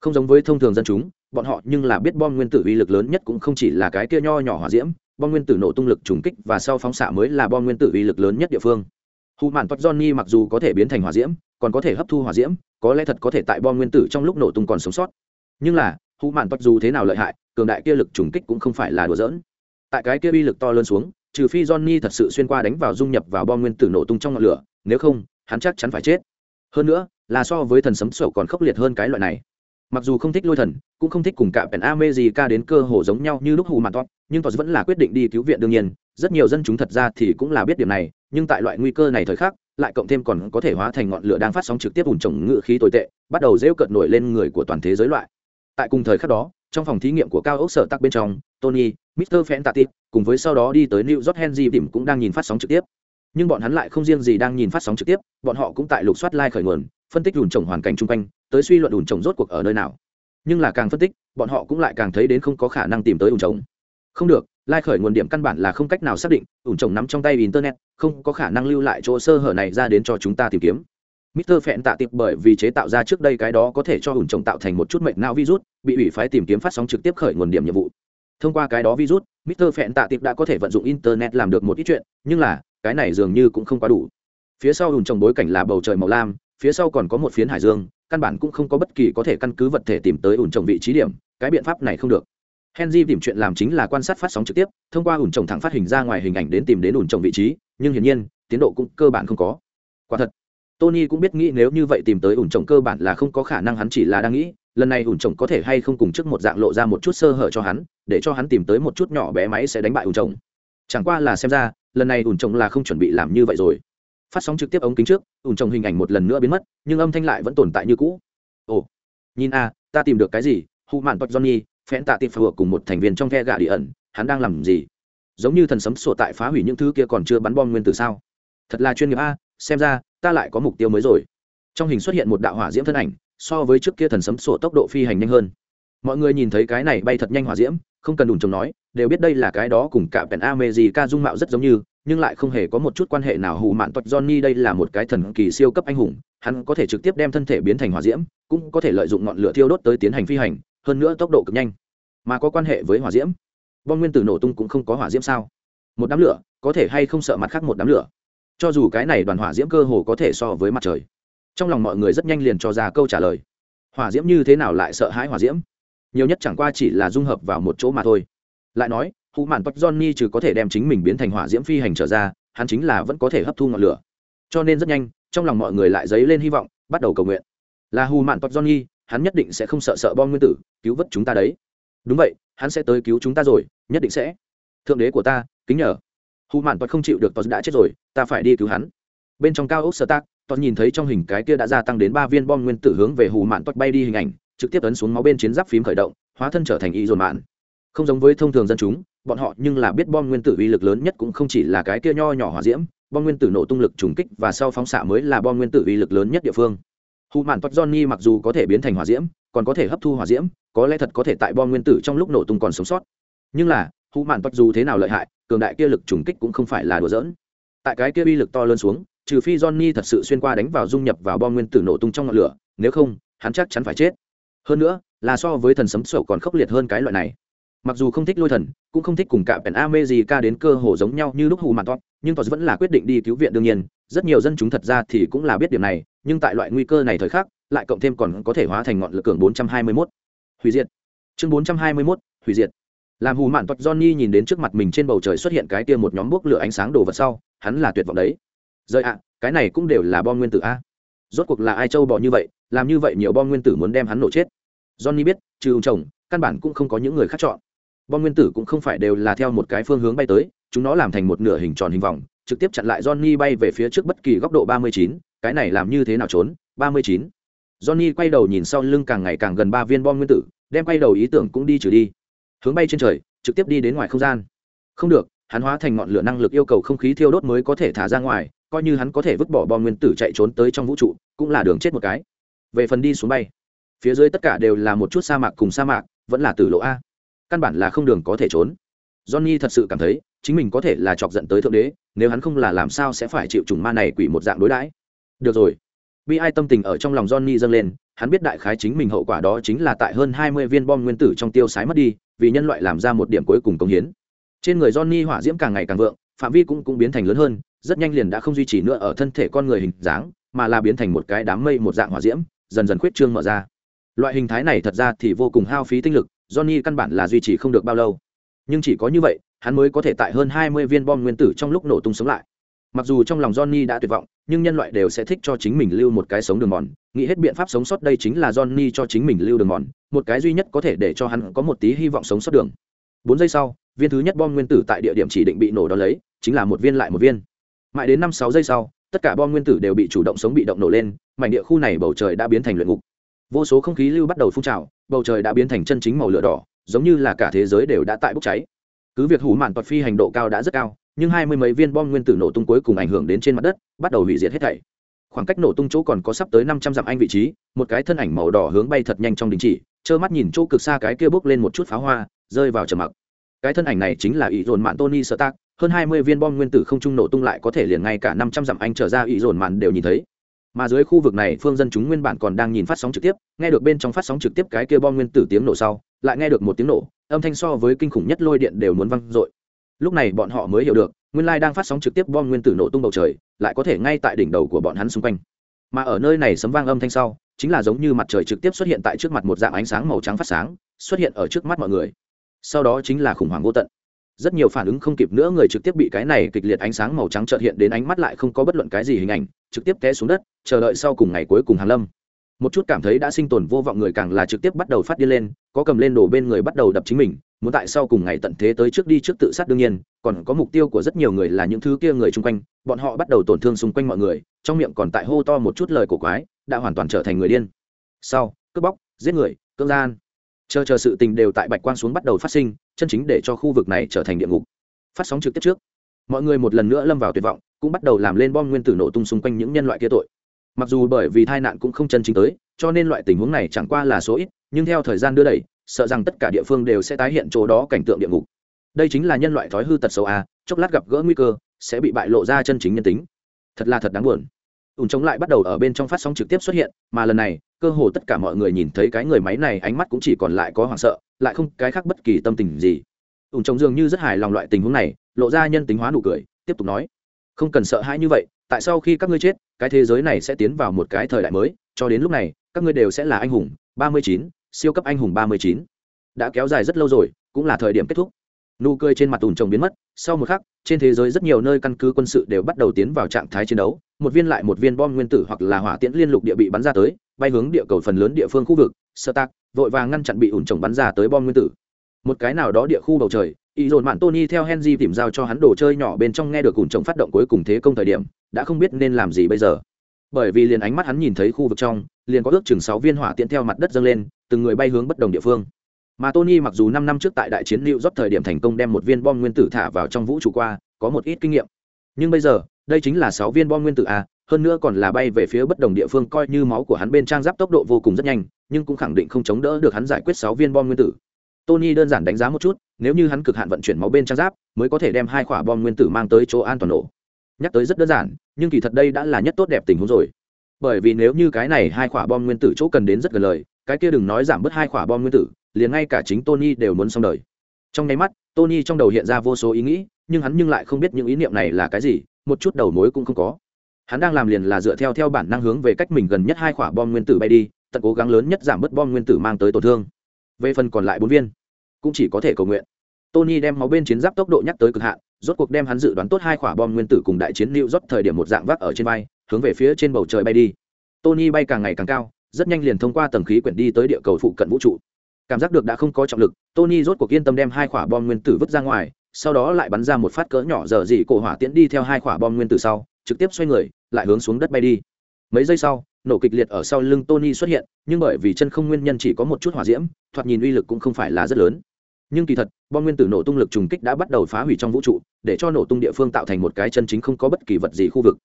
Speaker 1: Không giống với thông thường dân chúng, bọn họ nhưng là biết bom nguyên tử uy lực lớn nhất cũng không chỉ là cái kia nho nhỏ hỏa diễm, bom nguyên tử nổ tung lực trùng kích và sau phóng xạ mới là bom nguyên tử uy lực lớn nhất địa phương. Hù mạn Toàn johnny mặc dù có thể biến thành hỏa diễm, còn có thể hấp thu hỏa diễm, có lẽ thật có thể tại bom nguyên tử trong lúc nổ tung còn sống sót. Nhưng là, Hù mạn Toàn dù thế nào lợi hại cường đại kia lực trùng kích cũng không phải là đùa giỡn. Tại cái kia uy lực to lớn xuống trừ phi johnny thật sự xuyên qua đánh vào dung nhập vào bom nguyên tử nổ tung trong ngọn lửa nếu không hắn chắc chắn phải chết. Hơn nữa là so với thần sấm sổ còn khốc liệt hơn cái loại này. Mặc dù không thích lôi thần cũng không thích cùng cả pèn America đến cơ hồ giống nhau như lúc hù mạn toát, nhưng tos vẫn là quyết định đi cứu viện đương nhiên rất nhiều dân chúng thật ra thì cũng là biết điểm này nhưng tại loại nguy cơ này thời khắc lại cộng thêm còn có thể hóa thành ngọn lửa đang phát sóng trực tiếp ủn trồng ngự khí tồi tệ bắt đầu rêu cợt nổi lên người của toàn thế giới loại. Tại cùng thời khắc đó trong phòng thí nghiệm của cao ốc sở tắc bên trong tony mr Tịp cùng với sau đó đi tới new york henry tìm cũng đang nhìn phát sóng trực tiếp. Nhưng bọn hắn lại không riêng gì đang nhìn phát sóng trực tiếp bọn họ cũng tại lục soát lai khởi nguồn phân tích ủn trồng hoàn cảnh chung quanh tới suy luận ủn trồng rốt cuộc ở nơi nào. Nhưng là càng phân tích bọn họ cũng lại càng thấy đến không có khả năng tìm tới ủn trồng. Không được lai khởi nguồn điểm căn bản là không cách nào xác định ủn trồng nắm trong tay internet không có khả năng lưu lại chỗ sơ hở này ra đến cho chúng ta tìm kiếm. Mr. Phẹn tạ tiệp bởi vì chế tạo ra trước đây cái đó có thể cho ủn trồng tạo thành một chút mệnh não virus, bị ủy phái tìm kiếm phát sóng trực tiếp khởi nguồn điểm nhiệm vụ. Thông qua cái đó virus, Mr. Phẹn tạ tiệp đã có thể vận dụng internet làm được một ít chuyện, nhưng là, cái này dường như cũng không quá đủ. Phía sau ủn trồng bối cảnh là bầu trời màu lam, phía sau còn có một phiến hải dương, căn bản cũng không có bất kỳ có thể căn cứ vật thể tìm tới ủn trồng vị trí điểm, cái biện pháp này không được. Henry tìm chuyện làm chính là quan sát phát sóng trực tiếp, thông qua ủn trồng thẳng phát hình ra ngoài hình ảnh đến tìm đến ủn trồng vị trí, nhưng hiển nhiên, tiến độ cũng cơ bản không có. Quả thật, Tony cũng biết nghĩ nếu như vậy tìm tới ủn trồng cơ bản là không có khả năng hắn chỉ là đang nghĩ, lần này ủn trồng có thể hay không cùng trước một dạng lộ ra một chút sơ hở cho hắn, để cho hắn tìm tới một chút nhỏ bé máy sẽ đánh bại ủn trồng. Chẳng qua là xem ra, lần này ủn trồng là không chuẩn bị làm như vậy rồi. Phát sóng trực tiếp ống kính trước, ủn trồng hình ảnh một lần nữa biến mất, nhưng âm thanh lại vẫn tồn tại như cũ. Ồ, nhìn a, ta tìm được cái gì? hụ Mạn bọc Johnny, phen tạ tiệp phù cùng một thành viên trong ghe gạ đi ẩn hắn đang làm gì giống như thần sấm sổ tại phá hủy những thứ kia còn chưa bắn bom nguyên tử sao thật là chuyên nghiệp a xem ra ta lại có mục tiêu mới rồi trong hình xuất hiện một đạo hỏa diễm thân ảnh, so với trước kia thần sấm sổ tốc độ phi hành nhanh hơn. Mọi người nhìn thấy cái này bay thật nhanh hỏa diễm, không cần đùn chồng nói, đều biết đây là cái đó cùng cả pèn a mê gì ca dung mạo rất giống như, nhưng lại không hề có một chút quan hệ nào hù mạn toạch johnny đây là một cái thần kỳ siêu cấp anh hùng, hắn có thể trực tiếp đem thân thể biến thành hỏa diễm, cũng có thể lợi dụng ngọn lửa thiêu đốt tới tiến hành phi hành, hơn nữa tốc độ cực nhanh. Mà có quan hệ với hỏa diễm? Bom nguyên tử nổ tung cũng không có hỏa diễm sao? Một đám lửa, có thể hay không sợ mặt khác một đám lửa? Cho dù cái này đoàn hỏa diễm cơ hồ có thể so với mặt trời trong lòng mọi người rất nhanh liền cho ra câu trả lời. Hỏa diễm như thế nào lại sợ hãi hỏa diễm? Nhiều nhất chẳng qua chỉ là dung hợp vào một chỗ mà thôi. Lại nói hụ mạn tóc johnny trừ có thể đem chính mình biến thành hỏa diễm phi hành trở ra, hắn chính là vẫn có thể hấp thu ngọn lửa. Cho nên rất nhanh, trong lòng mọi người lại dấy lên hy vọng, bắt đầu cầu nguyện. Là hù mạn tóc johnny, hắn nhất định sẽ không sợ sợ bom nguyên tử, cứu vớt chúng ta đấy. Đúng vậy, hắn sẽ tới cứu chúng ta rồi, nhất định sẽ. Thượng đế của ta, kính nhờ. Hù mạn tóc không chịu được tóc đã chết rồi, ta phải đi cứu hắn. Bên trong cao ốc sơ tác toàn nhìn thấy trong hình cái kia đã gia tăng đến ba viên bom nguyên tử hướng về hù mạn Toát bay đi hình ảnh, trực tiếp ấn xuống máu bên chiến giáp phím khởi động, hóa thân trở thành y dồn mạn. Không giống với thông thường dân chúng, bọn họ nhưng là biết bom nguyên tử uy lực lớn nhất cũng không chỉ là cái kia nho nhỏ hỏa diễm, bom nguyên tử nổ tung lực trùng kích và sau phóng xạ mới là bom nguyên tử uy lực lớn nhất địa phương. Hù mạn Toát johnny mặc dù có thể biến thành hỏa diễm, còn có thể hấp thu hỏa diễm, có lẽ thật có thể tại bom nguyên tử trong lúc nổ tung còn sống sót. Nhưng là, Hù mạn toát dù thế nào lợi hại, cường đại kia lực trùng kích cũng không phải là đùa giỡn. Tại cái kia uy lực to lớn xuống trừ phi johnny thật sự xuyên qua đánh vào dung nhập vào bom nguyên tử nổ tung trong ngọn lửa nếu không hắn chắc chắn phải chết. Hơn nữa là so với thần sấm sổ còn khốc liệt hơn cái loại này. Mặc dù không thích lôi thần cũng không thích cùng cả Ben a đến cơ hồ giống nhau như lúc hù mà toát nhưng toát vẫn là quyết định đi cứu viện đương nhiên rất nhiều dân chúng thật ra thì cũng là biết điểm này nhưng tại loại nguy cơ này thời khắc lại cộng thêm còn có thể hóa thành ngọn lửa cường 421. hủy diệt. Chương 421, hủy diệt. Làm hù mạn toát johnny nhìn đến trước mặt mình trên bầu trời xuất hiện cái kia một nhóm bốc lửa ánh sáng đồ vật sau hắn là tuyệt vọng đấy rời ạ cái này cũng đều là bom nguyên tử a. Rốt cuộc là ai châu bò như vậy làm như vậy nhiều bom nguyên tử muốn đem hắn nổ chết? Johnny biết trừ ông chồng căn bản cũng không có những người khác chọn. Bom nguyên tử cũng không phải đều là theo một cái phương hướng bay tới chúng nó làm thành một nửa hình tròn hình vòng trực tiếp chặn lại johnny bay về phía trước bất kỳ góc độ 39, cái này làm như thế nào trốn? 39. johnny quay đầu nhìn sau lưng càng ngày càng gần ba viên bom nguyên tử đem quay đầu ý tưởng cũng đi trừ đi. Hướng bay trên trời trực tiếp đi đến ngoài không gian. Không được hắn hóa thành ngọn lửa năng lực yêu cầu không khí thiêu đốt mới có thể thả ra ngoài coi như hắn có thể vứt bỏ bom nguyên tử chạy trốn tới trong vũ trụ, cũng là đường chết một cái. Về phần đi xuống bay, phía dưới tất cả đều là một chút sa mạc cùng sa mạc, vẫn là tử lộ a. Căn bản là không đường có thể trốn. Johnny thật sự cảm thấy, chính mình có thể là chọc giận tới thượng đế, nếu hắn không là làm sao sẽ phải chịu trùng ma này quỷ một dạng đối đãi. Được rồi. Bi ai tâm tình ở trong lòng johnny dâng lên, hắn biết đại khái chính mình hậu quả đó chính là tại hơn hai mươi viên bom nguyên tử trong tiêu sái mất đi, vì nhân loại làm ra một điểm cuối cùng công hiến. Trên người johnny hỏa diễm càng ngày càng vượng, phạm vi cũng cũng biến thành lớn hơn rất nhanh liền đã không duy trì nữa ở thân thể con người hình dáng, mà là biến thành một cái đám mây một dạng hỏa diễm, dần dần khuyết trương mở ra. Loại hình thái này thật ra thì vô cùng hao phí tinh lực, johnny căn bản là duy trì không được bao lâu. Nhưng chỉ có như vậy, hắn mới có thể tại hơn hai mươi viên bom nguyên tử trong lúc nổ tung sống lại. Mặc dù trong lòng johnny đã tuyệt vọng, nhưng nhân loại đều sẽ thích cho chính mình lưu một cái sống đường mòn. Nghĩ hết biện pháp sống sót đây chính là johnny cho chính mình lưu đường mòn, một cái duy nhất có thể để cho hắn có một tí hy vọng sống sót đường. Bốn giây sau, viên thứ nhất bom nguyên tử tại địa điểm chỉ định bị nổ đó lấy, chính là một viên lại một viên mãi đến năm sáu giây sau, tất cả bom nguyên tử đều bị chủ động sống bị động nổ lên, mảnh địa khu này bầu trời đã biến thành luyện ngục. Vô số không khí lưu bắt đầu phun trào, bầu trời đã biến thành chân chính màu lửa đỏ, giống như là cả thế giới đều đã tại bốc cháy. Cứ việc hủ mạn tọt phi hành độ cao đã rất cao, nhưng hai mươi mấy viên bom nguyên tử nổ tung cuối cùng ảnh hưởng đến trên mặt đất, bắt đầu hủy diệt hết thảy. Khoảng cách nổ tung chỗ còn có sắp tới năm trăm dặm anh vị trí, một cái thân ảnh màu đỏ hướng bay thật nhanh trong đình chỉ, trơ mắt nhìn chỗ cực xa cái kia bốc lên một chút pháo hoa, rơi vào trầm mặc. Cái thân ảnh này chính là ý dồn mạn tony sơ tác hơn hai mươi viên bom nguyên tử không trung nổ tung lại có thể liền ngay cả năm trăm dặm anh trở ra ý dồn mạn đều nhìn thấy. Mà dưới khu vực này, phương dân chúng nguyên bản còn đang nhìn phát sóng trực tiếp, nghe được bên trong phát sóng trực tiếp cái kia bom nguyên tử tiếng nổ sau, lại nghe được một tiếng nổ, âm thanh so với kinh khủng nhất lôi điện đều muốn văng dội. Lúc này bọn họ mới hiểu được, nguyên lai đang phát sóng trực tiếp bom nguyên tử nổ tung bầu trời, lại có thể ngay tại đỉnh đầu của bọn hắn xung quanh. Mà ở nơi này sấm vang âm thanh sau, chính là giống như mặt trời trực tiếp xuất hiện tại trước mặt một dạng ánh sáng màu trắng phát sáng, xuất hiện ở trước mắt mọi người. Sau đó chính là khủng hoảng vô tận rất nhiều phản ứng không kịp nữa, người trực tiếp bị cái này kịch liệt ánh sáng màu trắng trợt hiện đến ánh mắt lại không có bất luận cái gì hình ảnh, trực tiếp té xuống đất, chờ đợi sau cùng ngày cuối cùng hàn lâm. Một chút cảm thấy đã sinh tồn vô vọng người càng là trực tiếp bắt đầu phát điên lên, có cầm lên đổ bên người bắt đầu đập chính mình, muốn tại sau cùng ngày tận thế tới trước đi trước tự sát đương nhiên, còn có mục tiêu của rất nhiều người là những thứ kia người chung quanh, bọn họ bắt đầu tổn thương xung quanh mọi người, trong miệng còn tại hô to một chút lời cổ quái, đã hoàn toàn trở thành người điên. Sau, cướp bóc, giết người, cưỡng gian. Chờ chờ sự tình đều tại bạch quang xuống bắt đầu phát sinh chân chính để cho khu vực này trở thành địa ngục. Phát sóng trực tiếp trước, mọi người một lần nữa lâm vào tuyệt vọng, cũng bắt đầu làm lên bom nguyên tử nổ tung xung quanh những nhân loại kia tội. Mặc dù bởi vì tai nạn cũng không chân chính tới, cho nên loại tình huống này chẳng qua là số ít, nhưng theo thời gian đưa đẩy, sợ rằng tất cả địa phương đều sẽ tái hiện chỗ đó cảnh tượng địa ngục. Đây chính là nhân loại thói hư tật xấu a, chốc lát gặp gỡ nguy cơ, sẽ bị bại lộ ra chân chính nhân tính. Thật là thật đáng buồn. Ùn chống lại bắt đầu ở bên trong phát sóng trực tiếp xuất hiện, mà lần này, cơ hồ tất cả mọi người nhìn thấy cái người máy này, ánh mắt cũng chỉ còn lại có hoảng sợ lại không cái khác bất kỳ tâm tình gì. Ùn trồng dường như rất hài lòng loại tình huống này, lộ ra nhân tính hóa nụ cười, tiếp tục nói. Không cần sợ hãi như vậy, tại sao khi các ngươi chết, cái thế giới này sẽ tiến vào một cái thời đại mới, cho đến lúc này, các ngươi đều sẽ là anh hùng, ba mươi chín, siêu cấp anh hùng ba mươi chín. Đã kéo dài rất lâu rồi, cũng là thời điểm kết thúc. Nụ cười trên mặt ùn trồng biến mất, sau một khắc, trên thế giới rất nhiều nơi căn cứ quân sự đều bắt đầu tiến vào trạng thái chiến đấu, một viên lại một viên bom nguyên tử hoặc là hỏa tiễn liên lục địa bị bắn ra tới, bay hướng địa cầu phần lớn địa phương khu vực sơ tạc vội vàng ngăn chặn bị ủn trồng bắn ra tới bom nguyên tử. Một cái nào đó địa khu bầu trời ý dồn mạn tony theo henry tìm giao cho hắn đồ chơi nhỏ bên trong nghe được ủn trồng phát động cuối cùng thế công thời điểm, đã không biết nên làm gì bây giờ. Bởi vì liền ánh mắt hắn nhìn thấy khu vực trong, liền có ước chừng sáu viên hỏa tiễn theo mặt đất dâng lên, từng người bay hướng bất đồng địa phương. Mà tony mặc dù năm năm trước tại đại chiến lưu dốc thời điểm thành công đem một viên bom nguyên tử thả vào trong vũ trụ qua, có một ít kinh nghiệm. Nhưng bây giờ, đây chính là sáu viên bom nguyên tử a, hơn nữa còn là bay về phía bất đồng địa phương coi như máu của hắn bên trang giáp tốc độ vô cùng rất nhanh nhưng cũng khẳng định không chống đỡ được hắn giải quyết sáu viên bom nguyên tử. Tony đơn giản đánh giá một chút, nếu như hắn cực hạn vận chuyển máu bên trang giáp, mới có thể đem hai quả bom nguyên tử mang tới chỗ an toàn nổ. Nhắc tới rất đơn giản, nhưng kỳ thật đây đã là nhất tốt đẹp tình huống rồi. Bởi vì nếu như cái này hai quả bom nguyên tử chỗ cần đến rất gần lời, cái kia đừng nói giảm bớt hai quả bom nguyên tử, liền ngay cả chính tony đều muốn xong đời. Trong nháy mắt, tony trong đầu hiện ra vô số ý nghĩ, nhưng hắn nhưng lại không biết những ý niệm này là cái gì, một chút đầu mối cũng không có. Hắn đang làm liền là dựa theo theo bản năng hướng về cách mình gần nhất hai quả bom nguyên tử bay đi tận cố gắng lớn nhất giảm bớt bom nguyên tử mang tới tổn thương. Về phần còn lại bốn viên cũng chỉ có thể cầu nguyện. Tony đem máu bên chiến giáp tốc độ nhắc tới cực hạn rốt cuộc đem hắn dự đoán tốt hai quả bom nguyên tử cùng đại chiến lưu rót thời điểm một dạng vác ở trên bay, hướng về phía trên bầu trời bay đi. Tony bay càng ngày càng cao rất nhanh liền thông qua tầng khí quyển đi tới địa cầu phụ cận vũ trụ. Cảm giác được đã không có trọng lực tony rốt cuộc yên tâm đem hai quả bom nguyên tử vứt ra ngoài sau đó lại bắn ra một phát cỡ nhỏ giờ dị cổ hỏa tiễn đi theo hai quả bom nguyên tử sau trực tiếp xoay người lại hướng xuống đất bay đi. Mấy giây sau nổ kịch liệt ở sau lưng tony xuất hiện, nhưng bởi vì chân không nguyên nhân chỉ có một chút hỏa diễm, thoạt nhìn uy lực cũng không phải là rất lớn. Nhưng kỳ thật, bom nguyên tử nổ tung lực trùng kích đã bắt đầu phá hủy trong vũ trụ, để cho nổ tung địa phương tạo thành một cái chân chính không có bất kỳ vật gì khu vực.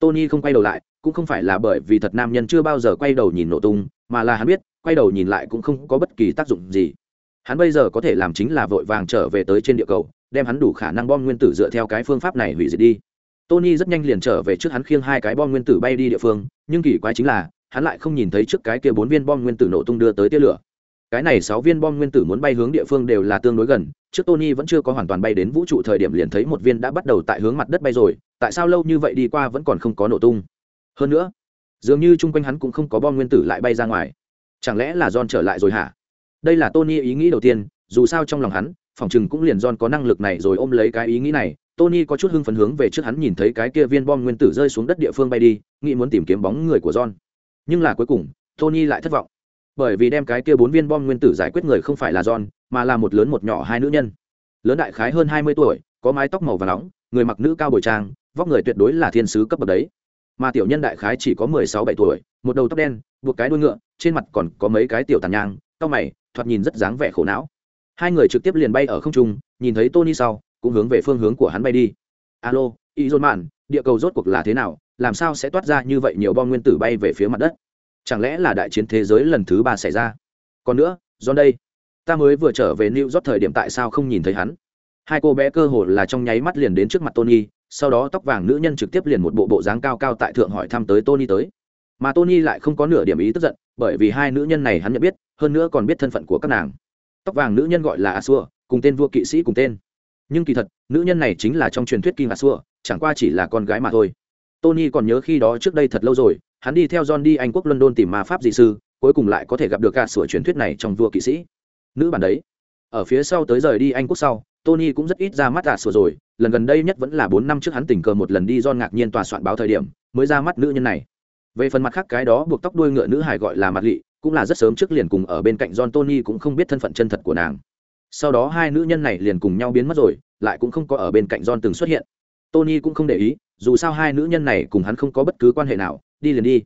Speaker 1: Tony không quay đầu lại, cũng không phải là bởi vì thật nam nhân chưa bao giờ quay đầu nhìn nổ tung, mà là hắn biết, quay đầu nhìn lại cũng không có bất kỳ tác dụng gì. Hắn bây giờ có thể làm chính là vội vàng trở về tới trên địa cầu, đem hắn đủ khả năng bom nguyên tử dựa theo cái phương pháp này hủy diệt đi tony rất nhanh liền trở về trước hắn khiêng hai cái bom nguyên tử bay đi địa phương, nhưng kỳ quái chính là, hắn lại không nhìn thấy trước cái kia bốn viên bom nguyên tử nổ tung đưa tới tia lửa. Cái này sáu viên bom nguyên tử muốn bay hướng địa phương đều là tương đối gần, trước tony vẫn chưa có hoàn toàn bay đến vũ trụ thời điểm liền thấy một viên đã bắt đầu tại hướng mặt đất bay rồi, tại sao lâu như vậy đi qua vẫn còn không có nổ tung? Hơn nữa, dường như chung quanh hắn cũng không có bom nguyên tử lại bay ra ngoài. Chẳng lẽ là john trở lại rồi hả? Đây là tony ý nghĩ đầu tiên, dù sao trong lòng hắn, phòng chừng cũng liền john có năng lực này rồi ôm lấy cái ý nghĩ này tony có chút hưng phấn hướng về trước hắn nhìn thấy cái kia viên bom nguyên tử rơi xuống đất địa phương bay đi, nghĩ muốn tìm kiếm bóng người của john. Nhưng là cuối cùng, tony lại thất vọng. Bởi vì đem cái kia bốn viên bom nguyên tử giải quyết người không phải là john, mà là một lớn một nhỏ hai nữ nhân. Lớn đại khái hơn hai mươi tuổi, có mái tóc màu vàng nóng, người mặc nữ cao bồi trang, vóc người tuyệt đối là thiên sứ cấp bậc đấy. Mà tiểu nhân đại khái chỉ có mười sáu bảy tuổi, một đầu tóc đen, buộc cái đuôi ngựa, trên mặt còn có mấy cái tiểu tàn nhang cao mày, thoạt nhìn rất dáng vẻ khổ não. Hai người trực tiếp liền bay ở không trung, nhìn thấy tony sau cũng hướng về phương hướng của hắn bay đi. Alo y dôn mạn địa cầu rốt cuộc là thế nào? Làm sao sẽ toát ra như vậy nhiều bom nguyên tử bay về phía mặt đất? Chẳng lẽ là đại chiến thế giới lần thứ ba xảy ra? Còn nữa, John đây, ta mới vừa trở về new york thời điểm tại sao không nhìn thấy hắn? Hai cô bé cơ hồ là trong nháy mắt liền đến trước mặt tony, sau đó tóc vàng nữ nhân trực tiếp liền một bộ bộ dáng cao cao tại thượng hỏi thăm tới tony tới. Mà tony lại không có nửa điểm ý tức giận, bởi vì hai nữ nhân này hắn nhận biết, hơn nữa còn biết thân phận của các nàng. Tóc vàng nữ nhân gọi là a xua cùng tên vua kỵ sĩ cùng tên nhưng kỳ thật, nữ nhân này chính là trong truyền thuyết kim hạ xua, chẳng qua chỉ là con gái mà thôi. Tony còn nhớ khi đó trước đây thật lâu rồi, hắn đi theo john đi anh quốc london tìm ma pháp dị sư, cuối cùng lại có thể gặp được cả sửa truyền thuyết này trong vua kỵ sĩ. Nữ bản đấy. Ở phía sau tới rời đi anh quốc sau, tony cũng rất ít ra mắt cả sửa rồi, lần gần đây nhất vẫn là bốn năm trước hắn tình cờ một lần đi John ngạc nhiên tòa soạn báo thời điểm, mới ra mắt nữ nhân này. Về phần mặt khác cái đó buộc tóc đuôi ngựa nữ hải gọi là mặt lị, cũng là rất sớm trước liền cùng ở bên cạnh john tony cũng không biết thân phận chân thật của nàng sau đó hai nữ nhân này liền cùng nhau biến mất rồi, lại cũng không có ở bên cạnh john từng xuất hiện. Tony cũng không để ý, dù sao hai nữ nhân này cùng hắn không có bất cứ quan hệ nào, đi liền đi.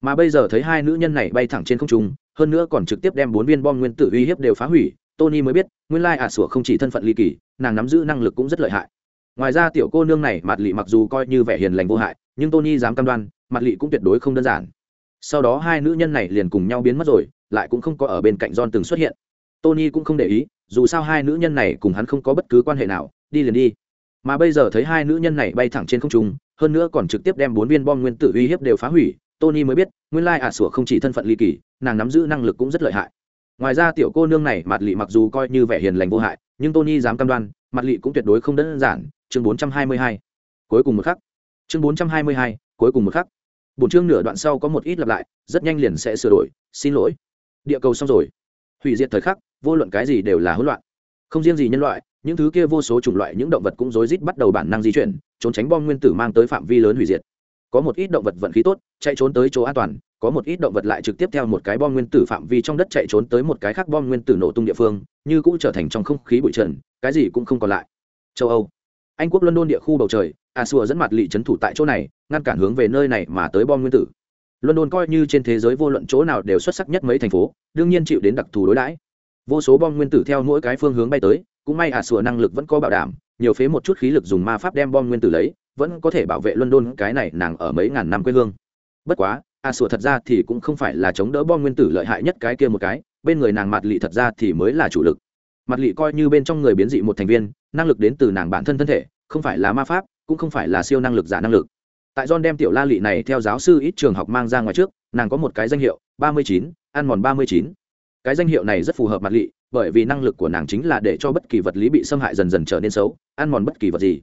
Speaker 1: Mà bây giờ thấy hai nữ nhân này bay thẳng trên không trung, hơn nữa còn trực tiếp đem bốn viên bom nguyên tử uy hiếp đều phá hủy, tony mới biết, nguyên lai ả sủa không chỉ thân phận ly kỳ, nàng nắm giữ năng lực cũng rất lợi hại. Ngoài ra tiểu cô nương này mặt lị mặc dù coi như vẻ hiền lành vô hại, nhưng tony dám cam đoan mặt lị cũng tuyệt đối không đơn giản. Sau đó hai nữ nhân này liền cùng nhau biến mất rồi, lại cũng không có ở bên cạnh john từng xuất hiện. Tony cũng không để ý dù sao hai nữ nhân này cùng hắn không có bất cứ quan hệ nào đi liền đi. Mà bây giờ thấy hai nữ nhân này bay thẳng trên không trung hơn nữa còn trực tiếp đem bốn viên bom nguyên tử uy hiếp đều phá hủy tony mới biết nguyên lai ả sủa không chỉ thân phận ly kỳ nàng nắm giữ năng lực cũng rất lợi hại. Ngoài ra tiểu cô nương này mặt lị mặc dù coi như vẻ hiền lành vô hại nhưng tony dám cam đoan mặt lị cũng tuyệt đối không đơn giản. Chương 422. cuối cùng một khắc. Chương 422, cuối cùng một khắc. Bổn chương nửa đoạn sau có một ít lặp lại rất nhanh liền sẽ sửa đổi xin lỗi. Địa cầu xong rồi. Hủy diệt thời khắc vô luận cái gì đều là hỗn loạn. Không riêng gì nhân loại, những thứ kia vô số chủng loại, những động vật cũng rối rít bắt đầu bản năng di chuyển, trốn tránh bom nguyên tử mang tới phạm vi lớn hủy diệt. Có một ít động vật vận khí tốt, chạy trốn tới chỗ an toàn, có một ít động vật lại trực tiếp theo một cái bom nguyên tử phạm vi trong đất chạy trốn tới một cái khác bom nguyên tử nổ tung địa phương, như cũng trở thành trong không khí bụi trần, cái gì cũng không còn lại. Châu âu, anh quốc london địa khu bầu trời a xua dẫn mặt lị trấn thủ tại chỗ này, ngăn cản hướng về nơi này mà tới bom nguyên tử. London coi như trên thế giới vô luận chỗ nào đều xuất sắc nhất mấy thành phố, đương nhiên chịu đến đặc thù đối đãi vô số bom nguyên tử theo mỗi cái phương hướng bay tới, cũng may a sủa năng lực vẫn có bảo đảm, nhiều phế một chút khí lực dùng ma pháp đem bom nguyên tử lấy, vẫn có thể bảo vệ london, cái này nàng ở mấy ngàn năm quê hương. Bất quá a sủa thật ra thì cũng không phải là chống đỡ bom nguyên tử lợi hại nhất cái kia một cái, bên người nàng mặt lị thật ra thì mới là chủ lực. Mặt lị coi như bên trong người biến dị một thành viên, năng lực đến từ nàng bản thân thân thể, không phải là ma pháp, cũng không phải là siêu năng lực giả năng lực. Tại john đem tiểu la lị này theo giáo sư ít trường học mang ra ngoài trước, nàng có một cái danh hiệu, ba mươi chín, ăn mòn ba mươi chín cái danh hiệu này rất phù hợp mặt lị, bởi vì năng lực của nàng chính là để cho bất kỳ vật lý bị xâm hại dần dần trở nên xấu, ăn mòn bất kỳ vật gì.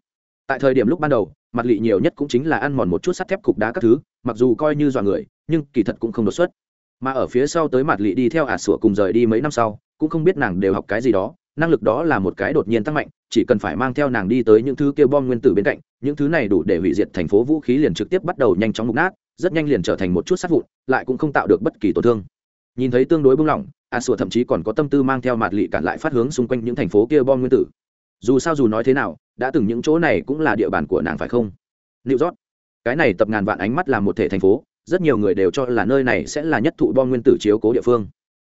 Speaker 1: Tại thời điểm lúc ban đầu, mặt lị nhiều nhất cũng chính là ăn mòn một chút sắt thép cục đá các thứ, mặc dù coi như dọa người, nhưng kỳ thật cũng không đột xuất. Mà ở phía sau tới mặt lị đi theo ả à sủa cùng rời đi mấy năm sau, cũng không biết nàng đều học cái gì đó, năng lực đó là một cái đột nhiên tăng mạnh, chỉ cần phải mang theo nàng đi tới những thứ kêu bom nguyên tử bên cạnh, những thứ này đủ để hủy diệt thành phố vũ khí liền trực tiếp bắt đầu nhanh chóng mục nát, rất nhanh liền trở thành một chút sát vụn, lại cũng không tạo được bất kỳ tổn thương. Nhìn thấy tương đối bung lỏng a sủa thậm chí còn có tâm tư mang theo mặt lị cản lại phát hướng xung quanh những thành phố kia bom nguyên tử. Dù sao dù nói thế nào, đã từng những chỗ này cũng là địa bàn của nàng phải không? New york. Cái này tập ngàn vạn ánh mắt là một thể thành phố, rất nhiều người đều cho là nơi này sẽ là nhất thụ bom nguyên tử chiếu cố địa phương.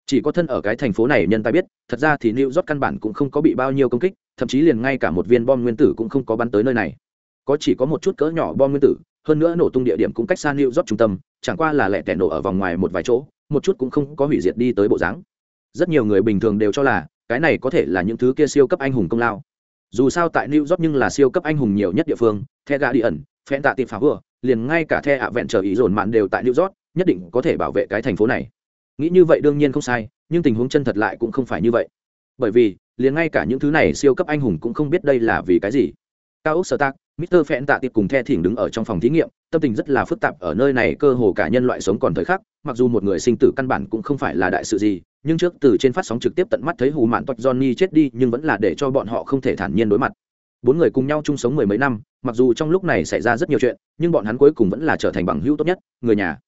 Speaker 1: Chỉ có thân ở cái thành phố này nhân ta biết, thật ra thì new york căn bản cũng không có bị bao nhiêu công kích, thậm chí liền ngay cả một viên bom nguyên tử cũng không có bắn tới nơi này. Có chỉ có một chút cỡ nhỏ bom nguyên tử, hơn nữa nổ tung địa điểm cũng cách xa new york trung tâm, chẳng qua là lẻ tẻ nổ ở vòng ngoài một vài chỗ, một chút cũng không có hủy diệt đi tới bộ dáng rất nhiều người bình thường đều cho là cái này có thể là những thứ kia siêu cấp anh hùng công lao. Dù sao tại new york nhưng là siêu cấp anh hùng nhiều nhất địa phương the gà đi ẩn phen tạ tiệp phá vừa liền ngay cả the ạ vẹn chờ ý dồn mạn đều tại new york nhất định có thể bảo vệ cái thành phố này. Nghĩ như vậy đương nhiên không sai nhưng tình huống chân thật lại cũng không phải như vậy. Bởi vì liền ngay cả những thứ này siêu cấp anh hùng cũng không biết đây là vì cái gì. Cao ốc sở tác Mr. Phẹn tạ tiệp cùng The Thỉnh đứng ở trong phòng thí nghiệm, tâm tình rất là phức tạp ở nơi này cơ hồ cả nhân loại sống còn thời khắc, mặc dù một người sinh tử căn bản cũng không phải là đại sự gì, nhưng trước từ trên phát sóng trực tiếp tận mắt thấy hù mạn toạch Johnny chết đi, nhưng vẫn là để cho bọn họ không thể thản nhiên đối mặt. Bốn người cùng nhau chung sống mười mấy năm, mặc dù trong lúc này xảy ra rất nhiều chuyện, nhưng bọn hắn cuối cùng vẫn là trở thành bằng hữu tốt nhất, người nhà.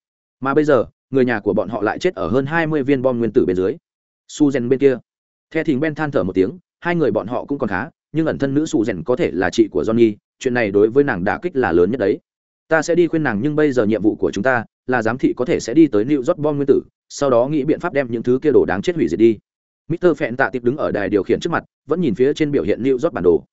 Speaker 1: Mà bây giờ, người nhà của bọn họ lại chết ở hơn hai mươi viên bom nguyên tử bên dưới. Suzen bên kia, The thì Ben than thở một tiếng, hai người bọn họ cũng còn khá, nhưng ẩn thân nữ Suzen có thể là chị của Johnny, chuyện này đối với nàng đả kích là lớn nhất đấy ta sẽ đi khuyên nàng nhưng bây giờ nhiệm vụ của chúng ta là giám thị có thể sẽ đi tới New York bom nguyên tử, sau đó nghĩ biện pháp đem những thứ kia đồ đáng chết hủy diệt đi. Mr. Phẹn tạ tiệp đứng ở đài điều khiển trước mặt, vẫn nhìn phía trên biểu hiện New York bản đồ.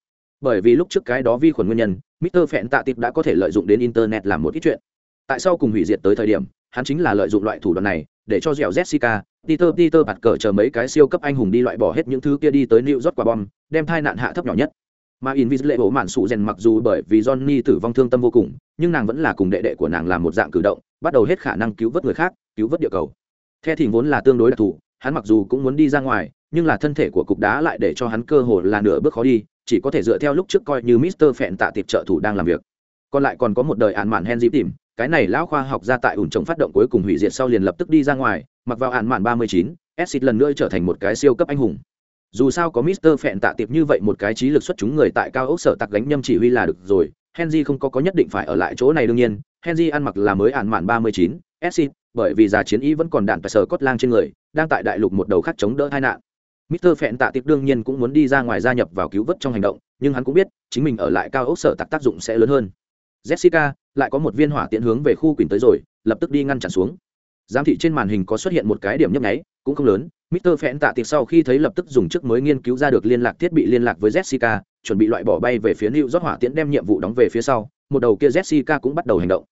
Speaker 1: Bởi vì lúc trước cái đó vi khuẩn nguyên nhân, Mr. Phẹn tạ tiệp đã có thể lợi dụng đến internet làm một ít chuyện. Tại sao cùng hủy diệt tới thời điểm, hắn chính là lợi dụng loại thủ đoạn này, để cho dẻo Jessica, Peter Peter bạt cờ chờ mấy cái siêu cấp anh hùng đi loại bỏ hết những thứ kia đi tới New York quả bom, đem tai nạn hạ thấp nhỏ nhất mà Invisible bộ mạn sụ rèn mặc dù bởi vì Johnny tử vong thương tâm vô cùng, nhưng nàng vẫn là cùng đệ đệ của nàng làm một dạng cử động, bắt đầu hết khả năng cứu vớt người khác, cứu vớt địa cầu. The thì vốn là tương đối đặc thù, hắn mặc dù cũng muốn đi ra ngoài, nhưng là thân thể của cục đá lại để cho hắn cơ hồ là nửa bước khó đi, chỉ có thể dựa theo lúc trước coi như Mister phẹn tạ tiệp trợ thủ đang làm việc. Còn lại còn có một đời án mạn hen dịp tìm, cái này lão khoa học ra tại ủn trồng phát động cuối cùng hủy diệt sau liền lập tức đi ra ngoài, mặc vào án mạn 39, Exit lần nữa trở thành một cái siêu cấp anh hùng dù sao có Mister phẹn tạ tiệp như vậy một cái trí lực xuất chúng người tại cao ốc sở tặc gánh nhâm chỉ huy là được rồi, henry không có có nhất định phải ở lại chỗ này đương nhiên, henry ăn mặc là mới ạn mạn ba mươi chín exit bởi vì già chiến ý vẫn còn đạn tại sở cốt lang trên người, đang tại đại lục một đầu khác chống đỡ hai nạn. Mister phẹn tạ tiệp đương nhiên cũng muốn đi ra ngoài gia nhập vào cứu vớt trong hành động, nhưng hắn cũng biết, chính mình ở lại cao ốc sở tặc tác dụng sẽ lớn hơn. Jessica lại có một viên hỏa tiện hướng về khu quỳnh tới rồi, lập tức đi ngăn chặn xuống. Giám thị trên màn hình có xuất hiện một cái điểm nhấp nháy cũng không lớn Mr. Phẹn tạ tiệc sau khi thấy lập tức dùng trước mới nghiên cứu ra được liên lạc thiết bị liên lạc với Jessica, chuẩn bị loại bỏ bay về phía New York hỏa tiễn đem nhiệm vụ đóng về phía sau, một đầu kia Jessica cũng bắt đầu hành động.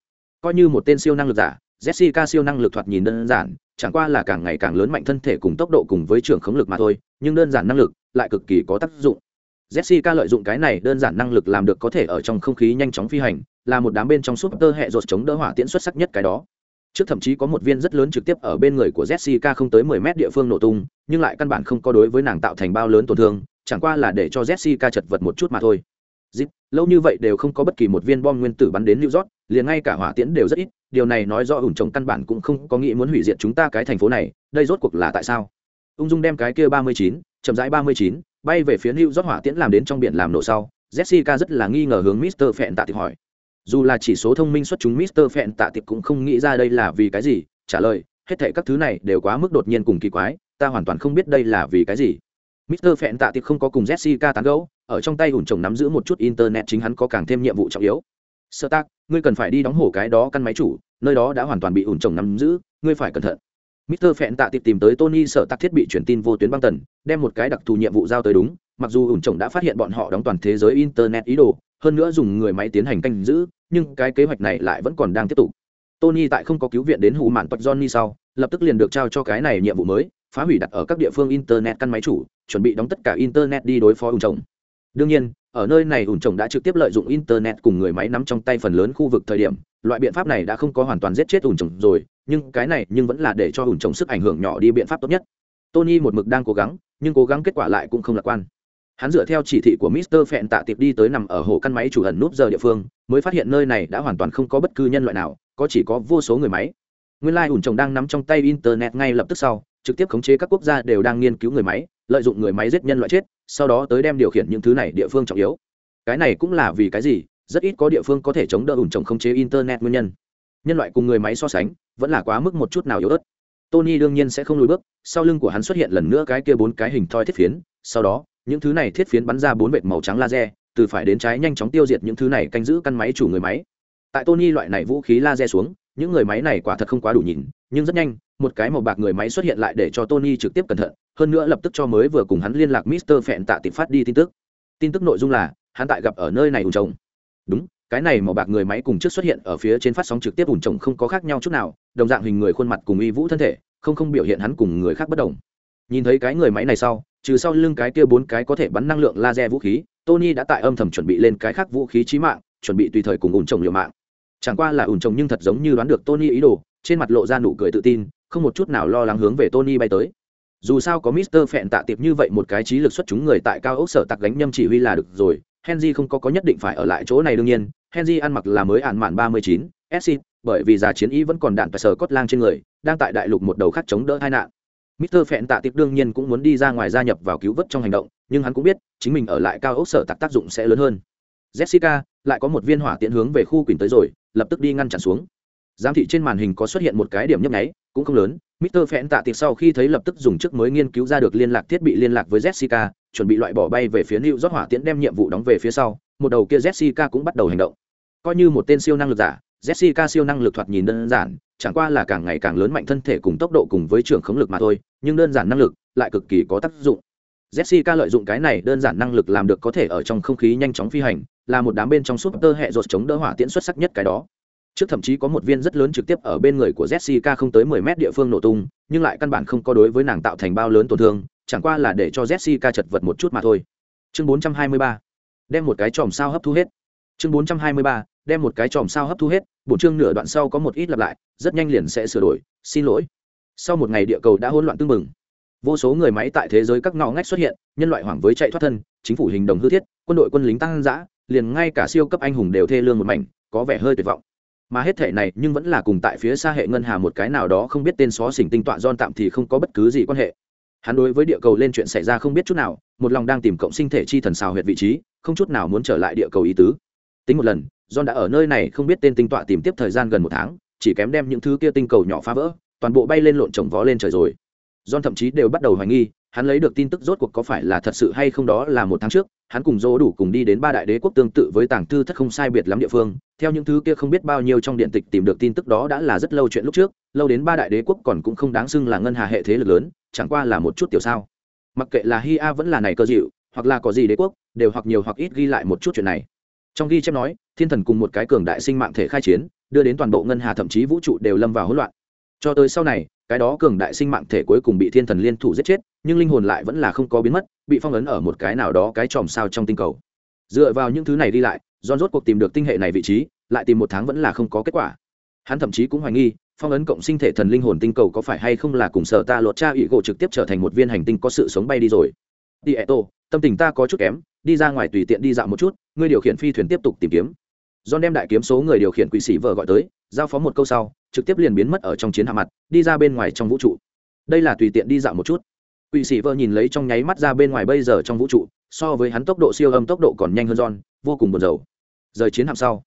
Speaker 1: Coi như một tên siêu năng lực giả, Jessica siêu năng lực thoạt nhìn đơn giản, chẳng qua là càng ngày càng lớn mạnh thân thể cùng tốc độ cùng với trường khống lực mà thôi, nhưng đơn giản năng lực lại cực kỳ có tác dụng. Jessica lợi dụng cái này đơn giản năng lực làm được có thể ở trong không khí nhanh chóng phi hành, là một đám bên trong super hệ rột chống đỡ hỏa tiễn xuất sắc nhất cái đó trước thậm chí có một viên rất lớn trực tiếp ở bên người của jessica không tới mười mét địa phương nổ tung nhưng lại căn bản không có đối với nàng tạo thành bao lớn tổn thương chẳng qua là để cho jessica chật vật một chút mà thôi Dịp, lâu như vậy đều không có bất kỳ một viên bom nguyên tử bắn đến New York, liền ngay cả hỏa tiễn đều rất ít, điều này nói rõ ủn trồng căn bản cũng không có nghĩ muốn hủy diệt chúng ta cái thành phố này, đây rốt cuộc là tại sao? Ung Dung đem cái kia 39, chậm rãi 39, bay về phía New York hỏa tiễn làm đến trong biển làm nổ sau, Jessica rất là nghi ngờ hướng Mister Phẹn tạ thì hỏi dù là chỉ số thông minh xuất chúng mister phẹn tạ tiệp cũng không nghĩ ra đây là vì cái gì. Trả lời hết thệ các thứ này đều quá mức đột nhiên cùng kỳ quái ta hoàn toàn không biết đây là vì cái gì. Mister phẹn tạ tiệp không có cùng jessica tán gẫu ở trong tay ủn chồng nắm giữ một chút internet chính hắn có càng thêm nhiệm vụ trọng yếu. Sơ tác ngươi cần phải đi đóng hổ cái đó căn máy chủ nơi đó đã hoàn toàn bị ủn chồng nắm giữ ngươi phải cẩn thận. Mr. Phẹn tạ tiệp tìm tới Tony sở tạc thiết bị truyền tin vô tuyến băng tần, đem một cái đặc thù nhiệm vụ giao tới đúng, mặc dù ủn chồng đã phát hiện bọn họ đóng toàn thế giới internet ý đồ, hơn nữa dùng người máy tiến hành canh giữ, nhưng cái kế hoạch này lại vẫn còn đang tiếp tục. Tony tại không có cứu viện đến hủ mạn tộc johnny sau, lập tức liền được trao cho cái này nhiệm vụ mới, phá hủy đặt ở các địa phương internet căn máy chủ, chuẩn bị đóng tất cả internet đi đối phó ủng trồng. Đương nhiên, ở nơi này ủn trồng đã trực tiếp lợi dụng internet cùng người máy nắm trong tay phần lớn khu vực thời điểm, loại biện pháp này đã không có hoàn toàn giết chết ủn trồng rồi, nhưng cái này nhưng vẫn là để cho ủn trồng sức ảnh hưởng nhỏ đi biện pháp tốt nhất. Tony một mực đang cố gắng, nhưng cố gắng kết quả lại cũng không lạc quan hắn dựa theo chỉ thị của mister phẹn tạ tiệp đi tới nằm ở hồ căn máy chủ ẩn núp giờ địa phương, mới phát hiện nơi này đã hoàn toàn không có bất cứ nhân loại nào, có chỉ có vô số người máy. Nguyên lai ủn trồng đang nắm trong tay internet ngay lập tức sau, trực tiếp khống chế các quốc gia đều đang nghiên cứu người máy, lợi dụng người máy giết nhân loại chết, sau đó tới đem điều khiển những thứ này địa phương trọng yếu. Cái này cũng là vì cái gì? Rất ít có địa phương có thể chống đỡ ủn trồng khống chế internet nguyên nhân. Nhân loại cùng người máy so sánh, vẫn là quá mức một chút nào yếu ớt. Tony đương nhiên sẽ không lùi bước, sau lưng của hắn xuất hiện lần nữa cái kia bốn cái hình thoi thiết phiến, sau đó những thứ này thiết phiến bắn ra bốn vệt màu trắng laser, từ phải đến trái nhanh chóng tiêu diệt những thứ này canh giữ căn máy chủ người máy. Tại tony loại này vũ khí laser xuống, những người máy này quả thật không quá đủ nhìn, nhưng rất nhanh, một cái màu bạc người máy xuất hiện lại để cho tony trực tiếp cẩn thận, hơn nữa lập tức cho mới vừa cùng hắn liên lạc mister phẹn tạ tịp phát đi tin tức. Tin tức nội dung là, hắn tại gặp ở nơi này ủn trồng. Đúng, cái này màu bạc người máy cùng trước xuất hiện ở phía trên phát sóng trực tiếp ủn trồng không có khác nhau chút nào, đồng dạng hình người khuôn mặt cùng y vũ thân thể, không không biểu hiện hắn cùng người khác bất đồng. Nhìn thấy cái người máy này sau trừ sau lưng cái kia bốn cái có thể bắn năng lượng laser vũ khí tony đã tại âm thầm chuẩn bị lên cái khác vũ khí chí mạng chuẩn bị tùy thời cùng ủn trồng liều mạng. Chẳng qua là ủn trồng nhưng thật giống như đoán được tony ý đồ trên mặt lộ ra nụ cười tự tin không một chút nào lo lắng hướng về tony bay tới. Dù sao có mister phẹn tạ tiệp như vậy một cái trí lực xuất chúng người tại cao ốc sở tặc gánh nhâm chỉ huy là được rồi henry không có có nhất định phải ở lại chỗ này đương nhiên henry ăn mặc là mới ạn mạn ba mươi chín SC, bởi vì già chiến ý vẫn còn đạn và sở cốt lang trên người đang tại đại lục một đầu khác chống đỡ hai nạn. Mr. Phẹn Tạ Tiệp đương nhiên cũng muốn đi ra ngoài gia nhập vào cứu vớt trong hành động, nhưng hắn cũng biết, chính mình ở lại cao ốc sở tạc tác dụng sẽ lớn hơn. Jessica lại có một viên hỏa tiễn hướng về khu quỷ tới rồi, lập tức đi ngăn chặn xuống. Giám thị trên màn hình có xuất hiện một cái điểm nhấp nháy, cũng không lớn. Mr. Phẹn Tạ Tiệp sau khi thấy lập tức dùng trước mới nghiên cứu ra được liên lạc thiết bị liên lạc với Jessica, chuẩn bị loại bỏ bay về phía New York hỏa tiễn đem nhiệm vụ đóng về phía sau, một đầu kia Jessica cũng bắt đầu hành động. Coi như một tên siêu năng lực giả, Jessica siêu năng lực thoạt nhìn đơn giản, chẳng qua là càng ngày càng lớn mạnh thân thể cùng tốc độ cùng với trưởng khống lực mà thôi, nhưng đơn giản năng lực lại cực kỳ có tác dụng. Jessica lợi dụng cái này đơn giản năng lực làm được có thể ở trong không khí nhanh chóng phi hành, là một đám bên trong super hệ rột chống đỡ hỏa tiễn xuất sắc nhất cái đó. Trước thậm chí có một viên rất lớn trực tiếp ở bên người của Jessica không tới 10 mét địa phương nổ tung, nhưng lại căn bản không có đối với nàng tạo thành bao lớn tổn thương, chẳng qua là để cho Jessica chật vật một chút mà thôi. Chương 423. Đem một cái chòm sao hấp thu hết. Chương 423 đem một cái chòm sao hấp thu hết Bộ chương nửa đoạn sau có một ít lặp lại rất nhanh liền sẽ sửa đổi xin lỗi sau một ngày địa cầu đã hỗn loạn tương mừng vô số người máy tại thế giới các ngõ ngách xuất hiện nhân loại hoảng với chạy thoát thân chính phủ hình đồng hư thiết quân đội quân lính tăng giã liền ngay cả siêu cấp anh hùng đều thê lương một mảnh có vẻ hơi tuyệt vọng. Mà hết thể này nhưng vẫn là cùng tại phía xa hệ ngân hà một cái nào đó không biết tên xó xỉnh tinh tọa don tạm thì không có bất cứ gì quan hệ. Hắn đối với địa cầu lên chuyện xảy ra không biết chút nào một lòng đang tìm cộng sinh thể chi thần xào huyệt vị trí không chút nào muốn trở lại địa cầu ý tứ. Tính một lần John đã ở nơi này không biết tên tinh tọa tìm tiếp thời gian gần một tháng, chỉ kém đem những thứ kia tinh cầu nhỏ phá vỡ, toàn bộ bay lên lộn trồng vó lên trời rồi. John thậm chí đều bắt đầu hoài nghi, hắn lấy được tin tức rốt cuộc có phải là thật sự hay không đó là một tháng trước, hắn cùng Dỗ đủ cùng đi đến ba đại đế quốc tương tự với tàng thư thất không sai biệt lắm địa phương, theo những thứ kia không biết bao nhiêu trong điện tịch tìm được tin tức đó đã là rất lâu chuyện lúc trước, lâu đến ba đại đế quốc còn cũng không đáng xưng là ngân hà hệ thế lực lớn, chẳng qua là một chút tiểu sao. Mặc kệ là Hi A vẫn là này cơ dịu, hoặc là có gì đế quốc, đều hoặc nhiều hoặc ít ghi lại một chút chuyện này trong ghi chép nói thiên thần cùng một cái cường đại sinh mạng thể khai chiến đưa đến toàn bộ ngân hà thậm chí vũ trụ đều lâm vào hỗn loạn cho tới sau này, cái đó cường đại sinh mạng thể cuối cùng bị thiên thần liên thủ giết chết, nhưng linh hồn lại vẫn là không có biến mất, bị phong ấn ở một cái nào đó cái chòm sao trong tinh cầu. Dựa vào những thứ này đi lại do rốt cuộc tìm được tinh hệ này vị trí, lại tìm một tháng vẫn là không có kết quả. Hắn thậm chí cũng hoài nghi, phong ấn cộng sinh thể thần linh hồn tinh cầu có phải hay không là cùng sở ta lột cha ủy gỗ trực tiếp trở thành một viên hành tinh có sự sống bay đi rồi. Đi ẹ tô tâm tình ta có chút kém, đi ra ngoài tùy tiện đi dạo một chút, ngươi điều khiển phi thuyền tiếp tục tìm kiếm. John đem đại kiếm số người điều khiển quỷ sĩ vợ gọi tới giao phó một câu sau trực tiếp liền biến mất ở trong chiến hạ mặt đi ra bên ngoài trong vũ trụ. Đây là tùy tiện đi dạo một chút. Quỷ sĩ vợ nhìn lấy trong nháy mắt ra bên ngoài bây giờ trong vũ trụ so với hắn tốc độ siêu âm tốc độ còn nhanh hơn john vô cùng buồn rầu. Rời chiến hạm sau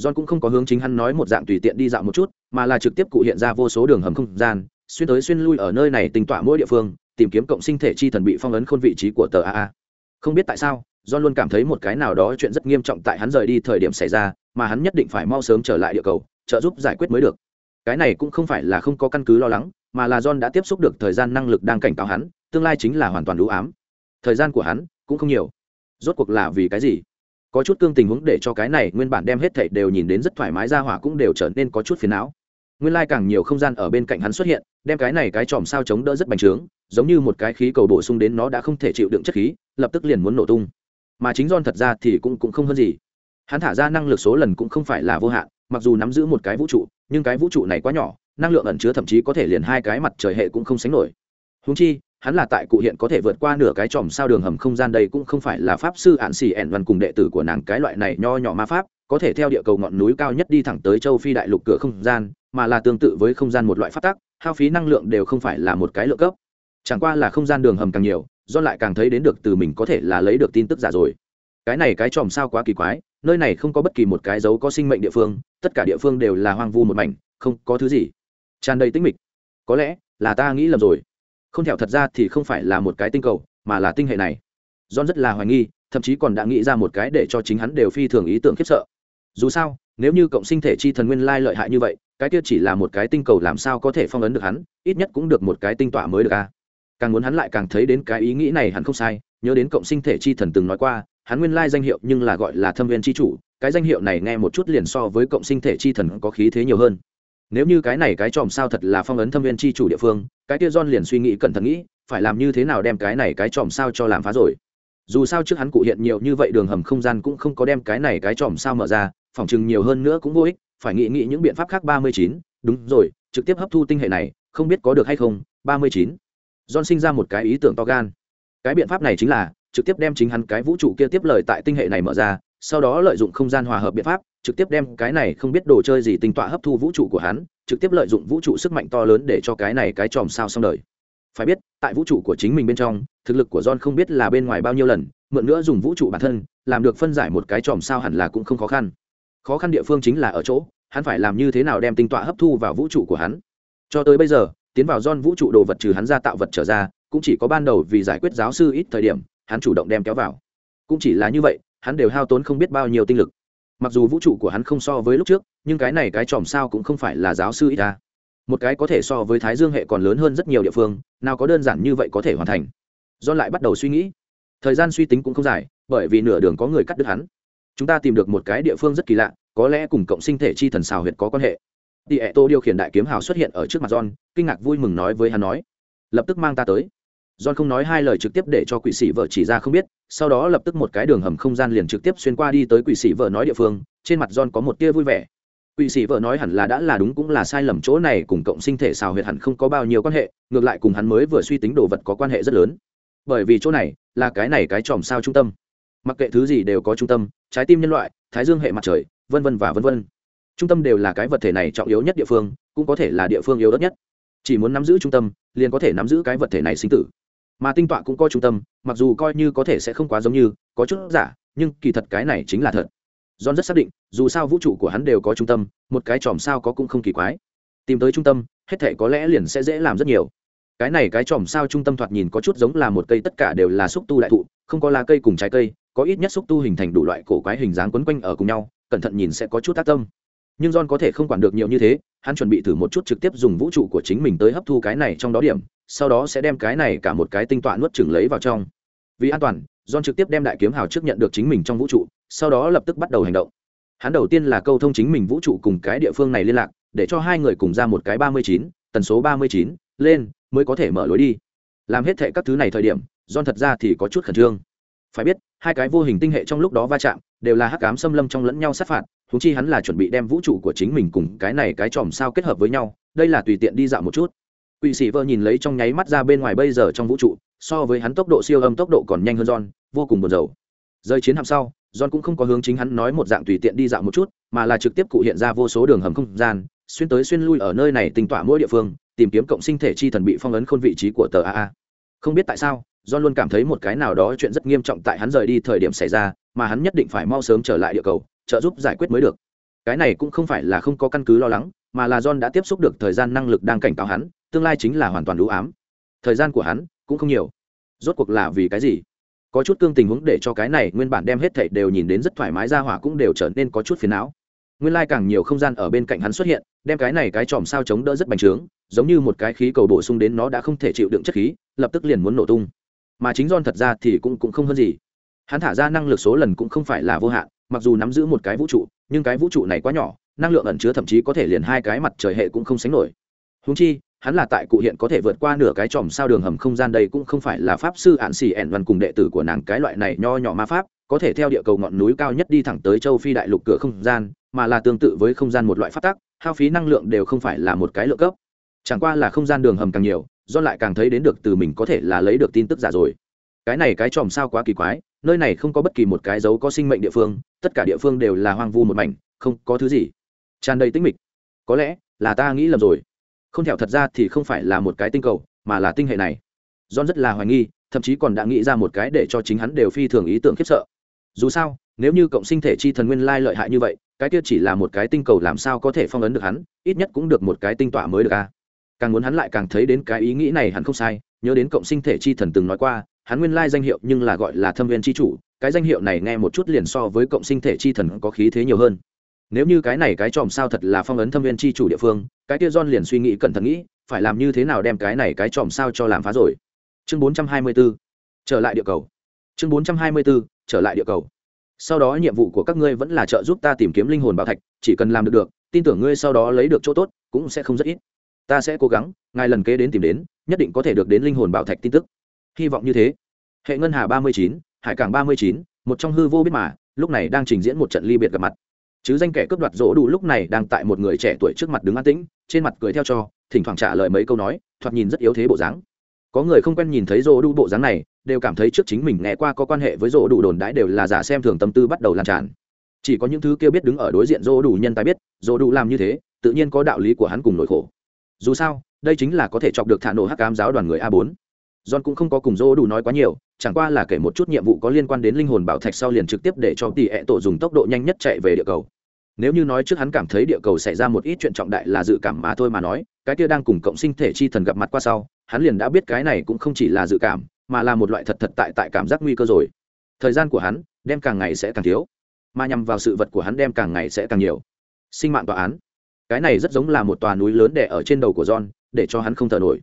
Speaker 1: john cũng không có hướng chính hắn nói một dạng tùy tiện đi dạo một chút mà là trực tiếp cụ hiện ra vô số đường hầm không gian xuyên tới xuyên lui ở nơi này tình tỏa mỗi địa phương tìm kiếm cộng sinh thể chi thần bị phong ấn khôn vị trí của tờ aa không biết tại sao John luôn cảm thấy một cái nào đó chuyện rất nghiêm trọng tại hắn rời đi thời điểm xảy ra, mà hắn nhất định phải mau sớm trở lại địa cầu, trợ giúp giải quyết mới được. Cái này cũng không phải là không có căn cứ lo lắng, mà là John đã tiếp xúc được thời gian năng lực đang cảnh cáo hắn, tương lai chính là hoàn toàn đủ ám. Thời gian của hắn cũng không nhiều. Rốt cuộc là vì cái gì? Có chút cương tình huống để cho cái này nguyên bản đem hết thảy đều nhìn đến rất thoải mái ra hỏa cũng đều trở nên có chút phiền não. Nguyên lai càng nhiều không gian ở bên cạnh hắn xuất hiện, đem cái này cái chòm sao chống đỡ rất bành trướng, giống như một cái khí cầu bổ sung đến nó đã không thể chịu đựng chất khí, lập tức liền muốn nổ tung mà chính John thật ra thì cũng cũng không hơn gì hắn thả ra năng lực số lần cũng không phải là vô hạn mặc dù nắm giữ một cái vũ trụ, nhưng cái vũ trụ này quá nhỏ, năng lượng ẩn chứa thậm chí có thể liền hai cái mặt trời hệ cũng không sánh nổi. Húng chi, hắn là tại cụ hiện có thể vượt qua nửa cái tròm sao đường hầm không gian đây cũng không phải là pháp sư ạn xỉ ẻn văn cùng đệ tử của nàng cái loại này nho nhỏ ma pháp, có thể theo địa cầu ngọn núi cao nhất đi thẳng tới châu phi đại lục cửa không gian, mà là tương tự với không gian một loại phát tác hao phí năng lượng đều không phải là một cái lượng cấp. Chẳng qua là không gian đường hầm càng nhiều, do lại càng thấy đến được từ mình có thể là lấy được tin tức giả rồi cái này cái chòm sao quá kỳ quái, nơi này không có bất kỳ một cái dấu có sinh mệnh địa phương, tất cả địa phương đều là hoang vu một mảnh, không có thứ gì. Tràn đầy tĩnh mịch. Có lẽ là ta nghĩ lầm rồi. Không thẹo thật ra thì không phải là một cái tinh cầu, mà là tinh hệ này. John rất là hoài nghi, thậm chí còn đã nghĩ ra một cái để cho chính hắn đều phi thường ý tưởng khiếp sợ. Dù sao, nếu như cộng sinh thể chi thần nguyên lai lợi hại như vậy, cái kia chỉ là một cái tinh cầu làm sao có thể phong ấn được hắn, ít nhất cũng được một cái tinh tọa mới được a càng muốn hắn lại càng thấy đến cái ý nghĩ này hẳn không sai, nhớ đến cộng sinh thể chi thần từng nói qua hắn nguyên lai danh hiệu nhưng là gọi là thâm viên chi chủ, cái danh hiệu này nghe một chút liền so với cộng sinh thể chi thần có khí thế nhiều hơn. Nếu như cái này cái chòm sao thật là phong ấn thâm viên chi chủ địa phương, cái kia john liền suy nghĩ cẩn thận nghĩ, phải làm như thế nào đem cái này cái chòm sao cho làm phá rồi. Dù sao trước hắn cụ hiện nhiều như vậy đường hầm không gian cũng không có đem cái này cái chòm sao mở ra phỏng chừng nhiều hơn nữa cũng vô ích, phải nghĩ nghĩ những biện pháp khác ba mươi chín. Đúng rồi, trực tiếp hấp thu tinh hệ này, không biết có được hay không, ba mươi chín. John sinh ra một cái ý tưởng to gan. Cái biện pháp này chính là trực tiếp đem chính hắn cái vũ trụ kia tiếp lời tại tinh hệ này mở ra, sau đó lợi dụng không gian hòa hợp biện pháp, trực tiếp đem cái này không biết đồ chơi gì tinh tọa hấp thu vũ trụ của hắn, trực tiếp lợi dụng vũ trụ sức mạnh to lớn để cho cái này cái chòm sao xong đời. Phải biết, tại vũ trụ của chính mình bên trong, thực lực của john không biết là bên ngoài bao nhiêu lần, mượn nữa dùng vũ trụ bản thân, làm được phân giải một cái chòm sao hẳn là cũng không khó khăn. Khó khăn địa phương chính là ở chỗ, hắn phải làm như thế nào đem tinh tọa hấp thu vào vũ trụ của hắn. Cho tới bây giờ, tiến vào John vũ trụ đồ vật trừ hắn ra tạo vật trở ra, cũng chỉ có ban đầu vì giải quyết giáo sư ít thời điểm hắn chủ động đem kéo vào. Cũng chỉ là như vậy hắn đều hao tốn không biết bao nhiêu tinh lực. Mặc dù vũ trụ của hắn không so với lúc trước nhưng cái này cái chòm sao cũng không phải là giáo sư ít ta một cái có thể so với thái dương hệ còn lớn hơn rất nhiều địa phương nào có đơn giản như vậy có thể hoàn thành. John lại bắt đầu suy nghĩ. Thời gian suy tính cũng không dài bởi vì nửa đường có người cắt đứt hắn. Chúng ta tìm được một cái địa phương rất kỳ lạ có lẽ cùng cộng sinh thể chi thần xào huyệt có quan hệ. Tỷ ẹ Tô điều khiển đại kiếm hào xuất hiện ở trước mặt John, kinh ngạc vui mừng nói với hắn nói, lập tức mang ta tới. John không nói hai lời trực tiếp để cho quỷ sĩ vợ chỉ ra không biết, sau đó lập tức một cái đường hầm không gian liền trực tiếp xuyên qua đi tới quỷ sĩ vợ nói địa phương, trên mặt John có một tia vui vẻ. Quỷ sĩ vợ nói hẳn là đã là đúng cũng là sai lầm chỗ này cùng cộng sinh thể xào huyệt hẳn không có bao nhiêu quan hệ, ngược lại cùng hắn mới vừa suy tính đồ vật có quan hệ rất lớn. Bởi vì chỗ này là cái này cái tròm sao trung tâm. Mặc kệ thứ gì đều có trung tâm, trái tim nhân loại, thái dương hệ mặt trời, vân vân và vân vân trung tâm đều là cái vật thể này trọng yếu nhất địa phương cũng có thể là địa phương yếu đất nhất chỉ muốn nắm giữ trung tâm liền có thể nắm giữ cái vật thể này sinh tử mà tinh tọa cũng có trung tâm, mặc dù coi như có thể sẽ không quá giống như, có chút giả, nhưng kỳ thật cái này chính là thật. John rất xác định, dù sao vũ trụ của hắn đều có trung tâm, một cái chòm sao có cũng không kỳ quái. Tìm tới trung tâm, hết thể có lẽ liền sẽ dễ làm rất nhiều. Cái này cái chòm sao trung tâm thoạt nhìn có chút giống là một cây tất cả đều là xúc tu đại thụ, không có lá cây cùng trái cây, có ít nhất xúc tu hình thành đủ loại cổ quái hình dáng quấn quanh ở cùng nhau, cẩn thận nhìn sẽ có chút tác tâm. Nhưng john có thể không quản được nhiều như thế, hắn chuẩn bị thử một chút trực tiếp dùng vũ trụ của chính mình tới hấp thu cái này trong đó điểm sau đó sẽ đem cái này cả một cái tinh tọa nuốt chửng lấy vào trong. Vì an toàn, john trực tiếp đem đại kiếm hào trước nhận được chính mình trong vũ trụ, sau đó lập tức bắt đầu hành động. Hắn đầu tiên là câu thông chính mình vũ trụ cùng cái địa phương này liên lạc, để cho hai người cùng ra một cái ba mươi chín, tần số ba mươi chín, lên, mới có thể mở lối đi. Làm hết thệ các thứ này thời điểm, john thật ra thì có chút khẩn trương. Phải biết, hai cái vô hình tinh hệ trong lúc đó va chạm, đều là hắc cám xâm lâm trong lẫn nhau sát phạt thú chi hắn là chuẩn bị đem vũ trụ của chính mình cùng cái này cái chòm sao kết hợp với nhau, đây là tùy tiện đi dạo một chút. Quỷ sĩ vợ nhìn lấy trong nháy mắt ra bên ngoài bây giờ trong vũ trụ so với hắn tốc độ siêu âm tốc độ còn nhanh hơn john vô cùng buồn rầu rơi chiến hạm sau john cũng không có hướng chính hắn nói một dạng tùy tiện đi dạo một chút mà là trực tiếp cụ hiện ra vô số đường hầm không gian xuyên tới xuyên lui ở nơi này tình tỏa mỗi địa phương tìm kiếm cộng sinh thể chi thần bị phong ấn khôn vị trí của tờ aa không biết tại sao John luôn cảm thấy một cái nào đó chuyện rất nghiêm trọng tại hắn rời đi thời điểm xảy ra, mà hắn nhất định phải mau sớm trở lại địa cầu, trợ giúp giải quyết mới được. Cái này cũng không phải là không có căn cứ lo lắng, mà là John đã tiếp xúc được thời gian năng lực đang cảnh cáo hắn, tương lai chính là hoàn toàn đủ ám. Thời gian của hắn cũng không nhiều. Rốt cuộc là vì cái gì? Có chút cương tình huống để cho cái này nguyên bản đem hết thảy đều nhìn đến rất thoải mái ra hỏa cũng đều trở nên có chút phiền não. Nguyên lai càng nhiều không gian ở bên cạnh hắn xuất hiện, đem cái này cái chòm sao chống đỡ rất bành trướng, giống như một cái khí cầu bổ sung đến nó đã không thể chịu đựng chất khí, lập tức liền muốn nổ tung mà chính don thật ra thì cũng cũng không hơn gì hắn thả ra năng lực số lần cũng không phải là vô hạn mặc dù nắm giữ một cái vũ trụ nhưng cái vũ trụ này quá nhỏ năng lượng ẩn chứa thậm chí có thể liền hai cái mặt trời hệ cũng không sánh nổi húng chi hắn là tại cụ hiện có thể vượt qua nửa cái tròm sao đường hầm không gian đây cũng không phải là pháp sư ạn xì ẻn văn cùng đệ tử của nàng cái loại này nho nhỏ ma pháp, có thể theo địa cầu ngọn núi cao nhất đi thẳng tới châu phi đại lục cửa không gian, mà là tương tự với không gian một loại phát tắc, hao phí năng lượng đều không phải là một cái lượng cấp. Chẳng qua là không gian đường hầm càng nhiều, do lại càng thấy đến được từ mình có thể là lấy được tin tức giả rồi. Cái này cái chòm sao quá kỳ quái, nơi này không có bất kỳ một cái dấu có sinh mệnh địa phương, tất cả địa phương đều là hoang vu một mảnh, không có thứ gì. Tràn đầy tĩnh mịch. Có lẽ là ta nghĩ lầm rồi không theo thật ra thì không phải là một cái tinh cầu, mà là tinh hệ này. John rất là hoài nghi, thậm chí còn đã nghĩ ra một cái để cho chính hắn đều phi thường ý tưởng khiếp sợ. Dù sao, nếu như cộng sinh thể chi thần nguyên lai lợi hại như vậy, cái kia chỉ là một cái tinh cầu làm sao có thể phong ấn được hắn, ít nhất cũng được một cái tinh tọa mới được a. Càng muốn hắn lại càng thấy đến cái ý nghĩ này hẳn không sai, nhớ đến cộng sinh thể chi thần từng nói qua, hắn nguyên lai danh hiệu nhưng là gọi là thâm viên chi chủ, cái danh hiệu này nghe một chút liền so với cộng sinh thể chi thần có khí thế nhiều hơn nếu như cái này cái chòm sao thật là phong ấn thâm viên chi chủ địa phương, cái kia john liền suy nghĩ cẩn thận nghĩ, phải làm như thế nào đem cái này cái chòm sao cho làm phá rồi. Chương 424 trở lại địa cầu. Chương 424 trở lại địa cầu. Sau đó nhiệm vụ của các ngươi vẫn là trợ giúp ta tìm kiếm linh hồn bảo thạch, chỉ cần làm được được, tin tưởng ngươi sau đó lấy được chỗ tốt, cũng sẽ không rất ít. Ta sẽ cố gắng, ngài lần kế đến tìm đến, nhất định có thể được đến linh hồn bảo thạch tin tức. Hy vọng như thế. Hệ ngân hà ba mươi chín, hải cảng ba mươi chín, một trong hư vô biết mà, lúc này đang trình diễn một trận ly biệt gặp mặt chứ danh kẻ cướp đoạt rỗ đủ lúc này đang tại một người trẻ tuổi trước mặt đứng an tĩnh, trên mặt cười theo cho, thỉnh thoảng trả lời mấy câu nói, thoạt nhìn rất yếu thế bộ dáng. Có người không quen nhìn thấy rỗ đủ bộ dáng này, đều cảm thấy trước chính mình nghe qua có quan hệ với rỗ đủ đồn đãi đều là giả xem thường tâm tư bắt đầu lan tràn. Chỉ có những thứ kia biết đứng ở đối diện rỗ đủ nhân tài biết, rỗ đủ làm như thế, tự nhiên có đạo lý của hắn cùng nỗi khổ. Dù sao, đây chính là có thể chọc được thả nổ hắc cám giáo đoàn người a bốn. John cũng không có cùng rỗ đủ nói quá nhiều, chẳng qua là kể một chút nhiệm vụ có liên quan đến linh hồn bảo thạch sau liền trực tiếp để cho tỷ ẹ tổ dùng tốc độ nhanh nhất chạy về địa cầu nếu như nói trước hắn cảm thấy địa cầu xảy ra một ít chuyện trọng đại là dự cảm mà thôi mà nói, cái kia đang cùng cộng sinh thể chi thần gặp mặt qua sau, hắn liền đã biết cái này cũng không chỉ là dự cảm, mà là một loại thật thật tại tại cảm giác nguy cơ rồi. Thời gian của hắn, đem càng ngày sẽ càng thiếu, mà nhằm vào sự vật của hắn đem càng ngày sẽ càng nhiều. Sinh mạng tòa án. Cái này rất giống là một tòa núi lớn đè ở trên đầu của john, để cho hắn không thở nổi.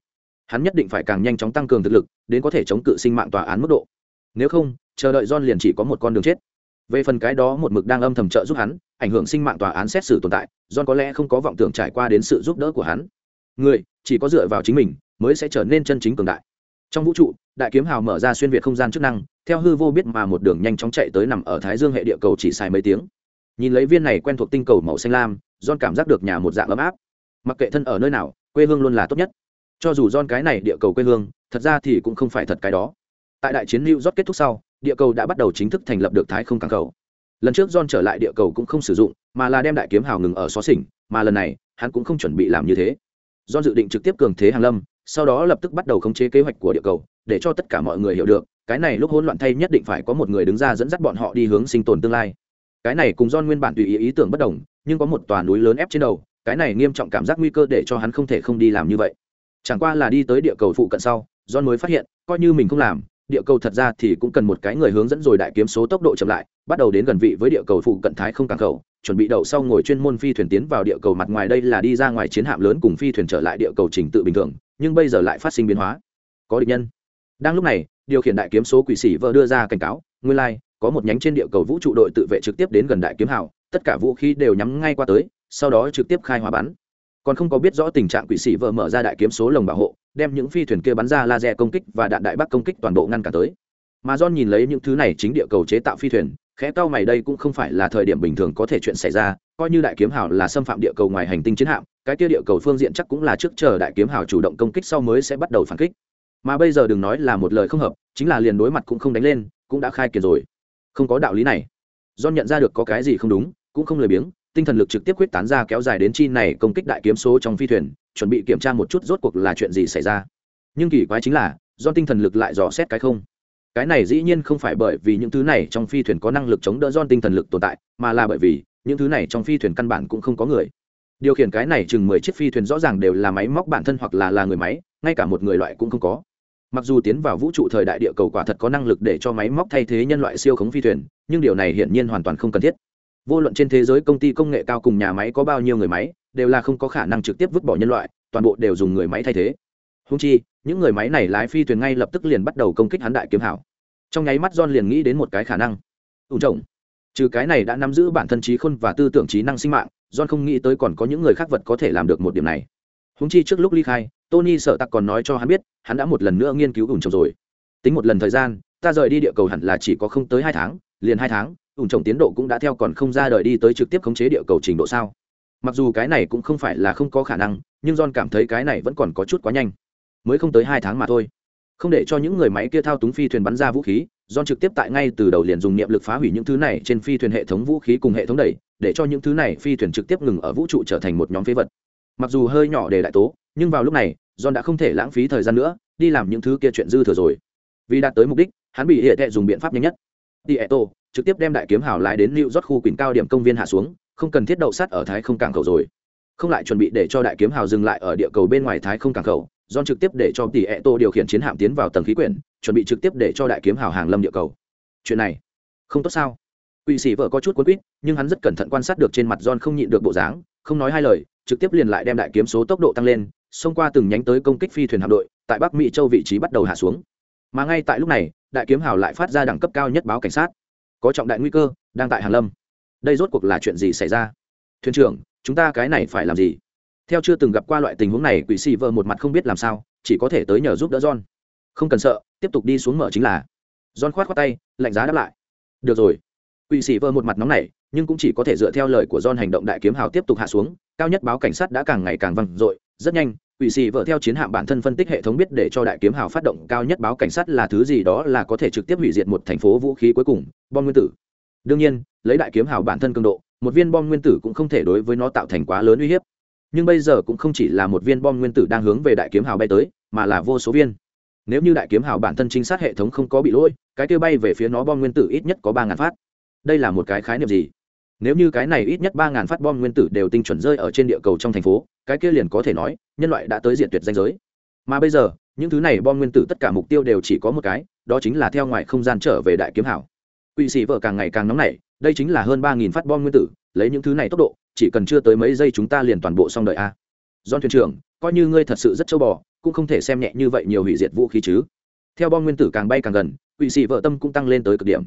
Speaker 1: Hắn nhất định phải càng nhanh chóng tăng cường thực lực, đến có thể chống cự sinh mạng tòa án mức độ. Nếu không, chờ đợi john liền chỉ có một con đường chết về phần cái đó một mực đang âm thầm trợ giúp hắn, ảnh hưởng sinh mạng tòa án xét xử tồn tại, john có lẽ không có vọng tưởng trải qua đến sự giúp đỡ của hắn. Người, chỉ có dựa vào chính mình, mới sẽ trở nên chân chính cường đại. Trong vũ trụ, đại kiếm hào mở ra xuyên việt không gian chức năng, theo hư vô biết mà một đường nhanh chóng chạy tới nằm ở thái dương hệ địa cầu chỉ xài mấy tiếng. Nhìn lấy viên này quen thuộc tinh cầu màu xanh lam, john cảm giác được nhà một dạng ấm áp. Mặc kệ thân ở nơi nào, quê hương luôn là tốt nhất. Cho dù john cái này địa cầu quê hương, thật ra thì cũng không phải thật cái đó. Tại đại chiến lưu rót kết thúc sau địa cầu đã bắt đầu chính thức thành lập được thái không cảng cầu lần trước john trở lại địa cầu cũng không sử dụng, mà là đem đại kiếm hào ngừng ở xó xỉnh, mà lần này, hắn cũng không chuẩn bị làm như thế. John dự định trực tiếp cường thế hàng lâm, sau đó lập tức bắt đầu khống chế kế hoạch của địa cầu, để cho tất cả mọi người hiểu được, cái này lúc hỗn loạn thay nhất định phải có một người đứng ra dẫn dắt bọn họ đi hướng sinh tồn tương lai. Cái này cùng John nguyên bản tùy ý ý tưởng bất đồng, nhưng có một tòa núi lớn ép trên đầu, cái này nghiêm trọng cảm giác nguy cơ để cho hắn không thể không đi làm như vậy. Chẳng qua là đi tới địa cầu phụ cận sau, John mới phát hiện, coi như mình không làm địa cầu thật ra thì cũng cần một cái người hướng dẫn rồi đại kiếm số tốc độ chậm lại bắt đầu đến gần vị với địa cầu phụ cận thái không càng cầu chuẩn bị đậu sau ngồi chuyên môn phi thuyền tiến vào địa cầu mặt ngoài đây là đi ra ngoài chiến hạm lớn cùng phi thuyền trở lại địa cầu trình tự bình thường nhưng bây giờ lại phát sinh biến hóa. Có địch nhân. Đang lúc này điều khiển đại kiếm số quỷ sĩ vợ đưa ra cảnh cáo nguyên lai、like, có một nhánh trên địa cầu vũ trụ đội tự vệ trực tiếp đến gần đại kiếm hào tất cả vũ khí đều nhắm ngay qua tới sau đó trực tiếp khai hỏa bắn. Còn không có biết rõ tình trạng quỷ sĩ vợ mở ra đại kiếm số lồng bảo hộ đem những phi thuyền kia bắn ra laser công kích và đạn đại bắc công kích toàn bộ ngăn cả tới. Mà john nhìn lấy những thứ này chính địa cầu chế tạo phi thuyền, khẽ cao mày đây cũng không phải là thời điểm bình thường có thể chuyện xảy ra, coi như đại kiếm hào là xâm phạm địa cầu ngoài hành tinh chiến hạm, cái kia địa cầu phương diện chắc cũng là trước chờ đại kiếm hào chủ động công kích sau mới sẽ bắt đầu phản kích. Mà bây giờ đừng nói là một lời không hợp, chính là liền đối mặt cũng không đánh lên, cũng đã khai kiệt rồi. Không có đạo lý này. Do nhận ra được có cái gì không đúng, cũng không lười biếng tinh thần lực trực tiếp quyết tán ra kéo dài đến chi này công kích đại kiếm số trong phi thuyền, chuẩn bị kiểm tra một chút rốt cuộc là chuyện gì xảy ra. Nhưng kỳ quái chính là, do tinh thần lực lại dò xét cái không. Cái này dĩ nhiên không phải bởi vì những thứ này trong phi thuyền có năng lực chống đỡ do tinh thần lực tồn tại, mà là bởi vì, những thứ này trong phi thuyền căn bản cũng không có người. Điều khiển cái này chừng mười chiếc phi thuyền rõ ràng đều là máy móc bản thân hoặc là là người máy, ngay cả một người loại cũng không có. Mặc dù tiến vào vũ trụ thời đại địa cầu quả thật có năng lực để cho máy móc thay thế nhân loại siêu khống phi thuyền, nhưng điều này hiển nhiên hoàn toàn không cần thiết vô luận trên thế giới công ty công nghệ cao cùng nhà máy có bao nhiêu người máy, đều là không có khả năng trực tiếp vứt bỏ nhân loại, toàn bộ đều dùng người máy thay thế. Húng chi, những người máy này lái phi thuyền ngay lập tức liền bắt đầu công kích hắn đại kiếm hảo. Trong nháy mắt john liền nghĩ đến một cái khả năng. Ủ trồng trừ cái này đã nắm giữ bản thân trí khôn và tư tưởng trí năng sinh mạng, john không nghĩ tới còn có những người khác vật có thể làm được một điểm này. Húng chi trước lúc ly khai, tony sợ tặc còn nói cho hắn biết, hắn đã một lần nữa nghiên cứu ủ trồng rồi. Tính một lần thời gian, ta rời đi địa cầu hẳn là chỉ có không tới hai tháng, liền hai tháng ủng trồng tiến độ cũng đã theo còn không ra đời đi tới trực tiếp khống chế địa cầu trình độ sao mặc dù cái này cũng không phải là không có khả năng nhưng john cảm thấy cái này vẫn còn có chút quá nhanh mới không tới hai tháng mà thôi không để cho những người máy kia thao túng phi thuyền bắn ra vũ khí John trực tiếp tại ngay từ đầu liền dùng niệm lực phá hủy những thứ này trên phi thuyền hệ thống vũ khí cùng hệ thống đẩy, để cho những thứ này phi thuyền trực tiếp ngừng ở vũ trụ trở thành một nhóm phế vật. Mặc dù hơi nhỏ để đại tố, nhưng vào lúc này, John đã không thể lãng phí thời gian nữa, đi làm những thứ kia chuyện dư thừa rồi. Vì đạt tới mục đích, hắn bị hệ tệ dùng biện pháp nhanh nhất. Tieto trực tiếp đem đại kiếm hào lái đến New York khu quỳnh cao điểm công viên hạ xuống, không cần thiết đậu sát ở thái không cảng cầu rồi. không lại chuẩn bị để cho đại kiếm hào dừng lại ở địa cầu bên ngoài thái không cảng khẩu John trực tiếp để cho tỷ ẹ tô điều khiển chiến hạm tiến vào tầng khí quyển chuẩn bị trực tiếp để cho đại kiếm hào hàng lâm địa cầu. Chuyện này không tốt sao? Quỵ sĩ vợ có chút cuốn quýt nhưng hắn rất cẩn thận quan sát được trên mặt John không nhịn được bộ dáng không nói hai lời trực tiếp liền lại đem đại kiếm số tốc độ tăng lên xông qua từng nhánh tới công kích phi thuyền hạm đội tại bắc mỹ châu vị trí bắt đầu hạ xuống. Mà ngay tại lúc này đại kiếm hào lại phát ra đẳng cấp cao nhất báo cảnh sát có trọng đại nguy cơ đang tại hàn lâm. Đây rốt cuộc là chuyện gì xảy ra? Thuyền trưởng chúng ta cái này phải làm gì? Theo chưa từng gặp qua loại tình huống này quỷ xì vợ một mặt không biết làm sao chỉ có thể tới nhờ giúp đỡ john. Không cần sợ tiếp tục đi xuống mở chính là. John khoát khoát tay lạnh giá đáp lại. Được rồi. Quỷ xì vợ một mặt nóng nảy nhưng cũng chỉ có thể dựa theo lời của john hành động đại kiếm hào tiếp tục hạ xuống cao nhất báo cảnh sát đã càng ngày càng văng, dội rất nhanh quỷ sĩ vợ theo chiến hạm bản thân phân tích hệ thống biết để cho đại kiếm hào phát động cao nhất báo cảnh sát là thứ gì đó là có thể trực tiếp hủy diệt một thành phố vũ khí cuối cùng, bom nguyên tử. Đương nhiên, lấy đại kiếm hào bản thân cường độ, một viên bom nguyên tử cũng không thể đối với nó tạo thành quá lớn uy hiếp. Nhưng bây giờ cũng không chỉ là một viên bom nguyên tử đang hướng về đại kiếm hào bay tới, mà là vô số viên. Nếu như đại kiếm hào bản thân trinh sát hệ thống không có bị lỗi, cái kia bay về phía nó bom nguyên tử ít nhất có ba ngàn phát. Đây là một cái khái niệm gì? Nếu như cái này ít nhất ba ngàn phát bom nguyên tử đều tinh chuẩn rơi ở trên địa cầu trong thành phố, cái kia liền có thể nói, nhân loại đã tới diện tuyệt danh giới. Mà bây giờ, những thứ này bom nguyên tử tất cả mục tiêu đều chỉ có một cái, đó chính là theo ngoài không gian trở về đại kiếm hảo. Quỵ sĩ vợ càng ngày càng nóng nảy, đây chính là hơn ba nghìn phát bom nguyên tử, lấy những thứ này tốc độ, chỉ cần chưa tới mấy giây chúng ta liền toàn bộ xong đợi a. Do thuyền trưởng, coi như ngươi thật sự rất châu bò, cũng không thể xem nhẹ như vậy nhiều hủy diệt vũ khí chứ. Theo bom nguyên tử càng bay càng gần quỵ sĩ vợ tâm cũng tăng lên tới cực điểm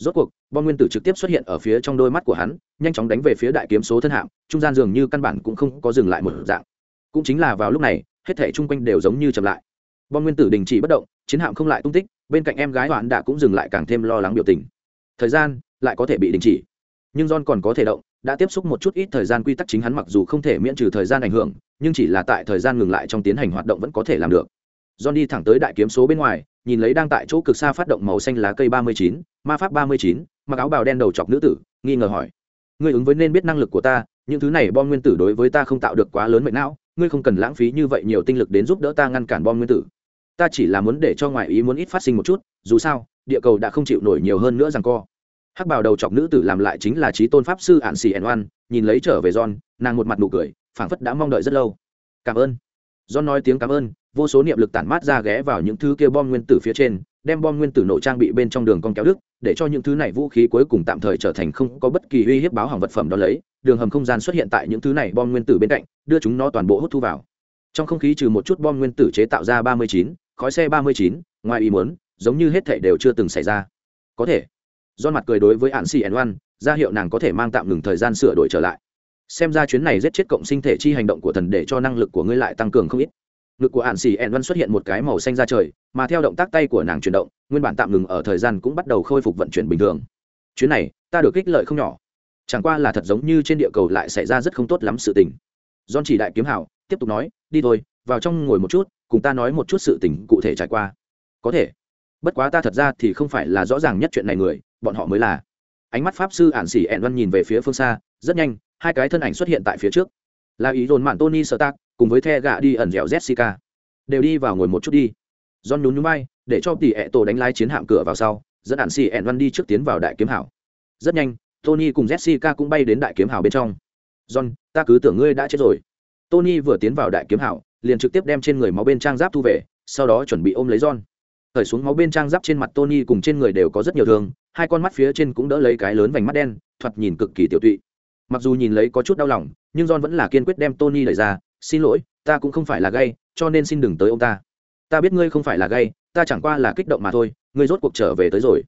Speaker 1: rốt cuộc, bom nguyên tử trực tiếp xuất hiện ở phía trong đôi mắt của hắn, nhanh chóng đánh về phía đại kiếm số thân hạm, trung gian dường như căn bản cũng không có dừng lại một dạng. Cũng chính là vào lúc này, hết thể chung quanh đều giống như chậm lại. Bom nguyên tử đình chỉ bất động, chiến hạm không lại tung tích, bên cạnh em gái hoạn đã cũng dừng lại càng thêm lo lắng biểu tình. Thời gian lại có thể bị đình chỉ. Nhưng john còn có thể động, đã tiếp xúc một chút ít thời gian quy tắc chính hắn mặc dù không thể miễn trừ thời gian ảnh hưởng, nhưng chỉ là tại thời gian ngừng lại trong tiến hành hoạt động vẫn có thể làm được. John đi thẳng tới đại kiếm số bên ngoài, nhìn lấy đang tại chỗ cực xa phát động màu xanh lá cây ba mươi chín ma pháp ba mươi chín, mặc áo bào đen đầu chọc nữ tử, nghi ngờ hỏi. Ngươi ứng với nên biết năng lực của ta, những thứ này bom nguyên tử đối với ta không tạo được quá lớn mệnh não, ngươi không cần lãng phí như vậy nhiều tinh lực đến giúp đỡ ta ngăn cản bom nguyên tử. Ta chỉ là muốn để cho ngoại ý muốn ít phát sinh một chút, dù sao, địa cầu đã không chịu nổi nhiều hơn nữa rằng co. Hắc bào đầu chọc nữ tử làm lại chính là trí tôn pháp sư ạn xì ẩn oan, nhìn lấy trở về john, nàng một mặt nụ cười, phảng phất đã mong đợi rất lâu. Cảm ơn. John nói tiếng cảm ơn, vô số niệm lực tản mát ra ghé vào những thứ kia bom nguyên tử phía trên đem bom nguyên tử nổ trang bị bên trong đường con kéo đức để cho những thứ này vũ khí cuối cùng tạm thời trở thành không có bất kỳ uy hiếp báo hỏng vật phẩm đó lấy, đường hầm không gian xuất hiện tại những thứ này bom nguyên tử bên cạnh, đưa chúng nó toàn bộ hút thu vào. Trong không khí trừ một chút bom nguyên tử chế tạo ra ba mươi chín, khói xe ba mươi chín, ngoài ý muốn, giống như hết thảy đều chưa từng xảy ra. Có thể do mặt cười đối với hạn xì ẩn oan, ra hiệu nàng có thể mang tạm ngừng thời gian sửa đổi trở lại. Xem ra chuyến này giết chết cộng sinh thể chi hành động của thần để cho năng lực của ngươi lại tăng cường không ít ngực của hạn xì ẹn văn xuất hiện một cái màu xanh ra trời, mà theo động tác tay của nàng chuyển động, nguyên bản tạm ngừng ở thời gian cũng bắt đầu khôi phục vận chuyển bình thường. Chuyến này, ta được ích lợi không nhỏ. Chẳng qua là thật giống như trên địa cầu lại xảy ra rất không tốt lắm sự tình. Don chỉ đại kiếm hảo, tiếp tục nói, đi thôi, vào trong ngồi một chút, cùng ta nói một chút sự tình cụ thể trải qua. Có thể. Bất quá ta thật ra thì không phải là rõ ràng nhất chuyện này người, bọn họ mới là. Ánh mắt pháp sư ản xỉ ẹn văn nhìn về phía phương xa, rất nhanh, hai cái thân ảnh xuất hiện tại phía trước. Là ý dồn mạn tony sơ tác cùng với the gạ đi ẩn dẻo jessica. Đều đi vào ngồi một chút đi. John nhún nhún bay để cho tỷ ẹ tổ đánh lái chiến hạm cửa vào sau, dẫn ản xì ẹn văn đi trước tiến vào đại kiếm hảo. Rất nhanh, tony cùng jessica cũng bay đến đại kiếm hảo bên trong. John, ta cứ tưởng ngươi đã chết rồi. Tony vừa tiến vào đại kiếm hảo, liền trực tiếp đem trên người máu bên trang giáp thu về, sau đó chuẩn bị ôm lấy john. Thời xuống máu bên trang giáp trên mặt tony cùng trên người đều có rất nhiều thương, hai con mắt phía trên cũng đỡ lấy cái lớn vành mắt đen, thoạt nhìn cực kỳ tiểu tụy. Mặc dù nhìn lấy có chút đau lòng, nhưng john vẫn là kiên quyết đem tony đẩy ra xin lỗi, ta cũng không phải là gay, cho nên xin đừng tới ông ta. Ta biết ngươi không phải là gay, ta chẳng qua là kích động mà thôi, ngươi rốt cuộc trở về tới rồi.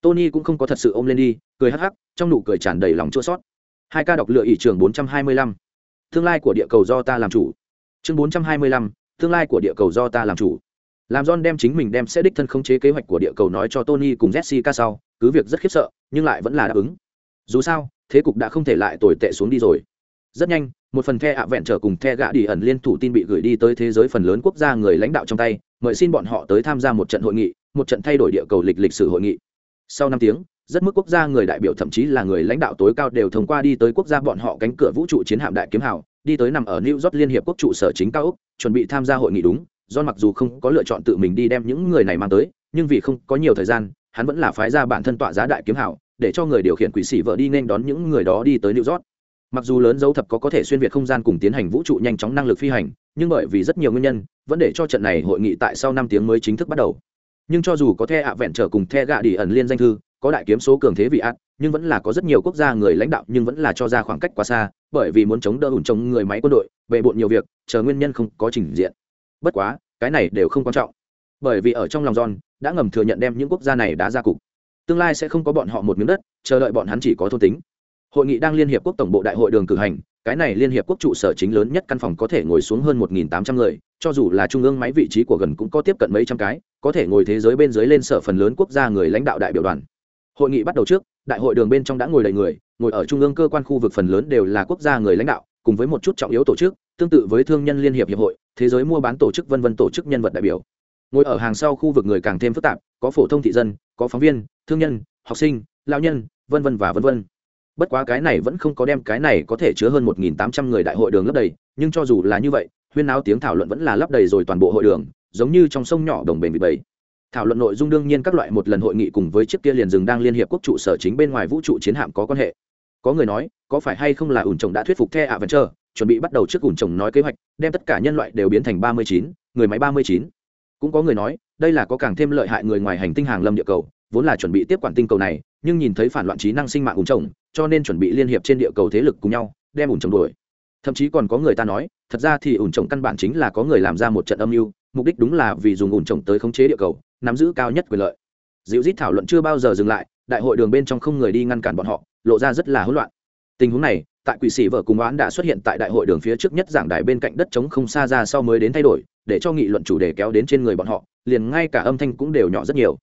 Speaker 1: Tony cũng không có thật sự ôm lên đi, cười hắc hắc, trong nụ cười tràn đầy lòng chua sót hai ca đọc lựa ỷ trường bốn trăm hai mươi lăm. Tương lai của địa cầu do ta làm chủ. Chương bốn trăm hai mươi lăm, tương lai của địa cầu do ta làm chủ. Làm john đem chính mình đem sẽ đích thân khống chế kế hoạch của địa cầu nói cho tony cùng jessica sau, cứ việc rất khiếp sợ, nhưng lại vẫn là đáp ứng. Dù sao, thế cục đã không thể lại tồi tệ xuống đi rồi rất nhanh, một phần the ạ vẹn trở cùng the gạ đi ẩn liên thủ tin bị gửi đi tới thế giới phần lớn quốc gia người lãnh đạo trong tay, mời xin bọn họ tới tham gia một trận hội nghị, một trận thay đổi địa cầu lịch lịch sử hội nghị. Sau năm tiếng, rất mức quốc gia người đại biểu thậm chí là người lãnh đạo tối cao đều thông qua đi tới quốc gia bọn họ cánh cửa vũ trụ chiến hạm đại kiếm hào, đi tới nằm ở new york liên hiệp quốc trụ sở chính cao úc chuẩn bị tham gia hội nghị đúng. Do mặc dù không có lựa chọn tự mình đi đem những người này mang tới, nhưng vì không có nhiều thời gian, hắn vẫn là phái ra bản thân tọa giá đại kiếm hảo để cho người điều khiển quỷ sĩ vợ đi nên đón những người đó đi tới new york mặc dù lớn dấu thập có có thể xuyên việt không gian cùng tiến hành vũ trụ nhanh chóng năng lực phi hành, nhưng bởi vì rất nhiều nguyên nhân, vẫn để cho trận này hội nghị tại sau năm tiếng mới chính thức bắt đầu. Nhưng cho dù có the ạ vẹn trở cùng the gạ đi ẩn liên danh thư, có đại kiếm số cường thế vị ạt nhưng vẫn là có rất nhiều quốc gia người lãnh đạo nhưng vẫn là cho ra khoảng cách quá xa, bởi vì muốn chống đỡ ủn chống người máy quân đội, bề bộn nhiều việc, chờ nguyên nhân không có trình diện. Bất quá, cái này đều không quan trọng. Bởi vì ở trong lòng john, đã ngầm thừa nhận đem những quốc gia này đã ra cục. Tương lai sẽ không có bọn họ một miếng đất, chờ đợi bọn hắn chỉ có thôn tính hội nghị đang liên hiệp quốc tổng bộ đại hội đường cử hành, cái này liên hiệp quốc trụ sở chính lớn nhất căn phòng có thể ngồi xuống hơn một nghìn tám trăm người, cho dù là trung ương máy vị trí của gần cũng có tiếp cận mấy trăm cái, có thể ngồi thế giới bên dưới lên sở phần lớn quốc gia người lãnh đạo đại biểu đoàn. Hội nghị bắt đầu trước, đại hội đường bên trong đã ngồi đầy người, ngồi ở trung ương cơ quan khu vực phần lớn đều là quốc gia người lãnh đạo, cùng với một chút trọng yếu tổ chức, tương tự với thương nhân liên hiệp hiệp hội, thế giới mua bán tổ chức vân vân tổ chức nhân vật đại biểu. Ngồi ở hàng sau khu vực người càng thêm phức tạp, có phổ thông thị dân, có phóng viên, thương nhân, học sinh, lao nhân, vân vân và vân vân bất quá cái này vẫn không có đem cái này có thể chứa hơn một nghìn tám trăm người đại hội đường lấp đầy, nhưng cho dù là như vậy, huyên náo tiếng thảo luận vẫn là lấp đầy rồi toàn bộ hội đường, giống như trong sông nhỏ đồng bền bị bầy. Thảo luận nội dung đương nhiên các loại một lần hội nghị cùng với chiếc kia liền rừng đang liên hiệp quốc trụ sở chính bên ngoài vũ trụ chiến hạm có quan hệ. Có người nói, có phải hay không là ủn chồng đã thuyết phục the ạ vẫn chờ chuẩn bị bắt đầu trước ủn chồng nói kế hoạch, đem tất cả nhân loại đều biến thành ba mươi chín, người máy ba mươi chín. Cũng có người nói, đây là có càng thêm lợi hại người ngoài hành tinh hàng lâm địa cầu, vốn là chuẩn bị tiếp quản tinh cầu này, nhưng nhìn thấy phản loạn trí năng sinh mạng ủn chồng cho nên chuẩn bị liên hiệp trên địa cầu thế lực cùng nhau, đem ủn trồng đuổi. Thậm chí còn có người ta nói, thật ra thì ủn trồng căn bản chính là có người làm ra một trận âm mưu, mục đích đúng là vì dùng ủn trồng tới khống chế địa cầu, nắm giữ cao nhất quyền lợi. Dịu dít thảo luận chưa bao giờ dừng lại, đại hội đường bên trong không người đi ngăn cản bọn họ, lộ ra rất là hỗn loạn. Tình huống này, tại quỷ sĩ vợ cùng oán đã xuất hiện tại đại hội đường phía trước nhất giảng đài bên cạnh đất trống không xa ra sau mới đến thay đổi, để cho nghị luận chủ đề kéo đến trên người bọn họ, liền ngay cả âm thanh cũng đều nhỏ rất nhiều.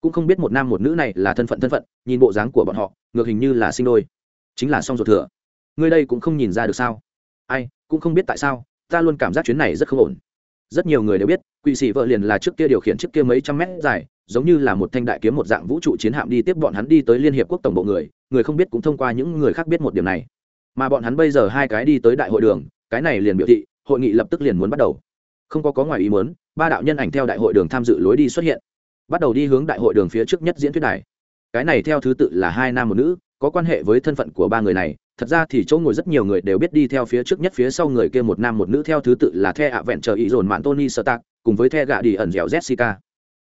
Speaker 1: Cũng không biết một nam một nữ này là thân phận thân phận, nhìn bộ dáng của bọn họ ngược hình như là sinh đôi, chính là song ruột thừa. Ngươi đây cũng không nhìn ra được sao? Ai, cũng không biết tại sao, ta luôn cảm giác chuyến này rất không ổn. Rất nhiều người đều biết quỵ sĩ vợ liền là trước kia điều khiển trước kia mấy trăm mét dài, giống như là một thanh đại kiếm một dạng vũ trụ chiến hạm đi tiếp bọn hắn đi tới liên hiệp quốc tổng bộ người người không biết cũng thông qua những người khác biết một điểm này. Mà bọn hắn bây giờ hai cái đi tới đại hội đường, cái này liền biểu thị, hội nghị lập tức liền muốn bắt đầu. Không có có ngoài ý muốn, ba đạo nhân ảnh theo đại hội đường tham dự lối đi xuất hiện. Bắt đầu đi hướng đại hội đường phía trước nhất diễn thuyết đài cái này theo thứ tự là hai nam một nữ, có quan hệ với thân phận của ba người này. Thật ra thì chỗ ngồi rất nhiều người đều biết đi theo phía trước nhất phía sau người kia một nam một nữ theo thứ tự là the ạ vẹn chờ ý dồn mạn tony sơ tạc cùng với the gạ đi ẩn dẻo jessica.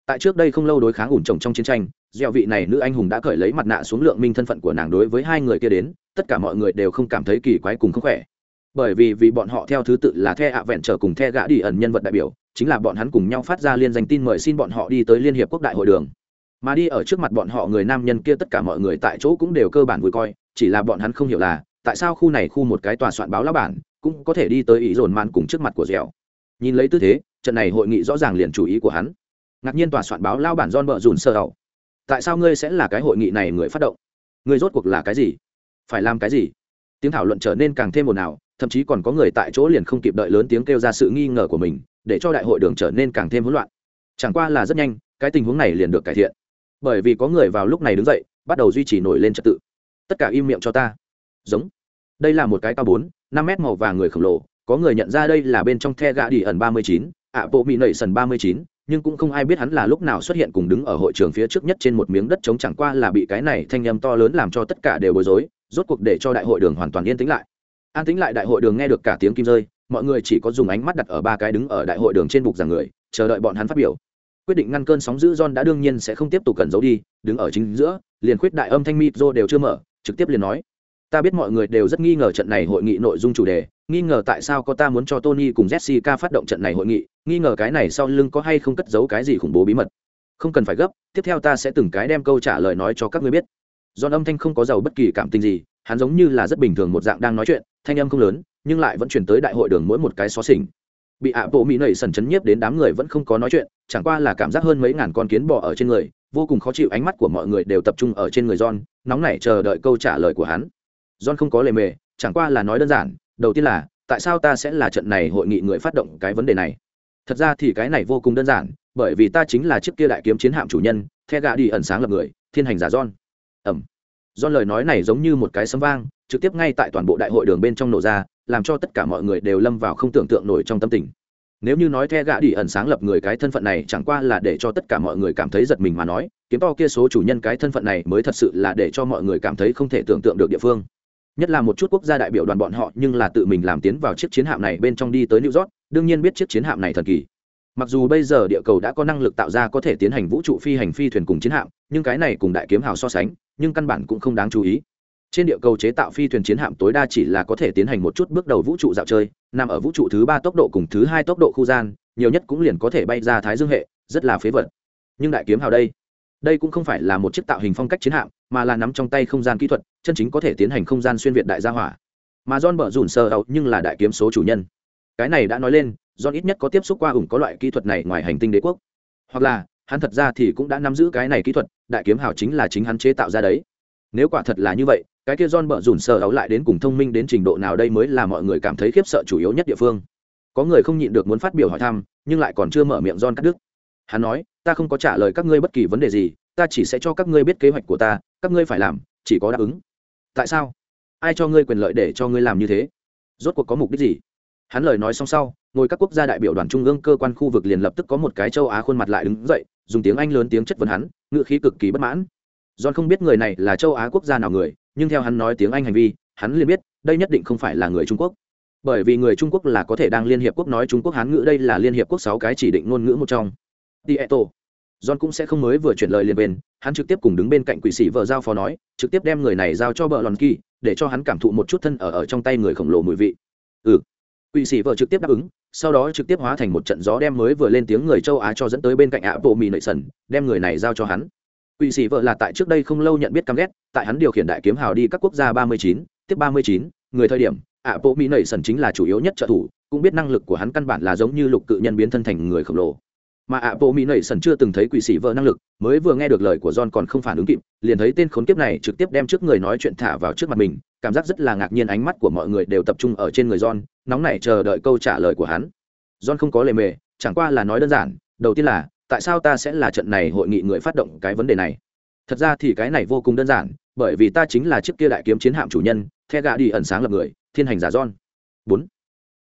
Speaker 1: Tại trước đây không lâu đối kháng ủn trồng trong chiến tranh, dẻo vị này nữ anh hùng đã cởi lấy mặt nạ xuống lượng minh thân phận của nàng đối với hai người kia đến, tất cả mọi người đều không cảm thấy kỳ quái cùng không khỏe. Bởi vì vì bọn họ theo thứ tự là the ạ vẹn trở cùng the gã đi ẩn nhân vật đại biểu, chính là bọn hắn cùng nhau phát ra liên danh tin mời xin bọn họ đi tới liên hiệp quốc đại hội đường mà đi ở trước mặt bọn họ người nam nhân kia tất cả mọi người tại chỗ cũng đều cơ bản vui coi, chỉ là bọn hắn không hiểu là, tại sao khu này khu một cái tòa soạn báo lá bản cũng có thể đi tới ý dồn man cùng trước mặt của dẻo. Nhìn lấy tư thế, trận này hội nghị rõ ràng liền chủ ý của hắn. Ngạc nhiên tòa soạn báo lao bản don bợ dùn sơ hậu. Tại sao ngươi sẽ là cái hội nghị này người phát động? Ngươi rốt cuộc là cái gì? Phải làm cái gì? Tiếng thảo luận trở nên càng thêm ồn ào, thậm chí còn có người tại chỗ liền không kịp đợi lớn tiếng kêu ra sự nghi ngờ của mình, để cho đại hội đường trở nên càng thêm hỗn loạn. Chẳng qua là rất nhanh, cái tình huống này liền được cải thiện bởi vì có người vào lúc này đứng dậy, bắt đầu duy trì nổi lên trật tự. Tất cả im miệng cho ta. Giống. Đây là một cái cao bốn, năm mét màu vàng người khổng lồ, có người nhận ra đây là bên trong the gà đi ẩn ba mươi chín, ạ, bộ mỹ nẩy sần ba mươi chín, nhưng cũng không ai biết hắn là lúc nào xuất hiện cùng đứng ở hội trường phía trước nhất trên một miếng đất trống chẳng qua là bị cái này thanh âm to lớn làm cho tất cả đều bối rối, rốt cuộc để cho đại hội đường hoàn toàn yên tĩnh lại. An tĩnh lại đại hội đường nghe được cả tiếng kim rơi, mọi người chỉ có dùng ánh mắt đặt ở ba cái đứng ở đại hội đường trên bục giảng người, chờ đợi bọn hắn phát biểu quyết định ngăn cơn sóng dữ John đã đương nhiên sẽ không tiếp tục cẩn giấu đi, đứng ở chính giữa, liền khuyết đại âm thanh mịt đều chưa mở, trực tiếp liền nói, ta biết mọi người đều rất nghi ngờ trận này hội nghị nội dung chủ đề, nghi ngờ tại sao có ta muốn cho tony cùng jessica phát động trận này hội nghị, nghi ngờ cái này sau lưng có hay không cất giấu cái gì khủng bố bí mật. Không cần phải gấp, tiếp theo ta sẽ từng cái đem câu trả lời nói cho các ngươi biết. John âm thanh không có giàu bất kỳ cảm tình gì, hắn giống như là rất bình thường một dạng đang nói chuyện, thanh âm không lớn, nhưng lại vẫn truyền tới đại hội đường mỗi một cái xó xỉnh bị ạ bộ mỹ nảy sần chấn nhiếp đến đám người vẫn không có nói chuyện, chẳng qua là cảm giác hơn mấy ngàn con kiến bò ở trên người, vô cùng khó chịu ánh mắt của mọi người đều tập trung ở trên người john, nóng nảy chờ đợi câu trả lời của hắn. John không có lề mề, chẳng qua là nói đơn giản, đầu tiên là, tại sao ta sẽ là trận này hội nghị người phát động cái vấn đề này? Thật ra thì cái này vô cùng đơn giản, bởi vì ta chính là chiếc kia đại kiếm chiến hạm chủ nhân, the gà đi ẩn sáng lập người, thiên hành giả john. Ẩm. John lời nói này giống như một cái sấm vang, trực tiếp ngay tại toàn bộ đại hội đường bên trong nổ ra làm cho tất cả mọi người đều lâm vào không tưởng tượng nổi trong tâm tình. Nếu như nói the gã đi ẩn sáng lập người cái thân phận này chẳng qua là để cho tất cả mọi người cảm thấy giật mình mà nói, kiếm to kia số chủ nhân cái thân phận này mới thật sự là để cho mọi người cảm thấy không thể tưởng tượng được địa phương. Nhất là một chút quốc gia đại biểu đoàn bọn họ nhưng là tự mình làm tiến vào chiếc chiến hạm này bên trong đi tới new york, đương nhiên biết chiếc chiến hạm này thần kỳ. Mặc dù bây giờ địa cầu đã có năng lực tạo ra có thể tiến hành vũ trụ phi hành phi thuyền cùng chiến hạm, nhưng cái này cùng đại kiếm hào so sánh, nhưng căn bản cũng không đáng chú ý trên địa cầu chế tạo phi thuyền chiến hạm tối đa chỉ là có thể tiến hành một chút bước đầu vũ trụ dạo chơi, nằm ở vũ trụ thứ ba tốc độ cùng thứ hai tốc độ khu gian, nhiều nhất cũng liền có thể bay ra thái dương hệ, rất là phế vật. Nhưng đại kiếm hào đây đây cũng không phải là một chiếc tạo hình phong cách chiến hạm, mà là nắm trong tay không gian kỹ thuật, chân chính có thể tiến hành không gian xuyên việt đại gia hỏa. Mà john bở rủn sơ ẩu nhưng là đại kiếm số chủ nhân. Cái này đã nói lên, john ít nhất có tiếp xúc qua ủng có loại kỹ thuật này ngoài hành tinh đế quốc. Hoặc là, hắn thật ra thì cũng đã nắm giữ cái này kỹ thuật, đại kiếm hào chính là chính hắn chế tạo ra đấy. Nếu quả thật là như vậy cái kia John bợ rủn sờ áo lại đến cùng thông minh đến trình độ nào đây mới là mọi người cảm thấy khiếp sợ chủ yếu nhất địa phương. Có người không nhịn được muốn phát biểu hỏi thăm, nhưng lại còn chưa mở miệng John cắt đứt. Hắn nói, ta không có trả lời các ngươi bất kỳ vấn đề gì, ta chỉ sẽ cho các ngươi biết kế hoạch của ta, các ngươi phải làm, chỉ có đáp ứng. Tại sao? Ai cho ngươi quyền lợi để cho ngươi làm như thế? Rốt cuộc có mục đích gì? Hắn lời nói xong sau, ngồi các quốc gia đại biểu đoàn trung ương cơ quan khu vực liền lập tức có một cái châu Á khuôn mặt lại đứng dậy, dùng tiếng Anh lớn tiếng chất vấn hắn, ngữ khí cực kỳ bất mãn. John không biết người này là châu Á quốc gia nào người, nhưng theo hắn nói tiếng anh hành vi, hắn liền biết, đây nhất định không phải là người trung quốc. Bởi vì người trung quốc là có thể đang liên hiệp quốc nói trung quốc hán ngữ, đây là liên hiệp quốc sáu cái chỉ định ngôn ngữ một trong. Tieto john cũng sẽ không mới vừa chuyển lời liền bên, hắn trực tiếp cùng đứng bên cạnh quỷ sĩ vợ giao phó nói, trực tiếp đem người này giao cho bờ lòn kỳ, để cho hắn cảm thụ một chút thân ở ở trong tay người khổng lồ mùi vị. Ừ. Quỷ sĩ vợ trực tiếp đáp ứng, sau đó trực tiếp hóa thành một trận gió đem mới vừa lên tiếng người châu á cho dẫn tới bên cạnh ạ bộ mì nợi sần, đem người này giao cho hắn quỷ sĩ vợ là tại trước đây không lâu nhận biết căm ghét, tại hắn điều khiển đại kiếm hào đi các quốc gia ba mươi chín, tiếp ba mươi chín, người thời điểm, ạ, bộ mỹ nảy sần chính là chủ yếu nhất trợ thủ, cũng biết năng lực của hắn căn bản là giống như lục cự nhân biến thân thành người khổng lồ. Mà ạ, bộ mỹ nảy sần chưa từng thấy quỷ sĩ vợ năng lực, mới vừa nghe được lời của john còn không phản ứng kịp, liền thấy tên khốn kiếp này trực tiếp đem trước người nói chuyện thả vào trước mặt mình, cảm giác rất là ngạc nhiên ánh mắt của mọi người đều tập trung ở trên người john, nóng nảy chờ đợi câu trả lời của hắn. John không có lề mề, chẳng qua là nói đơn giản, đầu tiên là tại sao ta sẽ là trận này hội nghị người phát động cái vấn đề này? Thật ra thì cái này vô cùng đơn giản, bởi vì ta chính là chiếc kia đại kiếm chiến hạm chủ nhân, the gà đi ẩn sáng lập người, thiên hành giả john. Bốn.